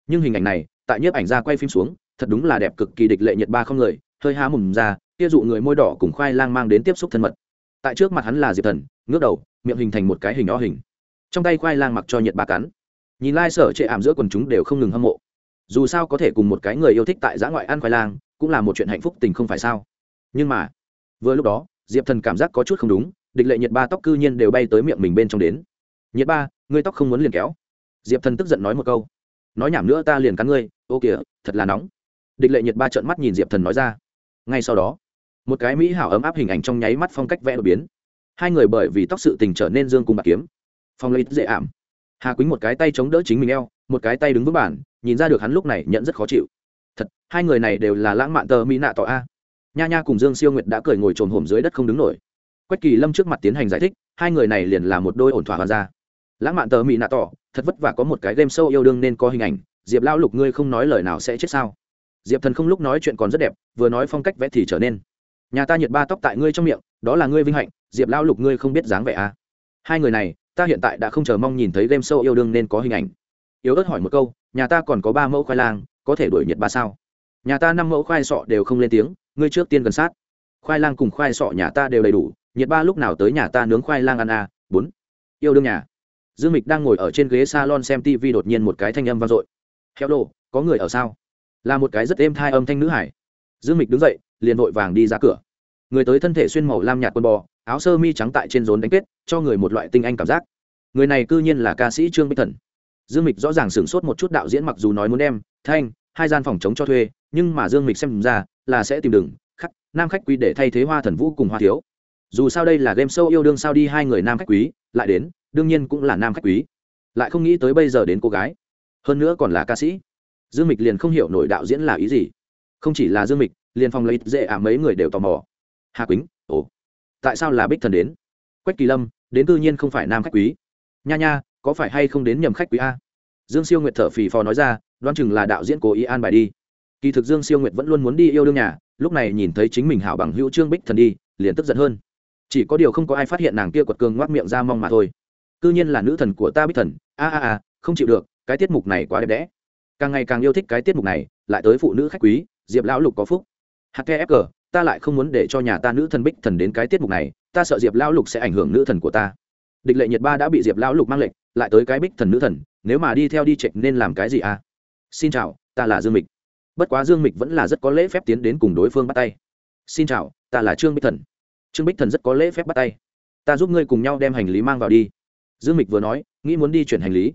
nhưng hình ảnh này, tại nhiếp ảnh ra quay phim xuống, thật đúng là đẹp cực kỳ địch lệ nhiệt ba không người, hơi há mồm ra, kia dụ người môi đỏ cùng khoai lang mang đến tiếp xúc thân mật. Tại trước mặt hắn là diệp thần, ngước đầu, miệng hình thành một cái hình o hình. Trong tay khoai lang mặc cho nhiệt ba cắn. Nhìn lai、like、sở trệ ảm giữa quần chúng đều không ngừng hâm mộ. Dù sao có thể cùng một cái người yêu thích tại giã ngoại ăn khoai lang, cũng là một chuyện hạnh phúc tình không phải sao. Nhưng mà, vừa lúc đó, diệp thần cảm giác có chút không đúng địch lệ nhiệt ba tóc cư nhiên đều bay tới miệng mình bên trong đến. Nhiệt ba, ngươi tóc không muốn liền kéo. Diệp thần tức giận nói một câu. Nói nhảm nữa ta liền cắn ngươi, ô kìa, thật là nóng. Địch lệ nhiệt ba trợn mắt nhìn diệp thần nói ra. Ngay sau đó, một cái mỹ hảo ấm áp hình ảnh trong nháy mắt phong cách vẽ đột biến. Hai người bởi vì tóc sự tình trở nên dương cùng bạc kiếm. Phong lấy dễ ảm. Hà quýnh một cái tay chống đỡ chính mình eo, một cái tay đứng vững bản, nhìn ra được hắn lúc này nhận rất khó chịu. Thật, hai người này đều là lãng mạn tờ mỹ nạ tỏ a. Nha nha cùng dương siêu nguyệt đã cười ngồi trồm hổm dưới đất không đứng nổi quách kỳ lâm trước mặt tiến hành giải thích, hai người này liền là một đôi ổn thỏa hoàn ra lãng mạn tờ mỹ nạ tỏ, thật vất vả có một cái game sâu yêu đương nên có hình ảnh, diệp lao lục ngươi không nói lời nào sẽ chết sao? Diệp thần không lúc nói chuyện còn rất đẹp, vừa nói phong cách vẽ thì trở nên. Nhà ta nhiệt ba tóc tại ngươi trong miệng, đó là ngươi vinh hạnh, diệp lao lục ngươi không biết dáng vẻ à. hai người này, ta hiện tại đã không chờ mong nhìn thấy game show yêu đương nên có hình ảnh. Yếu ớt hỏi một câu, nhà ta còn có ba mẫu khoai lang, có thể đuổi nhiệt ba sao? Nhà ta năm mẫu khoai sọ đều không lên tiếng, ngươi trước tiên gần sát. Khoai lang cùng khoai sọ nhà ta đều đầy đủ nhiệt ba lúc nào tới nhà ta nướng khoai lang ăn à, bốn. Yêu đương nhà. Dương mịch đang ngồi ở trên ghế salon xem tv đột nhiên một cái thanh âm vang dội. Heo đồ có người ở sao? Là một cái rất êm thai âm thanh nữ hải. Dương mịch đứng dậy liền vội vàng đi ra cửa. Người tới thân thể xuyên màu lam nhạt quần bò áo sơ mi trắng tại trên rốn đánh kết cho người một loại tinh anh cảm giác. Người này cư nhiên là ca sĩ trương bích thần. Dương mịch rõ ràng sửng sốt một chút đạo diễn mặc dù nói muốn đem thanh hai gian phòng chống cho thuê nhưng mà dương mịch xem ra là sẽ tìm đừng khắc nam khách quy để thay thế hoa thần vũ cùng hoa thiếu dù sao đây là game show yêu đương sao đi hai người nam khách quý, lại đến, đương nhiên cũng là nam khách quý. Lại không nghĩ tới bây giờ đến cô gái. Hơn nữa còn là ca sĩ. Dương mịch liền không hiểu nổi đạo diễn là ý gì. Không chỉ là dương mịch, liền phòng lấy dễ ả mấy người đều tò mò. Hà quýnh, ồ, tại sao là bích thần đến? Quách kỳ lâm, đến tự nhiên không phải nam khách quý. Nha nha, có phải hay không đến nhầm khách quý a? Dương siêu nguyệt thở phì phò nói ra, đoán chừng là đạo diễn cố ý an bài đi. Kỳ thực dương siêu nguyệt vẫn luôn muốn đi yêu đương nhà, lúc này nhìn thấy chính mình hảo bằng hữu trương bích thần đi, liền tức giận hơn chỉ có điều không có ai phát hiện nàng kia quật cường ngoác miệng ra mong mà thôi. C ư nhiên là nữ thần của ta bích thần. A a a, không chịu được, cái tiết mục này quá đẹp đẽ. Càng ngày càng yêu thích cái tiết mục này, lại tới phụ nữ khách quý, diệp lão lục có phúc. Htfg ta lại không muốn để cho nhà ta nữ thần bích thần đến cái tiết mục này, ta sợ diệp lão lục sẽ ảnh hưởng nữ thần của ta. Địch lệ nhiệt ba đã bị diệp lão lục mang lệnh, lại tới cái bích thần nữ thần, nếu mà đi theo đi trệch nên làm cái gì à? Xin chào, ta là dương mịch. Bất quá dương mịch vẫn là rất có lễ phép tiến đến cùng đối phương bắt tay. Xin chào, ta là trương bích thần trương bích thần rất có lễ phép bắt tay. Ta giúp ngươi cùng nhau đem hành lý mang vào đi. Dương mịch vừa nói, nghĩ muốn đi chuyển hành lý,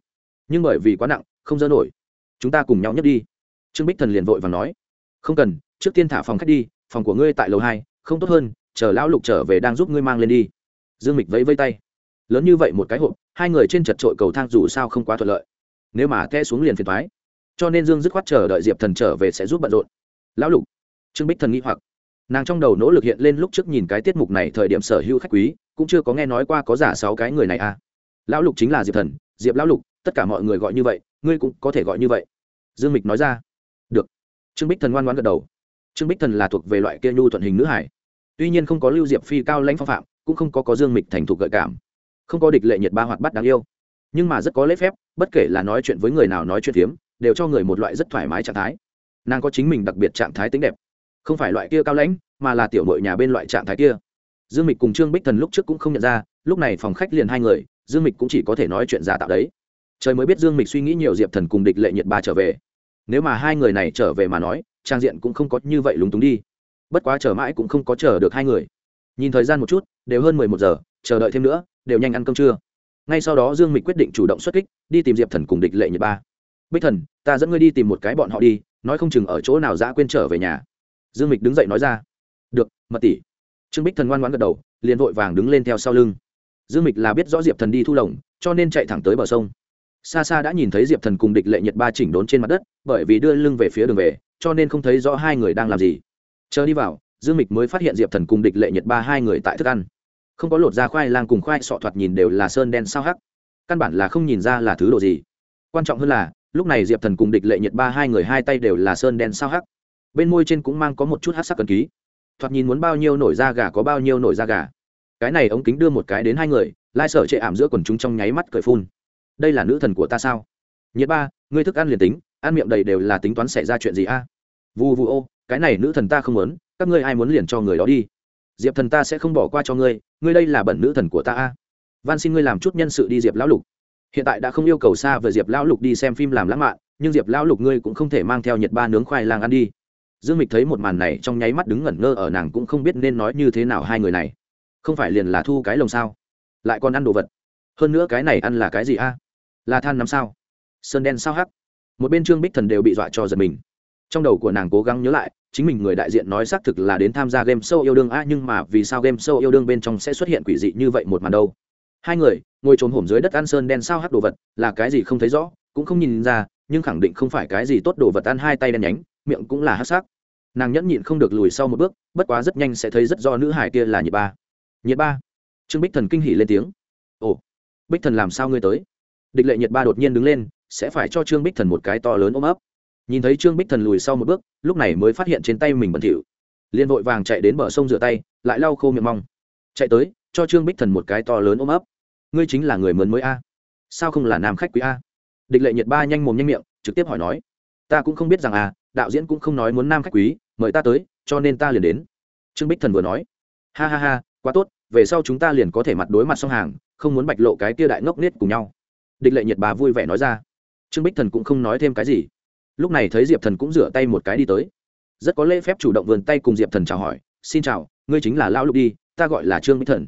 nhưng bởi vì quá nặng, không dỡ nổi. Chúng ta cùng nhau nhấc đi. Trương bích thần liền vội và nói, không cần, trước tiên thả phòng khách đi, phòng của ngươi tại lầu hai, không tốt hơn, chờ lão lục trở về đang giúp ngươi mang lên đi. Dương mịch vẫy vây tay. Lớn như vậy một cái hộp, hai người trên chật trội cầu thang dù sao không quá thuận lợi. Nếu mà the xuống liền phiền thoái cho nên dương dứt khoát chờ đợi diệp thần trở về sẽ giúp bận rộn. Lão lục. Trương bích thần nghĩ hoặc nàng trong đầu nỗ lực hiện lên lúc trước nhìn cái tiết mục này thời điểm sở hữu khách quý, cũng chưa có nghe nói qua có giả sáu cái người này à. Lão lục chính là diệp thần, diệp lão lục, tất cả mọi người gọi như vậy, ngươi cũng có thể gọi như vậy. Dương mịch nói ra. Được. Trương bích thần ngoan ngoan gật đầu. Trương bích thần là thuộc về loại kia nhu thuận hình nữ hải. Tuy nhiên không có lưu diệp phi cao lãnh phong phạm, cũng không có có dương mịch thành thục gợi cảm. Không có địch lệ nhiệt ba hoạt bắt đáng yêu. Nhưng mà rất có lễ phép, bất kể là nói chuyện với người nào nói chuyện phiếm, đều cho người một loại rất thoải mái trạng thái. Nàng có chính mình đặc biệt trạng thái tính đẹp không phải loại kia cao lãnh, mà là tiểu mội nhà bên loại trạng thái kia. Dương mịch cùng trương bích thần lúc trước cũng không nhận ra, lúc này phòng khách liền hai người, dương mịch cũng chỉ có thể nói chuyện giả tạo đấy. Trời mới biết dương mịch suy nghĩ nhiều diệp thần cùng địch lệ nhiệt ba trở về. Nếu mà hai người này trở về mà nói, trang diện cũng không có như vậy lúng túng đi. Bất quá chờ mãi cũng không có chờ được hai người. Nhìn thời gian một chút, đều hơn mười một giờ, chờ đợi thêm nữa, đều nhanh ăn cơm trưa. Ngay sau đó dương mịch quyết định chủ động xuất kích, đi tìm diệp thần cùng địch lệ nhiệt ba. Bích thần, ta dẫn ngươi đi tìm một cái bọn họ đi, nói không chừng ở chỗ nào giã quên trở về nhà dương mịch đứng dậy nói ra. Được, mật tỷ. Trương bích thần ngoan ngoãn gật đầu, liền vội vàng đứng lên theo sau lưng. Dương mịch là biết rõ diệp thần đi thu lồng, cho nên chạy thẳng tới bờ sông. Xa xa đã nhìn thấy diệp thần cùng địch lệ nhiệt ba chỉnh đốn trên mặt đất, bởi vì đưa lưng về phía đường về, cho nên không thấy rõ hai người đang làm gì. Chờ đi vào, dương mịch mới phát hiện diệp thần cùng địch lệ nhiệt ba hai người tại thức ăn. Không có lột ra khoai lang cùng khoai sọ thoạt nhìn đều là sơn đen sao hắc. Căn bản là không nhìn ra là thứ đồ gì. Quan trọng hơn là, lúc này diệp thần cùng địch lệ nhiệt ba hai người hai tay đều là sơn đen sao hắc bên môi trên cũng mang có một chút hát sắc cần ký. Thoạt nhìn muốn bao nhiêu nổi da gà có bao nhiêu nổi da gà. Cái này ống kính đưa một cái đến hai người, lai sở chệ ảm giữa quần chúng trong nháy mắt cười phun. Đây là nữ thần của ta sao? Nhiệt ba, ngươi thức ăn liền tính, ăn miệng đầy đều là tính toán xảy ra chuyện gì a? À? vu ô, cái này nữ thần ta không muốn, các ngươi ai muốn liền cho người đó đi. Diệp thần ta sẽ không bỏ qua cho ngươi ngươi đây là bẩn nữ thần của ta a. Van xin ngươi làm chút nhân sự đi diệp lão lục. Hiện tại đã không yêu cầu xa về diệp lão lục đi xem phim làm lãng mạn, nhưng diệp lão lục ngươi cũng không thể mang theo nhiệt ba nướng khoai lang ăn đi dương mịch thấy một màn này trong nháy mắt đứng ngẩn ngơ ở nàng cũng không biết nên nói như thế nào hai người này. Không phải liền là thu cái lồng sao? Lại còn ăn đồ vật. Hơn nữa cái này ăn là cái gì a? Là than năm sao? Sơn đen sao hắc? Một bên trương bích thần đều bị dọa cho giật mình. Trong đầu của nàng cố gắng nhớ lại, chính mình người đại diện nói xác thực là đến tham gia game show yêu đương a, nhưng mà vì sao game show yêu đương bên trong sẽ xuất hiện quỷ dị như vậy một màn đâu? Hai người, ngồi trốn hổm dưới đất ăn sơn đen sao hắc đồ vật, là cái gì không thấy rõ, cũng không nhìn ra, nhưng khẳng định không phải cái gì tốt đồ vật ăn hai tay đen nhánh, miệng cũng là hắc sắc nàng nhẫn nhịn không được lùi sau một bước, bất quá rất nhanh sẽ thấy rất do nữ hải kia là nhiệt ba. Nhiệt ba? Trương bích thần kinh hỉ lên tiếng. Ồ, bích thần làm sao ngươi tới? Địch lệ nhiệt ba đột nhiên đứng lên, sẽ phải cho trương bích thần một cái to lớn ôm ấp. Nhìn thấy trương bích thần lùi sau một bước, lúc này mới phát hiện trên tay mình bẩn thỉu. Liền vội vàng chạy đến bờ sông rửa tay, lại lau khô miệng mong. Chạy tới, cho trương bích thần một cái to lớn ôm ấp. Ngươi chính là người mướn mới a? Sao không là nam khách quý a? Địch lệ nhiệt ba nhanh mồm nhanh miệng, trực tiếp hỏi nói. Ta cũng không biết rằng à đạo diễn cũng không nói muốn nam khách quý mời ta tới, cho nên ta liền đến. Trương bích thần vừa nói. Ha ha ha, quá tốt, về sau chúng ta liền có thể mặt đối mặt song hàng, không muốn bạch lộ cái tia đại ngốc nết cùng nhau. Địch lệ nhiệt bà vui vẻ nói ra. Trương bích thần cũng không nói thêm cái gì. Lúc này thấy diệp thần cũng rửa tay một cái đi tới. Rất có lễ phép chủ động vườn tay cùng diệp thần chào hỏi, xin chào, ngươi chính là lão lục đi, ta gọi là trương bích thần.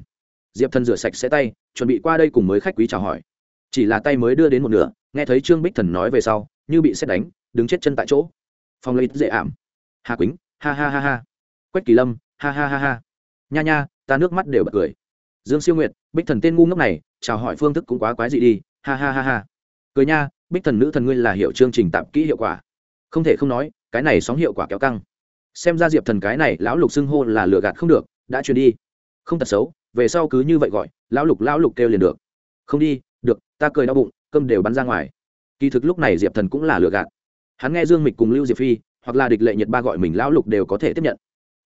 Diệp thần rửa sạch sẽ tay, chuẩn bị qua đây cùng mới khách quý chào hỏi. Chỉ là tay mới đưa đến một nửa, nghe thấy trương bích thần nói về sau, như bị xét đánh, đứng chết chân tại chỗ. Phong lấy dễ ảm hà quýnh, ha ha ha ha. Quách kỳ lâm, ha ha ha ha. Nha nha, ta nước mắt đều bật cười. Dương siêu nguyệt, bích thần tên ngu ngốc này, chào hỏi phương thức cũng quá quái dị đi, ha ha ha ha. Cười nha, bích thần nữ thần ngươi là hiệu chương trình tạm kỹ hiệu quả. Không thể không nói, cái này sóng hiệu quả kéo căng. Xem ra diệp thần cái này lão lục xưng hô là lừa gạt không được, đã truyền đi. Không tật xấu, về sau cứ như vậy gọi, lão lục lão lục kêu liền được. Không đi, được, ta cười đau bụng, cơm đều bắn ra ngoài. Kỳ thực lúc này diệp thần cũng là lừa gạt. Hắn nghe dương mịch cùng lưu diệp phi hoặc là địch lệ nhiệt ba gọi mình lão lục đều có thể tiếp nhận.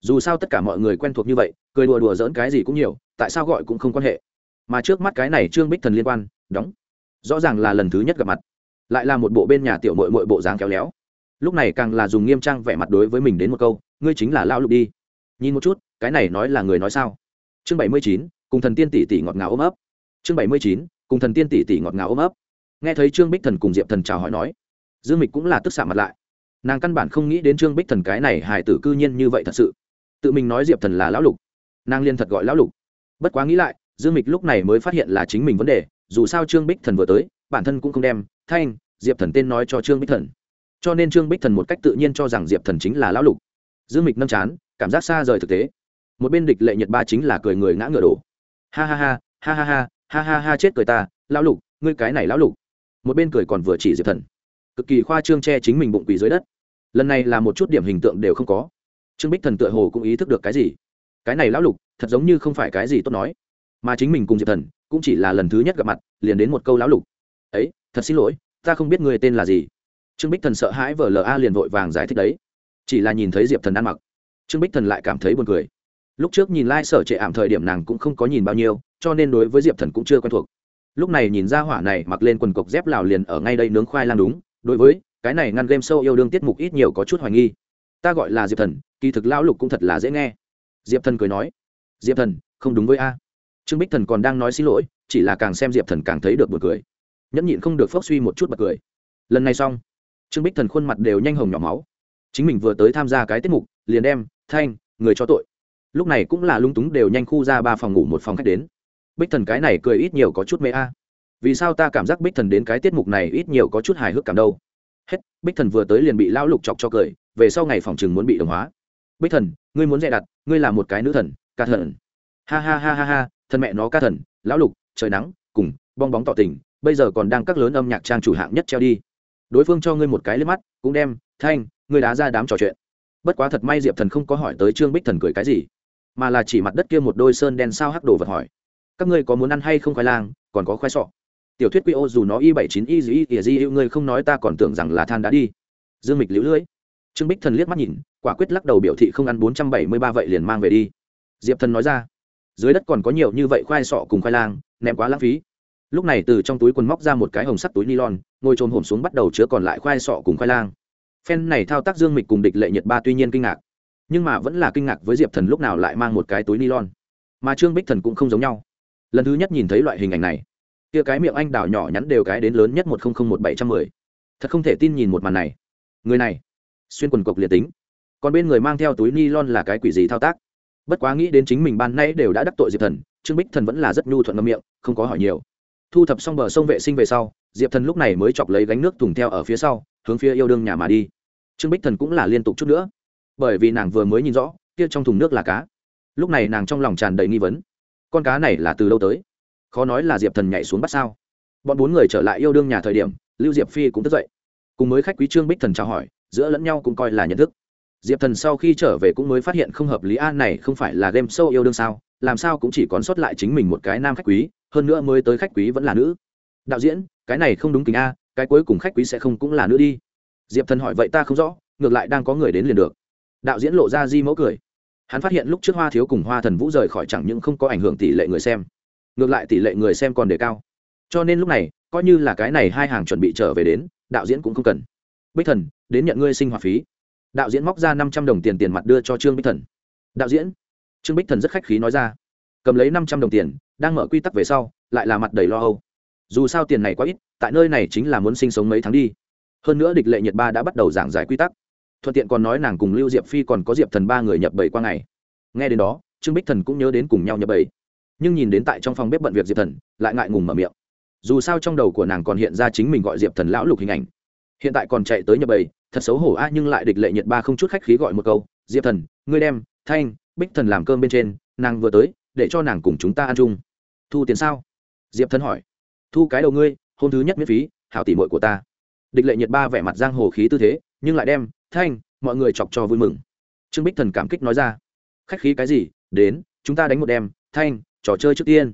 Dù sao tất cả mọi người quen thuộc như vậy, cười đùa đùa dỡn cái gì cũng nhiều, tại sao gọi cũng không quan hệ. Mà trước mắt cái này trương bích thần liên quan, đóng. Rõ ràng là lần thứ nhất gặp mặt. Lại là một bộ bên nhà tiểu mội mội bộ dáng kéo léo. Lúc này càng là dùng nghiêm trang vẻ mặt đối với mình đến một câu, ngươi chính là lao lục đi. Nhìn một chút, cái này nói là người nói sao? Chương bảy mươi chín, cùng thần tiên tỷ tỷ ngọt ngào ôm ấp. Chương bảy mươi chín, cùng thần tiên tỷ tỷ ngọt ngào ôm ấp. Nghe thấy trương bích thần cùng diệp thần chào hỏi nói, dương mịch cũng là tức xạ mặt lại nàng căn bản không nghĩ đến trương bích thần cái này hài tử cư nhiên như vậy thật sự. Tự mình nói diệp thần là lão lục. Nàng liên thật gọi lão lục. Bất quá nghĩ lại, dương mịch lúc này mới phát hiện là chính mình vấn đề, dù sao trương bích thần vừa tới, bản thân cũng không đem, thanh, diệp thần tên nói cho trương bích thần. Cho nên trương bích thần một cách tự nhiên cho rằng diệp thần chính là lão lục. Dương mịch nâm chán, cảm giác xa rời thực tế. Một bên địch lệ nhật ba chính là cười người ngã ngựa đổ. Ha ha ha ha ha ha ha ha ha, chết cười ta, lão lục, ngươi cái này lão lục. Một bên cười còn vừa chỉ diệp thần cực kỳ khoa trương che chính mình bụng quỳ dưới đất. Lần này là một chút điểm hình tượng đều không có. Trương bích thần tựa hồ cũng ý thức được cái gì. Cái này lão lục, thật giống như không phải cái gì tốt nói. Mà chính mình cùng diệp thần, cũng chỉ là lần thứ nhất gặp mặt, liền đến một câu lão lục. Ấy, thật xin lỗi, ta không biết người tên là gì. Trương bích thần sợ hãi vờ la liền vội vàng giải thích đấy. Chỉ là nhìn thấy diệp thần ăn mặc, trương bích thần lại cảm thấy buồn cười. Lúc trước nhìn lai、like、sở trệ ảm thời điểm nàng cũng không có nhìn bao nhiêu, cho nên đối với diệp thần cũng chưa quen thuộc. Lúc này nhìn ra hỏa này mặc lên quần cộc dép lào liền ở ngay đây nướng khoai lang đúng đối với, cái này ngăn game sâu yêu đương tiết mục ít nhiều có chút hoài nghi. Ta gọi là diệp thần, kỳ thực lão lục cũng thật là dễ nghe. Diệp thần cười nói, diệp thần, không đúng với a. Trương bích thần còn đang nói xin lỗi, chỉ là càng xem diệp thần càng thấy được bật cười. Nhẫn nhịn không được phốc suy một chút bật cười. Lần này xong, trương bích thần khuôn mặt đều nhanh hồng nhỏ máu. Chính mình vừa tới tham gia cái tiết mục, liền đem, thanh, người cho tội. Lúc này cũng là lung túng đều nhanh khu ra ba phòng ngủ một phòng khách đến. Bích thần cái này cười ít nhiều có chút mê a vì sao ta cảm giác bích thần đến cái tiết mục này ít nhiều có chút hài hước cảm đâu? Hết, bích thần vừa tới liền bị lão lục chọc cho cười, về sau ngày phòng chừng muốn bị đồng hóa. Bích thần, ngươi muốn dè đặt, ngươi là một cái nữ thần, ca thần. Ha ha ha ha ha, thân mẹ nó ca thần, lão lục, trời nắng, cùng, bong bóng tỏ tình, bây giờ còn đang các lớn âm nhạc trang chủ hạng nhất treo đi. Đối phương cho ngươi một cái liếc mắt, cũng đem, thanh, ngươi đá ra đám trò chuyện. Bất quá thật may diệp thần không có hỏi tới trương bích thần cười cái gì, mà là chỉ mặt đất kia một đôi sơn đen sao hắc đồ vật hỏi, các ngươi có muốn ăn hay không khoai lang, còn có khoai sọ? Tiểu thuyết quy ô dù nó y bảy chín y dĩ ỉa di yêu ngươi không nói ta còn tưởng rằng là than đã đi. Dương mịch liễu lưỡi. Trương bích thần liếc mắt nhìn, quả quyết lắc đầu biểu thị không ăn bốn trăm bảy mươi ba vậy liền mang về đi. Diệp thần nói ra, dưới đất còn có nhiều như vậy khoai sọ cùng khoai lang, ném quá lãng phí. Lúc này từ trong túi quần móc ra một cái hồng sắt túi ni lon ngồi trồm hổm xuống bắt đầu chứa còn lại khoai sọ cùng khoai lang. Phen này thao tác dương mịch cùng địch lệ nhật ba tuy nhiên kinh ngạc, nhưng mà vẫn là kinh ngạc với diệp thần lúc nào lại mang một cái túi ni lon mà trương bích thần cũng không giống nhau. Lần thứ nhất nhìn thấy loại hình ảnh này kia cái miệng anh đào nhỏ nhắn đều cái đến lớn nhất một nghìn một bảy trăm mười. Thật không thể tin nhìn một màn này. Người này, xuyên quần cộc liệt tính. Còn bên người mang theo túi ni lon là cái quỷ gì thao tác? Bất quá nghĩ đến chính mình ban nay đều đã đắc tội diệp thần, trương bích thần vẫn là rất nhu thuận ngâm miệng, không có hỏi nhiều. Thu thập xong bờ sông vệ sinh về sau, diệp thần lúc này mới chọc lấy gánh nước thùng theo ở phía sau, hướng phía yêu đương nhà mà đi. Trương bích thần cũng là liên tục chút nữa. Bởi vì nàng vừa mới nhìn rõ, kia trong thùng nước là cá. Lúc này nàng trong lòng tràn đầy nghi vấn. Con cá này là từ đâu tới? Khó nói là diệp thần nhảy xuống bắt sao. Bọn bốn người trở lại yêu đương nhà thời điểm, lưu diệp phi cũng thức dậy. Cùng mới khách quý trương bích thần chào hỏi, giữa lẫn nhau cũng coi là nhận thức. Diệp thần sau khi trở về cũng mới phát hiện không hợp lý an này không phải là game sâu yêu đương sao? Làm sao cũng chỉ còn sót lại chính mình một cái nam khách quý, hơn nữa mới tới khách quý vẫn là nữ. Đạo diễn, cái này không đúng kính a, cái cuối cùng khách quý sẽ không cũng là nữ đi. Diệp thần hỏi, vậy ta không rõ, ngược lại đang có người đến liền được. Đạo diễn lộ ra di mẫu cười. Hắn phát hiện lúc trước hoa thiếu cùng hoa thần vũ rời khỏi chẳng những không có ảnh hưởng tỷ lệ người xem ngược lại tỷ lệ người xem còn đề cao. Cho nên lúc này, coi như là cái này hai hàng chuẩn bị trở về đến, đạo diễn cũng không cần. Bích thần, đến nhận ngươi sinh hoạt phí. Đạo diễn móc ra năm trăm đồng tiền tiền mặt đưa cho trương bích thần. Đạo diễn, trương bích thần rất khách khí nói ra. Cầm lấy năm trăm đồng tiền, đang mở quy tắc về sau, lại là mặt đầy lo âu. Dù sao tiền này quá ít, tại nơi này chính là muốn sinh sống mấy tháng đi. Hơn nữa địch lệ nhật ba đã bắt đầu giảng giải quy tắc. Thuận tiện còn nói nàng cùng lưu diệp phi còn có diệp thần ba người nhập bảy qua ngày. Nghe đến đó, trương bích thần cũng nhớ đến cùng nhau nhập bảy nhưng nhìn đến tại trong phòng bếp bận việc diệp thần, lại ngại ngùng mở miệng. Dù sao trong đầu của nàng còn hiện ra chính mình gọi diệp thần lão lục hình ảnh. Hiện tại còn chạy tới nhập bầy, thật xấu hổ a, nhưng lại địch lệ nhiệt ba không chút khách khí gọi một câu, diệp thần, ngươi đem thanh, bích thần làm cơm bên trên, nàng vừa tới, để cho nàng cùng chúng ta ăn chung. Thu tiền sao? Diệp thần hỏi. Thu cái đầu ngươi, hôm thứ nhất miễn phí, hảo tỉ mội của ta. Địch lệ nhiệt ba vẻ mặt giang hồ khí tư thế, nhưng lại đem, thanh, mọi người chọc cho vui mừng. Trương bích thần cảm kích nói ra. Khách khí cái gì? Đến, chúng ta đánh một đem, thanh trò chơi trước tiên.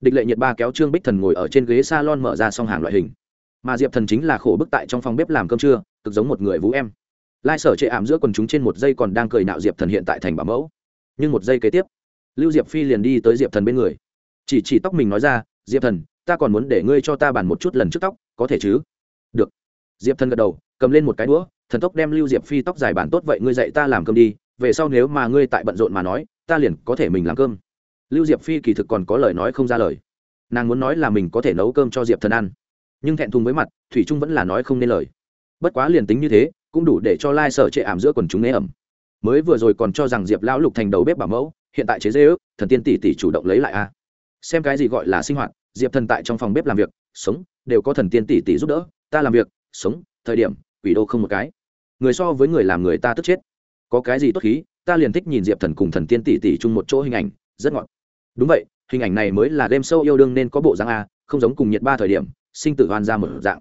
Địch lệ nhiệt ba kéo trương bích thần ngồi ở trên ghế s a lon mở ra xong hàng loại hình. Mà diệp thần chính là khổ bức tại trong phòng bếp làm cơm trưa, cực giống một người vũ em. Lai sở chệ ảm giữa quần chúng trên một giây còn đang cười nạo diệp thần hiện tại thành bảo mẫu. Nhưng một giây kế tiếp, lưu diệp phi liền đi tới diệp thần bên người. Chỉ chỉ tóc mình nói ra, diệp thần, ta còn muốn để ngươi cho ta bàn một chút lần trước tóc, có thể chứ? Được. Diệp thần gật đầu, cầm lên một cái đũa, thần tốc đem lưu diệp phi tóc dài bàn tốt vậy ngươi dạy ta làm cơm đi, về sau nếu mà ngươi tại bận rộn mà nói, ta liền có thể mình làm cơm lưu diệp phi kỳ thực còn có lời nói không ra lời. Nàng muốn nói là mình có thể nấu cơm cho diệp thần ăn. Nhưng thẹn thùng với mặt, thủy trung vẫn là nói không nên lời. Bất quá liền tính như thế, cũng đủ để cho lai sở trệ ảm giữa quần chúng nế ẩm. Mới vừa rồi còn cho rằng diệp lão lục thành đầu bếp bảo mẫu, hiện tại chế dê ước, thần tiên tỷ tỷ chủ động lấy lại a. Xem cái gì gọi là sinh hoạt, diệp thần tại trong phòng bếp làm việc, sống, đều có thần tiên tỷ tỷ giúp đỡ, ta làm việc, sống, thời điểm, quỷ đô không một cái. Người so với người làm người ta tức chết. Có cái gì tốt khí, ta liền thích nhìn diệp thần cùng thần tiên tỷ tỷ chung một chỗ hình ảnh, rất ngọt đúng vậy, hình ảnh này mới là game sâu yêu đương nên có bộ dáng a, không giống cùng nhiệt ba thời điểm, sinh tử hoàn ra một dạng.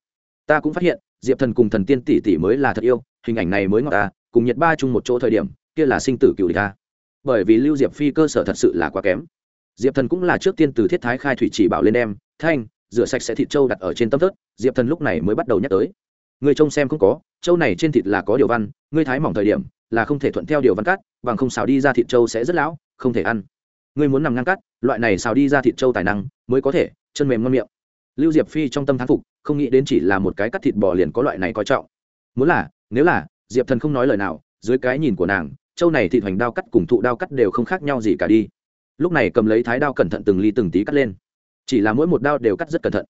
Ta cũng phát hiện, diệp thần cùng thần tiên tỷ tỷ mới là thật yêu, hình ảnh này mới ngọt ta cùng nhiệt ba chung một chỗ thời điểm, kia là sinh tử cựu địch ta bởi vì lưu diệp phi cơ sở thật sự là quá kém. Diệp thần cũng là trước tiên từ thiết thái khai thủy chỉ bảo lên đem, thanh, rửa sạch sẽ thịt trâu đặt ở trên tấm thớt, diệp thần lúc này mới bắt đầu nhắc tới. Người trông xem không có, trâu này trên thịt là có điều văn ngươi thái mỏng thời điểm, là không thể thuận theo điều văn cắt bằng không xào đi ra thịt trâu sẽ rất lão, không thể ăn ngươi muốn nằm ngăn cắt loại này xào đi ra thịt trâu tài năng, mới có thể, chân mềm ngon miệng. Lưu diệp phi trong tâm thán phục, không nghĩ đến chỉ là một cái cắt thịt bò liền có loại này coi trọng. Muốn là, nếu là, diệp thần không nói lời nào, dưới cái nhìn của nàng, trâu này thịt hoành đao cắt cùng thụ đao cắt đều không khác nhau gì cả đi. Lúc này cầm lấy thái đao cẩn thận từng ly từng tí cắt lên. Chỉ là mỗi một đao đều cắt rất cẩn thận.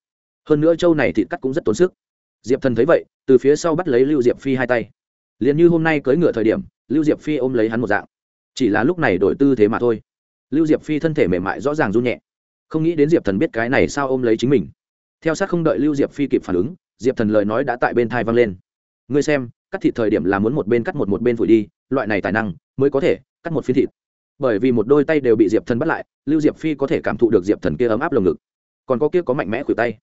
Hơn nữa trâu này thịt cắt cũng rất tốn sức. Diệp thần thấy vậy, từ phía sau bắt lấy lưu diệp phi hai tay. Liền như hôm nay cưỡi ngựa thời điểm, lưu diệp phi ôm lấy hắn một dạng. Chỉ là lúc này đổi tư thế mà thôi lưu diệp phi thân thể mềm mại rõ ràng run nhẹ. Không nghĩ đến diệp thần biết cái này sao ôm lấy chính mình. Theo sát không đợi lưu diệp phi kịp phản ứng, diệp thần lời nói đã tại bên thai vang lên. Ngươi xem, cắt thịt thời điểm là muốn một bên cắt một một bên phủi đi, loại này tài năng mới có thể cắt một phiên thịt. Bởi vì một đôi tay đều bị diệp thần bắt lại, lưu diệp phi có thể cảm thụ được diệp thần kia ấm áp lồng ngực. Còn có kia có mạnh mẽ khuỷu tay.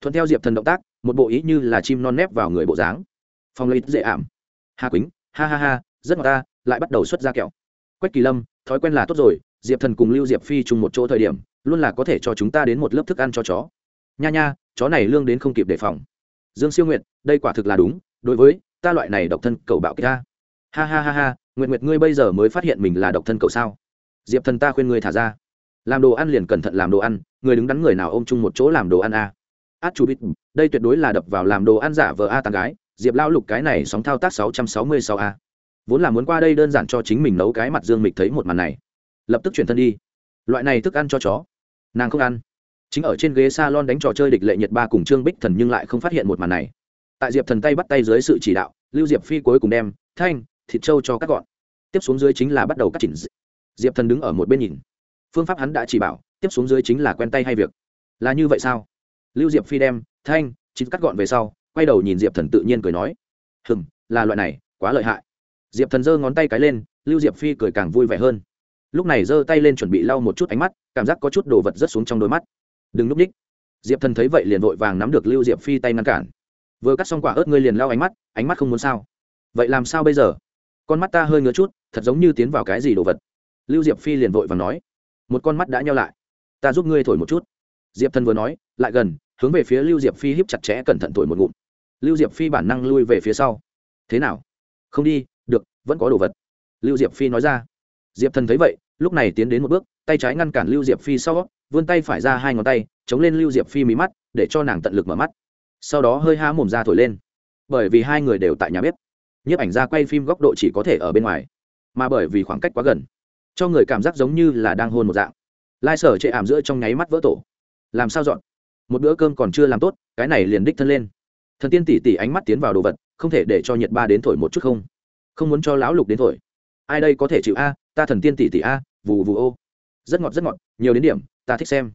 Thuận theo diệp thần động tác, một bộ ý như là chim non nép vào người bộ dáng. Phong lấy dễ ảm. Hà quýnh ha ha ha, rất ngọt ta, lại bắt đầu xuất ra kẹo. Quách kỳ lâm, thói quen là tốt rồi diệp thần cùng lưu diệp phi chung một chỗ thời điểm, luôn là có thể cho chúng ta đến một lớp thức ăn cho chó. Nha nha, chó này lương đến không kịp đề phòng. Dương siêu nguyệt, đây quả thực là đúng, đối với ta loại này độc thân cầu bạo kia ha ha ha ha, nguyệt nguyệt ngươi bây giờ mới phát hiện mình là độc thân cầu sao? Diệp thần ta khuyên ngươi thả ra. Làm đồ ăn liền cẩn thận làm đồ ăn, người đứng đắn người nào ôm chung một chỗ làm đồ ăn a? À. át chủ bít, đây tuyệt đối là đập vào làm đồ ăn giả vờ a tàn gái, diệp lao lục cái này sóng thao tác sáu trăm sáu mươi sáu a. Vốn là muốn qua đây đơn giản cho chính mình nấu cái mặt dương mịch thấy một màn này lập tức chuyển thân đi. Loại này thức ăn cho chó, nàng không ăn. Chính ở trên ghế s a lon đánh trò chơi địch lệ nhật ba cùng trương bích thần nhưng lại không phát hiện một màn này. Tại diệp thần tay bắt tay dưới sự chỉ đạo, lưu diệp phi cuối cùng đem thanh, thịt trâu cho các gọn. Tiếp xuống dưới chính là bắt đầu cắt chỉnh diệp thần đứng ở một bên nhìn. Phương pháp hắn đã chỉ bảo, tiếp xuống dưới chính là quen tay hay việc. Là như vậy sao? Lưu diệp phi đem thanh chính cắt gọn về sau, quay đầu nhìn diệp thần tự nhiên cười nói. Hừng là loại này, quá lợi hại. Diệp thần giơ ngón tay cái lên, lưu diệp phi cười càng vui vẻ hơn lúc này giơ tay lên chuẩn bị lau một chút ánh mắt, cảm giác có chút đồ vật rớt xuống trong đôi mắt. Đừng núp ních. Diệp thần thấy vậy liền vội vàng nắm được lưu diệp phi tay ngăn cản. Vừa cắt xong quả ớt ngươi liền lau ánh mắt ánh mắt không muốn sao? Vậy làm sao bây giờ? Con mắt ta hơi ngứa chút, thật giống như tiến vào cái gì đồ vật. Lưu diệp phi liền vội vàng nói. Một con mắt đã nhau lại, ta giúp ngươi thổi một chút. Diệp thần vừa nói, lại gần, hướng về phía lưu diệp phi híp chặt chẽ cẩn thận thổi một ngụm. Lưu diệp phi bản năng lui về phía sau. Thế nào? Không đi, được, vẫn có đồ vật. Lưu diệp phi nói ra diệp thần thấy vậy, lúc này tiến đến một bước, tay trái ngăn cản lưu diệp phi sau, vươn tay phải ra hai ngón tay, chống lên lưu diệp phi mí mắt, để cho nàng tận lực mở mắt. Sau đó hơi há mồm ra thổi lên. Bởi vì hai người đều tại nhà bếp. Nhiếp ảnh ra quay phim góc độ chỉ có thể ở bên ngoài, mà bởi vì khoảng cách quá gần, cho người cảm giác giống như là đang hôn một dạng. Lai sở chệ ảm giữa trong nháy mắt vỡ tổ. Làm sao dọn? Một bữa cơm còn chưa làm tốt, cái này liền đích thân lên. Thần tiên tỷ tỷ ánh mắt tiến vào đồ vật, không thể để cho nhiệt ba đến thổi một chút không? Không muốn cho lão lục đến thổi. Ai đây có thể chịu a? Ta thần tiên tỷ tỷ a, vù vù ô. Rất ngọt rất ngọt, nhiều đến điểm, ta thích xem.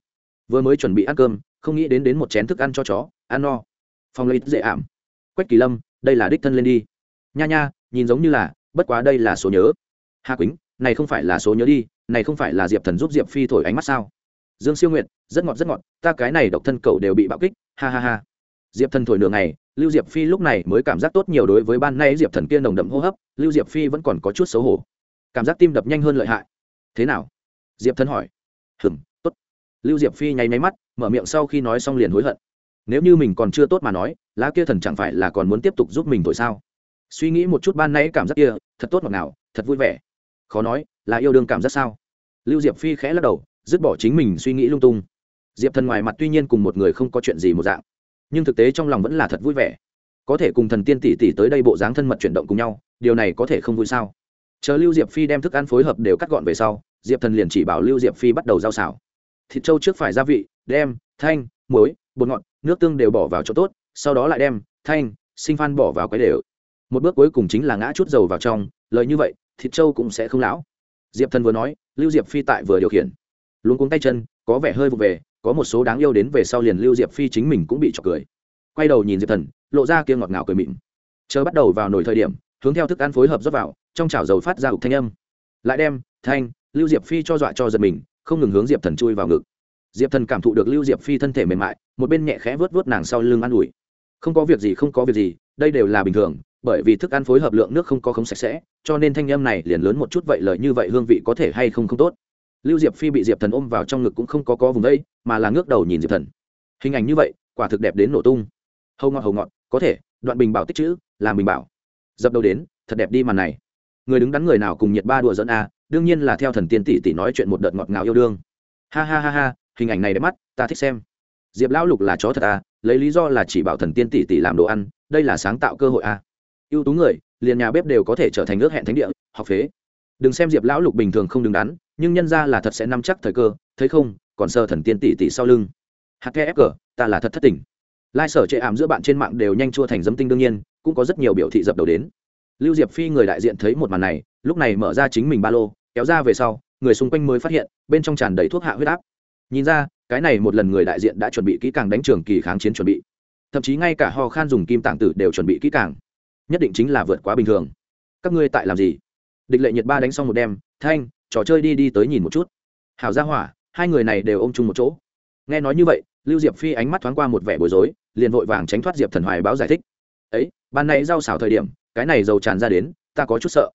Vừa mới chuẩn bị ăn cơm, không nghĩ đến đến một chén thức ăn cho chó, ăn no. Phong lấy dễ ảm. Quách kỳ lâm, đây là đích thân lên đi. Nha nha, nhìn giống như là, bất quá đây là số nhớ. Hà quýnh, này không phải là số nhớ đi, này không phải là diệp thần giúp diệp phi thổi ánh mắt sao? Dương siêu nguyện rất ngọt rất ngọt, ta cái này độc thân cậu đều bị bạo kích, ha ha ha. Diệp thần thổi nửa ngày, lưu diệp phi lúc này mới cảm giác tốt nhiều đối với ban nay diệp thần kia nồng đậm hô hấp, lưu diệp phi vẫn còn có chút xấu hổ cảm giác tim đập nhanh hơn lợi hại. Thế nào? Diệp thần hỏi. Hừng tốt. Lưu diệp phi nháy máy mắt, mở miệng sau khi nói xong liền hối hận. Nếu như mình còn chưa tốt mà nói, lá kia thần chẳng phải là còn muốn tiếp tục giúp mình thổi sao? Suy nghĩ một chút ban nay cảm giác kia, thật tốt ngọt nào thật vui vẻ. Khó nói, là yêu đương cảm giác sao? Lưu diệp phi khẽ lắc đầu, dứt bỏ chính mình suy nghĩ lung tung. Diệp thần ngoài mặt tuy nhiên cùng một người không có chuyện gì một dạng, nhưng thực tế trong lòng vẫn là thật vui vẻ. Có thể cùng thần tiên tỷ tỷ tới đây bộ dáng thân mật chuyển động cùng nhau, điều này có thể không vui sao? Chờ lưu diệp phi đem thức ăn phối hợp đều cắt gọn về sau diệp thần liền chỉ bảo lưu diệp phi bắt đầu giao xào thịt trâu trước phải gia vị đem thanh muối bột ngọt nước tương đều bỏ vào chỗ tốt sau đó lại đem thanh sinh phan bỏ vào cái đều một bước cuối cùng chính là ngã chút dầu vào trong lời như vậy thịt trâu cũng sẽ không lão diệp thần vừa nói lưu diệp phi tại vừa điều khiển luôn cuống tay chân có vẻ hơi vụ về có một số đáng yêu đến về sau liền lưu diệp phi chính mình cũng bị trọc cười quay đầu nhìn diệp thần lộ ra kia ngọt ngào cười mịn chờ bắt đầu vào nồi thời điểm hướng theo thức ăn phối hợp rót vào trong chảo dầu phát ra ục thanh âm. Lại đem, thanh, lưu diệp phi cho dọa cho giật mình, không ngừng hướng diệp thần chui vào ngực. Diệp thần cảm thụ được lưu diệp phi thân thể mềm mại, một bên nhẹ khẽ vớt vớt nàng sau lưng an ủi. Không có việc gì, không có việc gì, đây đều là bình thường, bởi vì thức ăn phối hợp lượng nước không có không sạch sẽ, cho nên thanh âm này liền lớn một chút vậy lời như vậy hương vị có thể hay không không tốt. Lưu diệp phi bị diệp thần ôm vào trong ngực cũng không có có vùng đây, mà là ngước đầu nhìn diệp thần. Hình ảnh như vậy, quả thực đẹp đến nổ tung. Hầu ngọt hầu ngọt, có thể, đoạn bình bảo tích chữ, làm bình bảo. Dập đầu đến, thật đẹp đi màn này người đứng đắn người nào cùng nhiệt ba đùa dẫn a, đương nhiên là theo thần tiên tỷ tỷ nói chuyện một đợt ngọt ngào yêu đương. Ha ha ha ha, hình ảnh này đẹp mắt, ta thích xem. Diệp lão lục là chó thật à lấy lý do là chỉ bảo thần tiên tỷ tỷ làm đồ ăn, đây là sáng tạo cơ hội à ưu tú người, liền nhà bếp đều có thể trở thành ước hẹn thánh địa, học phế. Đừng xem diệp lão lục bình thường không đứng đắn, nhưng nhân ra là thật sẽ nắm chắc thời cơ, thấy không, còn sơ thần tiên tỷ tỷ sau lưng. Hkfg ta là thật thất tình. Lai sở chệ ảm giữa bạn trên mạng đều nhanh chua thành dấm tinh đương nhiên, cũng có rất nhiều biểu thị dập đầu đến lưu diệp phi người đại diện thấy một màn này, lúc này mở ra chính mình ba lô, kéo ra về sau, người xung quanh mới phát hiện, bên trong tràn đầy thuốc hạ huyết áp. Nhìn ra, cái này một lần người đại diện đã chuẩn bị kỹ càng đánh trường kỳ kháng chiến chuẩn bị. Thậm chí ngay cả ho khan dùng kim tạng tử đều chuẩn bị kỹ càng. Nhất định chính là vượt quá bình thường. Các ngươi tại làm gì? Địch lệ nhiệt ba đánh xong một đêm, thanh, trò chơi đi đi tới nhìn một chút. Hảo gia hỏa, hai người này đều ôm chung một chỗ. Nghe nói như vậy, lưu diệp phi ánh mắt thoáng qua một vẻ bối rối, liền vội vàng tránh thoát diệp thần hoài báo giải thích. Ấy, ban nãy rau xảo thời điểm cái này dầu tràn ra đến, ta có chút sợ.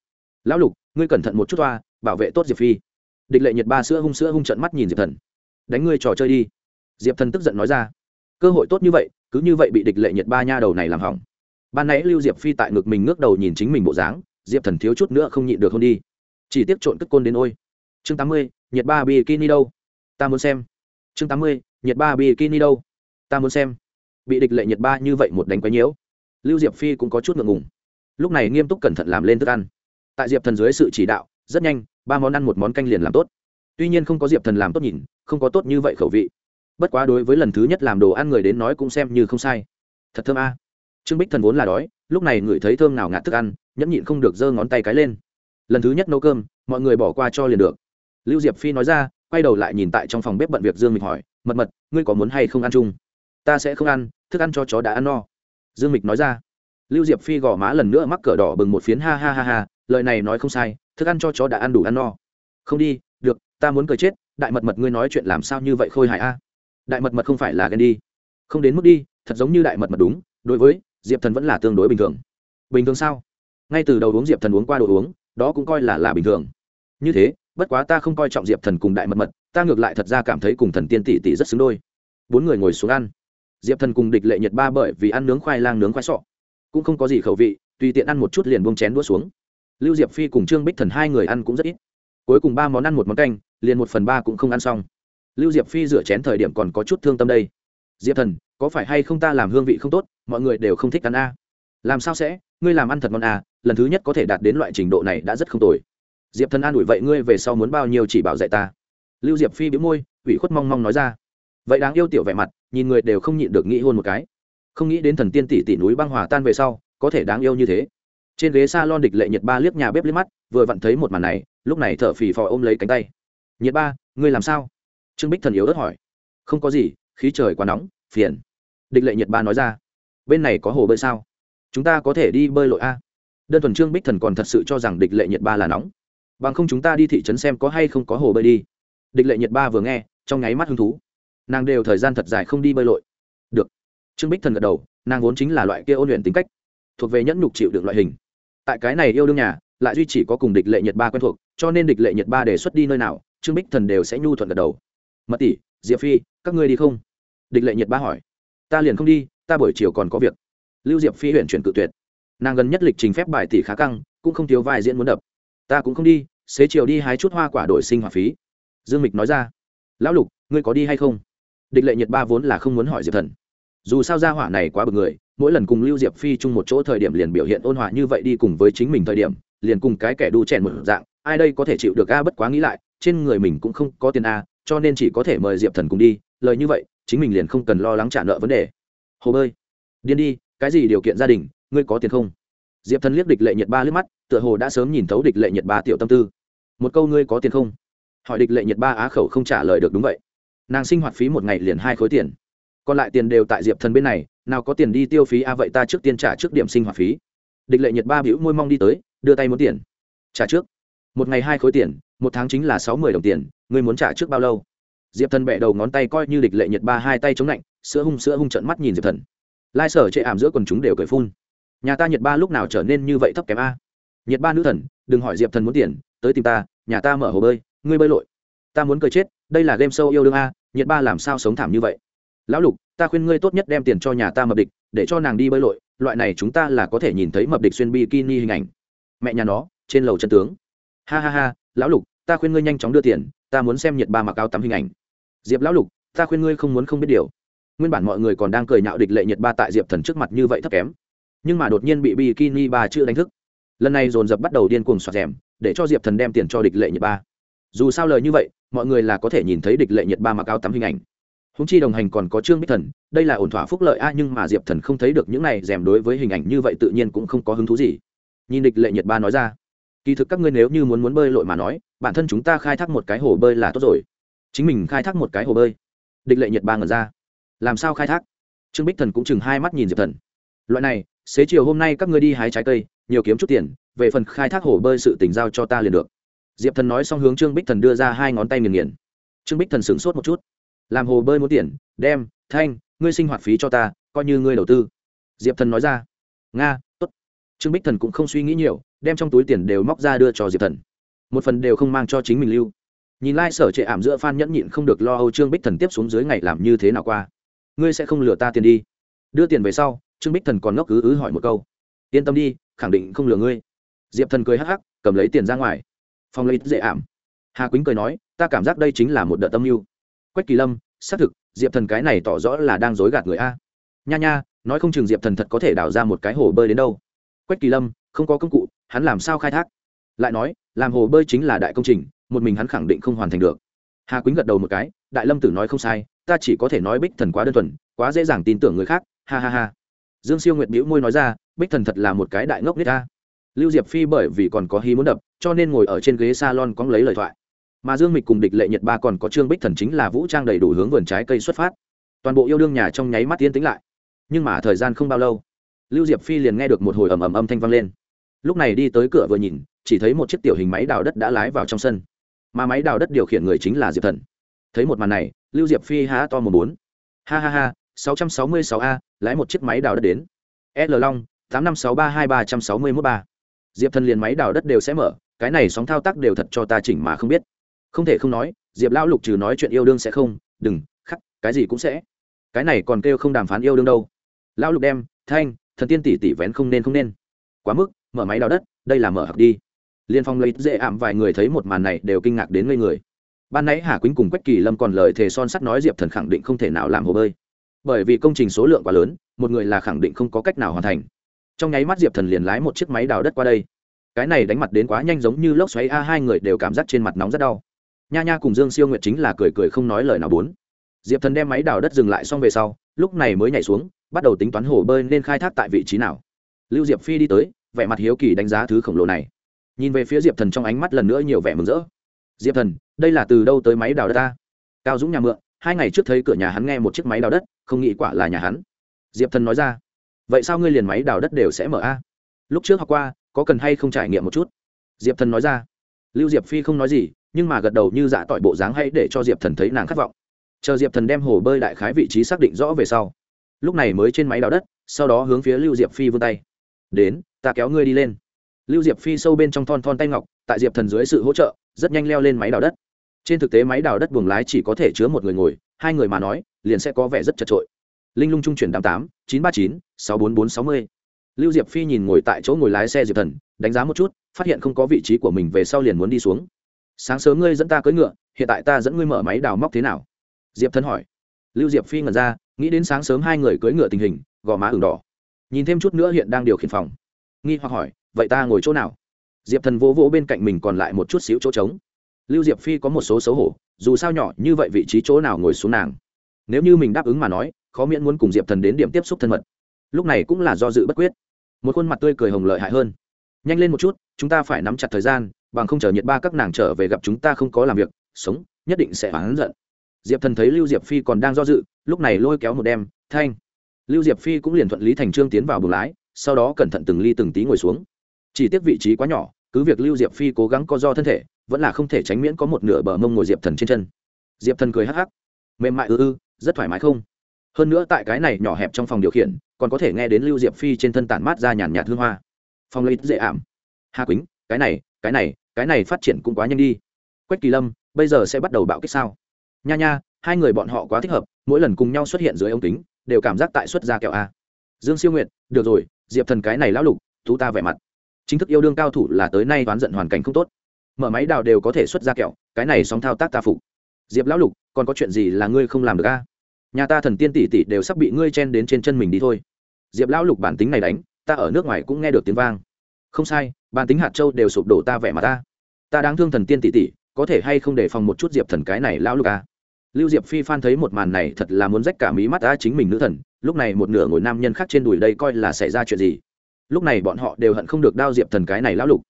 Lão lục, ngươi cẩn thận một chút toa, bảo vệ tốt diệp phi. Địch lệ nhiệt ba sữa hung sữa hung trận mắt nhìn diệp thần. Đánh ngươi trò chơi đi. Diệp thần tức giận nói ra. Cơ hội tốt như vậy, cứ như vậy bị địch lệ nhiệt ba nha đầu này làm hỏng. Ban nãy lưu diệp phi tại ngực mình ngước đầu nhìn chính mình bộ dáng, diệp thần thiếu chút nữa không nhịn được hôn đi. Chỉ tiếp trộn cất côn đến ôi. Chương tám mươi, nhiệt ba bikini đâu? Ta muốn xem. Chương tám mươi, nhiệt ba bikini đâu? Ta muốn xem. Bị địch lệ nhiệt ba như vậy một đánh quấy nhiễu. Lưu diệp phi cũng có chút ngượng ngùng lúc này nghiêm túc cẩn thận làm lên thức ăn. Tại diệp thần dưới sự chỉ đạo, rất nhanh, ba món ăn một món canh liền làm tốt. Tuy nhiên không có diệp thần làm tốt nhìn, không có tốt như vậy khẩu vị. Bất quá đối với lần thứ nhất làm đồ ăn người đến nói cũng xem như không sai. Thật thơm a. Trương bích thần vốn là đói, lúc này ngửi thấy thơm nào ngạt thức ăn, nhẫn nhịn không được giơ ngón tay cái lên. Lần thứ nhất nấu cơm, mọi người bỏ qua cho liền được. Lưu diệp phi nói ra, quay đầu lại nhìn tại trong phòng bếp bận việc dương mịch hỏi, mật mật, ngươi có muốn hay không ăn chung? Ta sẽ không ăn, thức ăn cho chó đã ăn no. Dương mịch nói ra lưu diệp phi gõ má lần nữa mắc cỡ đỏ bừng một phiến, ha ha ha ha, lời này nói không sai, thức ăn cho chó đã ăn đủ ăn no. Không đi, được, ta muốn cười chết, đại mật mật ngươi nói chuyện làm sao như vậy khôi hài a? Đại mật mật không phải là ghen đi. Không đến mức đi, thật giống như đại mật mật đúng, đối với diệp thần vẫn là tương đối bình thường. Bình thường sao? Ngay từ đầu uống diệp thần uống qua đồ uống, đó cũng coi là là bình thường. Như thế, bất quá ta không coi trọng diệp thần cùng đại mật mật, ta ngược lại thật ra cảm thấy cùng thần tiên tỷ tỷ rất xứng đôi. Bốn người ngồi xuống ăn. Diệp thần cùng địch lệ nhật ba bởi vì ăn nướng khoai lang nướng khoai sọ cũng không có gì khẩu vị, tùy tiện ăn một chút liền buông chén đũa xuống. Lưu diệp phi cùng trương bích thần hai người ăn cũng rất ít. Cuối cùng ba món ăn một món canh, liền một phần ba cũng không ăn xong. Lưu diệp phi rửa chén thời điểm còn có chút thương tâm đây. Diệp thần, có phải hay không ta làm hương vị không tốt, mọi người đều không thích ăn a? Làm sao sẽ, ngươi làm ăn thật ngon à lần thứ nhất có thể đạt đến loại trình độ này đã rất không tồi. Diệp thần an ủi, vậy ngươi về sau muốn bao nhiêu chỉ bảo dạy ta? Lưu diệp phi bĩu môi, ủy khuất mong mong nói ra. Vậy đáng yêu tiểu vẻ mặt, nhìn người đều không nhịn được nghĩ hôn một cái không nghĩ đến thần tiên tỷ tỷ núi băng hòa tan về sau, có thể đáng yêu như thế. Trên ghế s a lon địch lệ nhiệt ba liếc nhà bếp liếc mắt, vừa vặn thấy một màn này, lúc này thở phì phò ôm lấy cánh tay. Nhiệt ba, ngươi làm sao? Trương bích thần yếu ớt hỏi. Không có gì, khí trời quá nóng, phiền. Địch lệ nhiệt ba nói ra. Bên này có hồ bơi sao? Chúng ta có thể đi bơi lội a. Đơn thuần trương bích thần còn thật sự cho rằng địch lệ nhiệt ba là nóng. Bằng không chúng ta đi thị trấn xem có hay không có hồ bơi đi. Địch lệ nhiệt ba vừa nghe, trong nháy mắt hứng thú. Nàng đều thời gian thật dài không đi bơi lội trương bích thần gật đầu, nàng vốn chính là loại kia ôn luyện tính cách, thuộc về nhẫn nhục chịu được loại hình. Tại cái này yêu đương nhà, lại duy chỉ có cùng địch lệ nhiệt ba quen thuộc, cho nên địch lệ nhiệt ba đề xuất đi nơi nào, trương bích thần đều sẽ nhu thuận gật đầu. Mật tỷ, diệp phi, các ngươi đi không? Địch lệ nhiệt ba hỏi. Ta liền không đi, ta buổi chiều còn có việc. Lưu diệp phi huyện chuyển cự tuyệt. Nàng gần nhất lịch trình phép bài tỷ khá căng, cũng không thiếu vài diễn muốn đập. Ta cũng không đi, xế chiều đi hái chút hoa quả đổi sinh hoạt phí. Dương mịch nói ra. Lão lục, ngươi có đi hay không? Địch lệ nhiệt ba vốn là không muốn hỏi diệp thần dù sao gia hỏa này quá bực người, mỗi lần cùng lưu diệp phi chung một chỗ thời điểm liền biểu hiện ôn hòa như vậy đi cùng với chính mình thời điểm, liền cùng cái kẻ đu chèn một dạng, ai đây có thể chịu được a bất quá nghĩ lại, trên người mình cũng không có tiền a, cho nên chỉ có thể mời diệp thần cùng đi, lời như vậy, chính mình liền không cần lo lắng trả nợ vấn đề. Hồ bơi, điên đi, cái gì điều kiện gia đình, ngươi có tiền không? Diệp thần liếc địch lệ nhiệt ba liếc mắt, tựa hồ đã sớm nhìn thấu địch lệ nhiệt ba tiểu tâm tư. Một câu ngươi có tiền không? Hỏi địch lệ nhiệt ba á khẩu không trả lời được đúng vậy. Nàng sinh hoạt phí một ngày liền hai khối tiền còn lại tiền đều tại diệp thần bên này, nào có tiền đi tiêu phí a vậy ta trước tiên trả trước điểm sinh hoạt phí. Địch lệ nhiệt ba bĩu môi mong đi tới, đưa tay muốn tiền. Trả trước. Một ngày hai khối tiền, một tháng chính là sáu mươi đồng tiền, ngươi muốn trả trước bao lâu? Diệp thần bẹ đầu ngón tay coi như địch lệ nhiệt ba hai tay chống lạnh, sữa hung sữa hung trận mắt nhìn diệp thần. Lai sở chệ ảm giữa quần chúng đều cười phun. Nhà ta nhiệt ba lúc nào trở nên như vậy thấp kém a? Nhiệt ba nữ thần, đừng hỏi diệp thần muốn tiền, tới tìm ta, nhà ta mở hồ bơi, ngươi bơi lội. Ta muốn cười chết, đây là game show yêu đương a nhiệt ba làm sao sống thảm như vậy? Lão lục, ta khuyên ngươi tốt nhất đem tiền cho nhà ta mập địch, để cho nàng đi bơi lội, loại này chúng ta là có thể nhìn thấy mập địch xuyên bikini hình ảnh. Mẹ nhà nó, trên lầu chân tướng. Ha ha ha, lão lục, ta khuyên ngươi nhanh chóng đưa tiền, ta muốn xem nhiệt ba mặc áo tắm hình ảnh. Diệp lão lục, ta khuyên ngươi không muốn không biết điều. Nguyên bản mọi người còn đang cười nhạo địch lệ nhiệt ba tại diệp thần trước mặt như vậy thấp kém. Nhưng mà đột nhiên bị bikini ba chữ đánh thức. Lần này dồn dập bắt đầu điên cuồng xoạt rèm, để cho diệp thần đem tiền cho địch lệ nhiệt ba. Dù sao lời như vậy, mọi người là có thể nhìn thấy địch lệ nhiệt ba mặc áo tắm hình ảnh húng chi đồng hành còn có trương bích thần, đây là ổn thỏa phúc lợi a, nhưng mà diệp thần không thấy được những này rèm đối với hình ảnh như vậy tự nhiên cũng không có hứng thú gì. Nhìn địch lệ nhiệt ba nói ra. Kỳ thực các ngươi nếu như muốn muốn bơi lội mà nói, bản thân chúng ta khai thác một cái hồ bơi là tốt rồi. Chính mình khai thác một cái hồ bơi. Địch lệ nhiệt ba ngẩn ra. Làm sao khai thác? Trương bích thần cũng chừng hai mắt nhìn diệp thần. Loại này, xế chiều hôm nay các ngươi đi hái trái cây, nhiều kiếm chút tiền, về phần khai thác hồ bơi sự tình giao cho ta liền được. Diệp thần nói xong hướng trương bích thần đưa ra hai ngón tay nghiền nghiền. Trương bích thần sửng sốt một chút làm hồ bơi muốn tiền, đem, thanh, ngươi sinh hoạt phí cho ta, coi như ngươi đầu tư. Diệp thần nói ra. Nga t ố t trương bích thần cũng không suy nghĩ nhiều, đem trong túi tiền đều móc ra đưa cho diệp thần. Một phần đều không mang cho chính mình lưu. Nhìn lai、like、sở trệ ảm giữa phan nhẫn nhịn không được lo âu trương bích thần tiếp xuống dưới ngày làm như thế nào qua. Ngươi sẽ không lừa ta tiền đi. Đưa tiền về sau, trương bích thần còn ngốc cứ ứ hỏi một câu. Yên tâm đi, khẳng định không lừa ngươi. Diệp thần cười hắc hắc, cầm lấy tiền ra ngoài. Phong lấy dễ ảm. Hà quýnh cười nói, ta cảm giác đây chính là một đợt tâm mưu quách kỳ lâm, xác thực, diệp thần cái này tỏ rõ là đang dối gạt người a. Nha nha, nói không chừng diệp thần thật có thể đào ra một cái hồ bơi đến đâu. Quách kỳ lâm, không có công cụ, hắn làm sao khai thác? Lại nói, làm hồ bơi chính là đại công trình, một mình hắn khẳng định không hoàn thành được. Hà quýnh gật đầu một cái, đại lâm tử nói không sai, ta chỉ có thể nói bích thần quá đơn thuần, quá dễ dàng tin tưởng người khác, ha ha ha. Dương siêu nguyệt bĩu môi nói ra, bích thần thật là một cái đại ngốc nít ta lưu diệp phi bởi vì còn có hí muốn đập, cho nên ngồi ở trên ghế salon cóng lấy lời thoại mà dương mịch cùng địch lệ nhật ba còn có trương bích thần chính là vũ trang đầy đủ hướng vườn trái cây xuất phát. Toàn bộ yêu đương nhà trong nháy mắt tiến tính lại. Nhưng mà thời gian không bao lâu, lưu diệp phi liền nghe được một hồi ầm ầm âm thanh vang lên. Lúc này đi tới cửa vừa nhìn, chỉ thấy một chiếc tiểu hình máy đào đất đã lái vào trong sân. Mà máy đào đất điều khiển người chính là diệp thần. Thấy một màn này, lưu diệp phi há to một bốn ha ha ha, sáu trăm sáu mươi sáu a, lái một chiếc máy đào đất đến. L long, tám năm sáu ba hai ba trăm sáu mươi mốt ba. Diệp thần liền máy đào đất đều sẽ mở, cái này sóng thao tác đều thật cho ta chỉnh mà không biết không thể không nói, diệp lão lục trừ nói chuyện yêu đương sẽ không, đừng, khắc, cái gì cũng sẽ. Cái này còn kêu không đàm phán yêu đương đâu. Lão lục đem, thanh, thần tiên tỷ tỷ vén không nên không nên. Quá mức, mở máy đào đất, đây là mở hặc đi. Liên phong lấy dễ ảm vài người thấy một màn này đều kinh ngạc đến ngây người. Ban nãy hà quýnh cùng quách kỳ lâm còn lời thề son sắt nói diệp thần khẳng định không thể nào làm hồ bơi. Bởi vì công trình số lượng quá lớn, một người là khẳng định không có cách nào hoàn thành. Trong nháy mắt diệp thần liền lái một chiếc máy đào đất qua đây. Cái này đánh mặt đến quá nhanh giống như lốc xoáy a, hai người đều cảm giác trên mặt nóng rất đau nha nha cùng dương siêu nguyệt chính là cười cười không nói lời nào bốn. Diệp thần đem máy đào đất dừng lại xong về sau, lúc này mới nhảy xuống, bắt đầu tính toán hồ bơi nên khai thác tại vị trí nào. Lưu diệp phi đi tới, vẻ mặt hiếu kỳ đánh giá thứ khổng lồ này. Nhìn về phía diệp thần trong ánh mắt lần nữa nhiều vẻ mừng rỡ. Diệp thần, đây là từ đâu tới máy đào đất ta? Cao dũng nhà mượn, hai ngày trước thấy cửa nhà hắn nghe một chiếc máy đào đất, không nghĩ quả là nhà hắn. Diệp thần nói ra, vậy sao ngươi liền máy đào đất đều sẽ mở a? Lúc trước học qua, có cần hay không trải nghiệm một chút? Diệp thần nói ra, lưu diệp phi không nói gì nhưng mà gật đầu như dạ tỏi bộ dáng hay để cho diệp thần thấy nàng khát vọng chờ diệp thần đem hồ bơi đại khái vị trí xác định rõ về sau lúc này mới trên máy đào đất sau đó hướng phía lưu diệp phi vươn tay đến ta kéo ngươi đi lên lưu diệp phi sâu bên trong thon thon tay ngọc tại diệp thần dưới sự hỗ trợ rất nhanh leo lên máy đào đất trên thực tế máy đào đất buồng lái chỉ có thể chứa một người ngồi hai người mà nói liền sẽ có vẻ rất chật trội linh lung trung chuyển đám tám chín ba chín sáu bốn bốn sáu mươi lưu diệp phi nhìn ngồi tại chỗ ngồi lái xe diệp thần đánh giá một chút phát hiện không có vị trí của mình về sau liền muốn đi xuống sáng sớm ngươi dẫn ta cưỡi ngựa, hiện tại ta dẫn ngươi mở máy đào móc thế nào? Diệp thần hỏi. Lưu diệp phi ngẩn ra, nghĩ đến sáng sớm hai người cưỡi ngựa tình hình, gò má ửng đỏ. Nhìn thêm chút nữa hiện đang điều khiển phòng. Nghi hoặc hỏi, vậy ta ngồi chỗ nào? Diệp thần vỗ vỗ bên cạnh mình còn lại một chút xíu chỗ trống. Lưu diệp phi có một số xấu hổ, dù sao nhỏ như vậy vị trí chỗ nào ngồi xuống nàng? Nếu như mình đáp ứng mà nói, khó miễn muốn cùng diệp thần đến điểm tiếp xúc thân mật. Lúc này cũng là do dự bất quyết. Một khuôn mặt tươi cười hồng lợi hại hơn. Nhanh lên một chút, chúng ta phải nắm chặt thời gian bằng không chờ nhiệt ba các nàng trở về gặp chúng ta không có làm việc, sống, nhất định sẽ hoán giận. Diệp thần thấy lưu diệp phi còn đang do dự, lúc này lôi kéo một đem thanh. Lưu diệp phi cũng liền thuận lý thành trương tiến vào buồng lái, sau đó cẩn thận từng ly từng tí ngồi xuống. Chỉ tiếc vị trí quá nhỏ, cứ việc lưu diệp phi cố gắng co do thân thể, vẫn là không thể tránh miễn có một nửa bờ mông ngồi diệp thần trên chân. Diệp thần cười hắc hắc. Mềm mại ư ư, rất thoải mái không? Hơn nữa tại cái này nhỏ hẹp trong phòng điều khiển, còn có thể nghe đến lưu diệp phi trên thân tản mát ra nhàn nhạt hương hoa. Phòng lấy dễ ảm. Hà quýnh, cái này cái này cái này phát triển cũng quá nhanh đi. Quách kỳ lâm, bây giờ sẽ bắt đầu bạo kích sao? Nha nha, hai người bọn họ quá thích hợp, mỗi lần cùng nhau xuất hiện dưới ống kính, đều cảm giác tại xuất ra kẹo a. Dương siêu nguyện được rồi, diệp thần cái này lão lục, thú ta vẻ mặt. Chính thức yêu đương cao thủ là tới nay đoán giận hoàn cảnh không tốt. Mở máy đào đều có thể xuất ra kẹo, cái này sóng thao tác ta phục. Diệp lão lục, còn có chuyện gì là ngươi không làm được a? Nhà ta thần tiên tỷ tỷ đều sắp bị ngươi chen đến trên chân mình đi thôi. Diệp lão lục bản tính này đánh, ta ở nước ngoài cũng nghe được tiếng vang không sai bản tính hạt châu đều sụp đổ ta vẻ mà ta. Ta đáng thương thần tiên tỷ tỷ, có thể hay không để phòng một chút diệp thần cái này lão lục a? Lưu diệp phi phan thấy một màn này thật là muốn rách cả mí mắt ta chính mình nữ thần, lúc này một nửa ngồi nam nhân khác trên đùi đây coi là xảy ra chuyện gì? Lúc này bọn họ đều hận không được đao diệp thần cái này lão lục.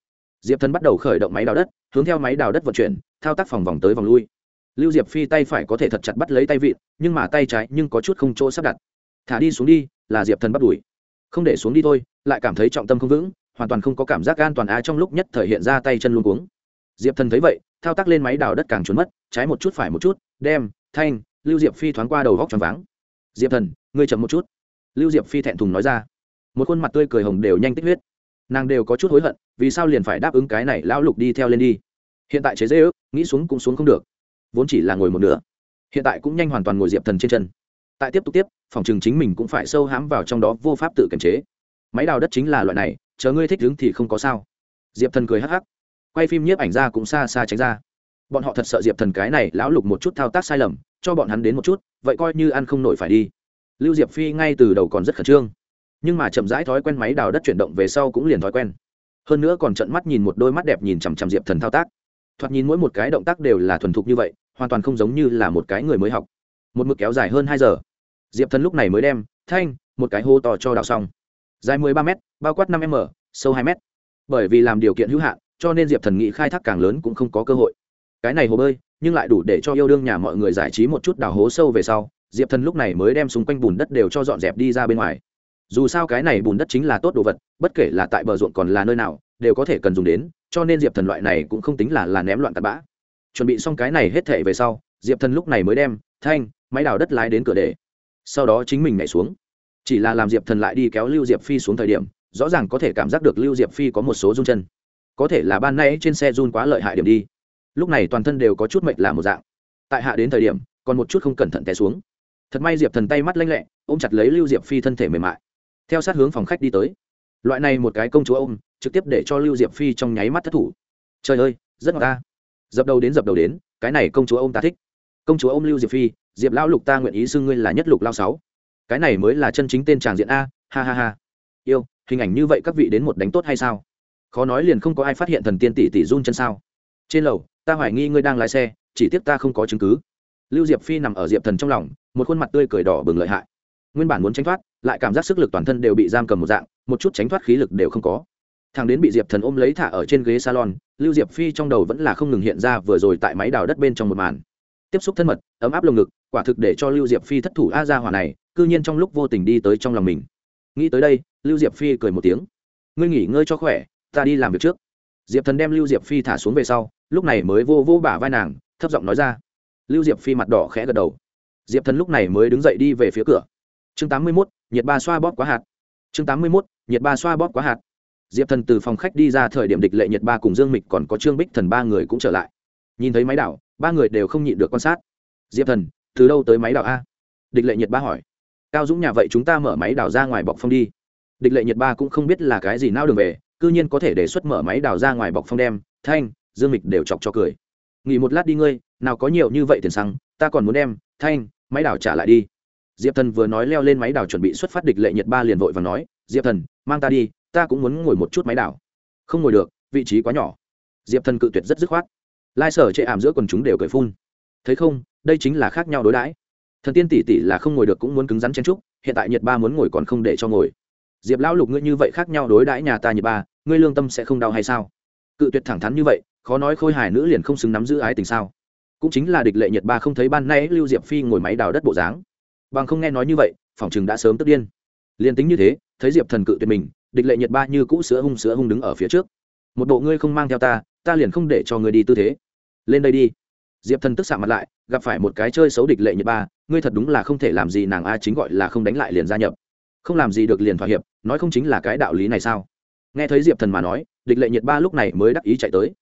Diệp thần bắt đầu khởi động máy đào đất, hướng theo máy đào đất vận chuyển, thao tác phòng vòng tới vòng lui. Lưu diệp phi tay phải có thể thật chặt bắt lấy tay vịn, nhưng mà tay trái nhưng có chút không chỗ sắp đặt. Thả đi xuống đi là diệp thần bắt đuổi. Không để xuống đi thôi lại cảm thấy trọng tâm không vững hoàn toàn không có cảm giác an toàn á trong lúc nhất thời hiện ra tay chân luôn cuống. Diệp thần thấy vậy, thao tác lên máy đào đất càng trốn mất, trái một chút phải một chút, đem, thanh, lưu diệp phi thoáng qua đầu góc tròn váng. Diệp thần, ngươi chậm một chút. Lưu diệp phi thẹn thùng nói ra. Một khuôn mặt tươi cười hồng đều nhanh tích huyết. Nàng đều có chút hối hận, vì sao liền phải đáp ứng cái này lão lục đi theo lên đi. Hiện tại chế dễ ước, nghĩ xuống cũng xuống không được. Vốn chỉ là ngồi một nửa. Hiện tại cũng nhanh hoàn toàn ngồi diệp thần trên chân. Tại tiếp tục tiếp, phòng trường chính mình cũng phải sâu hãm vào trong đó, vô pháp tự kiềm chế. Máy đào đất chính là loại này chờ ngươi thích đứng thì không có sao. Diệp thần cười hắc hắc. Quay phim nhiếp ảnh ra cũng xa xa tránh ra. Bọn họ thật sợ diệp thần cái này lão lục một chút thao tác sai lầm, cho bọn hắn đến một chút, vậy coi như ăn không nổi phải đi. Lưu diệp phi ngay từ đầu còn rất khẩn trương. Nhưng mà chậm rãi thói quen máy đào đất chuyển động về sau cũng liền thói quen. Hơn nữa còn trận mắt nhìn một đôi mắt đẹp nhìn chằm chằm diệp thần thao tác. Thoạt nhìn mỗi một cái động tác đều là thuần thục như vậy, hoàn toàn không giống như là một cái người mới học. Một mực kéo dài hơn hai giờ. Diệp thần lúc này mới đem, thanh, một cái hô to cho đào xong dài mười ba m bao quát năm m, sâu hai m bởi vì làm điều kiện hữu hạn, cho nên diệp thần nghĩ khai thác càng lớn cũng không có cơ hội. Cái này hồ bơi, nhưng lại đủ để cho yêu đương nhà mọi người giải trí một chút đào hố sâu về sau, diệp thần lúc này mới đem xung quanh bùn đất đều cho dọn dẹp đi ra bên ngoài. Dù sao cái này bùn đất chính là tốt đồ vật, bất kể là tại bờ ruộng còn là nơi nào, đều có thể cần dùng đến, cho nên diệp thần loại này cũng không tính là là ném loạn tạt bã. Chuẩn bị xong cái này hết thể về sau, diệp thần lúc này mới đem thanh, máy đào đất lái đến cửa để. Sau đó chính mình nhảy xuống chỉ là làm diệp thần lại đi kéo lưu diệp phi xuống thời điểm, rõ ràng có thể cảm giác được lưu diệp phi có một số run chân. Có thể là ban nay trên xe run quá lợi hại điểm đi. Lúc này toàn thân đều có chút mệnh là một dạng. Tại hạ đến thời điểm, còn một chút không cẩn thận té xuống. Thật may diệp thần tay mắt lanh lẹ, ôm chặt lấy lưu diệp phi thân thể mềm mại. Theo sát hướng phòng khách đi tới. Loại này một cái công chúa ôm, trực tiếp để cho lưu diệp phi trong nháy mắt thất thủ. Trời ơi, rất ngọt ta. Dập đầu đến dập đầu đến, cái này công chúa ôm ta thích. Công chúa ôm lưu diệp phi, diệp lão lục ta nguyện ý xưng ngươi là nhất lục lao sáu cái này mới là chân chính tên tràng diện a, ha ha ha. Yêu, hình ảnh như vậy các vị đến một đánh tốt hay sao? Khó nói liền không có ai phát hiện thần tiên tỷ tỷ run chân sao. Trên lầu, ta hoài nghi ngươi đang lái xe, chỉ tiếc ta không có chứng cứ. Lưu diệp phi nằm ở diệp thần trong lòng, một khuôn mặt tươi cười đỏ bừng lợi hại. Nguyên bản muốn tránh thoát, lại cảm giác sức lực toàn thân đều bị giam cầm một dạng, một chút tránh thoát khí lực đều không có. Thằng đến bị diệp thần ôm lấy thả ở trên ghế salon, lưu diệp phi trong đầu vẫn là không ngừng hiện ra vừa rồi tại máy đào đất bên trong một màn. Tiếp xúc thân mật, ấm áp lồng ngực, quả thực để cho lưu diệp phi thất thủ a ra hỏa này cư nhiên trong lúc vô tình đi tới trong lòng mình. Nghĩ tới đây, lưu diệp phi cười một tiếng. Ngươi nghỉ ngơi cho khỏe, ta đi làm việc trước. Diệp thần đem lưu diệp phi thả xuống về sau, lúc này mới vô vô bả vai nàng, thấp giọng nói ra. Lưu diệp phi mặt đỏ khẽ gật đầu. Diệp thần lúc này mới đứng dậy đi về phía cửa. Chương tám mươi mốt, nhiệt ba xoa bóp quá hạt. Chương tám mươi mốt, nhiệt ba xoa bóp quá hạt. Diệp thần từ phòng khách đi ra thời điểm địch lệ nhiệt ba cùng dương mịch còn có trương bích thần ba người cũng trở lại. Nhìn thấy máy đảo, ba người đều không nhịn được quan sát. Diệp thần, từ đâu tới máy đảo a? Địch lệ nhiệt ba hỏi cao dũng nhà vậy chúng ta mở máy đào ra ngoài bọc phong đi. Địch lệ nhiệt ba cũng không biết là cái gì nao đường về c ư nhiên có thể đề xuất mở máy đào ra ngoài bọc phong đem. Thanh, dương mịch đều chọc cho cười. Nghỉ một lát đi ngươi, nào có nhiều như vậy tiền xăng, ta còn muốn đem. Thanh, máy đào trả lại đi. Diệp thần vừa nói leo lên máy đào chuẩn bị xuất phát, địch lệ nhiệt ba liền vội và nói, diệp thần, mang ta đi, ta cũng muốn ngồi một chút máy đào. Không ngồi được, vị trí quá nhỏ. Diệp thần cự tuyệt rất dứt khoát. Lai sở chệ ảm giữa quần chúng đều cười phun. Thấy không, đây chính là khác nhau đối đãi thần tiên tỷ tỷ là không ngồi được cũng muốn cứng rắn chen trúc hiện tại nhiệt ba muốn ngồi còn không để cho ngồi. Diệp lão lục ngươi như vậy khác nhau đối đãi nhà ta nhiệt ba, ngươi lương tâm sẽ không đau hay sao? Cự tuyệt thẳng thắn như vậy, khó nói khôi hài nữ liền không xứng nắm giữ ái tình sao? Cũng chính là địch lệ nhiệt ba không thấy ban nay lưu diệp phi ngồi máy đào đất bộ dáng. Bằng không nghe nói như vậy, phòng chừng đã sớm tức điên. Liền tính như thế, thấy diệp thần cự tuyệt mình, địch lệ nhiệt ba như cũ sữa hung sữa hung đứng ở phía trước. Một bộ ngươi không mang theo ta ta liền không để cho ngươi đi tư thế. Lên đây đi. Diệp thần tức xạ mặt lại, gặp phải một cái chơi xấu địch lệ nhiệt ba ngươi thật đúng là không thể làm gì nàng a chính gọi là không đánh lại liền gia nhập. Không làm gì được liền thỏa hiệp, nói không chính là cái đạo lý này sao? Nghe thấy diệp thần mà nói, địch lệ nhiệt ba lúc này mới đắc ý chạy tới.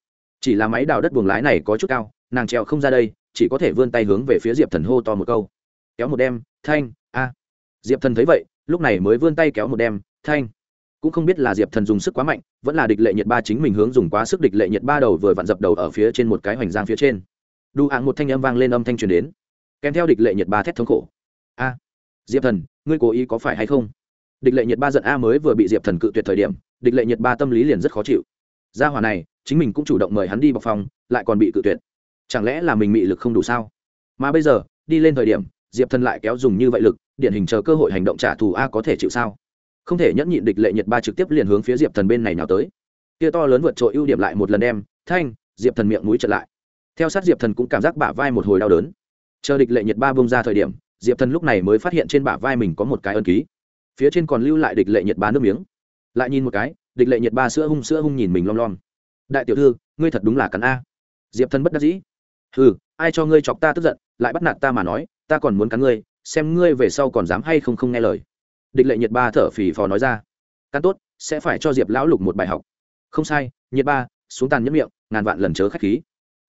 Chỉ là máy đào đất buồng lái này có chút cao, nàng trèo không ra đây, chỉ có thể vươn tay hướng về phía diệp thần hô to một câu. Kéo một đem thanh, a. Diệp thần thấy vậy, lúc này mới vươn tay kéo một đem thanh. Cũng không biết là diệp thần dùng sức quá mạnh, vẫn là địch lệ nhiệt ba chính mình hướng dùng quá sức địch lệ nhiệt ba đầu vừa vặn dập đầu ở phía trên một cái hoành giang phía trên. Đu ạng một thanh âm vang lên âm thanh truyền đến kèm theo địch lệ nhiệt ba thét thống khổ. A, diệp thần, ngươi cố ý có phải hay không? Địch lệ nhiệt ba giận a mới vừa bị diệp thần cự tuyệt thời điểm, địch lệ nhiệt ba tâm lý liền rất khó chịu. Gia hòa này, chính mình cũng chủ động mời hắn đi bọc phòng, lại còn bị cự tuyệt. Chẳng lẽ là mình mị lực không đủ sao? Mà bây giờ, đi lên thời điểm, diệp thần lại kéo dùng như vậy lực, điển hình chờ cơ hội hành động trả thù a có thể chịu sao? Không thể nhẫn nhịn địch lệ nhiệt ba trực tiếp liền hướng phía diệp thần bên này nào tới. Kia to lớn vượt trội ưu điểm lại một lần đem, thanh, diệp thần miệng mũi chật lại. Theo sát diệp thần cũng cảm giác bả vai một hồi đau đớn chờ địch lệ nhiệt ba bông ra thời điểm, diệp thần lúc này mới phát hiện trên bả vai mình có một cái ân ký. Phía trên còn lưu lại địch lệ nhiệt ba nước miếng. Lại nhìn một cái, địch lệ nhiệt ba sữa hung sữa hung nhìn mình lom lom. Đại tiểu thư, ngươi thật đúng là cắn a. Diệp thần bất đắc dĩ. Ừ ai cho ngươi chọc ta tức giận, lại bắt nạt ta mà nói, ta còn muốn cắn ngươi, xem ngươi về sau còn dám hay không không nghe lời. Địch lệ nhiệt ba thở phì phò nói ra. Cắn tốt, sẽ phải cho diệp lão lục một bài học. Không sai nhiệt ba, xuống tàn nhẫn miệng, ngàn vạn lần chớ khách khí.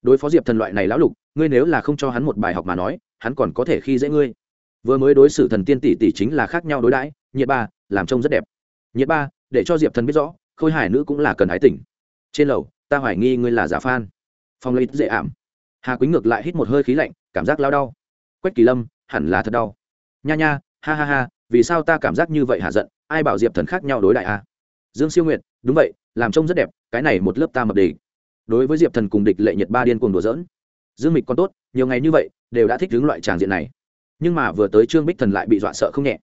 Đối phó diệp thần loại này lão lục ngươi nếu là không cho hắn một bài học mà nói, hắn còn có thể khi dễ ngươi. Vừa mới đối xử thần tiên tỷ tỷ chính là khác nhau đối đãi, nhiệt ba, làm trông rất đẹp. Nhiệt ba, để cho diệp thần biết rõ, khôi hải nữ cũng là cần ái tỉnh trên lầu, ta hoài nghi ngươi là giả phan phong lấy dễ ảm. Hà quýnh ngược lại hít một hơi khí lạnh, cảm giác lao đau. Quách kỳ lâm, hẳn là thật đau. Nha nha, ha ha ha, vì sao ta cảm giác như vậy hả giận, ai bảo diệp thần khác nhau đối đại a dương siêu nguyệt, đúng vậy, làm trông rất đẹp, cái này một lớp ta mập đề đối với diệp thần cùng địch lệ nhật ba điên cuồng đùa dỡn dương mịch còn tốt, nhiều ngày như vậy, đều đã thích đứng loại tràng diện này. Nhưng mà vừa tới trương bích thần lại bị dọa sợ không nhẹ.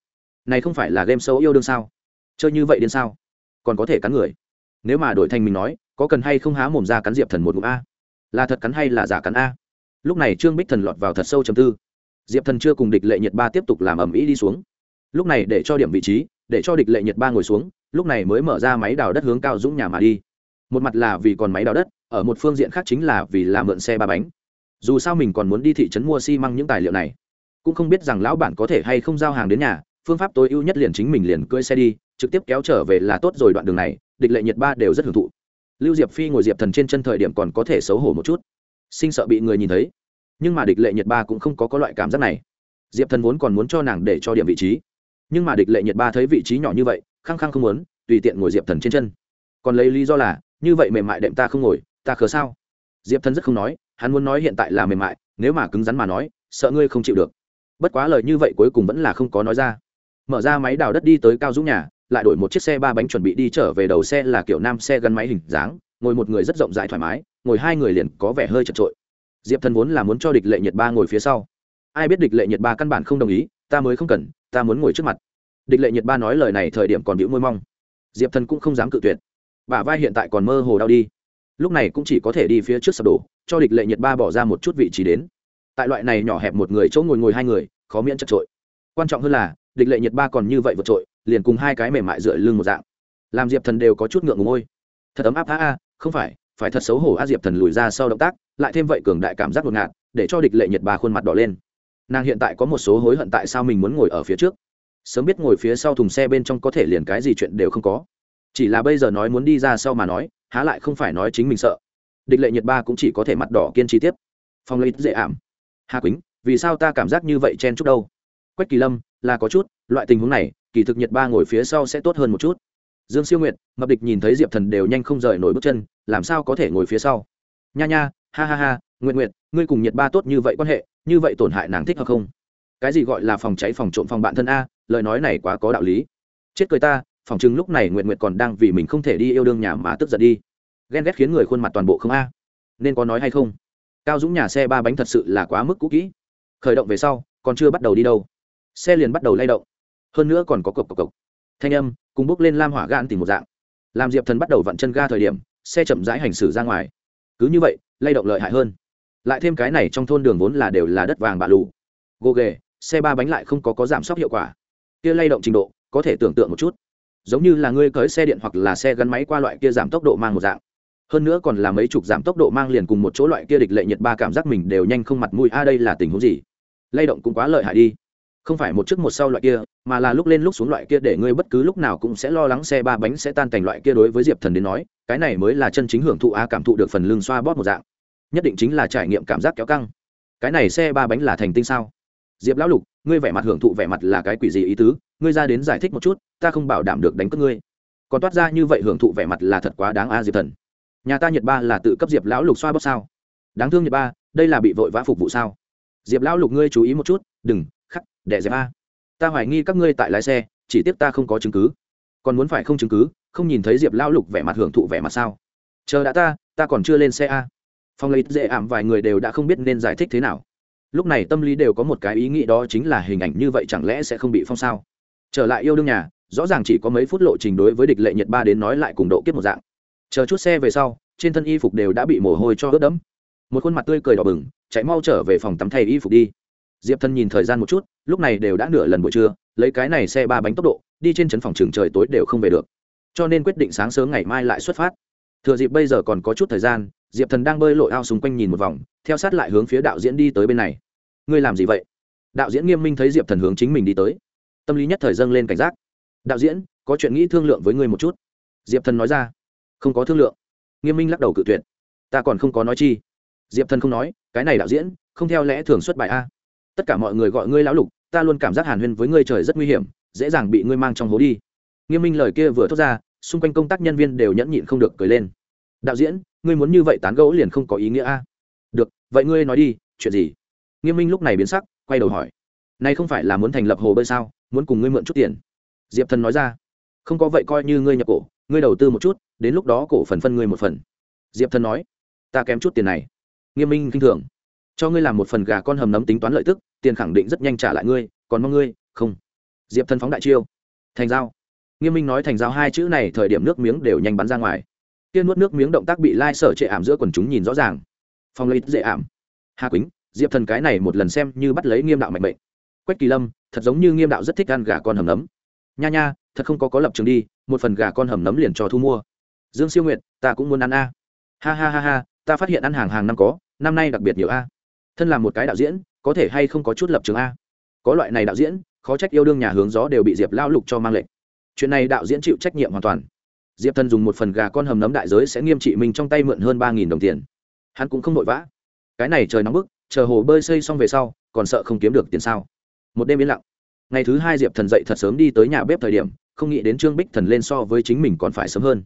Này không phải là game sâu yêu đương sao? Chơi như vậy đến sao? Còn có thể cắn người. Nếu mà đổi thành mình nói, có cần hay không há mồm ra cắn diệp thần một ngụm a? Là thật cắn hay là giả cắn a? Lúc này trương bích thần lọt vào thật sâu chầm tư. Diệp thần chưa cùng địch lệ nhiệt ba tiếp tục làm ầm ĩ đi xuống. Lúc này để cho điểm vị trí, để cho địch lệ nhiệt ba ngồi xuống, lúc này mới mở ra máy đào đất hướng cao dũng nhà mà đi. Một mặt là vì còn máy đào đất, ở một phương diện khác chính là vì làm mượn xe ba bánh dù sao mình còn muốn đi thị trấn mua xi măng những tài liệu này. Cũng không biết rằng lão bản có thể hay không giao hàng đến nhà phương pháp tối ưu nhất liền chính mình liền cưỡi xe đi trực tiếp kéo trở về là tốt rồi đoạn đường này địch lệ nhiệt ba đều rất hưởng thụ. Lưu diệp phi ngồi diệp thần trên chân thời điểm còn có thể xấu hổ một chút. Sinh sợ bị người nhìn thấy. Nhưng mà địch lệ nhiệt ba cũng không có, có loại cảm giác này. Diệp thần vốn còn muốn cho nàng để cho điểm vị trí. Nhưng mà địch lệ nhiệt ba thấy vị trí nhỏ như vậy khăng khăng không muốn tùy tiện ngồi diệp thần trên chân. Còn lấy lý do là như vậy mềm mại đệm ta không ngồi ta khờ sao? Diệp thần rất không nói hắn muốn nói hiện tại là mềm mại, nếu mà cứng rắn mà nói, sợ ngươi không chịu được. Bất quá lời như vậy cuối cùng vẫn là không có nói ra. Mở ra máy đào đất đi tới cao dũng nhà, lại đổi một chiếc xe ba bánh chuẩn bị đi trở về đầu xe là kiểu nam xe gắn máy hình dáng, ngồi một người rất rộng rãi thoải mái, ngồi hai người liền có vẻ hơi chật trội diệp thần vốn là muốn cho địch lệ nhiệt ba ngồi phía sau. Ai biết địch lệ nhiệt ba căn bản không đồng ý, ta mới không cần, ta muốn ngồi trước mặt. Địch lệ nhiệt ba nói lời này thời điểm còn bĩu môi mong. Diệp thần cũng không dám cự tuyệt. Bả vai hiện tại còn mơ hồ đau đi. Lúc này cũng chỉ có thể đi phía trước sập đổ cho địch lệ nhiệt ba bỏ ra một chút vị trí đến. Tại loại này nhỏ hẹp một người chỗ ngồi ngồi hai người, khó miễn chật trội. Quan trọng hơn là, địch lệ nhiệt ba còn như vậy vượt trội, liền cùng hai cái mềm mại dựa lưng một dạng. Làm diệp thần đều có chút ngượng ngùng môi thật ấm áp a a không phải phải thật xấu hổ a diệp thần lùi ra sau động tác, lại thêm vậy cường đại cảm giác ngột ngạt, để cho địch lệ nhiệt ba khuôn mặt đỏ lên. Nàng hiện tại có một số hối hận tại sao mình muốn ngồi ở phía trước. Sớm biết ngồi phía sau thùng xe bên trong có thể liền cái gì chuyện đều không có. Chỉ là bây giờ nói muốn đi ra sau mà nói, há lại không phải nói chính mình sợ địch lệ nhiệt ba cũng chỉ có thể mặt đỏ kiên trì tiếp. Phong lấy dễ ảm. Hà quýnh, vì sao ta cảm giác như vậy chen chút đâu? Quách kỳ lâm, là có chút, loại tình huống này, kỳ thực nhiệt ba ngồi phía sau sẽ tốt hơn một chút. Dương siêu nguyệt, mập địch nhìn thấy diệp thần đều nhanh không rời nổi bước chân, làm sao có thể ngồi phía sau? Nha nha, ha ha ha nguyện nguyện ngươi cùng nhiệt ba tốt như vậy quan hệ, như vậy tổn hại nàng thích hợp không? Cái gì gọi là phòng cháy phòng trộm phòng bạn thân a, lời nói này quá có đạo lý. Chết cười ta, phòng chứng lúc này nguyện nguyện còn đang vì mình không thể đi yêu đương nhà mà tức giận đi ghen ghét khiến người khuôn mặt toàn bộ không a. Nên có nói hay không? Cao dũng nhà xe ba bánh thật sự là quá mức cũ kỹ. Khởi động về sau, còn chưa bắt đầu đi đâu. Xe liền bắt đầu lay động. Hơn nữa còn có cộc cộc cộc. Thanh âm, cùng bước lên lam hỏa gan tìm một dạng. Làm diệp thần bắt đầu vặn chân ga thời điểm, xe chậm rãi hành xử ra ngoài. Cứ như vậy, lay động lợi hại hơn. Lại thêm cái này trong thôn đường vốn là đều là đất vàng bạ lù. Gồ ghề, xe ba bánh lại không có có giảm sốc hiệu quả. Kia lay động trình độ, có thể tưởng tượng một chút. Giống như là ngươi cưới xe điện hoặc là xe gắn máy qua loại kia giảm tốc độ mang một dạng hơn nữa còn là mấy chục giảm tốc độ mang liền cùng một chỗ loại kia địch lệ nhiệt ba cảm giác mình đều nhanh không mặt mũi. A, đây là tình huống gì? Lay động cũng quá lợi hại đi. Không phải một chiếc một sau loại kia, mà là lúc lên lúc xuống loại kia để ngươi bất cứ lúc nào cũng sẽ lo lắng xe ba bánh sẽ tan thành loại kia đối với diệp thần đến nói, cái này mới là chân chính hưởng thụ a, cảm thụ được phần lưng xoa bóp một dạng. Nhất định chính là trải nghiệm cảm giác kéo căng. Cái này xe ba bánh là thành tinh sao? Diệp lão lục, ngươi vẻ mặt hưởng thụ vẻ mặt là cái quỷ gì ý tứ? Ngươi ra đến giải thích một chút, ta không bảo đảm được đánh cướp ngươi. Còn toát ra như vậy hưởng thụ vẻ mặt là thật quá đáng a, diệp thần nhà ta nhật ba là tự cấp diệp lão lục xoa bóp sao? Đáng thương nhật ba, đây là bị vội vã phục vụ sao? Diệp lão lục ngươi chú ý một chút, đừng, khắc, đẻ dẹp a. Ta hoài nghi các ngươi tại lái xe, chỉ tiếp ta không có chứng cứ. Còn muốn phải không chứng cứ, không nhìn thấy diệp lão lục vẻ mặt hưởng thụ vẻ mặt sao? Chờ đã ta ta còn chưa lên xe a. Phong lấy dễ ảm vài người đều đã không biết nên giải thích thế nào. Lúc này tâm lý đều có một cái ý nghĩ đó chính là hình ảnh như vậy chẳng lẽ sẽ không bị phong sao? Trở lại yêu đương nhà, rõ ràng chỉ có mấy phút lộ trình đối với địch lệ nhật ba đến nói lại cùng độ kiếp một dạng chờ chút xe về sau, trên thân y phục đều đã bị mồ hôi cho ướt đẫm. Một khuôn mặt tươi cười đỏ bừng, chạy mau trở về phòng tắm thay y phục đi. Diệp thân nhìn thời gian một chút, lúc này đều đã nửa lần buổi trưa, lấy cái này xe ba bánh tốc độ, đi trên trấn phòng trường trời tối đều không về được. Cho nên quyết định sáng sớm ngày mai lại xuất phát. Thừa dịp bây giờ còn có chút thời gian, diệp thần đang bơi lội ao xung quanh nhìn một vòng, theo sát lại hướng phía đạo diễn đi tới bên này. Ngươi làm gì vậy? Đạo diễn nghiêm minh thấy diệp thần hướng chính mình đi tới. Tâm lý nhất thời dâng lên cảnh giác. Đạo diễn, có chuyện nghĩ thương lượng với ngươi một chút. Diệp thần nói ra không có thương lượng. Nghiêm minh lắc đầu cự tuyệt. Ta còn không có nói chi. Diệp thần không nói, cái này đạo diễn, không theo lẽ thường xuất bài a. Tất cả mọi người gọi ngươi lão lục, ta luôn cảm giác hàn huyên với ngươi trời rất nguy hiểm, dễ dàng bị ngươi mang trong hố đi. Nghiêm minh lời kia vừa thốt ra, xung quanh công tác nhân viên đều nhẫn nhịn không được cười lên. Đạo diễn, ngươi muốn như vậy tán gẫu liền không có ý nghĩa a. Được, vậy ngươi nói đi, chuyện gì? Nghiêm minh lúc này biến sắc, quay đầu hỏi. Nay không phải là muốn thành lập hồ bơi sao, muốn cùng ngươi mượn chút tiền. Diệp thần nói ra. Không có vậy coi như ngươi nhập cổ ngươi đầu tư một chút, đến lúc đó cổ phần phân ngươi một phần. Diệp thần nói. Ta kém chút tiền này. Nghiêm minh k i n h thường. Cho ngươi làm một phần gà con hầm nấm tính toán lợi tức, tiền khẳng định rất nhanh trả lại ngươi, còn mong ngươi, không. Diệp thần phóng đại chiêu. Thành giao nghiêm minh nói thành giao hai chữ này thời điểm nước miếng đều nhanh bắn ra ngoài. Kia nuốt nước miếng động tác bị lai sở trệ ảm giữa quần chúng nhìn rõ ràng. Phong lấy dễ ảm. Hà quýnh, diệp thần cái này một lần xem như bắt lấy nghiêm đạo mạnh mệnh. Quách kỳ lâm, thật giống như nghiêm đạo rất thích ăn gà con hầm nấm. Nha nha, thật không có có lập trường đi một phần gà con hầm nấm liền cho thu mua. Dương siêu Nguyệt, ta cũng muốn ăn a. Ha ha ha ha ta phát hiện ăn hàng hàng năm có năm nay đặc biệt nhiều a. Thân là một cái đạo diễn có thể hay không có chút lập trường a? Có loại này đạo diễn khó trách yêu đương nhà hướng gió đều bị diệp lao lục cho mang lệnh. Chuyện này đạo diễn chịu trách nhiệm hoàn toàn. Diệp thần dùng một phần gà con hầm nấm đại giới sẽ nghiêm trị mình trong tay mượn hơn ba đồng tiền. Hắn cũng không vội vã. Cái này trời nóng bức chờ hồ bơi xây xong về sau còn sợ không kiếm được tiền sao? Một đêm yên lặng. Ngày thứ hai diệp thần dậy thật sớm đi tới nhà bếp thời điểm không nghĩ đến trương bích thần lên so với chính mình còn phải sớm hơn.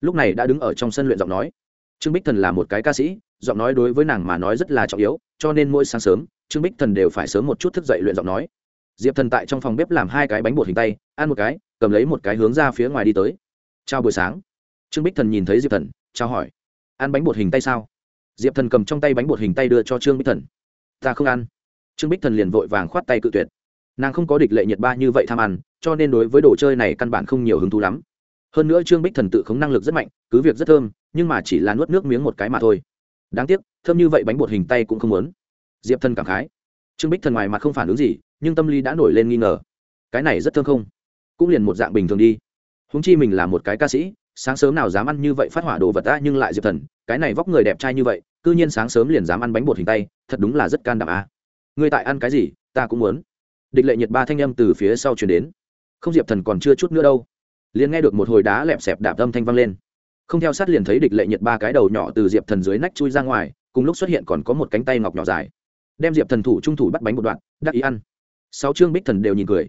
Lúc này đã đứng ở trong sân luyện giọng nói. Trương bích thần là một cái ca sĩ, giọng nói đối với nàng mà nói rất là trọng yếu, cho nên mỗi sáng sớm, trương bích thần đều phải sớm một chút thức dậy luyện giọng nói. Diệp thần tại trong phòng bếp làm hai cái bánh bột hình tay, ăn một cái, cầm lấy một cái hướng ra phía ngoài đi tới. Chào buổi sáng. Trương bích thần nhìn thấy diệp thần, chào hỏi. Ăn bánh bột hình tay sao? Diệp thần cầm trong tay bánh bột hình tay đưa cho trương bích thần. Ta không ăn. Trương bích thần liền vội vàng khoát tay cự tuyệt. Nàng không có địch lệ nhiệt ba như vậy tham ăn cho nên đối với đồ chơi này căn bản không nhiều hứng thú lắm. Hơn nữa trương bích thần tự khống năng lực rất mạnh, cứ việc rất thơm, nhưng mà chỉ là nuốt nước miếng một cái mà thôi. Đáng tiếc, thơm như vậy bánh bột hình tay cũng không muốn. Diệp thần cảm khái. Trương bích thần ngoài mặt không phản ứng gì, nhưng tâm lý đã nổi lên nghi ngờ. Cái này rất thơm không? Cũng liền một dạng bình thường đi. Húng chi mình là một cái ca sĩ, sáng sớm nào dám ăn như vậy phát hỏa đồ vật ta nhưng lại diệp thần, cái này vóc người đẹp trai như vậy c ư nhiên sáng sớm liền dám ăn bánh bột hình tay, thật đúng là rất can đảm a à. người tại ăn cái gì, ta cũng muốn. Địch lệ nhiệt ba thanh âm từ phía sau chuyển đến không diệp thần còn chưa chút nữa đâu. Liền nghe được một hồi đá lẹp xẹp đạp âm thanh vang lên. Không theo sát liền thấy địch lệ nhiệt ba cái đầu nhỏ từ diệp thần dưới nách chui ra ngoài, cùng lúc xuất hiện còn có một cánh tay ngọc nhỏ dài. Đem diệp thần thủ trung thủ bắt bánh một đoạn, đắc ý ăn. Sáu chương bích thần đều nhìn cười.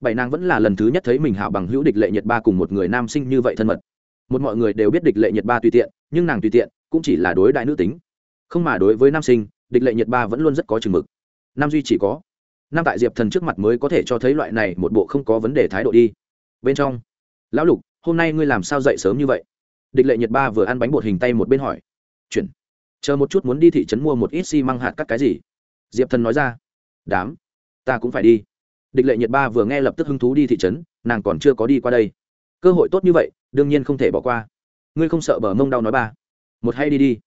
Bảy nàng vẫn là lần thứ nhất thấy mình hảo bằng hữu địch lệ nhiệt ba cùng một người nam sinh như vậy thân mật. Một mọi người đều biết địch lệ nhiệt ba tùy tiện, nhưng nàng tùy tiện cũng chỉ là đối đại nữ tính. Không mà đối với nam sinh, địch lệ nhiệt ba vẫn luôn rất có chừng mực. Nam duy chỉ có nam tại diệp thần trước mặt mới có thể cho thấy loại này một bộ không có vấn đề thái độ đi. Bên trong, lão lục, hôm nay ngươi làm sao dậy sớm như vậy? Địch lệ nhiệt ba vừa ăn bánh bột hình tay một bên hỏi. Chuyển, chờ một chút muốn đi thị trấn mua một ít xi măng hạt cắt cái gì. Diệp thần nói ra. Đám, ta cũng phải đi. Địch lệ nhiệt ba vừa nghe lập tức hứng thú đi thị trấn, nàng còn chưa có đi qua đây. Cơ hội tốt như vậy, đương nhiên không thể bỏ qua. Ngươi không sợ bờ mông đau nói ba? Một hay đi đi.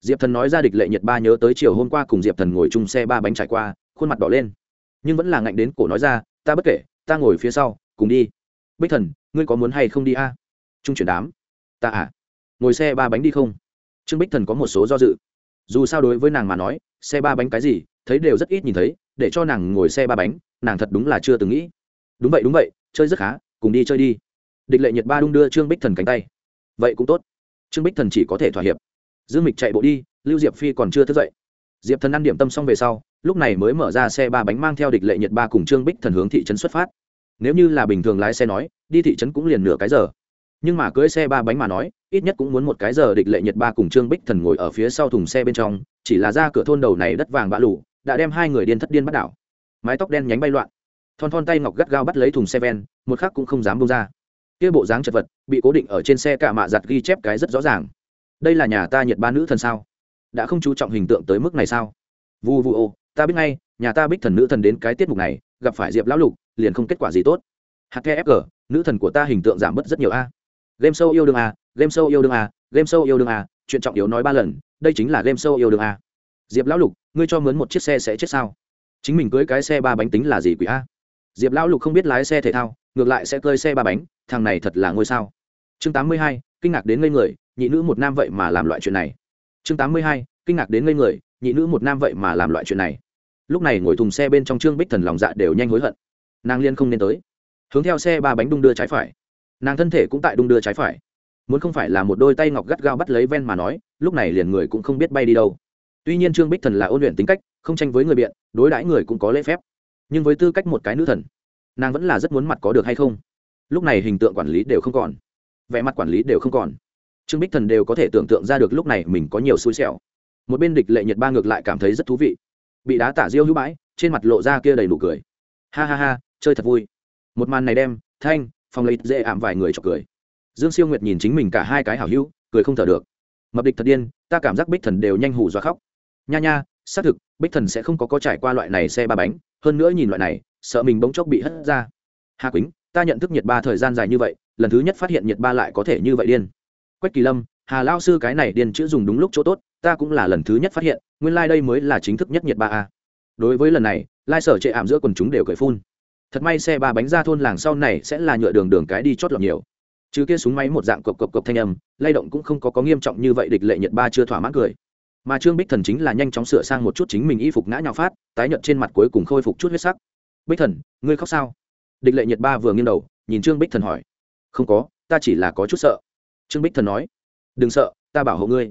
Diệp thần nói ra địch lệ nhiệt ba nhớ tới chiều hôm qua cùng diệp thần ngồi chung xe ba bánh trải qua, khuôn mặt đỏ lên nhưng vẫn là ngạnh đến cổ nói ra, ta bất kể, ta ngồi phía sau, cùng đi. Bích thần, ngươi có muốn hay không đi a? Trung chuyển đám. Ta à ngồi xe ba bánh đi không? Trương bích thần có một số do dự. Dù sao đối với nàng mà nói, xe ba bánh cái gì, thấy đều rất ít nhìn thấy, để cho nàng ngồi xe ba bánh, nàng thật đúng là chưa từng nghĩ. Đúng vậy đúng vậy, chơi rất khá, cùng đi chơi đi. Địch lệ nhiệt ba đung đưa trương bích thần cánh tay. Vậy cũng tốt. Trương bích thần chỉ có thể thỏa hiệp. Dương mịch chạy bộ đi, lưu diệp phi còn chưa thức dậy. Diệp thần ăn điểm tâm xong về sau lúc này mới mở ra xe ba bánh mang theo địch lệ nhiệt ba cùng trương bích thần hướng thị trấn xuất phát. Nếu như là bình thường lái xe nói, đi thị trấn cũng liền nửa cái giờ. Nhưng mà cưới xe ba bánh mà nói, ít nhất cũng muốn một cái giờ địch lệ nhiệt ba cùng trương bích thần ngồi ở phía sau thùng xe bên trong, chỉ là ra cửa thôn đầu này đất vàng bã lụ đã đem hai người điên thất điên bắt đảo. Mái tóc đen nhánh bay loạn. Thon thon tay ngọc gắt gao bắt lấy thùng xe ven, một khắc cũng không dám bông ra. Kia bộ dáng chật vật, bị cố định ở trên xe cả mạ giặt ghi chép cái rất rõ ràng. Đây là nhà ta nhiệt ba nữ thần sao? Đã không chú trọng hình tượng tới mức này sao? Vu vu ô ta biết ngay, nhà ta bích thần nữ thần đến cái tiết mục này, gặp phải diệp lão lục, liền không kết quả gì tốt. Hkfg nữ thần của ta hình tượng giảm bớt rất nhiều a. Game show yêu đương a, game show yêu đương a, game show yêu đương a, chuyện trọng yếu nói ba lần, đây chính là game show yêu đương a. Diệp lão lục, ngươi cho mướn một chiếc xe sẽ chết sao? Chính mình cưới cái xe ba bánh tính là gì quỷ a? Diệp lão lục không biết lái xe thể thao, ngược lại sẽ cơi xe ba bánh, thằng này thật là ngôi sao. Chương tám mươi hai, kinh ngạc đến ngây người, nhị nữ một nam vậy mà làm loại chuyện này. Chương tám mươi hai, kinh ngạc đến ngây người nhị nữ một nam vậy mà làm loại chuyện này. Lúc này ngồi thùng xe bên trong trương bích thần lòng dạ đều nhanh hối hận. Nàng liên không nên tới. Hướng theo xe ba bánh đung đưa trái phải. Nàng thân thể cũng tại đung đưa trái phải. Muốn không phải là một đôi tay ngọc gắt gao bắt lấy ven mà nói, lúc này liền người cũng không biết bay đi đâu. Tuy nhiên trương bích thần là ôn luyện tính cách, không tranh với người biện, đối đãi người cũng có lễ phép. Nhưng với tư cách một cái nữ thần, nàng vẫn là rất muốn mặt có được hay không. Lúc này hình tượng quản lý đều không còn. Vẻ mặt quản lý đều không còn. Trương bích thần đều có thể tưởng tượng ra được lúc này mình có nhiều xui xẻo một bên địch lệ nhiệt ba ngược lại cảm thấy rất thú vị. Bị đá tả diêu hữu bãi, trên mặt lộ ra kia đầy đủ cười. Ha ha ha, chơi thật vui. Một màn này đem, thanh phòng lấy dễ ảm vài người chọc cười. Dương siêu nguyệt nhìn chính mình cả hai cái hảo hữu, cười không thở được. Mập địch thật điên, ta cảm giác bích thần đều nhanh hủ do khóc. Nha nha, xác thực, bích thần sẽ không có có trải qua loại này xe ba bánh, hơn nữa nhìn loại này, sợ mình bỗng chốc bị hất ra. Hà quýnh, ta nhận thức nhiệt ba thời gian dài như vậy, lần thứ nhất phát hiện nhiệt ba lại có thể như vậy điên. Quách kỳ lâm hà lao sư cái này điền chữ dùng đúng lúc chỗ tốt, ta cũng là lần thứ nhất phát hiện, nguyên lai、like、đây mới là chính thức nhất nhiệt ba a. Đối với lần này, lai sở trệ ảm giữa quần chúng đều cởi phun. Thật may xe ba bánh ra thôn làng sau này sẽ là nhựa đường đường cái đi chót lọt nhiều. Chứ kia súng máy một dạng cộc cộc cộc thanh âm, lay động cũng không có có nghiêm trọng như vậy địch lệ nhiệt ba chưa thỏa mãn cười. Mà trương bích thần chính là nhanh chóng sửa sang một chút chính mình y phục ngã nhào phát, tái nhợt trên mặt cuối cùng khôi phục chút huyết sắc. Bích thần, ngươi khóc sao? Địch lệ nhiệt ba vừa nghiêng đầu, nhìn trương bích thần hỏi. Không có, ta chỉ là có chút sợ. Trương bích thần nói đừng sợ, ta bảo hộ ngươi.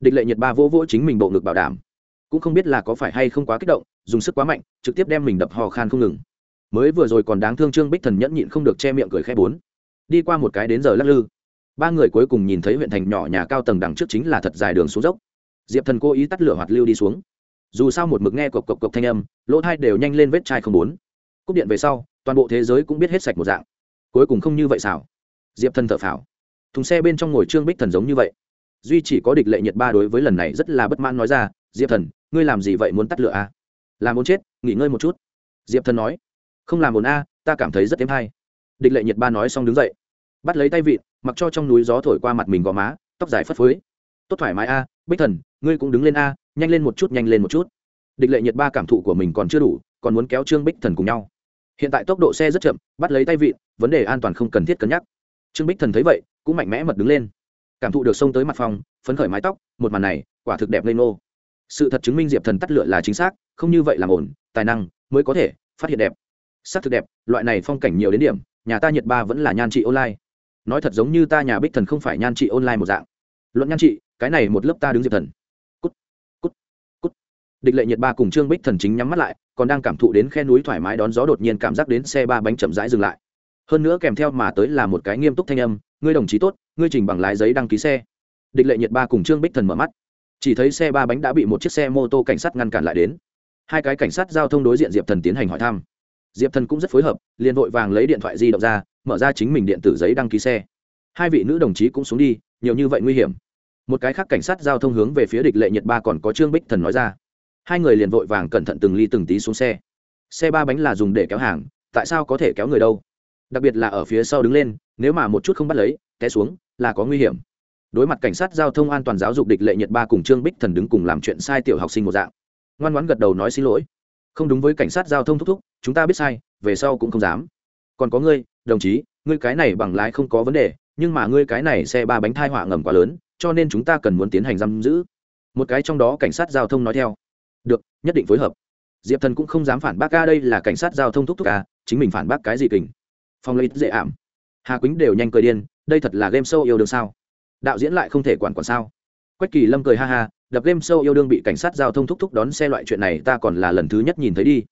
Địch lệ nhiệt ba vỗ vỗ chính mình bộ ngực bảo đảm. Cũng không biết là có phải hay không quá kích động, dùng sức quá mạnh, trực tiếp đem mình đập hò khan không ngừng. Mới vừa rồi còn đáng thương trương bích thần nhẫn nhịn không được che miệng cười khẽ bốn. Đi qua một cái đến giờ lắc lư. Ba người cuối cùng nhìn thấy huyện thành nhỏ nhà cao tầng đằng trước chính là thật dài đường xuống dốc. Diệp thần cố ý tắt lửa hoạt lưu đi xuống. Dù sao một mực nghe cộc cộc cộc thanh âm, lỗ thai đều nhanh lên vết chai không bốn. Cúp điện về sau, toàn bộ thế giới cũng biết hết sạch một dạng. Cuối cùng không như vậy sao diệp thần thở phào thùng xe bên trong ngồi trương bích thần giống như vậy. Duy chỉ có địch lệ nhiệt ba đối với lần này rất là bất mãn nói ra, diệp thần, ngươi làm gì vậy muốn tắt lửa à? làm muốn chết, nghỉ ngơi một chút. Diệp thần nói. Không làm ồn a, ta cảm thấy rất thêm hay. Địch lệ nhiệt ba nói xong đứng dậy. Bắt lấy tay vịn, mặc cho trong núi gió thổi qua mặt mình gò má, tóc dài phất phới. Tốt thoải mái a, bích thần, ngươi cũng đứng lên a, nhanh lên một chút, nhanh lên một chút. Địch lệ nhiệt ba cảm thụ của mình còn chưa đủ, còn muốn kéo trương bích thần cùng nhau. Hiện tại tốc độ xe rất chậm, bắt lấy tay vịn, vấn đề an toàn không cần thiết cân nhắc. Trương bích thần thấy vậy cũng mạnh mẽ mật đứng lên. Cảm thụ được sông tới mặt phòng phấn khởi mái tóc, một màn này, quả thực đẹp lên nô sự thật chứng minh diệp thần tắt lửa là chính xác, không như vậy làm ổn, tài năng mới có thể phát hiện đẹp. Sắc thực đẹp, loại này phong cảnh nhiều đến điểm, nhà ta nhiệt ba vẫn là nhan trị online. Nói thật giống như ta nhà bích thần không phải nhan trị online một dạng. Luận nhan trị, cái này một lớp ta đứng diệp thần. Cút cút cút. Địch lệ nhiệt ba cùng trương bích thần chính nhắm mắt lại, còn đang cảm thụ đến khe núi thoải mái đón gió đột nhiên cảm giác đến xe ba bánh chậm rãi dừng lại. Hơn nữa kèm theo mà tới là một cái nghiêm túc thanh âm ngươi đồng chí tốt, ngươi trình bằng lái giấy đăng ký xe. Địch lệ nhiệt ba cùng trương bích thần mở mắt. Chỉ thấy xe ba bánh đã bị một chiếc xe mô tô cảnh sát ngăn cản lại đến. Hai cái cảnh sát giao thông đối diện diệp thần tiến hành hỏi thăm. Diệp thần cũng rất phối hợp, liền vội vàng lấy điện thoại di động ra, mở ra chính mình điện tử giấy đăng ký xe. Hai vị nữ đồng chí cũng xuống đi, nhiều như vậy nguy hiểm. Một cái khác cảnh sát giao thông hướng về phía địch lệ Nhiệt ba còn có trương bích thần nói ra. Hai người liền vội vàng cẩn thận từng ly từng tí xuống xe. Xe ba bánh là dùng để kéo hàng, tại sao có thể kéo người đâu? Đặc biệt là ở phía sau đứng lên, nếu mà một chút không bắt lấy, té xuống, là có nguy hiểm. Đối mặt cảnh sát giao thông an toàn giáo dục địch lệ nhật ba cùng trương bích thần đứng cùng làm chuyện sai tiểu học sinh một dạng. Ngoan ngoãn gật đầu nói xin lỗi. Không đúng với cảnh sát giao thông thúc thúc, chúng ta biết sai, về sau cũng không dám. Còn có ngươi, đồng chí, ngươi cái này bằng lái không có vấn đề, nhưng mà ngươi cái này xe ba bánh thai họa ngầm quá lớn, cho nên chúng ta cần muốn tiến hành giam giữ. Một cái trong đó cảnh sát giao thông nói theo. Được, nhất định phối hợp. Diệp thần cũng không dám phản bác ca đây là cảnh sát giao thông thúc thúc ca chính mình phản bác cái gì kình? Phong lấy dễ ảm. Hà quýnh đều nhanh cười điên, đây thật là game show yêu đương sao? Đạo diễn lại không thể quản quản sao? Quách kỳ lâm cười ha ha, đập game show yêu đương bị cảnh sát giao thông thúc thúc đón xe loại chuyện này ta còn là lần thứ nhất nhìn thấy đi.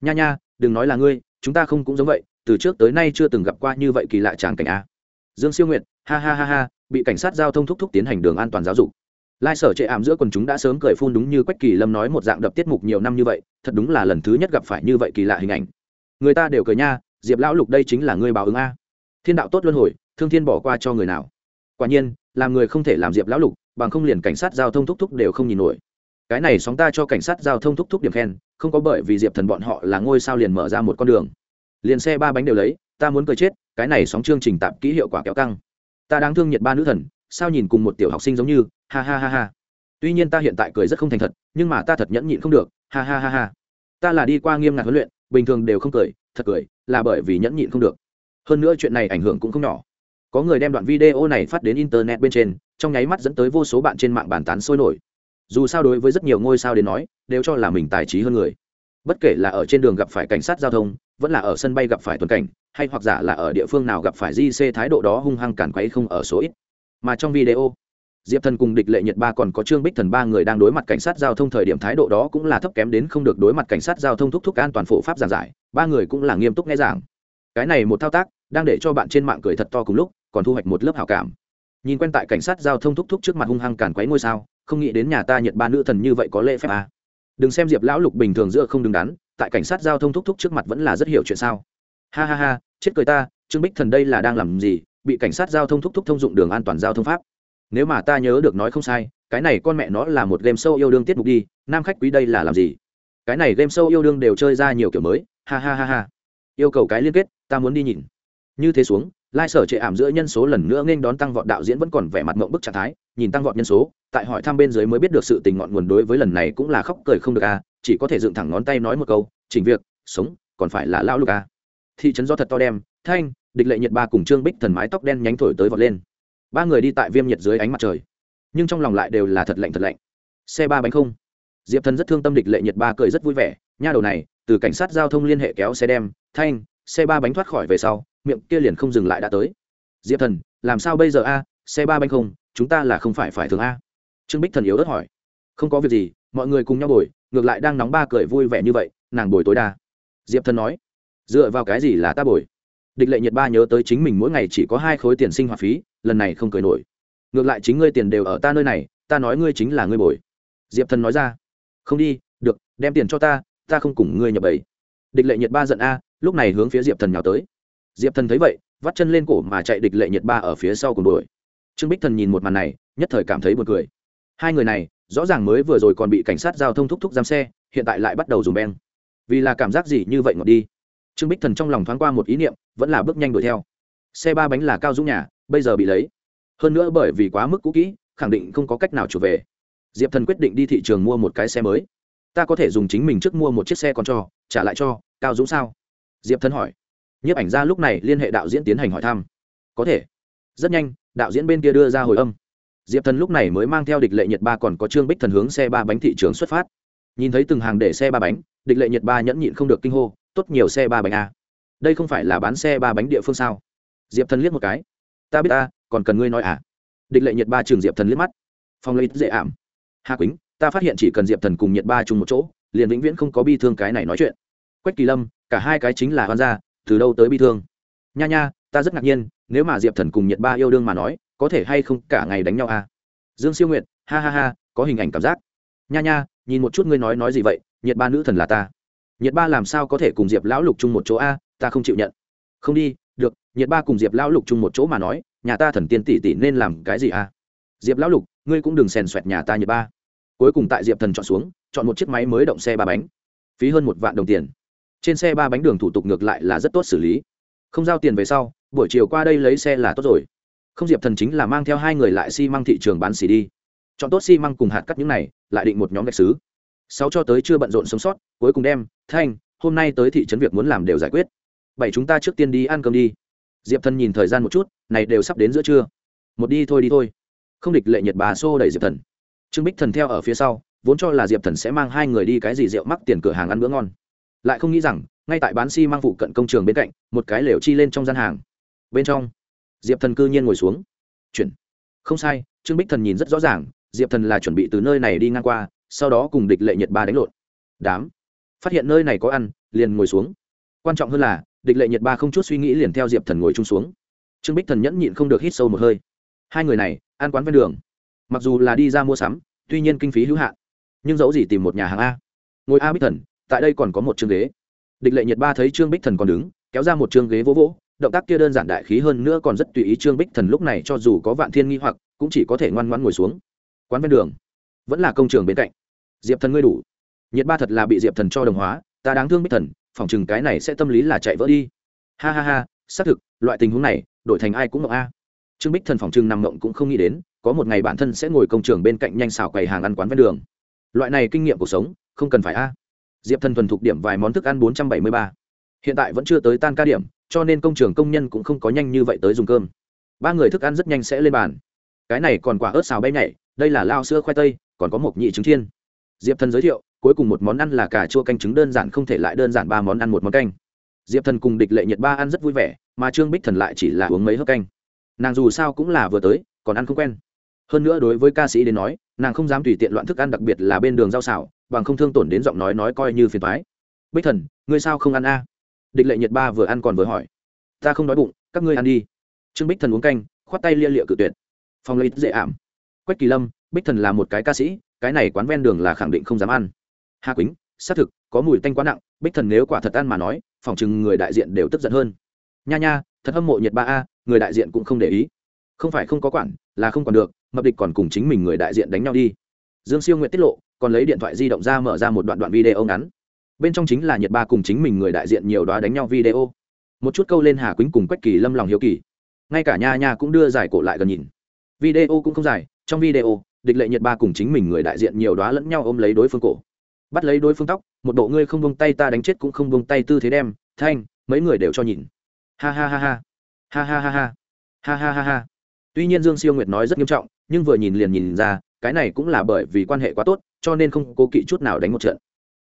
Nha nha, đừng nói là ngươi, chúng ta không cũng giống vậy, từ trước tới nay chưa từng gặp qua như vậy kỳ lạ tràng cảnh a. Dương siêu nguyện ha ha ha ha, bị cảnh sát giao thông thúc thúc tiến hành đường an toàn giáo dục. Lai sở chệ ảm giữa quần chúng đã sớm cười phun đúng như quách kỳ lâm nói một dạng đập tiết mục nhiều năm như vậy, thật đúng là lần thứ nhất gặp phải như vậy kỳ lạ hình ảnh. Người ta đều cười nha diệp lão lục đây chính là người báo ứng a. Thiên đạo tốt luân hồi, thương thiên bỏ qua cho người nào? Quả nhiên, làm người không thể làm diệp lão lục, bằng không liền cảnh sát giao thông thúc thúc đều không nhìn nổi. Cái này sóng ta cho cảnh sát giao thông thúc thúc điểm khen, không có bởi vì diệp thần bọn họ là ngôi sao liền mở ra một con đường. Liền xe ba bánh đều lấy, ta muốn cười chết, cái này sóng chương trình tạp kỹ hiệu quả kéo căng. Ta đáng thương nhiệt ba nữ thần, sao nhìn cùng một tiểu học sinh giống như, ha ha ha ha. Tuy nhiên ta hiện tại cười rất không thành thật, nhưng mà ta thật nhẫn nhịn không được, ha ha ha ha. Ta là đi qua nghiêm ngặt huấn luyện, bình thường đều không cười thật cười, là bởi vì nhẫn nhịn không được. Hơn nữa chuyện này ảnh hưởng cũng không nhỏ. Có người đem đoạn video này phát đến internet bên trên, trong nháy mắt dẫn tới vô số bạn trên mạng bàn tán sôi nổi. Dù sao đối với rất nhiều ngôi sao đến nói, đều cho là mình tài trí hơn người. Bất kể là ở trên đường gặp phải cảnh sát giao thông, vẫn là ở sân bay gặp phải tuần cảnh, hay hoặc giả là ở địa phương nào gặp phải di xê thái độ đó hung hăng cản quấy không ở số ít. Mà trong video diệp thần cùng địch lệ nhật ba còn có trương bích thần ba người đang đối mặt cảnh sát giao thông thời điểm thái độ đó cũng là thấp kém đến không được đối mặt cảnh sát giao thông thúc thúc an toàn phổ pháp giảng giải, ba người cũng là nghiêm túc nghe giảng. Cái này một thao tác, đang để cho bạn trên mạng cười thật to cùng lúc, còn thu hoạch một lớp hảo cảm. Nhìn quen tại cảnh sát giao thông thúc thúc trước mặt hung hăng cản quấy ngôi sao, không nghĩ đến nhà ta nhật ba nữ thần như vậy có lễ phép à. đừng xem diệp lão lục bình thường giữa không đứng đắn, tại cảnh sát giao thông thúc thúc trước mặt vẫn là rất hiểu chuyện sao. Ha ha ha, chết cười ta, trương bích thần đây là đang làm gì, bị cảnh sát giao thông thúc thúc thông dụng đường an toàn giao thông pháp nếu mà ta nhớ được nói không sai, cái này con mẹ nó là một game sâu yêu đương tiết mục đi, nam khách quý đây là làm gì? Cái này game sâu yêu đương đều chơi ra nhiều kiểu mới, ha ha ha ha. Yêu cầu cái liên kết, ta muốn đi nhìn. Như thế xuống lai sở trệ ảm giữa nhân số lần nữa nên đón tăng vọt đạo diễn vẫn còn vẻ mặt mộng bức trạng thái, nhìn tăng vọt nhân số, tại hỏi thăm bên dưới mới biết được sự tình ngọn nguồn đối với lần này cũng là khóc cười không được à chỉ có thể dựng thẳng ngón tay nói một câu, chỉnh việc, sống, còn phải là lao lục à. Thị trấn do thật to đem, thanh, địch lệ nhiệt ba cùng trương bích thần mái tóc đen nhánh thổi tới vọt lên ba người đi tại viêm nhiệt dưới ánh mặt trời. Nhưng trong lòng lại đều là thật lạnh thật lạnh. Xe ba bánh không. Diệp thần rất thương tâm địch lệ nhiệt ba cười rất vui vẻ. Nha đầu này, từ cảnh sát giao thông liên hệ kéo xe đem, thanh, xe ba bánh thoát khỏi về sau, miệng kia liền không dừng lại đã tới. Diệp thần, làm sao bây giờ a? Xe ba bánh không, chúng ta là không phải phải thường a? Trương bích thần yếu ớt hỏi. Không có việc gì, mọi người cùng nhau bồi, ngược lại đang nóng ba cười vui vẻ như vậy, nàng bồi tối đa. Diệp thần nói. Dựa vào cái gì là ta bồi? Địch lệ nhiệt ba nhớ tới chính mình mỗi ngày chỉ có hai khối tiền sinh hoạt phí, lần này không cười nổi. Ngược lại chính ngươi tiền đều ở ta nơi này, ta nói ngươi chính là ngươi bồi. Diệp thần nói ra, không đi, được, đem tiền cho ta ta không cùng ngươi nhập bẫy. Địch lệ nhiệt ba giận a, lúc này hướng phía diệp thần nhào tới. Diệp thần thấy vậy, vắt chân lên cổ mà chạy địch lệ nhiệt ba ở phía sau cùng đuổi. Trương bích thần nhìn một màn này, nhất thời cảm thấy buồn cười. Hai người này, rõ ràng mới vừa rồi còn bị cảnh sát giao thông thúc thúc giam xe, hiện tại lại bắt đầu dùng beng. Vì là cảm giác gì như vậy ngọt đi trương bích thần trong lòng thoáng qua một ý niệm, vẫn là bước nhanh đuổi theo. Xe ba bánh là cao dũng nhà, bây giờ bị lấy. Hơn nữa bởi vì quá mức cũ kỹ, khẳng định không có cách nào trở về. Diệp thần quyết định đi thị trường mua một cái xe mới. Ta có thể dùng chính mình trước mua một chiếc xe còn cho, trả lại cho, cao dũng sao? Diệp thần hỏi. Nhiếp ảnh ra lúc này liên hệ đạo diễn tiến hành hỏi thăm. Có thể. Rất nhanh, đạo diễn bên kia đưa ra hồi âm. Diệp thần lúc này mới mang theo địch lệ nhật ba còn có trương bích thần hướng xe ba bánh thị trường xuất phát. Nhìn thấy từng hàng để xe ba bánh, địch lệ nhật ba nhẫn nhịn không được kinh hô tốt nhiều xe ba bánh a. À. đây không phải là bán xe ba bánh địa phương sao? Diệp thần liếc một cái. Ta biết ta, còn cần ngươi nói à? Địch lệ nhiệt ba trường diệp thần liếc mắt. Phong lấy dễ ảm. Hà quýnh, ta phát hiện chỉ cần diệp thần cùng nhiệt ba chung một chỗ, liền vĩnh viễn không có bi thương cái này nói chuyện. Quách kỳ lâm, cả hai cái chính là hoan gia, từ đâu tới bi thương? Nha nha, ta rất ngạc nhiên, nếu mà diệp thần cùng nhiệt ba yêu đương mà nói, có thể hay không cả ngày đánh nhau à? Dương siêu nguyệt, ha ha ha, có hình ảnh cảm giác. Nha nha, nhìn một chút ngươi nói nói gì vậy, nhiệt ba nữ thần là ta nhiệt ba làm sao có thể cùng diệp lão lục chung một chỗ a? Ta không chịu nhận. Không đi, được, nhiệt ba cùng diệp lão lục chung một chỗ mà nói, nhà ta thần tiên tỷ tỷ nên làm cái gì a? Diệp lão lục, ngươi cũng đừng xèn xoẹt nhà ta nhiệt ba. Cuối cùng tại diệp thần chọn xuống, chọn một chiếc máy mới động xe ba bánh. Phí hơn một vạn đồng tiền. Trên xe ba bánh đường thủ tục ngược lại là rất tốt xử lý. Không giao tiền về sau, buổi chiều qua đây lấy xe là tốt rồi. Không diệp thần chính là mang theo hai người lại xi、si、măng thị trường bán xỉ đi. Chọn tốt xi、si、măng cùng hạt cắt những này, lại định một nhóm gạch xứ sáu cho tới chưa bận rộn sống sót, cuối cùng đem, thanh, hôm nay tới thị trấn việc muốn làm đều giải quyết. Bảy chúng ta trước tiên đi ăn cơm đi. Diệp thần nhìn thời gian một chút, này đều sắp đến giữa trưa. Một đi thôi đi thôi. Không địch lệ nhiệt bà xô đẩy diệp thần. Trương bích thần theo ở phía sau, vốn cho là diệp thần sẽ mang hai người đi cái gì rượu mắc tiền cửa hàng ăn bữa ngon. Lại không nghĩ rằng, ngay tại bán xi、si、mang phụ cận công trường bên cạnh, một cái lều chi lên trong gian hàng. Bên trong, diệp thần cư nhiên ngồi xuống. Chuyển không sai, trương bích thần nhìn rất rõ ràng, diệp thần là chuẩn bị từ nơi này đi ngang qua sau đó cùng địch lệ nhiệt ba đánh lộn. Đám phát hiện nơi này có ăn, liền ngồi xuống. Quan trọng hơn là, địch lệ nhiệt ba không chút suy nghĩ liền theo diệp thần ngồi chung xuống. Trương bích thần nhẫn nhịn không được hít sâu một hơi. Hai người này, ăn quán ven đường. Mặc dù là đi ra mua sắm, tuy nhiên kinh phí hữu hạn, nhưng dẫu gì tìm một nhà hàng a. Ngồi a bích thần, tại đây còn có một chương ghế. Địch lệ nhiệt ba thấy trương bích thần còn đứng, kéo ra một chương ghế vỗ vỗ, động tác kia đơn giản đại khí hơn nữa còn rất tùy ý trương bích thần lúc này cho dù có vạn thiên nghi hoặc, cũng chỉ có thể ngoan ngoan ngồi xuống. Quán ven đường vẫn là công trường bên cạnh diệp thần ngươi đủ. Nhiệt ba thật là bị diệp thần cho đồng hóa, ta đáng thương bích thần, phỏng chừng cái này sẽ tâm lý là chạy vỡ đi. Ha ha ha, xác thực, loại tình huống này, đổi thành ai cũng ngộng a. Trương bích thần phỏng chừng nằm ngộng cũng không nghĩ đến, có một ngày bản thân sẽ ngồi công trường bên cạnh nhanh xào quầy hàng ăn quán ven đường. Loại này kinh nghiệm cuộc sống, không cần phải a. Diệp thần thuần thục điểm vài món thức ăn bốn trăm bảy mươi ba. Hiện tại vẫn chưa tới tan ca điểm, cho nên công trường công nhân cũng không có nhanh như vậy tới dùng cơm. Ba người thức ăn rất nhanh sẽ lên bàn. Cái này còn quả ớt xào bay nhảy, đây là lao sữa khoai tây, còn có một nhị trứng thiên diệp thần giới thiệu cuối cùng một món ăn là cà chua canh trứng đơn giản không thể lại đơn giản ba món ăn một món canh. Diệp thần cùng địch lệ nhiệt ba ăn rất vui vẻ mà trương bích thần lại chỉ là uống mấy hớp canh. Nàng dù sao cũng là vừa tới còn ăn không quen. Hơn nữa đối với ca sĩ đến nói nàng không dám tùy tiện loạn thức ăn đặc biệt là bên đường rau xảo, bằng không thương tổn đến giọng nói nói coi như phiền thoái bích thần ngươi sao không ăn a? Địch lệ nhiệt ba vừa ăn còn vừa hỏi. Ta không đói bụng các ngươi ăn đi. Trương bích thần uống canh khoát tay lia lịa cự tuyệt. Phong lấy dễ ảm. Quách kỳ lâm bích thần là một cái ca sĩ cái này quán ven đường là khẳng định không dám ăn. Hà quýnh, xác thực, có mùi tanh quá nặng, bích thần nếu quả thật ăn mà nói, phòng chừng người đại diện đều tức giận hơn. Nha nha, thật hâm mộ nhiệt ba a, người đại diện cũng không để ý. Không phải không có quản, là không còn được, mập địch còn cùng chính mình người đại diện đánh nhau đi. Dương siêu nguyện tiết lộ, còn lấy điện thoại di động ra mở ra một đoạn đoạn video ngắn. Bên trong chính là nhiệt ba cùng chính mình người đại diện nhiều đoá đánh nhau video. Một chút câu lên hà quýnh cùng quách kỳ lâm lòng hiếu kỳ. Ngay cả nha nha cũng đưa giải cổ lại gần nhìn. Video cũng không dài, trong video địch lệ nhiệt ba cùng chính mình người đại diện nhiều đoá lẫn nhau ôm lấy đối phương cổ. Bắt lấy đối phương tóc, một bộ ngươi không bông tay ta đánh chết cũng không bông tay tư thế đem, thanh, mấy người đều cho nhìn. Ha ha ha ha. Ha ha ha ha. Ha ha ha ha. Tuy nhiên dương siêu nguyệt nói rất nghiêm trọng, nhưng vừa nhìn liền nhìn ra, cái này cũng là bởi vì quan hệ quá tốt, cho nên không cố kỵ chút nào đánh một trận.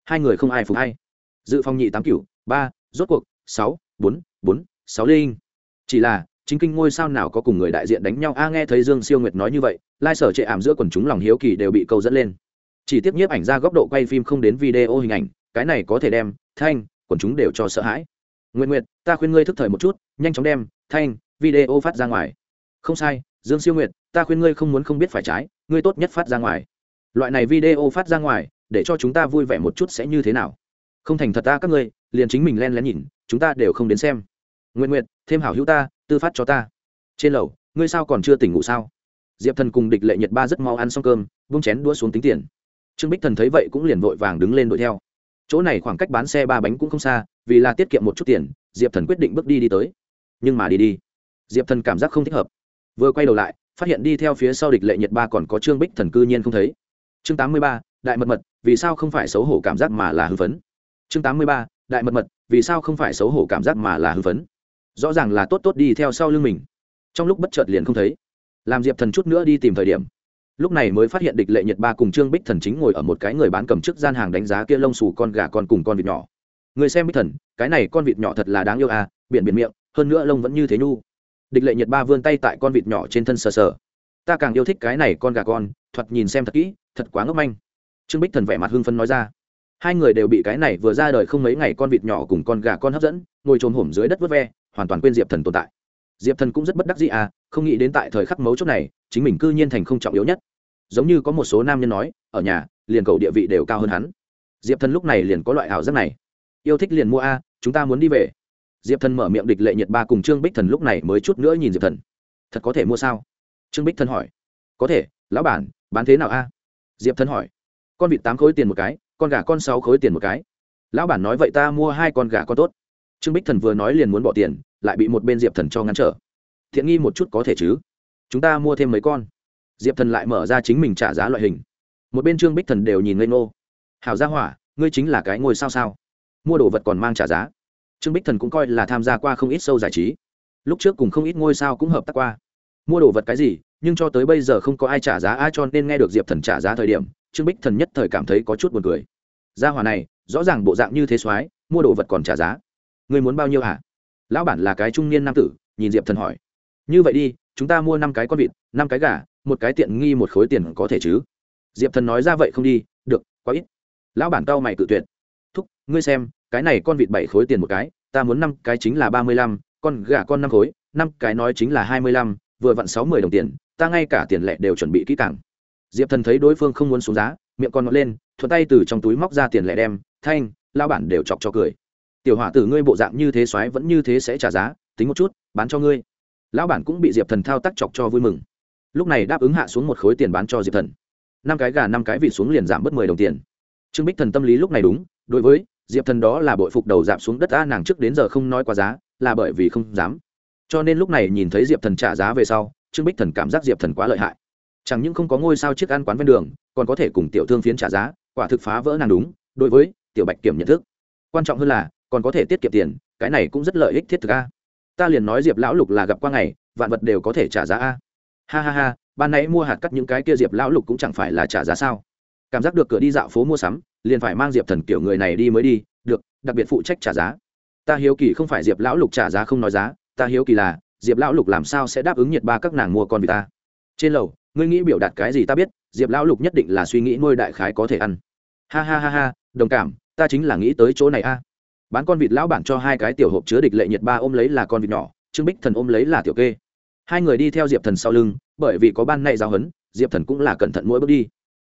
Hai người không ai phục hay dự phòng nhị tám cửu, ba, rốt cuộc, sáu, bốn bốn, sáu linh. Chỉ là chính kinh ngôi sao nào có cùng người đại diện đánh nhau? A, nghe thấy dương siêu nguyệt nói như vậy, lai sở trệ ảm giữa quần chúng lòng hiếu kỳ đều bị câu dẫn lên. Chỉ tiếp nhiếp ảnh ra góc độ quay phim không đến video hình ảnh, cái này có thể đem, thanh, quần chúng đều cho sợ hãi. Nguyện nguyệt, ta khuyên ngươi thức thời một chút, nhanh chóng đem, thanh, video phát ra ngoài. Không sai, dương siêu nguyệt, ta khuyên ngươi không muốn không biết phải trái, ngươi tốt nhất phát ra ngoài. Loại này video phát ra ngoài, để cho chúng ta vui vẻ một chút sẽ như thế nào? Không thành thật ta các ngươi, liền chính mình len lén nhìn, chúng ta đều không đến xem. Nguyện nguyện thêm hảo hữu ta tư phát cho ta. Trên lầu, ngươi sao còn chưa tỉnh ngủ sao? Diệp thần cùng địch lệ nhật ba rất mau ăn xong cơm, vung chén đua xuống tính tiền. Trương bích thần thấy vậy cũng liền vội vàng đứng lên đuổi theo. Chỗ này khoảng cách bán xe ba bánh cũng không xa, vì là tiết kiệm một chút tiền, diệp thần quyết định bước đi đi tới. Nhưng mà đi đi. Diệp thần cảm giác không thích hợp. Vừa quay đầu lại, phát hiện đi theo phía sau địch lệ nhật ba còn có trương bích thần cư nhiên không thấy. Chương tám mươi ba, đại mật mật, vì sao không phải xấu hổ cảm giác mà là hư phấn? Chương tám mươi ba, đại mật mật, vì sao không phải xấu hổ cảm giác mà là hư phấn? Rõ ràng là tốt tốt đi theo sau lưng mình. Trong lúc bất chợt liền không thấy, làm diệp thần chút nữa đi tìm thời điểm. Lúc này mới phát hiện địch lệ nhật ba cùng trương bích thần chính ngồi ở một cái người bán cầm trước gian hàng đánh giá kia lông xù con gà con cùng con vịt nhỏ. Người xem bích thần, cái này con vịt nhỏ thật là đáng yêu à biển biển miệng, hơn nữa lông vẫn như thế nhu địch lệ nhật ba vươn tay tại con vịt nhỏ trên thân sờ sờ. Ta càng yêu thích cái này con gà con, thoạt nhìn xem thật kỹ, thật quá ngốc manh. Trương bích thần vẻ mặt hưng phấn nói ra. Hai người đều bị cái này vừa ra đời không mấy ngày con vịt nhỏ cùng con gà con hấp dẫn, ngồi trồm hổm dưới đất vớt ve hoàn toàn quên diệp thần tồn tại diệp thần cũng rất bất đắc dĩ à không nghĩ đến tại thời khắc mấu chốt này, chính mình cư nhiên thành không trọng yếu nhất. Giống như có một số nam nhân nói, ở nhà, liền cầu địa vị đều cao hơn hắn. Diệp thần lúc này liền có loại ảo giác này. Yêu thích liền mua a, chúng ta muốn đi về. Diệp thần mở miệng địch lệ nhiệt ba cùng trương bích thần lúc này mới chút nữa nhìn diệp thần. Thật có thể mua sao? Trương bích thần hỏi. Có thể, lão bản, bán thế nào a? Diệp thần hỏi. Con vịt tám khối tiền một cái, con gà con sáu khối tiền một cái. Lão bản nói vậy ta mua hai con gà con tốt trương bích thần vừa nói liền muốn bỏ tiền, lại bị một bên diệp thần cho ngăn trở. Thiện nghi một chút có thể chứ? Chúng ta mua thêm mấy con. Diệp thần lại mở ra chính mình trả giá loại hình. Một bên trương bích thần đều nhìn ngây ngô. Hảo gia hỏa, ngươi chính là cái ngôi sao sao? Mua đồ vật còn mang trả giá. Trương bích thần cũng coi là tham gia qua không ít sâu giải trí. Lúc trước cùng không ít ngôi sao cũng hợp tác qua. Mua đồ vật cái gì, nhưng cho tới bây giờ không có ai trả giá, ai cho nên nghe được diệp thần trả giá thời điểm, trương bích thần nhất thời cảm thấy có chút buồn cười. Gia hỏa này, rõ ràng bộ dạng như thế soái, mua đồ vật còn trả giá. Ngươi muốn bao nhiêu hả? Lão bản là cái trung niên nam tử, nhìn diệp thần hỏi. Như vậy đi, chúng ta mua năm cái con vịt, năm cái gà, một cái tiện nghi một khối tiền có thể chứ? Diệp thần nói ra vậy không đi, được, quá ít. Lão bản cao mày cự tuyệt. Thúc, ngươi xem, cái này con vịt bảy khối tiền một cái, ta muốn năm cái chính là ba mươi lăm, con gà con năm khối, năm cái nói chính là hai mươi lăm, vừa vặn sáu mươi đồng tiền, ta ngay cả tiền lẻ đều chuẩn bị kỹ càng. Diệp thần thấy đối phương không muốn xuống giá, miệng con ngọt lên, thuận tay từ trong túi móc ra tiền lẻ đem, thanh lao bản đều chọc cho cười tiểu hỏa tử ngươi bộ dạng như thế xoáy vẫn như thế sẽ trả giá, tính một chút, bán cho ngươi. Lão bản cũng bị diệp thần thao tác chọc cho vui mừng. Lúc này đáp ứng hạ xuống một khối tiền bán cho diệp thần. Năm cái gà, năm cái vịt xuống liền giảm bớt mười đồng tiền. Trương bích thần tâm lý lúc này đúng, đối với diệp thần đó là bội phục đầu giảm xuống đất a nàng trước đến giờ không nói quá giá, là bởi vì không dám. Cho nên lúc này nhìn thấy diệp thần trả giá về sau, trương bích thần cảm giác diệp thần quá lợi hại. Chẳng những không có ngôi sao chiếc ăn quán ven đường, còn có thể cùng tiểu thương phiến trả giá, quả thực phá vỡ nàng đúng, đối với tiểu bạch kiểm nhận thức. Quan trọng hơn là còn có thể tiết kiệm tiền, cái này cũng rất lợi ích thiết thực a. Ta liền nói diệp lão lục là gặp qua ngày, vạn vật đều có thể trả giá a. Ha ha ha, ban nãy mua hạt cắt những cái kia diệp lão lục cũng chẳng phải là trả giá sao? Cảm giác được cửa đi dạo phố mua sắm, liền phải mang diệp thần kiểu người này đi mới đi, được, đặc biệt phụ trách trả giá. Ta hiếu kỳ không phải diệp lão lục trả giá không nói giá, ta hiếu kỳ là, diệp lão lục làm sao sẽ đáp ứng nhiệt ba các nàng mua con vịt ta? Trên lầu, ngươi nghĩ biểu đạt cái gì ta biết, diệp lão lục nhất định là suy nghĩ nuôi đại khái có thể ăn. Ha ha ha ha, đồng cảm, ta chính là nghĩ tới chỗ này a bán con vịt lão bản cho hai cái tiểu hộp chứa địch lệ nhiệt ba ôm lấy là con vịt nhỏ, trương bích thần ôm lấy là tiểu kê. Hai người đi theo diệp thần sau lưng, bởi vì có ban nay giao hấn diệp thần cũng là cẩn thận mỗi bước đi.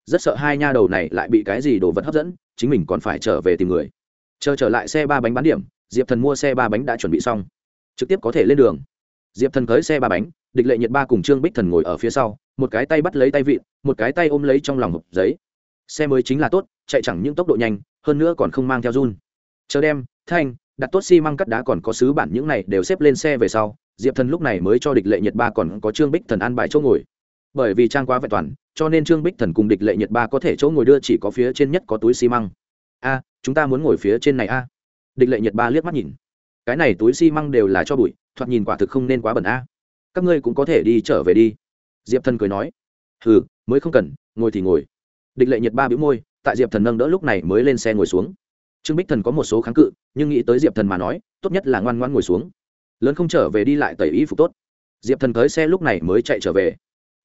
Rất sợ hai nha đầu này lại bị cái gì đồ vật hấp dẫn, chính mình còn phải trở về tìm người. Chờ trở lại xe ba bánh bán điểm, diệp thần mua xe ba bánh đã chuẩn bị xong. Trực tiếp có thể lên đường. Diệp thần cưới xe ba bánh, địch lệ nhiệt ba cùng trương bích thần ngồi ở phía sau, một cái tay bắt lấy tay vịn, một cái tay ôm lấy trong lòng hộp giấy. Xe mới chính là tốt, chạy chẳng những tốc độ nhanh, hơn nữa còn không mang theo run chờ đem, thanh, đặt tốt măng cắt đá còn có sứ bản những này đều xếp lên xe về sau, diệp thần lúc này mới cho địch lệ nhiệt ba còn có trương bích thần ăn bài chỗ ngồi. Bởi vì trang quá vẹn toàn, cho nên trương bích thần cùng địch lệ nhiệt ba có thể chỗ ngồi đưa chỉ có phía trên nhất có túi xi măng. A, chúng ta muốn ngồi phía trên này a. Địch lệ nhiệt ba liếc mắt nhìn. Cái này túi xi măng đều là cho bụi, thoạt nhìn quả thực không nên quá bẩn a. Các ngươi cũng có thể đi trở về đi. Diệp thần cười nói. Hừ, mới không cần, ngồi thì ngồi. Địch lệ nhiệt ba bĩu môi, tại diệp thần nâng đỡ lúc này mới lên xe ngồi xuống trương bích thần có một số kháng cự, nhưng nghĩ tới diệp thần mà nói, tốt nhất là ngoan ngoan ngồi xuống. Lớn không trở về đi lại tẩy ý phục tốt. Diệp thần tới xe lúc này mới chạy trở về.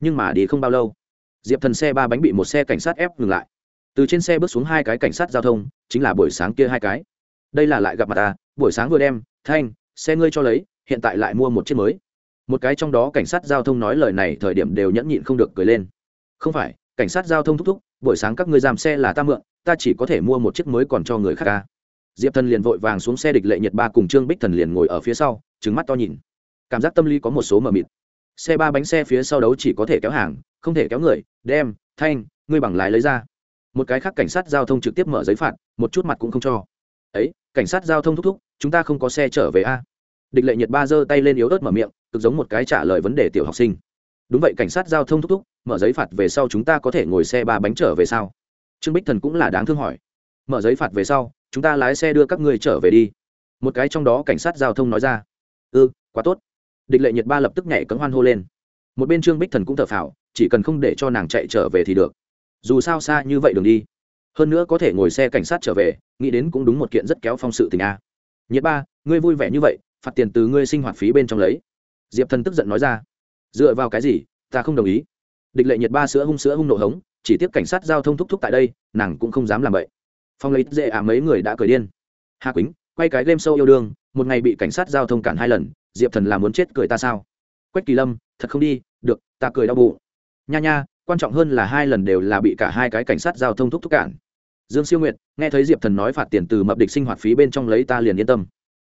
Nhưng mà đi không bao lâu, diệp thần xe ba bánh bị một xe cảnh sát ép ngừng lại. Từ trên xe bước xuống hai cái cảnh sát giao thông, chính là buổi sáng kia hai cái. Đây là lại gặp mặt ta, buổi sáng vừa đem, thanh, xe ngươi cho lấy, hiện tại lại mua một chiếc mới. Một cái trong đó cảnh sát giao thông nói lời này thời điểm đều nhẫn nhịn không được cười lên. Không phải, cảnh sát giao thông thúc thúc, buổi sáng các ngươi giam xe là ta mượn ta chỉ có thể mua một chiếc mới còn cho người khác ca. Diệp thần liền vội vàng xuống xe địch lệ nhật ba cùng trương bích thần liền ngồi ở phía sau trứng mắt to nhìn. Cảm giác tâm lý có một số mờ mịt. Xe ba bánh xe phía sau đấu chỉ có thể kéo hàng, không thể kéo người, đem, thanh, ngươi bằng lái lấy ra. Một cái khác cảnh sát giao thông trực tiếp mở giấy phạt, một chút mặt cũng không cho. Ấy, cảnh sát giao thông thúc thúc, chúng ta không có xe trở về a. Địch lệ nhiệt ba giơ tay lên yếu ớt mở miệng, cực giống một cái trả lời vấn đề tiểu học sinh. Đúng vậy, cảnh sát giao thông thúc thúc, mở giấy phạt về sau chúng ta có thể ngồi xe ba bánh trở về sau trương bích thần cũng là đáng thương hỏi. Mở giấy phạt về sau, chúng ta lái xe đưa các ngươi trở về đi. Một cái trong đó cảnh sát giao thông nói ra. Ư quá tốt. Địch lệ nhiệt ba lập tức nhảy cấm hoan hô lên. Một bên trương bích thần cũng thở phào, chỉ cần không để cho nàng chạy trở về thì được. Dù sao xa như vậy đường đi. Hơn nữa có thể ngồi xe cảnh sát trở về, nghĩ đến cũng đúng một kiện rất kéo phong sự tình a. Nhiệt ba, ngươi vui vẻ như vậy, phạt tiền từ ngươi sinh hoạt phí bên trong lấy. Diệp thần tức giận nói ra. Dựa vào cái gì, ta không đồng ý. Địch lệ nhiệt ba sữa hung sữa hung nộ hống chỉ tiếc cảnh sát giao thông thúc thúc tại đây, nàng cũng không dám làm vậy. Phong lấy dễ ả mấy người đã cười điên. Hà quýnh, quay cái game sâu yêu đương, một ngày bị cảnh sát giao thông cản hai lần, diệp thần là muốn chết cười ta sao? Quách kỳ lâm, thật không đi, được, ta cười đau bụng. Nha nha, quan trọng hơn là hai lần đều là bị cả hai cái cảnh sát giao thông thúc thúc cản. Dương siêu nguyệt, nghe thấy diệp thần nói phạt tiền từ mập địch sinh hoạt phí bên trong lấy ta liền yên tâm.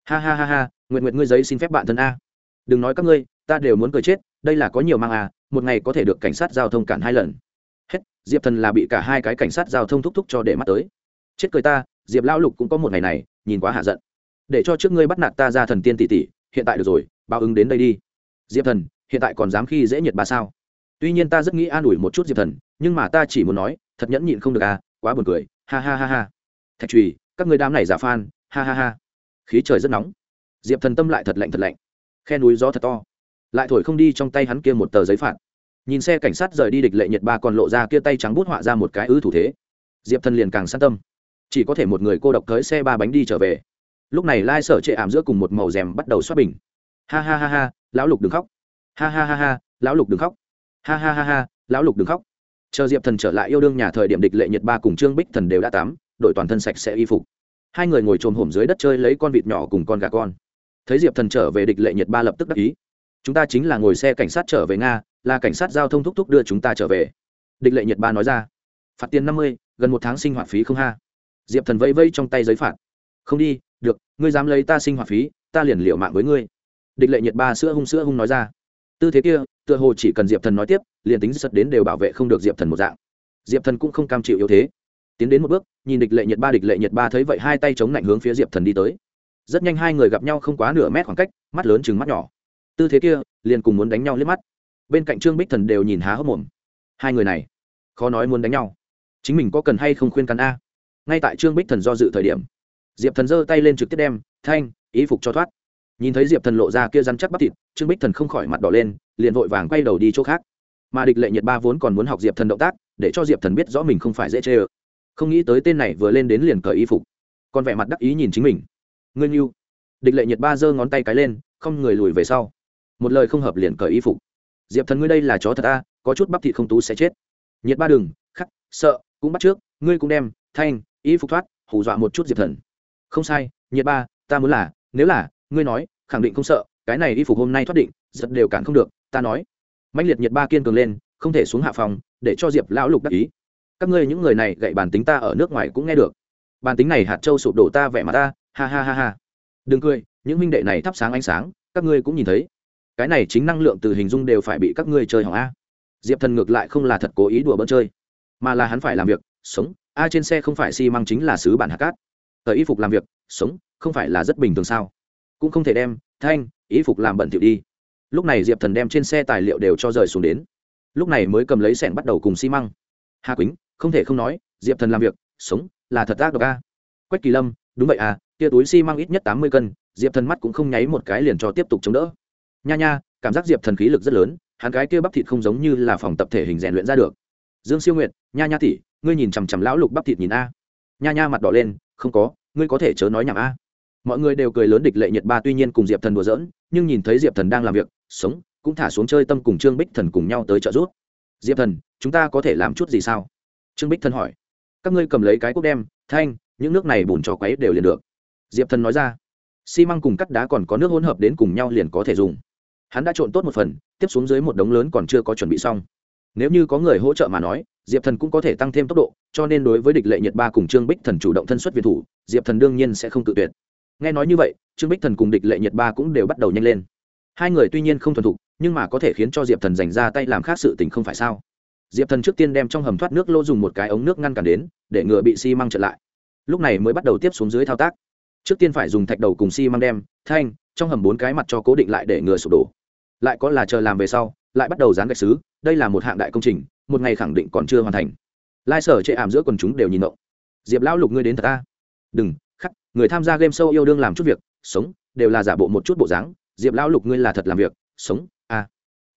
Ha ha ha ha nguyện nguyện ngươi giấy xin phép bạn thân a. Đừng nói các ngươi, ta đều muốn cười chết, đây là có nhiều mang à một ngày có thể được cảnh sát giao thông cản hai lần diệp thần là bị cả hai cái cảnh sát giao thông thúc thúc cho để mắt tới chết cười ta diệp lão lục cũng có một ngày này nhìn quá hạ giận để cho trước ngươi bắt nạt ta ra thần tiên tỷ tỷ hiện tại được rồi báo ứng đến đây đi diệp thần hiện tại còn dám khi dễ nhiệt bà sao tuy nhiên ta rất nghĩ an ủi một chút diệp thần nhưng mà ta chỉ muốn nói thật nhẫn nhịn không được à quá buồn cười ha ha ha ha thạch trùy các người đám này giả phan ha ha ha khí trời rất nóng diệp thần tâm lại thật lạnh thật lạnh khe núi gió thật to lại thổi không đi trong tay hắn kia một tờ giấy phạt nhìn xe cảnh sát rời đi địch lệ nhiệt ba còn lộ ra kia tay trắng bút họa ra một cái ư thủ thế. Diệp thần liền càng sát tâm. Chỉ có thể một người cô độc tới xe ba bánh đi trở về. Lúc này lai sở chệ ảm giữa cùng một màu rèm bắt đầu xoát bình. Ha ha ha ha, lão lục đừng khóc. Ha ha ha ha, lão lục đừng khóc. Ha ha ha ha, lão lục đừng khóc. Chờ diệp thần trở lại yêu đương nhà thời điểm địch lệ nhật ba cùng trương bích thần đều đã tắm, đội toàn thân sạch sẽ y phục. Hai người ngồi trồm hổm dưới đất chơi lấy con vịt nhỏ cùng con gà con. Thấy diệp thần trở về địch lệ nhật ba lập tức đắc ý. Chúng ta chính là ngồi xe cảnh sát trở về nga là cảnh sát giao thông thúc thúc đưa chúng ta trở về. Địch lệ nhật ba nói ra. Phạt tiền năm mươi, gần một tháng sinh hoạt phí không ha. Diệp thần vẫy vẫy trong tay giấy phạt. Không đi, được, ngươi dám lấy ta sinh hoạt phí, ta liền liệu mạng với ngươi. Địch lệ nhiệt ba sữa hung sữa hung nói ra. Tư thế kia, tựa hồ chỉ cần diệp thần nói tiếp, liền tính sật đến đều bảo vệ không được diệp thần một dạng. Diệp thần cũng không cam chịu yếu thế. Tiến đến một bước, nhìn địch lệ nhiệt ba, địch lệ nhiệt ba thấy vậy hai tay chống lạnh hướng phía diệp thần đi tới. Rất nhanh hai người gặp nhau không quá nửa mét khoảng cách, mắt lớn chừng mắt nhỏ. Tư thế kia, liền cùng muốn đánh nhau liếc mắt bên cạnh trương bích thần đều nhìn há hốc mồm. Hai người này, khó nói muốn đánh nhau. Chính mình có cần hay không khuyên cắn a? Ngay tại trương bích thần do dự thời điểm, diệp thần giơ tay lên trực tiếp đem, thanh ý phục cho thoát. Nhìn thấy diệp thần lộ ra kia rắn chắc bắp thịt, trương bích thần không khỏi mặt đỏ lên, liền vội vàng quay đầu đi chỗ khác. Mà địch lệ nhiệt ba vốn còn muốn học diệp thần động tác, để cho diệp thần biết rõ mình không phải dễ chê ơ. Không nghĩ tới tên này vừa lên đến liền cởi y phục. Còn vẻ mặt đắc ý nhìn chính mình. Ngươi yêu địch lệ nhiệt ba giơ ngón tay cái lên, không người lùi về sau. Một lời không hợp liền cởi y phục diệp thần ngươi đây là chó thật a có chút bắp thịt không tú sẽ chết. Nhiệt ba đừng khắc, sợ, cũng bắt trước, ngươi cũng đem, thanh, y phục thoát, hù dọa một chút diệp thần. Không sai, nhiệt ba, ta muốn là, nếu là, ngươi nói, khẳng định không sợ, cái này y phục hôm nay thoát định, giật đều cản không được, ta nói. Mạnh liệt nhiệt ba kiên cường lên, không thể xuống hạ phòng, để cho diệp lão lục đắc ý. Các ngươi những người này gậy bàn tính ta ở nước ngoài cũng nghe được. Bàn tính này hạt châu sụp đổ ta vẻ mặt ta, ha ha ha ha. Đừng cười, những minh đệ này thắp sáng ánh sáng, các ngươi cũng nhìn thấy cái này chính năng lượng từ hình dung đều phải bị các ngươi chơi hỏng a. Diệp thần ngược lại không là thật cố ý đùa bỡn chơi, mà là hắn phải làm việc, sống. A trên xe không phải xi、si、măng chính là sứ bản hạt cát. Thời y phục làm việc, sống, không phải là rất bình thường sao? Cũng không thể đem, thanh, y phục làm bẩn thiệu đi. Lúc này diệp thần đem trên xe tài liệu đều cho rời xuống đến. Lúc này mới cầm lấy sẻn bắt đầu cùng xi、si、măng. Hà quýnh, không thể không nói, diệp thần làm việc, sống, là thật ác độc a. Quách kỳ lâm, đúng vậy à tia túi xi、si、măng ít nhất tám mươi cân, diệp thần mắt cũng không nháy một cái liền cho tiếp tục chống đỡ nha nha, cảm giác diệp thần khí lực rất lớn, hắn cái kia bắp thịt không giống như là phòng tập thể hình rèn luyện ra được. Dương siêu nguyệt, nha nha tỉ ngươi nhìn chằm chằm lão lục bắp thịt nhìn a. Nha nha mặt đỏ lên, không có, ngươi có thể chớ nói nhảm a. Mọi người đều cười lớn địch lệ nhiệt ba tuy nhiên cùng diệp thần đùa giỡn, nhưng nhìn thấy diệp thần đang làm việc, sống, cũng thả xuống chơi tâm cùng trương bích thần cùng nhau tới trợ giúp. Diệp thần, chúng ta có thể làm chút gì sao? Trương bích thần hỏi. Các ngươi cầm lấy cái cúc đem, thanh, những nước này bùn trò quấy đều liền được. Diệp thần nói ra. Xi măng cùng cắt đá còn có nước hỗn hợp đến cùng nhau liền có thể dùng hắn đã trộn tốt một phần, tiếp xuống dưới một đống lớn còn chưa có chuẩn bị xong. Nếu như có người hỗ trợ mà nói, diệp thần cũng có thể tăng thêm tốc độ, cho nên đối với địch lệ nhiệt ba cùng trương bích thần chủ động thân xuất việt thủ, diệp thần đương nhiên sẽ không tự tuyệt. Nghe nói như vậy, trương bích thần cùng địch lệ nhiệt ba cũng đều bắt đầu nhanh lên. Hai người tuy nhiên không thuần thục, nhưng mà có thể khiến cho diệp thần dành ra tay làm khác sự tình không phải sao? Diệp thần trước tiên đem trong hầm thoát nước lô dùng một cái ống nước ngăn cản đến, để ngựa bị xi măng trở lại. Lúc này mới bắt đầu tiếp xuống dưới thao tác. Trước tiên phải dùng thạch đầu cùng xi măng đem, thanh, trong hầm bốn cái mặt cho cố định lại để ngựa sụp đổ lại có là chờ làm về sau, lại bắt đầu dán gạch xứ, đây là một hạng đại công trình, một ngày khẳng định còn chưa hoàn thành. Lai sở chệ ảm giữa quần chúng đều nhìn động diệp lão lục ngươi đến thật ta. Đừng, khắc, người tham gia game show yêu đương làm chút việc, sống, đều là giả bộ một chút bộ dáng. Diệp lão lục ngươi là thật làm việc, sống, a.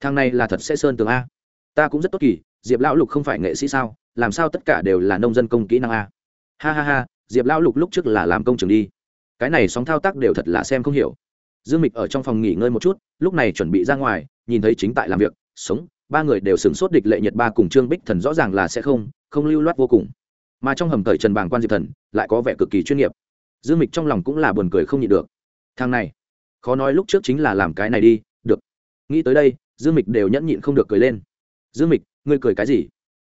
Thằng này là thật sẽ sơn tường a. Ta cũng rất tốt kỳ, diệp lão lục không phải nghệ sĩ sao, làm sao tất cả đều là nông dân công kỹ năng a. Ha ha ha, diệp lão lục lúc trước là làm công trường đi. Cái này sóng thao tác đều thật là xem không hiểu dương mịch ở trong phòng nghỉ ngơi một chút, lúc này chuẩn bị ra ngoài, nhìn thấy chính tại làm việc, sống, ba người đều sửng sốt địch lệ nhật ba cùng trương bích thần rõ ràng là sẽ không không lưu loát vô cùng. Mà trong hầm thời trần bàng quan diệp thần, lại có vẻ cực kỳ chuyên nghiệp. Dương mịch trong lòng cũng là buồn cười không nhịn được. Thằng này, khó nói lúc trước chính là làm cái này đi, được. Nghĩ tới đây, dương mịch đều nhẫn nhịn không được cười lên. Dương mịch, ngươi cười cái gì?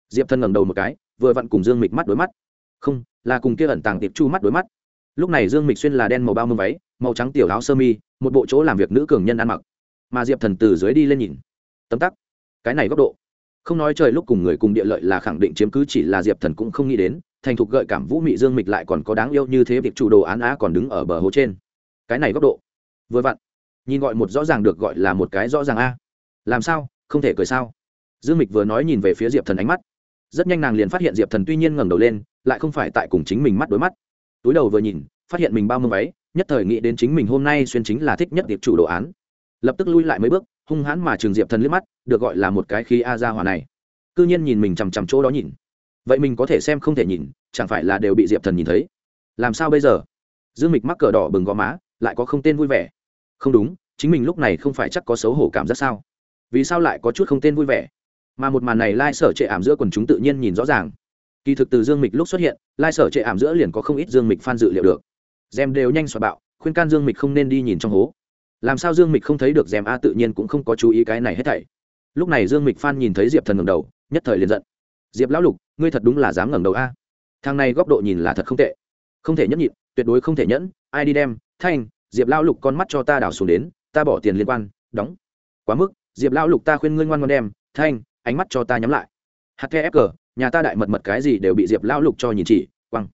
Diệp thần ngẩng đầu một cái, vừa vặn cùng dương mịch mắt đối mắt. Không, là cùng kia ẩn tàng tiệp chu mắt đối mắt. Lúc này dương mịch xuyên là đen màu bao mông váy, màu trắng tiểu áo sơ mi một bộ chỗ làm việc nữ cường nhân ăn mặc. Mà diệp thần từ dưới đi lên nhìn. Tấm tắc. Cái này góc độ. Không nói trời lúc cùng người cùng địa lợi là khẳng định chiếm cứ, chỉ là diệp thần cũng không nghĩ đến, thành thục gợi cảm vũ mị dương mịch lại còn có đáng yêu như thế việc chủ đồ án á còn đứng ở bờ hồ trên. Cái này góc độ. Vừa vặn. Nhìn gọi một rõ ràng được gọi là một cái rõ ràng a. Làm sao? Không thể cười sao? Dương mịch vừa nói nhìn về phía diệp thần ánh mắt. Rất nhanh nàng liền phát hiện diệp thần tuy nhiên ngẩng đầu lên, lại không phải tại cùng chính mình mắt đối mắt. Túi đầu vừa nhìn, phát hiện mình bao mông váy nhất thời nghĩ đến chính mình hôm nay xuyên chính là thích nhất điệp chủ đồ án. Lập tức lui lại mấy bước, hung hãn mà trường diệp thần liếc mắt, được gọi là một cái khí a ra hòa này. C ư nhiên nhìn mình chằm chằm chỗ đó nhìn. Vậy mình có thể xem không thể nhìn, chẳng phải là đều bị diệp thần nhìn thấy? Làm sao bây giờ? Dương mịch mắc cờ đỏ bừng gò má, lại có không tên vui vẻ. Không đúng, chính mình lúc này không phải chắc có xấu hổ cảm giác sao? Vì sao lại có chút không tên vui vẻ? Mà một màn này lai sở trệ ảm giữa quần chúng tự nhiên nhìn rõ ràng. Kỳ thực từ dương mịch lúc xuất hiện, lai sở trệ ảm giữa liền có không ít dương mịch phan dự liệu được rèm đều nhanh xoa bạo, khuyên can dương mịch không nên đi nhìn trong hố. Làm sao dương mịch không thấy được rèm a tự nhiên cũng không có chú ý cái này hết thảy. Lúc này dương mịch phan nhìn thấy diệp thần ngẩng đầu, nhất thời liền giận. Diệp lão lục, ngươi thật đúng là dám ngẩng đầu a. Thằng này góc độ nhìn là thật không tệ. Không thể nhẫn nhịn, tuyệt đối không thể nhẫn. Ai đi đem? Thanh, diệp lão lục con mắt cho ta đảo xuống đến, ta bỏ tiền liên quan, đóng. Quá mức, diệp lão lục ta khuyên ngươi ngoan ngoan đem. Thanh, ánh mắt cho ta nhắm lại. Hạt nhà ta đại mật mật cái gì đều bị diệp lão lục cho nhìn chỉ, quăng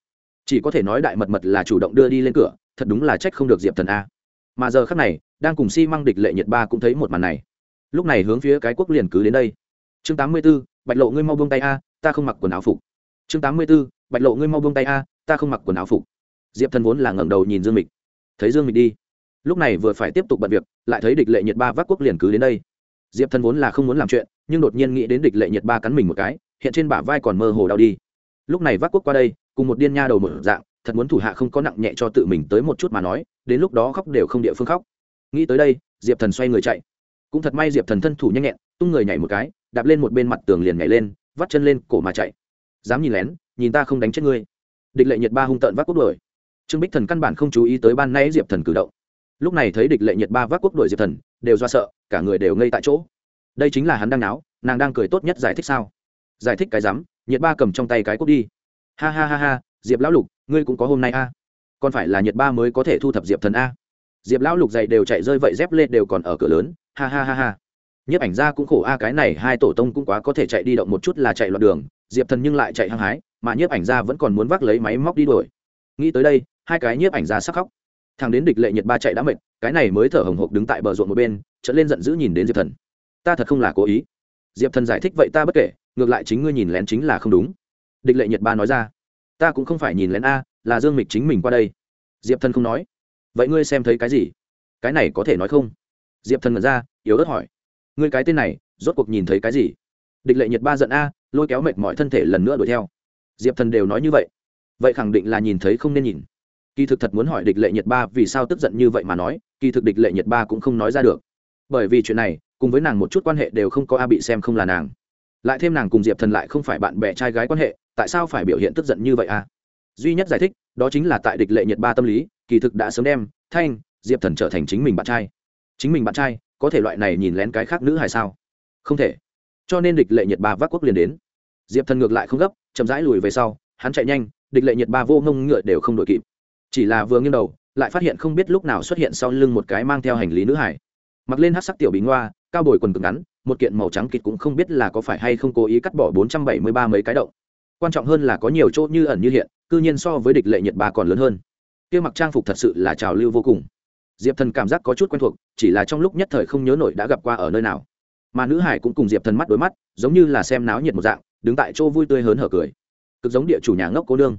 chỉ có thể nói đại mật mật là chủ động đưa đi lên cửa, thật đúng là trách không được diệp thần a. Mà giờ khắc này, đang cùng si-măng địch lệ nhiệt ba cũng thấy một màn này. Lúc này hướng phía cái quốc liền cứ đến đây. Chương tám mươi b ố bạch lộ ngươi mau buông tay a, ta không mặc quần áo phục. Chương tám mươi b ố bạch lộ ngươi mau buông tay a, ta không mặc quần áo phục. Diệp thần vốn là ngẩng đầu nhìn dương mịch. Thấy dương mịch đi. Lúc này vừa phải tiếp tục bận việc, lại thấy địch lệ nhiệt ba vác quốc liền cứ đến đây. Diệp thần vốn là không muốn làm chuyện, nhưng đột nhiên nghĩ đến địch lệ nhiệt ba cắn mình một cái, hiện trên bả vai còn mơ hồ đau đi. Lúc này vác quốc qua đây cùng một điên nha đầu một dạng, thật muốn thủ hạ không có nặng nhẹ cho tự mình tới một chút mà nói, đến lúc đó khóc đều không địa phương khóc. Nghĩ tới đây, diệp thần xoay người chạy. Cũng thật may diệp thần thân thủ nhanh nhẹn, tung người nhảy một cái, đạp lên một bên mặt tường liền nhảy lên, vắt chân lên cổ mà chạy. Dám nhìn lén, nhìn ta không đánh chết ngươi. Địch lệ nhiệt ba hung tợn vác quốc đuổi. Trương bích thần căn bản không chú ý tới ban nay diệp thần cử động. Lúc này thấy địch lệ nhiệt ba vác quốc đuổi diệp thần, đều do sợ, cả người đều ngây tại chỗ. Đây chính là hắn đang náo, nàng đang cười tốt nhất giải thích sao? Giải thích cái rắm nhiệt ba cầm trong tay cái cốt đi ha ha ha ha, diệp lão lục, ngươi cũng có hôm nay a. Còn phải là nhiệt ba mới có thể thu thập diệp thần a. Diệp lão lục dày đều chạy rơi vậy dép lê đều còn ở cửa lớn. Ha ha ha ha. Nhiếp ảnh ra cũng khổ a, cái này hai tổ tông cũng quá có thể chạy đi động một chút là chạy loạn đường, diệp thần nhưng lại chạy hăng hái, mà nhiếp ảnh ra vẫn còn muốn vác lấy máy móc đi đuổi. Nghĩ tới đây, hai cái nhiếp ảnh ra sắc khóc. Thằng đến địch lệ nhiệt ba chạy đã mệt, cái này mới thở hồng hộc đứng tại bờ ruộng một bên trận lên giận dữ nhìn đến diệp thần. Ta thật không là cố ý. Diệp thần giải thích vậy ta bất kể, ngược lại chính ngươi nhìn lén chính là không đúng địch lệ nhiệt ba nói ra. Ta cũng không phải nhìn lén a, là dương mịch chính mình qua đây. Diệp thần không nói. Vậy ngươi xem thấy cái gì? Cái này có thể nói không? Diệp thần ngẩn ra, yếu ớt hỏi. Ngươi cái tên này, rốt cuộc nhìn thấy cái gì? Địch lệ nhiệt ba giận a, lôi kéo mệt mọi thân thể lần nữa đuổi theo. Diệp thần đều nói như vậy. Vậy khẳng định là nhìn thấy không nên nhìn. Kỳ thực thật muốn hỏi địch lệ nhiệt ba vì sao tức giận như vậy mà nói, kỳ thực địch lệ nhiệt ba cũng không nói ra được. Bởi vì chuyện này, cùng với nàng một chút quan hệ đều không có a bị xem không là nàng lại thêm nàng cùng diệp thần lại không phải bạn bè trai gái quan hệ, tại sao phải biểu hiện tức giận như vậy a duy nhất giải thích, đó chính là tại địch lệ nhiệt ba tâm lý, kỳ thực đã sớm đem thanh, diệp thần trở thành chính mình bạn trai. Chính mình bạn trai, có thể loại này nhìn lén cái khác nữ hay sao? Không thể. Cho nên địch lệ nhiệt ba vác quốc liền đến. Diệp thần ngược lại không gấp, chậm rãi lùi về sau, hắn chạy nhanh, địch lệ nhiệt ba vô ngông ngựa đều không đội kịp. Chỉ là vừa nghiêng đầu, lại phát hiện không biết lúc nào xuất hiện sau lưng một cái mang theo hành lý nữ hải mặc lên hát sắc tiểu bí ngoa cao bồi quần cực ngắn một kiện màu trắng kịt cũng không biết là có phải hay không cố ý cắt bỏ bốn trăm bảy mươi ba mấy cái động. Quan trọng hơn là có nhiều chỗ như ẩn như hiện, cư nhiên so với địch lệ nhiệt ba còn lớn hơn. Kia mặc trang phục thật sự là trào lưu vô cùng. Diệp thần cảm giác có chút quen thuộc, chỉ là trong lúc nhất thời không nhớ nổi đã gặp qua ở nơi nào. Mà nữ hải cũng cùng diệp thần mắt đối mắt, giống như là xem náo nhiệt một dạng, đứng tại chỗ vui tươi hớn hở cười. Cực giống địa chủ nhà ngốc cô đương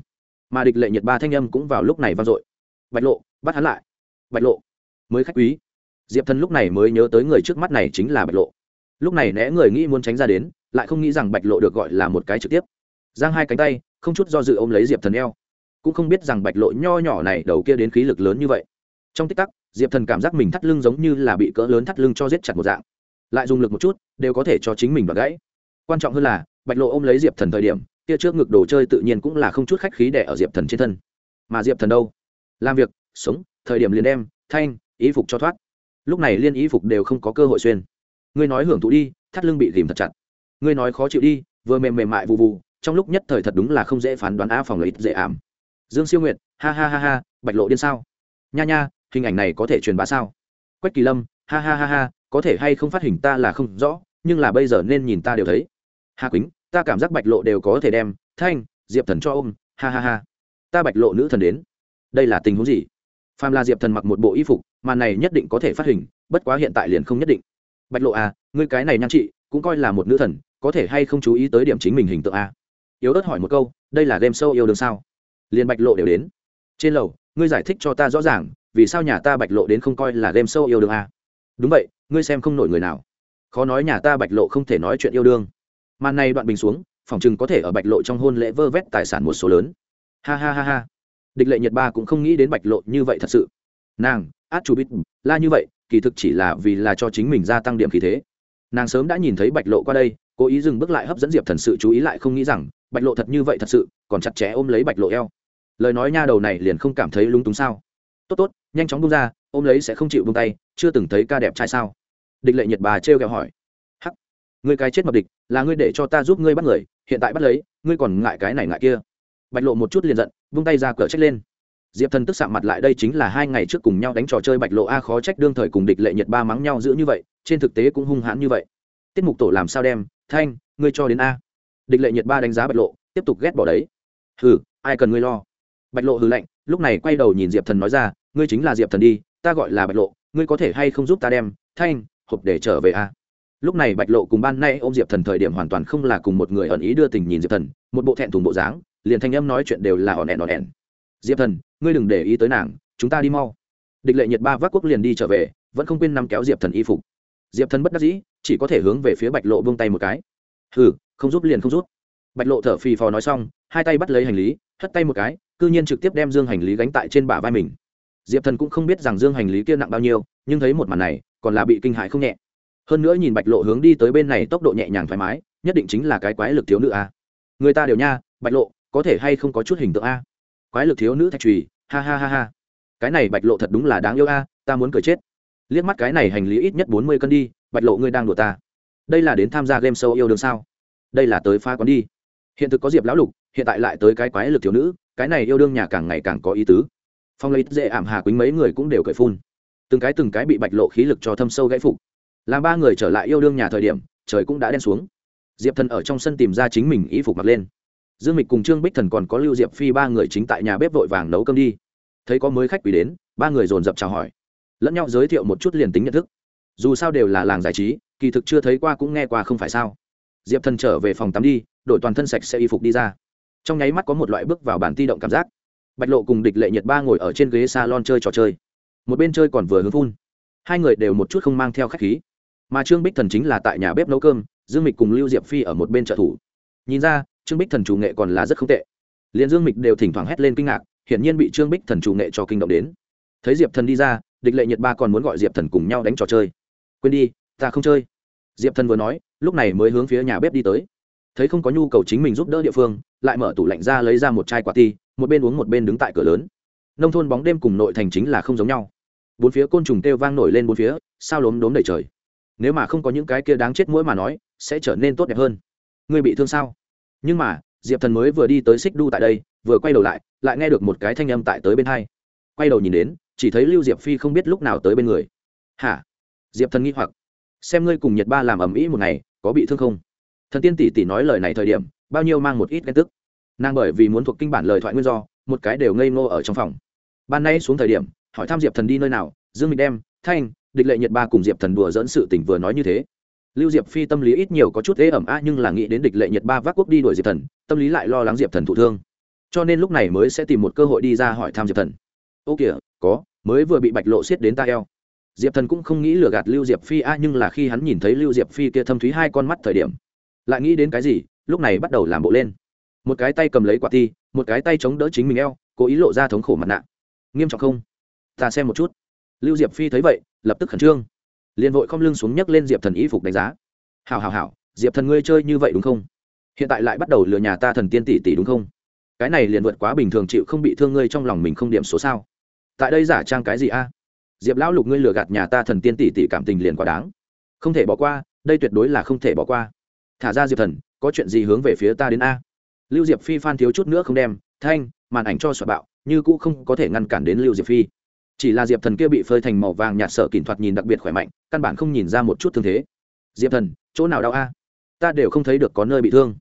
mà địch lệ nhiệt ba thanh âm cũng vào lúc này vang dội. Bạch lộ, bắt hắn lại. Bạch lộ, mới khách quý. Diệp thần lúc này mới nhớ tới người trước mắt này chính là bạch lộ lúc này né người nghĩ muốn tránh ra đến, lại không nghĩ rằng bạch lộ được gọi là một cái trực tiếp. Giang hai cánh tay, không chút do dự ôm lấy diệp thần eo. Cũng không biết rằng bạch lộ nho nhỏ này đầu kia đến khí lực lớn như vậy. Trong tích tắc, diệp thần cảm giác mình thắt lưng giống như là bị cỡ lớn thắt lưng cho giết chặt một dạng. Lại dùng lực một chút, đều có thể cho chính mình và gãy. Quan trọng hơn là, bạch lộ ôm lấy diệp thần thời điểm, kia trước ngực đồ chơi tự nhiên cũng là không chút khách khí đẻ ở diệp thần trên thân. Mà diệp thần đâu? Làm việc, sống, thời điểm liền đem, thanh ý phục cho thoát. Lúc này liên ý phục đều không có cơ hội xuyên ngươi nói hưởng thụ đi, thắt lưng bị tìm thật chặt. Ngươi nói khó chịu đi, vừa mềm mềm mại vụ vụ trong lúc nhất thời thật đúng là không dễ phán đoán a phòng lấy dễ ảm. Dương siêu nguyệt, ha ha ha ha, bạch lộ điên sao? Nha nha, hình ảnh này có thể truyền bá sao? Quách kỳ lâm, ha ha ha ha, có thể hay không phát hình ta là không rõ, nhưng là bây giờ nên nhìn ta đều thấy. Hà quýnh, ta cảm giác bạch lộ đều có thể đem, thanh, diệp thần cho ôm, ha ha ha. Ta bạch lộ nữ thần đến. Đây là tình huống gì? Phàm là diệp thần mặc một bộ y phục, màn này nhất định có thể phát hình, bất quá hiện tại liền không nhất định bạch lộ à ngươi cái này nhan chị cũng coi là một nữ thần, có thể hay không chú ý tới điểm chính mình hình tượng a yếu ớt hỏi một câu, đây là game show yêu đương sao? Liền bạch lộ đều đến. Trên lầu, ngươi giải thích cho ta rõ ràng, vì sao nhà ta bạch lộ đến không coi là game show yêu đương a đúng vậy, ngươi xem không nổi người nào. Khó nói nhà ta bạch lộ không thể nói chuyện yêu đương. Màn này đoạn bình xuống, phòng chừng có thể ở bạch lộ trong hôn lễ vơ vét tài sản một số lớn. Ha ha ha ha. Địch lệ nhật ba cũng không nghĩ đến bạch lộ như vậy thật sự. Nàng, át chủ bít la như vậy kỳ thực chỉ là vì là cho chính mình gia tăng điểm khí thế. Nàng sớm đã nhìn thấy bạch lộ qua đây, cố ý dừng bước lại hấp dẫn diệp thần sự chú ý lại không nghĩ rằng, bạch lộ thật như vậy thật sự, còn chặt chẽ ôm lấy bạch lộ eo. Lời nói nha đầu này liền không cảm thấy lúng túng sao? Tốt tốt, nhanh chóng bung ra, ôm lấy sẽ không chịu bung tay, chưa từng thấy ca đẹp trai sao? Địch lệ nhật bà trêu kẹo hỏi. Hắc, ngươi cái chết mập địch, là ngươi để cho ta giúp ngươi bắt người, hiện tại bắt lấy, ngươi còn ngại cái này ngại kia. Bạch lộ một chút liền giận vung tay ra cửa trách lên diệp thần tức sạm mặt lại đây chính là hai ngày trước cùng nhau đánh trò chơi bạch lộ a khó trách đương thời cùng địch lệ nhật ba mắng nhau giữ như vậy, trên thực tế cũng hung hãn như vậy. Tiết mục tổ làm sao đem, thanh, ngươi cho đến a. Địch lệ nhiệt ba đánh giá bạch lộ, tiếp tục ghét bỏ đấy. Hừ, ai cần ngươi lo? Bạch lộ hừ lạnh, lúc này quay đầu nhìn diệp thần nói ra, ngươi chính là diệp thần đi, ta gọi là bạch lộ, ngươi có thể hay không giúp ta đem, thanh, hộp để trở về a? Lúc này bạch lộ cùng ban nay ô m diệp thần thời điểm hoàn toàn không là cùng một người ẩn ý đưa tình nhìn diệp thần, một bộ thẹn thùng bộ dáng, liền thanh âm nói chuyện đều là ỏn ẻn ỏn ẻn diệp thần, ngươi đừng để ý tới nàng, chúng ta đi mau. Địch lệ nhiệt ba vác quốc liền đi trở về, vẫn không quên nằm kéo diệp thần y phục. Diệp thần bất đắc dĩ, chỉ có thể hướng về phía bạch lộ vung tay một cái. Hừ, không giúp liền không rút. bạch lộ thở phì phò nói xong, hai tay bắt lấy hành lý, hất tay một cái c ư nhiên trực tiếp đem dương hành lý gánh tại trên bả vai mình. Diệp thần cũng không biết rằng dương hành lý kia nặng bao nhiêu, nhưng thấy một màn này, còn là bị kinh hại không nhẹ. Hơn nữa nhìn bạch lộ hướng đi tới bên này tốc độ nhẹ nhàng thoải mái, nhất định chính là cái quái lực thiếu nữ a. Người ta đều nha, bạch lộ, có thể hay không có chút hình tượng a? Quái lực thiếu nữ thạch trùy, ha ha ha ha. Cái này bạch lộ thật đúng là đáng yêu a, ta muốn cười chết. Liếc mắt cái này hành lý ít nhất bốn mươi cân đi, bạch lộ ngươi đang đùa ta. Đây là đến tham gia game show yêu đương sao? Đây là tới pha quán đi. Hiện thực có diệp lão lục, hiện tại lại tới cái quái lực thiếu nữ, cái này yêu đương nhà càng ngày càng có ý tứ. Phong lấy dễ ảm hà quýnh mấy người cũng đều cởi phun. Từng cái từng cái bị bạch lộ khí lực cho thâm sâu gãy phục. Làm ba người trở lại yêu đương nhà thời điểm, trời cũng đã đen xuống. Diệp thần ở trong sân tìm ra chính mình y phục mặc lên dương mịch cùng trương bích thần còn có lưu diệp phi ba người chính tại nhà bếp vội vàng nấu cơm đi. Thấy có mới khách quý đến, ba người dồn dập chào hỏi. Lẫn nhau giới thiệu một chút liền tính nhận thức. Dù sao đều là làng giải trí, kỳ thực chưa thấy qua cũng nghe qua không phải sao. Diệp thần trở về phòng tắm đi đội toàn thân sạch sẽ y phục đi ra. Trong nháy mắt có một loại bước vào bản ti động cảm giác. Bạch lộ cùng địch lệ nhiệt ba ngồi ở trên ghế s a lon chơi trò chơi. Một bên chơi còn vừa hướng phun. Hai người đều một chút không mang theo khách khí. Mà trương bích thần chính là tại nhà bếp nấu cơm, dương mịch cùng lưu diệp phi ở một bên trợ thủ. Nhìn ra trương bích thần chủ nghệ còn là rất không tệ. Liền dương mịch đều thỉnh thoảng hét lên kinh ngạc, hiển nhiên bị trương bích thần chủ nghệ cho kinh động đến. Thấy diệp thần đi ra, địch lệ nhiệt ba còn muốn gọi diệp thần cùng nhau đánh trò chơi. Quên đi, ta không chơi. Diệp thần vừa nói, lúc này mới hướng phía nhà bếp đi tới. Thấy không có nhu cầu chính mình giúp đỡ địa phương, lại mở tủ lạnh ra lấy ra một chai quả ti, một bên uống một bên đứng tại cửa lớn. Nông thôn bóng đêm cùng nội thành chính là không giống nhau. Bốn phía côn trùng kêu vang nổi lên bốn phía, sao lốm đốm đầy trời. Nếu mà không có những cái kia đáng chết mũi mà nói, sẽ trở nên tốt đẹp hơn. Ngươi bị thương sao? Nhưng mà, diệp thần mới vừa đi tới xích đu tại đây, vừa quay đầu lại lại nghe được một cái thanh âm tại tới bên hai. Quay đầu nhìn đến, chỉ thấy lưu diệp phi không biết lúc nào tới bên người. Hả? Diệp thần nghi hoặc. Xem ngươi cùng nhật ba làm ầm ĩ một ngày, có bị thương không? Thần tiên tỷ tỷ nói lời này thời điểm, bao nhiêu mang một ít ghen tức. Nàng bởi vì muốn thuộc kinh bản lời thoại nguyên do, một cái đều ngây ngô ở trong phòng. Ban nay xuống thời điểm, hỏi thăm diệp thần đi nơi nào, dương mình đem, thanh, địch lệ nhật ba cùng diệp thần đùa dẫn sự tình vừa nói như thế lưu diệp phi tâm lý ít nhiều có chút ế ẩm, a, nhưng là nghĩ đến địch lệ nhật ba vác quốc đi đuổi diệp thần, tâm lý lại lo lắng diệp thần thụ thương. Cho nên lúc này mới sẽ tìm một cơ hội đi ra hỏi thăm diệp thần. Ô kìa, có, mới vừa bị bạch lộ xiết đến ta eo. Diệp thần cũng không nghĩ lừa gạt lưu diệp phi, a, nhưng là khi hắn nhìn thấy lưu diệp phi kia thâm thúy hai con mắt thời điểm, lại nghĩ đến cái gì, lúc này bắt đầu làm bộ lên. Một cái tay cầm lấy quả ti một cái tay chống đỡ chính mình eo, cố ý lộ ra thống khổ mặt nạ. Nghiêm trọng không? Ta xem một chút. Lưu diệp phi thấy vậy, lập tức khẩn trương liền vội không lưng xuống nhấc lên diệp thần y phục đánh giá. Hào hào hào diệp thần ngươi chơi như vậy đúng không? Hiện tại lại bắt đầu lừa nhà ta thần tiên tỷ tỷ đúng không? Cái này liền vượt quá bình thường chịu không bị thương ngươi trong lòng mình không điểm số sao? Tại đây giả trang cái gì a? Diệp lão lục ngươi lừa gạt nhà ta thần tiên tỷ tỷ cảm tình liền quá đáng. Không thể bỏ qua, đây tuyệt đối là không thể bỏ qua. Thả ra diệp thần, có chuyện gì hướng về phía ta đến a? Lưu diệp phi phan thiếu chút nữa không đem, thanh, màn ảnh cho soạn bạo, như cũ không có thể ngăn cản đến lưu diệp phi chỉ là diệp thần kia bị phơi thành màu vàng nhạt sở kỹ thuật nhìn đặc biệt khỏe mạnh, căn bản không nhìn ra một chút thương thế. Diệp thần, chỗ nào đau a? Ta đều không thấy được có nơi bị thương.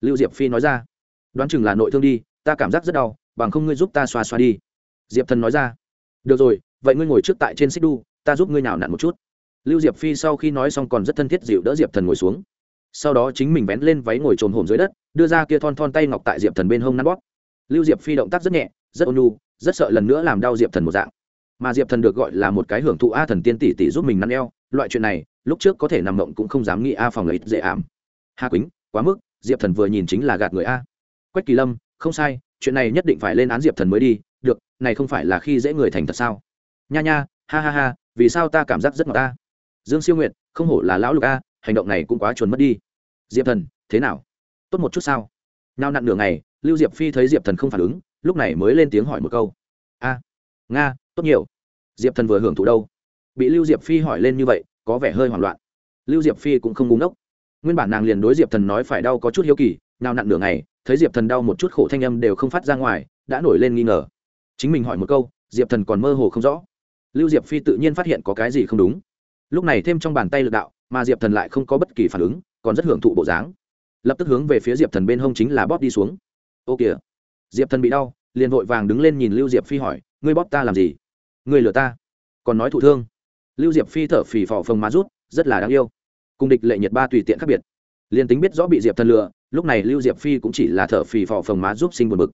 Lưu diệp phi nói ra. Đoán chừng là nội thương đi, ta cảm giác rất đau, bằng không ngươi giúp ta xoa xoa đi. Diệp thần nói ra. Được rồi, vậy ngươi ngồi trước tại trên xích đu, ta giúp ngươi nào nặn một chút. Lưu diệp phi sau khi nói xong còn rất thân thiết dịu đỡ diệp thần ngồi xuống. Sau đó chính mình vén lên váy ngồi trồm hồn dưới đất, đưa ra kia thon thon tay ngọc tại diệp thần bên hông nắn bóp. Lưu diệp phi động tác rất nhẹ, rất ôn rất sợ lần nữa làm đau diệp thần một dạng mà diệp thần được gọi là một cái hưởng thụ a thần tiên tỷ tỷ giúp mình năn eo. Loại chuyện này, lúc trước có thể nằm mộng cũng không dám nghĩ a phòng lấy dễ ảm. Hà quýnh quá mức, diệp thần vừa nhìn chính là gạt người a. Quách kỳ lâm, không sai, chuyện này nhất định phải lên án diệp thần mới đi. Được, này không phải là khi dễ người thành thật sao? Nha nha, ha ha ha, vì sao ta cảm giác rất ngọt ta dương siêu nguyện không hổ là lão lục a, hành động này cũng quá chuồn mất đi. Diệp thần, thế nào? Tốt một chút sao? Nào nặn nửa ngày, lưu diệp phi thấy diệp thần không phản ứng, lúc này mới lên tiếng hỏi một câu. A, nga tốt nhiều. Diệp thần vừa hưởng thụ đâu? Bị lưu diệp phi hỏi lên như vậy, có vẻ hơi hoảng loạn. Lưu diệp phi cũng không búng ốc nguyên bản nàng liền đối diệp thần nói phải đau có chút hiếu kỳ, nào nặn nửa ngày, thấy diệp thần đau một chút khổ thanh âm đều không phát ra ngoài, đã nổi lên nghi ngờ. Chính mình hỏi một câu, diệp thần còn mơ hồ không rõ. Lưu diệp phi tự nhiên phát hiện có cái gì không đúng. Lúc này thêm trong bàn tay lực đạo, mà diệp thần lại không có bất kỳ phản ứng, còn rất hưởng thụ bộ dáng. Lập tức hướng về phía diệp thần bên hông chính là bóp đi xuống. Ô kìa. Diệp thần bị đau, liền vội vàng đứng lên nhìn lưu diệp phi hỏi ngươi bóp ta làm gì? Ngươi lừa ta. Còn nói thụ thương. Lưu diệp phi thở phì phò phồng má rút, rất là đáng yêu. Cùng địch lệ nhiệt ba tùy tiện khác biệt. Liền tính biết rõ bị diệp thần lừa, lúc này lưu diệp phi cũng chỉ là thở phì phò phồng má giúp sinh buồn bực.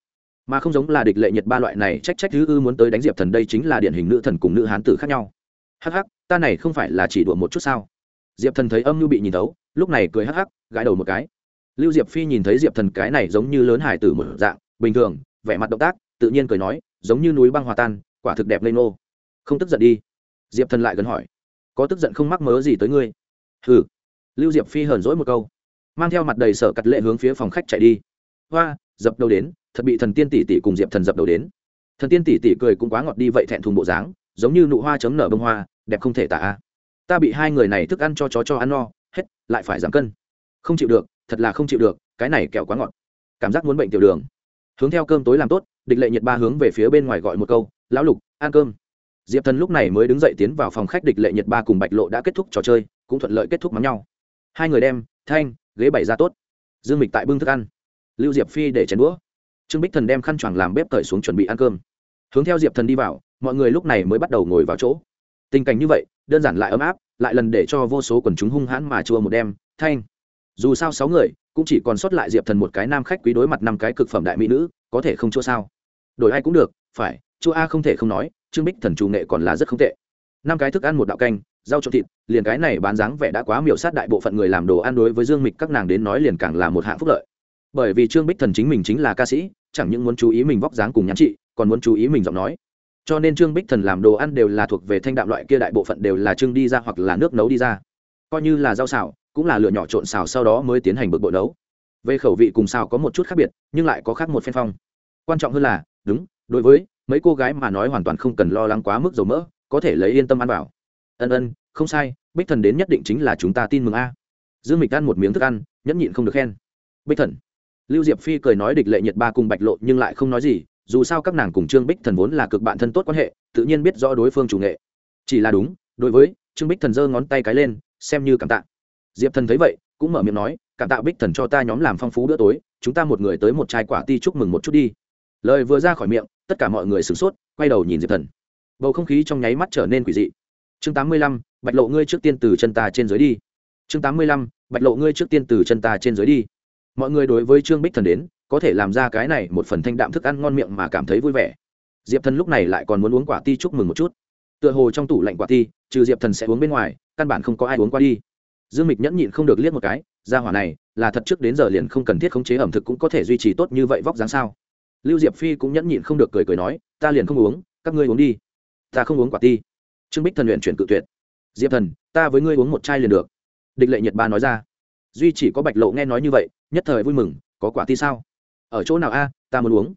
Mà không giống là địch lệ nhiệt ba loại này, trách trách thứ ư muốn tới đánh diệp thần đây chính là điển hình nữ thần cùng nữ hán tử khác nhau. Hắc hắc, ta này không phải là chỉ đùa một chút sao? Diệp thần thấy âm Nhu bị nhìn thấu, lúc này cười hắc hắc, gãi đầu một cái. Lưu diệp phi nhìn thấy diệp thần cái này giống như lớn hải tử một dạng, bình thường, vẻ mặt động tác, tự nhiên cười nói giống như núi băng hòa tan, quả thực đẹp lây nô không tức giận đi. Diệp thần lại gần hỏi, có tức giận không mắc mớ gì tới ngươi? Hừ. Lưu diệp phi hờn dỗi một câu, mang theo mặt đầy sở cắt lệ hướng phía phòng khách chạy đi. Hoa, dập đầu đến, thật bị thần tiên tỷ tỷ cùng diệp thần dập đầu đến. Thần tiên tỷ tỷ cười cũng quá ngọt đi vậy thẹn thùng bộ dáng, giống như nụ hoa chấm nở bông hoa, đẹp không thể tả ta bị hai người này thức ăn cho chó cho ăn no, hết, lại phải giảm cân. Không chịu được, thật là không chịu được, cái này kẹo quá ngọt. Cảm giác muốn bệnh tiểu đường. Hướng theo cơm tối làm tốt địch lệ nhiệt ba hướng về phía bên ngoài gọi một câu, lão lục, ăn cơm. Diệp thần lúc này mới đứng dậy tiến vào phòng khách địch lệ nhiệt ba cùng bạch lộ đã kết thúc trò chơi, cũng thuận lợi kết thúc mắm nhau. Hai người đem thanh, ghế bày ra tốt. Dương mịch tại bưng thức ăn. Lưu diệp phi để chén đũa. Trương bích thần đem khăn choàng làm bếp cởi xuống chuẩn bị ăn cơm. Hướng theo diệp thần đi vào, mọi người lúc này mới bắt đầu ngồi vào chỗ. Tình cảnh như vậy, đơn giản lại ấm áp, lại lần để cho vô số quần chúng hung hãn mà chua một đêm. Thanh. Dù sao sáu người, cũng chỉ còn sót lại diệp thần một cái nam khách quý đối mặt năm cái cực phẩm đại mỹ nữ, có thể không chua sao? Đổi ai cũng được, phải Chu a không thể không nói, trương bích thần chủ nghệ còn là rất không tệ. Năm cái thức ăn một đạo canh, rau trộn thịt, liền cái này bán dáng vẻ đã quá miểu sát đại bộ phận người làm đồ ăn đối với dương mịch các nàng đến nói liền càng là một hạng phúc lợi. Bởi vì trương bích thần chính mình chính là ca sĩ, chẳng những muốn chú ý mình vóc dáng cùng nhắn chị, còn muốn chú ý mình giọng nói. Cho nên trương bích thần làm đồ ăn đều là thuộc về thanh đạm loại kia đại bộ phận đều là trưng đi ra hoặc là nước nấu đi ra. Coi như là rau xào, cũng là lựa nhỏ trộn xào sau đó mới tiến hành bực bội nấu. Về khẩu vị cùng xào có một chút khác biệt, nhưng lại có khác một phen phong. Quan trọng hơn là đúng, đối với mấy cô gái mà nói hoàn toàn không cần lo lắng quá mức dầu mỡ, có thể lấy yên tâm ăn vào. Ân ân, không sai, bích thần đến nhất định chính là chúng ta tin mừng a. Dương mịch ăn một miếng thức ăn, nhẫn nhịn không được khen. Bích thần. Lưu diệp phi cười nói địch lệ nhiệt ba cùng bạch lộ nhưng lại không nói gì, dù sao các nàng cùng trương bích thần vốn là cực bạn thân tốt quan hệ, tự nhiên biết rõ đối phương chủ nghệ. Chỉ là đúng, đối với trương bích thần giơ ngón tay cái lên, xem như cảm tạ. Diệp thần thấy vậy, cũng mở miệng nói, cảm tạ bích thần cho ta nhóm làm phong phú bữa tối, chúng ta một người tới một chai quả ti chúc mừng một chút đi lời vừa ra khỏi miệng, tất cả mọi người sửng sốt, quay đầu nhìn diệp thần. Bầu không khí trong nháy mắt trở nên quỷ dị. Chương tám mươi lăm, bạch lộ ngươi trước tiên từ chân ta trên dưới đi. Chương tám mươi lăm, bạch lộ ngươi trước tiên từ chân ta trên dưới đi. Mọi người đối với trương bích thần đến, có thể làm ra cái này một phần thanh đạm thức ăn ngon miệng mà cảm thấy vui vẻ. Diệp thần lúc này lại còn muốn uống quả ti chúc mừng một chút. Tựa hồ trong tủ lạnh quả ti, trừ diệp thần sẽ uống bên ngoài, căn bản không có ai uống qua đi. Dương mịch nhẫn nhịn không được liếc một cái, ra hỏa này, là thật trước đến giờ liền không cần thiết khống chế ẩm thực cũng có thể duy trì tốt như vậy vóc dáng sao? Lưu diệp phi cũng nhẫn nhịn không được cười cười nói, ta liền không uống, các ngươi uống đi. Ta không uống quả ti. Trương bích thần luyện chuyển cự tuyệt. Diệp thần, ta với ngươi uống một chai liền được. Địch lệ nhật ba nói ra. Duy chỉ có bạch lộ nghe nói như vậy, nhất thời vui mừng, có quả ti sao? Ở chỗ nào a, ta muốn uống.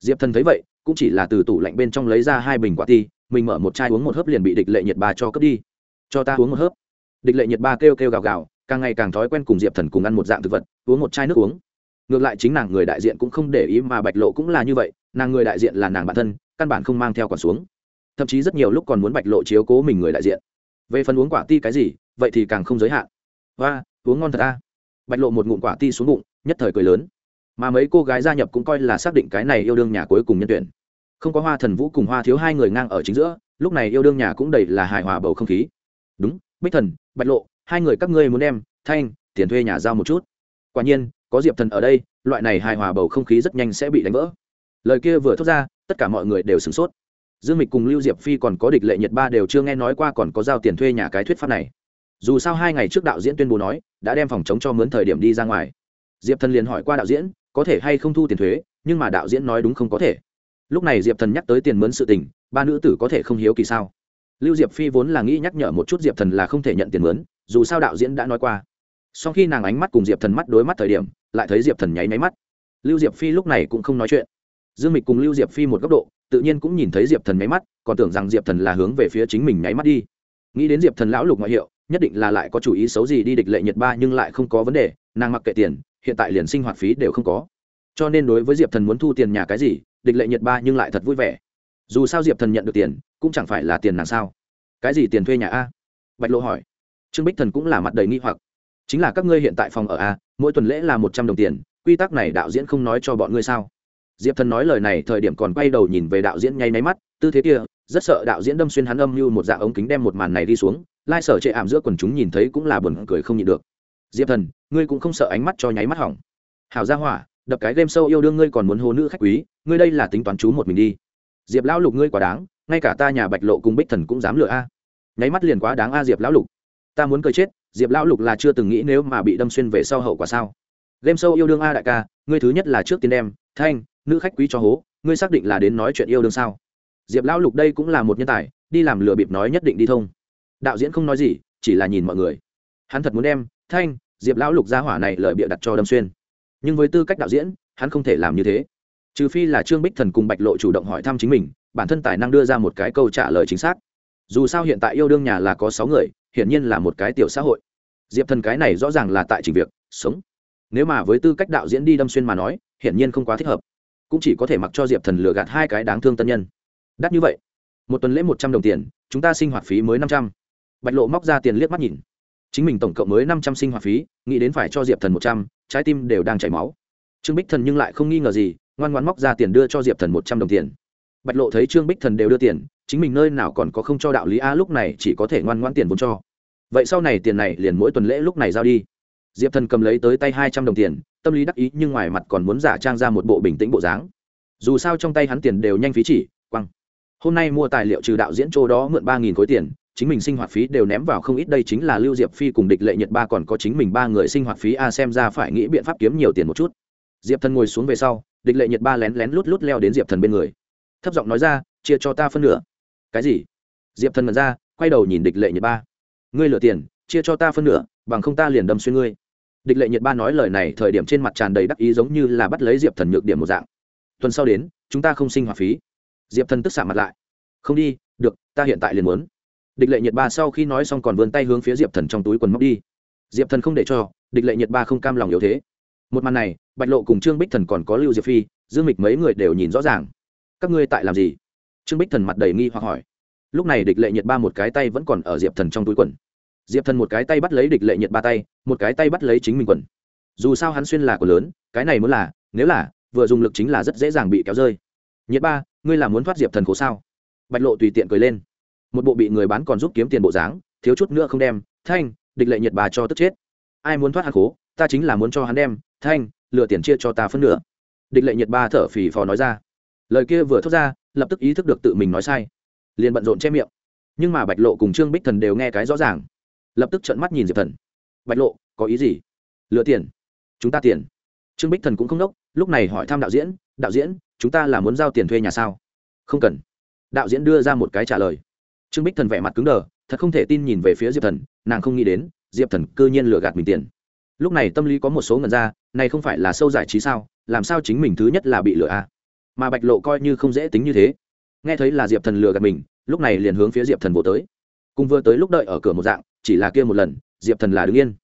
Diệp thần thấy vậy, cũng chỉ là từ tủ lạnh bên trong lấy ra hai bình quả ti, mình mở một chai uống một hớp liền bị địch lệ nhiệt ba cho cướp đi. Cho ta uống một hớp. Địch lệ nhiệt ba kêu kêu gào gào, càng ngày càng thói quen cùng diệp thần cùng ăn một dạng thực vật, uống một chai nước uống ngược lại chính nàng người đại diện cũng không để ý mà bạch lộ cũng là như vậy, nàng người đại diện là nàng bản thân, căn bản không mang theo còn xuống. Thậm chí rất nhiều lúc còn muốn bạch lộ chiếu cố mình người đại diện. Về phần uống quả ti cái gì, vậy thì càng không giới hạn. Và uống ngon thật ta bạch lộ một ngụm quả ti xuống bụng, nhất thời cười lớn. Mà mấy cô gái gia nhập cũng coi là xác định cái này yêu đương nhà cuối cùng nhân tuyển. Không có hoa thần vũ cùng hoa thiếu hai người ngang ở chính giữa, lúc này yêu đương nhà cũng đầy là hài hòa bầu không khí. Đúng, bích thần, bạch lộ, hai người các ngươi muốn đem thanh, tiền thuê nhà giao một chút. Quả nhiên có diệp thần ở đây, loại này hài hòa bầu không khí rất nhanh sẽ bị đánh vỡ. Lời kia vừa thốt ra, tất cả mọi người đều sửng sốt. Dương mịch cùng lưu diệp phi còn có địch lệ nhiệt ba đều chưa nghe nói qua còn có giao tiền thuê nhà cái thuyết pháp này. Dù sao hai ngày trước đạo diễn tuyên bố nói, đã đem phòng chống cho mướn thời điểm đi ra ngoài. Diệp thần liền hỏi qua đạo diễn, có thể hay không thu tiền thuế, nhưng mà đạo diễn nói đúng không có thể. Lúc này diệp thần nhắc tới tiền mướn sự tình, ba nữ tử có thể không hiếu kỳ sao? Lưu diệp phi vốn là nghĩ nhắc nhở một chút diệp thần là không thể nhận tiền mướn, dù sao đạo diễn đã nói qua. Sau khi nàng ánh mắt cùng diệp thần mắt đối mắt thời điểm lại thấy diệp thần nháy máy mắt. Lưu diệp phi lúc này cũng không nói chuyện. Dương mịch cùng lưu diệp phi một góc độ, tự nhiên cũng nhìn thấy diệp thần nháy mắt, còn tưởng rằng diệp thần là hướng về phía chính mình nháy mắt đi. Nghĩ đến diệp thần lão lục ngoại hiệu, nhất định là lại có chủ ý xấu gì đi địch lệ nhật ba nhưng lại không có vấn đề, nàng mặc kệ tiền, hiện tại liền sinh hoạt phí đều không có. Cho nên đối với diệp thần muốn thu tiền nhà cái gì, địch lệ nhật ba nhưng lại thật vui vẻ. Dù sao diệp thần nhận được tiền, cũng chẳng phải là tiền nàng sao. Cái gì tiền thuê nhà a? Bạch lộ hỏi. Trương bích thần cũng là mặt đầy nghi hoặc chính là các ngươi hiện tại phòng ở a, mỗi tuần lễ là một trăm đồng tiền, quy tắc này đạo diễn không nói cho bọn ngươi sao? Diệp thần nói lời này thời điểm còn quay đầu nhìn về đạo diễn nháy máy mắt, tư thế kia, rất sợ đạo diễn đâm xuyên hắn âm như một dạng ống kính đem một màn này đi xuống, lai sở chệ ảm giữa quần chúng nhìn thấy cũng là buồn cười không nhịn được. Diệp thần, ngươi cũng không sợ ánh mắt cho nháy mắt hỏng. Hảo gia hỏa, đập cái game sâu yêu đương ngươi còn muốn hô nữ khách quý, ngươi đây là tính toán chú một mình đi. Diệp lão lục ngươi quá đáng, ngay cả ta nhà bạch lộ cùng bích thần cũng dám lựa a. Nháy mắt liền quá đáng a diệp lão lục. Ta muốn cười chết diệp lão lục là chưa từng nghĩ nếu mà bị đâm xuyên về sau hậu quả sao. Game sâu yêu đương a đại ca, ngươi thứ nhất là trước tiên đem, thanh, nữ khách quý cho hố, ngươi xác định là đến nói chuyện yêu đương sao? Diệp lão lục đây cũng là một nhân tài, đi làm lừa bịp nói nhất định đi thông. Đạo diễn không nói gì, chỉ là nhìn mọi người. Hắn thật muốn đem, thanh, diệp lão lục ra hỏa này lợi bịa đặt cho đâm xuyên. Nhưng với tư cách đạo diễn, hắn không thể làm như thế. Trừ phi là trương bích thần cùng bạch lộ chủ động hỏi thăm chính mình, bản thân tài năng đưa ra một cái câu trả lời chính xác. Dù sao hiện tại yêu đương nhà là có sáu người hiển nhiên là một cái tiểu xã hội. Diệp thần cái này rõ ràng là tại trình việc, sống. Nếu mà với tư cách đạo diễn đi đâm xuyên mà nói, hiển nhiên không quá thích hợp. Cũng chỉ có thể mặc cho diệp thần lừa gạt hai cái đáng thương tân nhân. Đắt như vậy. Một tuần lễ một trăm đồng tiền, chúng ta sinh hoạt phí mới năm trăm. Bạch lộ móc ra tiền liếc mắt nhìn. Chính mình tổng cộng mới năm trăm sinh hoạt phí, nghĩ đến phải cho diệp thần một trăm, trái tim đều đang chảy máu. Trương bích thần nhưng lại không nghi ngờ gì, ngoan ngoan móc ra tiền đưa cho diệp thần một trăm đồng tiền. Bạch lộ thấy trương bích thần đều đưa tiền chính mình nơi nào còn có không cho đạo lý a, lúc này chỉ có thể ngoan ngoãn tiền vốn cho. Vậy sau này tiền này liền mỗi tuần lễ lúc này giao đi. Diệp thần cầm lấy tới tay hai trăm đồng tiền, tâm lý đắc ý nhưng ngoài mặt còn muốn giả trang ra một bộ bình tĩnh bộ dáng. Dù sao trong tay hắn tiền đều nhanh phí chỉ, quăng. Hôm nay mua tài liệu trừ đạo diễn chỗ đó mượn ba nghìn khối tiền, chính mình sinh hoạt phí đều ném vào không ít, đây chính là lưu diệp phi cùng địch lệ nhật ba còn có chính mình ba người sinh hoạt phí a, xem ra phải nghĩ biện pháp kiếm nhiều tiền một chút. Diệp thần ngồi xuống về sau, địch lệ nhật ba lén lén lút lút leo đến diệp thần bên người. Thấp giọng nói ra, chia cho ta phân nửa cái gì? Diệp thần mật ra, quay đầu nhìn địch lệ nhật ba. Ngươi lựa tiền, chia cho ta phân nửa, bằng không ta liền đâm xuyên ngươi. Địch lệ nhật ba nói lời này thời điểm trên mặt tràn đầy đắc ý giống như là bắt lấy diệp thần nhược điểm một dạng. Tuần sau đến, chúng ta không sinh hoạt phí. Diệp thần tức xạ mặt lại. Không đi, được, ta hiện tại liền muốn. Địch lệ nhiệt ba sau khi nói xong còn vươn tay hướng phía diệp thần trong túi quần móc đi. Diệp thần không để cho, địch lệ nhiệt ba không cam lòng yếu thế. Một màn này, bạch lộ cùng trương bích thần còn có lưu diệp phi, dương mịch mấy người đều nhìn rõ ràng. Các ngươi tại làm gì? Trương bích thần mặt đầy nghi hoặc hỏi. Lúc này địch lệ nhiệt ba một cái tay vẫn còn ở diệp thần trong túi quần. Diệp thần một cái tay bắt lấy địch lệ nhiệt ba tay, một cái tay bắt lấy chính mình quần. Dù sao hắn xuyên là của lớn, cái này muốn là, nếu là, vừa dùng lực chính là rất dễ dàng bị kéo rơi. Nhiệt ba, ngươi là muốn thoát diệp thần khổ sao? Bạch lộ tùy tiện cười lên. Một bộ bị người bán còn giúp kiếm tiền bộ dáng, thiếu chút nữa không đem, thanh, địch lệ nhiệt bà cho tức chết. Ai muốn thoát hắn khố ta chính là muốn cho hắn đem, thanh lựa tiền chia cho ta phân nửa. Địch lệ nhiệt ba thở phì phò nói ra. Lời kia vừa thốt ra lập tức ý thức được tự mình nói sai. Liền bận rộn che miệng. Nhưng mà bạch lộ cùng trương bích thần đều nghe cái rõ ràng. Lập tức trợn mắt nhìn diệp thần. Bạch lộ, có ý gì? Lựa tiền. Chúng ta tiền. Trương bích thần cũng không đốc, lúc này hỏi thăm đạo diễn đạo diễn, chúng ta là muốn giao tiền thuê nhà sao? Không cần. Đạo diễn đưa ra một cái trả lời. Trương bích thần vẻ mặt cứng đờ, thật không thể tin nhìn về phía diệp thần, nàng không nghĩ đến, diệp thần cư nhiên lừa gạt mình tiền. Lúc này tâm lý có một số ngần ra, này không phải là sâu giải trí sao? Làm sao chính mình thứ nhất là bị lừa a à? Mà bạch lộ coi như không dễ tính như thế. Nghe thấy là diệp thần lừa gạt mình, lúc này liền hướng phía diệp thần vô tới. Cùng vừa tới lúc đợi ở cửa một dạng, chỉ là kia một lần, diệp thần là đứng yên.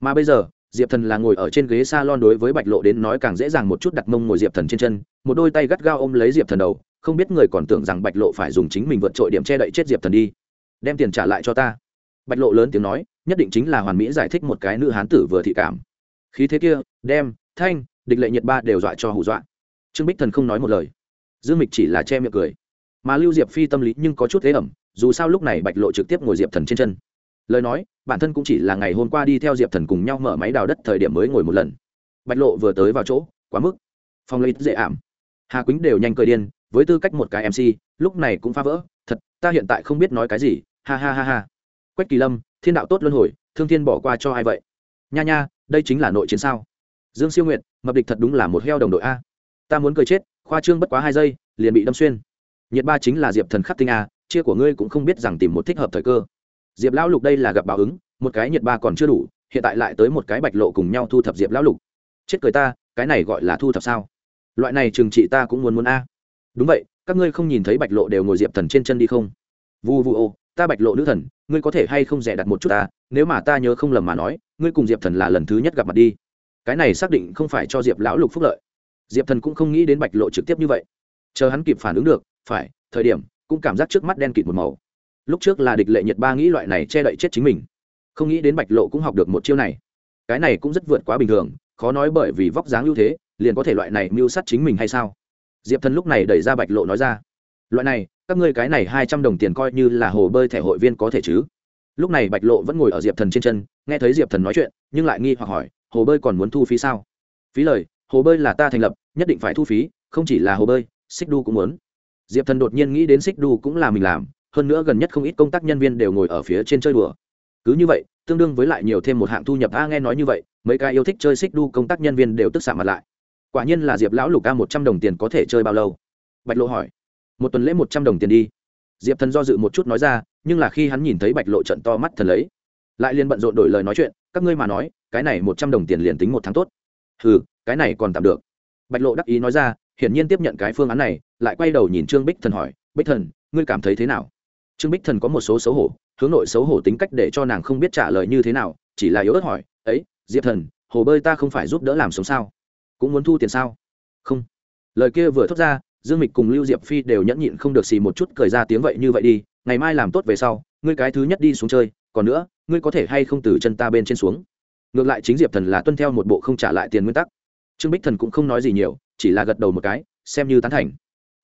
Mà bây giờ, diệp thần là ngồi ở trên ghế s a lon đối với bạch lộ đến nói càng dễ dàng một chút đặt mông ngồi diệp thần trên chân, một đôi tay gắt gao ôm lấy diệp thần đầu, không biết người còn tưởng rằng bạch lộ phải dùng chính mình vượt trội điểm che đậy chết diệp thần đi. Đem tiền trả lại cho ta. Bạch lộ lớn tiếng nói, nhất định chính là hoàn mỹ giải thích một cái nữ hán tử vừa thị cảm. Khí thế kia, đem, thanh, địch lệ nhiệt ba đều dọa cho hù dọa trương bích thần không nói một lời. Dương mịch chỉ là che miệng cười. Mà lưu diệp phi tâm lý nhưng có chút thế ẩm, dù sao lúc này bạch lộ trực tiếp ngồi diệp thần trên chân. Lời nói, bản thân cũng chỉ là ngày hôm qua đi theo diệp thần cùng nhau mở máy đào đất thời điểm mới ngồi một lần. Bạch lộ vừa tới vào chỗ, quá mức. Phong lấy dễ ảm. Hà quýnh đều nhanh cười điên, với tư cách một cái mc lúc này cũng phá vỡ. Thật, ta hiện tại không biết nói cái gì. Ha ha ha ha. Quách kỳ lâm, thiên đạo tốt luân hồi, thương thiên bỏ qua cho ai vậy? Nha nha, đây chính là nội chiến sao? Dương siêu nguyện mập địch thật đúng là một heo đồng đội a ta muốn cười chết, khoa trương bất quá hai giây, liền bị đâm xuyên. Nhiệt ba chính là diệp thần khắc tinh a, chia của ngươi cũng không biết rằng tìm một thích hợp thời cơ. Diệp lão lục đây là gặp báo ứng, một cái nhiệt ba còn chưa đủ, hiện tại lại tới một cái bạch lộ cùng nhau thu thập diệp lão lục. Chết cười ta, cái này gọi là thu thập sao? Loại này trừng trị ta cũng muốn muốn a. Đúng vậy, các ngươi không nhìn thấy bạch lộ đều ngồi diệp thần trên chân đi không? Vu vu ô, ta bạch lộ nữ thần, ngươi có thể hay không rẻ đặt một chút ta? Nếu mà ta nhớ không lầm mà nói, ngươi cùng diệp thần là lần thứ nhất gặp mặt đi. Cái này xác định không phải cho diệp lão lục phúc lợi diệp thần cũng không nghĩ đến bạch lộ trực tiếp như vậy. Chờ hắn kịp phản ứng được, phải, thời điểm, cũng cảm giác trước mắt đen kịt một màu. Lúc trước là địch lệ nhật ba nghĩ loại này che đậy chết chính mình. Không nghĩ đến bạch lộ cũng học được một chiêu này. Cái này cũng rất vượt quá bình thường, khó nói bởi vì vóc dáng ưu thế, liền có thể loại này mưu sát chính mình hay sao? Diệp thần lúc này đẩy ra bạch lộ nói ra, loại này, các ngươi cái này hai trăm đồng tiền coi như là hồ bơi thẻ hội viên có thể chứ? Lúc này bạch lộ vẫn ngồi ở diệp thần trên chân, nghe thấy diệp thần nói chuyện, nhưng lại nghi hoặc hỏi, hồ bơi còn muốn thu phí sao? Phí lời hồ bơi là ta thành lập, nhất định phải thu phí, không chỉ là hồ bơi, xích đu cũng muốn. Diệp thần đột nhiên nghĩ đến xích đu cũng là mình làm, hơn nữa gần nhất không ít công tác nhân viên đều ngồi ở phía trên chơi đùa. Cứ như vậy, tương đương với lại nhiều thêm một hạng thu nhập. A, nghe nói như vậy, mấy cái yêu thích chơi xích đu công tác nhân viên đều tức xạ mặt lại. Quả nhiên là diệp lão lục ca một trăm đồng tiền có thể chơi bao lâu? Bạch lộ hỏi. Một tuần lễ một trăm đồng tiền đi. Diệp thần do dự một chút nói ra, nhưng là khi hắn nhìn thấy bạch lộ trận to mắt thần lấy, lại liền bận rộn đổi lời nói chuyện, các ngươi mà nói, cái này một trăm đồng tiền liền tính một tháng tốt. Ừ cái này còn tạm được. Bạch lộ đắc ý nói ra, hiển nhiên tiếp nhận cái phương án này, lại quay đầu nhìn trương bích thần hỏi, bích thần, ngươi cảm thấy thế nào? Trương bích thần có một số xấu hổ, hướng nội xấu hổ tính cách để cho nàng không biết trả lời như thế nào, chỉ là yếu ớt hỏi, ấy, diệp thần, hồ bơi ta không phải giúp đỡ làm sống sao? Cũng muốn thu tiền sao? Không. Lời kia vừa thốt ra, dương mịch cùng lưu diệp phi đều nhẫn nhịn không được xì một chút cười ra tiếng vậy như vậy đi, ngày mai làm tốt về sau, ngươi cái thứ nhất đi xuống chơi, còn nữa, ngươi có thể hay không từ chân ta bên trên xuống? Ngược lại chính diệp thần là tuân theo một bộ không trả lại tiền nguyên tắc trương bích thần cũng không nói gì nhiều, chỉ là gật đầu một cái, xem như tán thành.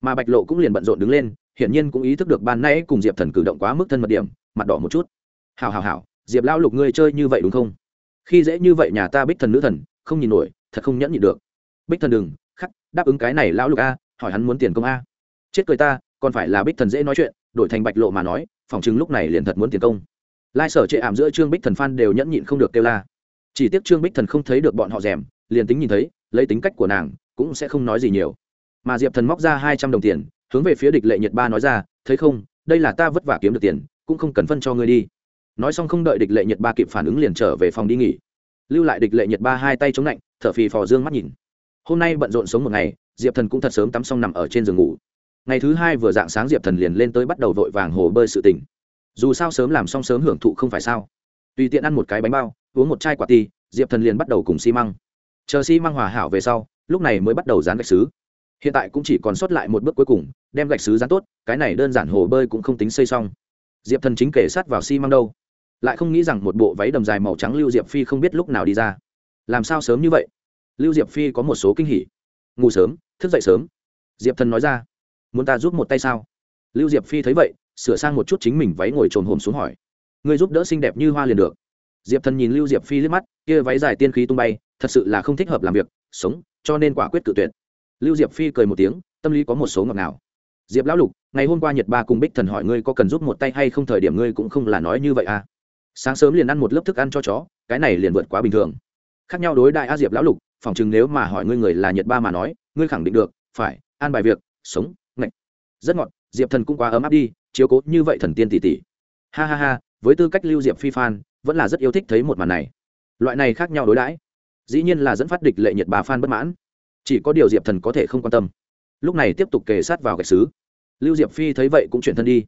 Mà bạch lộ cũng liền bận rộn đứng lên, hiển nhiên cũng ý thức được ban nay cùng diệp thần cử động quá mức thân mật điểm, mặt đỏ một chút. Hào hào hào diệp lão lục ngươi chơi như vậy đúng không? Khi dễ như vậy nhà ta bích thần nữ thần, không nhìn nổi, thật không nhẫn nhịn được. Bích thần đừng, khắc, đáp ứng cái này lão lục a, hỏi hắn muốn tiền công a. Chết cười ta, còn phải là bích thần dễ nói chuyện, đổi thành bạch lộ mà nói phỏng chừng lúc này liền thật muốn tiền công. Lai sở chệ ảm giữa trương bích thần phan đều nhẫn nhịn không được kêu la. Chỉ tiếc trương bích thần không thấy được bọn họ rèm, liền tính nhìn thấy lấy tính cách của nàng, cũng sẽ không nói gì nhiều. Mà diệp thần móc ra hai trăm đồng tiền, hướng về phía địch lệ nhiệt ba nói ra, thấy không, đây là ta vất vả kiếm được tiền, cũng không cần phân cho ngươi đi. Nói xong không đợi địch lệ nhiệt ba kịp phản ứng liền trở về phòng đi nghỉ. Lưu lại địch lệ nhiệt ba hai tay chống lạnh, thở phì phò dương mắt nhìn. Hôm nay bận rộn sống một ngày, diệp thần cũng thật sớm tắm xong nằm ở trên giường ngủ. Ngày thứ hai vừa dạng sáng diệp thần liền lên tới bắt đầu vội vàng hồ bơi sự tỉnh dù sao sớm làm xong sớm hưởng thụ không phải sao? Tùy tiện ăn một cái bánh bao, uống một chai quả ti, diệp thần liền bắt đầu cùng xi măng chờ xi măng hòa hảo về sau, lúc này mới bắt đầu dán gạch xứ hiện tại cũng chỉ còn sót lại một bước cuối cùng, đem gạch xứ dán tốt, cái này đơn giản hồ bơi cũng không tính xây xong. Diệp thần chính kể sát vào xi măng đâu. Lại không nghĩ rằng một bộ váy đầm dài màu trắng lưu diệp phi không biết lúc nào đi ra. Làm sao sớm như vậy? Lưu diệp phi có một số kinh hỉ. Ngủ sớm, thức dậy sớm. Diệp thần nói ra. Muốn ta giúp một tay sao? Lưu diệp phi thấy vậy, sửa sang một chút chính mình váy ngồi trồm hồm xuống hỏi. Người giúp đỡ xinh đẹp như hoa liền được diệp thần nhìn lưu diệp phi liếc mắt, kia váy dài tiên khí tung bay, thật sự là không thích hợp làm việc, sống, cho nên quả quyết tự tuyệt. Lưu diệp phi cười một tiếng, tâm lý có một số ngọt ngào. Diệp lão lục, ngày hôm qua nhật ba cùng bích thần hỏi ngươi có cần giúp một tay hay không, thời điểm ngươi cũng không là nói như vậy à. Sáng sớm liền ăn một lớp thức ăn cho chó, cái này liền vượt quá bình thường. Khác nhau đối đại a diệp lão lục phỏng chừng nếu mà hỏi ngươi người là nhật ba mà nói, ngươi khẳng định được, phải, an bài việc, sống, ngạch. Rất ngọt, diệp thần cũng quá ấm áp đi, chiếu cố, như vậy thần tiên tỷ tỷ. Ha ha ha, với tư cách lưu diệp phi phan vẫn là rất yêu thích thấy một màn này. Loại này khác nhau đối đãi, dĩ nhiên là dẫn phát địch lệ nhiệt bà phan bất mãn. Chỉ có điều diệp thần có thể không quan tâm. Lúc này tiếp tục kề sát vào gạch xứ. Lưu diệp phi thấy vậy cũng chuyển thân đi.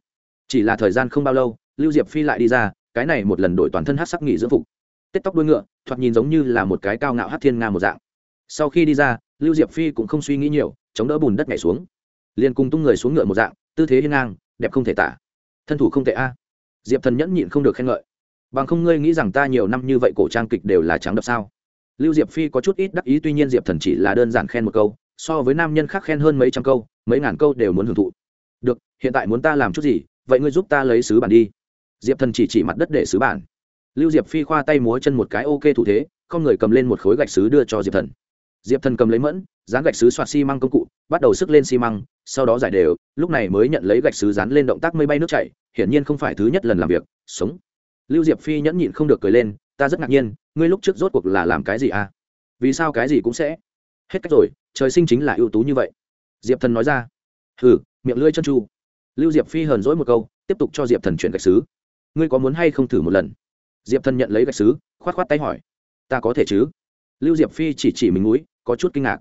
Chỉ là thời gian không bao lâu, lưu diệp phi lại đi ra, cái này một lần đổi toàn thân hát sắc nghỉ dưỡng phục. Tết tóc đuôi ngựa, thoạt nhìn giống như là một cái cao ngạo hát thiên nga một dạng. Sau khi đi ra, lưu diệp phi cũng không suy nghĩ nhiều, chống đỡ bùn đất nhảy xuống. Liền cùng tung người xuống ngựa một dạng, tư thế hiên ngang, đẹp không thể tả. Thân thủ không tệ a. Diệp thần nhẫn nhịn không được khen ngợi bằng không ngươi nghĩ rằng ta nhiều năm như vậy cổ trang kịch đều là trắng đập sao? Lưu diệp phi có chút ít đắc ý, tuy nhiên diệp thần chỉ là đơn giản khen một câu, so với nam nhân khác khen hơn mấy trăm câu, mấy ngàn câu đều muốn hưởng thụ. Được, hiện tại muốn ta làm chút gì? Vậy ngươi giúp ta lấy sứ bản đi. Diệp thần chỉ chỉ mặt đất để sứ bản. Lưu diệp phi khoa tay múa chân một cái ok thủ thế, không người cầm lên một khối gạch sứ đưa cho diệp thần. Diệp thần cầm lấy mẫn, dán gạch sứ soạt xi măng công cụ, bắt đầu sức lên xi măng, sau đó giải đều, lúc này mới nhận lấy gạch sứ dán lên động tác mây bay nước chảy, hiển nhiên không phải thứ nhất lần làm việc, sống lưu diệp phi nhẫn nhịn không được cười lên, ta rất ngạc nhiên, ngươi lúc trước rốt cuộc là làm cái gì à? Vì sao cái gì cũng sẽ? Hết cách rồi, trời sinh chính là ưu tú như vậy. Diệp thần nói ra. Hừ, miệng lưỡi chân tru. Lưu diệp phi hờn dỗi một câu, tiếp tục cho diệp thần chuyển gạch xứ. Ngươi có muốn hay không thử một lần? Diệp thần nhận lấy gạch xứ k h o á t k h o á t tay hỏi. Ta có thể chứ. Lưu diệp phi chỉ chỉ mình núi có chút kinh ngạc.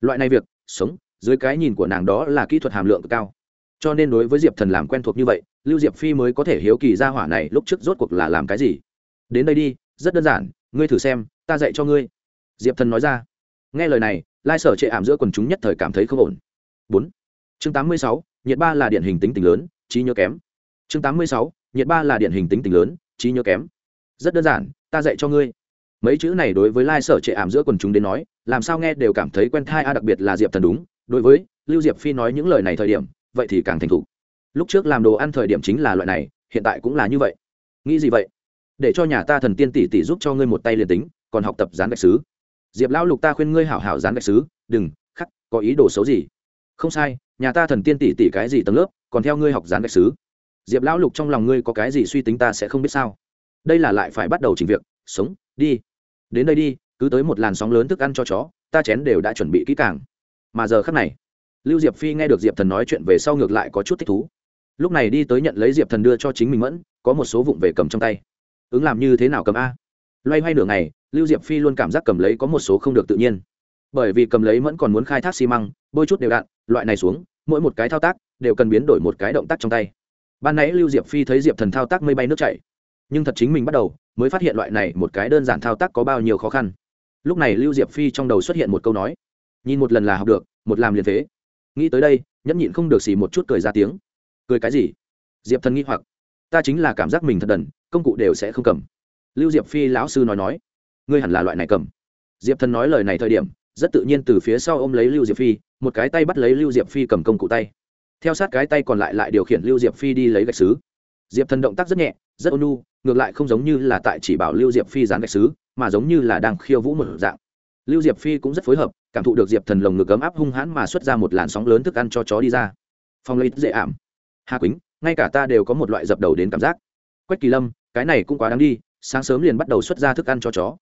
Loại này việc, sống, dưới cái nhìn của nàng đó là kỹ thuật hàm lượng cực cao cho nên đối với diệp thần làm quen thuộc như vậy, lưu diệp phi mới có thể hiếu kỳ ra hỏa này lúc trước rốt cuộc là làm cái gì. Đến đây đi, rất đơn giản, ngươi thử xem, ta dạy cho ngươi. Diệp thần nói ra. Nghe lời này, lai sở trệ ảm giữa quần chúng nhất thời cảm thấy không ổn. Bốn. Chương tám mươi sáu, nhiệt ba là điển hình tính tình lớn, trí nhớ kém. Chương tám mươi sáu, nhiệt ba là điển hình tính tình lớn, trí nhớ kém. Rất đơn giản, ta dạy cho ngươi. Mấy chữ này đối với lai sở trệ ảm giữa quần chúng đến nói, làm sao nghe đều cảm thấy quen thai a, đặc biệt là diệp thần đúng. Đối với lưu diệp phi nói những lời này thời điểm vậy thì càng thành thục. Lúc trước làm đồ ăn thời điểm chính là loại này, hiện tại cũng là như vậy. Nghĩ gì vậy? Để cho nhà ta thần tiên tỷ tỷ giúp cho ngươi một tay liền tính, còn học tập dán gạch sứ diệp lão lục ta khuyên ngươi hảo hảo dán gạch sứ đừng, khắc, có ý đồ xấu gì? Không sai, nhà ta thần tiên tỷ tỷ cái gì tầng lớp, còn theo ngươi học dán gạch sứ diệp lão lục trong lòng ngươi có cái gì suy tính ta sẽ không biết sao. Đây là lại phải bắt đầu trình việc, sống, đi. Đến đây đi, cứ tới một làn sóng lớn thức ăn cho chó, ta chén đều đã chuẩn bị kỹ càng. Mà giờ khắc này lưu diệp phi nghe được diệp thần nói chuyện về sau ngược lại có chút thích thú. Lúc này đi tới nhận lấy diệp thần đưa cho chính mình mẫn, có một số vụng về cầm trong tay. Ứng làm như thế nào cầm a? Loay hoay nửa ngày, lưu diệp phi luôn cảm giác cầm lấy có một số không được tự nhiên. Bởi vì cầm lấy mẫn còn muốn khai thác xi măng, bôi chút đều đạn, loại này xuống, mỗi một cái thao tác đều cần biến đổi một cái động tác trong tay. Ban nãy lưu diệp phi thấy diệp thần thao tác mây bay nước chảy, nhưng thật chính mình bắt đầu mới phát hiện loại này một cái đơn giản thao tác có bao nhiêu khó khăn. Lúc này lưu diệp phi trong đầu xuất hiện một câu nói, nhìn một lần là học được, một làm liền thế nghĩ tới đây, nhẫn nhịn không được xì một chút cười ra tiếng. Cười cái gì? Diệp thần nghĩ hoặc. Ta chính là cảm giác mình thật đần, công cụ đều sẽ không cầm. Lưu diệp phi lão sư nói nói. Ngươi hẳn là loại này cầm. Diệp thần nói lời này thời điểm, rất tự nhiên từ phía sau ôm lấy lưu diệp phi, một cái tay bắt lấy lưu diệp phi cầm công cụ tay. Theo sát cái tay còn lại lại điều khiển lưu diệp phi đi lấy gạch xứ. Diệp thần động tác rất nhẹ, rất ôn nu ngược lại không giống như là tại chỉ bảo lưu diệp phi dán gạch xứ, mà giống như là đang khiêu vũ một dạng lưu diệp phi cũng rất phối hợp, cảm thụ được diệp thần lồng ngực ấm áp hung hãn mà xuất ra một làn sóng lớn thức ăn cho chó đi ra. Phong lấy dễ ảm. Hà quýnh, ngay cả ta đều có một loại dập đầu đến cảm giác. Quách kỳ lâm, cái này cũng quá đáng đi, sáng sớm liền bắt đầu xuất ra thức ăn cho chó.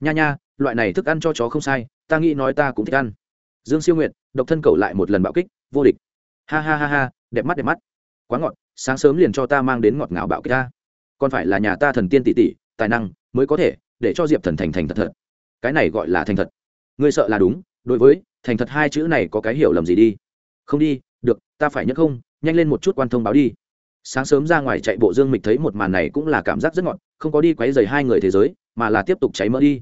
Nha nha, loại này thức ăn cho chó không sai, ta nghĩ nói ta cũng thích ăn. Dương siêu nguyện độc thân cầu lại một lần bạo kích, vô địch. Ha ha ha ha, đẹp mắt đẹp mắt. Quá ngọt, sáng sớm liền cho ta mang đến ngọt ngào bạo kích ta. Còn phải là nhà ta thần tiên tỷ tỷ, tài năng mới có thể để cho diệp thần thành thành thật thật cái này gọi là thành thật. Ngươi sợ là đúng, đối với, thành thật hai chữ này có cái hiểu lầm gì đi? Không đi, được, ta phải nhất không, nhanh lên một chút quan thông báo đi. Sáng sớm ra ngoài chạy bộ dương mịch thấy một màn này cũng là cảm giác rất ngọt, không có đi quấy dày hai người thế giới, mà là tiếp tục cháy mỡ đi.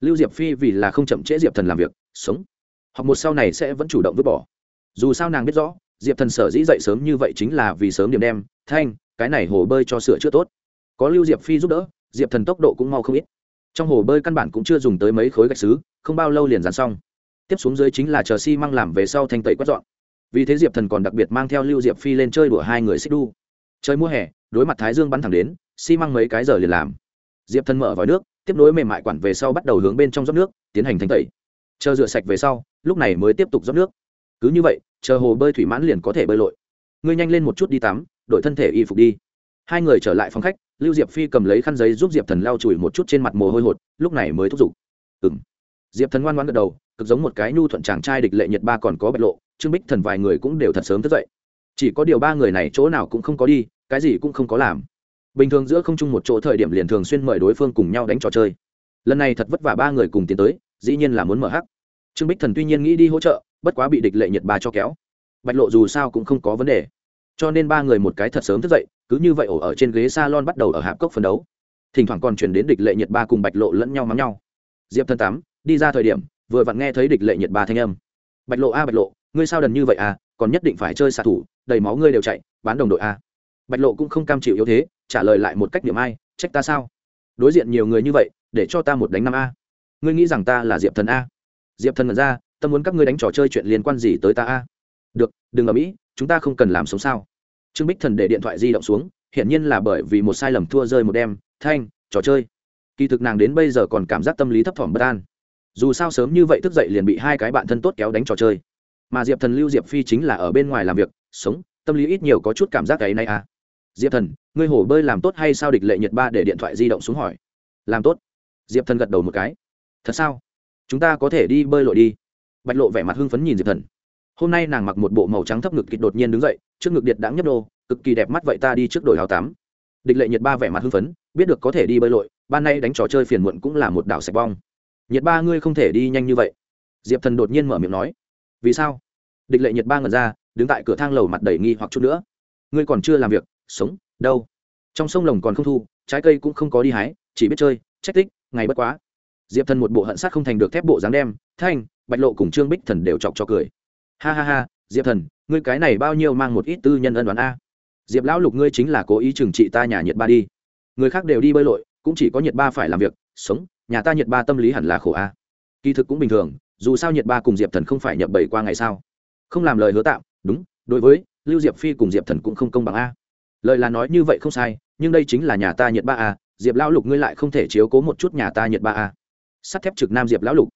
Lưu diệp phi vì là không chậm trễ diệp thần làm việc, sống. Học một sau này sẽ vẫn chủ động vứt bỏ. Dù sao nàng biết rõ, diệp thần sở dĩ dậy sớm như vậy chính là vì sớm điểm đem thanh, cái này hồ bơi cho sửa chữa tốt. Có lưu diệp phi giúp đỡ, diệp thần tốc độ cũng mau không ít trong hồ bơi căn bản cũng chưa dùng tới mấy khối gạch xứ, không bao lâu liền dán xong. Tiếp xuống dưới chính là chờ xi、si、măng làm về sau thanh tẩy quét dọn. Vì thế diệp thần còn đặc biệt mang theo lưu diệp phi lên chơi đùa hai người xích đu. Chơi mùa hè, đối mặt thái dương bắn thẳng đến, xi、si、măng mấy cái giờ liền làm. Diệp thần mở vòi nước, tiếp nối mềm mại quản về sau bắt đầu hướng bên trong rót nước, tiến hành thanh tẩy. Chờ rửa sạch về sau, lúc này mới tiếp tục rót nước. Cứ như vậy, chờ hồ bơi thủy mãn liền có thể bơi lội. Ngươi nhanh lên một chút đi tắm, đổi thân thể y phục đi hai người trở lại phòng khách, lưu diệp phi cầm lấy khăn giấy giúp diệp thần lau chùi một chút trên mặt mồ hôi hột, lúc này mới thúc giục. Ừng diệp thần ngoan ngoan gật đầu, cực giống một cái nhu thuận chàng trai địch lệ nhật ba còn có bạch lộ, trương bích thần vài người cũng đều thật sớm thức dậy. Chỉ có điều ba người này chỗ nào cũng không có đi, cái gì cũng không có làm. Bình thường giữa không chung một chỗ thời điểm liền thường xuyên mời đối phương cùng nhau đánh trò chơi. Lần này thật vất vả ba người cùng tiến tới, dĩ nhiên là muốn mở hắc. Trương bích thần tuy nhiên nghĩ đi hỗ trợ, bất quá bị địch lệ nhật ba cho kéo. Bạch lộ dù sao cũng không có vấn đề cho nên ba người một cái thật sớm thức dậy, cứ như vậy ổ ở trên ghế salon bắt đầu ở hạp cốc phấn đấu. Thỉnh thoảng còn chuyển đến địch lệ nhiệt ba cùng bạch lộ lẫn nhau mắng nhau. Diệp thân tám, đi ra thời điểm, vừa vặn nghe thấy địch lệ nhiệt ba thanh âm. Bạch lộ a, bạch lộ, ngươi sao đần như vậy à còn nhất định phải chơi xạ thủ, đầy máu ngươi đều chạy, bán đồng đội a. Bạch lộ cũng không cam chịu yếu thế, trả lời lại một cách điểm ai, trách ta sao? Đối diện nhiều người như vậy, để cho ta một đánh năm a. Ngươi nghĩ rằng ta là diệp thần a? Diệp thần mật ra, ta muốn các ngươi đánh trò chơi chuyện liên quan gì tới ta a? Được, đừng ở mỹ, chúng ta không cần làm sống sao trương bích thần để điện thoại di động xuống, hiển nhiên là bởi vì một sai lầm thua rơi một đêm, thanh, trò chơi. Kỳ thực nàng đến bây giờ còn cảm giác tâm lý thấp thỏm bất an. Dù sao sớm như vậy thức dậy liền bị hai cái bạn thân tốt kéo đánh trò chơi. Mà diệp thần, lưu diệp phi chính là ở bên ngoài làm việc, sống, tâm lý ít nhiều có chút cảm giác ấy nay à. Diệp thần, ngươi hồ bơi làm tốt hay sao địch lệ nhật ba để điện thoại di động xuống hỏi. Làm tốt. Diệp thần gật đầu một cái. Thật sao? Chúng ta có thể đi bơi lội đi. Bạch lộ vẻ mặt hưng phấn nhìn diệp thần hôm nay nàng mặc một bộ màu trắng thấp ngực kịch đột nhiên đứng dậy, trước ngực điện đáng nhấp đô cực kỳ đẹp mắt vậy ta đi trước đổi áo tắm. Địch lệ nhiệt ba vẻ mặt hưng phấn, biết được có thể đi bơi lội, ban nay đánh trò chơi phiền muộn cũng là một đảo sạch bong. Nhiệt ba ngươi không thể đi nhanh như vậy. Diệp thần đột nhiên mở miệng nói. Vì sao? Địch lệ nhiệt ba ngẩn ra, đứng tại cửa thang lầu mặt đầy nghi hoặc chút nữa. Ngươi còn chưa làm việc, sống, đâu? Trong sông lồng còn không thu, trái cây cũng không có đi hái, chỉ biết chơi trách tích, ngày bất quá. Diệp thần một bộ hận sát không thành được thép bộ dáng đem, thanh, bạch lộ cùng trương bích thần đều chọc cho cười ha ha ha, diệp thần, ngươi cái này bao nhiêu mang một ít tư nhân ân đoán a. Diệp lão lục ngươi chính là cố ý trừng trị ta nhà nhiệt ba đi. Người khác đều đi bơi lội, cũng chỉ có nhiệt ba phải làm việc, sống, nhà ta nhiệt ba tâm lý hẳn là khổ a. Kỳ thực cũng bình thường, dù sao nhiệt ba cùng diệp thần không phải nhập bảy qua ngày sao. Không làm lời hứa tạm, đúng, đối với, lưu diệp phi cùng diệp thần cũng không công bằng a. Lời là nói như vậy không sai, nhưng đây chính là nhà ta nhiệt ba a, diệp lão lục ngươi lại không thể chiếu cố một chút nhà ta nhiệt ba a. Sắt thép trực nam diệp lão lục.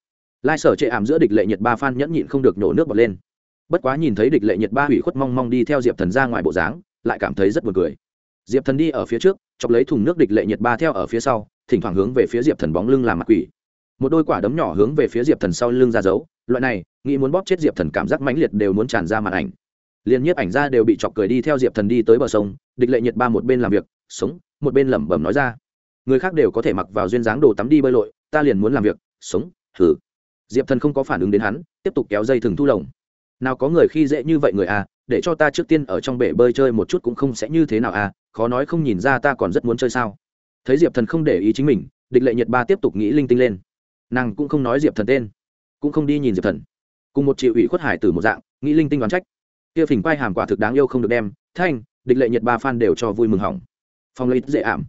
Lai sở chệ ảm giữa địch lệ nhiệt ba phan nhẫn nhịn không được nổ nước bọt lên bất quá nhìn thấy địch lệ nhiệt ba hủy khuất mong mong đi theo diệp thần ra ngoài bộ dáng, lại cảm thấy rất buồn cười. Diệp thần đi ở phía trước, chọc lấy thùng nước địch lệ nhiệt ba theo ở phía sau, thỉnh thoảng hướng về phía diệp thần bóng lưng làm mặt quỷ. Một đôi quả đấm nhỏ hướng về phía diệp thần sau lưng ra giấu loại này, nghĩ muốn bóp chết diệp thần cảm giác mãnh liệt đều muốn tràn ra màn ảnh. Liền nhiếp ảnh ra đều bị chọc cười đi theo diệp thần đi tới bờ sông, địch lệ nhiệt ba một bên làm việc, sống, một bên lẩm bẩm nói ra. Người khác đều có thể mặc vào duyên dáng đồ tắm đi bơi lội, ta liền muốn làm việc, sống, thử. Diệp thần không có phản ứng đến hắn, tiếp tục kéo dây thừng thu lồng nào có người khi dễ như vậy người à để cho ta trước tiên ở trong bể bơi chơi một chút cũng không sẽ như thế nào à khó nói không nhìn ra ta còn rất muốn chơi sao. Thấy diệp thần không để ý chính mình, địch lệ nhiệt ba tiếp tục nghĩ linh tinh lên. Nàng cũng không nói diệp thần tên, cũng không đi nhìn diệp thần. Cùng một triệu ủy khuất hải từ một dạng, nghĩ linh tinh đoán trách. Kia phình quay hàm quả thực đáng yêu không được đem, thanh, địch lệ nhiệt ba fan đều cho vui mừng hỏng. Phong lấy dễ ảm.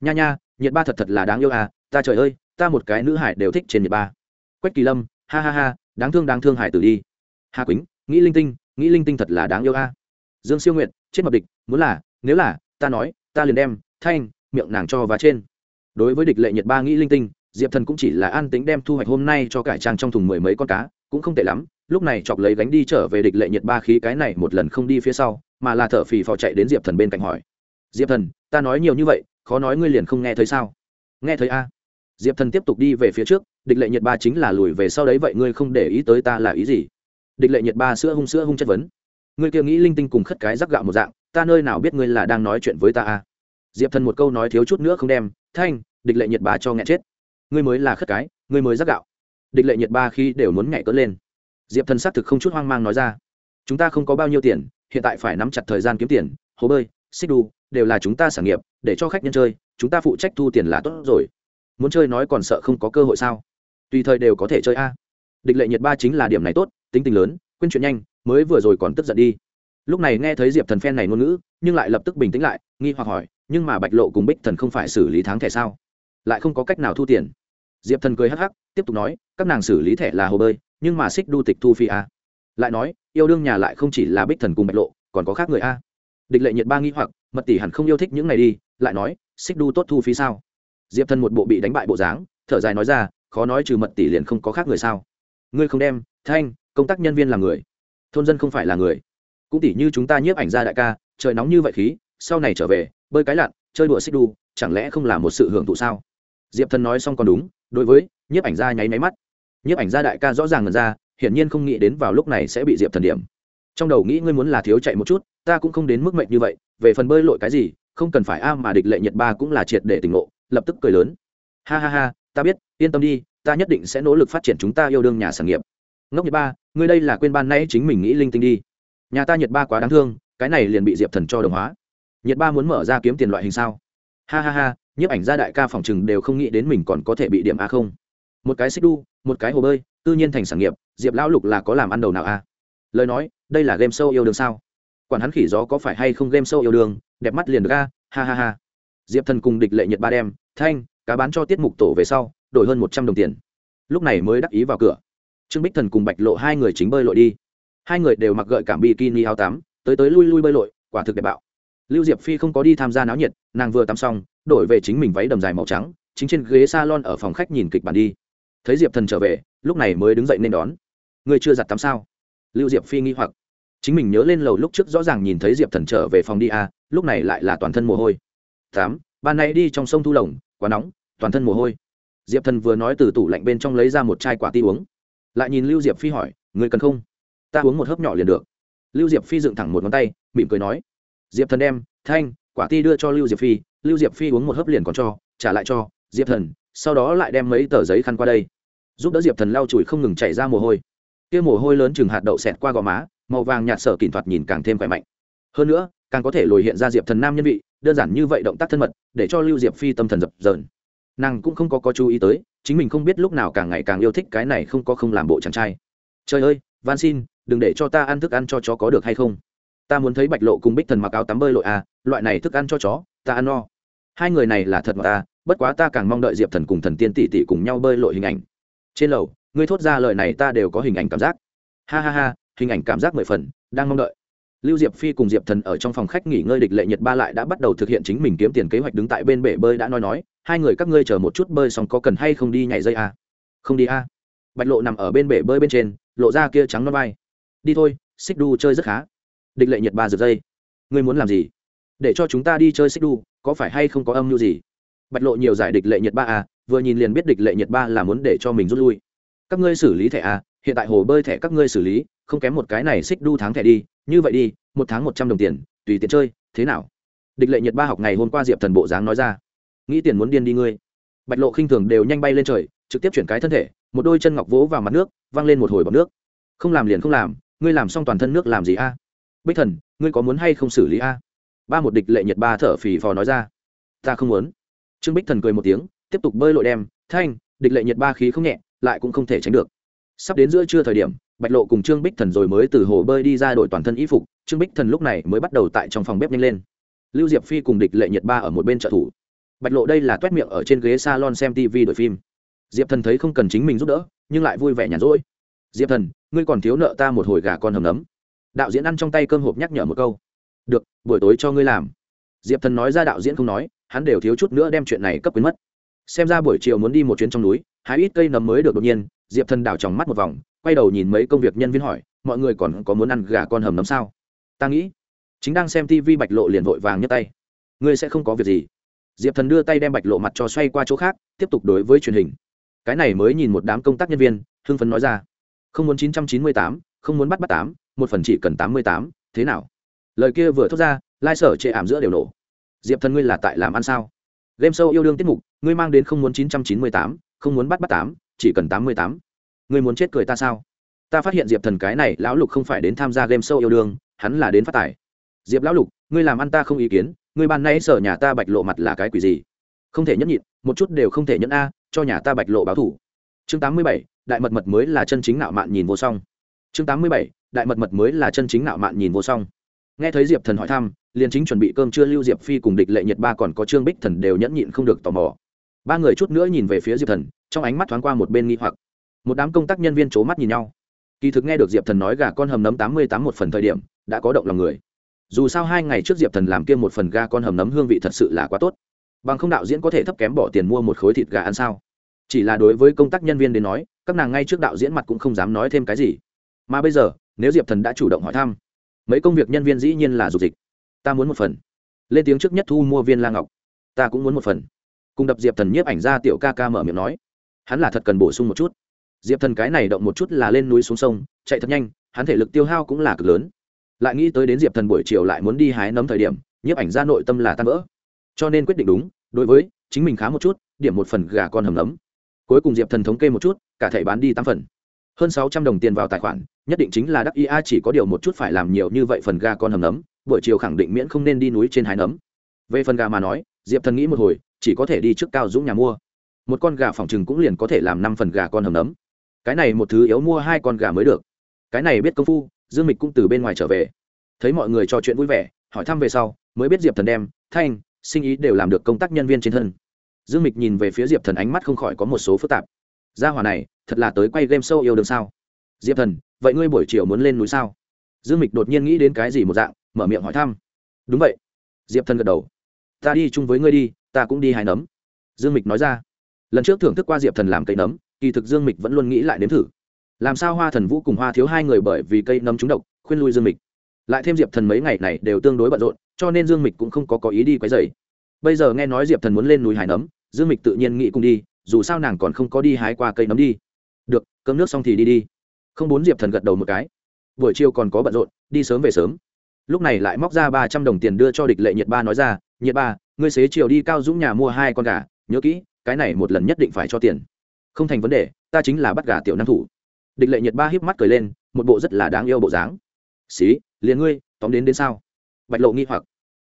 Nha nha, nhiệt ba thật thật là đáng yêu à ta trời ơi, ta một cái nữ hải đều thích trên nhiệt ba. Quách kỳ lâm, ha ha ha, đáng thương đáng thương hải tử đi hà quýnh, nghĩ linh tinh, nghĩ linh tinh thật là đáng yêu a. Dương siêu nguyện chết mập địch, muốn là, nếu là, ta nói, ta liền đem, thanh, miệng nàng cho và trên. Đối với địch lệ nhiệt ba nghĩ linh tinh, diệp thần cũng chỉ là an tính đem thu hoạch hôm nay cho cải trang trong thùng mười mấy con cá, cũng không tệ lắm. Lúc này chọc lấy gánh đi trở về địch lệ nhiệt ba khí cái này một lần không đi phía sau, mà là thở phì phò chạy đến diệp thần bên cạnh hỏi. Diệp thần, ta nói nhiều như vậy, khó nói ngươi liền không nghe thấy sao? Nghe thấy a. Diệp thần tiếp tục đi về phía trước, địch lệ nhiệt ba chính là lùi về sau đấy, vậy ngươi không để ý tới ta là ý gì? Địch lệ nhiệt ba sữa hung sữa hung chất vấn. Ngươi kia nghĩ linh tinh cùng khất cái rắc gạo một dạng, ta nơi nào biết ngươi là đang nói chuyện với ta a diệp thần một câu nói thiếu chút nữa không đem, thanh, địch lệ nhiệt ba cho nghẹn chết. Ngươi mới là khất cái, ngươi mới rắc gạo. Địch lệ nhiệt ba khi đều muốn nhảy cỡ lên. Diệp thần xác thực không chút hoang mang nói ra, chúng ta không có bao nhiêu tiền, hiện tại phải nắm chặt thời gian kiếm tiền, hồ bơi, xích đu, đều là chúng ta sản nghiệp, để cho khách nhân chơi, chúng ta phụ trách thu tiền là tốt rồi. Muốn chơi nói còn sợ không có cơ hội sao? Tùy thời đều có thể chơi a. Địch lệ nhiệt ba chính là điểm này tốt tính tình lớn, quên chuyện nhanh, mới vừa rồi còn tức giận đi. Lúc này nghe thấy diệp thần phen này ngôn ngữ, nhưng lại lập tức bình tĩnh lại, nghi hoặc hỏi, nhưng mà bạch lộ cùng bích thần không phải xử lý tháng thẻ sao? Lại không có cách nào thu tiền. Diệp thần cười hắc hắc, tiếp tục nói, các nàng xử lý thẻ là hồ bơi, nhưng mà xích đu tịch thu phi a à? lại nói, yêu đương nhà lại không chỉ là bích thần cùng bạch lộ, còn có khác người a. Địch lệ nhiệt ba nghi hoặc, mật tỷ hẳn không yêu thích những này đi, lại nói, xích đu tốt thu phí sao? Diệp thần một bộ bị đánh bại bộ dáng, thở dài nói ra, khó nói trừ mật tỷ liền không có khác người sao. Ngươi không đem, thanh công tác nhân viên là người, thôn dân không phải là người. Cũng tỷ như chúng ta nhiếp ảnh ra đại ca, trời nóng như vậy khí, sau này trở về, bơi cái lặn, chơi đùa xích đu, chẳng lẽ không là một sự hưởng thụ sao? Diệp thần nói xong còn đúng, đối với nhiếp ảnh gia nháy máy mắt. Nhiếp ảnh gia đại ca rõ ràng ngần ra, hiển nhiên không nghĩ đến vào lúc này sẽ bị diệp thần điểm. Trong đầu nghĩ ngươi muốn là thiếu chạy một chút, ta cũng không đến mức mệnh như vậy, về phần bơi lội cái gì, không cần phải a, mà địch lệ nhật ba cũng là triệt để tỉnh ngộ, lập tức cười lớn. Ha ha ha, ta biết, yên tâm đi, ta nhất định sẽ nỗ lực phát triển chúng ta yêu đương nhà sản nghiệp. Ngốc nhật ba ngươi đây là quên ban nay chính mình nghĩ linh tinh đi. Nhà ta nhật ba quá đáng thương, cái này liền bị diệp thần cho đồng hóa. Nhật ba muốn mở ra kiếm tiền loại hình sao? Ha ha ha, nhiếp ảnh gia đại ca phòng chừng đều không nghĩ đến mình còn có thể bị điểm a không. Một cái xích đu, một cái hồ bơi, tư nhiên thành sản nghiệp, diệp lão lục là có làm ăn đầu nào a? Lời nói, đây là game show yêu đương sao? Quản hắn khỉ gió có phải hay không game show yêu đương, đẹp mắt liền được a, ha ha ha. Diệp thần cùng địch lệ nhật ba đem, thanh, cá bán cho tiết mục tổ về sau, đổi hơn một trăm đồng tiền. Lúc này mới đắc ý vào cửa trương bích thần cùng bạch lộ hai người chính bơi lội đi. Hai người đều mặc gợi cảm bikini áo tắm, tới tới lui lui bơi lội, quả thực đẹp bạo. Lưu diệp phi không có đi tham gia náo nhiệt, nàng vừa tắm xong, đổi về chính mình váy đầm dài màu trắng, chính trên ghế s a lon ở phòng khách nhìn kịch bản đi. Thấy diệp thần trở về, lúc này mới đứng dậy nên đón. Người chưa giặt tắm sao? Lưu diệp phi nghi hoặc. Chính mình nhớ lên lầu lúc trước rõ ràng nhìn thấy diệp thần trở về phòng đi à lúc này lại là toàn thân mồ hôi. Tám, ban nay đi trong sông thu lồng, quá nóng, toàn thân mồ hôi. Diệp thần vừa nói từ tủ lạnh bên trong lấy ra một chai quả ti uống lại nhìn lưu diệp phi hỏi người cần không? Ta uống một hớp nhỏ liền được. Lưu diệp phi dựng thẳng một ngón tay, mỉm cười nói, diệp thần đem, thanh, quả ti đưa cho lưu diệp phi, lưu diệp phi uống một hớp liền còn cho, trả lại cho, diệp thần, sau đó lại đem mấy tờ giấy khăn qua đây, giúp đỡ diệp thần lau chùi không ngừng chảy ra mồ hôi. Kia mồ hôi lớn chừng hạt đậu xẹt qua gò má, màu vàng nhạt sở kỉnh thoạt nhìn càng thêm khỏe mạnh. Hơn nữa, càng có thể lồi hiện ra diệp thần nam nhân vị, đơn giản như vậy động tác thân mật, để cho lưu diệp phi tâm thần dập dờn. Nàng cũng không có có chú ý tới chính mình không biết lúc nào càng ngày càng yêu thích cái này không có không làm bộ chàng trai. Trời ơi, van xin, đừng để cho ta ăn thức ăn cho chó có được hay không? Ta muốn thấy bạch lộ cùng bích thần mặc áo tắm bơi lội à loại này thức ăn cho chó, ta ăn no. Hai người này là thật mà ta, bất quá ta càng mong đợi diệp thần cùng thần tiên tỷ tỷ cùng nhau bơi lội hình ảnh. Trên lầu, ngươi thốt ra lời này ta đều có hình ảnh cảm giác. Ha ha ha, hình ảnh cảm giác mười phần, đang mong đợi lưu diệp phi cùng diệp thần ở trong phòng khách nghỉ ngơi địch lệ nhật ba lại đã bắt đầu thực hiện chính mình kiếm tiền kế hoạch đứng tại bên bể bơi đã nói nói, hai người các ngươi chờ một chút bơi xong có cần hay không đi nhảy dây à? không đi à? bạch lộ nằm ở bên bể bơi bên trên, lộ ra kia trắng non vai. Đi thôi, xích đu chơi rất khá. Địch lệ nhật ba giật dây. Ngươi muốn làm gì? Để cho chúng ta đi chơi xích đu có phải hay không có âm mưu gì? Bạch lộ nhiều giải địch lệ nhật ba à vừa nhìn liền biết địch lệ nhật ba là muốn để cho mình rút lui. Các ngươi xử lý thẻ à hiện tại hồ bơi thẻ các ngươi xử lý, không kém một cái này xích đu tháng thẻ đi như vậy đi, một tháng một trăm đồng tiền, tùy tiện chơi, thế nào? Địch lệ nhật ba học ngày hôm qua diệp thần bộ dáng nói ra. Nghĩ tiền muốn điên đi ngươi. Bạch lộ khinh thường đều nhanh bay lên trời, trực tiếp chuyển cái thân thể, một đôi chân ngọc vỗ vào mặt nước, văng lên một hồi bọc nước. Không làm liền không làm, ngươi làm xong toàn thân nước làm gì a? Bích thần, ngươi có muốn hay không xử lý a? Ba một địch lệ nhật ba thở phì phò nói ra. Ta không muốn. Trương bích thần cười một tiếng, tiếp tục bơi lội đem. Thanh, địch lệ nhiệt ba khí không nhẹ, lại cũng không thể tránh được. Sắp đến giữa trưa thời điểm bạch lộ cùng trương bích thần rồi mới từ hồ bơi đi ra đội toàn thân y phục, trương bích thần lúc này mới bắt đầu tại trong phòng bếp nhanh lên. Lưu diệp phi cùng địch lệ nhiệt ba ở một bên trợ thủ. Bạch lộ đây là t u é t miệng ở trên ghế s a lon xem tv đổi phim. Diệp thần thấy không cần chính mình giúp đỡ, nhưng lại vui vẻ nhàn rỗi. Diệp thần, ngươi còn thiếu nợ ta một hồi gà con hầm nấm. Đạo diễn ăn trong tay cơm hộp nhắc nhở một câu. Được, buổi tối cho ngươi làm. Diệp thần nói ra đạo diễn không nói, hắn đều thiếu chút nữa đem chuyện này cấp quyến mất. Xem ra buổi chiều muốn đi một chuyến trong núi, hái ít cây nấm mới được đột nhiên, diệp thần đảo tròng mắt một vòng quay đầu nhìn mấy công việc nhân viên hỏi, mọi người còn có muốn ăn gà con hầm nấm sao? Ta nghĩ, chính đang xem tv bạch lộ liền vội vàng nhấc tay. Ngươi sẽ không có việc gì. Diệp thần đưa tay đem bạch lộ mặt cho xoay qua chỗ khác, tiếp tục đối với truyền hình. Cái này mới nhìn một đám công tác nhân viên, hưng phấn nói ra. Không muốn chín trăm chín mươi tám, không muốn bắt bắt tám, một phần chỉ cần tám mươi tám, thế nào? Lời kia vừa thốt ra, lai sở chệ ảm giữa đều nổ. Diệp thần ngươi là tại làm ăn sao? Game show yêu đương tiết mục, ngươi mang đến không muốn chín trăm chín mươi tám, không muốn bắt bắt tám, chỉ cần tám mươi tám ngươi muốn chết cười ta sao? Ta phát hiện diệp thần cái này lão lục không phải đến tham gia game show yêu đương, hắn là đến phát tài. Diệp lão lục, ngươi làm ăn ta không ý kiến, ngươi ban nay sở nhà ta bạch lộ mặt là cái quỷ gì? Không thể nhẫn nhịn, một chút đều không thể nhẫn a, cho nhà ta bạch lộ báo thủ. Chương tám mươi bảy, đại mật mật mới là chân chính nạo mạn nhìn vô song. Chương tám mươi bảy, đại mật mật mới là chân chính nạo mạn nhìn vô song. Nghe thấy diệp thần hỏi thăm, liền chính chuẩn bị cơm chưa lưu diệp phi cùng địch lệ nhiệt ba còn có trương bích thần đều nhẫn nhịn không được tò mò. Ba người chút nữa nhìn về phía diệp thần, trong ánh mắt thoáng qua một bên nghi hoặc một đám công tác nhân viên c h ố mắt nhìn nhau. Kỳ thực nghe được diệp thần nói gà con hầm nấm tám mươi tám một phần thời điểm, đã có động lòng người. Dù sao hai ngày trước diệp thần làm kia một phần gà con hầm nấm hương vị thật sự là quá tốt. Bằng không đạo diễn có thể thấp kém bỏ tiền mua một khối thịt gà ăn sao? Chỉ là đối với công tác nhân viên đến nói, các nàng ngay trước đạo diễn mặt cũng không dám nói thêm cái gì. Mà bây giờ, nếu diệp thần đã chủ động hỏi thăm, mấy công việc nhân viên dĩ nhiên là dục dịch. Ta muốn một phần. Lên tiếng trước nhất thu mua viên la ngọc. Ta cũng muốn một phần. Cùng đập diệp thần nhiếp ảnh ra, tiểu ca ca mở miệng nói. Hắn là thật cần bổ sung một chút diệp thần cái này động một chút là lên núi xuống sông, chạy thật nhanh, hắn thể lực tiêu hao cũng là cực lớn. Lại nghĩ tới đến diệp thần buổi chiều lại muốn đi hái nấm thời điểm, nhiếp ảnh ra nội tâm là tan vỡ. Cho nên quyết định đúng, đối với chính mình khá một chút, điểm một phần gà con hầm nấm. Cuối cùng diệp thần thống kê một chút, cả thẻ bán đi tám phần. Hơn sáu trăm đồng tiền vào tài khoản, nhất định chính là đắc ia chỉ có điều một chút phải làm nhiều như vậy phần gà con hầm nấm, buổi chiều khẳng định miễn không nên đi núi trên hái nấm. Về phần gà mà nói, diệp thần nghĩ một hồi, chỉ có thể đi trước cao dũng nhà mua. Một con gà phòng chừng cũng liền có thể làm năm phần gà con hầm nấm cái này một thứ yếu mua hai con gà mới được. Cái này biết công phu, dương mịch cũng từ bên ngoài trở về. Thấy mọi người trò chuyện vui vẻ, hỏi thăm về sau, mới biết diệp thần đem, thanh, sinh ý đều làm được công tác nhân viên trên thân. Dương mịch nhìn về phía diệp thần ánh mắt không khỏi có một số phức tạp. Gia hòa này, thật là tới quay game show yêu đương sao? Diệp thần, vậy ngươi buổi chiều muốn lên núi sao? Dương mịch đột nhiên nghĩ đến cái gì một dạng, mở miệng hỏi thăm. Đúng vậy. Diệp thần gật đầu. Ta đi chung với ngươi đi, ta cũng đi hái nấm. Dương mịch nói ra. Lần trước thưởng thức qua diệp thần làm cây nấm kỳ thực dương mịch vẫn luôn nghĩ lại nếm thử. Làm sao hoa thần vũ cùng hoa thiếu hai người bởi vì cây nấm trúng độc, khuyên lui dương mịch? Lại thêm diệp thần mấy ngày này đều tương đối bận rộn, cho nên dương mịch cũng không có có ý đi quấy dày bây giờ nghe nói diệp thần muốn lên núi hái nấm, dương mịch tự nhiên nghĩ cùng đi, dù sao nàng còn không có đi hái qua cây nấm đi. Được, cơm nước xong thì đi đi. Không bốn diệp thần gật đầu một cái. Buổi chiều còn có bận rộn, đi sớm về sớm. Lúc này lại móc ra ba trăm đồng tiền đưa cho địch lệ nhiệt ba nói ra, nhiệt ba, ngươi xế chiều đi cao dũng nhà mua hai con gà, nhớ kỹ, cái này một lần nhất định phải cho tiền không thành vấn đề, ta chính là bắt gà tiểu năng thủ. Địch lệ nhiệt ba híp mắt cười lên, một bộ rất là đáng yêu bộ dáng. Xí, liền ngươi, tóm đến đến sao? Bạch lộ nghi hoặc.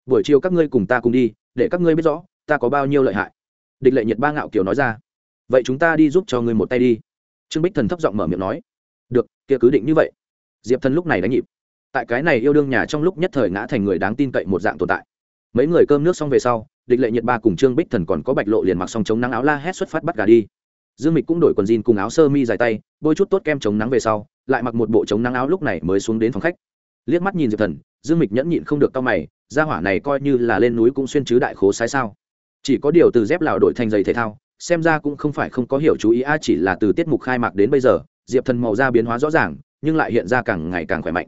Buổi chiều các ngươi cùng ta cùng đi, để các ngươi biết rõ, ta có bao nhiêu lợi hại. Địch lệ nhiệt ba ngạo kiều nói ra. Vậy chúng ta đi giúp cho ngươi một tay đi. Trương bích thần thấp giọng mở miệng nói. Được, kia cứ định như vậy. Diệp thần lúc này đánh nhịp. Tại cái này yêu đương nhà trong lúc nhất thời ngã thành người đáng tin cậy một dạng tồn tại. Mấy người cơm nước xong về sau, địch lệ nhiệt ba cùng trương bích thần còn có bạch lộ liền mặc xong chống nắng áo la hét xuất phát bắt gà đi dương mịch cũng đổi quần jean cùng áo sơ mi dài tay, bôi chút tốt kem chống nắng về sau, lại mặc một bộ chống nắng áo lúc này mới xuống đến phòng khách. Liếc mắt nhìn diệp thần, dương mịch nhẫn nhịn không được tao mày ra hỏa này coi như là lên núi cũng xuyên chứ đại khố sai sao? Chỉ có điều từ dép lào đổi thành giày thể thao, xem ra cũng không phải không có hiểu chú ý, a, chỉ là từ tiết mục khai mạc đến bây giờ, diệp thần màu da biến hóa rõ ràng, nhưng lại hiện ra càng ngày càng khỏe mạnh.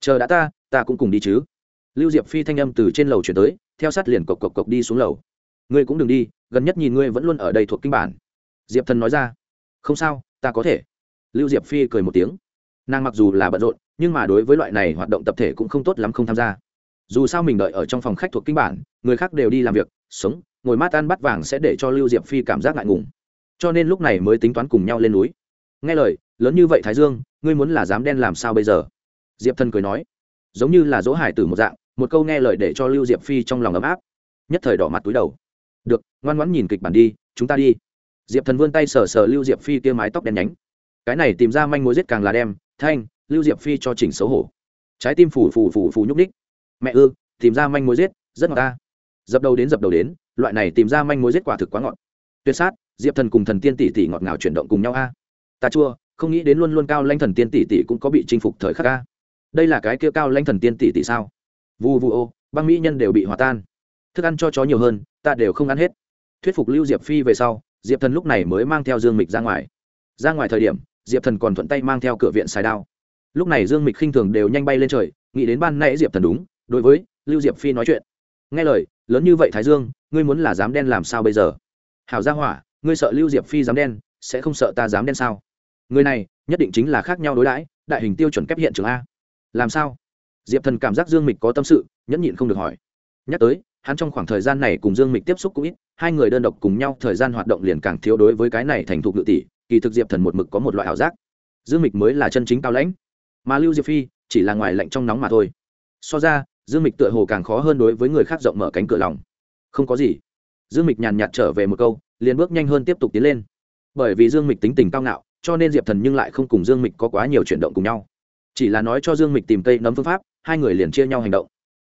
Chờ đã ta ta cũng cùng đi chứ. Lưu diệp phi thanh âm từ trên lầu chuyển tới, theo sát liền cộc cộc cộc đi xuống lầu. Ngươi cũng đừng đi, gần nhất nhìn ngươi vẫn luôn ở đây thuộc kinh bản diệp thần nói ra. Không sao, ta có thể. Lưu diệp phi cười một tiếng. Nàng mặc dù là bận rộn, nhưng mà đối với loại này hoạt động tập thể cũng không tốt lắm không tham gia. Dù sao mình đợi ở trong phòng khách thuộc kinh bản, người khác đều đi làm việc, sống, ngồi mát ăn bắt vàng sẽ để cho lưu diệp phi cảm giác ngại ngùng. Cho nên lúc này mới tính toán cùng nhau lên núi. Nghe lời, lớn như vậy thái dương, ngươi muốn là dám đen làm sao bây giờ? Diệp thần cười nói. Giống như là dỗ hải tử một dạng, một câu nghe lời để cho lưu diệp phi trong lòng ấm áp. Nhất thời đỏ mặt túi đầu. Được, ngoan ngoãn nhìn kịch bản đi, chúng ta đi diệp thần vươn tay sờ sờ lưu diệp phi kia mái tóc đen nhánh. Cái này tìm ra manh mối giết càng là đem, thanh, lưu diệp phi cho chỉnh xấu hổ. Trái tim phủ phủ phủ phủ nhúc ních mẹ ư, tìm ra manh mối giết, rất ngọt ta. Dập đầu đến dập đầu đến, loại này tìm ra manh mối giết quả thực quá ngọt. Tuyệt sát, diệp thần cùng thần tiên tỷ tỷ ngọt ngào chuyển động cùng nhau a. Ta chua, không nghĩ đến luôn luôn cao lanh thần tiên tỷ tỷ cũng có bị chinh phục thời khắc a. Đây là cái kia cao lanh thần tiên tỷ tỷ sao? Vu vu ô, băng mỹ nhân đều bị hòa tan. Thức ăn cho chó nhiều hơn, ta đều không ăn hết. Thuyết phục lưu diệp phi về sau diệp thần lúc này mới mang theo dương mịch ra ngoài. Ra ngoài thời điểm, diệp thần còn thuận tay mang theo cửa viện xài đao. Lúc này dương mịch khinh thường đều nhanh bay lên trời, nghĩ đến ban nãy diệp thần đúng, đối với lưu diệp phi nói chuyện. Nghe lời, lớn như vậy thái dương, ngươi muốn là dám đen làm sao bây giờ? Hảo gia hỏa, ngươi sợ lưu diệp phi dám đen, sẽ không sợ ta dám đen sao? Người này, nhất định chính là khác nhau đối đãi, đại hình tiêu chuẩn kép hiện trường a. Làm sao? Diệp thần cảm giác dương mịch có tâm sự, nhẫn nhịn không được hỏi. Nhắc tới hắn trong khoảng thời gian này cùng dương mịch tiếp xúc cũng ít, hai người đơn độc cùng nhau thời gian hoạt động liền càng thiếu đối với cái này thành thục ngự tỷ, kỳ thực diệp thần một mực có một loại ảo giác. Dương mịch mới là chân chính cao lãnh, mà lưu diệp phi chỉ là ngoài lạnh trong nóng mà thôi. So ra, dương mịch tựa hồ càng khó hơn đối với người khác rộng mở cánh cửa lòng. Không có gì. Dương mịch nhàn nhạt trở về một câu, liền bước nhanh hơn tiếp tục tiến lên. Bởi vì dương mịch tính tình cao ngạo, cho nên diệp thần nhưng lại không cùng dương mịch có quá nhiều chuyển động cùng nhau. Chỉ là nói cho dương mịch tìm cây nấm phương pháp, hai người liền chia nhau hành động.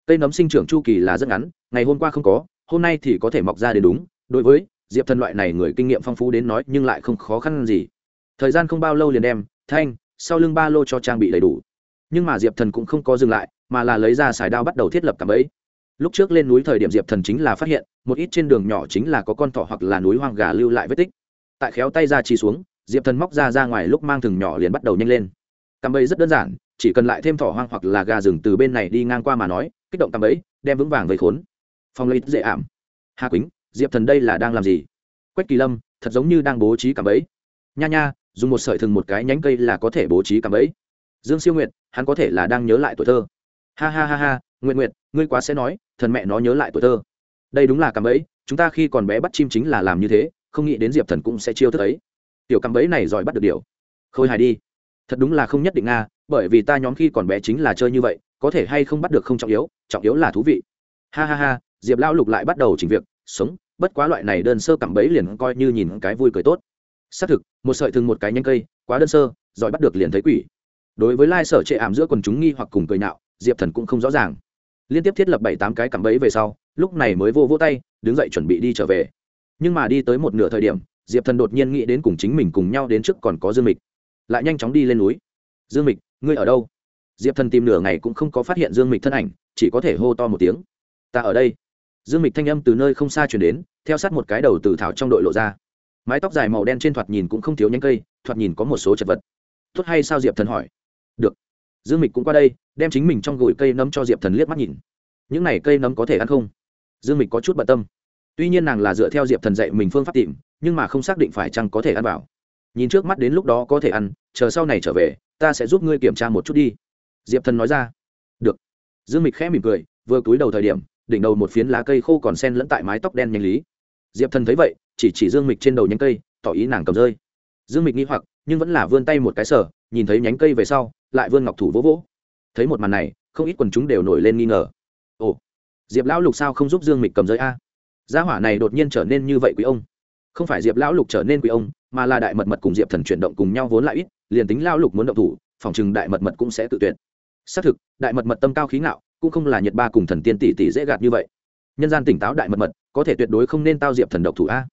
Cây nấm sinh trưởng chu kỳ là rất ngắn ngày hôm qua không có, hôm nay thì có thể mọc ra đến đúng. Đối với diệp thần loại này người kinh nghiệm phong phú đến nói, nhưng lại không khó khăn gì. Thời gian không bao lâu liền đem, thanh, sau lưng ba lô cho trang bị đầy đủ. Nhưng mà diệp thần cũng không có dừng lại, mà là lấy ra xài đao bắt đầu thiết lập cảm ấy lúc trước lên núi thời điểm diệp thần chính là phát hiện, một ít trên đường nhỏ chính là có con thỏ hoặc là núi hoang gà lưu lại vết tích. Tại khéo tay ra chi xuống, diệp thần móc ra ra ngoài lúc mang thừng nhỏ liền bắt đầu nhanh lên. Cạm bẫy rất đơn giản, chỉ cần lại thêm thỏ hoang hoặc là gà rừng từ bên này đi ngang qua mà nói, kích động cạm bẫy, đem vững vàng vây khốn phong lấy dễ ảm. Hà quýnh, diệp thần đây là đang làm gì? Quách kỳ lâm, thật giống như đang bố trí cảm bẫy. Nha nha, dùng một sợi thừng một cái nhánh cây là có thể bố trí cảm bẫy. Dương siêu nguyệt, hắn có thể là đang nhớ lại tuổi thơ. Ha ha ha ha nguyện nguyệt, ngươi quá sẽ nói, thần mẹ nó nhớ lại tuổi thơ. Đây đúng là cảm bẫy, chúng ta khi còn bé bắt chim chính là làm như thế, không nghĩ đến diệp thần cũng sẽ chiêu thức ấy. Tiểu cảm bẫy này giỏi bắt được điều. Khôi hài đi. Thật đúng là không nhất định nga bởi vì ta nhóm khi còn bé chính là chơi như vậy, có thể hay không bắt được không trọng yếu trọng yếu là thú vị. Ha ha ha diệp lão lục lại bắt đầu chỉnh việc, sống, bất quá loại này đơn sơ cảm bẫy liền coi như nhìn cái vui cười tốt. Xác thực, một sợi thừng một cái nhanh cây, quá đơn sơ, giỏi bắt được liền thấy quỷ. Đối với lai sở trệ ảm giữa quần chúng nghi hoặc cùng cười nạo diệp thần cũng không rõ ràng. Liên tiếp thiết lập bảy tám cái cảm bẫy về sau, lúc này mới vô vô tay, đứng dậy chuẩn bị đi trở về. Nhưng mà đi tới một nửa thời điểm, diệp thần đột nhiên nghĩ đến cùng chính mình cùng nhau đến trước còn có dương mịch. Lại nhanh chóng đi lên núi. Dương mịch, ngươi ở đâu? Diệp thần tìm nửa ngày cũng không có phát hiện dương mịch thân ảnh, chỉ có thể hô to một tiếng. Ta ở đây dương mịch thanh âm từ nơi không xa chuyển đến, theo sát một cái đầu từ thảo trong đội lộ ra. Mái tóc dài màu đen trên thoạt nhìn cũng không thiếu nhánh cây, thoạt nhìn có một số chật vật. Tốt hay sao? Diệp thần hỏi. Được. Dương mịch cũng qua đây, đem chính mình trong gùi cây nấm cho diệp thần liếc mắt nhìn. Những này cây nấm có thể ăn không? Dương mịch có chút bận tâm. Tuy nhiên nàng là dựa theo diệp thần dạy mình phương pháp tìm, nhưng mà không xác định phải chăng có thể ăn vào. Nhìn trước mắt đến lúc đó có thể ăn, chờ sau này trở về, ta sẽ giúp ngươi kiểm tra một chút đi. Diệp thần nói ra. Được. Dương mịch khẽ mỉm cười, vừa cúi đầu thời điểm đỉnh đầu một phiến lá cây khô còn sen lẫn tại mái tóc đen nhanh lý. Diệp thần thấy vậy, chỉ chỉ dương mịch trên đầu nhánh cây, tỏ ý nàng cầm rơi. Dương mịch nghĩ hoặc, nhưng vẫn là vươn tay một cái sở nhìn thấy nhánh cây về sau, lại vươn ngọc thủ vỗ vỗ. Thấy một màn này, không ít quần chúng đều nổi lên nghi ngờ. Ồ, diệp lão lục sao không giúp dương mịch cầm rơi a? Gia hỏa này đột nhiên trở nên như vậy quý ông. Không phải diệp lão lục trở nên quý ông, mà là đại mật mật cùng diệp thần chuyển động cùng nhau vốn lại ít, liền tính lão lục muốn động thủ, phòng chừng đại mật mật cũng sẽ tự tuyệt. Xác thực, đại mật mật tâm cao khí ngạo cũng không là nhiệt ba cùng thần tiên tỷ tỷ dễ gạt như vậy. Nhân gian tỉnh táo đại mật mật, có thể tuyệt đối không nên tao diệp thần độc thủ a.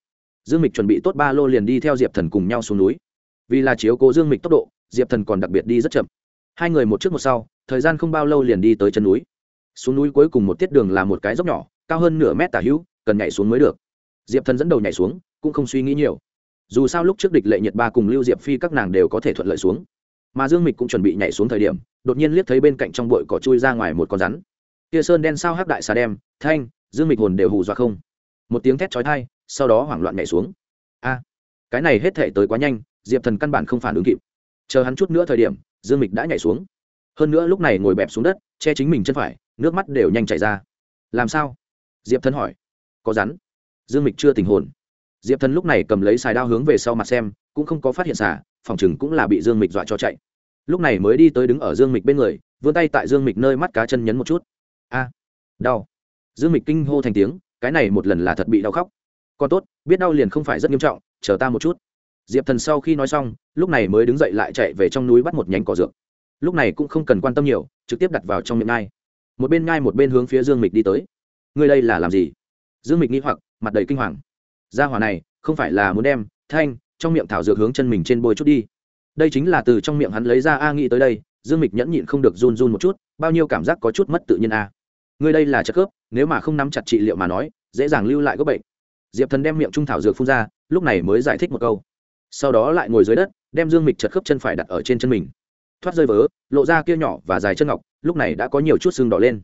Dương mịch chuẩn bị tốt ba lô liền đi theo diệp thần cùng nhau xuống núi. Vì là chiếu cố dương mịch tốc độ, diệp thần còn đặc biệt đi rất chậm. Hai người một trước một sau, thời gian không bao lâu liền đi tới chân núi. Xuống núi cuối cùng một tiết đường là một cái dốc nhỏ, cao hơn nửa mét tả hữu, cần nhảy xuống mới được. Diệp thần dẫn đầu nhảy xuống, cũng không suy nghĩ nhiều. Dù sao lúc trước địch lệ nhiệt ba cùng lưu diệp phi các nàng đều có thể thuận lợi xuống. Mà dương mịch cũng chuẩn bị nhảy xuống thời điểm đột nhiên liếc thấy bên cạnh trong bụi cỏ chui ra ngoài một con rắn. Kia sơn đen sao hắc đại xà đem, thanh, dương mịch hồn đều hù dọa không. Một tiếng thét chói tai, sau đó hoảng loạn nhảy xuống. A, cái này hết thể tới quá nhanh, diệp thần căn bản không phản ứng kịp. Chờ hắn chút nữa thời điểm, dương mịch đã nhảy xuống. Hơn nữa lúc này ngồi bẹp xuống đất, che chính mình chân phải, nước mắt đều nhanh chảy ra. Làm sao? Diệp thần hỏi. Có rắn. Dương mịch chưa tình hồn. Diệp thần lúc này cầm lấy xài đao hướng về sau mặt xem, cũng không có phát hiện xả phòng chừng cũng là bị dương mịch dọa cho chạy lúc này mới đi tới đứng ở dương mịch bên người, vươn tay tại dương mịch nơi mắt cá chân nhấn một chút. A, đau. Dương mịch kinh hô thành tiếng, cái này một lần là thật bị đau khóc. Còn tốt, biết đau liền không phải rất nghiêm trọng, chờ ta một chút. Diệp thần sau khi nói xong, lúc này mới đứng dậy lại chạy về trong núi bắt một nhánh cỏ dược. Lúc này cũng không cần quan tâm nhiều, trực tiếp đặt vào trong miệng ngai. Một bên ngai một bên hướng phía dương mịch đi tới. Ngươi đây là làm gì? Dương mịch nghĩ hoặc, mặt đầy kinh hoàng. Gia hỏa này, không phải là muốn đem thanh trong miệng thảo dược hướng chân mình trên bôi chút đi đây chính là từ trong miệng hắn lấy ra a nghĩ tới đây, dương mịch nhẫn nhịn không được run run một chút, bao nhiêu cảm giác có chút mất tự nhiên a. Người đây là chất khớp, nếu mà không nắm chặt trị liệu mà nói, dễ dàng lưu lại gốc bệnh. Diệp thần đem miệng trung thảo dược phun ra, lúc này mới giải thích một câu. Sau đó lại ngồi dưới đất, đem dương mịch chật khớp chân phải đặt ở trên chân mình. Thoát rơi vớ, lộ ra kia nhỏ và dài chân ngọc, lúc này đã có nhiều chút xương đỏ lên.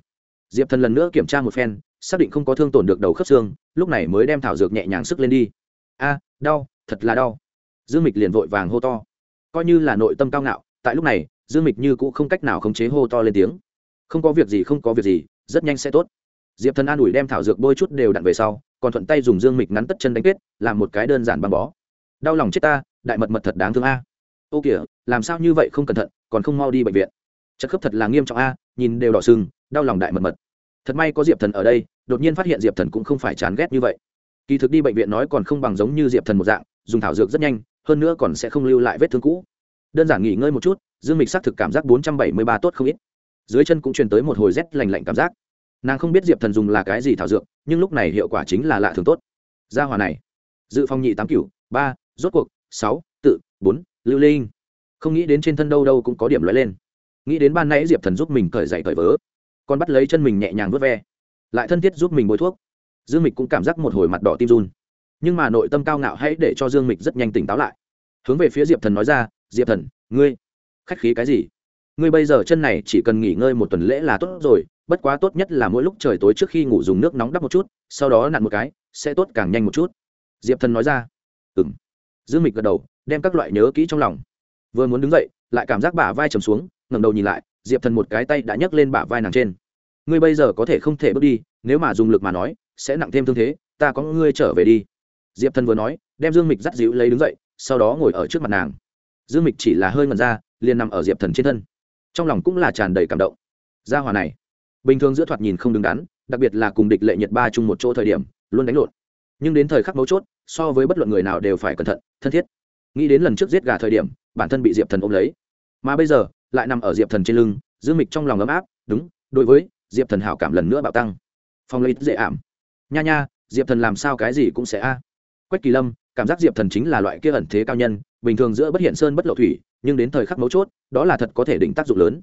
Diệp thần lần nữa kiểm tra một phen, xác định không có thương tổn được đầu khớp xương, lúc này mới đem thảo dược nhẹ nhàng sức lên đi. A, đau, thật là đau. Dương mịch liền vội vàng hô to coi như là nội tâm cao ngạo, tại lúc này, dương mịch như cũng không cách nào khống chế hô to lên tiếng. Không có việc gì, không có việc gì, rất nhanh sẽ tốt. Diệp thần an ủi đem thảo dược bôi chút đều đặn về sau, còn thuận tay dùng dương mịch ngắn tất chân đánh kết, làm một cái đơn giản băng bó. Đau lòng chết ta, đại mật mật thật đáng thương a. Ô kìa, làm sao như vậy không cẩn thận, còn không mau đi bệnh viện. Chất khớp thật là nghiêm trọng a, nhìn đều đỏ sưng đau lòng đại mật mật. Thật may có diệp thần ở đây, đột nhiên phát hiện diệp thần cũng không phải chán ghét như vậy. Kỳ thực đi bệnh viện nói còn không bằng giống như diệp thần một dạng dùng thảo dược rất nhanh, hơn nữa còn sẽ không lưu lại vết thương cũ. Đơn giản nghỉ ngơi một chút, dương mịch xác thực cảm giác bốn trăm bảy mươi ba tốt không ít. Dưới chân cũng truyền tới một hồi rét lành lạnh cảm giác. Nàng không biết diệp thần dùng là cái gì thảo dược, nhưng lúc này hiệu quả chính là lạ thường tốt. Gia hòa này, dự phòng nhị tám cửu, ba, rốt cuộc, sáu, tự, bốn, lưu linh. Không nghĩ đến trên thân đâu đâu cũng có điểm lóe lên. Nghĩ đến ban nãy diệp thần giúp mình cởi dậy cởi vớ, còn bắt lấy chân mình nhẹ nhàng vớt ve. Lại thân thiết giúp mình bôi thuốc. Dương mịch cũng cảm giác một hồi mặt đỏ tim run nhưng mà nội tâm cao ngạo hãy để cho dương mịch rất nhanh tỉnh táo lại. Hướng về phía diệp thần nói ra, diệp thần, ngươi, khách khí cái gì? Ngươi bây giờ chân này chỉ cần nghỉ ngơi một tuần lễ là tốt rồi, bất quá tốt nhất là mỗi lúc trời tối trước khi ngủ dùng nước nóng đắp một chút, sau đó nặn một cái, sẽ tốt càng nhanh một chút. Diệp thần nói ra. Ừ m dương mịch gật đầu, đem các loại nhớ kỹ trong lòng. Vừa muốn đứng dậy, lại cảm giác bả vai trầm xuống, ngẩng đầu nhìn lại, diệp thần một cái tay đã nhấc lên bả vai nàng trên. Ngươi bây giờ có thể không thể bước đi, nếu mà dùng lực mà nói, sẽ nặng thêm thương thế, ta có ngươi trở về đi diệp thần vừa nói, đem dương mịch dắt dịu lấy đứng dậy, sau đó ngồi ở trước mặt nàng. Dương mịch chỉ là hơi ngần ra, liền nằm ở diệp thần trên thân. Trong lòng cũng là tràn đầy cảm động. Gia hòa này, bình thường giữa thoạt nhìn không đứng đắn, đặc biệt là cùng địch lệ nhiệt ba chung một chỗ thời điểm, luôn đánh lộn. Nhưng đến thời khắc mấu chốt, so với bất luận người nào đều phải cẩn thận, thân thiết. Nghĩ đến lần trước giết gà thời điểm, bản thân bị diệp thần ôm lấy. Mà bây giờ, lại nằm ở diệp thần trên lưng, dương mịch trong lòng ấm áp, đúng, đối với, diệp thần hảo cảm lần nữa bạo tăng. Phong lấy dễ ảm. Nha nha, diệp thần làm sao cái gì cũng sẽ a quách kỳ lâm, cảm giác diệp thần chính là loại kia ẩn thế cao nhân, bình thường giữa bất hiện sơn bất lộ thủy, nhưng đến thời khắc mấu chốt, đó là thật có thể định tác dụng lớn.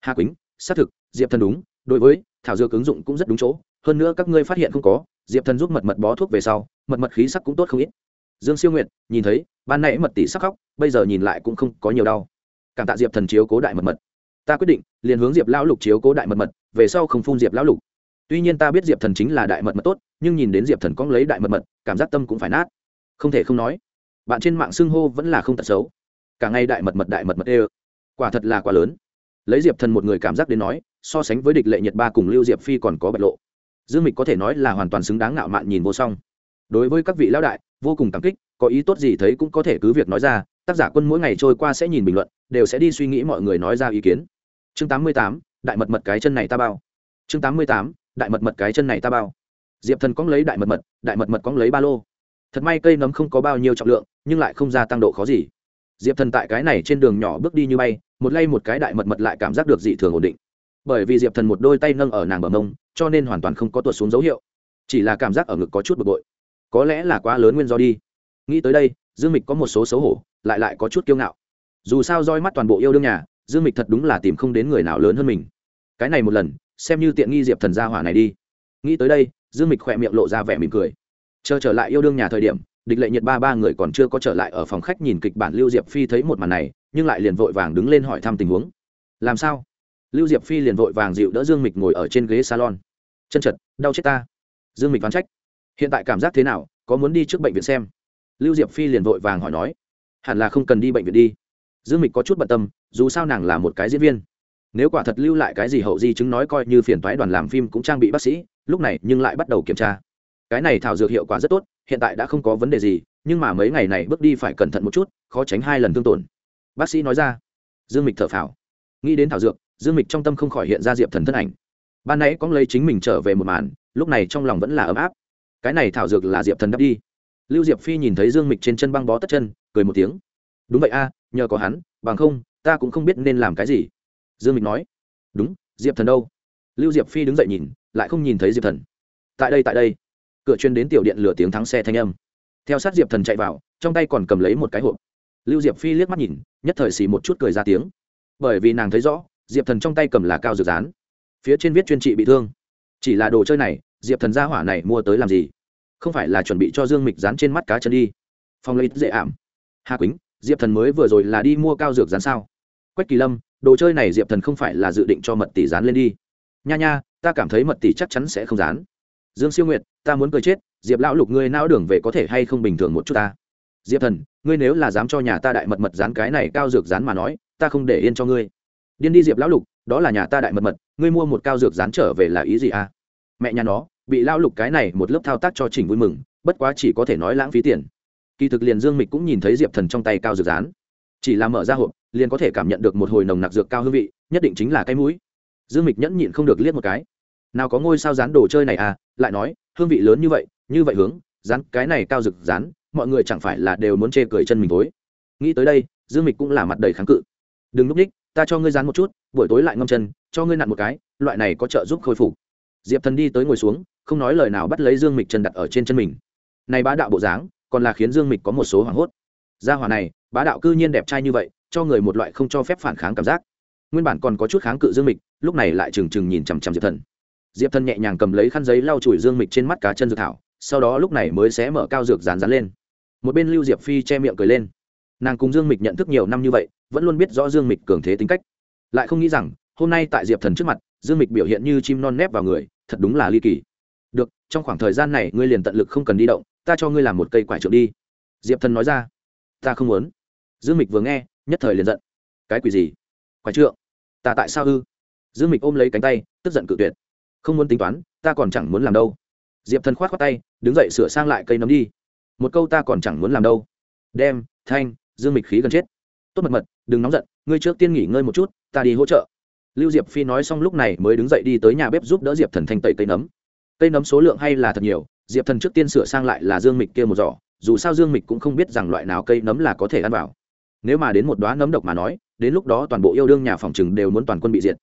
Hà quýnh, xác thực, diệp thần đúng, đối với thảo dược ứng dụng cũng rất đúng chỗ, hơn nữa các ngươi phát hiện không có, diệp thần giúp mật mật bó thuốc về sau, mật mật khí sắc cũng tốt không ít. Dương siêu nguyện nhìn thấy, ban nãy mật tỷ sắc khóc, bây giờ nhìn lại cũng không có nhiều đau. Cảm tạ diệp thần chiếu cố đại mật mật. Ta quyết định, liền hướng diệp lão lục chiếu cố đại mật mật, về sau không phun diệp lão lục tuy nhiên ta biết diệp thần chính là đại mật mật tốt, nhưng nhìn đến diệp thần cóng lấy đại mật mật, cảm giác tâm cũng phải nát. Không thể không nói, bạn trên mạng xưng hô vẫn là không tật xấu. Cả ngày đại mật mật đại mật mật ê quả thật là quá lớn. Lấy diệp thần một người cảm giác đến nói, so sánh với địch lệ nhật ba cùng lưu diệp phi còn có bạch lộ. Dương mịch có thể nói là hoàn toàn xứng đáng ngạo mạn nhìn vô song. Đối với các vị lão đại, vô cùng cảm kích, có ý tốt gì thấy cũng có thể cứ việc nói ra, tác giả quân mỗi ngày trôi qua sẽ nhìn bình luận, đều sẽ đi suy nghĩ mọi người nói ra ý kiến. Chương tám mươi tám, đại mật mật cái chân này ta bao. Chương tám mươi tám đại mật mật cái chân này ta bao. Diệp thần cóng lấy đại mật mật, đại mật mật cóng lấy ba lô. Thật may cây nấm không có bao nhiêu trọng lượng, nhưng lại không ra tăng độ khó gì. Diệp thần tại cái này trên đường nhỏ bước đi như bay, một lay một cái đại mật mật lại cảm giác được dị thường ổn định. Bởi vì diệp thần một đôi tay nâng ở nàng bờ mông, cho nên hoàn toàn không có tuột xuống dấu hiệu. Chỉ là cảm giác ở ngực có chút bực bội. Có lẽ là quá lớn nguyên do đi. Nghĩ tới đây, dương mịch có một số xấu hổ, lại lại có chút kiêu ngạo. Dù sao roi mắt toàn bộ yêu đương nhà, dương mịch thật đúng là tìm không đến người nào lớn hơn mình. Cái này một lần xem như tiện nghi diệp thần gia hỏa này đi. Nghĩ tới đây, dương mịch khỏe miệng lộ ra vẻ mỉm cười. Chờ trở lại yêu đương nhà thời điểm, địch lệ nhiệt ba ba người còn chưa có trở lại ở phòng khách nhìn kịch bản lưu diệp phi thấy một màn này, nhưng lại liền vội vàng đứng lên hỏi thăm tình huống. Làm sao? Lưu diệp phi liền vội vàng dịu đỡ dương mịch ngồi ở trên ghế salon. Chân chật, đau chết ta. Dương mịch đoán trách. Hiện tại cảm giác thế nào? Có muốn đi trước bệnh viện xem? Lưu diệp phi liền vội vàng hỏi nói. Hẳn là không cần đi bệnh viện đi. Dương mịch có chút bận tâm, dù sao nàng là một cái diễn viên nếu quả thật lưu lại cái gì hậu di chứng nói coi như phiền toái đoàn làm phim cũng trang bị bác sĩ, lúc này nhưng lại bắt đầu kiểm tra. Cái này thảo dược hiệu quả rất tốt, hiện tại đã không có vấn đề gì, nhưng mà mấy ngày này bước đi phải cẩn thận một chút, khó tránh hai lần thương tổn. Bác sĩ nói ra. Dương mịch thở phào. Nghĩ đến thảo dược, dương mịch trong tâm không khỏi hiện ra diệp thần thân ảnh. Ban nãy có lấy chính mình trở về một màn, lúc này trong lòng vẫn là ấm áp. Cái này thảo dược là diệp thần đắp đi. Lưu diệp phi nhìn thấy dương mịch trên chân băng bó tất chân, cười một tiếng. Đúng vậy a, nhờ có hắn, bằng không, ta cũng không biết nên làm cái gì dương mịch nói, đúng, diệp thần đâu? Lưu diệp phi đứng dậy nhìn, lại không nhìn thấy diệp thần. Tại đây tại đây. Cửa chuyên đến tiểu điện lửa tiếng thắng xe thanh âm. Theo sát diệp thần chạy vào, trong tay còn cầm lấy một cái hộp. Lưu diệp phi liếc mắt nhìn, nhất thời xì một chút cười ra tiếng. Bởi vì nàng thấy rõ, diệp thần trong tay cầm là cao dược rán phía trên viết chuyên trị bị thương. Chỉ là đồ chơi này, diệp thần gia hỏa này mua tới làm gì? Không phải là chuẩn bị cho dương mịch dán trên mắt cá chân đi. Phong lấy dễ ảm. Hà quýnh, diệp thần mới vừa rồi là đi mua cao dược dán sao? Quách kỳ lâm, đồ chơi này diệp thần không phải là dự định cho mật tỷ dán lên đi. Nha nha, ta cảm thấy mật tỷ chắc chắn sẽ không dán. Dương siêu nguyệt, ta muốn cười chết, diệp lão lục ngươi não đường về có thể hay không bình thường một chút ta? Diệp thần, ngươi nếu là dám cho nhà ta đại mật mật dán cái này cao dược dán mà nói, ta không để yên cho ngươi. Điên đi diệp lão lục, đó là nhà ta đại mật mật, ngươi mua một cao dược dán trở về là ý gì à? Mẹ nhà nó, bị Lão lục cái này một lớp thao tác cho chỉnh vui mừng, bất quá chỉ có thể nói lãng phí tiền. Kỳ thực liền dương mịch cũng nhìn thấy diệp thần trong tay cao dược dán chỉ là mở ra hộp, liền có thể cảm nhận được một hồi nồng nặc dược cao hương vị, nhất định chính là cái mũi. Dương mịch nhẫn nhịn không được liếc một cái. Nào có ngôi sao dán đồ chơi này à lại nói, hương vị lớn như vậy như vậy hướng, dán cái này cao rực dán, mọi người chẳng phải là đều muốn chê cười chân mình tối nghĩ tới đây, dương mịch cũng là mặt đầy kháng cự. Đừng núp ních ta cho ngươi dán một chút, buổi tối lại ngâm chân, cho ngươi nặn một cái, loại này có trợ giúp khôi phục. Diệp thần đi tới ngồi xuống, không nói lời nào bắt lấy dương mịch chân đặt ở trên chân mình. Này bá đạo bộ dáng, còn là khiến dương mịch có một số hoảng hốt gia hỏa này, bá đạo cư nhiên đẹp trai như vậy, cho người một loại không cho phép phản kháng cảm giác. Nguyên bản còn có chút kháng cự dương mịch, lúc này lại trừng trừng nhìn chằm chằm diệp thần. Diệp thần nhẹ nhàng cầm lấy khăn giấy lau chùi dương mịch trên mắt cá chân dược thảo, sau đó lúc này mới xé mở cao dược rán rán lên. Một bên lưu diệp phi che miệng cười lên. Nàng cùng dương mịch nhận thức nhiều năm như vậy, vẫn luôn biết rõ dương mịch cường thế tính cách. Lại không nghĩ rằng, hôm nay tại diệp thần trước mặt, dương mịch biểu hiện như chim non nép vào người, thật đúng là ly kỳ. Được, trong khoảng thời gian này ngươi liền tận lực không cần đi động, ta cho ngươi làm một cây quải trượng đi. Diệp thần nói ra ta không muốn. Dương mịch vừa nghe, nhất thời liền giận. Cái quỷ gì? Quái trượng. Ta tại sao ư? Dương mịch ôm lấy cánh tay, tức giận cự tuyệt. Không muốn tính toán, ta còn chẳng muốn làm đâu. Diệp thần khoát khoát tay, đứng dậy sửa sang lại cây nấm đi. Một câu ta còn chẳng muốn làm đâu. Đem, thanh, dương mịch khí gần chết. Tốt mật mật, đừng nóng giận, ngươi trước tiên nghỉ ngơi một chút, ta đi hỗ trợ. Lưu diệp phi nói xong lúc này mới đứng dậy đi tới nhà bếp giúp đỡ diệp thần thanh tẩy cây nấm. Cây nấm số lượng hay là thật nhiều, diệp thần trước tiên sửa sang lại là dương mịch kia một giỏ dù sao dương mịch cũng không biết rằng loại nào cây nấm là có thể ăn vào. Nếu mà đến một đoá nấm độc mà nói, đến lúc đó toàn bộ yêu đương nhà phòng chừng đều muốn toàn quân bị diệt.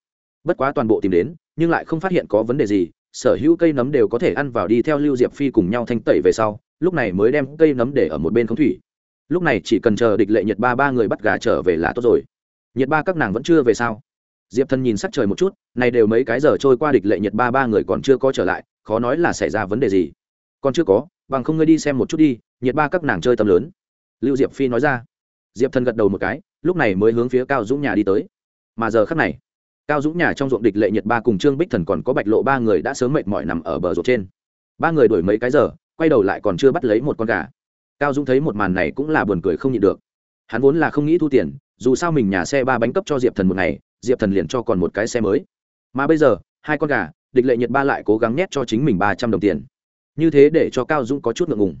Bất quá toàn bộ tìm đến, nhưng lại không phát hiện có vấn đề gì, sở hữu cây nấm đều có thể ăn vào đi theo lưu diệp phi cùng nhau thanh tẩy về sau, lúc này mới đem cây nấm để ở một bên không thủy. Lúc này chỉ cần chờ địch lệ nhiệt ba ba người bắt gà trở về là tốt rồi. Nhiệt ba các nàng vẫn chưa về sao? Diệp thần nhìn sắc trời một chút, này đều mấy cái giờ trôi qua địch lệ nhiệt ba ba người còn chưa có trở lại, khó nói là xảy ra vấn đề gì còn chưa có, bằng không ngươi đi xem một chút đi, nhiệt ba các nàng chơi tầm lớn. Lưu diệp phi nói ra. Diệp thần gật đầu một cái, lúc này mới hướng phía cao dũng nhà đi tới. Mà giờ khắc này, cao dũng nhà trong ruộng địch lệ nhiệt ba cùng trương bích thần còn có bạch lộ ba người đã sớm mệt mỏi nằm ở bờ ruộng trên. Ba người đuổi mấy cái giờ, quay đầu lại còn chưa bắt lấy một con gà. Cao dũng thấy một màn này cũng là buồn cười không nhịn được. Hắn vốn là không nghĩ thu tiền, dù sao mình nhà xe ba bánh cấp cho diệp thần một ngày, diệp thần liền cho còn một cái xe mới. Mà bây giờ, hai con gà, địch lệ nhiệt ba lại cố gắng nhét cho chính mình ba trăm đồng tiền như thế để cho cao dũng có chút ngượng ngùng.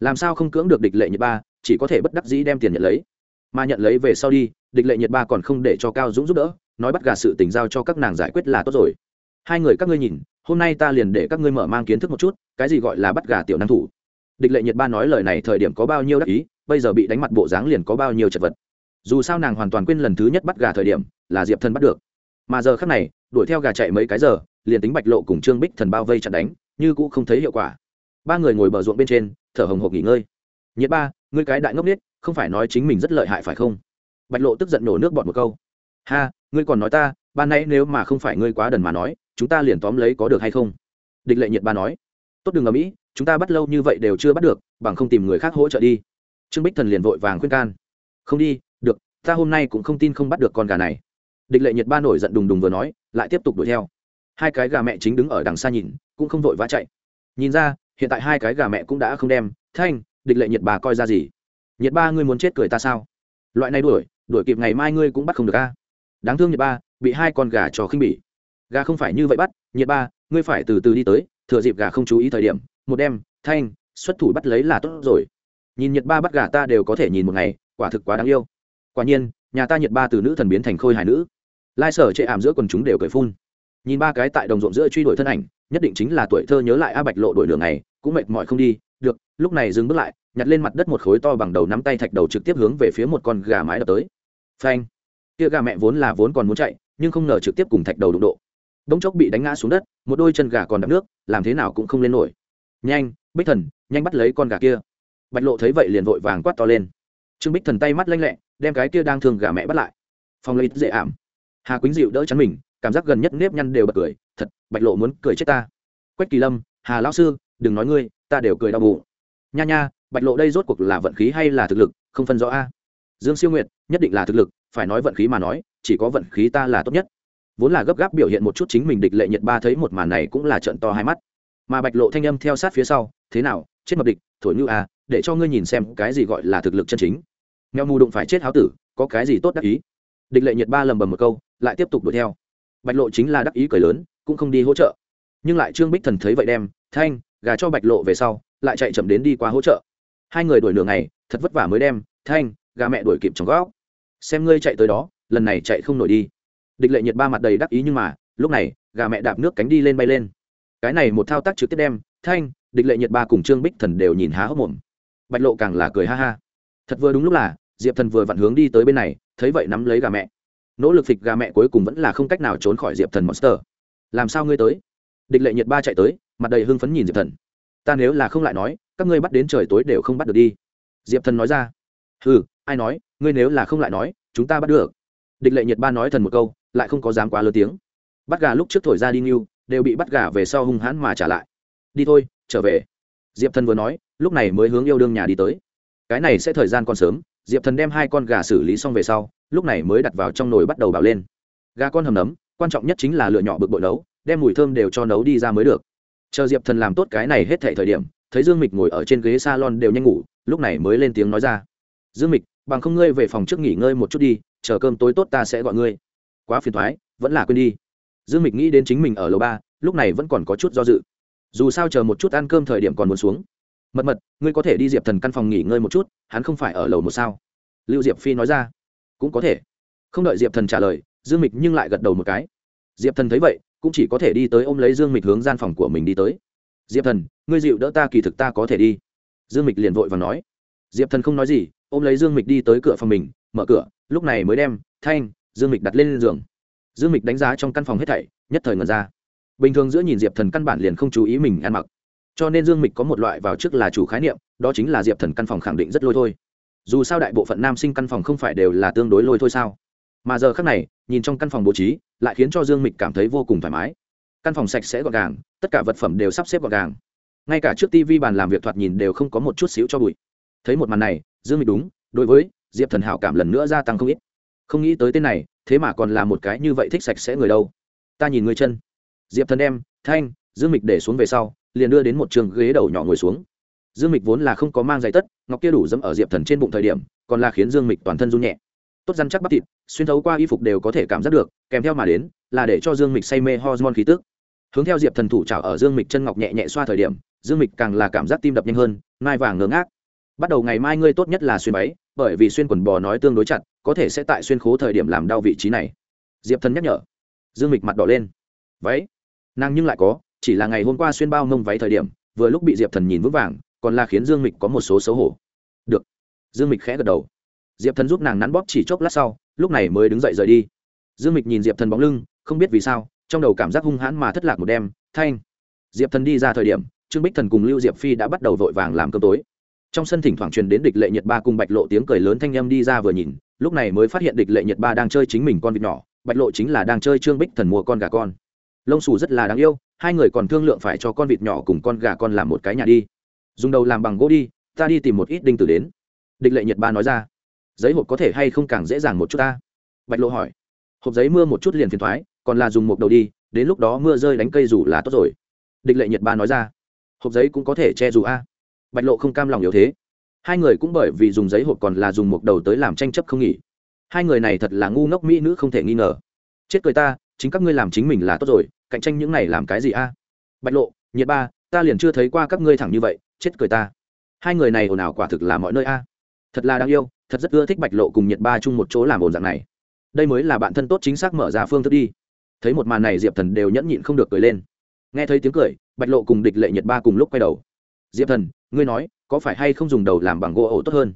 Làm sao không cưỡng được địch lệ nhiệt ba, chỉ có thể bất đắc dĩ đem tiền nhận lấy. Mà nhận lấy về sau đi, địch lệ nhiệt ba còn không để cho cao dũng giúp đỡ, nói bắt gà sự tình giao cho các nàng giải quyết là tốt rồi. Hai người các ngươi nhìn, hôm nay ta liền để các ngươi mở mang kiến thức một chút, cái gì gọi là bắt gà tiểu năng thủ. Địch lệ nhiệt ba nói lời này thời điểm có bao nhiêu đắc ý, bây giờ bị đánh mặt bộ dáng liền có bao nhiêu chật vật. Dù sao nàng hoàn toàn quên lần thứ nhất bắt gà thời điểm, là diệp thần bắt được. Mà giờ khác này, đuổi theo gà chạy mấy cái giờ, liền tính bạch lộ cùng trương bích thần bao vây chặn đánh như cũ không thấy hiệu quả. Ba người ngồi bờ ruộng bên trên, thở hồng hộc nghỉ ngơi. Nhiệt ba, ngươi cái đại ngốc nết không phải nói chính mình rất lợi hại phải không? Bạch lộ tức giận nổ nước bọt một câu. Ha, ngươi còn nói ta ban nãy nếu mà không phải ngươi quá đần mà nói, chúng ta liền tóm lấy có được hay không? Địch lệ nhiệt ba nói. Tốt đừng ở mỹ chúng ta bắt lâu như vậy đều chưa bắt được, bằng không tìm người khác hỗ trợ đi. Trương bích thần liền vội vàng khuyên can. Không đi, được, ta hôm nay cũng không tin không bắt được con gà này. Địch lệ nhiệt ba nổi giận đùng đùng vừa nói, lại tiếp tục đuổi theo. Hai cái gà mẹ chính đứng ở đằng xa nhìn cũng không vội vã chạy. Nhìn ra, hiện tại hai cái gà mẹ cũng đã không đem. Thanh, địch lệ nhiệt bà coi ra gì? Nhiệt ba, ngươi muốn chết cười ta sao? Loại này đuổi đuổi kịp ngày mai ngươi cũng bắt không được a. Đáng thương nhiệt ba, bị hai con gà cho khinh bỉ. Gà không phải như vậy bắt nhiệt ba, ngươi phải từ từ đi tới, thừa dịp gà không chú ý thời điểm, một đêm, thanh, xuất thủ bắt lấy là tốt rồi. Nhìn nhiệt ba bắt gà ta đều có thể nhìn một ngày, quả thực quá đáng yêu. Quả nhiên, nhà ta nhiệt ba từ nữ thần biến thành khôi hài nữ. Lai sở chệ ảm giữa quần chúng đều cười phun nhìn ba cái tại đồng ruộng giữa truy đuổi thân ảnh, nhất định chính là tuổi thơ nhớ lại a bạch lộ đổi đường này cũng mệt mỏi không đi, được, lúc này dừng bước lại, nhặt lên mặt đất một khối to bằng đầu nắm tay thạch đầu trực tiếp hướng về phía một con gà mái đập tới. Phanh! Kia gà mẹ vốn là vốn còn muốn chạy, nhưng không ngờ trực tiếp cùng thạch đầu đụng độ. Bỗng chốc bị đánh ngã xuống đất, một đôi chân gà còn đập nước, làm thế nào cũng không lên nổi. Nhanh, bích thần, nhanh bắt lấy con gà kia. Bạch lộ thấy vậy liền vội vàng quát to lên. Trương bích thần tay mắt lanh lẹ, đem cái kia đang thương gà mẹ bắt lại. Phong lấy dễ ảm. Hà quýnh dịu đỡ chắn mình cảm giác gần nhất nếp nhăn đều bật cười, thật, bạch lộ muốn cười chết ta. Quách kỳ lâm, hà lão sư, đừng nói ngươi, ta đều cười đau bụng nha nha, bạch lộ đây rốt cuộc là vận khí hay là thực lực, không phân rõ a? Dương siêu nguyệt, nhất định là thực lực, phải nói vận khí mà nói, chỉ có vận khí ta là tốt nhất. Vốn là gấp gáp biểu hiện một chút chính mình địch lệ nhiệt ba thấy một màn này cũng là trận to hai mắt. Mà bạch lộ thanh âm theo sát phía sau, thế nào, chết mập địch, thổi như a để cho ngươi nhìn xem cái gì gọi là thực lực chân chính. Nghèo mù đụng phải chết háo tử, có cái gì tốt đắc ý? Địch lệ nhiệt ba lầm bầm một câu, lại tiếp tục đuổi theo bạch lộ chính là đắc ý cười lớn, cũng không đi hỗ trợ. Nhưng lại trương bích thần thấy vậy đem, thanh, gà cho bạch lộ về sau, lại chạy chậm đến đi qua hỗ trợ. Hai người đuổi đường này thật vất vả mới đem, thanh, gà mẹ đuổi kịp trong góc. Xem ngươi chạy tới đó, lần này chạy không nổi đi. Địch lệ nhiệt ba mặt đầy đắc ý nhưng mà, lúc này, gà mẹ đạp nước cánh đi lên bay lên. Cái này một thao tác trực tiếp đem, thanh, địch lệ nhiệt ba cùng trương bích thần đều nhìn há hốc mồm. Bạch lộ càng là cười ha ha. Thật vừa đúng lúc là, diệp thần vừa vặn hướng đi tới bên này, thấy vậy nắm lấy gà mẹ nỗ lực phịch gà mẹ cuối cùng vẫn là không cách nào trốn khỏi diệp thần monster. Làm sao ngươi tới? Địch lệ nhiệt ba chạy tới, mặt đầy hưng phấn nhìn diệp thần. Ta nếu là không lại nói, các ngươi bắt đến trời tối đều không bắt được đi. Diệp thần nói ra. Ừ ai nói, ngươi nếu là không lại nói, chúng ta bắt được. Địch lệ nhiệt ba nói thần một câu, lại không có dám quá lớn tiếng. Bắt gà lúc trước thổi ra đi nghiêu đều bị bắt gà về sau hung hãn mà trả lại. Đi thôi, trở về. Diệp thần vừa nói, lúc này mới hướng yêu đương nhà đi tới. Cái này sẽ thời gian còn sớm, diệp thần đem hai con gà xử lý xong về sau lúc này mới đặt vào trong nồi bắt đầu bào lên. Gà con hầm nấm, quan trọng nhất chính là lựa nhỏ bực bội nấu, đem mùi thơm đều cho nấu đi ra mới được. Chờ diệp thần làm tốt cái này hết thệ thời điểm, thấy dương mịch ngồi ở trên ghế s a lon đều nhanh ngủ, lúc này mới lên tiếng nói ra. Dương mịch, bằng không ngươi về phòng trước nghỉ ngơi một chút đi, chờ cơm tối tốt ta sẽ gọi ngươi. Quá phiền thoái vẫn là quên đi. Dương mịch nghĩ đến chính mình ở lầu ba, lúc này vẫn còn có chút do dự. Dù sao chờ một chút ăn cơm thời điểm còn muốn xuống. Mật mật, ngươi có thể đi diệp thần căn phòng nghỉ ngơi một chút, hắn không phải ở lầu một sao? Lưu diệp phi nói ra cũng có thể. Không đợi diệp thần trả lời, dương mịch nhưng lại gật đầu một cái. Diệp thần thấy vậy, cũng chỉ có thể đi tới ôm lấy dương mịch hướng gian phòng của mình đi tới. Diệp thần, ngươi dịu đỡ ta kỳ thực ta có thể đi. Dương mịch liền vội và nói. Diệp thần không nói gì, ôm lấy dương mịch đi tới cửa phòng mình, mở cửa, lúc này mới đem thanh, dương mịch đặt lên giường. Dương mịch đánh giá trong căn phòng hết thảy, nhất thời ngần ra. Bình thường giữa nhìn diệp thần căn bản liền không chú ý mình ăn mặc. Cho nên dương mịch có một loại vào trước là chủ khái niệm, đó chính là diệp thần căn phòng khẳng định rất lôi thôi dù sao đại bộ phận nam sinh căn phòng không phải đều là tương đối lôi thôi sao? Mà giờ khác này, nhìn trong căn phòng bố trí, lại khiến cho dương mịch cảm thấy vô cùng thoải mái. Căn phòng sạch sẽ gọn gàng, tất cả vật phẩm đều sắp xếp gọn gàng. Ngay cả trước tv bàn làm việc thoạt nhìn đều không có một chút xíu cho bụi. Thấy một màn này, dương mịch đúng, đối với diệp thần hảo cảm lần nữa gia tăng không ít. Không nghĩ tới tên này, thế mà còn là một cái như vậy thích sạch sẽ người đâu. Ta nhìn người chân. Diệp thần đem, thanh, dương mịch để xuống về sau, liền đưa đến một trường ghế đầu nhỏ ngồi xuống dương mịch vốn là không có mang giày tất, ngọc kia đủ dẫm ở diệp thần trên bụng thời điểm, còn là khiến dương mịch toàn thân run nhẹ. Tốt răn chắc bắp thịt, xuyên thấu qua y phục đều có thể cảm giác được, kèm theo mà đến, là để cho dương mịch say mê hormone khí tức. Hướng theo diệp thần thủ trào ở dương mịch chân ngọc nhẹ nhẹ xoa thời điểm, dương mịch càng là cảm giác tim đập nhanh hơn mai vàng ngớ ngác. Bắt đầu ngày mai ngươi tốt nhất là xuyên váy, bởi vì xuyên quần bò nói tương đối chặt, có thể sẽ tại xuyên khố thời điểm làm đau vị trí này. Diệp thần nhắc nhở. Dương mịch mặt đỏ lên. Váy. Nàng nhưng lại có, chỉ là ngày hôm qua xuyên bao mông váy thời điểm, vừa lúc bị diệp thần nhìn vững vàng còn là khiến dương mịch có một số xấu hổ. Được. Dương mịch khẽ gật đầu. Diệp thần giúp nàng nắn bóp chỉ chốc lát sau, lúc này mới đứng dậy rời đi. Dương mịch nhìn diệp thần bóng lưng, không biết vì sao, trong đầu cảm giác hung hãn mà thất lạc một đêm, thanh. Diệp thần đi ra thời điểm, trương bích thần cùng lưu diệp phi đã bắt đầu vội vàng làm cơm tối. Trong sân thỉnh thoảng truyền đến địch lệ nhật ba cùng bạch lộ tiếng cười lớn thanh â m đi ra vừa nhìn, lúc này mới phát hiện địch lệ nhật ba đang chơi chính mình con vịt nhỏ, bạch lộ chính là đang chơi trương bích thần mua con gà con. Lông xù rất là đáng yêu, hai người còn thương lượng phải cho con vịt nhỏ cùng con gà con làm một cái nhà đi dùng đầu làm bằng gỗ đi, ta đi tìm một ít đinh tử đến. Địch lệ nhật ba nói ra. Giấy hộp có thể hay không càng dễ dàng một chút ta? Bạch lộ hỏi. Hộp giấy mưa một chút liền phiền thoái, còn là dùng một đầu đi, đến lúc đó mưa rơi đánh cây dù là tốt rồi. Địch lệ nhật ba nói ra. Hộp giấy cũng có thể che dù a. Bạch lộ không cam lòng yếu thế. Hai người cũng bởi vì dùng giấy hộp còn là dùng một đầu tới làm tranh chấp không nghỉ. Hai người này thật là ngu ngốc mỹ nữ không thể nghi ngờ. Chết cười ta, chính các ngươi làm chính mình là tốt rồi, cạnh tranh những này làm cái gì a? Bạch lộ nhiệt ba ta liền chưa thấy qua các ngươi thẳng như vậy, chết cười ta. Hai người này ồn ào quả thực là mọi nơi a. Thật là đáng yêu, thật rất ưa thích bạch lộ cùng nhiệt ba chung một chỗ làm ồn dạng này. Đây mới là bạn thân tốt chính xác mở ra phương thức đi. Thấy một màn này diệp thần đều nhẫn nhịn không được cười lên. Nghe thấy tiếng cười, bạch lộ cùng địch lệ nhiệt ba cùng lúc quay đầu. Diệp thần, ngươi nói, có phải hay không dùng đầu làm bằng gỗ ổ tốt hơn?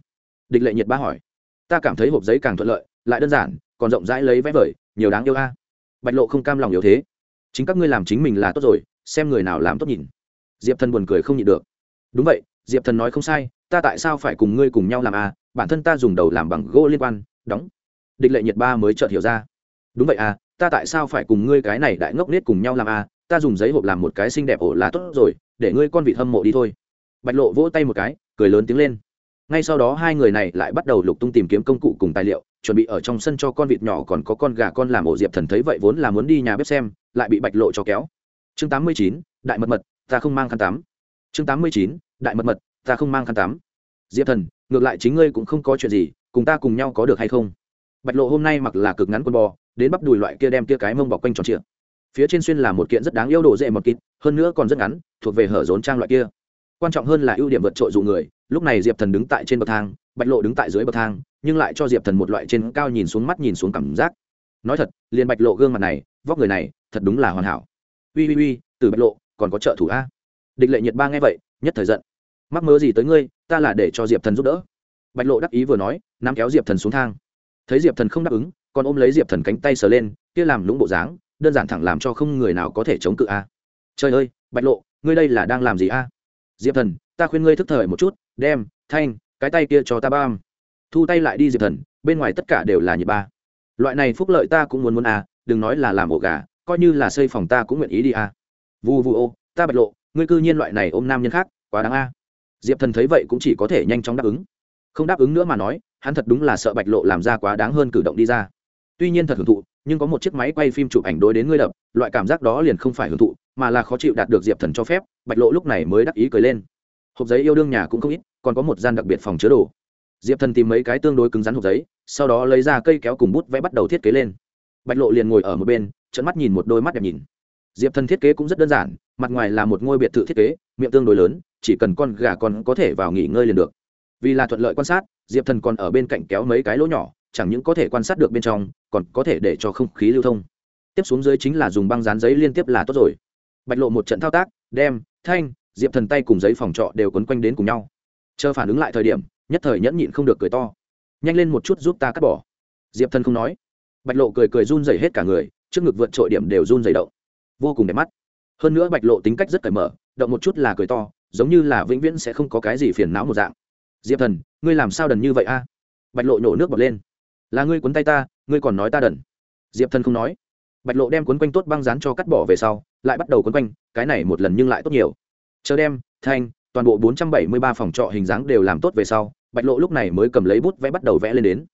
Địch lệ nhiệt ba hỏi. Ta cảm thấy hộp giấy càng thuận lợi, lại đơn giản, còn rộng rãi lấy vẽ vời, nhiều đáng yêu a. Bạch lộ không cam lòng yếu thế. Chính các ngươi làm chính mình là tốt rồi, xem người nào làm tốt nhìn diệp thần buồn cười không nhịn được. Đúng vậy, diệp thần nói không sai, ta tại sao phải cùng ngươi cùng nhau làm a bản thân ta dùng đầu làm bằng gỗ liên quan, đóng. Địch lệ nhiệt ba mới chợt hiểu ra. Đúng vậy à ta tại sao phải cùng ngươi cái này đại ngốc nết cùng nhau làm à? Ta dùng giấy hộp làm một cái xinh đẹp ổ là tốt rồi, để ngươi con vịt hâm mộ đi thôi. Bạch lộ vỗ tay một cái, cười lớn tiếng lên. Ngay sau đó hai người này lại bắt đầu lục tung tìm kiếm công cụ cùng tài liệu, chuẩn bị ở trong sân cho con vịt nhỏ còn có con gà con làm ổ diệp thần thấy vậy vốn là muốn đi nhà bếp xem, lại bị bạch lộ cho kéo. Chương tám mươi chín, đại mật mật ta không mang khăn tắm. Chương tám mươi chín, đại mật mật, ta không mang khăn tắm. Diệp thần, ngược lại chính ngươi cũng không có chuyện gì, cùng ta cùng nhau có được hay không? Bạch lộ hôm nay mặc là cực ngắn quần bò, đến bắp đùi loại kia đem kia cái mông bọc quanh tròn trịa. Phía trên xuyên là một kiện rất đáng yêu đồ dễ một kịt hơn nữa còn rất ngắn, thuộc về hở rốn trang loại kia. Quan trọng hơn là ưu điểm vượt trội dụ người, lúc này diệp thần đứng tại trên bậc thang, bạch lộ đứng tại dưới bậc thang, nhưng lại cho diệp thần một loại trên cao nhìn xuống mắt nhìn xuống cảm giác. Nói thật, liền bạch lộ gương mặt này, vóc người này, thật đúng là hoàn hảo. Ui ui ui, từ bạch lộ còn có trợ thủ a? Địch lệ nhiệt ba nghe vậy, nhất thời giận. Mắc mớ gì tới ngươi, ta là để cho diệp thần giúp đỡ. Bạch lộ đắc ý vừa nói, nắm kéo diệp thần xuống thang. Thấy diệp thần không đáp ứng, còn ôm lấy diệp thần cánh tay sờ lên, kia làm lũng bộ dáng, đơn giản thẳng làm cho không người nào có thể chống cự a. Trời ơi, bạch lộ, ngươi đây là đang làm gì a? Diệp thần, ta khuyên ngươi thức thời một chút, đem, thanh, cái tay kia cho ta bam thu tay lại đi diệp thần, bên ngoài tất cả đều là nhiệt ba. Loại này phúc lợi ta cũng muốn muốn a, đừng nói là làm ổ gà, coi như là xây phòng ta cũng nguyện ý đi a vu vu ô, ta bạch lộ, ngươi cư nhiên loại này ôm nam nhân khác, quá đáng a. Diệp thần thấy vậy cũng chỉ có thể nhanh chóng đáp ứng. Không đáp ứng nữa mà nói, hắn thật đúng là sợ bạch lộ làm ra quá đáng hơn cử động đi ra. Tuy nhiên thật hưởng thụ, nhưng có một chiếc máy quay phim chụp ảnh đối đến ngươi đập, loại cảm giác đó liền không phải hưởng thụ, mà là khó chịu đạt được diệp thần cho phép, bạch lộ lúc này mới đắc ý cười lên. Hộp giấy yêu đương nhà cũng không ít, còn có một gian đặc biệt phòng chứa đồ. Diệp thần tìm mấy cái tương đối cứng rắn hộp giấy, sau đó lấy ra cây kéo cùng bút vẽ bắt đầu thiết kế lên. Bạch lộ liền ngồi ở một bên trận mắt nhìn một đôi mắt đẹp nhìn diệp thần thiết kế cũng rất đơn giản, mặt ngoài là một ngôi biệt thự thiết kế, miệng tương đối lớn, chỉ cần con gà còn có thể vào nghỉ ngơi liền được. Vì là thuận lợi quan sát, diệp thần còn ở bên cạnh kéo mấy cái lỗ nhỏ, chẳng những có thể quan sát được bên trong, còn có thể để cho không khí lưu thông. Tiếp xuống dưới chính là dùng băng dán giấy liên tiếp là tốt rồi. Bạch lộ một trận thao tác, đem, thanh, diệp thần tay cùng giấy phòng trọ đều quấn quanh đến cùng nhau. Chờ phản ứng lại thời điểm, nhất thời nhẫn nhịn không được cười to. Nhanh lên một chút giúp ta cắt bỏ. Diệp thần không nói. Bạch lộ cười cười run dày hết cả người, trước ngực vượt trội điểm đều run dày động vô cùng đẹp mắt. Hơn nữa bạch lộ tính cách rất cởi mở, động một chút là cười to, giống như là vĩnh viễn sẽ không có cái gì phiền não một dạng. Diệp thần, ngươi làm sao đần như vậy a? Bạch lộ nhổ nước bọt lên. Là ngươi cuốn tay ta, ngươi còn nói ta đần. Diệp thần không nói. Bạch lộ đem cuốn quanh tốt băng dán cho cắt bỏ về sau, lại bắt đầu cuốn quanh, cái này một lần nhưng lại tốt nhiều. Chờ đem, thanh, toàn bộ bốn trăm bảy mươi ba phòng trọ hình dáng đều làm tốt về sau, bạch lộ lúc này mới cầm lấy bút vẽ bắt đầu vẽ lên đến.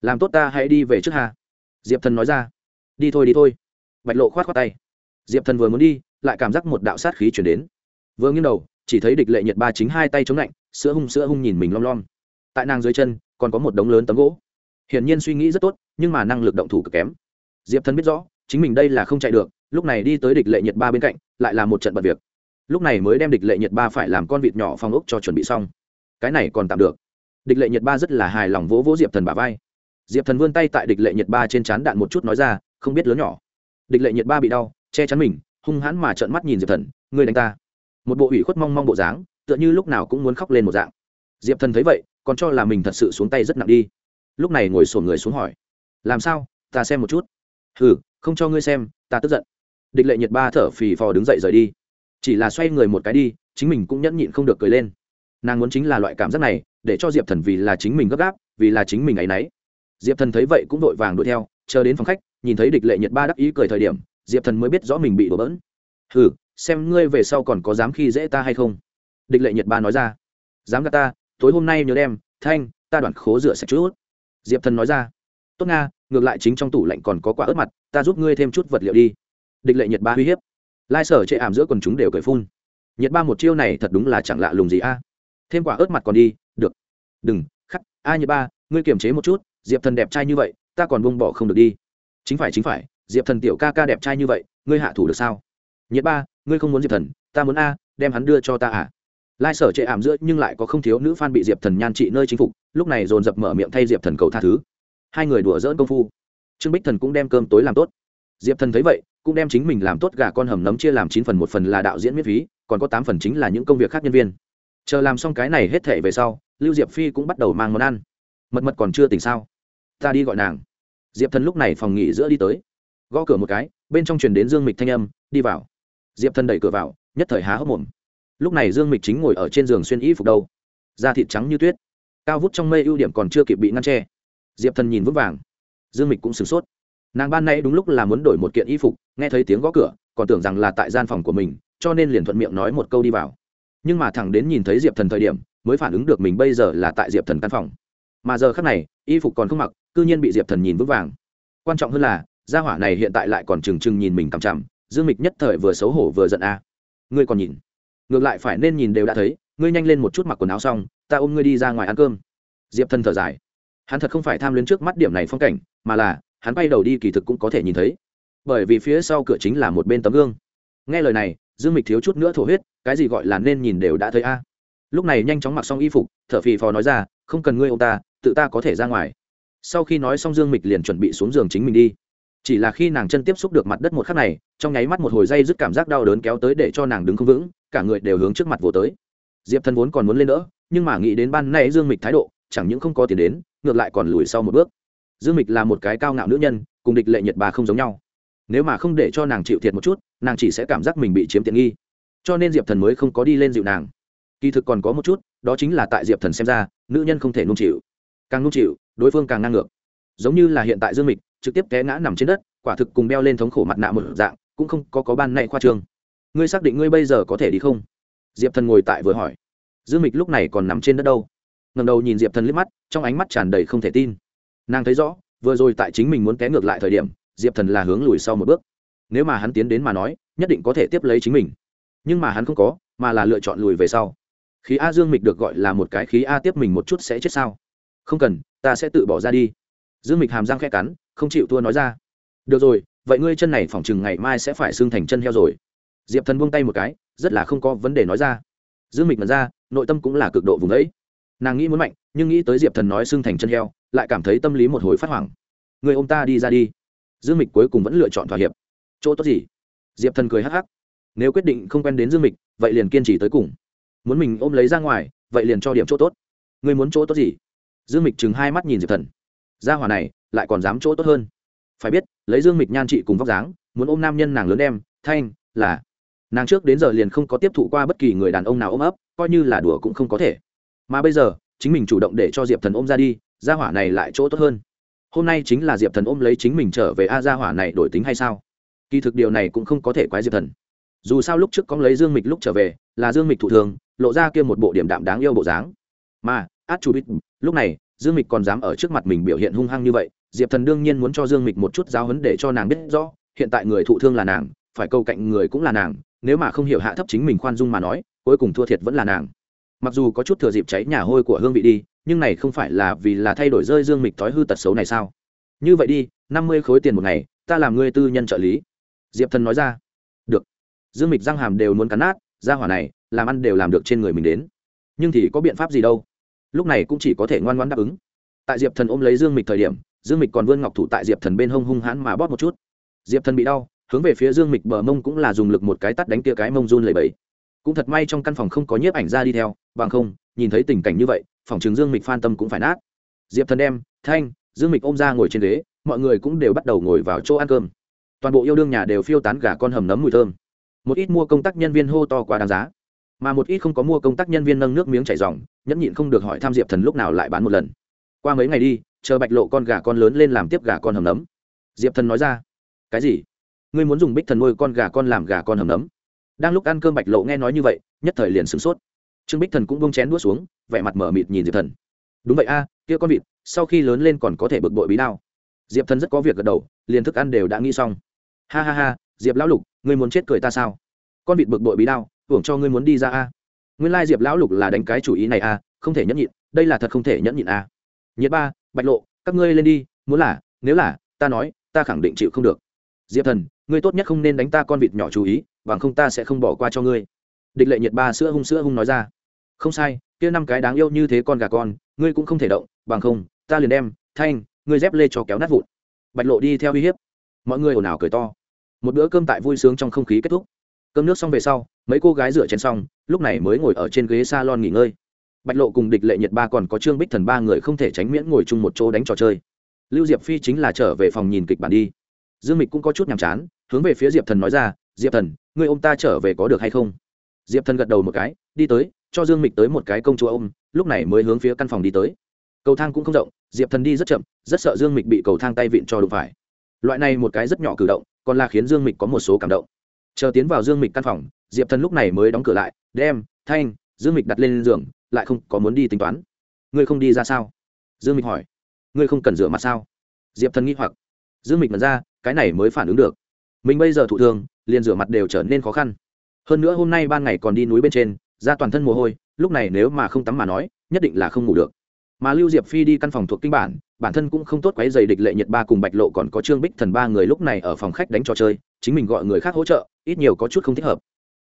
Làm tốt ta, hãy đi về trước hà. diệp thần nói ra. Đi thôi đi thôi. Bạch lộ khoát khoát tay diệp thần vừa muốn đi, lại cảm giác một đạo sát khí chuyển đến. Vừa nghiêng đầu, chỉ thấy địch lệ nhiệt ba chính hai tay chống lạnh, sữa hung sữa hung nhìn mình lom lom. Tại nàng dưới chân, còn có một đống lớn tấm gỗ. Hiển nhiên suy nghĩ rất tốt, nhưng mà năng lực động thủ cực kém. Diệp thần biết rõ, chính mình đây là không chạy được, lúc này đi tới địch lệ nhiệt ba bên cạnh, lại là một trận bật việc. Lúc này mới đem địch lệ nhiệt ba phải làm con vịt nhỏ phong ốc cho chuẩn bị xong. Cái này còn tạm được. Địch lệ nhiệt ba rất là hài lòng vỗ vỗ diệp thần bà vai. Diệp thần vươn tay tại địch lệ nhiệt ba trên trán đạn một chút nói ra, không biết lớn nhỏ. Địch lệ nhiệt ba bị đau che chắn mình, hung hãn mà trợn mắt nhìn diệp thần, ngươi đánh ta. Một bộ ủy khuất mong mong bộ dáng, tựa như lúc nào cũng muốn khóc lên một dạng. Diệp thần thấy vậy, còn cho là mình thật sự xuống tay rất nặng đi. Lúc này ngồi sổn người xuống hỏi, làm sao? Ta xem một chút. Hừ, không cho ngươi xem, ta tức giận. Địch lệ nhiệt ba thở phì phò đứng dậy rời đi. Chỉ là xoay người một cái đi, chính mình cũng nhẫn nhịn không được cười lên. Nàng muốn chính là loại cảm giác này, để cho diệp thần vì là chính mình gấp gáp, vì là chính mình ấ y n ấ y diệp thần thấy vậy cũng vội vàng đuổi theo, chờ đến phòng khách, nhìn thấy địch lệ nhiệt ba đắc ý cười thời điểm diệp thần mới biết rõ mình bị đổ bỡn. Hừ, xem ngươi về sau còn có dám khi dễ ta hay không? Địch lệ nhiệt ba nói ra. Dám gạt ta tối hôm nay nhớ đem thanh ta đoạn khố rửa sạch chút. Diệp thần nói ra. Tốt nga ngược lại chính trong tủ lạnh còn có quả ớt mặt ta giúp ngươi thêm chút vật liệu đi. Địch lệ nhiệt ba uy hiếp. Lai sở chệ ảm giữa quần chúng đều cởi phun. Nhiệt ba một chiêu này thật đúng là chẳng lạ lùng gì a. Thêm quả ớt mặt còn đi được. Đừng khắc a nhiệt ba ngươi kiềm chế một chút diệp thần đẹp trai như vậy ta còn bông bỏ không được đi. Chính phải chính phải diệp thần tiểu ca ca đẹp trai như vậy, ngươi hạ thủ được sao? Nhiệt ba, ngươi không muốn diệp thần, ta muốn a, đem hắn đưa cho ta à? Lai sở chệ ảm giữa nhưng lại có không thiếu nữ f a n bị diệp thần nhan trị nơi chính phục, lúc này dồn dập mở miệng thay diệp thần cầu tha thứ. Hai người đùa dỡn công phu. Trương bích thần cũng đem cơm tối làm tốt. Diệp thần thấy vậy, cũng đem chính mình làm tốt gà con hầm nấm chia làm chín phần một phần là đạo diễn miễn phí, còn có tám phần chính là những công việc khác nhân viên. Chờ làm xong cái này hết thể về sau, lưu diệp phi cũng bắt đầu mang món ăn. Mật mật còn chưa tỉnh sao? Ta đi gọi nàng. Diệp thần lúc này phòng nghỉ giữa đi tới gõ cửa một cái, bên trong truyền đến dương mịch thanh âm, đi vào. Diệp thần đẩy cửa vào, nhất thời há hốc mồm. Lúc này dương mịch chính ngồi ở trên giường xuyên y phục đâu. Da thịt trắng như tuyết. Cao vút trong mây ưu điểm còn chưa kịp bị ngăn tre diệp thần nhìn vững vàng. Dương mịch cũng sửng sốt. Nàng ban nay đúng lúc là muốn đổi một kiện y phục, nghe thấy tiếng gõ cửa, còn tưởng rằng là tại gian phòng của mình, cho nên liền thuận miệng nói một câu đi vào. Nhưng mà thẳng đến nhìn thấy diệp thần thời điểm, mới phản ứng được mình bây giờ là tại diệp thần căn phòng. Mà giờ khác này, y phục còn không mặc, cư nhiên bị diệp thần nhìn vững vàng. Quan trọng hơn là gia hỏa này hiện tại lại còn trừng trừng nhìn mình cằm chằm, dương mịch nhất thời vừa xấu hổ vừa giận, a, ngươi còn nhìn? Ngược lại phải nên nhìn đều đã thấy, ngươi nhanh lên một chút mặc quần áo xong, ta ôm ngươi đi ra ngoài ăn cơm. Diệp thần thở dài. Hắn thật không phải tham luyến trước mắt điểm này phong cảnh, mà là, hắn bay đầu đi kỳ thực cũng có thể nhìn thấy. Bởi vì phía sau cửa chính là một bên tấm gương. Nghe lời này, dương mịch thiếu chút nữa thổ huyết, cái gì gọi là nên nhìn đều đã thấy, a? Lúc này nhanh chóng mặc xong y phục, thở phì phò nói ra, không cần ngươi ô ta, tự ta có thể ra ngoài. Sau khi nói xong dương mịch liền chuẩn bị xuống giường chính mình đi chỉ là khi nàng chân tiếp xúc được mặt đất một khắc này, trong nháy mắt một hồi dây dứt cảm giác đau đớn kéo tới để cho nàng đứng không vững, cả người đều hướng trước mặt vỗ tới. Diệp Thần vốn còn muốn lên nữa nhưng mà nghĩ đến ban nay dương mịch thái độ, chẳng những không có tiền đến, ngược lại còn lùi sau một bước. Dương mịch là một cái cao ngạo nữ nhân, cùng địch lệ nhiệt bà không giống nhau. Nếu mà không để cho nàng chịu thiệt một chút, nàng chỉ sẽ cảm giác mình bị chiếm tiện nghi. Cho nên diệp thần mới không có đi lên dịu nàng. Kỳ thực còn có một chút, đó chính là tại diệp thần xem ra, nữ nhân không thể nung chịu. Càng nung chịu, đối phương càng năng ngược. Giống như là hiện tại dương mịch trực tiếp té ngã nằm trên đất, quả thực cùng beo lên thống khổ mặt nạ một dạng, cũng không có có ban nay khoa trương. Ngươi xác định ngươi bây giờ có thể đi không? Diệp thần ngồi tại vừa hỏi. Dương mịch lúc này còn nằm trên đất đâu? Ngầm đầu nhìn diệp thần liếc mắt, trong ánh mắt tràn đầy không thể tin. Nàng thấy rõ, vừa rồi tại chính mình muốn té ngược lại thời điểm, diệp thần là hướng lùi sau một bước. Nếu mà hắn tiến đến mà nói, nhất định có thể tiếp lấy chính mình. Nhưng mà hắn không có, mà là lựa chọn lùi về sau. Khí a dương mịch được gọi là một cái khí a tiếp mình một chút sẽ chết sao? Không cần, ta sẽ tự bỏ ra đi. Dương mịch hàm răng khẽ cắn không chịu thua nói ra. Được rồi, vậy ngươi chân này phỏng chừng ngày mai sẽ phải xương thành chân heo rồi. Diệp thần buông tay một cái, rất là không có vấn đề nói ra. Dương mịch mật ra, nội tâm cũng là cực độ vùng ấy nàng nghĩ muốn mạnh, nhưng nghĩ tới diệp thần nói xưng thành chân heo, lại cảm thấy tâm lý một hồi phát hoảng. Người ô m ta đi ra đi. Dương mịch cuối cùng vẫn lựa chọn thỏa hiệp. Chỗ tốt gì? Diệp thần cười hắc hắc. Nếu quyết định không quen đến dương mịch, vậy liền kiên trì tới cùng. Muốn mình ôm lấy ra ngoài, vậy liền cho điểm chỗ tốt. Người muốn chỗ tốt gì? Dương mịch chừng hai mắt nhìn diệp thần gia hỏa này lại còn dám chỗ tốt hơn. Phải biết, lấy dương mịch nhan trị cùng vóc dáng, muốn ôm nam nhân nàng lớn đem, thanh, là. Nàng trước đến giờ liền không có tiếp thụ qua bất kỳ người đàn ông nào ôm ấp, coi như là đùa cũng không có thể. Mà bây giờ, chính mình chủ động để cho diệp thần ôm ra đi, gia hỏa này lại chỗ tốt hơn. Hôm nay chính là diệp thần ôm lấy chính mình trở về, a, gia hỏa này đổi tính hay sao? Kỳ thực điều này cũng không có thể quái diệp thần. Dù sao lúc trước con lấy dương mịch lúc trở về, là dương mịch thủ thường, lộ ra kia một bộ điểm đạm đáng yêu bộ dáng. Mà át chủ bít lúc này dương mịch còn dám ở trước mặt mình biểu hiện hung hăng như vậy, diệp thần đương nhiên muốn cho dương mịch một chút giáo hấn để cho nàng biết rõ, hiện tại người thụ thương là nàng, phải câu cạnh người cũng là nàng, nếu mà không hiểu hạ thấp chính mình khoan dung mà nói, cuối cùng thua thiệt vẫn là nàng. Mặc dù có chút thừa dịp cháy nhà hôi của hương vị đi, nhưng này không phải là vì là thay đổi rơi dương mịch thói hư tật xấu này sao? Như vậy đi, năm mươi khối tiền một ngày, ta làm ngươi tư nhân trợ lý. Diệp thần nói ra. Được. Dương mịch răng hàm đều muốn cắn nát, ra hỏa này, làm ăn đều làm được trên người mình đến. Nhưng thì có biện pháp gì đâu? Lúc này cũng chỉ có thể ngoan ngoan đáp ứng. Tại diệp thần ôm lấy dương mịch thời điểm, dương mịch còn vươn ngọc thủ tại diệp thần bên hông hung hãn mà bóp một chút. Diệp thần bị đau, hướng về phía dương mịch bờ mông cũng là dùng lực một cái tắt đánh tia cái mông run lầy bẫy cũng thật may trong căn phòng không có nhiếp ảnh ra đi theo, bằng không, nhìn thấy tình cảnh như vậy, phòng chứng dương mịch phan tâm cũng phải nát. Diệp thần đem, thanh, dương mịch ôm ra ngồi trên ghế, mọi người cũng đều bắt đầu ngồi vào chỗ ăn cơm. Toàn bộ yêu đương nhà đều phiêu tán gà con hầm nấm mùi thơm. Một ít mua công tác nhân viên hô to quá đáng giá mà một ít không có mua công tác nhân viên nâng nước miếng chảy dòng, nhẫn nhịn không được hỏi tham diệp thần lúc nào lại bán một lần. Qua mấy ngày đi, chờ bạch lộ con gà con lớn lên làm tiếp gà con hầm nấm. Diệp thần nói ra, cái gì? Ngươi muốn dùng bích thần nuôi con gà con làm gà con hầm nấm? Đang lúc ăn cơm bạch lộ nghe nói như vậy, nhất thời liền sửng sốt. Trương bích thần cũng bông chén đuốt xuống, vẻ mặt mở mịt nhìn diệp thần. Đúng vậy a, kia con vịt, sau khi lớn lên còn có thể bực bội bí đao. Diệp thần rất có việc gật đầu, liền thức ăn đều đã nghĩ xong. Ha ha ha, diệp lão lục, ngươi muốn chết cười ta sao? Con vịt bực bội bí đao hưởng cho ngươi muốn đi ra a. Nguyên lai diệp lão lục là đánh cái chủ ý này a, không thể nhẫn nhịn, đây là thật không thể nhẫn nhịn a. Nhiệt ba, bạch lộ, các ngươi lên đi, muốn là, nếu là, ta nói, ta khẳng định chịu không được. Diệp thần, ngươi tốt nhất không nên đánh ta con vịt nhỏ chú ý, bằng không ta sẽ không bỏ qua cho ngươi. Địch lệ nhiệt ba sữa hung sữa hung nói ra. Không sai, kia năm cái đáng yêu như thế con gà con, ngươi cũng không thể động, bằng không, ta liền đem, thanh, ngươi dép lê cho kéo nát vụn. Bạch lộ đi theo uy hiếp. Mọi người ồn ào cười to. Một bữa cơm tại vui sướng trong không khí kết thúc. Cơm nước xong về sau mấy cô gái rửa chén xong, lúc này mới ngồi ở trên ghế s a lon nghỉ ngơi. Bạch lộ cùng địch lệ nhiệt ba còn có trương bích thần ba người không thể tránh miễn ngồi chung một chỗ đánh trò chơi. Lưu diệp phi chính là trở về phòng nhìn kịch bản đi. Dương mịch cũng có chút nhàm chán, hướng về phía diệp thần nói ra, diệp thần ngươi ô m ta trở về có được hay không? Diệp thần gật đầu một cái, đi tới, cho dương mịch tới một cái công chúa ôm, lúc này mới hướng phía căn phòng đi tới. Cầu thang cũng không rộng, diệp thần đi rất chậm, rất sợ dương mịch bị cầu thang tay vịn cho đụng phải. Loại này một cái rất nhỏ cử động, còn là khiến dương mịch có một số cảm động. Chờ tiến vào dương mịch căn phòng diệp thần lúc này mới đóng cửa lại, đem thanh, dương mịch đặt lên giường, lại không có muốn đi tính toán. Ngươi không đi ra sao? Dương mịch hỏi. Ngươi không cần rửa mặt sao? Diệp thần nghĩ hoặc. Dương mịch mật ra, cái này mới phản ứng được. Mình bây giờ thụ thương liền rửa mặt đều trở nên khó khăn. Hơn nữa hôm nay ban ngày còn đi núi bên trên, ra toàn thân mồ hôi, lúc này nếu mà không tắm mà nói, nhất định là không ngủ được. Mà lưu diệp phi đi căn phòng thuộc kinh bản bản thân cũng không tốt quấy dày địch lệ nhiệt ba cùng bạch lộ còn có trương bích thần ba người lúc này ở phòng khách đánh trò chơi, chính mình gọi người khác hỗ trợ, ít nhiều có chút không thích hợp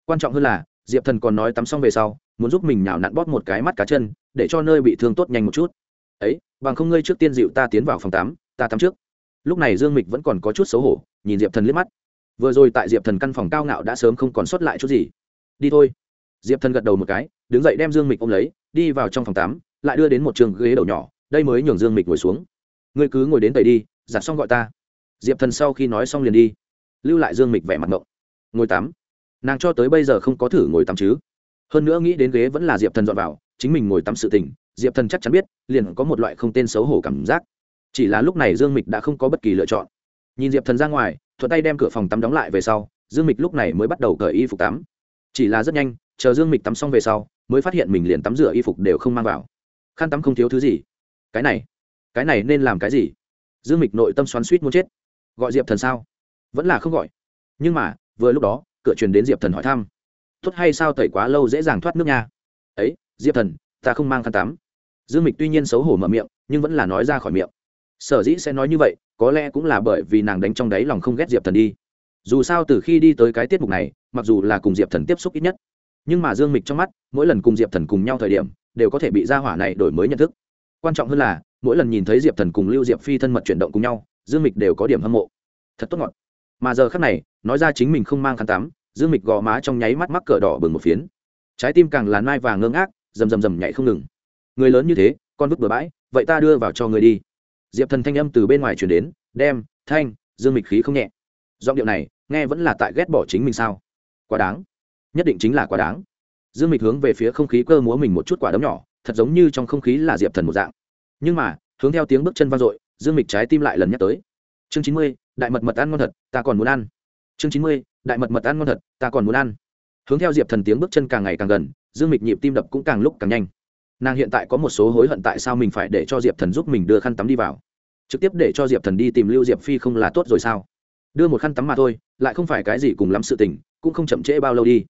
quan trọng hơn là, diệp thần còn nói tắm xong về sau, muốn giúp mình nhào nặn bóp một cái mắt cá chân, để cho nơi bị thương tốt nhanh một chút. Ấy, bằng không ngươi trước tiên dịu ta tiến vào phòng tắm, ta tắm trước. Lúc này dương mịch vẫn còn có chút xấu hổ, nhìn diệp thần liếc mắt. Vừa rồi tại diệp thần căn phòng cao ngạo đã sớm không còn sót lại chút gì. Đi thôi. Diệp thần gật đầu một cái, đứng dậy đem dương mịch ôm lấy, đi vào trong phòng tắm, lại đưa đến một trường ghế đầu nhỏ, đây mới nhường dương mịch ngồi xuống. Ngươi cứ ngồi đến tẩy đi, giặt xong gọi ta. Diệp thần sau khi nói xong liền đi, lưu lại dương mịch vẻ mặt ngộng. Ngồi tắm nàng cho tới bây giờ không có thử ngồi tắm chứ. Hơn nữa nghĩ đến ghế vẫn là diệp thần dọn vào, chính mình ngồi tắm sự tình, diệp thần chắc chắn biết, liền có một loại không tên xấu hổ cảm giác. Chỉ là lúc này dương mịch đã không có bất kỳ lựa chọn. Nhìn diệp thần ra ngoài, thuận tay đem cửa phòng tắm đóng lại về sau, dương mịch lúc này mới bắt đầu cởi y phục tắm. Chỉ là rất nhanh, chờ dương mịch tắm xong về sau, mới phát hiện mình liền tắm rửa y phục đều không mang vào. Khăn tắm không thiếu thứ gì. Cái này cái này nên làm cái gì? Dương mịch nội tâm xoắn suýt muốn chết. Gọi diệp thần sao? Vẫn là không gọi. Nhưng mà, vừa lúc đó cửa truyền đến diệp thần hỏi thăm. Tốt hay sao tẩy quá lâu dễ dàng thoát nước nha? Ấy, diệp thần, ta không mang khăn tắm. Dương mịch tuy nhiên xấu hổ mở miệng, nhưng vẫn là nói ra khỏi miệng. Sở dĩ sẽ nói như vậy, có lẽ cũng là bởi vì nàng đánh trong đáy lòng không ghét diệp thần đi. Dù sao từ khi đi tới cái tiết mục này, mặc dù là cùng diệp thần tiếp xúc ít nhất, nhưng mà dương mịch trong mắt, mỗi lần cùng diệp thần cùng nhau thời điểm, đều có thể bị gia hỏa này đổi mới nhận thức. Quan trọng hơn là, mỗi lần nhìn thấy diệp thần cùng lưu diệp phi thân mật chuyển động cùng nhau, dương mịch đều có điểm hâm mộ. Thật tốt ngọt mà giờ khác này, nói ra chính mình không mang khăn tắm, dương mịch gò má trong nháy mắt mắc cỡ đỏ bừng một phiến. Trái tim càng làn mai vàng ngơ ngác, rầm rầm rầm nhảy không ngừng. Người lớn như thế, con vứt bừa bãi, vậy ta đưa vào cho người đi. Diệp thần thanh âm từ bên ngoài chuyển đến, đem, thanh. Dương mịch khí không nhẹ. Giọng điệu này, nghe vẫn là tại ghét bỏ chính mình sao? Quá đáng. Nhất định chính là quá đáng. Dương mịch hướng về phía không khí cơ múa mình một chút quả đấm nhỏ, thật giống như trong không khí là diệp thần một dạng. Nhưng mà, hướng theo tiếng bước chân vang dội, dương mịch trái tim lại lần nhắc tới. Chương chín mươi đại mật mật ăn ngon thật, ta còn muốn ăn. Chương chín mươi, đại mật mật ăn ngon thật, ta còn muốn ăn. Hướng theo diệp thần tiếng bước chân càng ngày càng gần, dương mịch nhịp tim đập cũng càng lúc càng nhanh. Nàng hiện tại có một số hối hận tại sao mình phải để cho diệp thần giúp mình đưa khăn tắm đi vào. Trực tiếp để cho diệp thần đi tìm lưu diệp phi không là tốt rồi sao? Đưa một khăn tắm mà thôi, lại không phải cái gì cùng lắm sự tình, cũng không chậm trễ bao lâu đi.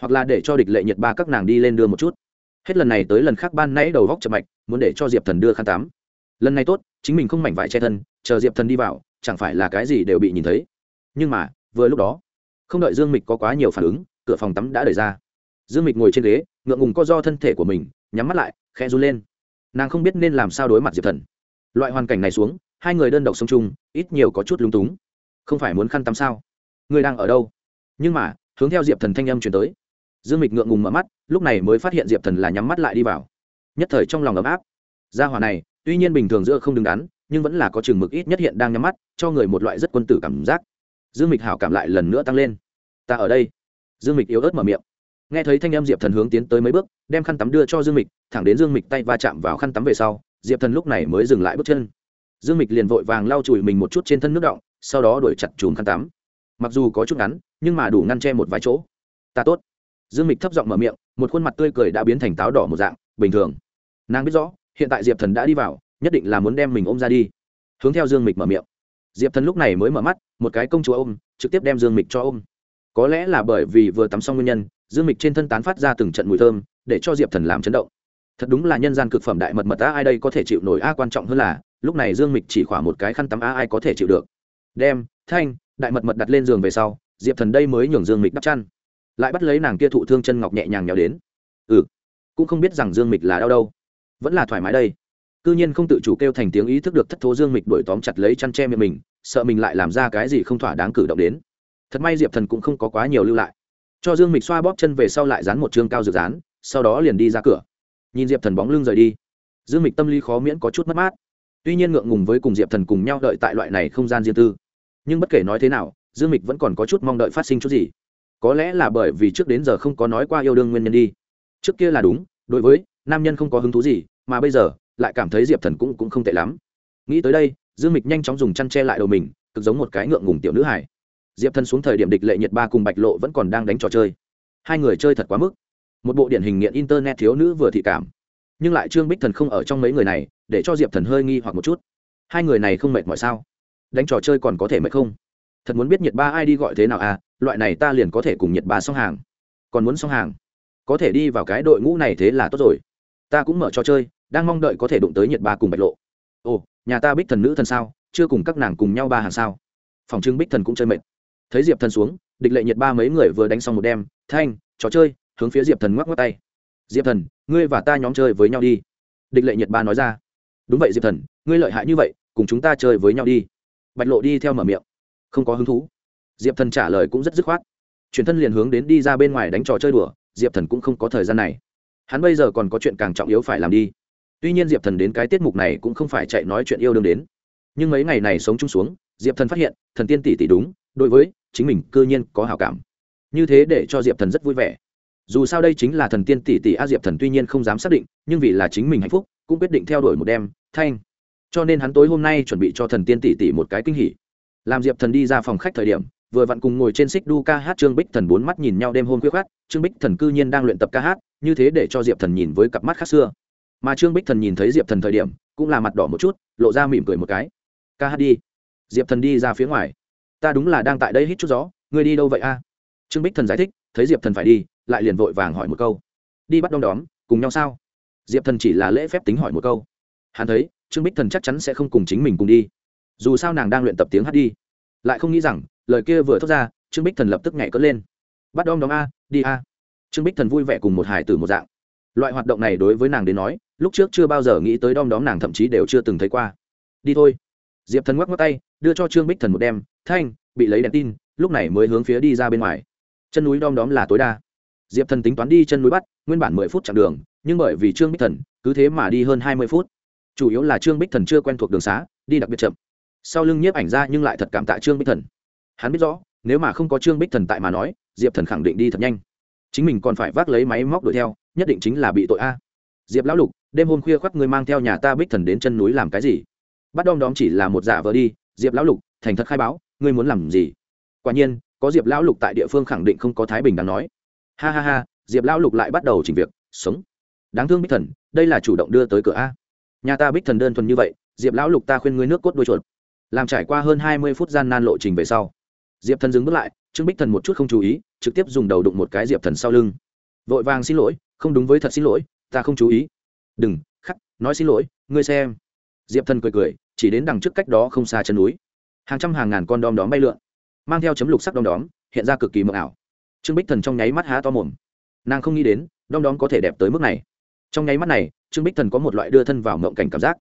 Hoặc là để cho địch lệ nhiệt ba các nàng đi lên đưa một chút. Hết lần này tới lần khác ban nãy đầu góc chậm mạch, muốn để cho diệp thần đưa khăn tắm. Lần này tốt, chính mình không mảnh vải che thân, chờ diệp thần đi vào chẳng phải là cái gì đều bị nhìn thấy. Nhưng mà, vừa lúc đó, không đợi dương mịch có quá nhiều phản ứng, cửa phòng tắm đã đẩy ra. Dương mịch ngồi trên ghế, ngượng ngùng co do thân thể của mình, nhắm mắt lại khe run lên. Nàng không biết nên làm sao đối mặt diệp thần. Loại hoàn cảnh này xuống, hai người đơn độc sống chung, ít nhiều có chút lung túng. Không phải muốn khăn tắm sao? Người đang ở đâu? Nhưng mà, hướng theo diệp thần thanh âm chuyển tới. Dương mịch ngượng ngùng mở mắt, lúc này mới phát hiện diệp thần là nhắm mắt lại đi vào. Nhất thời trong lòng ấm áp. Gia hỏa này, tuy nhiên bình thường giữa không đứng đắn nhưng vẫn là có chừng mực ít nhất hiện đang nhắm mắt, cho người một loại rất quân tử cảm giác. Dương mịch hảo cảm lại lần nữa tăng lên. Ta ở đây. Dương mịch yếu ớt mở miệng. Nghe thấy thanh âm diệp thần hướng tiến tới mấy bước, đem khăn tắm đưa cho dương mịch, thẳng đến dương mịch tay va chạm vào khăn tắm về sau, diệp thần lúc này mới dừng lại bước chân. Dương mịch liền vội vàng lau chùi mình một chút trên thân nước động sau đó đuổi chặt chùm khăn tắm. Mặc dù có chút ngắn, nhưng mà đủ ngăn che một vài chỗ. Ta tốt. Dương mịch thấp giọng mở miệng, một khuôn mặt tươi cười đã biến thành táo đỏ một dạng, bình thường. Nàng biết rõ, hiện tại diệp thần đã đi vào nhất định là muốn đem mình ôm ra đi. Hướng theo dương mịch mở miệng. Diệp thần lúc này mới mở mắt, một cái công chúa ôm, trực tiếp đem dương mịch cho ôm. Có lẽ là bởi vì vừa tắm xong nguyên nhân, dương mịch trên thân tán phát ra từng trận mùi thơm, để cho diệp thần làm chấn động. Thật đúng là nhân gian cực phẩm đại mật mật a ai đây có thể chịu nổi a quan trọng hơn là, lúc này dương mịch chỉ khoảng một cái khăn tắm a ai có thể chịu được. Đem, thanh, đại mật mật đặt lên giường về sau, diệp thần đây mới nhường dương mịch đắp chăn. Lại bắt lấy nàng kia thụ thương chân ngọc nhẹ nhàng nhào đến. Ừ cũng không biết rằng dương mịch là đau đâu. Vẫn là thoải mái đây cư nhiên không tự chủ kêu thành tiếng ý thức được thất thố dương mịch đuổi tóm chặt lấy chăn che miệng mình, sợ mình lại làm ra cái gì không thỏa đáng cử động đến. Thật may diệp thần cũng không có quá nhiều lưu lại. Cho dương mịch xoa bóp chân về sau lại dán một chương cao dược dán, sau đó liền đi ra cửa. Nhìn diệp thần bóng lưng rời đi, dương mịch tâm lý khó miễn có chút mất mát. Tuy nhiên ngượng ngùng với cùng diệp thần cùng nhau đợi tại loại này không gian riêng tư. Nhưng bất kể nói thế nào, dương mịch vẫn còn có chút mong đợi phát sinh chút gì. Có lẽ là bởi vì trước đến giờ không có nói qua yêu đương nguyên nhân đi. Trước kia là đúng, đối với, nam nhân không có hứng thú gì, mà bây giờ lại cảm thấy diệp thần cũng cũng không tệ lắm. Nghĩ tới đây, dương mịch nhanh chóng dùng chăn che lại đầu mình, cực giống một cái ngượng ngùng tiểu nữ hải diệp thần xuống thời điểm địch lệ nhiệt ba cùng bạch lộ vẫn còn đang đánh trò chơi. Hai người chơi thật quá mức. Một bộ điển hình nghiện internet thiếu nữ vừa thị cảm. Nhưng lại trương bích thần không ở trong mấy người này, để cho diệp thần hơi nghi hoặc một chút. Hai người này không mệt mỏi sao? Đánh trò chơi còn có thể mệt không? Thật muốn biết nhiệt ba ai đi gọi thế nào à loại này ta liền có thể cùng nhiệt ba xong hàng. Còn muốn xong hàng? Có thể đi vào cái đội ngũ này thế là tốt rồi. Ta cũng mở trò chơi đang mong đợi có thể đụng tới nhiệt ba cùng bạch lộ. Ồ, nhà ta bích thần nữ thần sao? Chưa cùng các nàng cùng nhau ba hàng sao? Phòng trưng bích thần cũng chơi mệt. Thấy diệp thần xuống, địch lệ nhiệt ba mấy người vừa đánh xong một đêm thanh, trò chơi, hướng phía diệp thần ngoắc ngoắc tay. Diệp thần, ngươi và ta nhóm chơi với nhau đi. Địch lệ nhiệt ba nói ra. Đúng vậy diệp thần, ngươi lợi hại như vậy, cùng chúng ta chơi với nhau đi. Bạch lộ đi theo mở miệng. Không có hứng thú. Diệp thần trả lời cũng rất dứt khoát. Chuyển thân liền hướng đến đi ra bên ngoài đánh trò chơi đùa, diệp thần cũng không có thời gian này. Hắn bây giờ còn có chuyện càng trọng yếu phải làm đi tuy nhiên diệp thần đến cái tiết mục này cũng không phải chạy nói chuyện yêu đương đến. Nhưng mấy ngày này sống chung xuống, diệp thần phát hiện, thần tiên tỷ tỷ đúng, đối với chính mình cư nhiên có hào cảm. Như thế để cho diệp thần rất vui vẻ. Dù sao đây chính là thần tiên tỷ tỷ a diệp thần tuy nhiên không dám xác định, nhưng vì là chính mình hạnh phúc, cũng quyết định theo đuổi một đêm, thanh. Cho nên hắn tối hôm nay chuẩn bị cho thần tiên tỷ tỷ một cái kinh hỉ. Làm diệp thần đi ra phòng khách thời điểm, vừa vặn cùng ngồi trên xích đu ca hát trương bích thần bốn mắt nhìn nhau đêm hôm khuya khát trương bích thần cư nhiên đang luyện tập ca hát, như thế để cho diệp thần nhìn với cặp mắt khác xưa mà trương bích thần nhìn thấy diệp thần thời điểm cũng là mặt đỏ một chút, lộ ra mỉm cười một cái. Ca hát đi. Diệp thần đi ra phía ngoài. Ta đúng là đang tại đây hít chút gió, ngươi đi đâu vậy a? Trương bích thần giải thích, thấy diệp thần phải đi, lại liền vội vàng hỏi một câu. Đi bắt đom đóm, cùng nhau sao? Diệp thần chỉ là lễ phép tính hỏi một câu. Hắn thấy, trương bích thần chắc chắn sẽ không cùng chính mình cùng đi. Dù sao nàng đang luyện tập tiếng hát đi. Lại không nghĩ rằng, lời kia vừa thốt ra, trương bích thần lập tức nhảy cất lên. Bắt đom đóm a, đi a. Trương bích thần vui vẻ cùng một hải tử một dạng loại hoạt động này đối với nàng đến nói, lúc trước chưa bao giờ nghĩ tới đom đóm nàng thậm chí đều chưa từng thấy qua. Đi thôi. Diệp thần ngoắc ngoắc tay, đưa cho trương bích thần một đem, thanh, bị lấy đèn tin, lúc này mới hướng phía đi ra bên ngoài. Chân núi đom đóm là tối đa. Diệp thần tính toán đi chân núi bắt nguyên bản mười phút chặng đường, nhưng bởi vì trương bích thần, cứ thế mà đi hơn hai mươi phút. Chủ yếu là trương bích thần chưa quen thuộc đường xá, đi đặc biệt chậm. Sau lưng nhiếp ảnh ra nhưng lại thật cảm tạ trương bích thần. Hắn biết rõ, nếu mà không có trương bích thần tại mà nói, diệp thần khẳng định đi thật nhanh. Chính mình còn phải vác lấy máy móc đuổi theo nhất định chính là bị tội a. Diệp lão lục, đêm hôm khuya khoác người mang theo nhà ta bích thần đến chân núi làm cái gì? Bắt đom đóm chỉ là một giả vờ đi, diệp lão lục, thành thật khai báo, ngươi muốn làm gì? Quả nhiên, có diệp lão lục tại địa phương khẳng định không có thái bình đáng nói. Ha ha ha, diệp lão lục lại bắt đầu chỉnh việc, sống. Đáng thương bích thần, đây là chủ động đưa tới cửa a. Nhà ta bích thần đơn thuần như vậy, diệp lão lục ta khuyên ngươi nước cốt đuôi chuột. Làm trải qua hơn hai mươi phút gian nan lộ trình về sau, diệp thần dừng bước lại, trương bích thần một chút không chú ý, trực tiếp dùng đầu đụng một cái diệp thần sau lưng. Vội vàng xin lỗi không đúng với thật xin lỗi, ta không chú ý. Đừng, khắc, nói xin lỗi, ngươi xem. Diệp thần cười cười, chỉ đến đằng trước cách đó không xa chân núi. Hàng trăm hàng ngàn con đom đóm bay lượn, mang theo chấm lục sắc đom đóm, hiện ra cực kỳ mờ ảo. Trương bích thần trong nháy mắt há to mồm. Nàng không nghĩ đến, đom đóm có thể đẹp tới mức này. Trong nháy mắt này, trương bích thần có một loại đưa thân vào mộng cảnh cảm giác.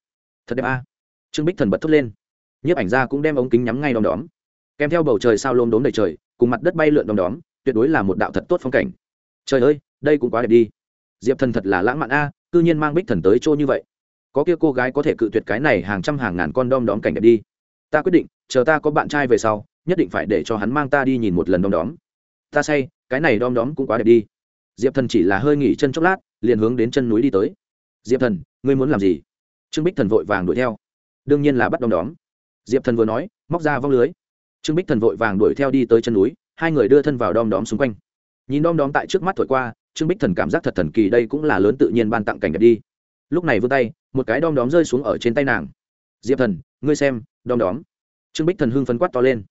Thật đẹp a. Trương bích thần bật thốt lên. Nhiếp ảnh ra cũng đem ống kính nhắm ngay đom đóm. Kèm theo bầu trời sao lôm đốm đầy trời, cùng mặt đất bay lượn đom đóm, tuyệt đối là một đạo thật tốt phong cảnh. Trời ơi, đây cũng quá đẹp đi diệp thần thật là lãng mạn a à, tự nhiên mang bích thần tới chỗ như vậy. Có kia cô gái có thể cự tuyệt cái này hàng trăm hàng ngàn con đom đóm cảnh đẹp đi. Ta quyết định chờ ta có bạn trai về sau nhất định phải để cho hắn mang ta đi nhìn một lần đom đóm. Ta say cái này đom đóm cũng quá đẹp đi. Diệp thần chỉ là hơi nghỉ chân chốc lát liền hướng đến chân núi đi tới. Diệp thần ngươi muốn làm gì? Trương bích thần vội vàng đuổi theo. Đương nhiên là bắt đom đóm. Diệp thần vừa nói móc ra vong lưới. Trương bích thần vội vàng đuổi theo đi tới chân núi hai người đưa thân vào đom đóm xung quanh. Nhìn đom đóm tại trước mắt thổi qua trương bích thần cảm giác thật thần kỳ, đây cũng là lớn tự nhiên ban tặng cảnh đẹp đi. Lúc này vươn tay, một cái đom đóm rơi xuống ở trên tay nàng. Diệp thần, ngươi xem, đom đóm. Trương bích thần hưng phấn quát to lên.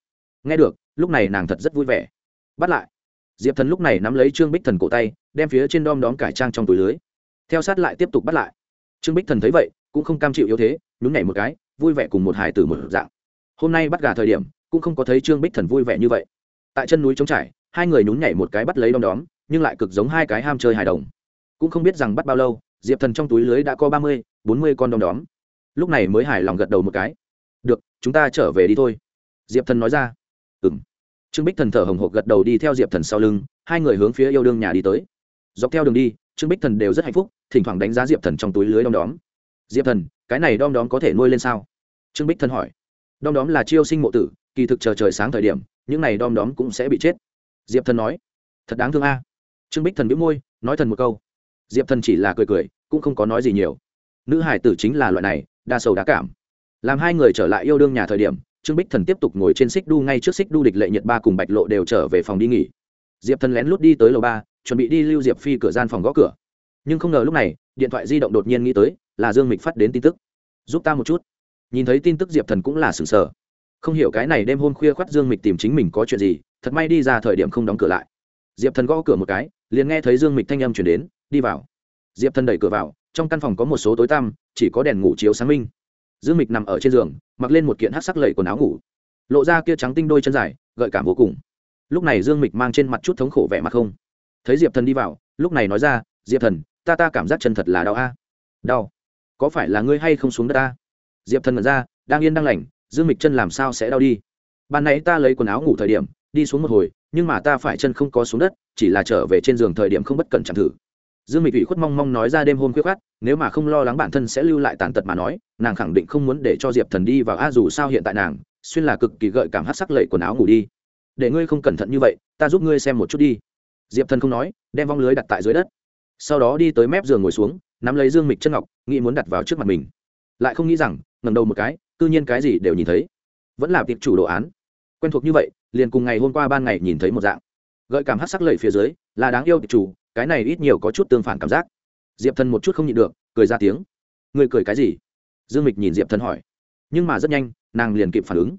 Nghe được, lúc này nàng thật rất vui vẻ. Bắt lại. Diệp thần lúc này nắm lấy trương bích thần cổ tay, đem phía trên đom đóm cải trang trong túi lưới. Theo sát lại tiếp tục bắt lại. Trương bích thần thấy vậy, cũng không cam chịu yếu thế, nhún nhảy một cái, vui vẻ cùng một hải tử một dạng. Hôm nay bắt gà thời điểm, cũng không có thấy trương bích thần vui vẻ như vậy. Tại chân núi trống trải, hai người nhún nhảy một cái bắt lấy đom đóm nhưng lại cực giống hai cái ham chơi hài đồng. Cũng không biết rằng bắt bao lâu, diệp thần trong túi lưới đã có ba mươi, bốn mươi con đom đóm. Lúc này mới hài lòng gật đầu một cái. Được, chúng ta trở về đi thôi. Diệp thần nói ra. Ừ m trương bích thần thở hồng hộc gật đầu đi theo diệp thần sau lưng, hai người hướng phía yêu đương nhà đi tới. Dọc theo đường đi, trương bích thần đều rất hạnh phúc, thỉnh thoảng đánh giá diệp thần trong túi lưới đom đóm. Diệp thần, cái này đom đóm có thể nuôi lên sao? Trương bích thần hỏi. Đom đóm là chiêu sinh mộ tử, kỳ thực chờ trời sáng thời điểm, những này đom đóm cũng sẽ bị chết. Diệp thần nói. Thật đáng thương a trương bích thần biễu môi, nói thần một câu. Diệp thần chỉ là cười cười, cũng không có nói gì nhiều. Nữ hải tử chính là loại này, đa sầu đá cảm. Làm hai người trở lại yêu đương nhà thời điểm, trương bích thần tiếp tục ngồi trên xích đu ngay trước xích đu địch lệ nhiệt ba cùng bạch lộ đều trở về phòng đi nghỉ. Diệp thần lén lút đi tới lầu ba, chuẩn bị đi lưu diệp phi cửa gian phòng gõ cửa. Nhưng không ngờ lúc này, điện thoại di động đột nhiên nghĩ tới, là dương mịch phát đến tin tức. Giúp ta một chút. Nhìn thấy tin tức diệp thần cũng là sừng sờ. Không hiểu cái này đêm hôm khuya khoắt dương mịch tìm chính mình có chuyện gì, thật may đi ra thời điểm không đóng cửa lại diệp thần gõ cửa một cái, liền nghe thấy dương mịch thanh âm chuyển đến, đi vào. Diệp thần đẩy cửa vào, trong căn phòng có một số tối tăm, chỉ có đèn ngủ chiếu sáng minh. Dương mịch nằm ở trên giường, mặc lên một kiện hát sắc lầy quần áo ngủ. Lộ ra kia trắng tinh đôi chân dài, gợi cảm vô cùng. Lúc này dương mịch mang trên mặt chút thống khổ vẻ mặt không. Thấy diệp thần đi vào, lúc này nói ra, diệp thần, ta ta cảm giác chân thật là đau a. Đau? Có phải là ngươi hay không xuống đất ta diệp thần ngẩn ra, đang yên đang lành, dương mịch chân làm sao sẽ đau đi? Ban nãy ta lấy quần áo ngủ thời điểm, đi xuống một hồi nhưng mà ta phải chân không có xuống đất, chỉ là trở về trên giường thời điểm không bất cẩn chẳng thử. Dương mịch ủy khuất mong mong nói ra đêm hôm khuyết khát nếu mà không lo lắng bản thân sẽ lưu lại tàn tật mà nói, nàng khẳng định không muốn để cho diệp thần đi vào, a dù sao hiện tại nàng xuyên là cực kỳ gợi cảm hát sắc lệ quần áo ngủ đi. Để ngươi không cẩn thận như vậy, ta giúp ngươi xem một chút đi. Diệp thần không nói, đem vong lưới đặt tại dưới đất. Sau đó đi tới mép giường ngồi xuống, nắm lấy dương mịch chân ngọc, nghĩ muốn đặt vào trước mặt mình. Lại không nghĩ rằng ngầm đầu một cái c nhiên cái gì đều nhìn thấy. Vẫn là tiệp chủ đồ án. Quen thuộc như vậy liền cùng ngày hôm qua ban ngày nhìn thấy một dạng. Gợi cảm hát sắc lầy phía dưới, là đáng yêu tiệp chủ, cái này ít nhiều có chút tương phản cảm giác. Diệp thần một chút không nhịn được, cười ra tiếng. Người cười cái gì? Dương mịch nhìn diệp thần hỏi. Nhưng mà rất nhanh, nàng liền kịp phản ứng.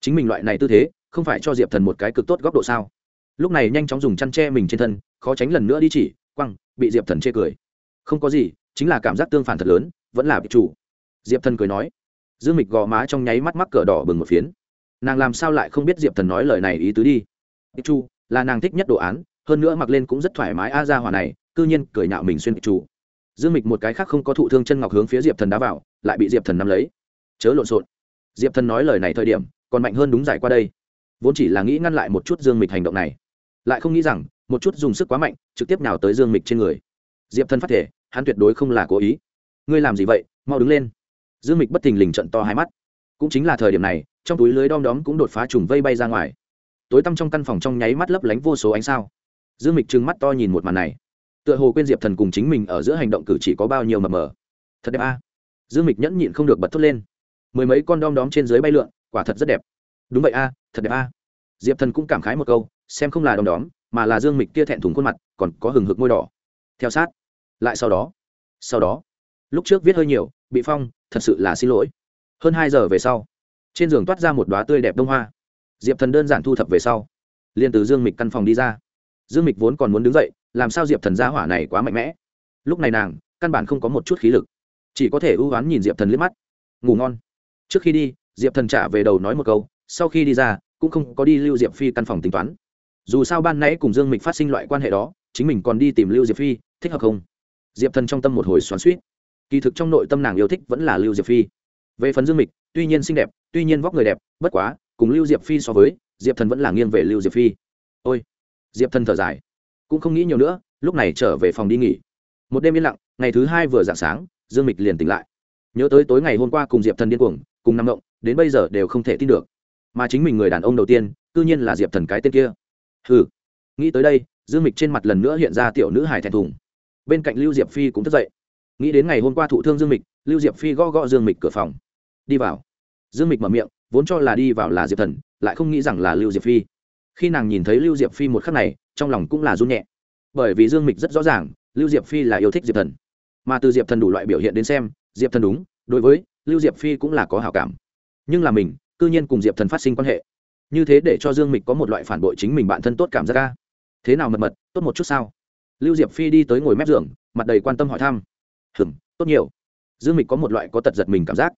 Chính mình loại này tư thế, không phải cho diệp thần một cái cực tốt góc độ sao? Lúc này nhanh chóng dùng chăn tre mình trên thân, khó tránh lần nữa đi chỉ, quăng, bị diệp thần chê cười. Không có gì, chính là cảm giác tương phản thật lớn, vẫn là bị chủ. Diệp thần cười nói. Dương mịch gò má trong nháy mắt mắc cỡ đỏ bừng một phiến nàng làm sao lại không biết diệp thần nói lời này ý tứ đi chu là nàng thích nhất đồ án, hơn nữa mặc lên cũng rất thoải mái a, ra hỏa này, cư nhiên cười nhạo mình xuyên chu. dương mịch một cái khác không có thụ thương chân ngọc hướng phía diệp thần đá vào, lại bị diệp thần nắm lấy. Chớ lộn xộn. Diệp thần nói lời này thời điểm, còn mạnh hơn đúng giải qua đây. Vốn chỉ là nghĩ ngăn lại một chút dương mịch hành động này. Lại không nghĩ rằng, một chút dùng sức quá mạnh, trực tiếp nào tới dương mịch trên người. Diệp thần phát thể, hắn tuyệt đối không là cố ý. Ngươi làm gì vậy? Mau đứng lên. Dương mịch bất thình lình trận to hai mắt cũng chính là thời điểm này, trong túi lưới đom đóm cũng đột phá trùng vây bay ra ngoài. Tối tăm trong căn phòng trong nháy mắt lấp lánh vô số ánh sao. Dương mịch trừng mắt to nhìn một màn này. Tựa hồ quên diệp thần cùng chính mình ở giữa hành động cử chỉ có bao nhiêu mờ mờ. Thật đẹp a. Dương mịch nhẫn nhịn không được bật thốt lên. Mười mấy con đom đóm trên dưới bay lượn, quả thật rất đẹp. Đúng vậy a, thật đẹp a. Diệp thần cũng cảm khái một câu, xem không là đom đóm, mà là dương mịch kia thẹn thùng khuôn mặt, còn có hừng hực môi đỏ. Theo sát. Lại sau đó. Sau đó. Lúc trước viết hơi nhiều, bị phong, thật sự là xin lỗi hơn hai giờ về sau, trên giường toát ra một đoá tươi đẹp đông hoa. Diệp thần đơn giản thu thập về sau, liền từ dương mịch căn phòng đi ra. Dương mịch vốn còn muốn đứng dậy, làm sao diệp thần gia hỏa này quá mạnh mẽ? Lúc này nàng, căn bản không có một chút khí lực, chỉ có thể ưu oán nhìn diệp thần liếc mắt. Ngủ ngon. Trước khi đi, diệp thần trả về đầu nói một câu, sau khi đi ra, cũng không có đi lưu diệp phi căn phòng tính toán. Dù sao ban nãy cùng dương mịch phát sinh loại quan hệ đó, chính mình còn đi tìm lưu diệp phi, thích hợp không? Diệp thần trong tâm một hồi xoắn suýt kỳ thực trong nội tâm nàng yêu thích vẫn là lưu diệp phi về phần dương mịch, tuy nhiên xinh đẹp, tuy nhiên vóc người đẹp, bất quá, cùng lưu diệp phi so với, diệp thần vẫn là nghiêng về lưu diệp phi. Ôi, diệp thần thở dài. Cũng không nghĩ nhiều nữa, lúc này trở về phòng đi nghỉ. Một đêm yên lặng, ngày thứ hai vừa d ạ n g sáng, dương mịch liền tỉnh lại. Nhớ tới tối ngày hôm qua cùng diệp thần điên cuồng, cùng nằm động, đến bây giờ đều không thể tin được. Mà chính mình người đàn ông đầu tiên c nhiên là diệp thần cái tên kia. Ừ nghĩ tới đây, dương mịch trên mặt lần nữa hiện ra tiểu nữ hải thẹn thùng. Bên cạnh lưu diệp phi cũng thức dậy. Nghĩ đến ngày hôm qua thụ thương dương mịch, lưu diệp phi gõ gõ dương mịch cửa phòng đi vào. Dương mịch mở miệng, vốn cho là đi vào là diệp thần, lại không nghĩ rằng là lưu diệp phi. Khi nàng nhìn thấy lưu diệp phi một khắc này, trong lòng cũng là run nhẹ. Bởi vì dương mịch rất rõ ràng, lưu diệp phi là yêu thích diệp thần. Mà từ diệp thần đủ loại biểu hiện đến xem, diệp thần đúng, đối với lưu diệp phi cũng là có hào cảm. Nhưng là mình, cư nhiên cùng diệp thần phát sinh quan hệ. Như thế để cho dương mịch có một loại phản bội chính mình bản thân tốt cảm giác ca thế nào mật mật, tốt một chút sao? Lưu diệp phi đi tới ngồi mép giường, mặt đầy quan tâm hỏi thăm. Hừng tốt nhiều. Dương mịch có một loại có tật giật mình cảm giác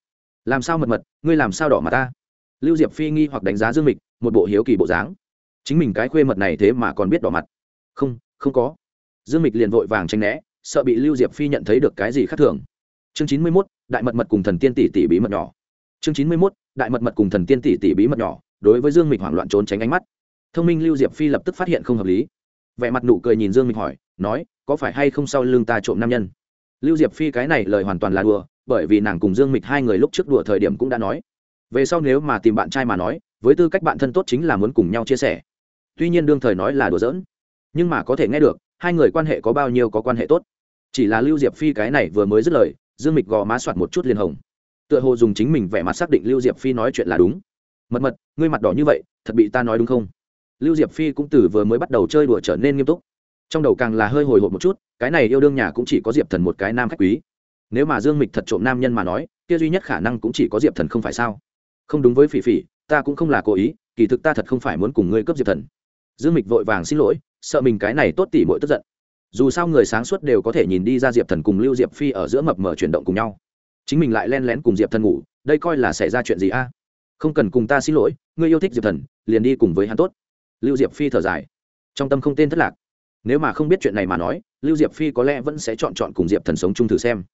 làm sao mật mật, ngươi làm sao đỏ mặt ta? Lưu diệp phi nghi hoặc đánh giá dương mịch, một bộ hiếu kỳ bộ dáng. Chính mình cái khuê mật này thế mà còn biết đỏ mặt. Không không có. Dương mịch liền vội vàng tranh né, sợ bị lưu diệp phi nhận thấy được cái gì khác thường. Chương chín mươi mốt, đại mật mật cùng thần tiên tỷ tỷ bí mật nhỏ. Chương chín mươi mốt, đại mật mật cùng thần tiên tỷ tỷ bí mật nhỏ, đối với dương mịch hoảng loạn trốn tránh ánh mắt. Thông minh lưu diệp phi lập tức phát hiện không hợp lý. Vẻ mặt nụ cười nhìn dương mịch hỏi, nói, có phải hay không sau lưng ta trộm nam nhân? Lưu diệp phi cái này lời hoàn toàn là đùa bởi vì nàng cùng dương mịch hai người lúc trước đùa thời điểm cũng đã nói. Về sau nếu mà tìm bạn trai mà nói, với tư cách bạn thân tốt chính là muốn cùng nhau chia sẻ. Tuy nhiên đương thời nói là đùa giỡn, nhưng mà có thể nghe được, hai người quan hệ có bao nhiêu có quan hệ tốt. Chỉ là lưu diệp phi cái này vừa mới dứt lời, dương mịch gò má soạt một chút liền hồng. Tựa hồ dùng chính mình vẻ mặt xác định lưu diệp phi nói chuyện là đúng. Mật mật, ngươi mặt đỏ như vậy, thật bị ta nói đúng không? Lưu diệp phi cũng từ vừa mới bắt đầu chơi đùa trở nên nghiêm túc. Trong đầu càng là hơi hồi hộp một chút, cái này yêu đương nhà cũng chỉ có diệp thần một cái nam khách quý nếu mà dương mịch thật trộm nam nhân mà nói, kia duy nhất khả năng cũng chỉ có diệp thần không phải sao? Không đúng với phỉ phỉ, ta cũng không là cố ý, kỳ thực ta thật không phải muốn cùng ngươi cướp diệp thần. Dương mịch vội vàng xin lỗi, sợ mình cái này tốt tỉ mỗi tức giận. Dù sao người sáng suốt đều có thể nhìn đi ra diệp thần cùng lưu diệp phi ở giữa mập mờ chuyển động cùng nhau. Chính mình lại len lén cùng diệp thần ngủ, đây coi là xảy ra chuyện gì a? Không cần cùng ta xin lỗi, ngươi yêu thích diệp thần, liền đi cùng với hắn tốt. Lưu diệp phi thở dài. Trong tâm không tên thất lạc. Nếu mà không biết chuyện này mà nói, lưu diệp phi có lẽ vẫn sẽ chọn chọn cùng diệp thần sống chung thử xem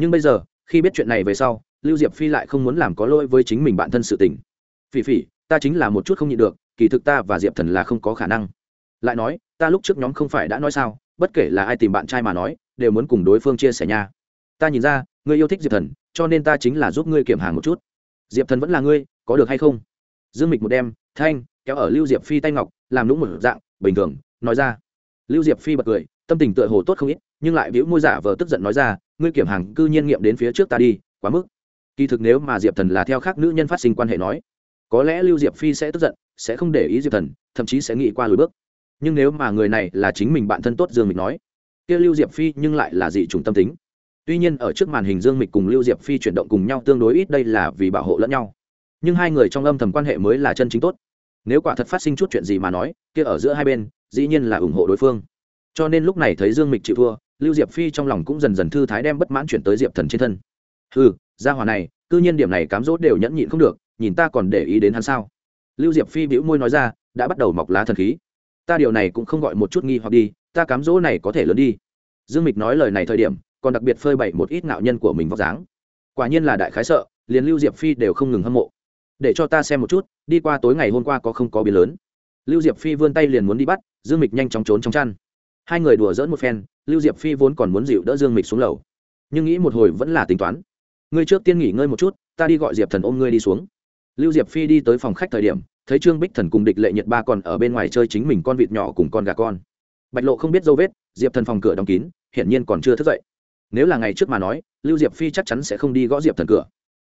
nhưng bây giờ, khi biết chuyện này về sau, lưu diệp phi lại không muốn làm có lỗi với chính mình bản thân sự tình. Phỉ phỉ, ta chính là một chút không nhịn được, kỳ thực ta và diệp thần là không có khả năng. Lại nói, ta lúc trước nhóm không phải đã nói sao, bất kể là ai tìm bạn trai mà nói, đều muốn cùng đối phương chia sẻ nha. Ta nhìn ra, ngươi yêu thích diệp thần, cho nên ta chính là giúp ngươi kiểm hàng một chút. Diệp thần vẫn là ngươi, có được hay không? Dương mịch một đêm, thanh, kéo ở lưu diệp phi tay ngọc, làm lũng một dạng, bình thường, nói ra. Lưu diệp phi bật cười, tâm tình tựa hồ tốt không ít, nhưng lại bĩu môi giả vờ tức giận nói ra ngươi kiểm hàng cư nhiên nghiệm đến phía trước ta đi, quá mức. Kỳ thực nếu mà diệp thần là theo khác nữ nhân phát sinh quan hệ nói, có lẽ lưu diệp phi sẽ tức giận, sẽ không để ý diệp thần, thậm chí sẽ nghĩ qua lùi bước. Nhưng nếu mà người này là chính mình bạn thân tốt dương mịch nói, kia lưu diệp phi nhưng lại là dị trùng tâm tính. Tuy nhiên ở trước màn hình dương mịch cùng lưu diệp phi chuyển động cùng nhau tương đối ít đây là vì bảo hộ lẫn nhau. Nhưng hai người trong âm thầm quan hệ mới là chân chính tốt. Nếu quả thật phát sinh chút chuyện gì mà nói, kia ở giữa hai bên, dĩ nhiên là ủng hộ đối phương. Cho nên lúc này thấy dương mịch chịu thua lưu diệp phi trong lòng cũng dần dần thư thái đem bất mãn chuyển tới diệp thần trên thân. Ừ gia hòa này, cư nhiên điểm này cám dỗ đều nhẫn nhịn không được, nhìn ta còn để ý đến hắn sao? Lưu diệp phi bĩu môi nói ra, đã bắt đầu mọc lá thần khí. Ta điều này cũng không gọi một chút nghi hoặc đi, ta cám dỗ này có thể lớn đi. Dương mịch nói lời này thời điểm, còn đặc biệt phơi bày một ít ngạo nhân của mình vóc dáng. Quả nhiên là đại khái sợ, liền lưu diệp phi đều không ngừng hâm mộ. Để cho ta xem một chút, đi qua tối ngày hôm qua có không có biến lớn. Lưu diệp phi vươn tay liền muốn đi bắt, dương mịch nhanh chóng trốn trong chăn hai người đùa dỡn một phen, lưu diệp phi vốn còn muốn dịu đỡ dương mịch xuống lầu. Nhưng nghĩ một hồi vẫn là tính toán. Ngươi trước tiên nghỉ ngơi một chút, ta đi gọi diệp thần ôm ngươi đi xuống. Lưu diệp phi đi tới phòng khách thời điểm, thấy trương bích thần cùng địch lệ nhật ba còn ở bên ngoài chơi chính mình con vịt nhỏ cùng con gà con. Bạch lộ không biết dấu vết, diệp thần phòng cửa đóng kín, hiển nhiên còn chưa thức dậy. Nếu là ngày trước mà nói, lưu diệp phi chắc chắn sẽ không đi gõ diệp thần cửa.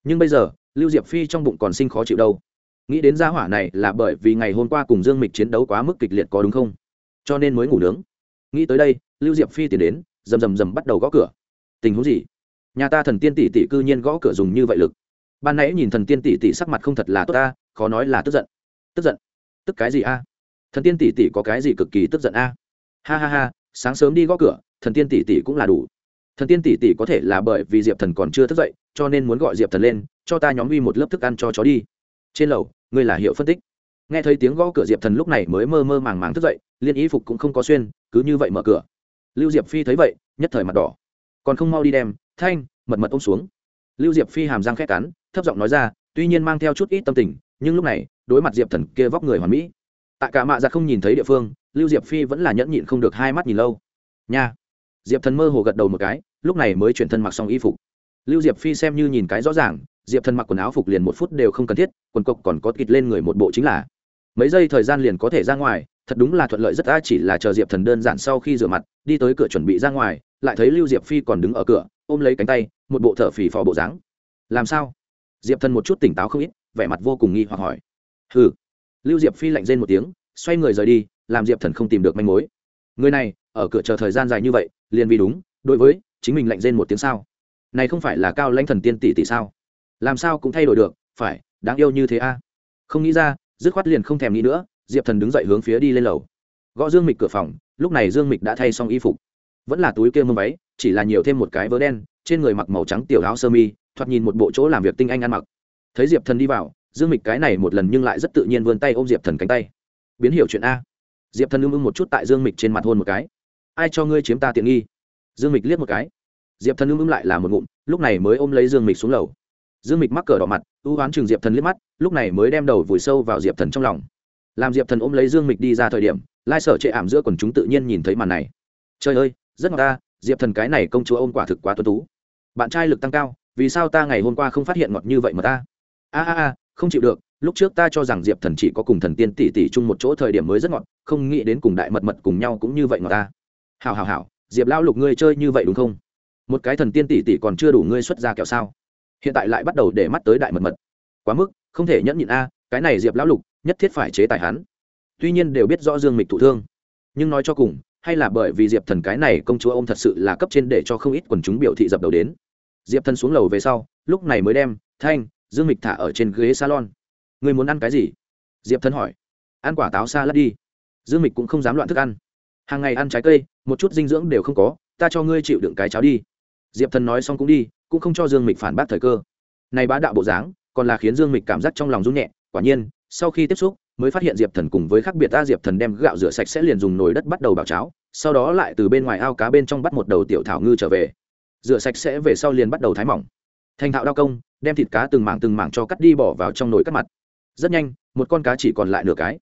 Nhưng bây giờ, lưu diệp phi trong bụng còn sinh khó chịu đâu. Nghĩ đến gia hỏa này là bởi vì ngày hôm qua cùng dương mịch chiến đấu quá mức kịch liệt có đúng không? Cho nên mới ngủ nướng nghĩ tới đây, lưu diệp phi tiến đến, rầm rầm rầm bắt đầu gõ cửa. Tình huống gì? Nhà ta thần tiên tỷ tỷ cư nhiên gõ cửa dùng như vậy lực. Ban nãy nhìn thần tiên tỷ tỷ sắc mặt không thật là tốt ta, khó nói là tức giận. Tức giận? Tức cái gì a? Thần tiên tỷ tỷ có cái gì cực kỳ tức giận a? Ha ha ha, sáng sớm đi gõ cửa, thần tiên tỷ tỷ cũng là đủ. Thần tiên tỷ tỷ có thể là bởi vì diệp thần còn chưa thức dậy, cho nên muốn gọi diệp thần lên, cho ta nhóm uy một lớp thức ăn cho chó đi. Trên lầu, ngươi là hiệu phân tích nghe thấy tiếng gõ cửa diệp thần lúc này mới mơ mơ màng màng thức dậy, liên y phục cũng không có xuyên, cứ như vậy mở cửa. Lưu diệp phi thấy vậy, nhất thời mặt đỏ. Còn không mau đi đem, thanh, mật mật ôm xuống. Lưu diệp phi hàm răng khét cắn, thấp giọng nói ra, tuy nhiên mang theo chút ít tâm tình, nhưng lúc này, đối mặt diệp thần kia vóc người hoàn mỹ. Tại cả mạ giặc không nhìn thấy địa phương, lưu diệp phi vẫn là nhẫn nhịn không được hai mắt nhìn lâu. Nha. Diệp thần mơ hồ gật đầu một cái, lúc này mới chuyển thân mặc xong y phục. Lưu diệp phi xem như nhìn cái rõ ràng, diệp thần mặc quần áo phục liền một phút đều không cần thiết, quần cộc còn có kịt lên người một bộ chính là mấy giây thời gian liền có thể ra ngoài, thật đúng là thuận lợi rất a, chỉ là chờ diệp thần đơn giản sau khi rửa mặt, đi tới cửa chuẩn bị ra ngoài, lại thấy lưu diệp phi còn đứng ở cửa, ôm lấy cánh tay, một bộ thở phì phò bộ dáng. Làm sao? Diệp thần một chút tỉnh táo không ít, vẻ mặt vô cùng nghi hoặc hỏi. Hừ. Lưu diệp phi lạnh rên một tiếng, xoay người rời đi, làm diệp thần không tìm được manh mối. Người này, ở cửa chờ thời gian dài như vậy, liền vì đúng, đối với, chính mình lạnh rên một tiếng sao? Này không phải là cao lãnh thần tiên tỷ tỷ sao? Làm sao cũng thay đổi được, phải, đáng yêu như thế a? Không nghĩ ra dứt khoát liền không thèm nghĩ nữa, diệp thần đứng dậy hướng phía đi lên lầu. Gõ dương mịch cửa phòng, lúc này dương mịch đã thay xong y phục. Vẫn là túi kia mâm váy, chỉ là nhiều thêm một cái vớ đen, trên người mặc màu trắng tiểu áo sơ mi, thoạt nhìn một bộ chỗ làm việc tinh anh ăn mặc. Thấy diệp thần đi vào, dương mịch cái này một lần nhưng lại rất tự nhiên vươn tay ôm diệp thần cánh tay. Biến hiểu chuyện a. Diệp thần ưng ưng một chút tại dương mịch trên mặt hôn một cái. Ai cho ngươi chiếm ta tiện nghi? Dương mịch liếc một cái. Diệp thần ưng ưng lại là một ngụm, lúc này mới ôm lấy dương mịch xuống lầu dương mịch mắc cờ đỏ mặt, ưu oán chừng diệp thần liếc mắt, lúc này mới đem đầu vùi sâu vào diệp thần trong lòng. Làm diệp thần ôm lấy dương mịch đi ra thời điểm, lai sở chệ ảm giữa quần chúng tự nhiên nhìn thấy màn này. Trời ơi, rất ngọt ta, diệp thần cái này công chúa ôm quả thực quá tuân tú. Bạn trai lực tăng cao, vì sao ta ngày hôm qua không phát hiện ngọt như vậy mà ta? A a a, không chịu được, lúc trước ta cho rằng diệp thần chỉ có cùng thần tiên tỷ tỷ chung một chỗ thời điểm mới rất ngọt, không nghĩ đến cùng đại mật mật cùng nhau cũng như vậy ngọt ta. Hào hào hào diệp lão lục ngươi chơi như vậy đúng không? Một cái thần tiên tỷ tỷ còn chưa đủ ngươi xuất ra kẹo sao? Hiện tại lại bắt đầu để mắt tới đại mật mật. Quá mức, không thể nhẫn nhịn a, cái này diệp lão lục, nhất thiết phải chế tài hắn. Tuy nhiên đều biết rõ dương mịch thụ thương, nhưng nói cho cùng, hay là bởi vì diệp thần cái này công chúa ô m thật sự là cấp trên để cho không ít quần chúng biểu thị dập đầu đến. Diệp thần xuống lầu về sau, lúc này mới đem, thanh, dương mịch thả ở trên ghế salon. Người muốn ăn cái gì? Diệp thần hỏi. Ăn quả táo xa lát đi. Dương mịch cũng không dám loạn thức ăn. Hàng ngày ăn trái cây, một chút dinh dưỡng đều không có, ta cho ngươi chịu đựng cái cháo đi. Diệp thần nói xong cũng đi cũng không cho dương mịch phản bác thời cơ. Này bá đạo bộ dáng, còn là khiến dương mịch cảm giác trong lòng rung nhẹ, quả nhiên, sau khi tiếp xúc, mới phát hiện diệp thần cùng với khác biệt ta diệp thần đem gạo rửa sạch sẽ liền dùng nồi đất bắt đầu bảo cháo, sau đó lại từ bên ngoài ao cá bên trong bắt một đầu tiểu thảo ngư trở về. Rửa sạch sẽ về sau liền bắt đầu thái mỏng. Thành thạo đao công, đem thịt cá từng mảng từng mảng cho cắt đi bỏ vào trong nồi cắt mặt. Rất nhanh, một con cá chỉ còn lại nửa cái.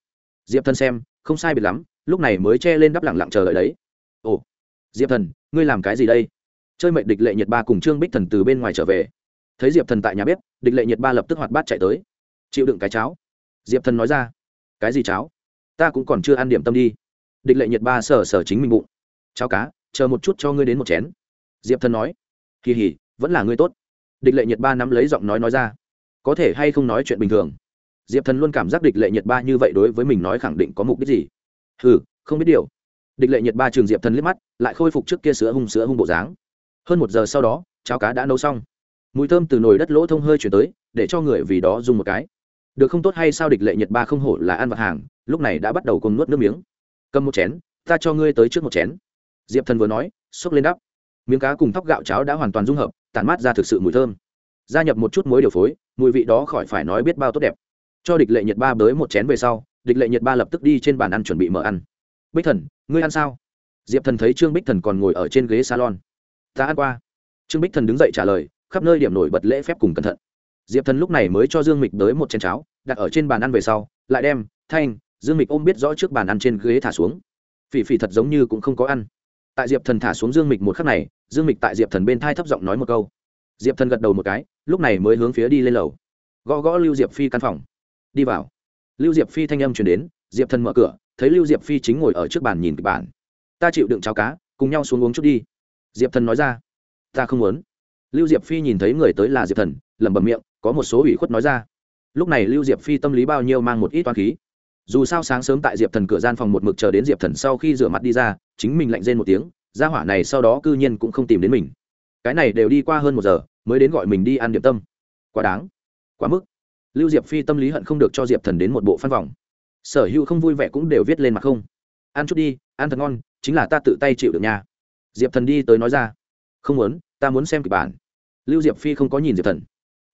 Diệp thần xem, không sai biệt lắm, lúc này mới che lên đắp lẳng lặng chờ đợi đấy. Ồ, diệp thần, ngươi làm cái gì đây? Chơi mệnh địch lệ nhiệt ba cùng trương bích thần từ bên ngoài trở về. Thấy diệp thần tại nhà bếp, địch lệ nhiệt ba lập tức hoạt bát chạy tới. Chịu đựng cái cháo. Diệp thần nói ra, cái gì cháo? Ta cũng còn chưa ăn điểm tâm đi. Địch lệ nhiệt ba sờ sờ chính mình bụng. Cháo cá, chờ một chút cho ngươi đến một chén. Diệp thần nói, kỳ hỉ, vẫn là ngươi tốt. Địch lệ nhiệt ba nắm lấy giọng nói nói ra, có thể hay không nói chuyện bình thường? Diệp thần luôn cảm giác địch lệ nhiệt ba như vậy đối với mình nói khẳng định có mục đích gì. Ừ không biết điều. Địch lệ nhiệt ba trường diệp thần liếc mắt, lại khôi phục trước kia sữa hung sữa hung bộ dáng hơn một giờ sau đó, cháo cá đã nấu xong. Mùi thơm từ nồi đất lỗ thông hơi chuyển tới, để cho người vì đó dùng một cái. Được không tốt hay sao địch lệ nhiệt ba không hổ là ăn vặt hàng, lúc này đã bắt đầu cùng nuốt nước miếng. Cầm một chén, ta cho ngươi tới trước một chén. Diệp thần vừa nói, xốc lên đắp. Miếng cá cùng thóc gạo cháo đã hoàn toàn dung hợp, tản mát ra thực sự mùi thơm. Gia nhập một chút muối điều phối, mùi vị đó khỏi phải nói biết bao tốt đẹp. Cho địch lệ nhiệt ba bới một chén về sau, địch lệ nhiệt ba lập tức đi trên bàn ăn chuẩn bị mở ăn. Bích thần, ngươi ăn sao? Diệp thần thấy trương bích thần còn ngồi ở trên ghế salon ta ăn qua. Trương bích thần đứng dậy trả lời, khắp nơi điểm nổi bật lễ phép cùng cẩn thận. Diệp thần lúc này mới cho dương mịch tới một chén cháo, đặt ở trên bàn ăn về sau, lại đem, thanh, dương mịch ôm biết rõ trước bàn ăn trên ghế thả xuống. Phỉ phỉ thật giống như cũng không có ăn. Tại diệp thần thả xuống dương mịch một khắc này, dương mịch tại diệp thần bên thai thấp giọng nói một câu. Diệp thần gật đầu một cái, lúc này mới hướng phía đi lên lầu. Gõ gõ lưu diệp phi căn phòng. Đi vào. Lưu diệp phi thanh âm chuyển đến, diệp thần mở cửa, thấy lưu diệp phi chính ngồi ở trước bàn nhìn kịch bản. Ta chịu đựng cháo cá, cùng nhau xuống uống chút đi diệp thần nói ra. Ta không muốn. Lưu diệp phi nhìn thấy người tới là diệp thần, lẩm bẩm miệng, có một số ủy khuất nói ra. Lúc này lưu diệp phi tâm lý bao nhiêu mang một ít toán khí. Dù sao sáng sớm tại diệp thần cửa gian phòng một mực chờ đến diệp thần sau khi rửa mặt đi ra, chính mình lạnh rên một tiếng, gia hỏa này sau đó cư nhiên cũng không tìm đến mình. Cái này đều đi qua hơn một giờ, mới đến gọi mình đi ăn điểm tâm. Quá đáng. Quá mức. Lưu diệp phi tâm lý hận không được cho diệp thần đến một bộ phan vòng. Sở hữu không vui vẻ cũng đều viết lên mặt không. Ăn chút đi, ăn thật ngon, chính là ta tự tay chịu được nhà diệp thần đi tới nói ra không muốn ta muốn xem kịch bản. Lưu diệp phi không có nhìn diệp thần.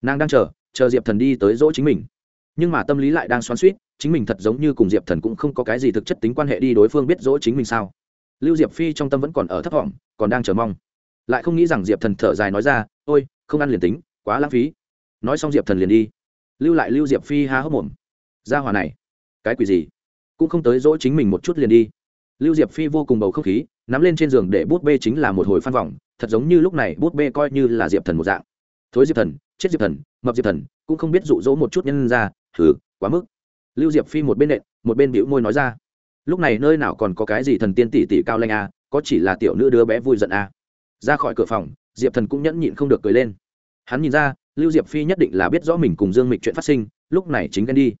Nàng đang chờ chờ diệp thần đi tới dỗ chính mình. Nhưng mà tâm lý lại đang xoắn suýt chính mình thật giống như cùng diệp thần cũng không có cái gì thực chất tính quan hệ đi đối phương biết dỗ chính mình sao. Lưu diệp phi trong tâm vẫn còn ở thấp vọng, còn đang chờ mong. Lại không nghĩ rằng diệp thần thở dài nói ra ôi không ăn liền tính quá lãng phí. Nói xong diệp thần liền đi. Lưu lại lưu diệp phi há hốc mồm. Ra hòa này cái quỷ gì? Cũng không tới dỗ chính mình một chút liền đi lưu diệp phi vô cùng bầu không khí, nắm lên trên giường để bút bê chính là một hồi phan vòng, thật giống như lúc này bút bê coi như là diệp thần một dạng. Thối diệp thần, chết diệp thần, mập diệp thần, cũng không biết dụ dỗ một chút nhân ra thử quá mức. Lưu diệp phi một bên nện, một bên bĩu môi nói ra, lúc này nơi nào còn có cái gì thần tiên tỷ tỷ cao lanh a, có chỉ là tiểu nữ đứa bé vui giận a. Ra khỏi cửa phòng, diệp thần cũng nhẫn nhịn không được cười lên. Hắn nhìn ra, lưu diệp phi nhất định là biết rõ mình cùng dương mịch chuyện phát sinh, lúc này chính ghen đi.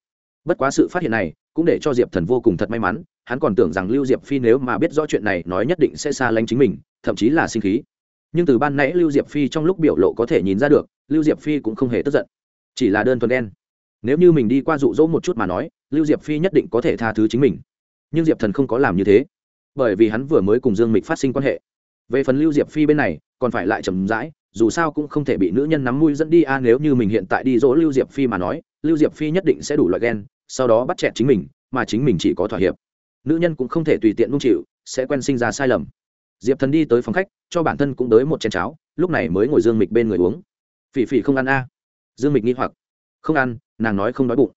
Bất quá sự phát hiện này cũng để cho diệp thần vô cùng thật may mắn, hắn còn tưởng rằng lưu diệp phi nếu mà biết rõ chuyện này nói nhất định sẽ xa lánh chính mình, thậm chí là sinh khí. Nhưng từ ban nãy lưu diệp phi trong lúc biểu lộ có thể nhìn ra được, lưu diệp phi cũng không hề tức giận. Chỉ là đơn thuần đen. Nếu như mình đi qua rụ rỗ một chút mà nói, lưu diệp phi nhất định có thể tha thứ chính mình. Nhưng diệp thần không có làm như thế. Bởi vì hắn vừa mới cùng dương mịch phát sinh quan hệ. Về phần lưu diệp phi bên này, còn phải lại chầm rãi, dù sao cũng không thể bị nữ nhân nắm mui dẫn đi. A, nếu như mình hiện tại đi dỗ lưu diệp phi mà nói, lưu diệp phi nhất định sẽ đủ loại ghen sau đó bắt chẹt chính mình, mà chính mình chỉ có thỏa hiệp. Nữ nhân cũng không thể tùy tiện nung chịu sẽ quen sinh ra sai lầm. Diệp thần đi tới phòng khách, cho bản thân cũng tới một chén cháo, lúc này mới ngồi dương mịch bên người uống. Phỉ phỉ không ăn a. Dương mịch nghi hoặc. Không ăn, nàng nói không đói bụng.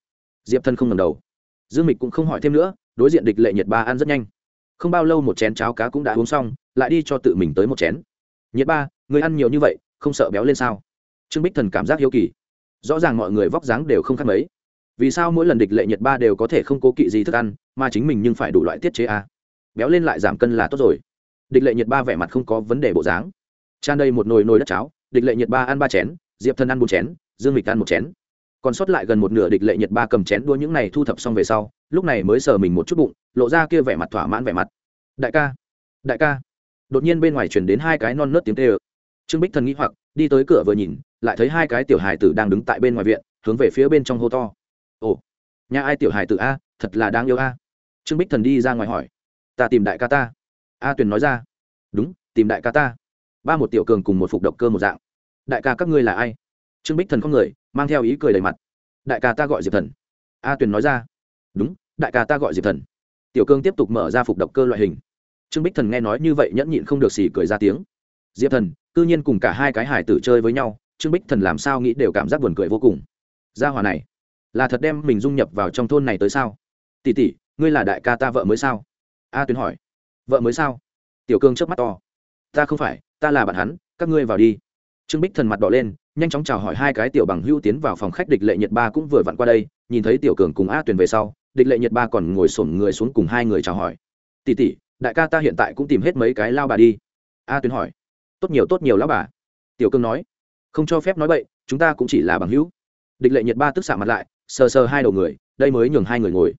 Diệp thần không ngầm đầu. Dương mịch cũng không hỏi thêm nữa, đối diện địch lệ nhiệt ba ăn rất nhanh. Không bao lâu một chén cháo cá cũng đã uống xong, lại đi cho tự mình tới một chén. Nhiệt ba, người ăn nhiều như vậy, không sợ béo lên sao? Trương bích thần cảm giác hiếu kỳ. Rõ ràng mọi người vóc dáng đều không khác mấy vì sao mỗi lần địch lệ nhiệt ba đều có thể không cố kỵ gì thức ăn, mà chính mình nhưng phải đủ loại tiết chế a? Béo lên lại giảm cân là tốt rồi. Địch lệ nhiệt ba vẻ mặt không có vấn đề bộ dáng. Tràn đầy một nồi nồi đất cháo, địch lệ nhiệt ba ăn ba chén, diệp thân ăn một chén, dương mịch ăn một chén. Còn sót lại gần một nửa địch lệ nhiệt ba cầm chén đua những này thu thập xong về sau, lúc này mới sờ mình một chút bụng, lộ ra kia vẻ mặt thỏa mãn vẻ mặt. Đại ca đại ca. Đột nhiên bên ngoài chuyển đến hai cái non nớt tiếng tê ơ trương bích thần nghĩ hoặc, đi tới cửa vừa nhìn, lại thấy hai cái tiểu hài tử đang đứng tại bên ngoài viện, hướng về phía bên trong hô to ồ, nhà ai tiểu hài tử a, thật là đáng yêu a. Trương bích thần đi ra ngoài hỏi. Ta tìm đại ca ta. A tuyền nói ra. Đúng, tìm đại ca ta. Ba một tiểu cường cùng một phục động cơ một dạng. Đại ca các ngươi là ai? Trương bích thần không người, mang theo ý cười đầy mặt. Đại ca ta gọi diệp thần. A tuyền nói ra. Đúng, đại ca ta gọi diệp thần. Tiểu cương tiếp tục mở ra phục động cơ loại hình. Trương bích thần nghe nói như vậy nhẫn nhịn không được xì cười ra tiếng. Diệp thần, cư nhiên cùng cả hai cái hải tử chơi với nhau. Trương bích thần làm sao nghĩ đều cảm giác buồn cười vô cùng. Gia hòa này là thật đem mình dung nhập vào trong thôn này tới sao? Tỷ tỷ, ngươi là đại ca ta vợ mới sao? A tuyến hỏi. Vợ mới sao? Tiểu cương chớp mắt to. Ta không phải, ta là bạn hắn, các ngươi vào đi. Trương bích thần mặt đỏ lên, nhanh chóng chào hỏi hai cái tiểu bằng hưu tiến vào phòng khách địch lệ nhật ba cũng vừa vặn qua đây, nhìn thấy tiểu cường cùng a tuyền về sau, địch lệ nhật ba còn ngồi xổm người xuống cùng hai người chào hỏi. Tỷ tỷ, đại ca ta hiện tại cũng tìm hết mấy cái lao bà đi. A tuyền hỏi. Tốt nhiều tốt nhiều lão bà. Tiểu cương nói. Không cho phép nói bậy, chúng ta cũng chỉ là bằng hữu. Địch lệ nhiệt ba tức xạ mặt lại sờ sờ hai đầu người, đây mới nhường hai người ngồi.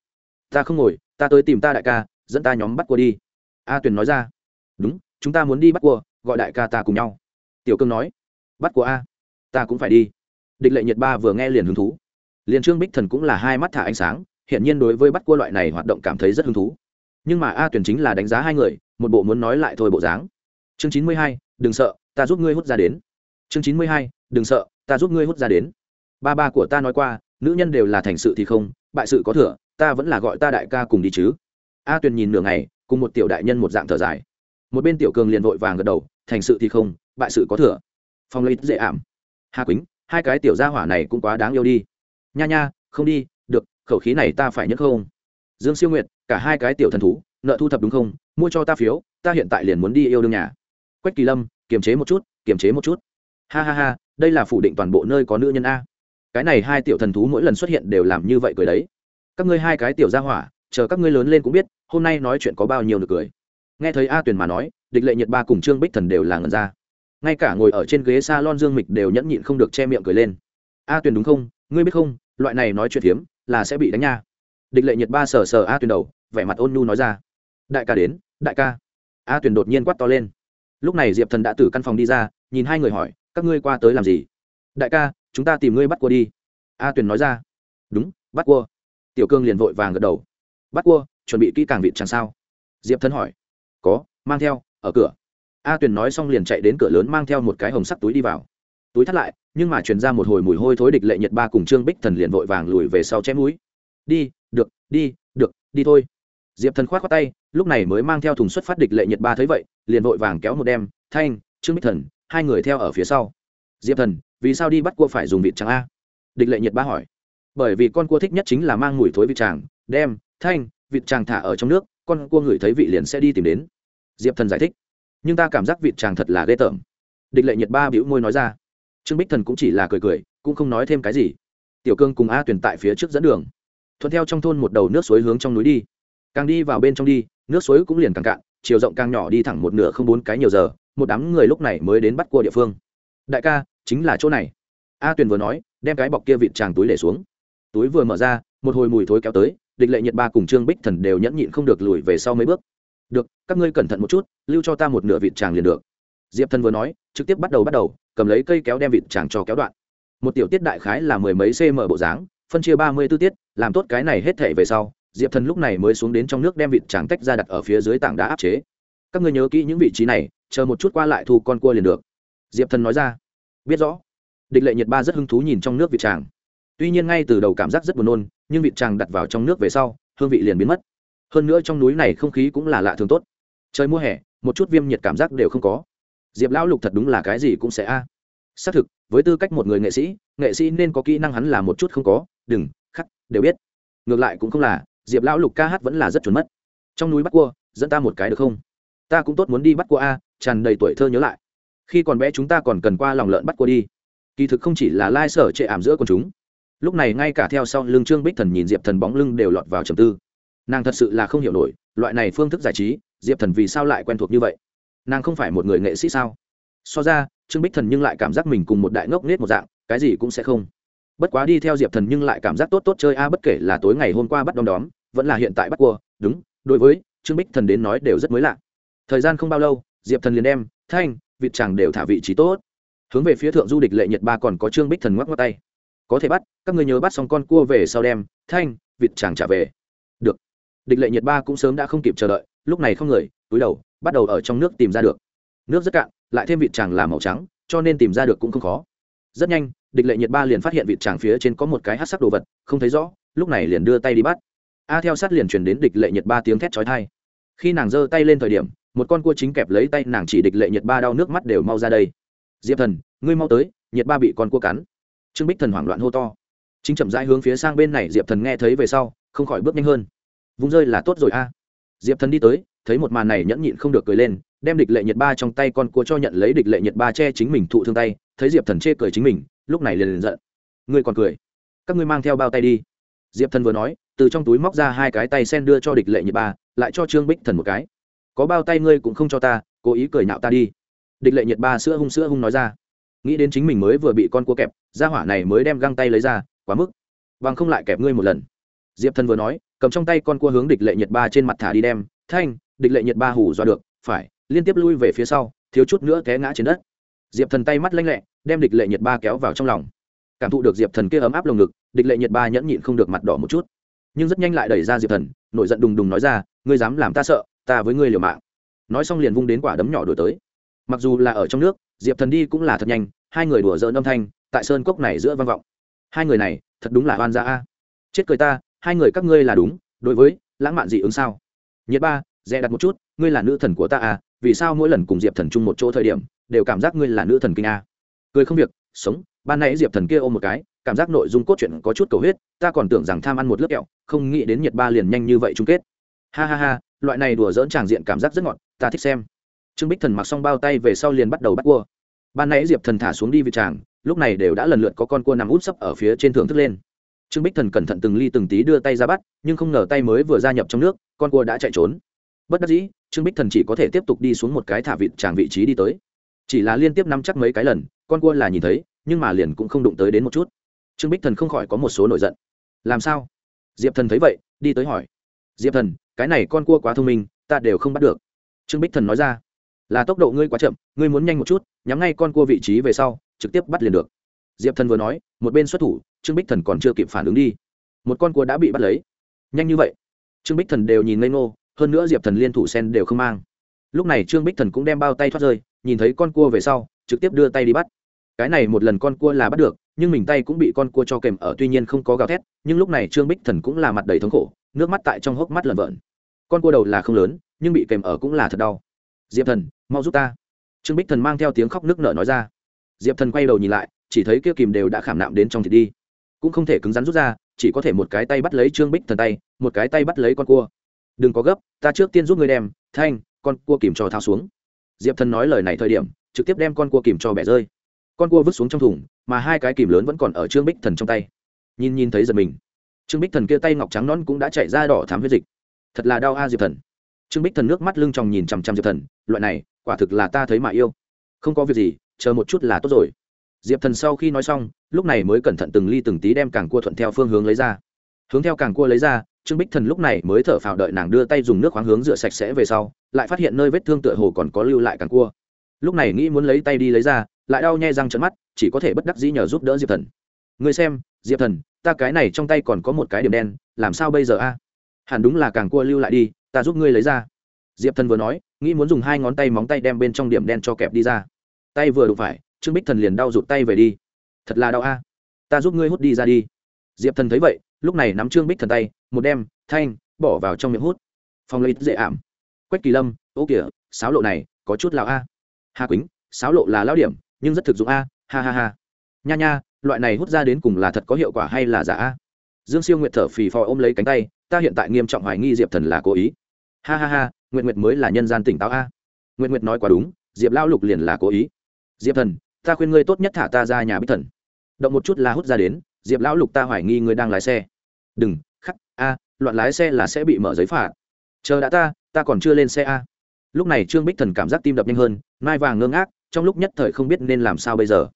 Ta không ngồi, ta tới tìm ta đại ca, dẫn ta nhóm bắt cua đi. A tuyền nói ra. Đúng, chúng ta muốn đi bắt cua, gọi đại ca ta cùng nhau. Tiểu cương nói. Bắt cua a. Ta cũng phải đi. Địch lệ nhiệt ba vừa nghe liền hứng thú. Liền trương bích thần cũng là hai mắt thả ánh sáng hiện nhiên đối với bắt cua loại này hoạt động cảm thấy rất hứng thú. Nhưng mà a tuyển chính là đánh giá hai người, một bộ muốn nói lại thôi bộ dáng. Chương chín mươi hai, đừng sợ, ta giúp ngươi hút ra đến. Chương chín mươi hai, đừng sợ, ta giúp ngươi hút ra đến. Ba ba của ta nói qua nữ nhân đều là thành sự thì không, bại sự có thừa, ta vẫn là gọi ta đại ca cùng đi chứ. A tuyền nhìn nửa ngày, cùng một tiểu đại nhân một dạng thở dài. Một bên tiểu cường liền vội vàng gật đầu, thành sự thì không, bại sự có thừa. Phong lấy dễ ảm. Hà quýnh, hai cái tiểu gia hỏa này cũng quá đáng yêu đi. Nha nha, không đi, được, khẩu khí này ta phải nhất không? Dương siêu nguyệt, cả hai cái tiểu thần thú, nợ thu thập đúng không? Mua cho ta phiếu, ta hiện tại liền muốn đi yêu đương nhà. Quách kỳ lâm, kiềm chế một chút, kiềm chế một chút. Ha ha ha, đây là phủ định toàn bộ nơi có nữ nhân a cái này hai tiểu thần thú mỗi lần xuất hiện đều làm như vậy cười đấy. Các ngươi hai cái tiểu ra hỏa chờ các ngươi lớn lên cũng biết hôm nay nói chuyện có bao nhiêu được cười. Nghe thấy a tuyền mà nói địch lệ nhiệt ba cùng trương bích thần đều là ngần ra. Ngay cả ngồi ở trên ghế s a lon dương mịch đều nhẫn nhịn không được che miệng cười lên. A tuyền đúng không? Ngươi biết không loại này nói chuyện hiếm, là sẽ bị đánh nha. Địch lệ nhiệt ba sờ sờ a tuyền đầu vẻ mặt ôn nhu nói ra. Đại ca đến đại ca. A tuyền đột nhiên quát to lên. Lúc này diệp thần đã từ căn phòng đi ra nhìn hai người hỏi các ngươi qua tới làm gì? Đại ca chúng ta tìm ngươi bắt cua đi. A tuyền nói ra. Đúng, bắt cua. Tiểu cương liền vội vàng gật đầu. Bắt cua, chuẩn bị kỹ càng vịt chẳng sao. Diệp thần hỏi. Có, mang theo, ở cửa. A tuyền nói xong liền chạy đến cửa lớn mang theo một cái hồng sắc túi đi vào. Túi thắt lại, nhưng mà truyền ra một hồi mùi hôi thối địch lệ nhật ba cùng trương bích thần liền vội vàng lùi về sau chém núi. Đi, được đi được, đi thôi. Diệp thần k h o á t khoác tay, lúc này mới mang theo thùng xuất phát địch lệ nhật ba thấy vậy, liền vội vàng kéo một đem, thanh, trương bích thần, hai người theo ở phía sau. Diệp thần vì sao đi bắt cua phải dùng vịt trắng a? Địch lệ nhiệt ba hỏi. Bởi vì con cua thích nhất chính là mang mùi thối vịt tràng. Đem, thanh, vịt tràng thả ở trong nước, con cua ngửi thấy vị liền sẽ đi tìm đến. Diệp thần giải thích. Nhưng ta cảm giác vịt tràng thật là ghê tởm. Địch lệ nhiệt ba bĩu môi nói ra. Trương bích thần cũng chỉ là cười cười, cũng không nói thêm cái gì. Tiểu cương cùng a tuyển tại phía trước dẫn đường. Thuận theo trong thôn một đầu nước suối hướng trong núi đi. Càng đi vào bên trong đi, nước suối cũng liền càng cạn, chiều rộng càng nhỏ đi thẳng một nửa không bốn cái nhiều giờ, một đám người lúc này mới đến bắt cua địa phương. Đại ca chính là chỗ này. A tuyền vừa nói, đem cái bọc kia vịt tràng túi để xuống. Túi vừa mở ra, một hồi mùi thối kéo tới, địch lệ nhiệt ba cùng trương bích thần đều nhẫn nhịn không được lùi về sau mấy bước. Được, các ngươi cẩn thận một chút, lưu cho ta một nửa vịt tràng liền được. Diệp thần vừa nói, trực tiếp bắt đầu bắt đầu, cầm lấy cây kéo đem vịt tràng cho kéo đoạn. Một tiểu tiết đại khái là mười mấy cm bộ dáng, phân chia ba mươi tư tiết, làm tốt cái này hết thể về sau, diệp thần lúc này mới xuống đến trong nước đem vịt tràng tách ra đặt ở phía dưới tảng đá áp chế. Các ngươi nhớ kỹ những vị trí này, chờ một chút qua lại thu con cua liền được. Diệp thần nói ra biết rõ. Địch lệ nhiệt ba rất hứng thú nhìn trong nước vịt tràng tuy nhiên ngay từ đầu cảm giác rất buồn nôn, nhưng vịt tràng đặt vào trong nước về sau, hương vị liền biến mất. Hơn nữa trong núi này không khí cũng là lạ thường tốt. Trời mùa hè, một chút viêm nhiệt cảm giác đều không có. Diệp lão lục thật đúng là cái gì cũng sẽ a. À. xác thực, với tư cách một người nghệ sĩ nghệ sĩ nên có kỹ năng hắn là một chút không có, đừng, khắc, đều biết. Ngược lại cũng không là, diệp lão lục ca hát vẫn là rất chuẩn mất. Trong núi bắt cua, dẫn ta một cái được không? Ta cũng tốt muốn đi bắt cua a, tràn đầy tuổi thơ nhớ lại khi còn bé chúng ta còn cần qua lòng lợn bắt cua đi. Kỳ thực không chỉ là lai sở trệ ảm giữa con chúng. Lúc này ngay cả theo sau lưng trương bích thần nhìn diệp thần bóng lưng đều lọt vào trầm tư. Nàng thật sự là không hiểu nổi, loại này phương thức giải trí, diệp thần vì sao lại quen thuộc như vậy? Nàng không phải một người nghệ sĩ sao? So ra, trương bích thần nhưng lại cảm giác mình cùng một đại ngốc nết một dạng, cái gì cũng sẽ không. Bất quá đi theo diệp thần nhưng lại cảm giác tốt tốt chơi a, bất kể là tối ngày hôm qua bắt đom đóm, vẫn là hiện tại bắt cua, đúng, đối với trương bích thần đến nói đều rất mới lạ. Thời gian không bao lâu, diệp thần liền đem, thanh vịt chàng đều thả vị trí tốt. Hướng về phía thượng du địch lệ nhật ba còn có trương bích thần ngoắc ngoắc tay. Có thể bắt, các người nhớ bắt xong con cua về sau đem, thanh, vịt chàng trả về. Được. Địch lệ nhiệt ba cũng sớm đã không kịp chờ đợi, lúc này không người, túi đầu, bắt đầu ở trong nước tìm ra được. Nước rất cạn, lại thêm vịt chàng là màu trắng, cho nên tìm ra được cũng không khó. Rất nhanh, địch lệ nhiệt ba liền phát hiện vịt chàng phía trên có một cái hát sắc đồ vật, không thấy rõ, lúc này liền đưa tay đi bắt. A theo sát liền chuyển đến địch lệ nhiệt ba tiếng thét trói thai khi nàng giơ tay lên thời điểm một con cua chính kẹp lấy tay nàng chỉ địch lệ nhiệt ba đau nước mắt đều mau ra đây. Diệp thần, ngươi mau tới, nhiệt ba bị con cua cắn. Trương bích thần hoảng loạn hô to. Chính chậm rãi hướng phía sang bên này diệp thần nghe thấy về sau, không khỏi bước nhanh hơn. Vùng rơi là tốt rồi a. Diệp thần đi tới, thấy một màn này nhẫn nhịn không được cười lên, đem địch lệ nhiệt ba trong tay con cua cho nhận lấy địch lệ nhiệt ba che chính mình thụ thương tay, thấy diệp thần chê cười chính mình, lúc này liền liền giận. Ngươi còn cười. Các ngươi mang theo bao tay đi. Diệp thần vừa nói, từ trong túi móc ra hai cái tay sen đưa cho địch lệ nhiệt ba, lại cho trương bích thần một cái có bao tay ngươi cũng không cho ta, cố ý cười nhạo ta đi. Địch lệ nhiệt ba sữa hung sữa hung nói ra. Nghĩ đến chính mình mới vừa bị con cua kẹp ra hỏa này mới đem găng tay lấy ra, quá mức. Bằng không lại kẹp ngươi một lần. Diệp thần vừa nói, cầm trong tay con cua hướng địch lệ nhiệt ba trên mặt thả đi đem, thanh, địch lệ nhiệt ba hủ dọa được, phải, liên tiếp lui về phía sau, thiếu chút nữa té ngã trên đất. Diệp thần tay mắt lanh lẹ, đem địch lệ nhiệt ba kéo vào trong lòng. Cảm thụ được diệp thần kia ấm áp lồng ngực, địch lệ nhiệt ba nhẫn nhịn không được mặt đỏ một chút. Nhưng rất nhanh lại đẩy ra diệp thần, nổi giận đùng đùng nói ra, ngươi dám làm ta sợ ta với ngươi liều mạng. Nói xong liền vung đến quả đấm nhỏ đổi tới. Mặc dù là ở trong nước, diệp thần đi cũng là thật nhanh, hai người đùa dỡn âm thanh, tại sơn cốc này giữa vang vọng. Hai người này, thật đúng là oan gia a. Chết cười ta, hai người các ngươi là đúng, đối với, lãng mạn dị ứng sao? Nhiệt ba, dè đặt một chút, ngươi là nữ thần của ta à vì sao mỗi lần cùng diệp thần chung một chỗ thời điểm, đều cảm giác ngươi là nữ thần kinh a? Cười không việc, sống, ban nãy diệp thần kia ôm một cái, cảm giác nội dung cốt truyện có chút cầu huyết, ta còn tưởng rằng tham ăn một lớp kẹo, không nghĩ đến nhiệt ba liền nhanh như vậy chung kết ha ha ha, loại này đùa dỡn tràng diện cảm giác rất ngọt, ta thích xem. Trương bích thần mặc xong bao tay về sau liền bắt đầu bắt cua. Ban nãy diệp thần thả xuống đi vị tràng, lúc này đều đã lần lượt có con cua nằm út sấp ở phía trên thưởng thức lên. Trương bích thần cẩn thận từng ly từng tí đưa tay ra bắt, nhưng không ngờ tay mới vừa gia nhập trong nước, con cua đã chạy trốn. Bất đắc dĩ, trương bích thần chỉ có thể tiếp tục đi xuống một cái thả vịt tràng vị trí đi tới. Chỉ là liên tiếp nắm chắc mấy cái lần, con cua là nhìn thấy, nhưng mà liền cũng không đụng tới đến một chút. Trương bích thần không khỏi có một số nổi giận. Làm sao? Diệp thần thấy vậy, đi tới hỏi diệp thần, cái này con cua quá thông minh, ta đều không bắt được. Trương bích thần nói ra, là tốc độ ngươi quá chậm, ngươi muốn nhanh một chút, nhắm ngay con cua vị trí về sau, trực tiếp bắt liền được. Diệp thần vừa nói, một bên xuất thủ, trương bích thần còn chưa kịp phản ứng đi. Một con cua đã bị bắt lấy. Nhanh như vậy. Trương bích thần đều nhìn ngây ngô, hơn nữa diệp thần liên thủ sen đều không mang. Lúc này trương bích thần cũng đem bao tay thoát rơi, nhìn thấy con cua về sau, trực tiếp đưa tay đi bắt. Cái này một lần con cua là bắt được, nhưng mình tay cũng bị con cua cho kèm ở, tuy nhiên không có gào thét, nhưng lúc này trương bích thần cũng là mặt đầy thống khổ nước mắt tại trong hốc mắt lợn vợn. Con cua đầu là không lớn, nhưng bị kèm ở cũng là thật đau. Diệp thần, mau giúp ta. Trương bích thần mang theo tiếng khóc nước nở nói ra. Diệp thần quay đầu nhìn lại, chỉ thấy kia kìm đều đã khảm nạm đến trong thịt đi. Cũng không thể cứng rắn rút ra, chỉ có thể một cái tay bắt lấy trương bích thần tay, một cái tay bắt lấy con cua. Đừng có gấp, ta trước tiên giúp ngươi đem, thanh, con cua kìm cho thao xuống. Diệp thần nói lời này thời điểm, trực tiếp đem con cua kìm cho bẻ rơi. Con cua vứt xuống trong thùng, mà hai cái kìm lớn vẫn còn ở trương bích thần trong tay. Nhìn nhìn thấy giật mình trương bích thần kia tay ngọc trắng non cũng đã chạy ra đỏ thám huyết dịch. Thật là đau a diệp thần. Trương bích thần nước mắt lưng tròng nhìn chằm chằm diệp thần, loại này, quả thực là ta thấy mà yêu. Không có việc gì, chờ một chút là tốt rồi. Diệp thần sau khi nói xong, lúc này mới cẩn thận từng ly từng tí đem càng cua thuận theo phương hướng lấy ra. Hướng theo càng cua lấy ra, trương bích thần lúc này mới thở phào đợi nàng đưa tay dùng nước khoáng hướng rửa sạch sẽ về sau, lại phát hiện nơi vết thương tựa hồ còn có lưu lại càng cua. Lúc này nghĩ muốn lấy tay đi lấy ra, lại đau nhai răng trận mắt, chỉ có thể bất đắc dĩ nhờ giúp đỡ diệp thần. Người xem diệp thần, ta cái này trong tay còn có một cái điểm đen, làm sao bây giờ a? Hẳn đúng là càng cua lưu lại đi, ta giúp ngươi lấy ra. Diệp thần vừa nói, nghĩ muốn dùng hai ngón tay móng tay đem bên trong điểm đen cho kẹp đi ra. Tay vừa đụng phải, trương bích thần liền đau rụt tay về đi. Thật là đau a. Ta giúp ngươi hút đi ra đi. Diệp thần thấy vậy, lúc này nắm trương bích thần tay, một đem, thanh, bỏ vào trong miệng hút. Phong lấy dễ ảm. Quách kỳ lâm, ô kìa, sáo lộ này, có chút lào a. Hà quýnh, sáo lộ là lao điểm, nhưng rất thực dụng a. Ha ha ha. Nha nha loại này hút ra đến cùng là thật có hiệu quả hay là giả? Dương siêu nguyệt thở phì phò ôm lấy cánh tay, ta hiện tại nghiêm trọng hoài nghi diệp thần là cố ý. Ha ha ha nguyện nguyệt mới là nhân gian tỉnh táo a. Nguyện nguyệt nói quá đúng, diệp lao lục liền là cố ý. Diệp thần, ta khuyên ngươi tốt nhất thả ta ra nhà bích thần. Động một chút là hút ra đến, diệp lão lục ta hoài nghi ngươi đang lái xe. Đừng, khắc, a, loạn lái xe là sẽ bị mở giấy phạt. Chờ đã ta ta còn chưa lên xe a. Lúc này trương bích thần cảm giác tim đập nhanh hơn mai vàng ngơ ngác, trong lúc nhất thời không biết nên làm sao bây giờ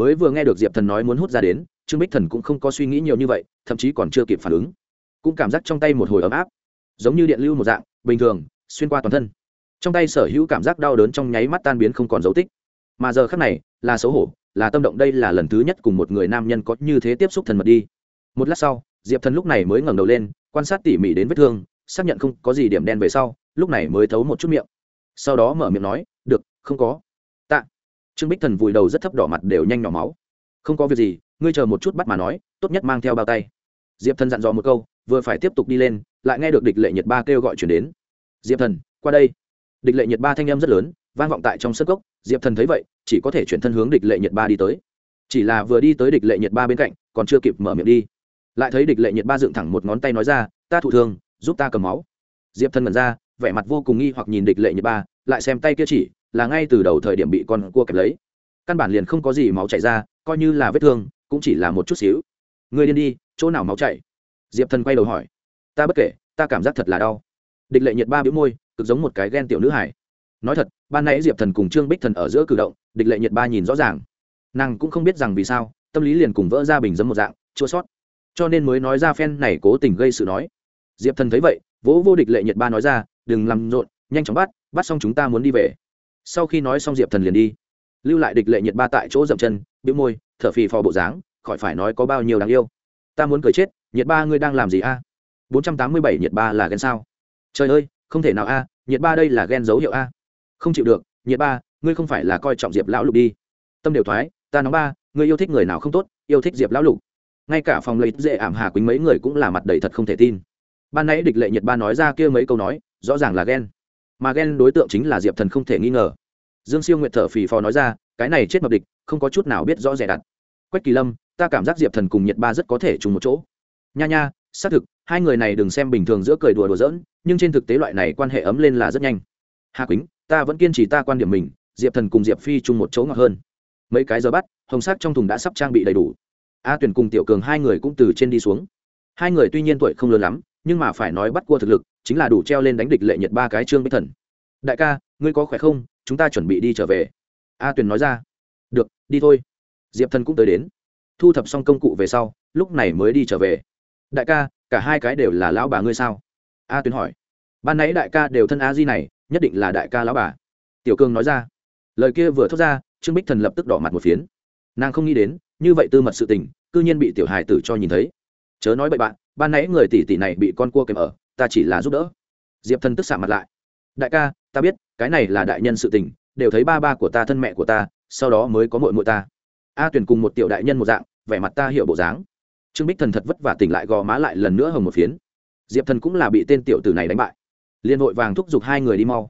mới vừa nghe được diệp thần nói muốn hút ra đến, trương bích thần cũng không có suy nghĩ nhiều như vậy, thậm chí còn chưa kịp phản ứng. Cũng cảm giác trong tay một hồi ấm áp, giống như điện lưu một dạng, bình thường, xuyên qua toàn thân. Trong tay sở hữu cảm giác đau đớn trong nháy mắt tan biến không còn dấu tích. Mà giờ khác này, là xấu hổ, là tâm động đây là lần thứ nhất cùng một người nam nhân có như thế tiếp xúc thần mật đi. Một lát sau, diệp thần lúc này mới ngẩng đầu lên, quan sát tỉ mỉ đến vết thương, xác nhận không có gì điểm đen về sau, lúc này mới thấu một chút miệng. Sau đó mở miệng nói, được, không có trương bích thần vùi đầu rất thấp đỏ mặt đều nhanh nhỏ máu không có việc gì ngươi chờ một chút bắt mà nói tốt nhất mang theo bao tay diệp thần dặn dò một câu vừa phải tiếp tục đi lên lại nghe được địch lệ nhiệt ba kêu gọi chuyển đến diệp thần qua đây địch lệ nhiệt ba thanh âm rất lớn vang vọng tại trong sân cốc diệp thần thấy vậy chỉ có thể chuyển thân hướng địch lệ nhiệt ba đi tới chỉ là vừa đi tới địch lệ nhiệt ba bên cạnh còn chưa kịp mở miệng đi lại thấy địch lệ nhiệt ba dựng thẳng một ngón tay nói ra ta thụ thương giúp ta cầm máu diệp thần mần ra vẻ mặt vô cùng nghi hoặc nhìn địch lệ nhiệt ba lại xem tay kia chỉ là ngay từ đầu thời điểm bị con cua kẹp lấy. Căn bản liền không có gì máu chảy ra, coi như là vết thương, cũng chỉ là một chút xíu. Người điên đi, chỗ nào máu chảy? Diệp thần quay đầu hỏi. Ta bất kể, ta cảm giác thật là đau. Địch lệ nhiệt ba bĩu môi, cực giống một cái ghen tiểu nữ hải nói thật, ban nãy diệp thần cùng trương bích thần ở giữa cử động, địch lệ nhiệt ba nhìn rõ ràng. Nàng cũng không biết rằng vì sao, tâm lý liền cùng vỡ ra bình dấm một dạng, chua sót. Cho nên mới nói ra phen này cố tình gây sự nói. Diệp thần thấy vậy, vỗ vô địch lệ nhiệt ba nói ra, đừng làm rộn, nhanh chóng bắt bắt xong chúng ta muốn đi về sau khi nói xong diệp thần liền đi lưu lại địch lệ nhiệt ba tại chỗ dậm chân bĩu môi thở phì phò bộ dáng khỏi phải nói có bao nhiêu đáng yêu ta muốn cười chết nhiệt ba ngươi đang làm gì a bốn trăm tám mươi bảy nhiệt ba là ghen sao trời ơi không thể nào a nhiệt ba đây là ghen dấu hiệu a không chịu được nhiệt ba ngươi không phải là coi trọng diệp lão lục đi tâm đều thoái ta nói ba ngươi yêu thích người nào không tốt yêu thích diệp lão lục ngay cả phòng lấy dễ ảm hà quýnh mấy người cũng là mặt đầy thật không thể tin ban nãy địch lệ nhiệt ba nói ra kia mấy câu nói rõ ràng là ghen mà ghen đối tượng chính là diệp thần không thể nghi ngờ dương siêu nguyệt thở phì phò nói ra, cái này chết mập địch, không có chút nào biết rõ rẻ đặt. Quách kỳ lâm, ta cảm giác diệp thần cùng nhiệt ba rất có thể trùng một chỗ. Nha nha, xác thực, hai người này đừng xem bình thường giữa cười đùa đùa giỡn, nhưng trên thực tế loại này quan hệ ấm lên là rất nhanh. Hà quýnh, ta vẫn kiên trì ta quan điểm mình, diệp thần cùng diệp phi chung một chỗ ngọt hơn. Mấy cái giờ bắt, hồng sắc trong thùng đã sắp trang bị đầy đủ. A tuyển cùng tiểu cường hai người cũng từ trên đi xuống. Hai người tuy nhiên tuổi không lớn lắm, nhưng mà phải nói bắt cua thực lực, chính là đủ treo lên đánh địch lệ nhật ba cái trương bích thần đại ca, ngươi có khỏe không? Chúng ta chuẩn bị đi trở về. A tuyền nói ra. Được, đi thôi. Diệp thần cũng tới đến. Thu thập xong công cụ về sau, lúc này mới đi trở về. Đại ca, cả hai cái đều là lão bà ngươi sao? A tuyền hỏi. Ban nãy đại ca đều thân a di này, nhất định là đại ca lão bà. Tiểu cương nói ra. Lời kia vừa thốt ra, trương bích thần lập tức đỏ mặt một phiến. Nàng không nghĩ đến, như vậy tư mật sự tình c ư nhiên bị tiểu hài tử cho nhìn thấy. Chớ nói bậy bạn, ban nãy người tỷ tỷ này bị con cua kèm ở, ta chỉ là giúp đỡ. Diệp thần tức xạ mặt lại đại ca, ta biết, cái này là đại nhân sự tình, đều thấy ba ba của ta thân mẹ của ta, sau đó mới có mội mội ta. A tuyển cùng một tiểu đại nhân một dạng, vẻ mặt ta hiểu bộ dáng. Trương bích thần thật vất vả tỉnh lại gò má lại lần nữa hồng một phiến. Diệp thần cũng là bị tên tiểu tử này đánh bại. Liên hội vàng thúc giục hai người đi mau.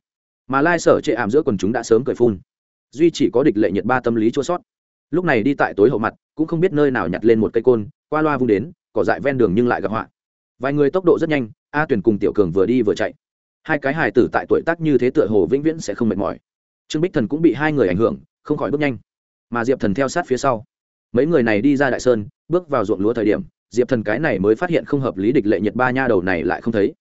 Mà lai sở chệ ảm giữa quần chúng đã sớm cười phun. Duy chỉ có địch lệ nhiệt ba tâm lý chua sót. Lúc này đi tại tối hậu mặt, cũng không biết nơi nào nhặt lên một cây côn, qua loa vung đến, cỏ dại ven đường nhưng lại gặp họa. Vài người tốc độ rất nhanh, a tuyển cùng tiểu cường vừa đi vừa chạy hai cái hài tử tại tuổi tác như thế tựa hồ vĩnh viễn sẽ không mệt mỏi. Trương bích thần cũng bị hai người ảnh hưởng, không khỏi bước nhanh. Mà diệp thần theo sát phía sau. Mấy người này đi ra đại sơn, bước vào ruộng lúa thời điểm, diệp thần cái này mới phát hiện không hợp lý địch lệ nhiệt ba nha đầu này lại không thấy.